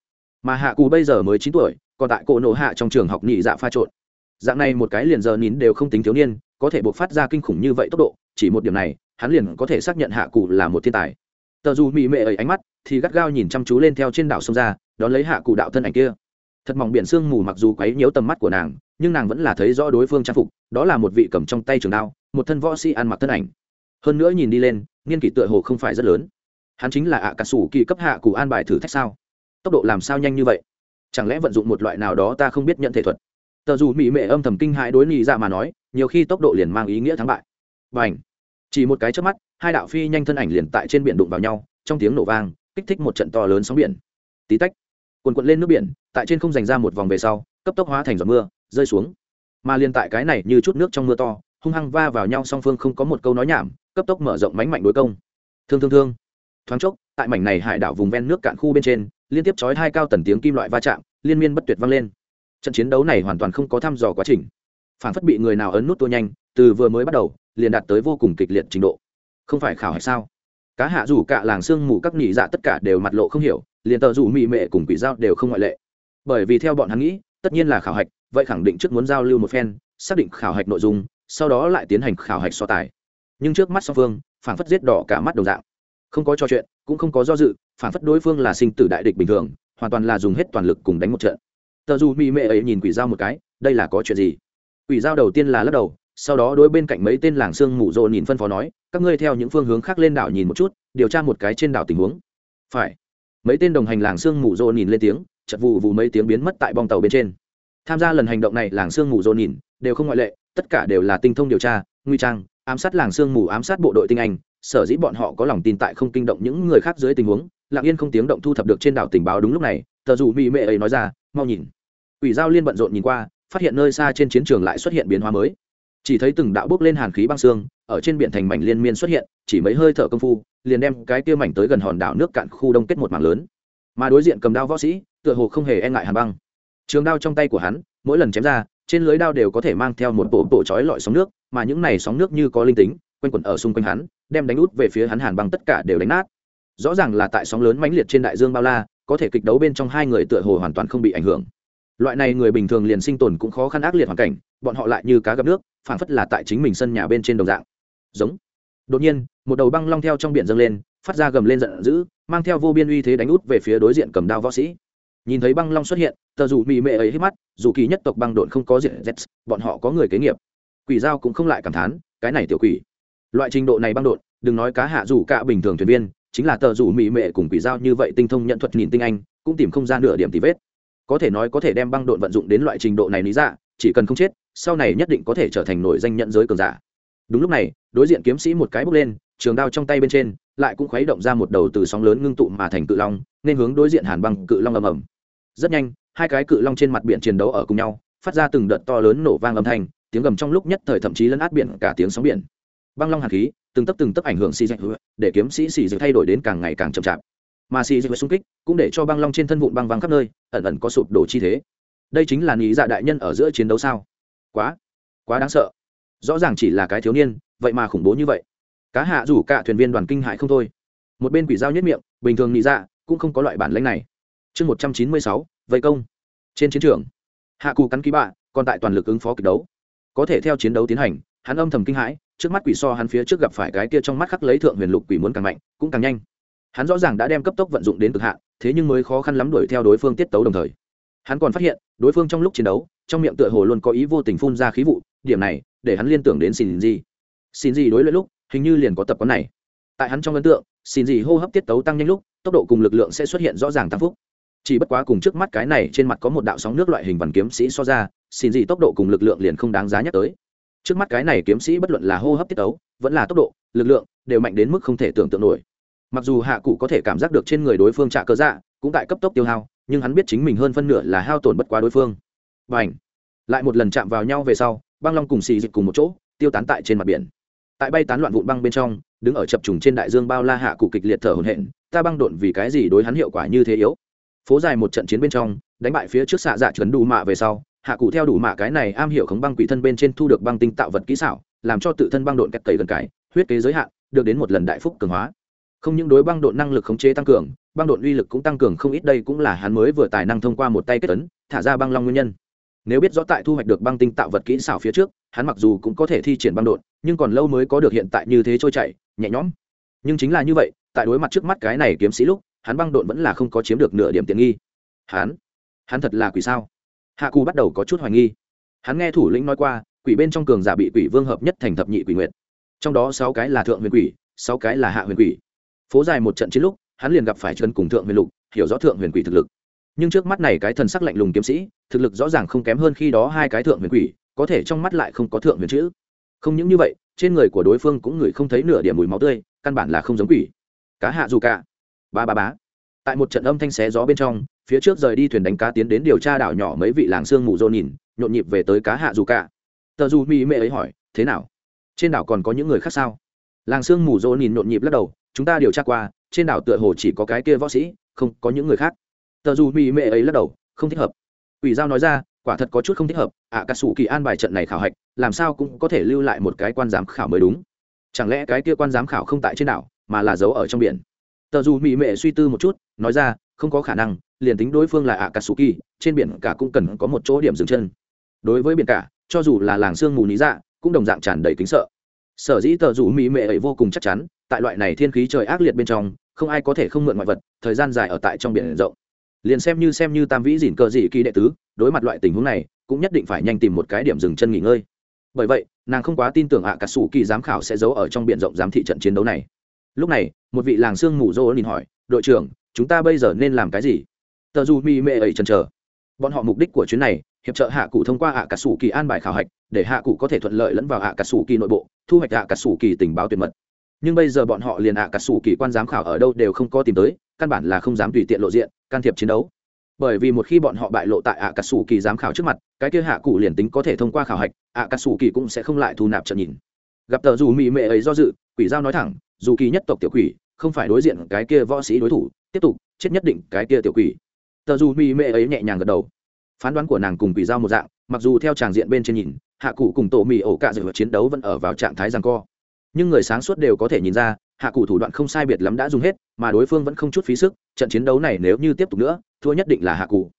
Mà hạ cụ bây giờ mới chín tuổi, còn tại cổ nổ hạ trong trường học nhị dạ pha trộn. Dạng này một cái liền giờ nín đều không tính thiếu niên, có thể buộc phát ra kinh khủng như vậy tốc độ, chỉ một điểm này, hắn liền có thể xác nhận hạ cụ là một thiên tài tờ dù mỹ mệ ấy ánh mắt thì gắt gao nhìn chăm chú lên theo trên đảo sông ra, đón lấy hạ cụ đạo thân ảnh kia. Thật mỏng biển sương mù mặc dù quấy nhiễu tầm mắt của nàng, nhưng nàng vẫn là thấy rõ đối phương trang phục, đó là một vị cầm trong tay trường đao, một thân võ sĩ ăn mặc thân ảnh. Hơn nữa nhìn đi lên, niên kỷ tựa hồ không phải rất lớn. Hắn chính là ạ cà sủ kỳ cấp hạ cụ an bài thử thách sao? Tốc độ làm sao nhanh như vậy? Chẳng lẽ vận dụng một loại nào đó ta không biết nhận thể thuật? Tờ dù mỹ mệ âm thầm kinh hãi đối nghị ra dạ mà nói, nhiều khi tốc độ liền mang ý nghĩa thắng bại. Và ảnh chỉ một cái trước mắt hai đạo phi nhanh thân ảnh liền tại trên biển đụng vào nhau, trong tiếng nổ vang, kích thích một trận to lớn sóng biển. Tí tách quần quận lên nước biển, tại trên không dành ra một vòng về sau, cấp tốc hóa thành giọt mưa, rơi xuống. Mà liền tại cái này như chút nước trong mưa to, hung hăng va vào nhau song phương không có một câu nói nhảm, cấp tốc mở rộng mánh mạnh đối công. Thương thương thương. Thoáng chốc, tại mảnh này hải đảo vùng ven nước cạn khu bên trên, liên tiếp chói hai cao tần tiếng kim loại va chạm, liên miên bất tuyệt vang lên. Trận chiến đấu này hoàn toàn không có thăm dò quá trình. Phản phất bị người nào ấn nút tua nhanh, từ vừa mới bắt đầu, liền đạt tới vô cùng kịch liệt trình độ không phải khảo hạch sao? Cá hạ rủ cả làng sương mù các nhị dạ tất cả đều mặt lộ không hiểu, liền tờ rủ mị mệ cùng quỷ dao đều không ngoại lệ. Bởi vì theo bọn hắn nghĩ, tất nhiên là khảo hạch, vậy khẳng định trước muốn giao lưu một phen, xác định khảo hạch nội dung, sau đó lại tiến hành khảo hạch so tài. Nhưng trước mắt song phương phản phất giết đỏ cả mắt đồng dạng. Không có trò chuyện, cũng không có do dự phản phất đối phương là sinh tử đại địch bình thường, hoàn toàn là dùng hết toàn lực cùng đánh một trận. Tờ dù mỹ mệ ấy nhìn quỷ dao một cái, đây là có chuyện gì? Quỷ dao đầu tiên là lắc đầu, sau đó đối bên cạnh mấy tên làng sương mù rộ nhìn phân phó nói các ngươi theo những phương hướng khác lên đảo nhìn một chút, điều tra một cái trên đảo tình huống. Phải. Mấy tên đồng hành làng sương mù rộ nhìn lên tiếng chật vụ vụ mấy tiếng biến mất tại bong tàu bên trên. Tham gia lần hành động này, làng sương mù rộ nhìn, đều không ngoại lệ, tất cả đều là tinh thông điều tra, nguy trang, ám sát làng sương mù, ám sát bộ đội tinh anh, sở dĩ bọn họ có lòng tin tại không kinh động những người khác dưới tình huống. Lặng yên không tiếng động thu thập được trên đảo tình báo đúng lúc này, tờ dù mỹ mệ ấy nói ra, mau nhìn. Ủy giao liên bận rộn nhìn qua, phát hiện nơi xa trên chiến trường lại xuất hiện biến hóa mới chỉ thấy từng đạo bước lên hàn khí băng xương, ở trên biển thành mảnh liên miên xuất hiện, chỉ mấy hơi thở công phu, liền đem cái kia mảnh tới gần hòn đảo nước cạn khu đông kết một mảng lớn. Mà đối diện cầm đao võ sĩ, tựa hồ không hề e ngại hàn băng. Trường đao trong tay của hắn, mỗi lần chém ra, trên lưới đao đều có thể mang theo một bộ bộ trói lọi sóng nước, mà những này sóng nước như có linh tính, quanh quẩn ở xung quanh hắn, đem đánh út về phía hắn hàn băng tất cả đều đánh nát. Rõ ràng là tại sóng lớn mãnh liệt trên đại dương bao la, có thể kịch đấu bên trong hai người tựa hồ hoàn toàn không bị ảnh hưởng. Loại này người bình thường liền sinh tồn cũng khó khăn ác liệt hoàn cảnh, bọn họ lại như cá gặp nước Phảng phất là tại chính mình sân nhà bên trên đồng dạng. Giống. Đột nhiên, một đầu băng long theo trong biển dâng lên, phát ra gầm lên giận dữ, mang theo vô biên uy thế đánh út về phía đối diện cầm đao võ sĩ. Nhìn thấy băng long xuất hiện, tờ dù mị mệ ấy hít mắt, dù kỳ nhất tộc băng độn không có diện z bọn họ có người kế nghiệp. Quỷ giao cũng không lại cảm thán, cái này tiểu quỷ. Loại trình độ này băng độn, đừng nói cá hạ dù cả bình thường thuyền viên, chính là tờ rủ mỹ mệ cùng quỷ giao như vậy tinh thông nhận thuật nhìn tinh anh, cũng tìm không ra nửa điểm tì vết. Có thể nói có thể đem băng độn vận dụng đến loại trình độ này lý ra, chỉ cần không chết sau này nhất định có thể trở thành nổi danh nhận giới cường giả. Đúng lúc này, đối diện kiếm sĩ một cái bước lên, trường đao trong tay bên trên lại cũng khuấy động ra một đầu từ sóng lớn ngưng tụ mà thành cự long, nên hướng đối diện hàn băng cự long ầm ầm. Rất nhanh, hai cái cự long trên mặt biển chiến đấu ở cùng nhau, phát ra từng đợt to lớn nổ vang âm thanh, tiếng gầm trong lúc nhất thời thậm chí lấn át biển cả tiếng sóng biển. Băng long hàn khí, từng tấp từng tấp ảnh hưởng xì dạch để kiếm sĩ xì dạch thay đổi đến càng ngày càng chậm chạp. Mà xì dạch xung kích cũng để cho băng long trên thân vụn băng văng khắp nơi, ẩn ẩn có sụp đổ chi thế. Đây chính là nghĩ dạ đại nhân ở giữa chiến đấu sao? Quá quá đáng sợ. Rõ ràng chỉ là cái thiếu niên, vậy mà khủng bố như vậy. Cá hạ rủ cả thuyền viên đoàn kinh hại không thôi. Một bên quỷ dao nhất miệng, bình thường nghĩ ra dạ, cũng không có loại bản lãnh này. Chương một trăm chín mươi sáu, vây công. Trên chiến trường, hạ cù cắn ký bạ, còn tại toàn lực ứng phó kịch đấu. Có thể theo chiến đấu tiến hành, hắn âm thầm kinh hãi, trước mắt quỷ so hắn phía trước gặp phải cái kia trong mắt khắc lấy thượng huyền lục quỷ muốn càng mạnh, cũng càng nhanh. Hắn rõ ràng đã đem cấp tốc vận dụng đến cực hạn, thế nhưng mới khó khăn lắm đuổi theo đối phương tiết tấu đồng thời. Hắn còn phát hiện, đối phương trong lúc chiến đấu trong miệng tựa hồ luôn có ý vô tình phun ra khí vụ, điểm này, để hắn liên tưởng đến xin gì xin gì đối lẫn lúc, hình như liền có tập quán này. Tại hắn trong ấn tượng, xin gì hô hấp tiết tấu tăng nhanh lúc, tốc độ cùng lực lượng sẽ xuất hiện rõ ràng tăng phúc. Chỉ bất quá cùng trước mắt cái này, trên mặt có một đạo sóng nước loại hình vằn kiếm sĩ so ra, xin gì tốc độ cùng lực lượng liền không đáng giá nhắc tới. Trước mắt cái này kiếm sĩ bất luận là hô hấp tiết tấu, vẫn là tốc độ, lực lượng, đều mạnh đến mức không thể tưởng tượng nổi. Mặc dù hạ cụ có thể cảm giác được trên người đối phương trả cơ dạ cũng tại cấp tốc tiêu hao, nhưng hắn biết chính mình hơn phân nửa là hao tổn bất quá đối phương và ảnh. Lại một lần chạm vào nhau về sau, băng long cùng xì dịch cùng một chỗ, tiêu tán tại trên mặt biển. Tại bay tán loạn vụn băng bên trong, đứng ở chập trùng trên đại dương bao la hạ cụ kịch liệt thở hổn hển, ta băng độn vì cái gì đối hắn hiệu quả như thế yếu? Phố dài một trận chiến bên trong, đánh bại phía trước xạ dạ chuẩn đủ mạ về sau, hạ cụ theo đủ mạ cái này am hiểu khống băng quỷ thân bên trên thu được băng tinh tạo vật kỹ xảo, làm cho tự thân băng độn cách cầy gần cái huyết kế giới hạn, được đến một lần đại phúc cường hóa. Không những đối băng độn năng lực khống chế tăng cường, băng độn uy lực cũng tăng cường, không ít đây cũng là hắn mới vừa tài năng thông qua một tay kết tấn thả ra băng long nguyên nhân nếu biết rõ tại thu hoạch được băng tinh tạo vật kỹ xảo phía trước hắn mặc dù cũng có thể thi triển băng đột, nhưng còn lâu mới có được hiện tại như thế trôi chảy nhẹ nhõm. Nhưng chính là như vậy tại đối mặt trước mắt cái này kiếm sĩ lúc hắn băng đột vẫn là không có chiếm được nửa điểm tiện nghi. Hắn? Hắn thật là quỷ sao? Hạ cù bắt đầu có chút hoài nghi. Hắn nghe thủ lĩnh nói qua quỷ bên trong cường giả bị quỷ vương hợp nhất thành thập nhị quỷ nguyệt. Trong đó sáu cái là thượng huyền quỷ sáu cái là hạ huyền quỷ. Phố dài một trận chiến lúc hắn liền gặp phải chân cùng thượng huyền lục hiểu rõ thượng huyền quỷ thực lực nhưng trước mắt này cái thần sắc lạnh lùng kiếm sĩ, thực lực rõ ràng không kém hơn khi đó hai cái thượng huyền quỷ, có thể trong mắt lại không có thượng huyền chữ. Không những như vậy, trên người của đối phương cũng ngửi không thấy nửa điểm mùi máu tươi, căn bản là không giống quỷ. Cá hạ dù cả. Ba ba bá tại một trận âm thanh xé gió bên trong, phía trước rời đi thuyền đánh cá tiến đến điều tra đảo nhỏ mấy vị làng sương mù dô nhìn, nhộn nhịp về tới cá hạ dù cả. Tờ dù mỹ mệ ấy hỏi, thế nào? Trên đảo còn có những người khác sao? Làng sương mù dô nhìn nhộn nhịp lắc đầu, chúng ta điều tra qua, trên đảo tựa hồ chỉ có cái kia võ sĩ, không có những người khác tờ dù mỹ mệ ấy lắc đầu không thích hợp. Ủy giao nói ra quả thật có chút không thích hợp ạ à, cà sủ kỳ an bài trận này khảo hạch làm sao cũng có thể lưu lại một cái quan giám khảo mới đúng. Chẳng lẽ cái kia quan giám khảo không tại trên đảo mà là giấu ở trong biển? Tờ dù mỹ mệ suy tư một chút nói ra không có khả năng liền tính đối phương là ạ cà sủ kỳ trên biển cả cũng cần có một chỗ điểm dừng chân. Đối với biển cả cho dù là làng sương mù Ní dạ cũng đồng dạng tràn đầy kính sợ. Sở dĩ tờ dù mỹ mệ ấy vô cùng chắc chắn tại loại này thiên khí trời ác liệt bên trong không ai có thể không mượn ngoại vật thời gian dài ở tại trong biển rộng liền xem như xem như tam vĩ dìn cờ dị kỳ đệ tứ, đối mặt loại tình huống này, cũng nhất định phải nhanh tìm một cái điểm dừng chân nghỉ ngơi. Bởi vậy, nàng không quá tin tưởng ạ à cả sủ kỳ giám khảo sẽ giấu ở trong b i ể n rộng giám thị trận chiến đấu này. Lúc này, một vị làng sương mù dô nhìn hỏi, đội trưởng, chúng ta bây giờ nên làm cái gì? Tờ dù mi mê ấy chần chờ. Bọn họ mục đích của chuyến này, hiệp trợ hạ cụ thông qua ạ à cả sủ kỳ an bài khảo hạch, để hạ cụ có thể thuận lợi lẫn vào ạ à cả sủ kỳ nội bộ, thu hoạch ạ cả sủ kỳ tình báo tuyệt mật. Nhưng bây giờ bọn họ liền ạ cả sủ kỳ quan giám khảo ở đâu đều không có tìm tới căn bản là không dám tùy tiện lộ diện, can thiệp chiến đấu. Bởi vì một khi bọn họ bại lộ tại ạ cà sủ kỳ giám khảo trước mặt, cái kia hạ cụ liền tính có thể thông qua khảo hạch ạ cà sủ kỳ cũng sẽ không lại thu nạp trận nhìn. Gặp tờ dù mỹ mệ ấy do dự, quỷ giao nói thẳng, dù kỳ nhất tộc tiểu quỷ, không phải đối diện cái kia võ sĩ đối thủ, tiếp tục, chết nhất định cái kia tiểu quỷ. Tờ dù mỹ mệ ấy nhẹ nhàng gật đầu. Phán đoán của nàng cùng quỷ giao một dạng, mặc dù theo tràng diện bên trên nhìn, hạ cụ cùng tổ mỹ ổ cạ dự chiến đấu vẫn ở vào trạng thái rằng co. Nhưng người sáng suốt đều có thể nhìn ra hạ cụ thủ đoạn không sai biệt lắm đã dùng hết, mà đối phương vẫn không chút phí sức, trận chiến đấu này nếu như tiếp tục nữa, thua nhất định là hạ cụ.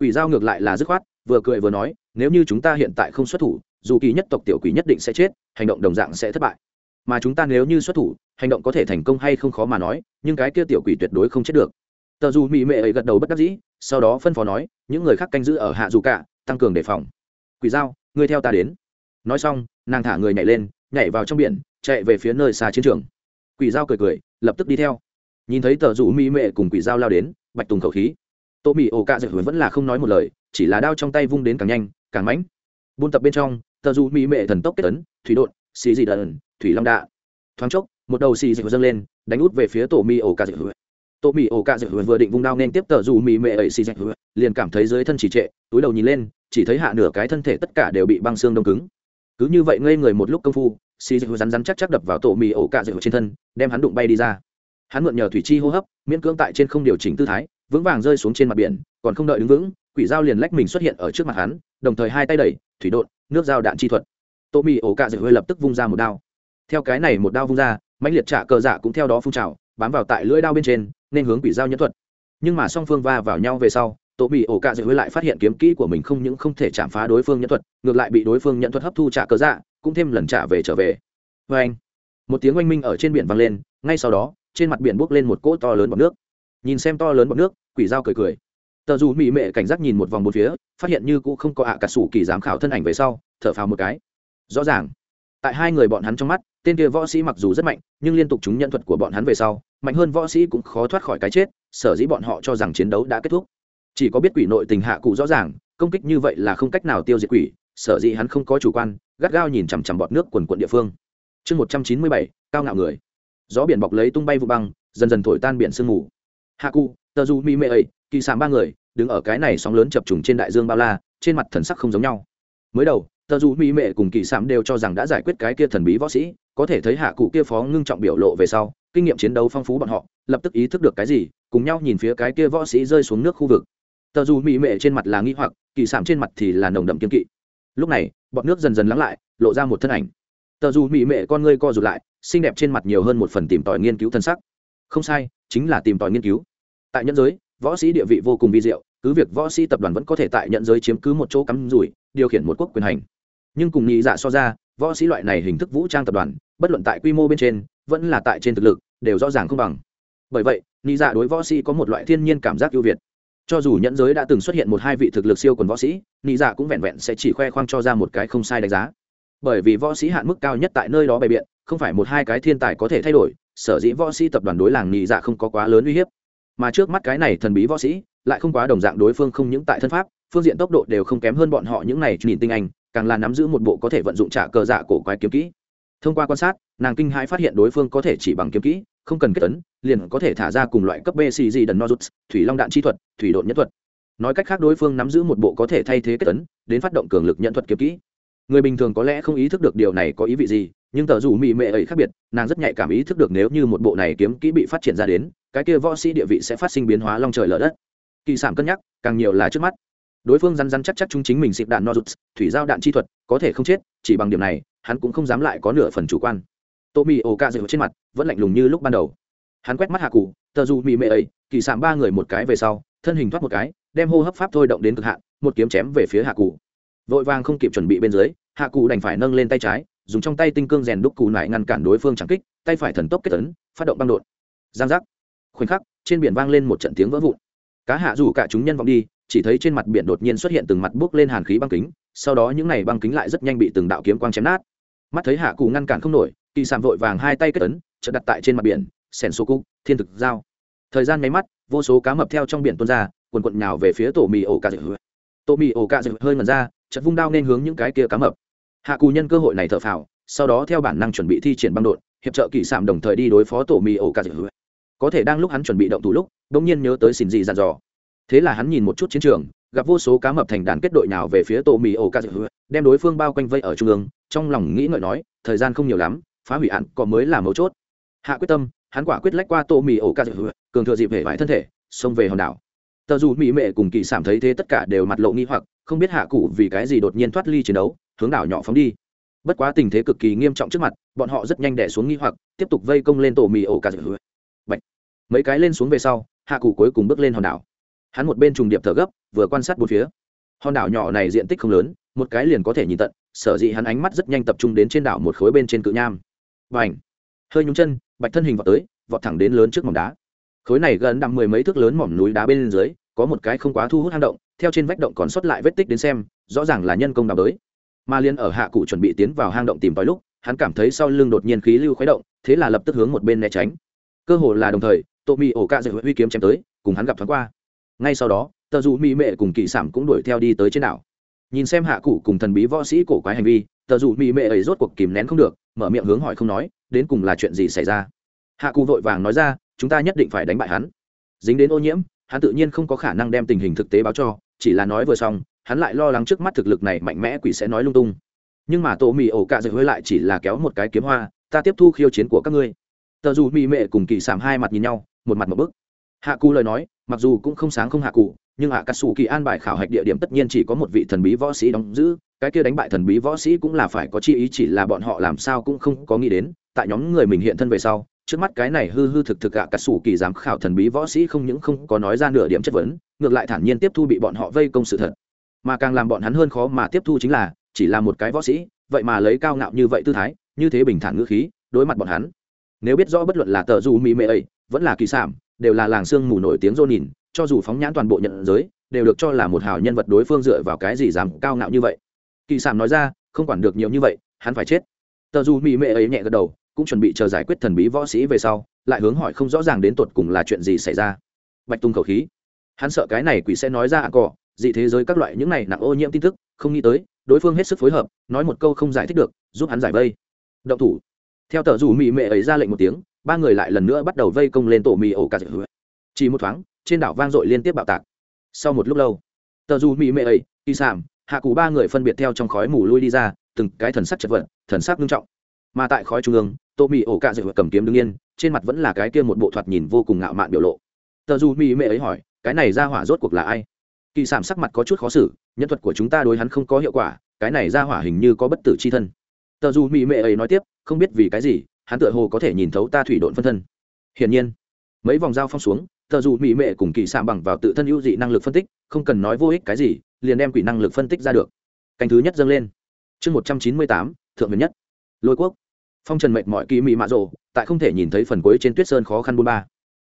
Quỷ giao ngược lại là dứt khoát, vừa cười vừa nói, nếu như chúng ta hiện tại không xuất thủ, dù kỳ nhất tộc tiểu quỷ nhất định sẽ chết, hành động đồng dạng sẽ thất bại. Mà chúng ta nếu như xuất thủ, hành động có thể thành công hay không khó mà nói, nhưng cái kia tiểu quỷ tuyệt đối không chết được. Tờ dù mỹ mệ ấy gật đầu bất đắc dĩ, sau đó phân phó nói, những người khác canh giữ ở hạ dù cả, tăng cường đề phòng. Quỷ giao, ngươi theo ta đến. Nói xong, nàng thả người nhảy lên, nhảy vào trong biển, chạy về phía nơi xa chiến trường quỷ dao cười cười, lập tức đi theo. Nhìn thấy tờ rủ mỹ mệ cùng quỷ dao lao đến, bạch tùng khẩu khí. Tô mỹ ổ cạ dạy vẫn là không nói một lời, chỉ là đao trong tay vung đến càng nhanh, càng mãnh. Buôn tập bên trong, tờ rủ mỹ mệ thần tốc kết tấn, thủy đột xì dị đần thủy long đạ. Thoáng chốc, một đầu xì dị dâng lên, đánh út về phía tổ mỹ ổ cạ dạy tô mỹ ổ cạ dạy vừa định vung đao nên tiếp tờ rủ mỹ mệ ấy xì dạy liền cảm thấy dưới thân chỉ trệ, túi đầu nhìn lên, chỉ thấy hạ nửa cái thân thể tất cả đều bị băng xương đông cứng. Cứ như vậy ngây người một lúc công phu xì dịch rắn rắn chắc chắc đập vào tổ mì ổ cạ dịch trên thân, đem hắn đụng bay đi ra. Hắn mượn nhờ thủy chi hô hấp, miễn cưỡng tại trên không điều chỉnh tư thái, vững vàng rơi xuống trên mặt biển, còn không đợi đứng vững, quỷ dao liền lách mình xuất hiện ở trước mặt hắn, đồng thời hai tay đẩy, thủy đột nước dao đạn chi thuật. Tổ mì ổ cạ dịch hơi lập tức vung ra một đao. Theo cái này một đao vung ra, mãnh liệt trả cờ dạ cũng theo đó phun trào, bám vào tại lưỡi đao bên trên, nên hướng quỷ dao nhẫn thuật. Nhưng mà song phương va vào nhau về sau, tổ bị ổ cạ dạy lại phát hiện kiếm kỹ của mình không những không thể chạm phá đối phương nhẫn thuật, ngược lại bị đối phương nhẫn thuật hấp thu trả cờ dạ cũng thêm lần trả về trở về. Vê anh, một tiếng oanh minh ở trên biển vang lên, ngay sau đó, trên mặt biển bốc lên một cỗ to lớn bọt nước. Nhìn xem to lớn bọt nước, quỷ dao cười cười. Tờ dù mỹ mệ cảnh giác nhìn một vòng một phía, phát hiện như cũ không có ạ cả sủ kỳ giám khảo thân ảnh về sau, thở phào một cái. Rõ ràng, tại hai người bọn hắn trong mắt, tên kia võ sĩ mặc dù rất mạnh, nhưng liên tục chúng nhận thuật của bọn hắn về sau, mạnh hơn võ sĩ cũng khó thoát khỏi cái chết, sở dĩ bọn họ cho rằng chiến đấu đã kết thúc. Chỉ có biết quỷ nội tình hạ cụ rõ ràng, công kích như vậy là không cách nào tiêu diệt quỷ sở dĩ hắn không có chủ quan, gắt gao nhìn chằm chằm bọt nước quần quận địa phương. Chương một trăm chín mươi bảy, cao ngạo người. Gió biển bọc lấy tung bay vụ băng, dần dần thổi tan biển sương mù. Hạ cụ tờ du mỹ mê ấy kỳ sàm ba người, đứng ở cái này sóng lớn chập trùng trên đại dương bao la, trên mặt thần sắc không giống nhau. Mới đầu tờ du mỹ mệ cùng kỳ sàm đều cho rằng đã giải quyết cái kia thần bí võ sĩ, có thể thấy hạ cụ kia phó ngưng trọng biểu lộ về sau, kinh nghiệm chiến đấu phong phú bọn họ, lập tức ý thức được cái gì, cùng nhau nhìn phía cái kia võ sĩ rơi xuống nước khu vực. Tờ du mỹ mệ trên mặt là nghi hoặc, kỳ sảm trên mặt thì là nồng đậm kiên kỵ lúc này bọn nước dần dần lắng lại, lộ ra một thân ảnh. Tờ dù mỹ mệ con ngươi co rụt lại, xinh đẹp trên mặt nhiều hơn một phần tìm tòi nghiên cứu thân sắc. Không sai, chính là tìm tòi nghiên cứu. Tại nhân giới, võ sĩ địa vị vô cùng vi diệu, cứ việc võ sĩ tập đoàn vẫn có thể tại nhận giới chiếm cứ một chỗ cắm rủi, điều khiển một quốc quyền hành. Nhưng cùng nghĩ dạ so ra, võ sĩ loại này hình thức vũ trang tập đoàn, bất luận tại quy mô bên trên, vẫn là tại trên thực lực, đều rõ ràng không bằng. Bởi vậy nghĩ dạ đối võ sĩ có một loại thiên nhiên cảm giác ưu việt cho dù nhẫn giới đã từng xuất hiện một hai vị thực lực siêu quần võ sĩ, nị dạ cũng vẹn vẹn sẽ chỉ khoe khoang cho ra một cái không sai đánh giá. Bởi vì võ sĩ hạn mức cao nhất tại nơi đó bày biện, không phải một hai cái thiên tài có thể thay đổi, sở dĩ võ sĩ tập đoàn đối làng nị dạ không có quá lớn uy hiếp. Mà trước mắt cái này thần bí võ sĩ, lại không quá đồng dạng đối phương không những tại thân pháp, phương diện tốc độ đều không kém hơn bọn họ những này nhìn tinh anh, càng là nắm giữ một bộ có thể vận dụng trả cờ dạ cổ quái kiếm kỹ. Thông qua quan sát, nàng kinh hãi phát hiện đối phương có thể chỉ bằng kiếm kỹ không cần kết tấn, liền có thể thả ra cùng loại cấp b xì gì đần nozuts, thủy long đạn chi thuật, thủy độn nhất thuật. Nói cách khác, đối phương nắm giữ một bộ có thể thay thế kết tấn, đến phát động cường lực nhận thuật kiếm kỹ. Người bình thường có lẽ không ý thức được điều này có ý vị gì, nhưng tờ dù mị mệ ấy khác biệt, nàng rất nhạy cảm ý thức được nếu như một bộ này kiếm kỹ bị phát triển ra đến, cái kia võ sĩ địa vị sẽ phát sinh biến hóa long trời lở đất. Kỳ sản cân nhắc, càng nhiều là trước mắt. Đối phương rắn rắn chắc chắc chúng chính mình xịp đạn nozuts, thủy giao đạn chi thuật, có thể không chết, chỉ bằng điểm này, hắn cũng không dám lại có nửa phần chủ quan tommy mì ổ ca dịu trên mặt vẫn lạnh lùng như lúc ban đầu. Hắn quét mắt hạ cụ, tờ dù mì mệ ấy, kỳ sạm ba người một cái về sau, thân hình thoát một cái, đem hô hấp pháp thôi động đến cực hạn, một kiếm chém về phía hạ cụ. Vội vàng không kịp chuẩn bị bên dưới, hạ cụ đành phải nâng lên tay trái, dùng trong tay tinh cương rèn đúc cù nải ngăn cản đối phương chẳng kích, tay phải thần tốc kết tấn phát động băng đột giang giác. Khoảnh khắc, trên biển vang lên một trận tiếng vỡ vụn. Cá hạ rủ cả chúng nhân vọng đi, chỉ thấy trên mặt biển đột nhiên xuất hiện từng mặt bốc lên hàn khí băng kính, sau đó những này băng kính lại rất nhanh bị từng đạo kiếm quang chém nát. Mắt thấy hạ cụ ngăn cản không nổi kỳ sàm vội vàng hai tay kết tấn chợt đặt tại trên mặt biển sẻn số cúc, thiên thực giao. Thời gian máy mắt, vô số cá mập theo trong biển tuôn ra, quần quận nhào về phía tổ mì ổ cà dịu tổ mì ổ cà dịu hơi mần ra, chợt vung đao nên hướng những cái kia cá mập. Hạ cù nhân cơ hội này thở phào, sau đó theo bản năng chuẩn bị thi triển băng đột, hiệp trợ kỳ sạm đồng thời đi đối phó tổ mì ổ cà dịu có thể đang lúc hắn chuẩn bị động thủ lúc đ nhiên nhớ tới xin gì dặn dò. Thế là hắn nhìn một chút chiến trường, gặp vô số cá mập thành đàn kết đội nào về phía tổ mì ổ cà dịu đem đối phương bao quanh vây ở trung ương, trong lòng nghĩ ngợi nói, thời gian không nhiều lắm phá hủy hạn có mới là mấu chốt. Hạ quyết tâm, hắn quả quyết lách qua tô mì ổ ca dự cường thừa dịp hệ vải thân thể, xông về hòn đảo. Tờ dù mỹ mệ cùng kỳ sảm thấy thế tất cả đều mặt lộ nghi hoặc, không biết hạ cụ vì cái gì đột nhiên thoát ly chiến đấu, hướng đảo nhỏ phóng đi. Bất quá tình thế cực kỳ nghiêm trọng trước mặt, bọn họ rất nhanh đẻ xuống nghi hoặc, tiếp tục vây công lên tổ mì ổ cà dự Bạch. mấy cái lên xuống về sau, hạ cụ cuối cùng bước lên hòn đảo. Hắn một bên trùng điệp thở gấp, vừa quan sát bốn phía. Hòn đảo nhỏ này diện tích không lớn, một cái liền có thể nhìn tận, sở dĩ hắn ánh mắt rất nhanh tập trung đến trên đảo một khối bên trên cự nham và ảnh. Hơi nhúng chân, bạch thân hình vọt tới, vọt thẳng đến lớn trước mỏm đá. Khối này gần đặng mười mấy thước lớn mỏm núi đá bên dưới, có một cái không quá thu hút hang động, theo trên vách động còn sót lại vết tích đến xem, rõ ràng là nhân công đào đới. Mà liên ở hạ cụ chuẩn bị tiến vào hang động tìm tòi lúc, hắn cảm thấy sau lưng đột nhiên khí lưu khuấy động, thế là lập tức hướng một bên né tránh. Cơ hồ là đồng thời, tô mi ổ cạ dạy huy kiếm chém tới, cùng hắn gặp thoáng qua. Ngay sau đó, tờ dù mỹ mệ cùng kỵ Sảm cũng đuổi theo đi tới trên đảo. Nhìn xem hạ cụ cùng thần bí võ sĩ cổ quái hành vi, tờ dù mỹ mệ ấy rốt cuộc kìm nén không được mở miệng hướng hỏi không nói, đến cùng là chuyện gì xảy ra? Hạ cụ vội vàng nói ra, chúng ta nhất định phải đánh bại hắn. Dính đến ô nhiễm, hắn tự nhiên không có khả năng đem tình hình thực tế báo cho, chỉ là nói vừa xong, hắn lại lo lắng trước mắt thực lực này mạnh mẽ quỷ sẽ nói lung tung. Nhưng mà tổ mì ổ cạ dậy hơi lại chỉ là kéo một cái kiếm hoa, ta tiếp thu khiêu chiến của các ngươi. Tờ dù mỹ mệ cùng kỳ sảm hai mặt nhìn nhau, một mặt một bức. Hạ cụ lời nói, mặc dù cũng không sáng không hạ cụ nhưng hạ cà sù kỳ an bài khảo hạch địa điểm tất nhiên chỉ có một vị thần bí võ sĩ đóng giữ, cái kia đánh bại thần bí võ sĩ cũng là phải có chi ý chỉ là bọn họ làm sao cũng không có nghĩ đến, tại nhóm người mình hiện thân về sau, trước mắt cái này hư hư thực thực ạ cà sù kỳ giám khảo thần bí võ sĩ không những không có nói ra nửa điểm chất vấn, ngược lại thản nhiên tiếp thu bị bọn họ vây công sự thật. Mà càng làm bọn hắn hơn khó mà tiếp thu chính là, chỉ là một cái võ sĩ, vậy mà lấy cao ngạo như vậy tư thái, như thế bình thản ngữ khí, đối mặt bọn hắn. Nếu biết rõ bất luận là tờ dù mỹ mệ ấy, vẫn là kỳ sản đều là làng xương mù nổi tiếng rô nhìn cho dù phóng nhãn toàn bộ nhận giới, đều được cho là một hào nhân vật đối phương dựa vào cái gì dám cao ngạo như vậy. Kỳ sản nói ra, không quản được nhiều như vậy, hắn phải chết. Tờ dù mỹ mệ ấy nhẹ gật đầu, cũng chuẩn bị chờ giải quyết thần bí võ sĩ về sau, lại hướng hỏi không rõ ràng đến tột cùng là chuyện gì xảy ra. Bạch tung khẩu khí. Hắn sợ cái này quỷ sẽ nói ra ạ cỏ dị thế giới các loại những này nặng ô nhiễm tin tức, không nghĩ tới, đối phương hết sức phối hợp, nói một câu không giải thích được, giúp hắn giải vây. Động thủ. Theo tờ Dù mỹ mệ ấy ra lệnh một tiếng, ba người lại lần nữa bắt đầu vây công lên tổ mì ổ cà chỉ một thoáng trên đảo vang dội liên tiếp bạo tạc. Sau một lúc lâu, tờ dù mỹ mệ ấy, kỳ sảm hạ cụ ba người phân biệt theo trong khói mù lui đi ra, từng cái thần sắc chật vật, thần sắc nghiêm trọng. Mà tại khói trung ương, tô mỹ ổ cạ dịu cầm kiếm đương yên, trên mặt vẫn là cái kia một bộ thoạt nhìn vô cùng ngạo mạn biểu lộ. Tờ dù mỹ mệ ấy hỏi, cái này ra hỏa rốt cuộc là ai? Kỳ sảm sắc mặt có chút khó xử, nhân thuật của chúng ta đối hắn không có hiệu quả, cái này ra hỏa hình như có bất tử c h i thân. Tờ dù mỹ mệ ấy nói tiếp, không biết vì cái gì, hắn tựa hồ có thể nhìn thấu ta thủy độn phân thân. Hiển nhiên, mấy vòng dao phong xuống tờ dù mỹ mệ cùng kỳ sạm bằng vào tự thân ưu dị năng lực phân tích, không cần nói vô ích cái gì, liền đem quỷ năng lực phân tích ra được. Canh thứ nhất dâng lên. Chương một trăm chín mươi tám, thượng huyền nhất. Lôi quốc. Phong trần mệt mọi kỳ mị mạ rộ tại không thể nhìn thấy phần cuối trên tuyết sơn khó khăn bôn ba.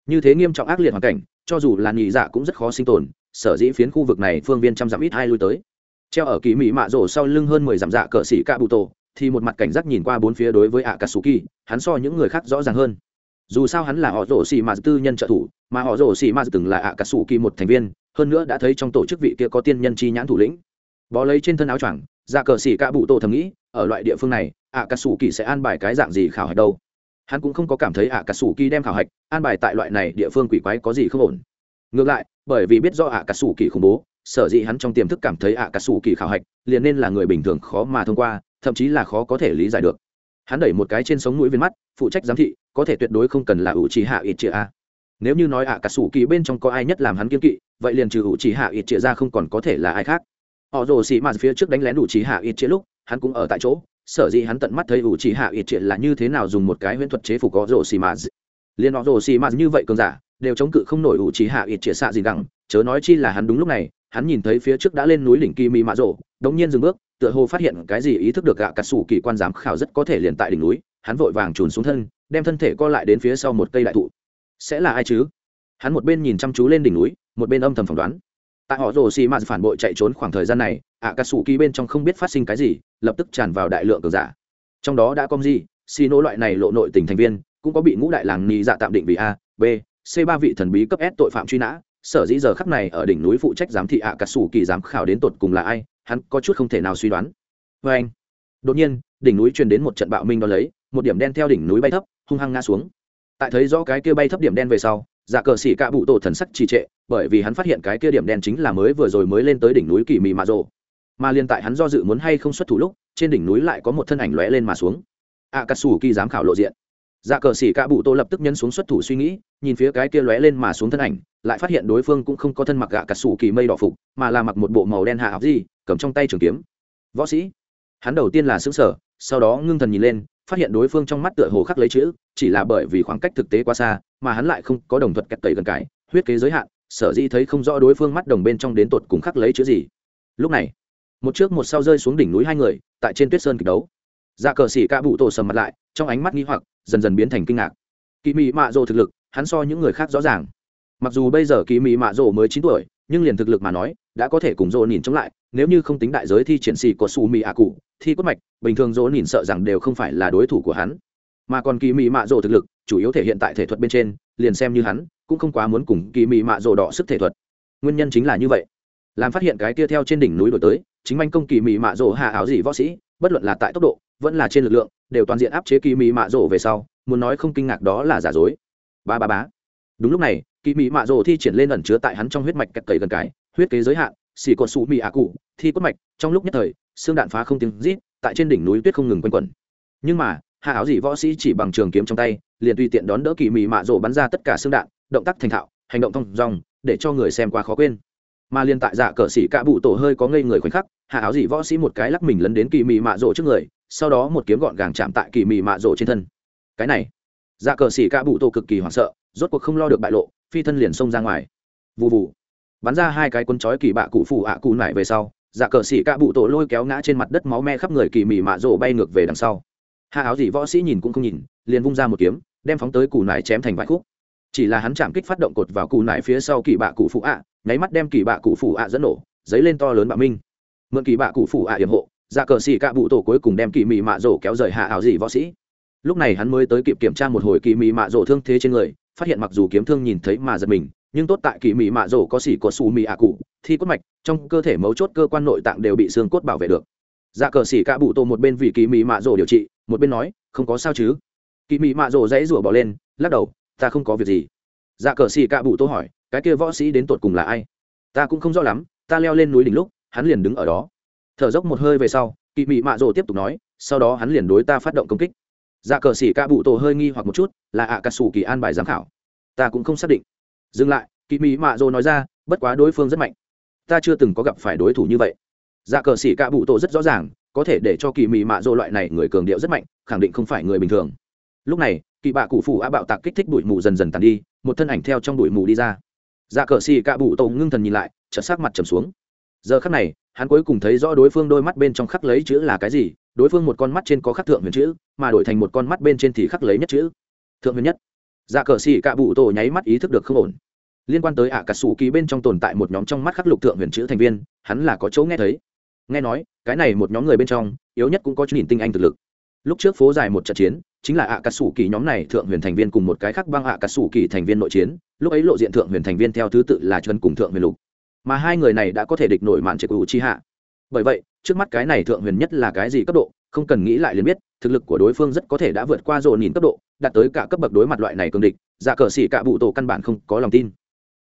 Như thế nghiêm trọng ác liệt hoàn cảnh, cho dù là nhị dạ cũng rất khó sinh tồn, sở dĩ phiến khu vực này phương viên trăm dặm ít hai lui tới. Treo ở kỳ mị mạ rộ sau lưng hơn mười dặm dạ cờ sĩ cạ bụ tổ thì một mặt cảnh giác nhìn qua bốn phía đối với ạ cà sù kỳ hắn so những người khác rõ ràng hơn dù sao hắn là họ rổ xì mà tư nhân trợ thủ, mà họ rổ xì mà từng là ạ cà sủ kỳ một thành viên, hơn nữa đã thấy trong tổ chức vị kia có tiên nhân chi nhãn thủ lĩnh. Bó lấy trên thân áo choàng, ra cờ xì cả bụ tổ thầm nghĩ, ở loại địa phương này ạ cà sủ kỳ sẽ an bài cái dạng gì khảo hạch đâu? Hắn cũng không có cảm thấy ạ cà sủ kỳ đem khảo hạch an bài tại loại này địa phương quỷ quái có gì không ổn. Ngược lại, bởi vì biết do ạ cà sủ kỳ khủng bố, sở dĩ hắn trong tiềm thức cảm thấy ạ cà sủ kỳ khảo hạch liền nên là người bình thường khó mà thông qua, thậm chí là khó có thể lý giải được. Hắn đẩy một cái trên sống mũi viên mắt, phụ trách giám thị có thể tuyệt đối không cần là ủ trì hạ ít chia a nếu như nói ạ cà sủ kỳ bên trong có ai nhất làm hắn kiên kỵ, vậy liền trừ ủ trì hạ ít chia ra không còn có thể là ai khác. Họ rồ xì mạt phía trước đánh lén ủ trì hạ ít chia lúc, hắn cũng ở tại chỗ. Sở dĩ hắn tận mắt thấy ủ trì hạ ít chia là như thế nào dùng một cái huyễn thuật chế phục họ rồ xì mạt liền họ rồ xì mạt như vậy cường giả, đều chống cự không nổi ủ trì hạ ít chia xạ gì đẳng chớ nói chi là hắn đúng lúc này, hắn nhìn thấy phía trước đã lên núi đỉnh kỳ mi mạ rồ đống nhiên dừng bước, tựa hồ phát hiện cái gì ý thức được gạ cà sủ kỳ quan giám khảo rất có thể liền tại đỉnh núi, hắn vội vàng trùn xuống thân đem thân thể co lại đến phía sau một cây đại thụ. Sẽ là ai chứ? Hắn một bên nhìn chăm chú lên đỉnh núi, một bên âm thầm phỏng đoán. Tại họ rồ xì mạt phản bội chạy trốn khoảng thời gian này ạ cà sủ kỳ bên trong không biết phát sinh cái gì, lập tức tràn vào đại lượng cường giả. Trong đó đã có gì xì nỗ loại này lộ nội tình thành viên, cũng có bị ngũ đại làng ni dạ tạm định vì a, b, c ba vị thần bí cấp s tội phạm truy nã. Sở dĩ giờ khắc này ở đỉnh núi phụ trách giám thị ạ cà sủ kỳ giám khảo đến tột cùng là ai, hắn có chút không thể nào suy đoán. Vê anh đột nhiên, đỉnh núi truyền đến một trận bạo minh đo lấy một điểm đen theo đỉnh núi bay thấp, hung hăng ngã xuống. Tại thấy rõ cái kia bay thấp điểm đen về sau, giả cờ xỉ cạ bụ tổ thần sắc trì trệ, bởi vì hắn phát hiện cái kia điểm đen chính là mới vừa rồi mới lên tới đỉnh núi kỳ mì mạ rộ mà liên tại hắn do dự muốn hay không xuất thủ lúc, trên đỉnh núi lại có một thân ảnh lóe lên mà xuống. Ạ cà sủ kỳ giám khảo lộ diện. Dạ cờ xỉ cạ bụ tô lập tức nhân xuống xuất thủ suy nghĩ, nhìn phía cái kia lóe lên mà xuống thân ảnh, lại phát hiện đối phương cũng không có thân mặc gạ cà sủ kỳ mây đỏ phục, mà là mặc một bộ màu đen hạ học gì, cầm trong tay trường kiếm. Võ sĩ. Hắn đầu tiên là xứng sở sau đó ngưng thần nhìn lên phát hiện đối phương trong mắt tựa hồ khắc lấy chữ, chỉ là bởi vì khoảng cách thực tế quá xa, mà hắn lại không có đồng thuật kẹt tẩy gần cái, huyết kế giới hạn, sở dĩ thấy không rõ đối phương mắt đồng bên trong đến tột cùng khắc lấy chữ gì. Lúc này, một trước một sau rơi xuống đỉnh núi hai người, tại trên tuyết sơn kịch đấu. Dạ cờ xỉ ca bụ tổ sầm mặt lại, trong ánh mắt nghi hoặc, dần dần biến thành kinh ngạc. Kỳ mị mạ rồ thực lực, hắn so những người khác rõ ràng. Mặc dù bây giờ kỳ mị mạ rồ mới chín tuổi, nhưng liền thực lực mà nói, đã có thể cùng rồ nhìn chống lại, nếu như không tính đại giới thi triển xì của su mị ạ cụ thi cốt mạch, bình thường dỗ nhìn sợ rằng đều không phải là đối thủ của hắn. Mà còn kỳ mị mạ rồ thực lực, chủ yếu thể hiện tại thể thuật bên trên, liền xem như hắn, cũng không quá muốn cùng kỳ mị mạ rồ đỏ sức thể thuật. Nguyên nhân chính là như vậy. Làm phát hiện cái kia theo trên đỉnh núi đổi tới, chính manh công kỳ mị mạ rồ hạ áo gì võ sĩ, bất luận là tại tốc độ, vẫn là trên lực lượng, đều toàn diện áp chế kỳ mị mạ rồ về sau, muốn nói không kinh ngạc đó là giả dối. Ba ba bá đúng lúc này, kỳ mị mạ rồ thi triển lên ẩn chứa tại hắn trong huyết mạch cắt cầy gần cái, huyết kế giới hạn, xì cột sụ mị ạ cụ, thi cốt mạch, trong lúc nhất thời xương đạn phá không tiếng rít, tại trên đỉnh núi tuyết không ngừng quanh quẩn. Nhưng mà, hạ áo dĩ võ sĩ chỉ bằng trường kiếm trong tay, liền tùy tiện đón đỡ kỳ mị mạ rồ bắn ra tất cả xương đạn, động tác thành thạo, hành động thông dong, để cho người xem qua khó quên. Mà liên tại dạ cờ sĩ cạ bụ tổ hơi có ngây người khoảnh khắc, hạ áo dị võ sĩ một cái lắc mình lấn đến kỳ mị mạ rộ trước người, sau đó một kiếm gọn gàng chạm tại kỳ mị mạ rộ trên thân. Cái này dạ cờ sĩ cạ bụ tổ cực kỳ hoảng sợ, rốt cuộc không lo được bại lộ, phi thân liền xông ra ngoài. Vụ vụ bắn ra hai cái quân chói kỳ bạ cụ phủ ạ cụ nải về sau dạ cờ sĩ cạ bụ tổ lôi kéo ngã trên mặt đất máu me khắp người kỳ mị mạ rổ bay ngược về đằng sau. Hạ áo gì võ sĩ nhìn cũng không nhìn, liền vung ra một kiếm, đem phóng tới củ nải chém thành vài khúc. Chỉ là hắn chạm kích phát động cột vào củ nải phía sau kỳ bạ cụ phụ ạ, nháy mắt đem kỳ bạ cụ phụ ạ dẫn nổ dấy lên to lớn bạo minh. Mượn kỳ bạ cụ phụ ạ yểm hộ giả cờ sĩ cạ bụ tổ cuối cùng đem kỳ mị mạ rổ kéo rời hạ áo gì võ sĩ. Lúc này hắn mới tới kịp kiểm tra một hồi kỳ mị mạ rổ thương thế trên người, phát hiện mặc dù kiếm thương nhìn thấy mà giật mình nhưng tốt tại kỳ mị mạ rổ có xỉ có xù mị ạ cụ, thi cốt mạch, trong cơ thể mấu chốt cơ quan nội tạng đều bị xương cốt bảo vệ được. Dạ cờ xỉ cạ bụ tổ một bên vì kỳ mị mạ rổ điều trị, một bên nói, không có sao chứ. Kỳ mị mạ rổ dãy rủa bỏ lên, lắc đầu, ta không có việc gì. Dạ cờ xỉ cạ bụ tô hỏi, cái kia võ sĩ đến tột cùng là ai? Ta cũng không rõ lắm, ta leo lên núi đỉnh lúc, hắn liền đứng ở đó. Thở dốc một hơi về sau, kỳ mị mạ rổ tiếp tục nói, sau đó hắn liền đối ta phát động công kích. Dạ cờ xỉ ca bụ tổ hơi nghi hoặc một chút, là ạ cà sủ kỳ an bài giám khảo. Ta cũng không xác định dừng lại kỳ mỹ mạ dô nói ra, bất quá đối phương rất mạnh. Ta chưa từng có gặp phải đối thủ như vậy. Dạ cờ xỉ cạ bụ tổ rất rõ ràng, có thể để cho kỳ mỹ mạ dô loại này người cường điệu rất mạnh, khẳng định không phải người bình thường. Lúc này kỳ bạ cụ phủ á bạo tạc kích thích bụi mù dần dần tàn đi, một thân ảnh theo trong bụi mù đi ra. Dạ cờ xỉ cạ bụ tổ ngưng thần nhìn lại, chợt sắc mặt trầm xuống. Giờ khắc này, hắn cuối cùng thấy rõ đối phương đôi mắt bên trong khắc lấy chữ là cái gì, đối phương một con mắt trên có khắc thượng huyền chữ, mà đổi thành một con mắt bên trên thì khắc lấy nhất chữ. Thượng huyền nhất dạ cờ xì cạ bụ tổ nháy mắt ý thức được không ổn. Liên quan tới ạ cà sủ kỳ bên trong tồn tại một nhóm trong mắt khắc lục thượng huyền chữ thành viên, hắn là có chỗ nghe thấy. Nghe nói, cái này một nhóm người bên trong, yếu nhất cũng có chút nhìn tinh anh thực lực. Lúc trước phố dài một trận chiến, chính là ạ cà sủ kỳ nhóm này thượng huyền thành viên cùng một cái khác băng ạ cà sủ kỳ thành viên nội chiến, lúc ấy lộ diện thượng huyền thành viên theo thứ tự là chân cùng thượng huyền lục. Mà hai người này đã có thể địch nổi mạn trệ của chi hạ bởi vậy, trước mắt cái này thượng huyền nhất là cái gì cấp độ không cần nghĩ lại liền biết, thực lực của đối phương rất có thể đã vượt qua dồn nhìn cấp độ, đạt tới cả cấp bậc đối mặt loại này cường địch dạ cờ xỉ cả bụ tổ căn bản không có lòng tin.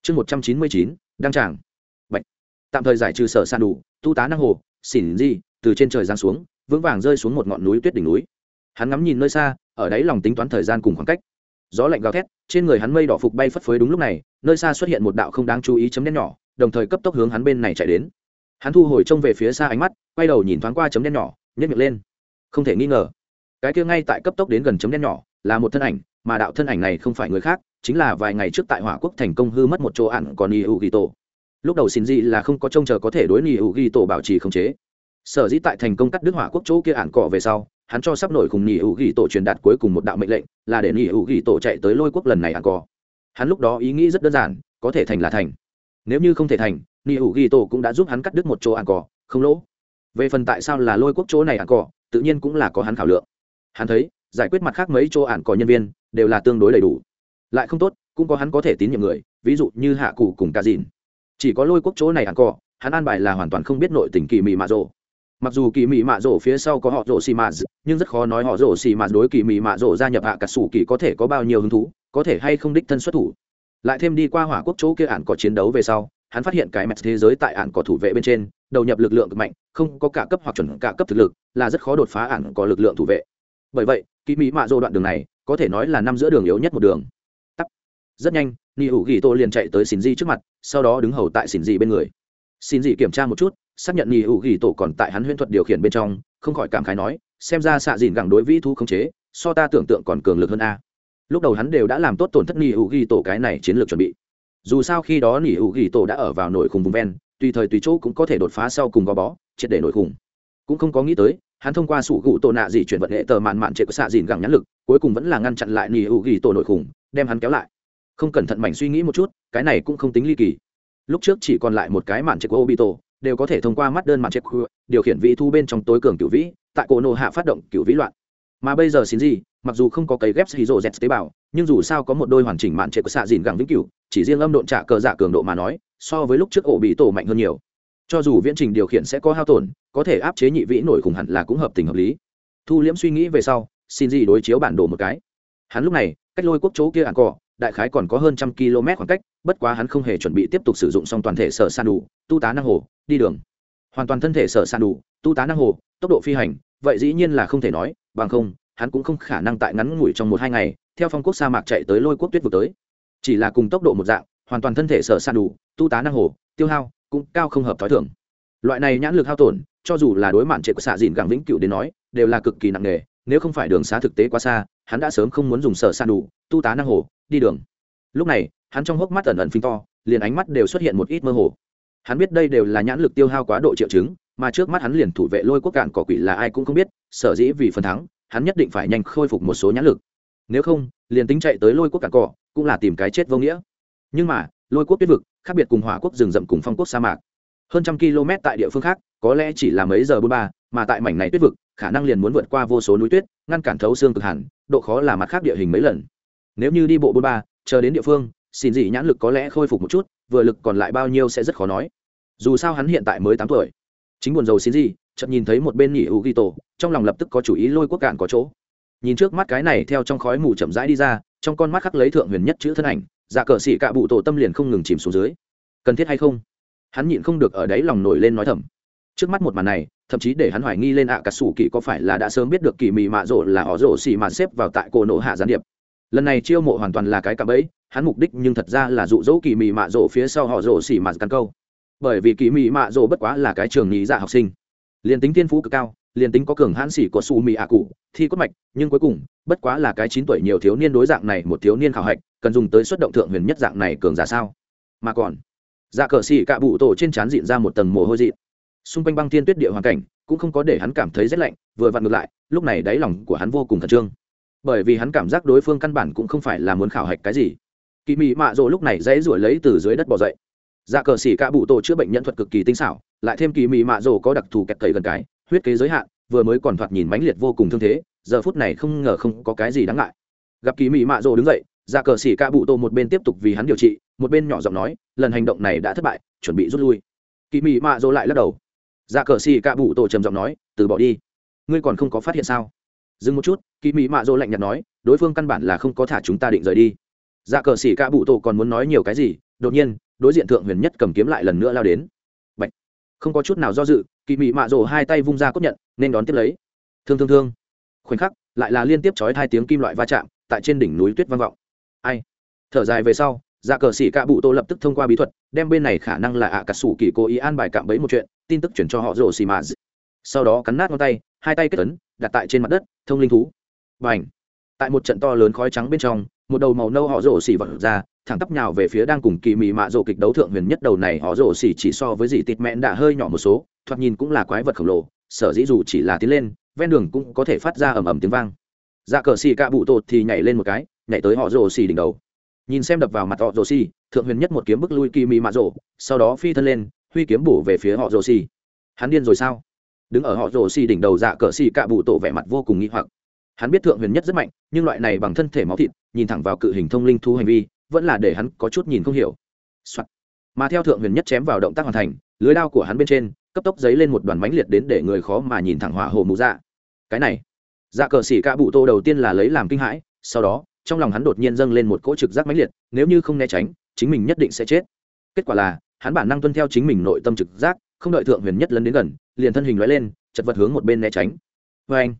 Chương một trăm chín mươi chín, đăng tràng. Bạch. tạm thời giải trừ sở san đủ, tu tá năng hồ, xỉn di từ trên trời giáng xuống, vững vàng rơi xuống một ngọn núi tuyết đỉnh núi. Hắn ngắm nhìn nơi xa, ở đấy lòng tính toán thời gian cùng khoảng cách. Gió lạnh gào thét, trên người hắn mây đỏ phục bay phất phới đúng lúc này, nơi xa xuất hiện một đạo không đáng chú ý chấm đen nhỏ, đồng thời cấp tốc hướng hắn bên này chạy đến. Hắn thu hồi trông về phía xa ánh mắt, quay đầu nhìn thoáng qua chấm đen nhỏ nhét miệng lên không thể nghi ngờ. Cái kia ngay tại cấp tốc đến gần chấm đen nhỏ, là một thân ảnh, mà đạo thân ảnh này không phải người khác, chính là vài ngày trước tại hỏa quốc thành công hư mất một chỗ ạn còn ni hữu ghi tổ. Lúc đầu xin gì là không có trông chờ có thể đối ni hữu ghi tổ bảo trì khống chế. Sở dĩ tại thành công cắt đứt hỏa quốc chỗ kia ạn cọ về sau, hắn cho sắp nổi cùng ni hữu ghi tổ truyền đạt cuối cùng một đạo mệnh lệnh, là để ni hữu ghi tổ chạy tới lôi quốc lần này ạn cọ. Hắn lúc đó ý nghĩ rất đơn giản, có thể thành là thành. Nếu như không thể thành ni hữu ghi tổ cũng đã giúp hắn cắt đứt một chỗ ạn cọ, không lỗ. Về phần tại sao là lôi quốc chỗ này ạn cọ tự nhiên cũng là có hắn khảo lượng. Hắn thấy giải quyết mặt khác mấy chỗ ản có nhân viên đều là tương đối đầy đủ. Lại không tốt cũng có hắn có thể tín nhiệm người ví dụ như hạ cụ cùng ca dìn chỉ có lôi quốc chỗ này ản cỏ, hắn an bài là hoàn toàn không biết nội tình kỳ mị mạ rộ mặc dù kỳ mị mạ rộ phía sau có họ rộ xì mạ nhưng rất khó nói họ rộ xì mạ đối kỳ mị mạ rộ gia nhập hạ cả sủ kỳ có thể có bao nhiêu hứng thú có thể hay không đích thân xuất thủ. Lại thêm đi qua hỏa quốc chỗ kia ạn có chiến đấu về sau hắn phát hiện cái mẹt thế giới tại ạn có thủ vệ bên trên, đầu nhập lực lượng cực mạnh, không có cả cấp hoặc chuẩn cả cấp thực lực, là rất khó đột phá ạn có lực lượng thủ vệ. Bởi vậy kỳ mỹ mạ dô đoạn đường này, có thể nói là năm giữa đường yếu nhất một đường. Rất nhanh ni Hữu ghi tô liền chạy tới xin di trước mặt, sau đó đứng hầu tại xin di bên người. Xin di kiểm tra một chút, xác nhận ni Hữu ghi tổ còn tại hắn huyễn thuật điều khiển bên trong, không khỏi cảm khái nói, xem ra xạ dìn gẳng đối vĩ thu khống chế, so ta tưởng tượng còn cường lực hơn a. Lúc đầu hắn đều đã làm tốt tổn thất ni Hữu ghi tổ cái này chiến lược chuẩn bị dù sao khi đó nỉ hữu ghi tổ đã ở vào nội khủng vùng ven tùy thời tùy chỗ cũng có thể đột phá sau cùng gò bó triệt để nội khủng. cũng không có nghĩ tới hắn thông qua sủ gụ tổ nạ gì chuyển vận hệ tờ mạn mạn trệ của xạ dìn gẳng nhãn lực cuối cùng vẫn là ngăn chặn lại nỉ hữu ghi tổ nội khủng, đem hắn kéo lại. Không cẩn thận mảnh suy nghĩ một chút cái này cũng không tính ly kỳ. Lúc trước chỉ còn lại một cái mạn trệ của obito đều có thể thông qua mắt đơn mạn trệ của điều khiển vị thu bên trong tối cường cựu vĩ tại cổ nộ hạ phát động cựu vĩ loạn. Mà bây giờ xin gì mặc dù không có cấy ghép hydro z tế bào nhưng dù sao có một đôi hoàn chỉnh mạn trệ của xạ dìn gẳng vĩnh cửu chỉ riêng âm độn trả cờ giả cường độ mà nói, so với lúc trước ổ bị tổ mạnh hơn nhiều. Cho dù viễn trình điều khiển sẽ có hao tổn, có thể áp chế nhị vĩ nổi khủng hẳn là cũng hợp tình hợp lý. Thu liễm suy nghĩ về sau, xin gì đối chiếu bản đồ một cái. Hắn lúc này, cách lôi quốc chỗ kia ảng cỏ, đại khái còn có hơn trăm km khoảng cách, bất quá hắn không hề chuẩn bị tiếp tục sử dụng xong toàn thể sở san đủ, tu tá năng hồ, đi đường. Hoàn toàn thân thể sở san đủ, tu tá năng hồ, tốc độ phi hành, vậy dĩ nhiên là không thể nói, bằng không, hắn cũng không khả năng tại ngắn ngủi trong một hai ngày, theo phong quốc sa mạc chạy tới lôi quốc tuyết vực tới chỉ là cùng tốc độ một dạng, hoàn toàn thân thể sở san đủ, tu tá năng hồ, tiêu hao, cũng cao không hợp t h ó i thưởng loại này nhãn lực hao tổn, cho dù là đối mạn trệ của xạ dìn gẳng vĩnh cựu đến nói, đều là cực kỳ nặng nề, nếu không phải đường xá thực tế quá xa, hắn đã sớm không muốn dùng sở san đủ, tu tá năng hồ, đi đường. Lúc này, hắn trong hốc mắt ẩn ẩn phình to, liền ánh mắt đều xuất hiện một ít mơ hồ. Hắn biết đây đều là nhãn lực tiêu hao quá độ triệu chứng, mà trước mắt hắn liền thủ vệ lôi quốc cạn cỏ quỷ là ai cũng không biết, sở dĩ vì phần thắng, hắn nhất định phải nhanh khôi phục một số nhãn lực. Nếu không, liền tính chạy tới lôi quốc cạn cỏ cũng là tìm cái chết vô nghĩa. Nhưng mà, lôi quốc tuyết vực, khác biệt cùng hỏa quốc rừng rậm cùng phong quốc sa mạc. Hơn trăm km tại địa phương khác, có lẽ chỉ là mấy giờ bôn ba, mà tại mảnh này tuyết vực, khả năng liền muốn vượt qua vô số núi tuyết, ngăn cản thấu xương cực hẳn, độ khó là mặt khác địa hình mấy lần. Nếu như đi bộ bôn ba, chờ đến địa phương, xin gì nhãn lực có lẽ khôi phục một chút, vừa lực còn lại bao nhiêu sẽ rất khó nói. Dù sao hắn hiện tại mới tám tuổi. Chính buồn rầu xin gì, chợt nhìn thấy một bên nhỉ hữu ghi tổ, trong lòng lập tức có chủ ý lôi quốc cạn có chỗ. Nhìn trước mắt cái này theo trong khói mù chậm rãi đi ra trong con mắt khắc lấy thượng huyền nhất chữ thân ảnh dạ cờ xỉ cạ bụ tổ tâm liền không ngừng chìm xuống dưới. Cần thiết hay không? Hắn nhịn không được ở đấy lòng nổi lên nói thầm. Trước mắt một màn này, thậm chí để hắn hoài nghi lên ạ à cà sủ kỳ có phải là đã sớm biết được kỳ mị mạ rộ là họ rộ xỉ mà xếp vào tại cổ nộ hạ gián điệp. Lần này chiêu mộ hoàn toàn là cái cạm bẫy, hắn mục đích nhưng thật ra là dụ dỗ kỳ mị mạ rộ phía sau họ rộ xỉ mà căn câu. Bởi vì kỳ mị mạ rộ bất quá là cái trường nhị dạ học sinh. Liền tính tiên phú cực cao liền tính có cường hãn sĩ của su mì ạ cụ thi cốt mạch, nhưng cuối cùng, bất quá là cái chín tuổi nhiều thiếu niên đối dạng này một thiếu niên khảo hạch, cần dùng tới xuất động thượng huyền nhất dạng này cường giả sao? Mà còn dạ cờ xỉ cạ bụ tổ trên trán dịn ra một tầng mồ hôi dị xung quanh băng thiên tuyết địa hoàn cảnh, cũng không có để hắn cảm thấy rét lạnh, vừa vặn ngược lại, lúc này đáy lòng của hắn vô cùng khẩn trương. Bởi vì hắn cảm giác đối phương căn bản cũng không phải là muốn khảo hạch cái gì. Kỳ mị mạ rỗ lúc này dãy ruổi lấy từ dưới đất bỏ dậy. Dạ cờ xỉ cạ bụ tổ chữa bệnh nhân thuật cực kỳ tinh xảo, lại thêm kỳ mị mạ rỗ có đặc thù kẹt cầy gần cái huyết kế giới hạn, vừa mới còn thoạt nhìn mãnh liệt vô cùng thương thế, giờ phút này không ngờ không có cái gì đáng ngại. Gặp kỳ mị mạ rồ đứng dậy ra cờ xỉ ca bụ tô một bên tiếp tục vì hắn điều trị, một bên nhỏ giọng nói, lần hành động này đã thất bại, chuẩn bị rút lui. Kỳ mị mạ rồ lại lắc đầu. Ra cờ xỉ ca bụ tô trầm giọng nói, từ bỏ đi. Ngươi còn không có phát hiện sao? Dừng một chút, kỳ mỹ mạ rồ lạnh nhạt nói, đối phương căn bản là không có thả chúng ta định rời đi. Ra cờ xỉ ca bụ tô còn muốn nói nhiều cái gì, đột nhiên, đối diện thượng huyền nhất cầm kiếm lại lần nữa lao đến không có chút nào do dự, kỳ mỹ mạ rồ hai tay vung ra cốt nhận, nên đón tiếp lấy. Thương thương thương. Khoảnh khắc, lại là liên tiếp chói hai tiếng kim loại va chạm, tại trên đỉnh núi tuyết vang vọng. Ai? Thở dài về sau dạ cờ xỉ cạ bụ tô lập tức thông qua bí thuật, đem bên này khả năng là ạ à cà sủ kỳ cố ý an bài cạm bẫy một chuyện, tin tức chuyển cho họ rồ xì mà sau đó cắn nát ngón tay, hai tay kết tấn đặt tại trên mặt đất, thông linh thú. Và h tại một trận to lớn khói trắng bên trong, một đầu màu nâu họ rổ xỉ vật ra thẳng tắp nhào về phía đang cùng kỳ mị mạ rổ kịch đấu thượng huyền nhất đầu này, họ rổ xỉ chỉ so với dị tịt mẹn đã hơi nhỏ một số, thoạt nhìn cũng là quái vật khổng lồ, sở dĩ dù chỉ là tiến lên, ven đường cũng có thể phát ra ầm ầm tiếng vang. Dạ cờ xì cạ bụ tột thì nhảy lên một cái, nhảy tới họ rổ xỉ đỉnh đầu. Nhìn xem đập vào mặt họ rổ xỉ, thượng huyền nhất một kiếm bức lui kỳ mị mạ rổ, sau đó phi thân lên, huy kiếm bổ về phía họ rổ xỉ. Hắn điên rồi sao? Đứng ở họ rồ xì đỉnh đầu dạ cờ xì cạ bụ tổ vẻ mặt vô cùng nghi hoặc. Hắn biết thượng huyền nhất rất mạnh, nhưng loại này bằng thân thể máu thịt, nhìn thẳng vào cự hình thông linh thu hành vi vẫn là để hắn có chút nhìn không hiểu、Soạn. mà theo thượng huyền nhất chém vào động tác hoàn thành, lưới đao của hắn bên trên, cấp tốc giấy lên một đoàn bánh liệt đến để người khó mà nhìn thẳng hỏa hồ mù dạ. Cái này dạ cờ xỉ cạ bụ tô đầu tiên là lấy làm kinh hãi, sau đó, trong lòng hắn đột nhiên dâng lên một cỗ trực giác mãnh liệt, nếu như không né tránh, chính mình nhất định sẽ chết. Kết quả là, hắn bản năng tuân theo chính mình nội tâm trực giác, không đợi thượng huyền nhất lấn đến gần, liền thân hình lóe lên, chật vật hướng một bên né tránh. Vê anh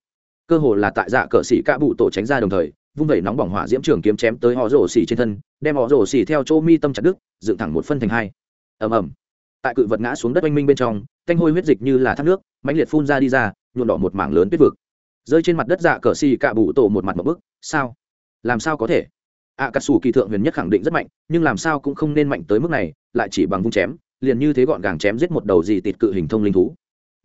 cơ hồ là tại dạ cờ xỉ cạ bụ tổ tránh ra đồng thời vung vẩy nóng bỏng hỏa diễm trường kiếm chém tới họ rổ xỉ trên thân đem họ rổ xỉ theo chỗ mi tâm chặt đứt dựng thẳng một phân thành hai. Ầm ầm. Tại cự vật ngã xuống đất oanh minh bên trong canh hôi huyết dịch như là thác nước mãnh liệt phun ra đi ra nhuộn đỏ một mảng lớn tuyết vực. Rơi trên mặt đất dạ cờ xì cả bụ tổ một mặt một bức sao? Làm sao có thể? Ạ à, cà sù kỳ thượng huyền nhất khẳng định rất mạnh nhưng làm sao cũng không nên mạnh tới mức này lại chỉ bằng vung chém liền như thế gọn gàng chém giết một đầu gì tịt cự hình thông linh thú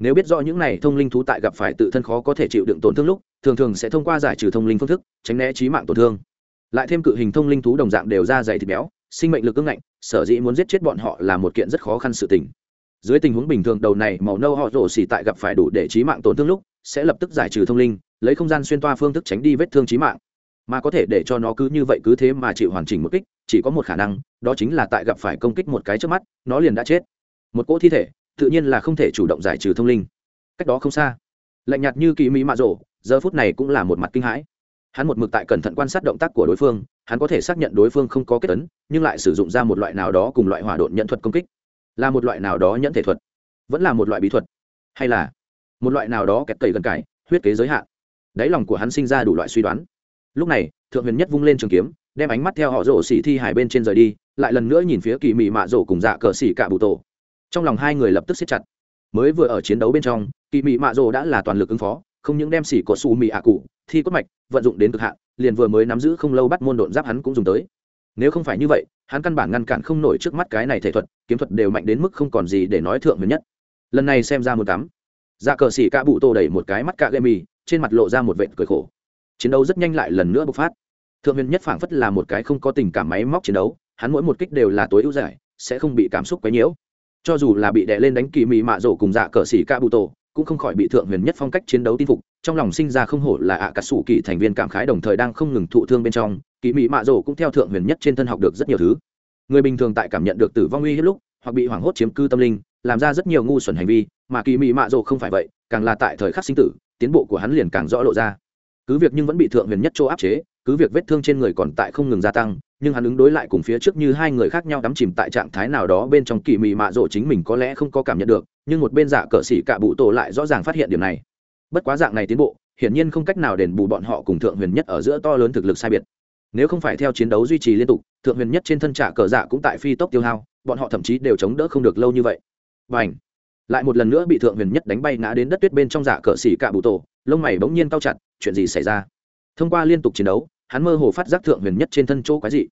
nếu biết rõ những này thông linh thú tại gặp phải tự thân khó có thể chịu đựng tổn thương lúc, thường thường sẽ thông qua giải trừ thông linh phương thức, tránh né trí mạng tổn thương. Lại thêm cự hình thông linh thú đồng dạng đều ra dày thịt béo, sinh mệnh lực ưng ngạnh, sở dĩ muốn giết chết bọn họ là một kiện rất khó khăn sự tình. Dưới tình huống bình thường đầu này màu nâu họ rổ xỉ tại gặp phải đủ để trí mạng tổn thương lúc, sẽ lập tức giải trừ thông linh, lấy không gian xuyên toa phương thức tránh đi vết thương trí mạng. Mà có thể để cho nó cứ như vậy cứ thế mà chịu hoàn chỉnh một kích, chỉ có một khả năng, đó chính là tại gặp phải công kích một cái trước mắt, nó liền đã chết. Một cỗ thi thể tự nhiên là không thể chủ động giải trừ thông linh. Cách đó không xa, lạnh nhạt như kỳ mỹ mạ rổ, giờ phút này cũng là một mặt kinh hãi. Hắn một mực tại cẩn thận quan sát động tác của đối phương, hắn có thể xác nhận đối phương không có kết tấn nhưng lại sử dụng ra một loại nào đó cùng loại hỏa độn nhận thuật công kích. Là một loại nào đó nhận thể thuật, vẫn là một loại bí thuật, hay là một loại nào đó kẹt cầy gần cải, huyết kế giới hạn. Đáy lòng của hắn sinh ra đủ loại suy đoán. Lúc này, thượng huyền nhất vung lên trường kiếm, đem ánh mắt theo họ rổ xỉ thi hải bên trên rời đi, lại lần nữa nhìn phía kỳ mị mạ rổ cùng dạ cờ xỉ cả bụ tổ trong lòng hai người lập tức xếp chặt. Mới vừa ở chiến đấu bên trong kỳ mị mạ rồ đã là toàn lực ứng phó, không những đem xỉ có su mị ạ cụ, thi cốt mạch, vận dụng đến cực hạn, liền vừa mới nắm giữ không lâu bắt môn độn giáp hắn cũng dùng tới. Nếu không phải như vậy, hắn căn bản ngăn cản không nổi trước mắt cái này thể thuật, kiếm thuật đều mạnh đến mức không còn gì để nói thượng huyền nhất. Lần này xem ra một tắm dạ cờ xỉ cả bụ tô đẩy một cái mắt cạ gây mì, trên mặt lộ ra một vệt cười khổ. Chiến đấu rất nhanh lại lần nữa bộc phát. Thượng huyền nhất phảng phất là một cái không có tình cảm máy móc chiến đấu, hắn mỗi một kích đều là tối ưu giải, sẽ không bị cảm xúc quấy nhiễu cho dù là bị đè lên đánh kỳ mị mạ rổ cùng dạ cờ xỉ ca bụ tổ, cũng không khỏi bị thượng huyền nhất phong cách chiến đấu tin phục, trong lòng sinh ra không hổ là ạ à cà sủ kỳ thành viên cảm khái đồng thời đang không ngừng thụ thương bên trong, kỳ mị mạ rổ cũng theo thượng huyền nhất trên thân học được rất nhiều thứ. Người bình thường tại cảm nhận được tử vong uy hiếp lúc, hoặc bị hoảng hốt chiếm cư tâm linh, làm ra rất nhiều ngu xuẩn hành vi, mà kỳ mị mạ rổ không phải vậy, càng là tại thời khắc sinh tử, tiến bộ của hắn liền càng rõ lộ ra. Cứ việc nhưng vẫn bị thượng huyền nhất chỗ áp chế cứ việc vết thương trên người còn tại không ngừng gia tăng, nhưng hắn ứng đối lại cùng phía trước như hai người khác nhau đắm chìm tại trạng thái nào đó bên trong kỳ mị mạ rộ chính mình có lẽ không có cảm nhận được, nhưng một bên giả cờ xỉ cạ bụ tổ lại rõ ràng phát hiện điểm này. Bất quá dạng này tiến bộ, hiển nhiên không cách nào đền bù bọn họ cùng thượng huyền nhất ở giữa to lớn thực lực sai biệt. Nếu không phải theo chiến đấu duy trì liên tục, thượng huyền nhất trên thân trả cờ dạ cũng tại phi tốc tiêu hao, bọn họ thậm chí đều chống đỡ không được lâu như vậy. Và ảnh lại một lần nữa bị thượng huyền nhất đánh bay ngã đến đất tuyết bên trong giả cờ xỉ cạ bụ tổ, lông mày bỗng nhiên cao chặt, chuyện gì xảy ra? Thông qua liên tục chiến đấu hắn mơ hồ phát giác thượng huyền nhất trên thân chỗ quái dị.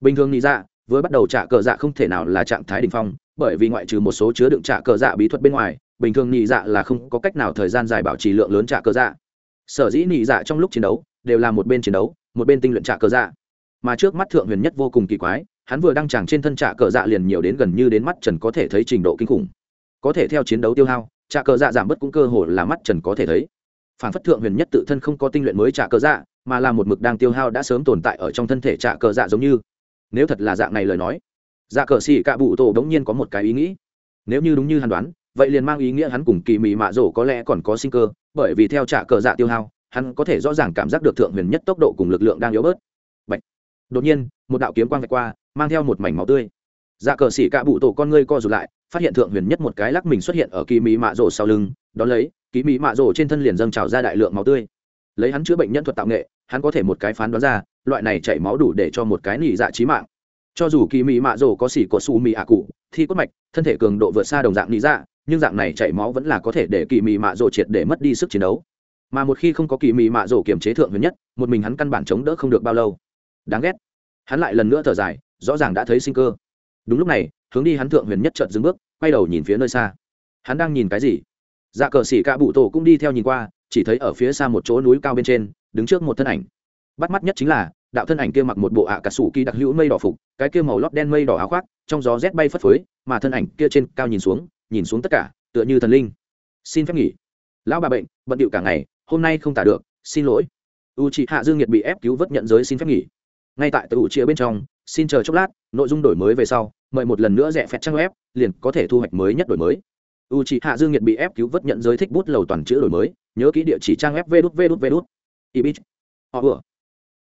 Bình thường nghĩ dạ với bắt đầu trả cờ dạ không thể nào là trạng thái đ ỉ n h phong, bởi vì ngoại trừ một số chứa đựng trả cờ dạ bí thuật bên ngoài, bình thường nhị dạ là không có cách nào thời gian dài bảo trì lượng lớn trả cờ dạ. Sở dĩ nhị dạ trong lúc chiến đấu, đều là một bên chiến đấu, một bên tinh luyện trả cờ dạ. Mà trước mắt thượng huyền nhất vô cùng kỳ quái, hắn vừa đăng tràng trên thân trả cờ dạ liền nhiều đến gần như đến mắt trần có thể thấy trình độ kinh khủng. Có thể theo chiến đấu tiêu hao, trả cờ dạ giảm bớt cũng cơ hồ là mắt trần có thể thấy. Phản phất thượng huyền nhất tự thân không có tinh luyện mới trả cờ dạ mà là một mực đang tiêu hao đã sớm tồn tại ở trong thân thể trả cờ dạ giống như. Nếu thật là dạng này lời nói dạ cờ xì cạ bụ tổ đống nhiên có một cái ý nghĩ. Nếu như đúng như hắn đoán, vậy liền mang ý nghĩa hắn cùng kỳ mị mạ rổ có lẽ còn có sinh cơ, bởi vì theo trả cờ dạ tiêu hao, hắn có thể rõ ràng cảm giác được thượng huyền nhất tốc độ cùng lực lượng đang yếu bớt. Bạch. đột nhiên, một đạo kiếm quang vạch qua, mang theo một mảnh máu tươi. Dạ cờ xỉ cạ bụ tổ con ngươi co rụt lại, phát hiện thượng huyền nhất một cái lắc mình xuất hiện ở kỳ mị mạ rổ sau lưng. Đón lấy, kỳ mị mạ rổ trên thân liền dâng trào ra đại lượng máu tươi lấy hắn chữa bệnh nhân thuật tạo nghệ, hắn có thể một cái phán đoán ra, loại này chảy máu đủ để cho một cái nỉ dạ trí mạng. Cho dù kỳ mị mạ rổ có xỉ có su mị ạ cụ, thi cốt mạch, thân thể cường độ vượt xa đồng dạng nỉ dạ nhưng dạng này chảy máu vẫn là có thể để kỳ mị mạ rổ triệt để mất đi sức chiến đấu. Mà một khi không có kỳ mị mạ rổ kiềm chế thượng huyền nhất, một mình hắn căn bản chống đỡ không được bao lâu. Đáng ghét. Hắn lại lần nữa thở dài, rõ ràng đã thấy sinh cơ. Đúng lúc này, hướng đi hắn thượng huyền nhất trợn dừng bước, quay đầu nhìn phía nơi xa. Hắn đang nhìn cái gì? Dạ cờ xỉ cả bụ tổ cũng đi theo nhìn qua chỉ thấy ở phía xa một chỗ núi cao bên trên, đứng trước một thân ảnh. Bắt mắt nhất chính là, đạo thân ảnh kia mặc một bộ ạ cà sủ kỳ đặc hữu mây đỏ phục, cái kia màu lót đen mây đỏ áo khoác, trong gió rét bay phất phới, mà thân ảnh kia trên cao nhìn xuống nhìn xuống tất cả, tựa như thần linh. Xin phép nghỉ. Lão bà bệnh, bận điệu cả ngày, hôm nay không tả được, xin lỗi. U chị hạ dương nhiệt bị ép cứu vớt nhận giới xin phép nghỉ. Ngay tại tự chia bên trong, xin chờ chốc lát, nội dung đổi mới về sau, mời một lần nữa rẽ phép trang web, liền có thể thu hoạch mới nhất đổi mới u chị hạ dương nhiệt bị ép cứu vớt nhận giới thích bút lầu toàn chữ đổi mới, nhớ kỹ địa chỉ trang web vê đút vê đút vê đút. Ibit họ vừa.